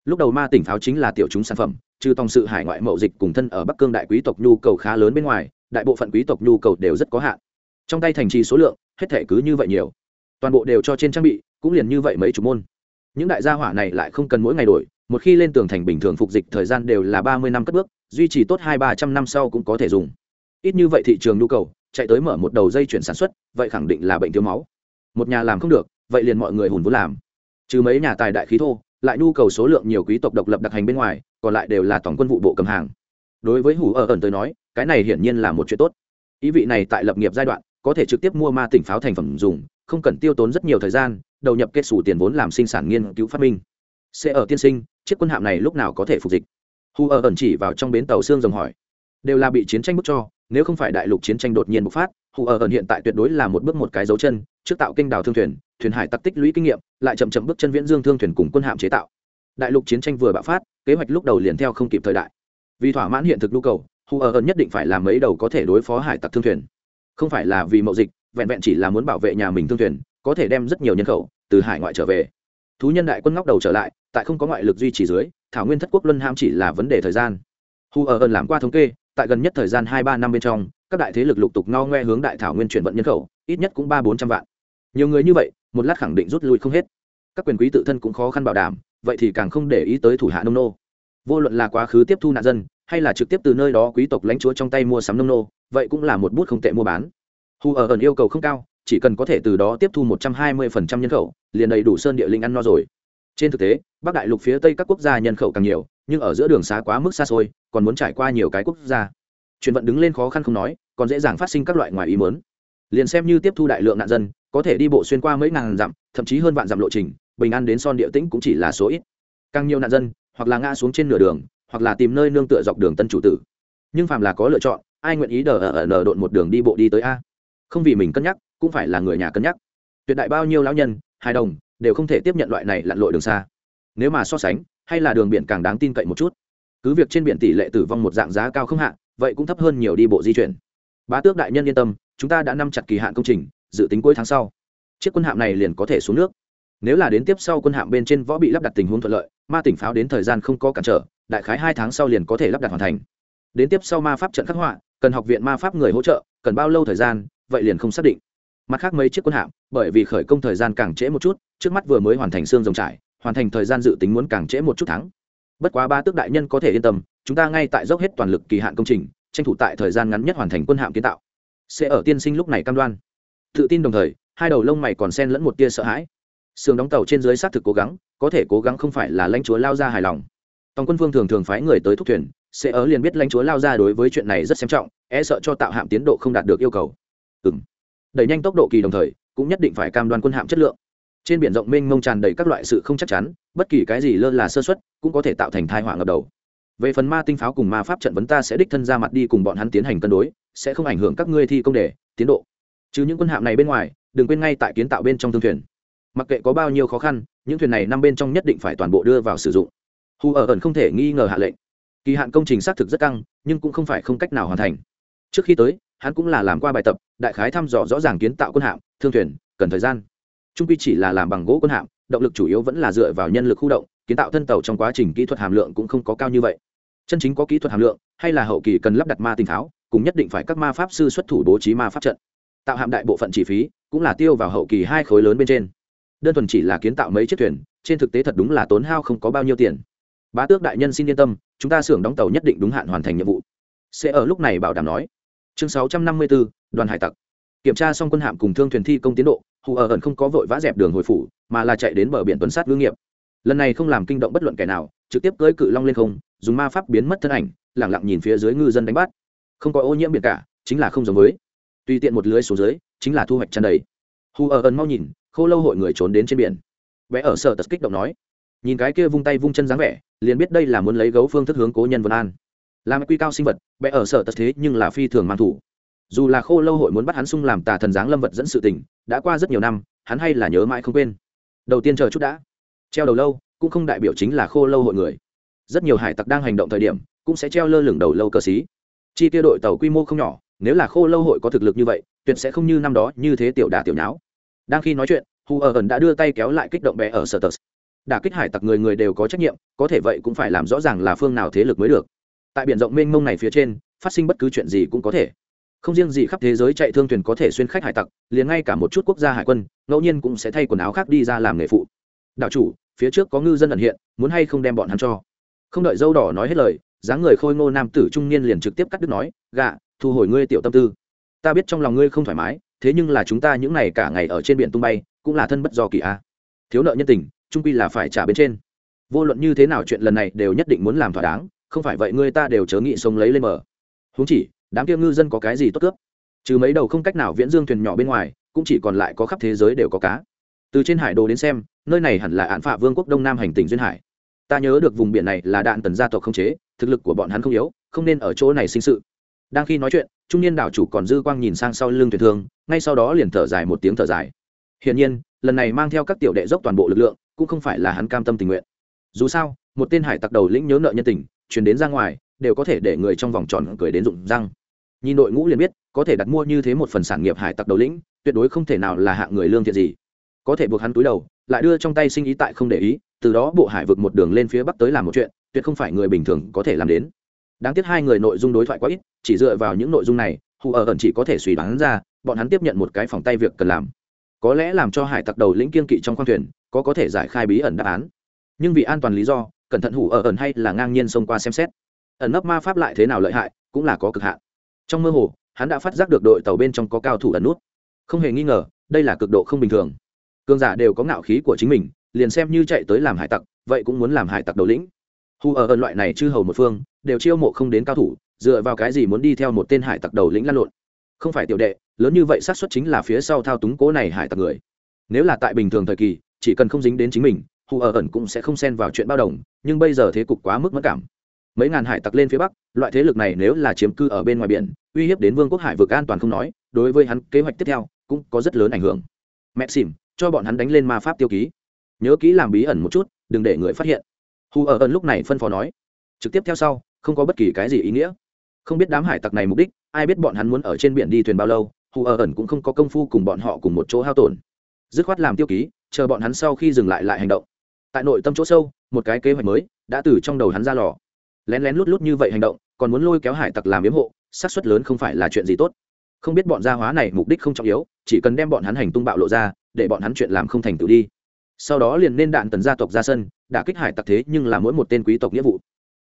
Lúc đầu ma tỉnh pháo chính là tiểu chúng sản phẩm, trừ tòng sự hải ngoại mậu dịch cùng thân ở bắc cương đại quý tộc nhu cầu khá lớn bên ngoài, đại bộ phận quý tộc nhu cầu đều rất có hạn. Trong tay thành trì số lượng, hết thể cứ như vậy nhiều. Toàn bộ đều cho trên trang bị, cũng liền như vậy mấy chục môn. Những đại gia hỏa này lại không cần mỗi ngày đổi một khi lên tường thành bình thường phục dịch thời gian đều là ba mươi năm cất bước, duy trì tốt hai ba trăm năm sau cũng có thể dùng. Ít như vậy thị trường nhu cầu, chạy tới mở một đầu dây chuyển sản xuất, vậy khẳng định là bệnh thiếu máu. Một nhà làm không được, vậy liền mọi người hùn vốn làm. Trừ mấy nhà tài đại khí thô, lại nhu cầu số lượng nhiều quý tộc độc lập đặc hành bên ngoài, còn lại đều là tổng quân vụ bộ cầm hàng. Đối với hủ ở ẩn tới nói, cái này hiển nhiên là một chuyện tốt. Ý vị này tại lập nghiệp giai đoạn, có thể trực tiếp mua ma tỉnh pháo thành phẩm dùng, không cần tiêu tốn rất nhiều thời gian, đầu nhập kết xù tiền vốn làm sinh sản nghiên cứu phát minh. Sẽ ở tiên sinh chiếc quân hạm này lúc nào có thể phục dịch? Hu ở ẩn chỉ vào trong bến tàu xương rồng hỏi. Đều là bị chiến tranh bức cho, nếu không phải đại lục chiến tranh đột nhiên bộc phát, hu ở ẩn hiện tại tuyệt đối là một bước một cái dấu chân, trước tạo kênh đào thương thuyền thuyền hải tặc tích lũy kinh nghiệm, lại chậm chậm bước chân viễn dương thương thuyền cùng quân hạm chế tạo. Đại lục chiến tranh vừa bạo phát, kế hoạch lúc đầu liền theo không kịp thời đại. Vì thỏa mãn hiện thực nhu cầu, hu ở ẩn nhất định phải làm mấy đầu có thể đối phó hải tặc thương thuyền. Không phải là vì mậu dịch, vẹn vẹn chỉ là muốn bảo vệ nhà mình thương thuyền, có thể đem rất nhiều nhân khẩu từ hải ngoại trở về. Thú nhân đại quân ngóc đầu trở lại tại không có ngoại lực duy trì dưới, thảo nguyên thất quốc luân ham chỉ là vấn đề thời gian. Hu ở ẩn làm qua thống kê, tại gần nhất thời gian hai ba năm bên trong, các đại thế lực lục tục no ngoe hướng đại thảo nguyên chuyển vận nhân khẩu, ít nhất cũng ba bốn trăm vạn. Nhiều người như vậy, một lát khẳng định rút lui không hết. Các quyền quý tự thân cũng khó khăn bảo đảm, vậy thì càng không để ý tới thủ hạ nông nô. Vô luận là quá khứ tiếp thu nạn dân, hay là trực tiếp từ nơi đó quý tộc lãnh chúa trong tay mua sắm nông nô, vậy cũng là một bút không tệ mua bán. Hu ở ẩn yêu cầu không cao, chỉ cần có thể từ đó tiếp thu một trăm hai mươi phần trăm nhân khẩu, liền đầy đủ sơn địa linh ăn no rồi trên thực tế, bắc đại lục phía tây các quốc gia nhân khẩu càng nhiều, nhưng ở giữa đường xá quá mức xa xôi, còn muốn trải qua nhiều cái quốc gia. Chuyển vận đứng lên khó khăn không nói, còn dễ dàng phát sinh các loại ngoài ý mớn liền xem như tiếp thu đại lượng nạn dân, có thể đi bộ xuyên qua mấy ngàn dặm, thậm chí hơn vạn dặm lộ trình, bình an đến son địa tĩnh cũng chỉ là số ít. Càng nhiều nạn dân, hoặc là ngã xuống trên nửa đường, hoặc là tìm nơi nương tựa dọc đường tân chủ tử. Nhưng phàm là có lựa chọn, ai nguyện ý đờ ở nờ độn một đường đi bộ đi tới a? Không vì mình cân nhắc, cũng phải là người nhà cân nhắc. Tuyệt đại bao nhiêu lão nhân, hài đồng đều không thể tiếp nhận loại này lặn lội đường xa. Nếu mà so sánh, hay là đường biển càng đáng tin cậy một chút. Cứ việc trên biển tỷ lệ tử vong một dạng giá cao không hạ, vậy cũng thấp hơn nhiều đi bộ di chuyển. Bá tước đại nhân yên tâm, chúng ta đã nắm chặt kỳ hạn công trình, dự tính cuối tháng sau, chiếc quân hạm này liền có thể xuống nước. Nếu là đến tiếp sau quân hạm bên trên võ bị lắp đặt tình huống thuận lợi, ma tỉnh pháo đến thời gian không có cản trở, đại khái hai tháng sau liền có thể lắp đặt hoàn thành. Đến tiếp sau ma pháp trận khắc họa, cần học viện ma pháp người hỗ trợ, cần bao lâu thời gian, vậy liền không xác định. Mặt khác mấy chiếc quân hạm, bởi vì khởi công thời gian càng trễ một chút trước mắt vừa mới hoàn thành xương rồng trải, hoàn thành thời gian dự tính muốn càng trễ một chút tháng bất quá ba tước đại nhân có thể yên tâm, chúng ta ngay tại dốc hết toàn lực kỳ hạn công trình, tranh thủ tại thời gian ngắn nhất hoàn thành quân hạm kiến tạo. Sẽ ở tiên sinh lúc này cam đoan. Tự tin đồng thời, hai đầu lông mày còn sen lẫn một tia sợ hãi. Sườn đóng tàu trên dưới xác thực cố gắng, có thể cố gắng không phải là lãnh chúa lao ra hài lòng. Tòng quân vương thường thường phái người tới thúc thuyền, sẽ ở liền biết lãnh chúa lao ra đối với chuyện này rất xem trọng e sợ cho tạo hạm tiến độ không đạt được yêu cầu. Ừ đẩy nhanh tốc độ kỳ đồng thời, cũng nhất định phải cam đoan quân hạm chất lượng trên biển rộng mênh mông tràn đầy các loại sự không chắc chắn, bất kỳ cái gì lơ là sơ xuất cũng có thể tạo thành thai họa ngập đầu. Về phần ma tinh pháo cùng ma pháp trận vấn ta sẽ đích thân ra mặt đi cùng bọn hắn tiến hành cân đối, sẽ không ảnh hưởng các ngươi thi công đề tiến độ. Chứ những quân hạm này bên ngoài, đừng quên ngay tại kiến tạo bên trong thương thuyền. Mặc kệ có bao nhiêu khó khăn, những thuyền này nằm bên trong nhất định phải toàn bộ đưa vào sử dụng. Hù ở ẩn không thể nghi ngờ hạ lệnh. Kỳ hạn công trình xác thực rất căng, nhưng cũng không phải không cách nào hoàn thành. Trước khi tới, hắn cũng là làm qua bài tập, đại khái thăm dò rõ ràng kiến tạo quân hạm, thương thuyền, cần thời gian trung quy chỉ là làm bằng gỗ quân hạm, động lực chủ yếu vẫn là dựa vào nhân lực khu động, kiến tạo thân tàu trong quá trình kỹ thuật hàm lượng cũng không có cao như vậy. Chân chính có kỹ thuật hàm lượng, hay là hậu kỳ cần lắp đặt ma tinh tháo, cùng nhất định phải các ma pháp sư xuất thủ bố trí ma pháp trận. Tạo hạm đại bộ phận chi phí cũng là tiêu vào hậu kỳ hai khối lớn bên trên. Đơn thuần chỉ là kiến tạo mấy chiếc thuyền, trên thực tế thật đúng là tốn hao không có bao nhiêu tiền. Bá tước đại nhân xin yên tâm, chúng ta xưởng đóng tàu nhất định đúng hạn hoàn thành nhiệm vụ. Sẽ ở lúc này bảo đảm nói. Chương sáu trăm năm mươi bốn, đoàn hải tặc. Kiểm tra xong quân hạm cùng thương thuyền thi công tiến độ hù ở ẩn không có vội vã dẹp đường hồi phủ, mà là chạy đến bờ biển tuần sát ngư nghiệp. Lần này không làm kinh động bất luận kẻ nào, trực tiếp cưỡi cự long lên không, dùng ma pháp biến mất thân ảnh, lẳng lặng nhìn phía dưới ngư dân đánh bắt. Không có ô nhiễm biển cả, chính là không giống với. Tùy tiện một lưới xuống dưới, chính là thu hoạch chăn đầy. Hù ở ẩn mau nhìn, khô lâu hội người trốn đến trên biển. Vẽ ở sở tật kích động nói. Nhìn cái kia vung tay vung chân dáng vẻ, liền biết đây là muốn lấy gấu phương thức hướng cố nhân vân an. Làm quy cao sinh vật, vẽ ở sở tật thế nhưng là phi thường mang thủ. Dù là khô lâu hội muốn bắt hắn sung làm tà thần dáng lâm vật dẫn sự tình đã qua rất nhiều năm, hắn hay là nhớ mãi không quên. Đầu tiên chờ chút đã. Treo đầu lâu, cũng không đại biểu chính là khô lâu hội người. Rất nhiều hải tặc đang hành động thời điểm, cũng sẽ treo lơ lửng đầu lâu cờ xí. Chi tiêu đội tàu quy mô không nhỏ, nếu là khô lâu hội có thực lực như vậy, tuyệt sẽ không như năm đó như thế tiểu đà tiểu nháo. Đang khi nói chuyện, hu ở ẩn đã đưa tay kéo lại kích động bé ở sở tờ đả kích hải tặc người người đều có trách nhiệm, có thể vậy cũng phải làm rõ ràng là phương nào thế lực mới được. Tại biển rộng mênh mông này phía trên, phát sinh bất cứ chuyện gì cũng có thể không riêng gì khắp thế giới chạy thương thuyền có thể xuyên khách hải tặc, liền ngay cả một chút quốc gia hải quân, ngẫu nhiên cũng sẽ thay quần áo khác đi ra làm nghề phụ. Đạo chủ, phía trước có ngư dân ẩn hiện, muốn hay không đem bọn hắn cho? Không đợi dâu đỏ nói hết lời, dáng người khôi ngô nam tử trung niên liền trực tiếp cắt đứt nói gạ thu hồi ngươi tiểu tâm tư. Ta biết trong lòng ngươi không thoải mái, thế nhưng là chúng ta những ngày cả ngày ở trên biển tung bay, cũng là thân bất do kỳ a. Thiếu nợ nhân tình, trung quy là phải trả bên trên. Vô luận như thế nào chuyện lần này đều nhất định muốn làm thỏa đáng, không phải vậy ngươi ta đều chớ nghị sống lấy lên mở huống chỉ đám kia ngư dân có cái gì tốt cướp? Trừ mấy đầu không cách nào viễn dương thuyền nhỏ bên ngoài, cũng chỉ còn lại có khắp thế giới đều có cá. Từ trên hải đồ đến xem, nơi này hẳn là ạn phạ vương quốc đông nam hành tỉnh duyên hải. Ta nhớ được vùng biển này là đạn tần gia tộc không chế, thực lực của bọn hắn không yếu, không nên ở chỗ này sinh sự. Đang khi nói chuyện, trung niên đảo chủ còn dư quang nhìn sang sau lưng thuyền thương, ngay sau đó liền thở dài một tiếng thở dài. Hiển nhiên, lần này mang theo các tiểu đệ dốc toàn bộ lực lượng, cũng không phải là hắn cam tâm tình nguyện. Dù sao, một tên hải tặc đầu lĩnh nhớ nợ nhân tình chuyển đến ra ngoài, đều có thể để người trong vòng tròn cười đến rụng răng nhìn đội ngũ liền biết, có thể đặt mua như thế một phần sản nghiệp hải tặc đầu lĩnh, tuyệt đối không thể nào là hạng người lương thiện gì. Có thể buộc hắn túi đầu, lại đưa trong tay sinh ý tại không để ý, từ đó bộ hải vực một đường lên phía bắc tới làm một chuyện, tuyệt không phải người bình thường có thể làm đến. Đáng tiếc hai người nội dung đối thoại quá ít, chỉ dựa vào những nội dung này, hù ở ẩn chỉ có thể suy đoán ra, bọn hắn tiếp nhận một cái phòng tay việc cần làm. Có lẽ làm cho hải tặc đầu lĩnh kiên kỵ trong khoang thuyền, có có thể giải khai bí ẩn đáp án. Nhưng vì an toàn lý do, cẩn thận hủ ở ẩn hay là ngang nhiên xông qua xem xét. Ẩn nấp ma pháp lại thế nào lợi hại, cũng là có cực hạn trong mơ hồ, hắn đã phát giác được đội tàu bên trong có cao thủ ẩn nút. Không hề nghi ngờ, đây là cực độ không bình thường. Cường giả đều có ngạo khí của chính mình, liền xem như chạy tới làm hải tặc, vậy cũng muốn làm hải tặc đầu lĩnh. Hù ở ẩn loại này chư hầu một phương, đều chiêu mộ không đến cao thủ, dựa vào cái gì muốn đi theo một tên hải tặc đầu lĩnh lăn lộn? Không phải tiểu đệ, lớn như vậy xác suất chính là phía sau thao túng cố này hải tặc người. Nếu là tại bình thường thời kỳ, chỉ cần không dính đến chính mình, hù ở ẩn cũng sẽ không xen vào chuyện bao đồng, nhưng bây giờ thế cục quá mức mất cảm mấy ngàn hải tặc lên phía bắc, loại thế lực này nếu là chiếm cư ở bên ngoài biển, uy hiếp đến vương quốc hải vực an toàn không nói, đối với hắn kế hoạch tiếp theo cũng có rất lớn ảnh hưởng. Mẹ xỉm, cho bọn hắn đánh lên ma pháp tiêu ký. Nhớ kỹ làm bí ẩn một chút, đừng để người phát hiện. Hù ở ẩn lúc này phân phó nói. Trực tiếp theo sau, không có bất kỳ cái gì ý nghĩa. Không biết đám hải tặc này mục đích, ai biết bọn hắn muốn ở trên biển đi thuyền bao lâu, hù ở ẩn cũng không có công phu cùng bọn họ cùng một chỗ hao tổn. Dứt khoát làm tiêu ký, chờ bọn hắn sau khi dừng lại lại hành động. Tại nội tâm chỗ sâu, một cái kế hoạch mới đã từ trong đầu hắn ra lò lén lén lút lút như vậy hành động, còn muốn lôi kéo hải tặc làm yếm hộ, xác suất lớn không phải là chuyện gì tốt. Không biết bọn gia hóa này mục đích không trọng yếu, chỉ cần đem bọn hắn hành tung bạo lộ ra, để bọn hắn chuyện làm không thành tự đi. Sau đó liền nên đạn tần gia tộc ra sân đã kích hải tặc thế nhưng là mỗi một tên quý tộc nghĩa vụ.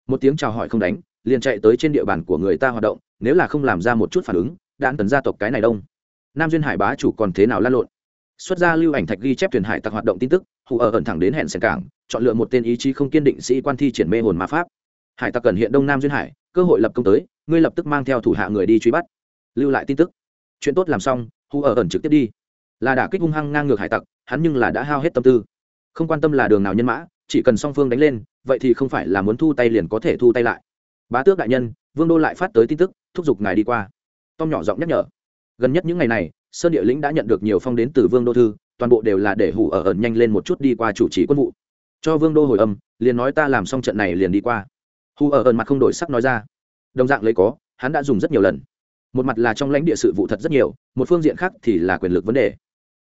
Một tiếng chào hỏi không đánh, liền chạy tới trên địa bàn của người ta hoạt động, nếu là không làm ra một chút phản ứng, đạn tần gia tộc cái này đông. Nam duyên hải bá chủ còn thế nào lan lộn? Xuất ra lưu ảnh thạch ghi chép thuyền hải tặc hoạt động tin tức, hù ở ẩn thẳng đến hẹn sèn cảng, chọn lựa một tên ý chí không kiên định sĩ quan thi triển mê hồn ma pháp hải tặc cần hiện đông nam duyên hải, cơ hội lập công tới, ngươi lập tức mang theo thủ hạ người đi truy bắt. Lưu lại tin tức. Chuyện tốt làm xong hù ở ẩn trực tiếp đi. Là đả kích hung hăng ngang ngược hải tặc, hắn nhưng là đã hao hết tâm tư. Không quan tâm là đường nào nhân mã, chỉ cần song phương đánh lên, vậy thì không phải là muốn thu tay liền có thể thu tay lại. Bá tước đại nhân, vương đô lại phát tới tin tức, thúc giục ngài đi qua. Tom nhỏ giọng nhắc nhở. Gần nhất những ngày này, sơn địa lĩnh đã nhận được nhiều phong đến từ vương đô thư, toàn bộ đều là để hủ ở ẩn nhanh lên một chút đi qua chủ trì quân vụ. Cho vương đô hồi âm, liền nói ta làm xong trận này liền đi qua hù ở ẩn mặt không đổi sắc nói ra. Đồng dạng lấy có, hắn đã dùng rất nhiều lần. Một mặt là trong lãnh địa sự vụ thật rất nhiều, một phương diện khác thì là quyền lực vấn đề.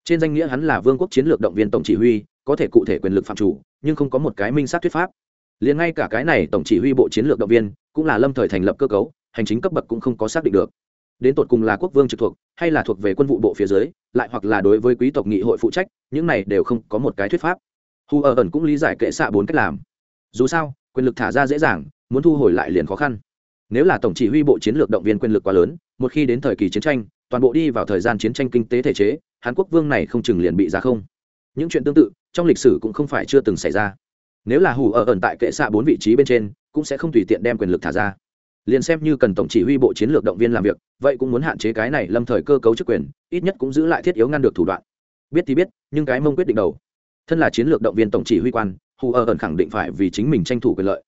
Trên danh nghĩa hắn là vương quốc chiến lược động viên tổng chỉ huy, có thể cụ thể quyền lực phạm chủ, nhưng không có một cái minh sát thuyết pháp. Liền ngay cả cái này tổng chỉ huy bộ chiến lược động viên, cũng là lâm thời thành lập cơ cấu, hành chính cấp bậc cũng không có xác định được. Đến tột cùng là quốc vương trực thuộc, hay là thuộc về quân vụ bộ phía dưới, lại hoặc là đối với quý tộc nghị hội phụ trách, những này đều không có một cái thuyết pháp. Hu ở ẩn cũng lý giải kệ xạ bốn cách làm. Dù sao, quyền lực thả ra dễ dàng muốn thu hồi lại liền khó khăn. Nếu là tổng chỉ huy bộ chiến lược động viên quyền lực quá lớn, một khi đến thời kỳ chiến tranh, toàn bộ đi vào thời gian chiến tranh kinh tế thể chế, hàn quốc vương này không chừng liền bị ra không. Những chuyện tương tự, trong lịch sử cũng không phải chưa từng xảy ra. Nếu là hù ở ẩn tại kệ xạ bốn vị trí bên trên, cũng sẽ không tùy tiện đem quyền lực thả ra. Liền xem như cần tổng chỉ huy bộ chiến lược động viên làm việc, vậy cũng muốn hạn chế cái này lâm thời cơ cấu chức quyền, ít nhất cũng giữ lại thiết yếu ngăn được thủ đoạn. Biết thì biết, nhưng cái mông quyết định đầu. Thân là chiến lược động viên tổng chỉ huy quan hù ở ẩn khẳng định phải vì chính mình tranh thủ quyền lợi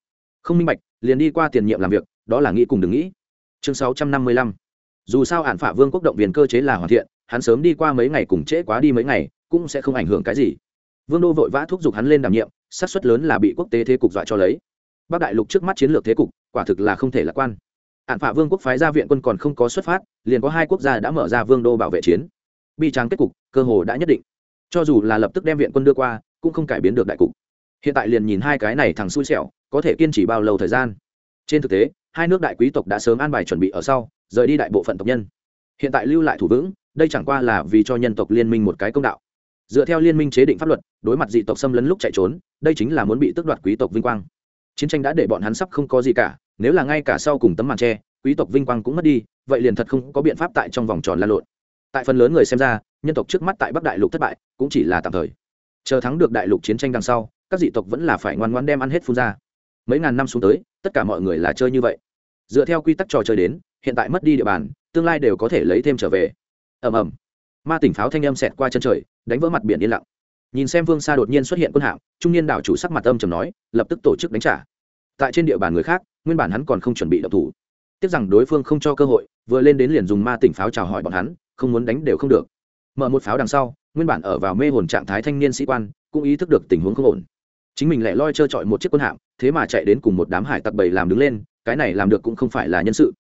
không minh bạch, liền đi qua tiền nhiệm làm việc, đó là nghĩ cùng đừng nghĩ. Chương sáu trăm năm mươi lăm. Dù sao hạn phả vương quốc động viên cơ chế là hoàn thiện, hắn sớm đi qua mấy ngày cùng trễ quá đi mấy ngày, cũng sẽ không ảnh hưởng cái gì. Vương đô vội vã thúc giục hắn lên đảm nhiệm, xác suất lớn là bị quốc tế thế cục dọa cho lấy. Bắc đại lục trước mắt chiến lược thế cục, quả thực là không thể lạc quan. Hạn phả vương quốc phái ra viện quân còn không có xuất phát, liền có hai quốc gia đã mở ra vương đô bảo vệ chiến. Bi tráng kết cục, cơ hồ đã nhất định. Cho dù là lập tức đem viện quân đưa qua, cũng không cải biến được đại cục hiện tại liền nhìn hai cái này thằng xui xẻo, có thể kiên trì bao lâu thời gian? Trên thực tế, hai nước đại quý tộc đã sớm an bài chuẩn bị ở sau, rời đi đại bộ phận tộc nhân. Hiện tại lưu lại thủ vững, đây chẳng qua là vì cho nhân tộc liên minh một cái công đạo. Dựa theo liên minh chế định pháp luật, đối mặt dị tộc xâm lấn lúc chạy trốn, đây chính là muốn bị tước đoạt quý tộc vinh quang. Chiến tranh đã để bọn hắn sắp không có gì cả, nếu là ngay cả sau cùng tấm màn tre, quý tộc vinh quang cũng mất đi, vậy liền thật không có biện pháp tại trong vòng tròn lan lộn. Tại phần lớn người xem ra, nhân tộc trước mắt tại bắc đại lục thất bại, cũng chỉ là tạm thời. Chờ thắng được đại lục chiến tranh đằng sau các dị tộc vẫn là phải ngoan ngoan đem ăn hết phun ra. Mấy ngàn năm xuống tới, tất cả mọi người là chơi như vậy. Dựa theo quy tắc trò chơi đến, hiện tại mất đi địa bàn, tương lai đều có thể lấy thêm trở về. Ầm ầm. Ma tỉnh pháo thanh âm xẹt qua chân trời, đánh vỡ mặt biển yên lặng. Nhìn xem vương xa đột nhiên xuất hiện quân hạm, trung niên đảo chủ sắc mặt âm trầm nói, lập tức tổ chức đánh trả. Tại trên địa bàn người khác, nguyên bản hắn còn không chuẩn bị độc thủ. Tiếc rằng đối phương không cho cơ hội, vừa lên đến liền dùng ma tỉnh pháo chào hỏi bọn hắn, không muốn đánh đều không được. Mở một pháo đằng sau, nguyên bản ở vào mê hồn trạng thái thanh niên sĩ quan, cũng ý thức được tình huống không ổn chính mình lại loi trơ trọi một chiếc quân hạm, thế mà chạy đến cùng một đám hải tặc bầy làm đứng lên, cái này làm được cũng không phải là nhân sự.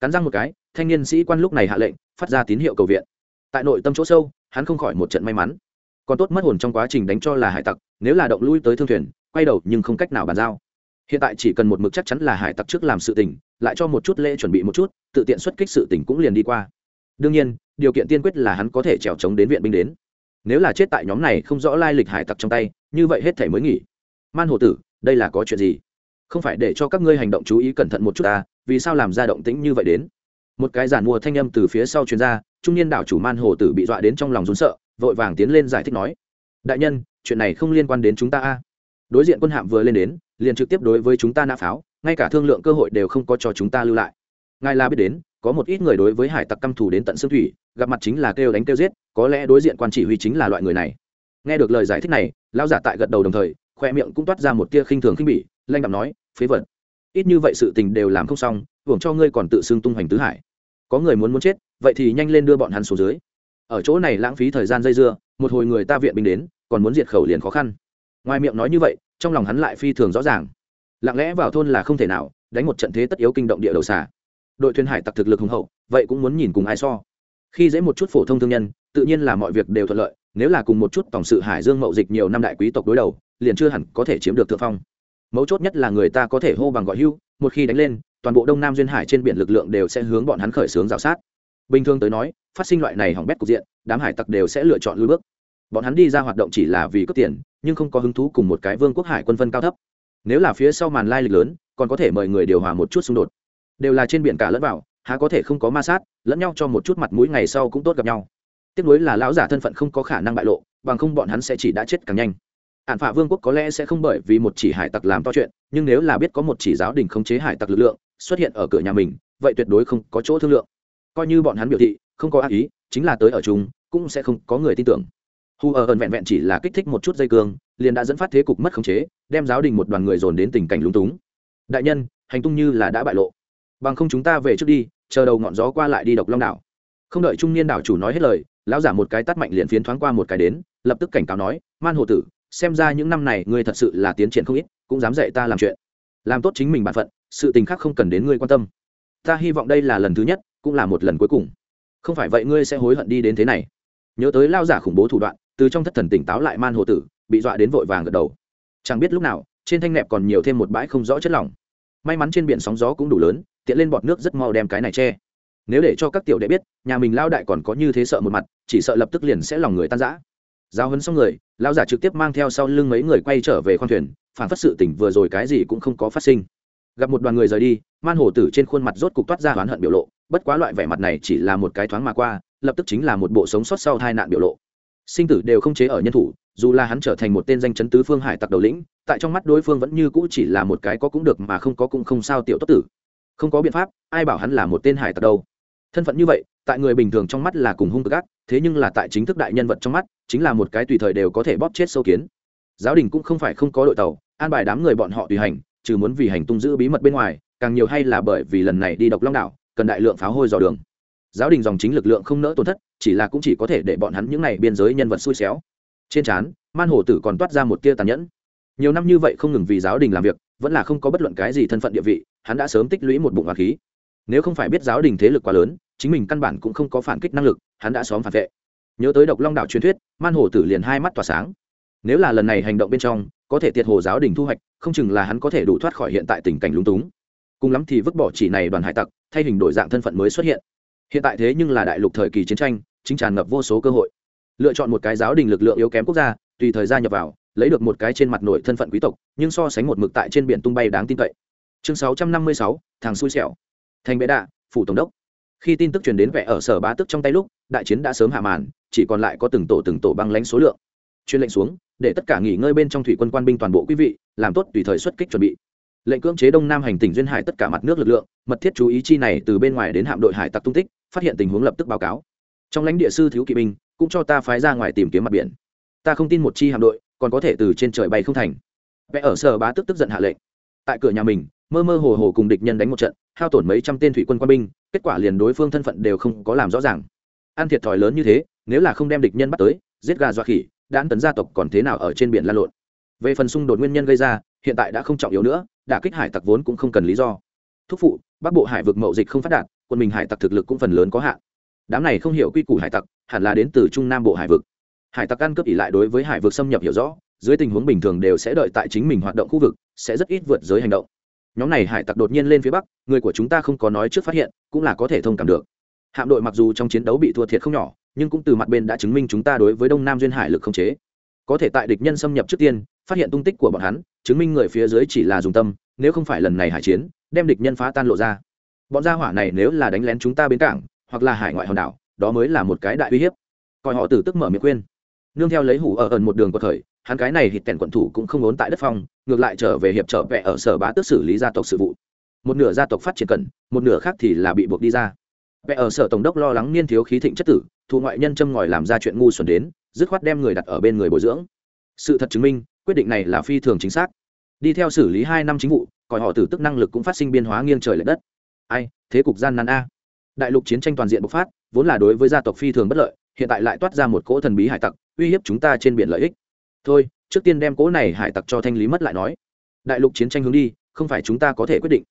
Cắn răng một cái, thanh niên sĩ quan lúc này hạ lệnh, phát ra tín hiệu cầu viện. Tại nội tâm chỗ sâu, hắn không khỏi một trận may mắn. Còn tốt mất hồn trong quá trình đánh cho là hải tặc, nếu là động lui tới thương thuyền, quay đầu nhưng không cách nào bàn giao. Hiện tại chỉ cần một mực chắc chắn là hải tặc trước làm sự tình, lại cho một chút lễ chuẩn bị một chút, tự tiện xuất kích sự tình cũng liền đi qua. Đương nhiên, điều kiện tiên quyết là hắn có thể trèo trống đến viện binh đến. Nếu là chết tại nhóm này không rõ lai lịch hải tặc trong tay, như vậy hết thể mới nghỉ man hồ tử, đây là có chuyện gì? Không phải để cho các ngươi hành động chú ý cẩn thận một chút ta vì sao làm ra động tĩnh như vậy đến? Một cái giản mua thanh âm từ phía sau chuyên gia trung niên đảo chủ man hồ tử bị dọa đến trong lòng rốn sợ, vội vàng tiến lên giải thích nói, đại nhân, chuyện này không liên quan đến chúng ta a đối diện quân hạm vừa lên đến, liền trực tiếp đối với chúng ta nã pháo, ngay cả thương lượng cơ hội đều không có cho chúng ta lưu lại. Ngài là biết đến, có một ít người đối với hải tặc căm thù đến tận xương thủy, gặp mặt chính là kêu đánh kêu giết, có lẽ đối diện quan chỉ huy chính là loại người này. Nghe được lời giải thích này lao giả tại gật đầu đồng thời khoe miệng cũng toát ra một tia khinh thường khinh bỉ lanh đạm nói, phế vật, ít như vậy sự tình đều làm không xong, hưởng cho ngươi còn tự xưng tung hoành tứ hải. Có người muốn muốn chết, vậy thì nhanh lên đưa bọn hắn xuống dưới. Ở chỗ này lãng phí thời gian dây dưa, một hồi người ta viện binh đến, còn muốn diệt khẩu liền khó khăn. Ngoài miệng nói như vậy, trong lòng hắn lại phi thường rõ ràng. Lặng lẽ vào thôn là không thể nào, đánh một trận thế tất yếu kinh động địa đầu xà. Đội thuyền hải tặc thực lực hùng hậu, vậy cũng muốn nhìn cùng ai so. Khi dễ một chút phổ thông thương nhân, tự nhiên là mọi việc đều thuận lợi, nếu là cùng một chút tổng sự hải dương mậu dịch nhiều năm đại quý tộc đối đầu liền chưa hẳn có thể chiếm được thượng phong. Mấu chốt nhất là người ta có thể hô bằng gọi hưu, một khi đánh lên, toàn bộ đông nam duyên hải trên biển lực lượng đều sẽ hướng bọn hắn khởi xướng rào sát. Bình thường tới nói, phát sinh loại này hỏng bét cục diện, đám hải tặc đều sẽ lựa chọn lui bước. Bọn hắn đi ra hoạt động chỉ là vì cướp tiền, nhưng không có hứng thú cùng một cái vương quốc hải quân phân cao thấp. Nếu là phía sau màn lai lịch lớn, còn có thể mời người điều hòa một chút xung đột. Đều là trên biển cả lẫn vào, há có thể không có ma sát, lẫn nhau cho một chút mặt mũi ngày sau cũng tốt gặp nhau. Tiếc nuối là lão giả thân phận không có khả năng bại lộ, bằng không bọn hắn sẽ chỉ đã chết càng nhanh. Ảnh phạ vương quốc có lẽ sẽ không bởi vì một chỉ hải tặc làm to chuyện, nhưng nếu là biết có một chỉ giáo đình khống chế hải tặc lực lượng, xuất hiện ở cửa nhà mình, vậy tuyệt đối không có chỗ thương lượng. Coi như bọn hắn biểu thị, không có ác ý, chính là tới ở chúng cũng sẽ không có người tin tưởng. Hu ở ẩn vẹn vẹn chỉ là kích thích một chút dây cương, liền đã dẫn phát thế cục mất khống chế, đem giáo đình một đoàn người dồn đến tình cảnh lúng túng. Đại nhân, hành tung như là đã bại lộ. Bằng không chúng ta về trước đi, chờ đầu ngọn gió qua lại đi độc long đảo. Không đợi trung niên đảo chủ nói hết lời, lão giả một cái tắt mạnh liền phiến thoáng qua một cái đến, lập tức cảnh cáo nói, man hồ tử xem ra những năm này ngươi thật sự là tiến triển không ít, cũng dám dạy ta làm chuyện. Làm tốt chính mình bản phận, sự tình khác không cần đến ngươi quan tâm. Ta hy vọng đây là lần thứ nhất, cũng là một lần cuối cùng. Không phải vậy ngươi sẽ hối hận đi đến thế này. Nhớ tới lao giả khủng bố thủ đoạn, từ trong thất thần tỉnh táo lại man hồ tử, bị dọa đến vội vàng gật đầu. Chẳng biết lúc nào, trên thanh nẹp còn nhiều thêm một bãi không rõ chất lỏng. May mắn trên biển sóng gió cũng đủ lớn, tiện lên bọt nước rất mau đem cái này che. Nếu để cho các tiểu đệ biết, nhà mình lao đại còn có như thế sợ một mặt, chỉ sợ lập tức liền sẽ lòng người tan rã giao hấn xong người lao giả trực tiếp mang theo sau lưng mấy người quay trở về khoang thuyền, phản phát sự tỉnh vừa rồi cái gì cũng không có phát sinh. Gặp một đoàn người rời đi, man hổ tử trên khuôn mặt rốt cục toát ra oán hận biểu lộ, bất quá loại vẻ mặt này chỉ là một cái thoáng mà qua, lập tức chính là một bộ sống sót sau hai nạn biểu lộ. Sinh tử đều không chế ở nhân thủ, dù là hắn trở thành một tên danh chấn tứ phương hải tặc đầu lĩnh, tại trong mắt đối phương vẫn như cũ chỉ là một cái có cũng được mà không có cũng không sao tiểu tốt tử. Không có biện pháp, ai bảo hắn là một tên hải tặc đâu. Thân phận như vậy, tại người bình thường trong mắt là cùng hung cực ác, thế nhưng là tại chính thức đại nhân vật trong mắt chính là một cái tùy thời đều có thể bóp chết sâu kiến. Giáo đình cũng không phải không có đội tàu, an bài đám người bọn họ tùy hành, trừ muốn vì hành tung giữ bí mật bên ngoài, càng nhiều hay là bởi vì lần này đi độc long đảo, cần đại lượng pháo hôi dò đường. Giáo đình dòng chính lực lượng không nỡ tổn thất, chỉ là cũng chỉ có thể để bọn hắn những n à y biên giới nhân vật xui xéo. Trên trán, man hổ tử còn toát ra một tia tàn nhẫn. Nhiều năm như vậy không ngừng vì giáo đình làm việc, vẫn là không có bất luận cái gì thân phận địa vị, hắn đã sớm tích lũy một bụng oán khí. Nếu không phải biết giáo đình thế lực quá lớn, chính mình căn bản cũng không có phản kích năng lực, hắn đã xóm phản vệ nhớ tới độc long đạo truyền thuyết, man hồ tử liền hai mắt tỏa sáng. Nếu là lần này hành động bên trong, có thể tiệt hồ giáo đình thu hoạch, không chừng là hắn có thể đủ thoát khỏi hiện tại tình cảnh lúng túng. Cùng lắm thì vứt bỏ chỉ này đoàn hải tặc, thay hình đổi dạng thân phận mới xuất hiện. Hiện tại thế nhưng là đại lục thời kỳ chiến tranh, chính tràn ngập vô số cơ hội. Lựa chọn một cái giáo đình lực lượng yếu kém quốc gia, tùy thời gian nhập vào, lấy được một cái trên mặt nổi thân phận quý tộc, nhưng so sánh một mực tại trên biển tung bay đáng tin cậy. Chương sáu trăm năm mươi sáu, thằng xui xẻo. Thành bệ đạ, phủ tổng đốc. Khi tin tức truyền đến vẻ ở sở bá tức trong tay lúc đại chiến đã sớm hạ màn, chỉ còn lại có từng tổ từng tổ băng lãnh số lượng. Chuyên lệnh xuống, để tất cả nghỉ ngơi bên trong thủy quân quan binh toàn bộ quý vị, làm tốt tùy thời xuất kích chuẩn bị. Lệnh cưỡng chế đông nam hành tỉnh duyên hải tất cả mặt nước lực lượng, mật thiết chú ý chi này từ bên ngoài đến hạm đội hải tặc tung tích, phát hiện tình huống lập tức báo cáo. Trong lãnh địa sư thiếu kỵ binh, cũng cho ta phái ra ngoài tìm kiếm mặt biển. Ta không tin một chi hạm đội, còn có thể từ trên trời bay không thành. Vẽ ở sở bá tức tức giận hạ lệnh. Tại cửa nhà mình, mơ mơ hồ hồ cùng địch nhân đánh một trận, hao tổn mấy trăm tên thủy quân quân binh, kết quả liền đối phương thân phận đều không có làm rõ ràng ăn thiệt thòi lớn như thế, nếu là không đem địch nhân bắt tới, giết gà dọa khỉ, đạn tấn gia tộc còn thế nào ở trên biển lan lộn? Về phần xung đột nguyên nhân gây ra, hiện tại đã không trọng yếu nữa, đả kích hải tặc vốn cũng không cần lý do. Thúc phụ, bắc bộ hải vực mậu dịch không phát đạt, quân mình hải tặc thực lực cũng phần lớn có hạn. Đám này không hiểu quy củ hải tặc, hẳn là đến từ trung nam bộ hải vực. Hải tặc ăn cướp ỉ lại đối với hải vực xâm nhập hiểu rõ, dưới tình huống bình thường đều sẽ đợi tại chính mình hoạt động khu vực, sẽ rất ít vượt giới hành động. Nhóm này hải tặc đột nhiên lên phía bắc, người của chúng ta không có nói trước phát hiện, cũng là có thể thông cảm được hạm đội mặc dù trong chiến đấu bị thua thiệt không nhỏ, nhưng cũng từ mặt bên đã chứng minh chúng ta đối với đông nam duyên hải lực không chế. Có thể tại địch nhân xâm nhập trước tiên, phát hiện tung tích của bọn hắn, chứng minh người phía dưới chỉ là dùng tâm, nếu không phải lần này hải chiến, đem địch nhân phá tan lộ ra. Bọn gia hỏa này nếu là đánh lén chúng ta bến cảng, hoặc là hải ngoại hòn đảo, đó mới là một cái đại uy hiếp. Coi họ tử tức mở miệng khuyên. Nương theo lấy hủ ở ẩn một đường của thời, hắn cái này hít tèn quận thủ cũng không ốn tại đất phong, ngược lại trở về hiệp trở vẹ ở sở bá tước xử lý gia tộc sự vụ. Một nửa gia tộc phát triển cần, một nửa khác thì là bị buộc đi ra vẽ ở sở tổng đốc lo lắng niên thiếu khí thịnh chất tử, thu ngoại nhân châm ngòi làm ra chuyện ngu xuẩn đến, dứt khoát đem người đặt ở bên người bồi dưỡng. Sự thật chứng minh, quyết định này là phi thường chính xác. Đi theo xử lý hai năm chính vụ còn họ tử tức năng lực cũng phát sinh biên hóa nghiêng trời l ệ đất. Ai, thế cục gian nan a. Đại lục chiến tranh toàn diện bộc phát, vốn là đối với gia tộc phi thường bất lợi, hiện tại lại toát ra một cỗ thần bí hải tặc, uy hiếp chúng ta trên biển lợi ích. Thôi, trước tiên đem cỗ này hải tặc cho thanh lý mất lại nói. Đại lục chiến tranh hướng đi, không phải chúng ta có thể quyết định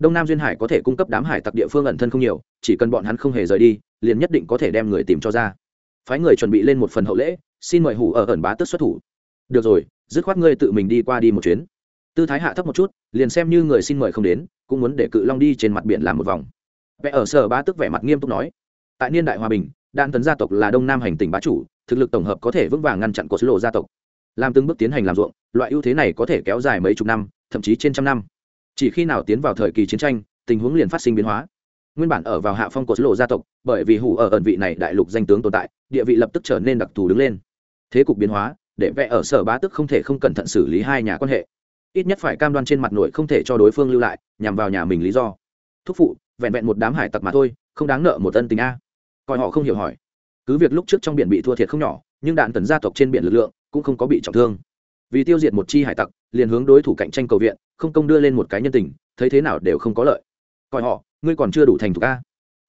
đông nam duyên hải có thể cung cấp đám hải tặc địa phương ẩn thân không nhiều, chỉ cần bọn hắn không hề rời đi, liền nhất định có thể đem người tìm cho ra. Phái người chuẩn bị lên một phần hậu lễ, xin mời hủ ở ẩn bá tức xuất thủ. Được rồi, dứt khoát ngươi tự mình đi qua đi một chuyến. Tư thái hạ thấp một chút, liền xem như người xin mời không đến, cũng muốn để cự long đi trên mặt biển làm một vòng. Vẽ ở sở bá tức vẻ mặt nghiêm túc nói, tại niên đại hòa bình, đan tấn gia tộc là đông nam hành tỉnh bá chủ, thực lực tổng hợp có thể vững vàng ngăn chặn cột lộ gia tộc. Làm từng bước tiến hành làm ruộng, loại ưu thế này có thể kéo dài mấy chục năm, thậm chí trên trăm năm chỉ khi nào tiến vào thời kỳ chiến tranh, tình huống liền phát sinh biến hóa. Nguyên bản ở vào hạ phong cột lộ gia tộc, bởi vì hủ ở ẩn vị này đại lục danh tướng tồn tại, địa vị lập tức trở nên đặc thù đứng lên. Thế cục biến hóa, để vẽ ở sở bá tức không thể không cẩn thận xử lý hai nhà quan hệ. Ít nhất phải cam đoan trên mặt nội không thể cho đối phương lưu lại, nhằm vào nhà mình lý do. Thúc phụ, vẹn vẹn một đám hải tặc mà thôi, không đáng nợ một ân tình a. Coi họ không hiểu hỏi. Cứ việc lúc trước trong biển bị thua thiệt không nhỏ, nhưng đạn tần gia tộc trên biển lực lượng cũng không có bị trọng thương. Vì tiêu diệt một chi hải tặc liền hướng đối thủ cạnh tranh cầu viện, không công đưa lên một cái nhân tình, thấy thế nào đều không có lợi. Coi họ, ngươi còn chưa đủ thành thục a.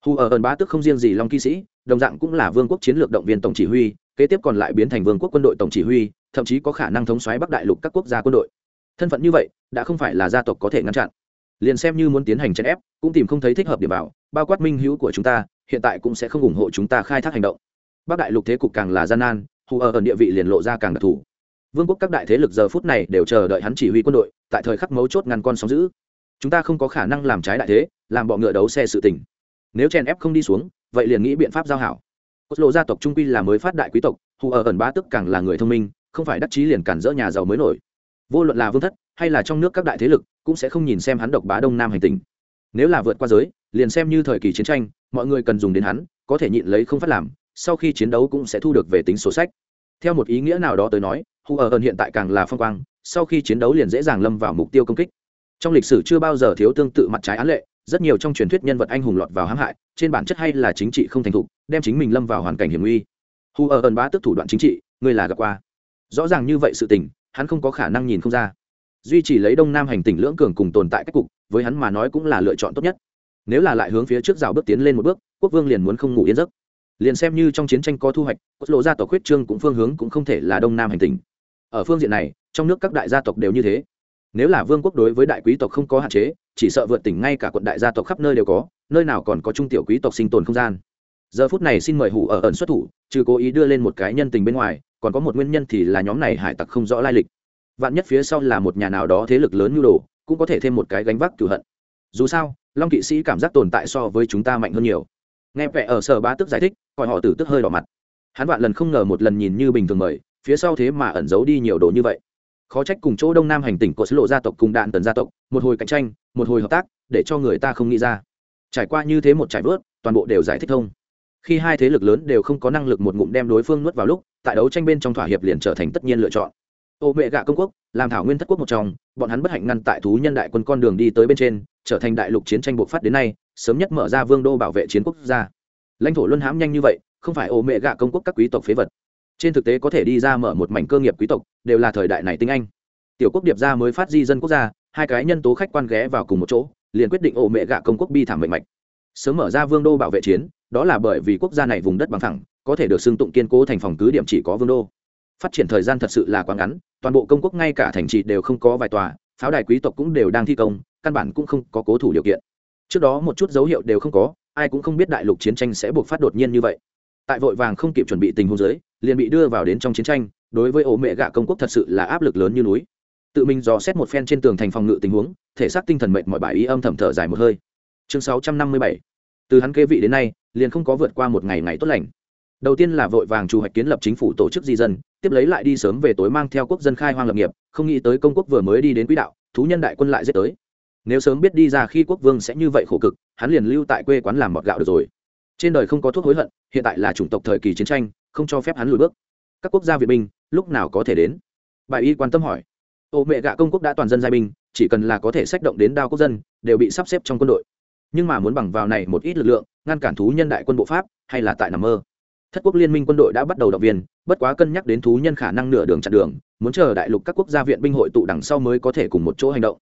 Hù ở ẩn bá tức không riêng gì long kỵ sĩ, đồng dạng cũng là vương quốc chiến lược động viên tổng chỉ huy, kế tiếp còn lại biến thành vương quốc quân đội tổng chỉ huy, thậm chí có khả năng thống xoáy bắc đại lục các quốc gia quân đội. Thân phận như vậy, đã không phải là gia tộc có thể ngăn chặn. Liền xem như muốn tiến hành chèn ép, cũng tìm không thấy thích hợp điểm bảo bao quát minh hữu của chúng ta, hiện tại cũng sẽ không ủng hộ chúng ta khai thác hành động. Bắc đại lục thế cục càng là gian nan, hù ở ẩn địa vị liền lộ ra càng đặc thù vương quốc các đại thế lực giờ phút này đều chờ đợi hắn chỉ huy quân đội, tại thời khắc mấu chốt ngăn con sóng giữ. Chúng ta không có khả năng làm trái đại thế, làm bọ ngựa đấu xe sự tình. Nếu chèn ép không đi xuống, vậy liền nghĩ biện pháp giao hảo. Cốt lộ gia tộc trung quy là mới phát đại quý tộc, hù ở ẩn bá tức càng là người thông minh, không phải đắc chí liền cản dỡ nhà giàu mới nổi. Vô luận là vương thất, hay là trong nước các đại thế lực, cũng sẽ không nhìn xem hắn độc bá đông nam hành tình. Nếu là vượt qua giới, liền xem như thời kỳ chiến tranh, mọi người cần dùng đến hắn, có thể nhịn lấy không phát làm, sau khi chiến đấu cũng sẽ thu được về tính sổ sách. Theo một ý nghĩa nào đó tới nói hù ở ơn hiện tại càng là phong quang, sau khi chiến đấu liền dễ dàng lâm vào mục tiêu công kích. Trong lịch sử chưa bao giờ thiếu tương tự mặt trái án lệ, rất nhiều trong truyền thuyết nhân vật anh hùng lọt vào hãm hại, trên bản chất hay là chính trị không thành thục, đem chính mình lâm vào hoàn cảnh hiểm nguy. Hù ở ơn bá tức thủ đoạn chính trị, ngươi là gặp qua. Rõ ràng như vậy sự tình, hắn không có khả năng nhìn không ra. Duy trì lấy đông nam hành tỉnh lưỡng cường cùng tồn tại các cục, với hắn mà nói cũng là lựa chọn tốt nhất. Nếu là lại hướng phía trước rào bước tiến lên một bước, quốc vương liền muốn không ngủ yên giấc. Liền xem như trong chiến tranh có thu hoạch quốc lộ gia tộc huyết trương cũng phương hướng cũng không thể là đông nam hành tỉnh ở phương diện này, trong nước các đại gia tộc đều như thế. Nếu là vương quốc đối với đại quý tộc không có hạn chế, chỉ sợ vượt tỉnh ngay cả quận đại gia tộc khắp nơi đều có, nơi nào còn có trung tiểu quý tộc sinh tồn không gian. Giờ phút này xin mời hủ ở ẩn xuất thủ, trừ cố ý đưa lên một cái nhân tình bên ngoài, còn có một nguyên nhân thì là nhóm này hải tặc không rõ lai lịch. Vạn nhất phía sau là một nhà nào đó thế lực lớn như đồ, cũng có thể thêm một cái gánh vác cửu hận. Dù sao, long kỵ sĩ cảm giác tồn tại so với chúng ta mạnh hơn nhiều. Nghe vẻ ở sở bá tức giải thích, coi họ tử tức hơi đỏ mặt. Hắn vạn lần không ngờ một lần nhìn như bình thường mời phía sau thế mà ẩn giấu đi nhiều đồ như vậy. Khó trách cùng chỗ đông nam hành tỉnh của sứ lộ gia tộc cùng đạn tần gia tộc, một hồi cạnh tranh, một hồi hợp tác, để cho người ta không nghĩ ra. Trải qua như thế một trải vớt, toàn bộ đều giải thích thông. Khi hai thế lực lớn đều không có năng lực một ngụm đem đối phương nuốt vào lúc, tại đấu tranh bên trong thỏa hiệp liền trở thành tất nhiên lựa chọn. Ô mẹ gạ công quốc, làm thảo nguyên thất quốc một trong, bọn hắn bất hạnh ngăn tại thú nhân đại quân con đường đi tới bên trên, trở thành đại lục chiến tranh bộc phát đến nay, sớm nhất mở ra vương đô bảo vệ chiến quốc gia. Lãnh thổ luân hãm nhanh như vậy, không phải ô mẹ gạ công quốc các quý tộc phế vật trên thực tế có thể đi ra mở một mảnh cơ nghiệp quý tộc, đều là thời đại này tinh anh. Tiểu quốc điệp gia mới phát di dân quốc gia, hai cái nhân tố khách quan ghé vào cùng một chỗ, liền quyết định ổ mẹ gạ công quốc bi thảm mệnh mạch. Sớm mở ra vương đô bảo vệ chiến, đó là bởi vì quốc gia này vùng đất bằng thẳng có thể được xưng tụng kiên cố thành phòng cứ điểm chỉ có vương đô. Phát triển thời gian thật sự là quá ngắn, toàn bộ công quốc ngay cả thành trì đều không có vài tòa, pháo đài quý tộc cũng đều đang thi công, căn bản cũng không có cố thủ điều kiện. Trước đó một chút dấu hiệu đều không có, ai cũng không biết đại lục chiến tranh sẽ buộc phát đột nhiên như vậy tại vội vàng không kịp chuẩn bị tình huống giới liền bị đưa vào đến trong chiến tranh, đối với ổ mẹ gạ công quốc thật sự là áp lực lớn như núi. Tự mình dò xét một phen trên tường thành phòng ngự tình huống, thể xác tinh thần mệnh mọi bài ý âm thầm thở dài một hơi. Chương sáu trăm năm mươi bảy. Từ hắn kế vị đến nay, liền không có vượt qua một ngày ngày tốt lành. Đầu tiên là vội vàng chủ hoạch kiến lập chính phủ tổ chức di dân, tiếp lấy lại đi sớm về tối mang theo quốc dân khai hoang lập nghiệp, không nghĩ tới công quốc vừa mới đi đến quỹ đạo, thú nhân đại quân lại giết tới. Nếu sớm biết đi ra khi quốc vương sẽ như vậy khổ cực, hắn liền lưu tại quê quán làm mọt gạo được rồi trên đời không có thuốc hối hận, hiện tại là chủng tộc thời kỳ chiến tranh, không cho phép hắn lùi bước. Các quốc gia việt binh, lúc nào có thể đến? Bài y quan tâm hỏi. Ô mẹ gạ công quốc đã toàn dân giai binh, chỉ cần là có thể sách động đến đao quốc dân, đều bị sắp xếp trong quân đội. Nhưng mà muốn bằng vào này một ít lực lượng, ngăn cản thú nhân đại quân bộ pháp, hay là tại nằm mơ? Thất quốc liên minh quân đội đã bắt đầu động viên, bất quá cân nhắc đến thú nhân khả năng nửa đường chặn đường, muốn chờ đại lục các quốc gia viện binh hội tụ đằng sau mới có thể cùng một chỗ hành động.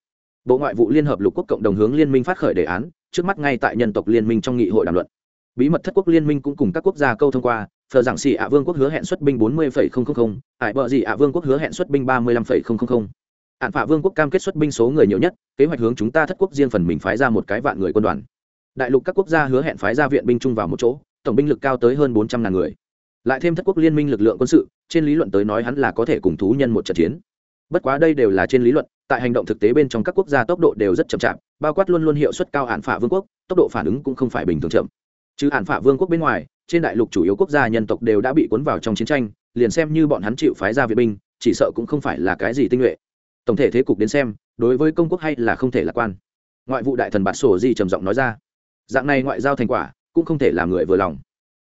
Bộ ngoại vụ liên hợp lục quốc cộng đồng hướng liên minh phát khởi đề án, trước mắt ngay tại nhân tộc liên minh trong nghị hội đàm luận bí mật thất quốc liên minh cũng cùng các quốc gia câu thông qua phờ giảng xỉ ạ vương quốc hứa hẹn xuất binh bốn mươi ải bờ gì ạ vương quốc hứa hẹn xuất binh ba mươi lăm ạn phạ vương quốc cam kết xuất binh số người nhiều nhất, kế hoạch hướng chúng ta thất quốc riêng phần mình phái ra một cái vạn người quân đoàn. Đại lục các quốc gia hứa hẹn phái ra viện binh chung vào một chỗ, tổng binh lực cao tới hơn bốn trăm ngàn người. Lại thêm thất quốc liên minh lực lượng quân sự, trên lý luận tới nói hắn là có thể cùng thú nhân một trận chiến. Bất quá đây đều là trên lý luận, tại hành động thực tế bên trong các quốc gia tốc độ đều rất chậm chạp, bao quát luôn luôn hiệu suất cao Hạn phả vương quốc, tốc độ phản ứng cũng không phải bình thường chậm chứ hạn phả vương quốc bên ngoài, trên đại lục chủ yếu quốc gia nhân tộc đều đã bị cuốn vào trong chiến tranh, liền xem như bọn hắn chịu phái ra viện binh, chỉ sợ cũng không phải là cái gì tinh nhuệ. Tổng thể thế cục đến xem, đối với công quốc hay là không thể lạc quan. Ngoại vụ đại thần bạt sổ di trầm giọng nói ra, dạng này ngoại giao thành quả, cũng không thể làm người vừa lòng.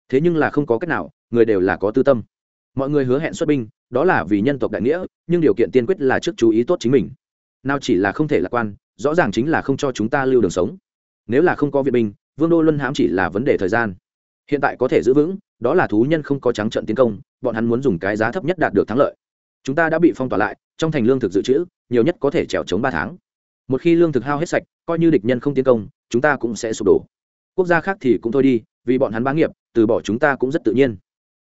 Thế nhưng là không có cách nào, người đều là có tư tâm. Mọi người hứa hẹn xuất binh, đó là vì nhân tộc đại nghĩa, nhưng điều kiện tiên quyết là trước chú ý tốt chính mình. Nào chỉ là không thể lạc quan, rõ ràng chính là không cho chúng ta lưu đường sống. Nếu là không có viện binh vương đô luân hãm chỉ là vấn đề thời gian. Hiện tại có thể giữ vững, đó là thú nhân không có trắng trận tiến công, bọn hắn muốn dùng cái giá thấp nhất đạt được thắng lợi. Chúng ta đã bị phong tỏa lại, trong thành lương thực dự trữ, nhiều nhất có thể trèo chống ba tháng. Một khi lương thực hao hết sạch, coi như địch nhân không tiến công, chúng ta cũng sẽ sụp đổ. Quốc gia khác thì cũng thôi đi, vì bọn hắn bá nghiệp, từ bỏ chúng ta cũng rất tự nhiên.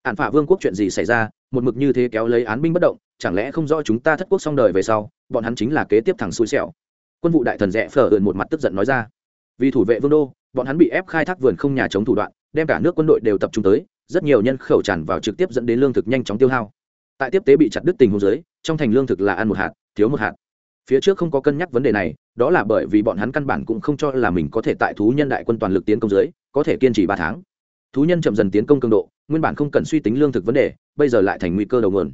Hạn phả vương quốc chuyện gì xảy ra? Một mực như thế kéo lấy án binh bất động, chẳng lẽ không rõ chúng ta thất quốc xong đời về sau, bọn hắn chính là kế tiếp thẳng xui xẻo. Quân vụ đại thần rẽ phở ượn một mặt tức giận nói ra. Vì thủ vệ vương đô bọn hắn bị ép khai thác vườn không nhà chống thủ đoạn, đem cả nước quân đội đều tập trung tới, rất nhiều nhân khẩu tràn vào trực tiếp dẫn đến lương thực nhanh chóng tiêu hao. Tại tiếp tế bị chặt đứt tình huống dưới, trong thành lương thực là ăn một hạt, thiếu một hạt. Phía trước không có cân nhắc vấn đề này, đó là bởi vì bọn hắn căn bản cũng không cho là mình có thể tại thú nhân đại quân toàn lực tiến công dưới, có thể kiên trì ba tháng. Thú nhân chậm dần tiến công cường độ, nguyên bản không cần suy tính lương thực vấn đề, bây giờ lại thành nguy cơ đầu nguồn.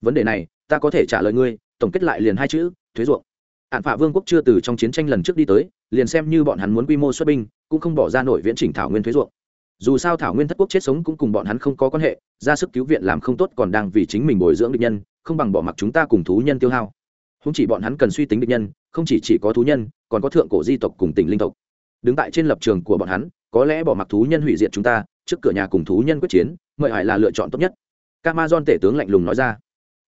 Vấn đề này, ta có thể trả lời ngươi, tổng kết lại liền hai chữ, thuế ruộng ạn phạ vương quốc chưa từ trong chiến tranh lần trước đi tới, liền xem như bọn hắn muốn quy mô xuất binh, cũng không bỏ ra nổi viễn chỉnh thảo nguyên thuế ruộng. Dù sao thảo nguyên thất quốc chết sống cũng cùng bọn hắn không có quan hệ, ra sức cứu viện làm không tốt còn đang vì chính mình bồi dưỡng địch nhân, không bằng bỏ mặc chúng ta cùng thú nhân tiêu hao. Không chỉ bọn hắn cần suy tính địch nhân, không chỉ chỉ có thú nhân, còn có thượng cổ di tộc cùng tỉnh linh tộc. Đứng tại trên lập trường của bọn hắn, có lẽ bỏ mặc thú nhân hủy diệt chúng ta, trước cửa nhà cùng thú nhân quyết chiến, mời hải là lựa chọn tốt nhất. Camazon tể tướng lạnh lùng nói ra.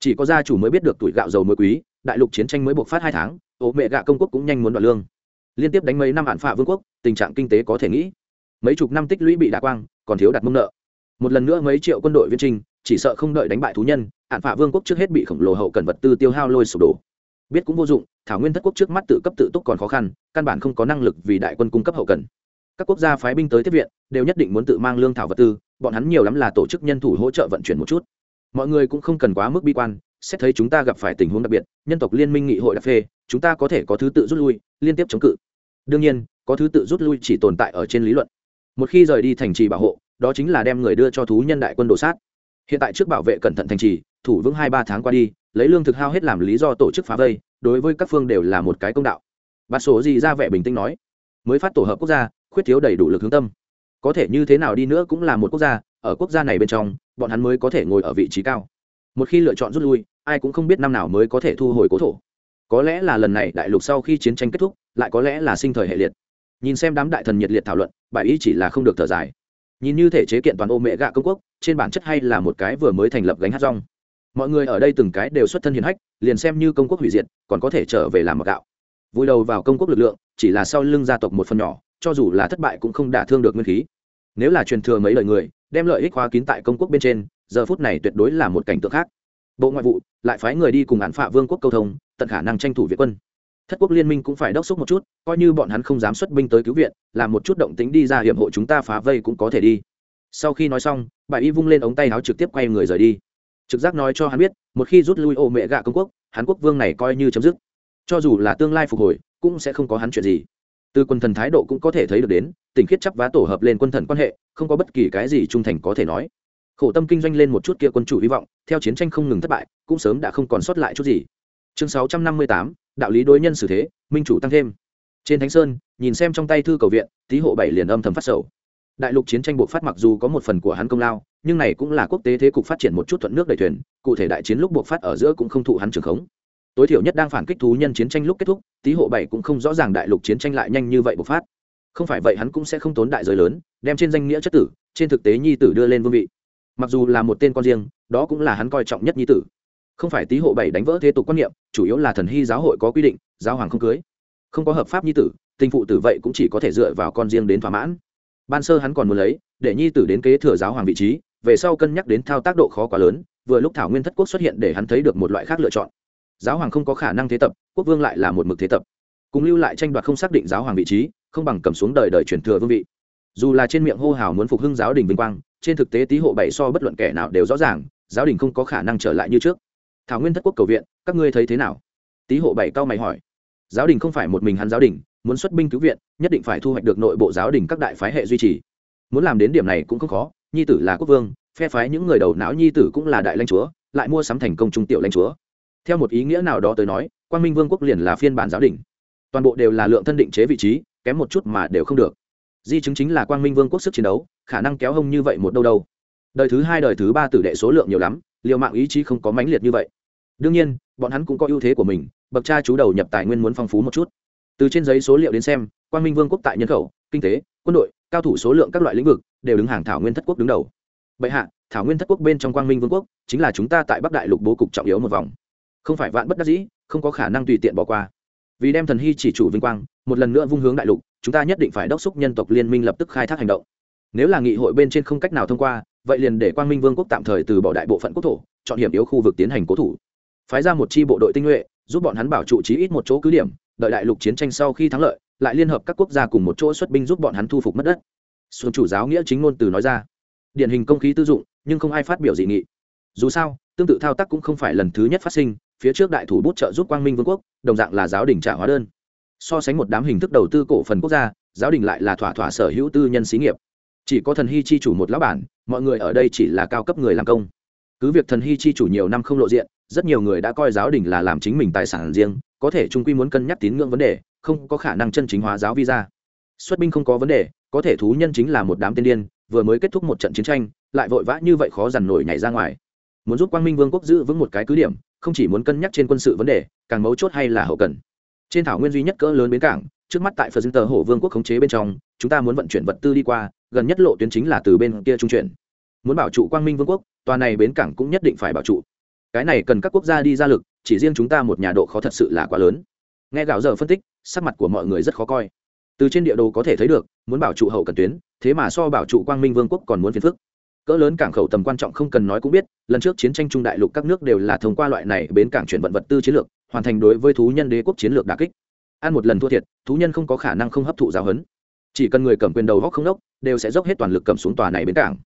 Chỉ có gia chủ mới biết được tuổi gạo dầu mới quý, đại lục chiến tranh mới buộc phát hai tháng ố mẹ gạ công quốc cũng nhanh muốn đoạt lương. Liên tiếp đánh mấy năm hạn phạ vương quốc, tình trạng kinh tế có thể nghĩ. Mấy chục năm tích lũy bị đả quang, còn thiếu đặt mông nợ. Một lần nữa mấy triệu quân đội viên trinh chỉ sợ không đợi đánh bại thú nhân hạn phạ vương quốc trước hết bị khổng lồ hậu cần vật tư tiêu hao lôi sụp đổ. Biết cũng vô dụng, thảo nguyên thất quốc trước mắt tự cấp tự túc còn khó khăn, căn bản không có năng lực vì đại quân cung cấp hậu cần. Các quốc gia phái binh tới tiếp viện, đều nhất định muốn tự mang lương thảo vật tư, bọn hắn nhiều lắm là tổ chức nhân thủ hỗ trợ vận chuyển một chút. Mọi người cũng không cần quá mức bi quan, xét thấy chúng ta gặp phải tình huống đặc biệt, nhân tộc liên minh nghị hội đặc phê chúng ta có thể có thứ tự rút lui, liên tiếp chống cự. Đương nhiên, có thứ tự rút lui chỉ tồn tại ở trên lý luận. Một khi rời đi thành trì bảo hộ, đó chính là đem người đưa cho thú nhân đại quân đổ sát. Hiện tại trước bảo vệ cẩn thận thành trì, thủ vững hai ba tháng qua đi, lấy lương thực hao hết làm lý do tổ chức phá vây, đối với các phương đều là một cái công đạo. Bà số gì ra vẻ bình tĩnh nói, mới phát tổ hợp quốc gia, khuyết thiếu đầy đủ lực hướng tâm. Có thể như thế nào đi nữa cũng là một quốc gia, ở quốc gia này bên trong, bọn hắn mới có thể ngồi ở vị trí cao. Một khi lựa chọn rút lui, ai cũng không biết năm nào mới có thể thu hồi cố thổ có lẽ là lần này đại lục sau khi chiến tranh kết thúc, lại có lẽ là sinh thời hệ liệt. Nhìn xem đám đại thần nhiệt liệt thảo luận, bài ý chỉ là không được thở dài. Nhìn như thể chế kiện toàn ô mẹ gạ công quốc, trên bản chất hay là một cái vừa mới thành lập gánh hát rong. Mọi người ở đây từng cái đều xuất thân hiền hách, liền xem như công quốc hủy diệt, còn có thể trở về làm mặc gạo. Vui đầu vào công quốc lực lượng, chỉ là sau lưng gia tộc một phần nhỏ, cho dù là thất bại cũng không đả thương được nguyên khí. Nếu là truyền thừa mấy lời người, đem lợi ích hóa kín tại công quốc bên trên, giờ phút này tuyệt đối là một cảnh tượng khác bộ ngoại vụ, lại phái người đi cùng án phạ vương quốc câu thông, tận khả năng tranh thủ việt quân. Thất quốc liên minh cũng phải đốc xúc một chút, coi như bọn hắn không dám xuất binh tới cứu viện, làm một chút động tính đi ra hiểm hộ chúng ta phá vây cũng có thể đi. Sau khi nói xong, bà y vung lên ống tay áo trực tiếp quay người rời đi. Trực giác nói cho hắn biết, một khi rút lui ô mẹ gạ công quốc hắn quốc vương này coi như chấm dứt. Cho dù là tương lai phục hồi, cũng sẽ không có hắn chuyện gì. Từ quân thần thái độ cũng có thể thấy được đến tình khiết chấp vá tổ hợp lên quân thần quan hệ, không có bất kỳ cái gì trung thành có thể nói khổ tâm kinh doanh lên một chút kia quân chủ hy vọng, theo chiến tranh không ngừng thất bại, cũng sớm đã không còn sót lại chút gì. Chương sáu trăm năm mươi tám, đạo lý đối nhân xử thế, minh chủ tăng thêm. Trên thánh sơn, nhìn xem trong tay thư cầu viện, tý hộ bảy liền âm thầm phát sầu. Đại lục chiến tranh buộc phát mặc dù có một phần của hắn công lao, nhưng này cũng là quốc tế thế cục phát triển một chút thuận nước đầy thuyền, cụ thể đại chiến lúc buộc phát ở giữa cũng không thụ hắn trường khống. Tối thiểu nhất đang phản kích thú nhân chiến tranh lúc kết thúc, tý hộ bảy cũng không rõ ràng đại lục chiến tranh lại nhanh như vậy bộc phát. Không phải vậy hắn cũng sẽ không tốn đại giới lớn, đem trên danh nghĩa chất tử, trên thực tế nhi tử đưa lên vương vị mặc dù là một tên con riêng, đó cũng là hắn coi trọng nhất nhi tử. Không phải tý hộ bảy đánh vỡ thế tục quan niệm, chủ yếu là thần hy giáo hội có quy định, giáo hoàng không cưới. Không có hợp pháp nhi tử, tình phụ tử vậy cũng chỉ có thể dựa vào con riêng đến thỏa mãn. Ban sơ hắn còn muốn lấy, để nhi tử đến kế thừa giáo hoàng vị trí, về sau cân nhắc đến thao tác độ khó quá lớn, vừa lúc thảo nguyên thất quốc xuất hiện để hắn thấy được một loại khác lựa chọn. Giáo hoàng không có khả năng thế tập, quốc vương lại là một mực thế tập. Cùng lưu lại tranh đoạt không xác định giáo hoàng vị trí, không bằng cầm xuống đời đời truyền thừa vương vị. Dù là trên miệng hô hào muốn phục hưng giáo đình vinh quang trên thực tế tý hộ bảy so bất luận kẻ nào đều rõ ràng, giáo đình không có khả năng trở lại như trước. Thảo nguyên thất quốc cầu viện, các ngươi thấy thế nào? Tý hộ bảy cao mày hỏi. Giáo đình không phải một mình hắn giáo đình, muốn xuất binh cứu viện, nhất định phải thu hoạch được nội bộ giáo đình các đại phái hệ duy trì. Muốn làm đến điểm này cũng không khó, nhi tử là quốc vương, phe phái những người đầu não nhi tử cũng là đại lãnh chúa, lại mua sắm thành công trung tiểu lãnh chúa. Theo một ý nghĩa nào đó tới nói, quang minh vương quốc liền là phiên bản giáo đình. Toàn bộ đều là lượng thân định chế vị trí, kém một chút mà đều không được di chứng chính là quang minh vương quốc sức chiến đấu, khả năng kéo hông như vậy một đâu đâu. Đời thứ hai đời thứ ba tử đệ số lượng nhiều lắm liệu mạng ý chí không có mãnh liệt như vậy. Đương nhiên, bọn hắn cũng có ưu thế của mình, bậc cha chú đầu nhập tài nguyên muốn phong phú một chút. Từ trên giấy số liệu đến xem, quang minh vương quốc tại nhân khẩu, kinh tế, quân đội, cao thủ số lượng các loại lĩnh vực đều đứng hàng thảo nguyên thất quốc đứng đầu. Bệ hạ, thảo nguyên thất quốc bên trong quang minh vương quốc chính là chúng ta tại bắc đại lục bố cục trọng yếu một vòng. Không phải vạn bất đắc dĩ, không có khả năng tùy tiện bỏ qua. Vì đem thần hy chỉ chủ vinh quang, một lần nữa vung hướng đại lục chúng ta nhất định phải đốc xúc nhân tộc liên minh lập tức khai thác hành động. Nếu là nghị hội bên trên không cách nào thông qua, vậy liền để quang minh vương quốc tạm thời từ bỏ đại bộ phận quốc thổ, chọn hiểm yếu khu vực tiến hành cố thủ. Phái ra một chi bộ đội tinh nhuệ, giúp bọn hắn bảo trụ trí ít một chỗ cứ điểm, đợi đại lục chiến tranh sau khi thắng lợi, lại liên hợp các quốc gia cùng một chỗ xuất binh giúp bọn hắn thu phục mất đất. Xuân chủ giáo nghĩa chính ngôn từ nói ra. Điển hình công khí tư dụng, nhưng không ai phát biểu dị nghị. Dù sao, tương tự thao tác cũng không phải lần thứ nhất phát sinh, phía trước đại thủ bút trợ giúp quang minh vương quốc, đồng dạng là giáo đình trả hóa đơn so sánh một đám hình thức đầu tư cổ phần quốc gia, giáo đình lại là thỏa thỏa sở hữu tư nhân xí nghiệp. Chỉ có thần hy chi chủ một lão bản, mọi người ở đây chỉ là cao cấp người làm công. Cứ việc thần hy chi chủ nhiều năm không lộ diện, rất nhiều người đã coi giáo đình là làm chính mình tài sản riêng, có thể trung quy muốn cân nhắc tín ngưỡng vấn đề, không có khả năng chân chính hóa giáo visa. Xuất binh không có vấn đề, có thể thú nhân chính là một đám tiên điên, vừa mới kết thúc một trận chiến tranh, lại vội vã như vậy khó dằn nổi nhảy ra ngoài. Muốn giúp quang minh vương quốc giữ vững một cái cứ điểm, không chỉ muốn cân nhắc trên quân sự vấn đề, càng mấu chốt hay là hậu cần trên thảo nguyên duy nhất cỡ lớn bến cảng, trước mắt tại phật dân tờ hổ vương quốc khống chế bên trong, chúng ta muốn vận chuyển vật tư đi qua, gần nhất lộ tuyến chính là từ bên kia trung chuyển. Muốn bảo trụ quang minh vương quốc, tòa này bến cảng cũng nhất định phải bảo trụ. Cái này cần các quốc gia đi ra lực, chỉ riêng chúng ta một nhà độ khó thật sự là quá lớn. Nghe gạo giờ phân tích, sắc mặt của mọi người rất khó coi. Từ trên địa đồ có thể thấy được, muốn bảo trụ hậu cần tuyến, thế mà so bảo trụ quang minh vương quốc còn muốn phiền phức. Cỡ lớn cảng khẩu tầm quan trọng không cần nói cũng biết, lần trước chiến tranh trung đại lục các nước đều là thông qua loại này bến cảng chuyển vận vật tư chiến lược hoàn thành đối với thú nhân đế quốc chiến lược đà kích. Ăn một lần thua thiệt, thú nhân không có khả năng không hấp thụ giáo huấn. Chỉ cần người cầm quyền đầu góc không đốc, đều sẽ dốc hết toàn lực cầm xuống tòa này bến cảng.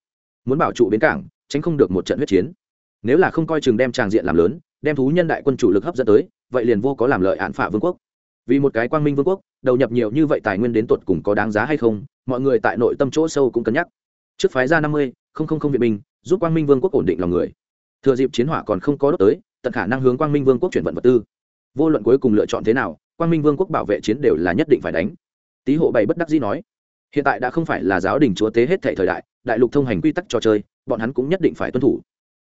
Muốn bảo trụ bến cảng, tránh không được một trận huyết chiến. Nếu là không coi chừng đem tràng diện làm lớn, đem thú nhân đại quân chủ lực hấp dẫn tới, vậy liền vô có làm lợi án phả vương quốc. Vì một cái quang minh vương quốc, đầu nhập nhiều như vậy tài nguyên đến tột cùng có đáng giá hay không, mọi người tại nội tâm chỗ sâu cũng cân nhắc. Trước phái ra năm mươi, không không không viện binh, giúp quang minh vương quốc ổn định lòng người. Thừa dịp chiến hỏa còn không có đốt tới tận khả năng hướng quang minh vương quốc chuyển vận vật tư. Vô luận cuối cùng lựa chọn thế nào, quang minh vương quốc bảo vệ chiến đều là nhất định phải đánh. Tý hộ bảy bất đắc dĩ nói, hiện tại đã không phải là giáo đình chúa tế hết thể thời đại đại lục thông hành quy tắc trò chơi, bọn hắn cũng nhất định phải tuân thủ.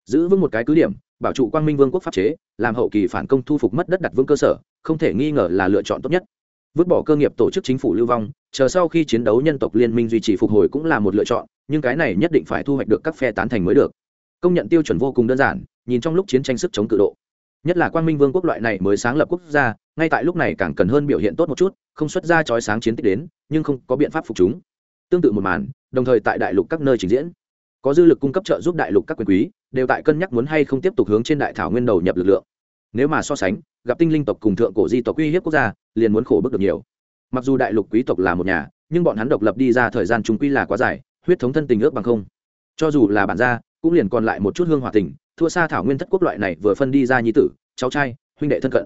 Giữ vững một cái cứ điểm, bảo trụ quang minh vương quốc pháp chế, làm hậu kỳ phản công thu phục mất đất đặt vương cơ sở, không thể nghi ngờ là lựa chọn tốt nhất. Vứt bỏ cơ nghiệp tổ chức chính phủ lưu vong, chờ sau khi chiến đấu nhân tộc liên minh duy trì phục hồi cũng là một lựa chọn, nhưng cái này nhất định phải thu hoạch được các phe tán thành mới được. Công nhận tiêu chuẩn vô cùng đơn giản nhìn trong lúc chiến tranh sức chống cự độ. Nhất là quang minh vương quốc loại này mới sáng lập quốc gia, ngay tại lúc này càng cần hơn biểu hiện tốt một chút, không xuất ra chói sáng chiến tích đến, nhưng không có biện pháp phục chúng. Tương tự một màn, đồng thời tại đại lục các nơi trình diễn. Có dư lực cung cấp trợ giúp đại lục các quyền quý, đều tại cân nhắc muốn hay không tiếp tục hướng trên đại thảo nguyên đầu nhập lực lượng. Nếu mà so sánh, gặp tinh linh tộc cùng thượng cổ di tộc uy hiếp quốc gia, liền muốn khổ bức được nhiều. Mặc dù đại lục quý tộc là một nhà, nhưng bọn hắn độc lập đi ra thời gian chúng quy là quá dài, huyết thống thân tình ước bằng không. Cho dù là bản gia cũng liền còn lại một chút hương hòa tình, thua xa thảo nguyên thất quốc loại này vừa phân đi ra nhi tử, cháu trai, huynh đệ thân cận.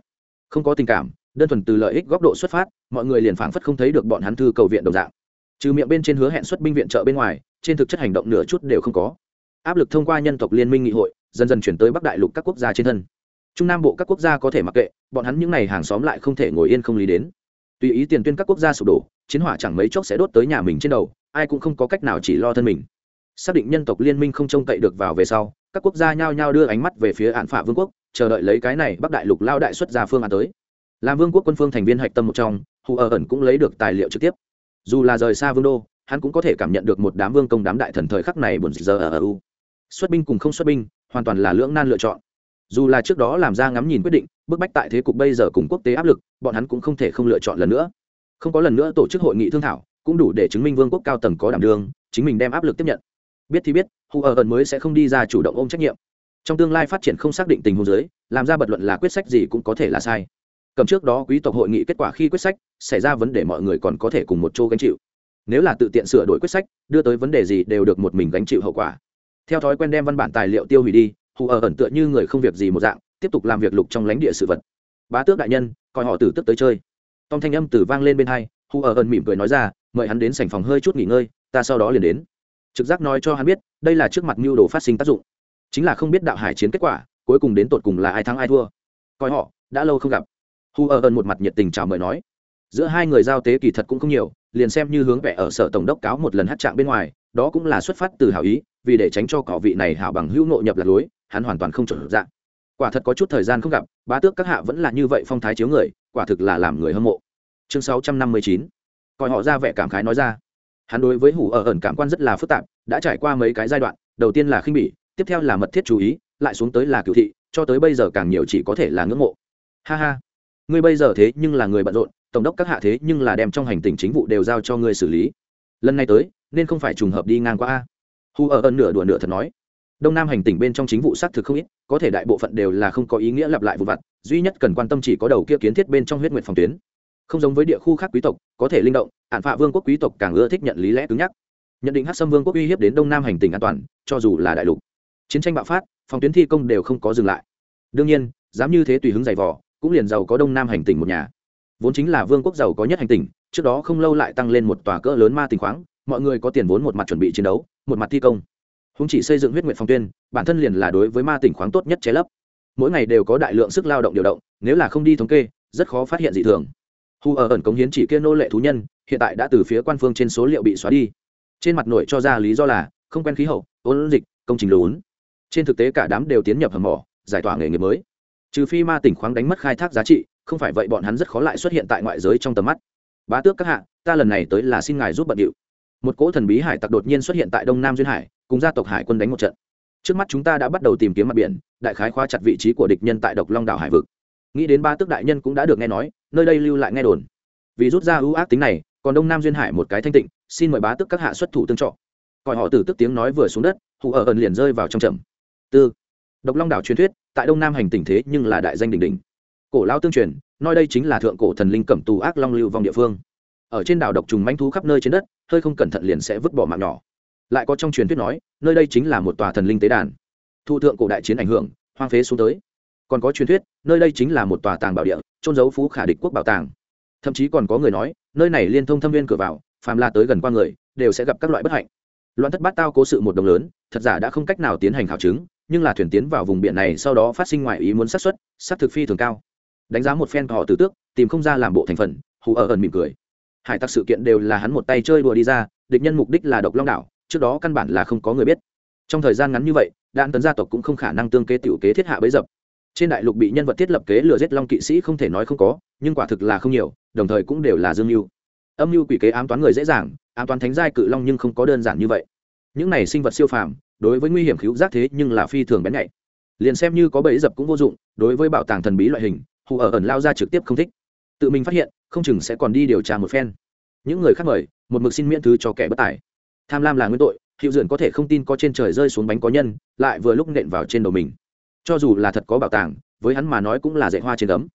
Không có tình cảm, đơn thuần từ lợi ích góc độ xuất phát, mọi người liền phảng phất không thấy được bọn hắn thư cầu viện đồng dạng. Trừ miệng bên trên hứa hẹn xuất binh viện trợ bên ngoài, trên thực chất hành động nửa chút đều không có. Áp lực thông qua nhân tộc liên minh nghị hội, dần dần chuyển tới bắc đại lục các quốc gia trên thân. Trung nam bộ các quốc gia có thể mặc kệ, bọn hắn những n à y hàng xóm lại không thể ngồi yên không lý đến. Tùy ý tiền tuyên các quốc gia sụp đổ, chiến hỏa chẳng mấy chốc sẽ đốt tới nhà mình trên đầu, ai cũng không có cách nào chỉ lo thân mình xác định nhân tộc liên minh không trông cậy được vào về sau, các quốc gia nhao nhao đưa ánh mắt về phía án phả vương quốc, chờ đợi lấy cái này bắc đại lục lao đại xuất ra phương án tới. Làm vương quốc quân phương thành viên hạch tâm một trong, hù ở ẩn cũng lấy được tài liệu trực tiếp. Dù là rời xa vương đô, hắn cũng có thể cảm nhận được một đám vương công đám đại thần thời khắc này buồn giờ ở u xuất binh cùng không xuất binh, hoàn toàn là lưỡng nan lựa chọn. Dù là trước đó làm ra ngắm nhìn quyết định, bức bách tại thế cục bây giờ cùng quốc tế áp lực, bọn hắn cũng không thể không lựa chọn lần nữa. Không có lần nữa tổ chức hội nghị thương thảo, cũng đủ để chứng minh vương quốc cao tầng có đảm đương, chính mình đem áp lực tiếp nhận biết thì biết, hù ở ẩn mới sẽ không đi ra chủ động ôm trách nhiệm. Trong tương lai phát triển không xác định tình huống giới làm ra bật luận là quyết sách gì cũng có thể là sai. Cầm trước đó quý tộc hội nghị kết quả khi quyết sách, xảy ra vấn đề mọi người còn có thể cùng một chỗ gánh chịu. Nếu là tự tiện sửa đổi quyết sách, đưa tới vấn đề gì đều được một mình gánh chịu hậu quả. Theo thói quen đem văn bản tài liệu tiêu hủy đi, hù ở ẩn tựa như người không việc gì một dạng, tiếp tục làm việc lục trong lãnh địa sự vật. Bá tước đại nhân, coi họ tử tức tới chơi. Tom thanh âm tử vang lên bên hai, hù ở ẩn mỉm cười nói ra, mời hắn đến sảnh phòng hơi chút nghỉ ngơi, ta sau đó liền đến trực giác nói cho hắn biết, đây là trước mặt mưu đồ phát sinh tác dụng. Chính là không biết đạo hải chiến kết quả, cuối cùng đến tột cùng là ai thắng ai thua. Coi họ, đã lâu không gặp. Hu ở ơn một mặt nhiệt tình chào mời nói. Giữa hai người giao tế kỳ thật cũng không nhiều, liền xem như hướng vẽ ở sở tổng đốc cáo một lần hát trạng bên ngoài, đó cũng là xuất phát từ hảo ý, vì để tránh cho cỏ vị này hảo bằng hữu nội nhập lạc lối, hắn hoàn toàn không chuẩn dạng. Quả thật có chút thời gian không gặp, bá tước các hạ vẫn là như vậy phong thái chiếu người, quả thực là làm người hâm mộ. Chương sáu trăm năm mươi chín. Coi họ ra vẻ cảm khái nói ra hắn đối với hủ ở ẩn cảm quan rất là phức tạp, đã trải qua mấy cái giai đoạn, đầu tiên là khinh bỉ, tiếp theo là mật thiết chú ý, lại xuống tới là cựu thị, cho tới bây giờ càng nhiều chỉ có thể là ngưỡng mộ. Ha ha. Ngươi bây giờ thế nhưng là người bận rộn, tổng đốc các hạ thế nhưng là đem trong hành tình chính vụ đều giao cho ngươi xử lý. Lần này tới, nên không phải trùng hợp đi ngang qua a. Hù ở ẩn nửa đùa nửa thật nói. Đông nam hành tỉnh bên trong chính vụ xác thực không ít, có thể đại bộ phận đều là không có ý nghĩa lặp lại vụ vặt, duy nhất cần quan tâm chỉ có đầu kia kiến thiết bên trong huyết nguyện phòng tuyến không giống với địa khu khác quý tộc, có thể linh động hạn phạ vương quốc quý tộc càng ưa thích nhận lý lẽ cứng nhắc. Nhận định hát xâm vương quốc uy hiếp đến đông nam hành tình an toàn, cho dù là đại lục. Chiến tranh bạo phát, phòng tuyến thi công đều không có dừng lại. Đương nhiên, dám như thế tùy hứng giày vò, cũng liền giàu có đông nam hành tình một nhà. Vốn chính là vương quốc giàu có nhất hành tình trước đó không lâu lại tăng lên một tòa cỡ lớn ma tình khoáng, mọi người có tiền vốn một mặt chuẩn bị chiến đấu, một mặt thi công. Húng chỉ xây dựng huyết nguyện phòng tuyên bản thân liền là đối với ma tỉnh khoáng tốt nhất chế lấp. Mỗi ngày đều có đại lượng sức lao động điều động, nếu là không đi thống kê, rất khó phát hiện dị thường hu ở ẩn cống hiến chỉ kia nô lệ thú nhân, hiện tại đã từ phía quan phương trên số liệu bị xóa đi. Trên mặt nội cho ra lý do là, không quen khí hậu, ôn dịch, công trình lún. Trên thực tế cả đám đều tiến nhập hầm mỏ, giải tỏa nghề nghiệp mới. Trừ phi ma tỉnh khoáng đánh mất khai thác giá trị, không phải vậy bọn hắn rất khó lại xuất hiện tại ngoại giới trong tầm mắt. Bá tước các hạ, ta lần này tới là xin ngài giúp bận điệu. Một cỗ thần bí hải tặc đột nhiên xuất hiện tại đông nam duyên hải, cùng gia tộc hải quân đánh một trận. Trước mắt chúng ta đã bắt đầu tìm kiếm mặt biển, đại khái khóa chặt vị trí của địch nhân tại độc long đảo hải vực nghĩ đến ba tước đại nhân cũng đã được nghe nói, nơi đây lưu lại nghe đồn. Vì rút ra ưu ác tính này, còn đông nam duyên hải một cái thanh tịnh, xin mời bá tước các hạ xuất thủ tương trọ coi họ từ tức tiếng nói vừa xuống đất hụ ở ẩn liền rơi vào trong trầm. Tư. Độc long đảo truyền thuyết, tại đông nam hành tỉnh thế nhưng là đại danh đỉnh đỉnh. Cổ lao tương truyền nói đây chính là thượng cổ thần linh cẩm tù ác long lưu vong địa phương. Ở trên đảo độc trùng manh thú khắp nơi trên đất, hơi không cẩn thận liền sẽ vứt bỏ mạng nhỏ. Lại có trong truyền thuyết nói, nơi đây chính là một tòa thần linh tế đàn. Thu thượng cổ đại chiến ảnh hưởng, hoang phế xuống tới còn có truyền thuyết, nơi đây chính là một tòa tàng bảo địa trôn giấu phú khả địch quốc bảo tàng. Thậm chí còn có người nói, nơi này liên thông thâm viên cửa vào, phàm la tới gần qua người, đều sẽ gặp các loại bất hạnh. Loạn thất bát tao cố sự một đồng lớn, thật giả đã không cách nào tiến hành khảo chứng, nhưng là thuyền tiến vào vùng biển này sau đó phát sinh ngoài ý muốn xác suất, xác thực phi thường cao. Đánh giá một phen họ từ tước, tìm không ra làm bộ thành phần, hù ở ẩn mỉm cười. Hải tặc sự kiện đều là hắn một tay chơi đùa đi ra, địch nhân mục đích là độc long đảo, trước đó căn bản là không có người biết. Trong thời gian ngắn như vậy, đạn tấn gia tộc cũng không khả năng tương kế tiểu kế thiết hạ bấy dập trên đại lục bị nhân vật thiết lập kế lừa giết long kỵ sĩ không thể nói không có, nhưng quả thực là không nhiều, đồng thời cũng đều là dương mưu âm mưu quỷ kế ám toán người dễ dàng, ám toán thánh giai cự long nhưng không có đơn giản như vậy. Những này sinh vật siêu phàm, đối với nguy hiểm cứu giác thế nhưng là phi thường bén nhạy. Liền xem như có bẫy dập cũng vô dụng, đối với bảo tàng thần bí loại hình, hù ở ẩn lao ra trực tiếp không thích. Tự mình phát hiện, không chừng sẽ còn đi điều tra một phen. Những người khác mời, một mực xin miễn thứ cho kẻ bất tài. Tham lam là nguyên tội hiệu dưỡng có thể không tin có trên trời rơi xuống bánh có nhân, lại vừa lúc nện vào trên đầu mình cho dù là thật có bảo tàng, với hắn mà nói cũng là dạy hoa trên tấm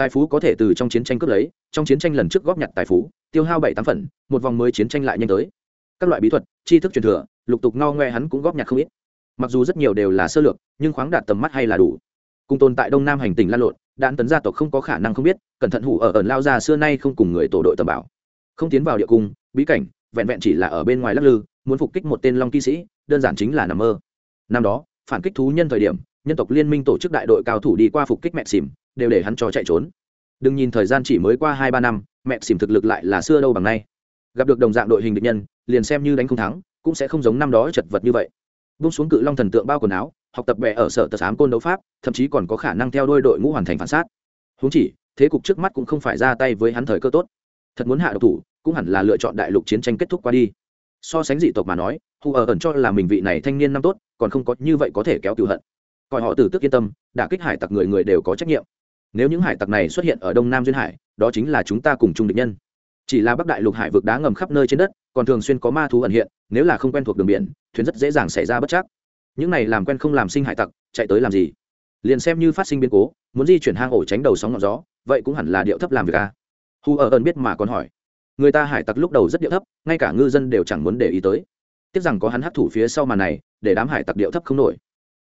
tài phú có thể từ trong chiến tranh cướp lấy, trong chiến tranh lần trước góp nhặt tài phú, tiêu hao bảy tám phần, một vòng mới chiến tranh lại nhanh tới. Các loại bí thuật, tri thức truyền thừa, lục tục no ngoe hắn cũng góp nhặt không ít. Mặc dù rất nhiều đều là sơ lược, nhưng khoáng đạt tầm mắt hay là đủ. Cùng tồn tại đông nam hành tỉnh lan lộn, đạn tấn gia tộc không có khả năng không biết, cẩn thận hủ ở ẩn lao ra xưa nay không cùng người tổ đội tầm bảo. Không tiến vào địa cung, bí cảnh, vẹn vẹn chỉ là ở bên ngoài lắc lư, muốn phục kích một tên long kỵ sĩ, đơn giản chính là nằm mơ. Năm đó, phản kích thú nhân thời điểm nhân tộc liên minh tổ chức đại đội cao thủ đi qua phục kích mẹ xỉm, đều để hắn cho chạy trốn. Đừng nhìn thời gian chỉ mới qua hai ba năm, mẹ xỉm thực lực lại là xưa đâu bằng nay. Gặp được đồng dạng đội hình địch nhân, liền xem như đánh không thắng, cũng sẽ không giống năm đó chật vật như vậy. Bung xuống cự long thần tượng bao quần áo, học tập bè ở sở tờ sám côn đấu pháp, thậm chí còn có khả năng theo đôi đội ngũ hoàn thành phản sát. Húng chỉ, thế cục trước mắt cũng không phải ra tay với hắn thời cơ tốt. Thật muốn hạ độc thủ, cũng hẳn là lựa chọn đại lục chiến tranh kết thúc qua đi. So sánh dị tộc mà nói hù ở ẩn cho là mình vị này thanh niên năm tốt, còn không có như vậy có thể kéo cựu hận coi họ từ tức yên tâm đã kích hải tặc người người đều có trách nhiệm. Nếu những hải tặc này xuất hiện ở đông nam duyên hải, đó chính là chúng ta cùng chung địch nhân. Chỉ là bắc đại lục hải vực đá ngầm khắp nơi trên đất, còn thường xuyên có ma thú ẩn hiện, nếu là không quen thuộc đường biển, thuyền rất dễ dàng xảy ra bất chắc. Những này làm quen không làm sinh hải tặc, chạy tới làm gì? Liền xem như phát sinh biến cố, muốn di chuyển hang ổ tránh đầu sóng ngọn gió, vậy cũng hẳn là điệu thấp làm việc a. À? hu ở ơn biết mà còn hỏi. Người ta hải tặc lúc đầu rất điệu thấp, ngay cả ngư dân đều chẳng muốn để ý tới. Tiếc rằng có hắn hấp thủ phía sau màn này, để đám hải tặc điệu thấp không nổi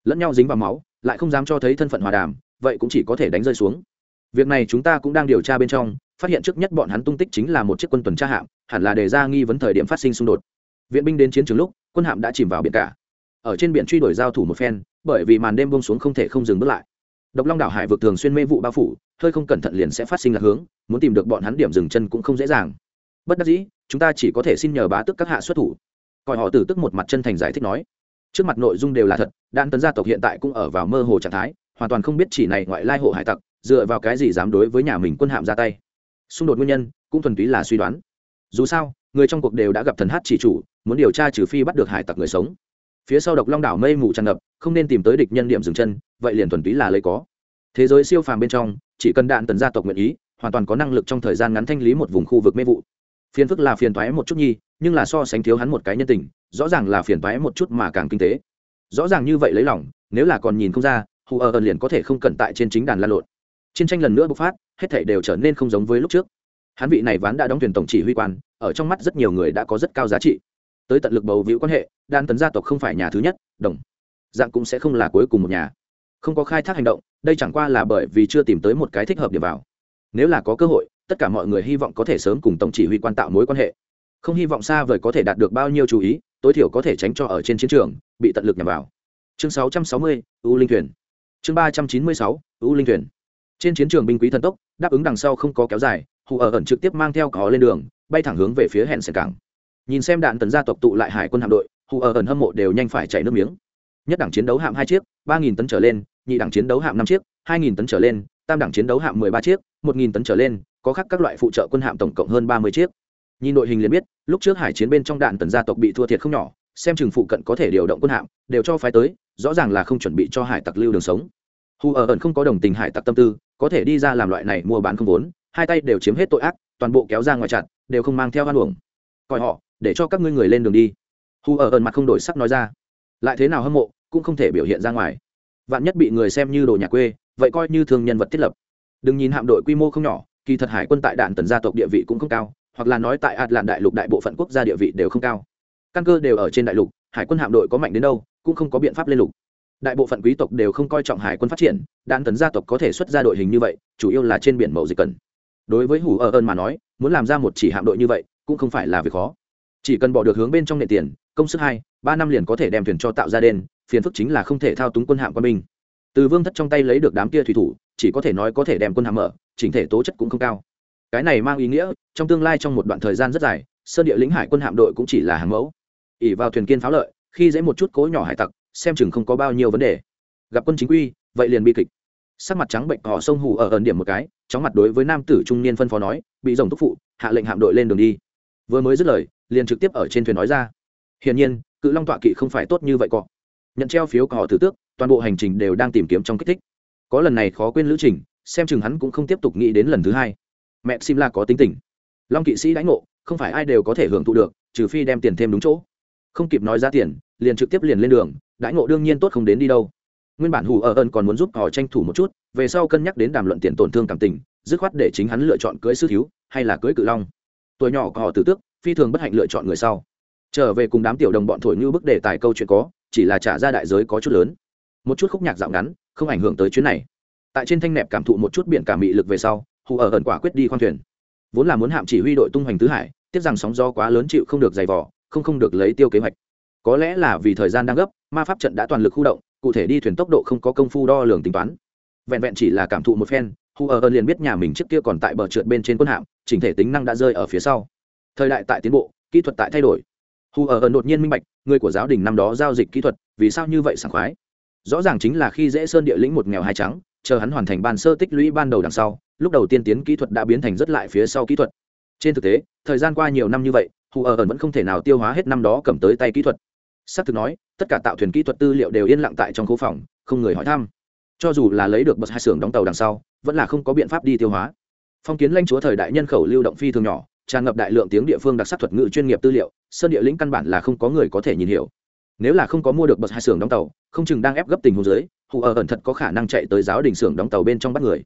lẫn nhau dính vào máu, lại không dám cho thấy thân phận hòa đàm, vậy cũng chỉ có thể đánh rơi xuống. Việc này chúng ta cũng đang điều tra bên trong, phát hiện trước nhất bọn hắn tung tích chính là một chiếc quân tuần tra hạm, hẳn là đề ra nghi vấn thời điểm phát sinh xung đột. Viện binh đến chiến trường lúc, quân hạm đã chìm vào biển cả. Ở trên biển truy đuổi giao thủ một phen, bởi vì màn đêm bông xuống không thể không dừng bước lại. Độc long đảo hải vực thường xuyên mê vụ bao phủ, hơi không cẩn thận liền sẽ phát sinh lạc hướng, muốn tìm được bọn hắn điểm dừng chân cũng không dễ dàng. Bất đắc dĩ, chúng ta chỉ có thể xin nhờ bá tức các hạ xuất thủ. Coi họ từ tức một mặt chân thành giải thích nói trước mặt nội dung đều là thật, đan tấn gia tộc hiện tại cũng ở vào mơ hồ trạng thái, hoàn toàn không biết chỉ này ngoại lai hộ hải tặc, dựa vào cái gì dám đối với nhà mình quân hạm ra tay. Xung đột nguyên nhân, cũng thuần túy là suy đoán. Dù sao, người trong cuộc đều đã gặp thần hát chỉ chủ, muốn điều tra trừ phi bắt được hải tặc người sống. Phía sau độc long đảo mây mù tràn ngập, không nên tìm tới địch nhân điểm dừng chân, vậy liền thuần túy là lấy có. Thế giới siêu phàm bên trong, chỉ cần đạn tần gia tộc nguyện ý, hoàn toàn có năng lực trong thời gian ngắn thanh lý một vùng khu vực mê vụ. Phiền phức là phiền toái một chút nhi nhưng là so sánh thiếu hắn một cái nhân tình, rõ ràng là phiền toái một chút mà càng kinh tế. Rõ ràng như vậy lấy lòng, nếu là còn nhìn không ra, hù ở ẩn liền có thể không cẩn tại trên chính đàn lan lộn. Chiến tranh lần nữa bộc phát, hết thảy đều trở nên không giống với lúc trước. Hắn vị này ván đã đóng thuyền tổng chỉ huy quan, ở trong mắt rất nhiều người đã có rất cao giá trị. Tới tận lực bầu víu quan hệ, đan tấn gia tộc không phải nhà thứ nhất, đồng. Dạng cũng sẽ không là cuối cùng một nhà. Không có khai thác hành động, đây chẳng qua là bởi vì chưa tìm tới một cái thích hợp để vào. Nếu là có cơ hội, tất cả mọi người hy vọng có thể sớm cùng tổng chỉ huy quan tạo mối quan hệ không hy vọng xa vời có thể đạt được bao nhiêu chú ý tối thiểu có thể tránh cho ở trên chiến trường bị tận lực nhằm vào. Chương 660, u linh thuyền. Chương 396, u linh thuyền. Trên chiến trường binh quý thần tốc đáp ứng đằng sau không có kéo dài hù ở ẩn trực tiếp mang theo cỏ lên đường bay thẳng hướng về phía hẹn sẻ cảng. Nhìn xem đạn tấn gia tộc tụ lại hải quân hạm đội hù ở ẩn hâm mộ đều nhanh phải chảy nước miếng. Nhất đẳng chiến đấu hạm hai chiếc ba nghìn tấn trở lên nhị đẳng chiến đấu hạm năm chiếc hai nghìn tấn trở lên tam đẳng chiến đấu hạm mười ba chiếc một nghìn tấn trở lên có khác các loại phụ trợ quân hạm tổng cộng hơn ba mươi chiếc nhìn đội hình liền biết, lúc trước hải chiến bên trong đạn tần gia tộc bị thua thiệt không nhỏ, xem chừng phụ cận có thể điều động quân hạm, đều cho phái tới, rõ ràng là không chuẩn bị cho hải tặc lưu đường sống. Hù ở ẩn không có đồng tình hải tặc tâm tư, có thể đi ra làm loại này mua bán không vốn, hai tay đều chiếm hết tội ác, toàn bộ kéo ra ngoài chặt, đều không mang theo hoan uổng. Coi họ, để cho các ngươi người lên đường đi. Hù ở ẩn mặt không đổi sắc nói ra. Lại thế nào hâm mộ, cũng không thể biểu hiện ra ngoài. Vạn nhất bị người xem như đồ nhà quê, vậy coi như thường nhân vật thiết lập. Đừng nhìn hạm đội quy mô không nhỏ, kỳ thật hải quân tại đạn tần gia tộc địa vị cũng không cao hoặc là nói tại ạt lạn đại lục đại bộ phận quốc gia địa vị đều không cao. Căn cơ đều ở trên đại lục, hải quân hạm đội có mạnh đến đâu, cũng không có biện pháp lên lục. Đại bộ phận quý tộc đều không coi trọng hải quân phát triển đạn tấn gia tộc có thể xuất ra đội hình như vậy, chủ yếu là trên biển mậu dịch cần. Đối với hủ ở ơn mà nói, muốn làm ra một chỉ hạm đội như vậy, cũng không phải là việc khó. Chỉ cần bỏ được hướng bên trong nệ tiền, công sức hai, ba năm liền có thể đem thuyền cho tạo ra đen phiền phức chính là không thể thao túng quân hạm quân binh. Từ vương thất trong tay lấy được đám kia thủy thủ, chỉ có thể nói có thể đem quân hạm mở, chỉnh thể tố chất cũng không cao cái này mang ý nghĩa, trong tương lai trong một đoạn thời gian rất dài, sơn địa lĩnh hải quân hạm đội cũng chỉ là hàng mẫu. Ỉ vào thuyền kiên pháo lợi, khi dễ một chút cố nhỏ hải tặc, xem chừng không có bao nhiêu vấn đề. Gặp quân chính quy, vậy liền bi kịch. Sắc mặt trắng bệnh họ sông hù ở ẩn điểm một cái, chóng mặt đối với nam tử trung niên phân phó nói, bị rồng thúc phụ, hạ lệnh hạm đội lên đường đi. Vừa mới dứt lời, liền trực tiếp ở trên thuyền nói ra. Hiển nhiên, cự long tọa kỵ không phải tốt như vậy cọ. Nhận treo phiếu của họ thử tước, toàn bộ hành trình đều đang tìm kiếm trong kích thích. Có lần này khó quên lữ trình, xem chừng hắn cũng không tiếp tục nghĩ đến lần thứ hai mẹ sim la có tính tình. Long kỵ sĩ đánh ngộ, không phải ai đều có thể hưởng thụ được, trừ phi đem tiền thêm đúng chỗ. Không kịp nói giá tiền, liền trực tiếp liền lên đường, đãi ngộ đương nhiên tốt không đến đi đâu. Nguyên bản hù ở ơn còn muốn giúp họ tranh thủ một chút, về sau cân nhắc đến đàm luận tiền tổn thương cảm tình, dứt khoát để chính hắn lựa chọn cưới sư thiếu, hay là cưới cự long. Tuổi nhỏ của họ tử tước, phi thường bất hạnh lựa chọn người sau. Trở về cùng đám tiểu đồng bọn thổi như bức đề tài câu chuyện có, chỉ là trả ra đại giới có chút lớn. Một chút khúc nhạc dạo ngắn, không ảnh hưởng tới chuyến này. Tại trên thanh nẹp cảm thụ một chút biển cả mị lực về sau hù ở ẩn quả quyết đi khoan thuyền. Vốn là muốn hạm chỉ huy đội tung hoành tứ hải, tiếc rằng sóng gió quá lớn chịu không được dày vỏ không không được lấy tiêu kế hoạch. Có lẽ là vì thời gian đang gấp, ma pháp trận đã toàn lực khu động, cụ thể đi thuyền tốc độ không có công phu đo lường tính toán. Vẹn vẹn chỉ là cảm thụ một phen, Hù ở ẩn liền biết nhà mình trước kia còn tại bờ trượt bên trên quân hạm, chỉnh thể tính năng đã rơi ở phía sau. Thời đại tại tiến bộ, kỹ thuật tại thay đổi. Hù ở ẩn đột nhiên minh bạch, người của giáo đình năm đó giao dịch kỹ thuật, vì sao như vậy sảng khoái? Rõ ràng chính là khi dễ sơn địa lĩnh một nghèo hai trắng, chờ hắn hoàn thành ban sơ tích lũy ban đầu đằng sau lúc đầu tiên tiến kỹ thuật đã biến thành rất lại phía sau kỹ thuật. Trên thực tế, thời gian qua nhiều năm như vậy, hù ở ẩn vẫn không thể nào tiêu hóa hết năm đó cầm tới tay kỹ thuật. S ắ c thực nói, tất cả tạo thuyền kỹ thuật tư liệu đều yên lặng tại trong khu phòng, không người hỏi thăm. Cho dù là lấy được bậc hai xưởng đóng tàu đằng sau, vẫn là không có biện pháp đi tiêu hóa. Phong kiến lanh chúa thời đại nhân khẩu lưu động phi thường nhỏ, tràn ngập đại lượng tiếng địa phương đặc sắc thuật ngữ chuyên nghiệp tư liệu, sơn địa lĩnh căn bản là không có người có thể nhìn hiểu. Nếu là không có mua được bậc hai xưởng đóng tàu, không chừng đang ép gấp tình hồ dưới, hù ở ẩn thật có khả năng chạy tới giáo đình xưởng đóng tàu bên trong bắt người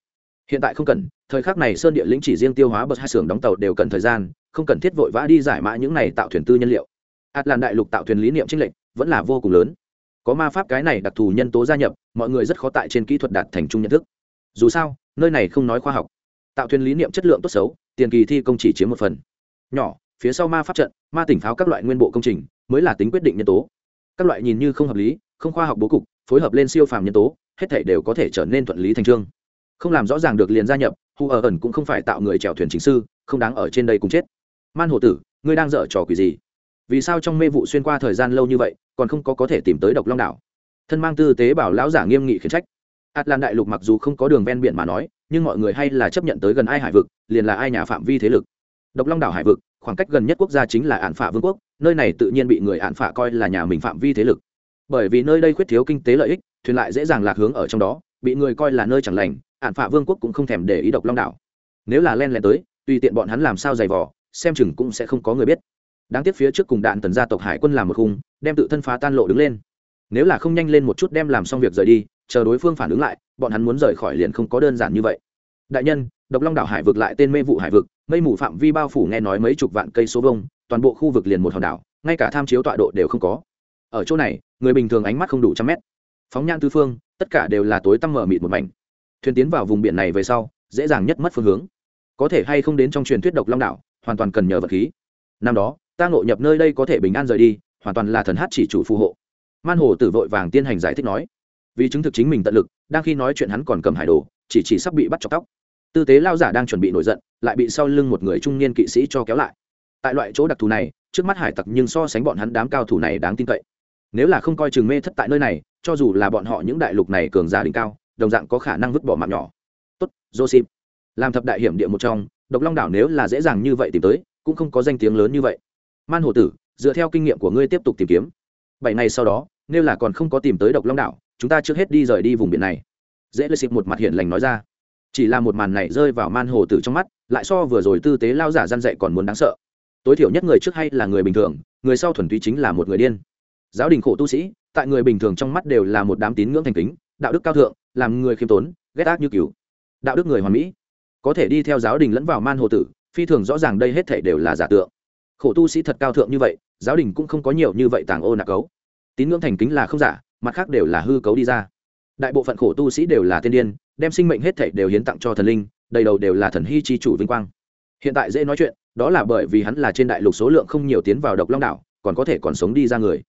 hiện tại không cần, thời khắc này sơn địa lĩnh chỉ riêng tiêu hóa bậc hai xưởng đóng tàu đều cần thời gian, không cần thiết vội vã đi giải mã những này tạo thuyền tư nhân liệu. Ạt làn đại lục tạo thuyền lý niệm trinh lệnh vẫn là vô cùng lớn. Có ma pháp cái này đặc thù nhân tố gia nhập, mọi người rất khó tại trên kỹ thuật đạt thành chung nhận thức. Dù sao, nơi này không nói khoa học. Tạo thuyền lý niệm chất lượng tốt xấu, tiền kỳ thi công chỉ chiếm một phần. Nhỏ, phía sau ma pháp trận, ma tỉnh pháo các loại nguyên bộ công trình, mới là tính quyết định nhân tố. Các loại nhìn như không hợp lý, không khoa học bố cục, phối hợp lên siêu phàm nhân tố, hết thể đều có thể trở nên thuận lý thành trương không làm rõ ràng được liền gia nhập hù ở ẩn cũng không phải tạo người chèo thuyền chính sư, không đáng ở trên đây cùng chết. Man hồ tử, ngươi đang dở trò quỷ gì? Vì sao trong mê vụ xuyên qua thời gian lâu như vậy, còn không có có thể tìm tới độc long đảo? Thân mang tư tế bảo lão giả nghiêm nghị khiển trách. Atlan đại lục mặc dù không có đường ven biển mà nói, nhưng mọi người hay là chấp nhận tới gần ai hải vực, liền là ai nhà phạm vi thế lực. Độc long đảo hải vực, khoảng cách gần nhất quốc gia chính là ạn phả vương quốc, nơi này tự nhiên bị người ạn phả coi là nhà mình phạm vi thế lực. Bởi vì nơi đây khuyết thiếu kinh tế lợi ích, thuyền lại dễ dàng lạc hướng ở trong đó bị người coi là nơi chẳng lành ạn phạ vương quốc cũng không thèm để ý độc long đảo. Nếu là len lén tới, tùy tiện bọn hắn làm sao giày vò, xem chừng cũng sẽ không có người biết. Đáng tiếc phía trước cùng đạn tần gia tộc hải quân làm một khung, đem tự thân phá tan lộ đứng lên. Nếu là không nhanh lên một chút đem làm xong việc rời đi, chờ đối phương phản ứng lại, bọn hắn muốn rời khỏi liền không có đơn giản như vậy. Đại nhân, độc long đảo hải vực lại tên mê vụ hải vực, mây mù phạm vi bao phủ nghe nói mấy chục vạn cây số vông toàn bộ khu vực liền một hòn đảo, ngay cả tham chiếu tọa độ đều không có. Ở chỗ này, người bình thường ánh mắt không đủ trăm mét. Phóng nhan tư phương tất cả đều là tối tăm mở mịt một mảnh. Thuyền tiến vào vùng biển này về sau, dễ dàng nhất mất phương hướng. Có thể hay không đến trong truyền thuyết độc long đảo, hoàn toàn cần nhờ vật khí. Năm đó, ta ngộ nhập nơi đây có thể bình an rời đi, hoàn toàn là thần hát chỉ chủ phù hộ. Man hồ tử vội vàng tiên hành giải thích nói, vì chứng thực chính mình tận lực, đang khi nói chuyện hắn còn cầm hải đồ, chỉ chỉ sắp bị bắt chọc tóc. Tư tế lao giả đang chuẩn bị nổi giận, lại bị sau lưng một người trung niên kỵ sĩ cho kéo lại. Tại loại chỗ đặc thù này, trước mắt hải tặc nhưng so sánh bọn hắn đám cao thủ này đáng tin cậy. Nếu là không coi chừng mê thất tại nơi này cho dù là bọn họ những đại lục này cường giả đỉnh cao, đồng dạng có khả năng vứt bỏ mạng nhỏ. Tốt, joseph. Làm thập đại hiểm địa một trong, độc long đảo nếu là dễ dàng như vậy tìm tới, cũng không có danh tiếng lớn như vậy. Man hồ tử, dựa theo kinh nghiệm của ngươi tiếp tục tìm kiếm. Bảy ngày sau đó, nếu là còn không có tìm tới độc long đảo, chúng ta trước hết đi rời đi vùng biển này. Dễ lê xịp một mặt hiện lành nói ra. Chỉ là một màn này rơi vào man hồ tử trong mắt, lại so vừa rồi tư tế lao giả gian dạy còn muốn đáng sợ. Tối thiểu nhất người trước hay là người bình thường, người sau thuần túy chính là một người điên giáo đình khổ tu sĩ, tại người bình thường trong mắt đều là một đám tín ngưỡng thành kính, đạo đức cao thượng, làm người khiêm tốn, ghét ác như cứu đạo đức người hoàn mỹ. Có thể đi theo giáo đình lẫn vào man hồ tử, phi thường rõ ràng đây hết thể đều là giả tượng. Khổ tu sĩ thật cao thượng như vậy, giáo đình cũng không có nhiều như vậy tàng ô nạc cấu. Tín ngưỡng thành kính là không giả, mặt khác đều là hư cấu đi ra. Đại bộ phận khổ tu sĩ đều là tiên điên, đem sinh mệnh hết thể đều hiến tặng cho thần linh, đầy đầu đều là thần hy chi chủ vinh quang. Hiện tại dễ nói chuyện, đó là bởi vì hắn là trên đại lục số lượng không nhiều tiến vào độc long đảo, còn có thể còn sống đi ra người.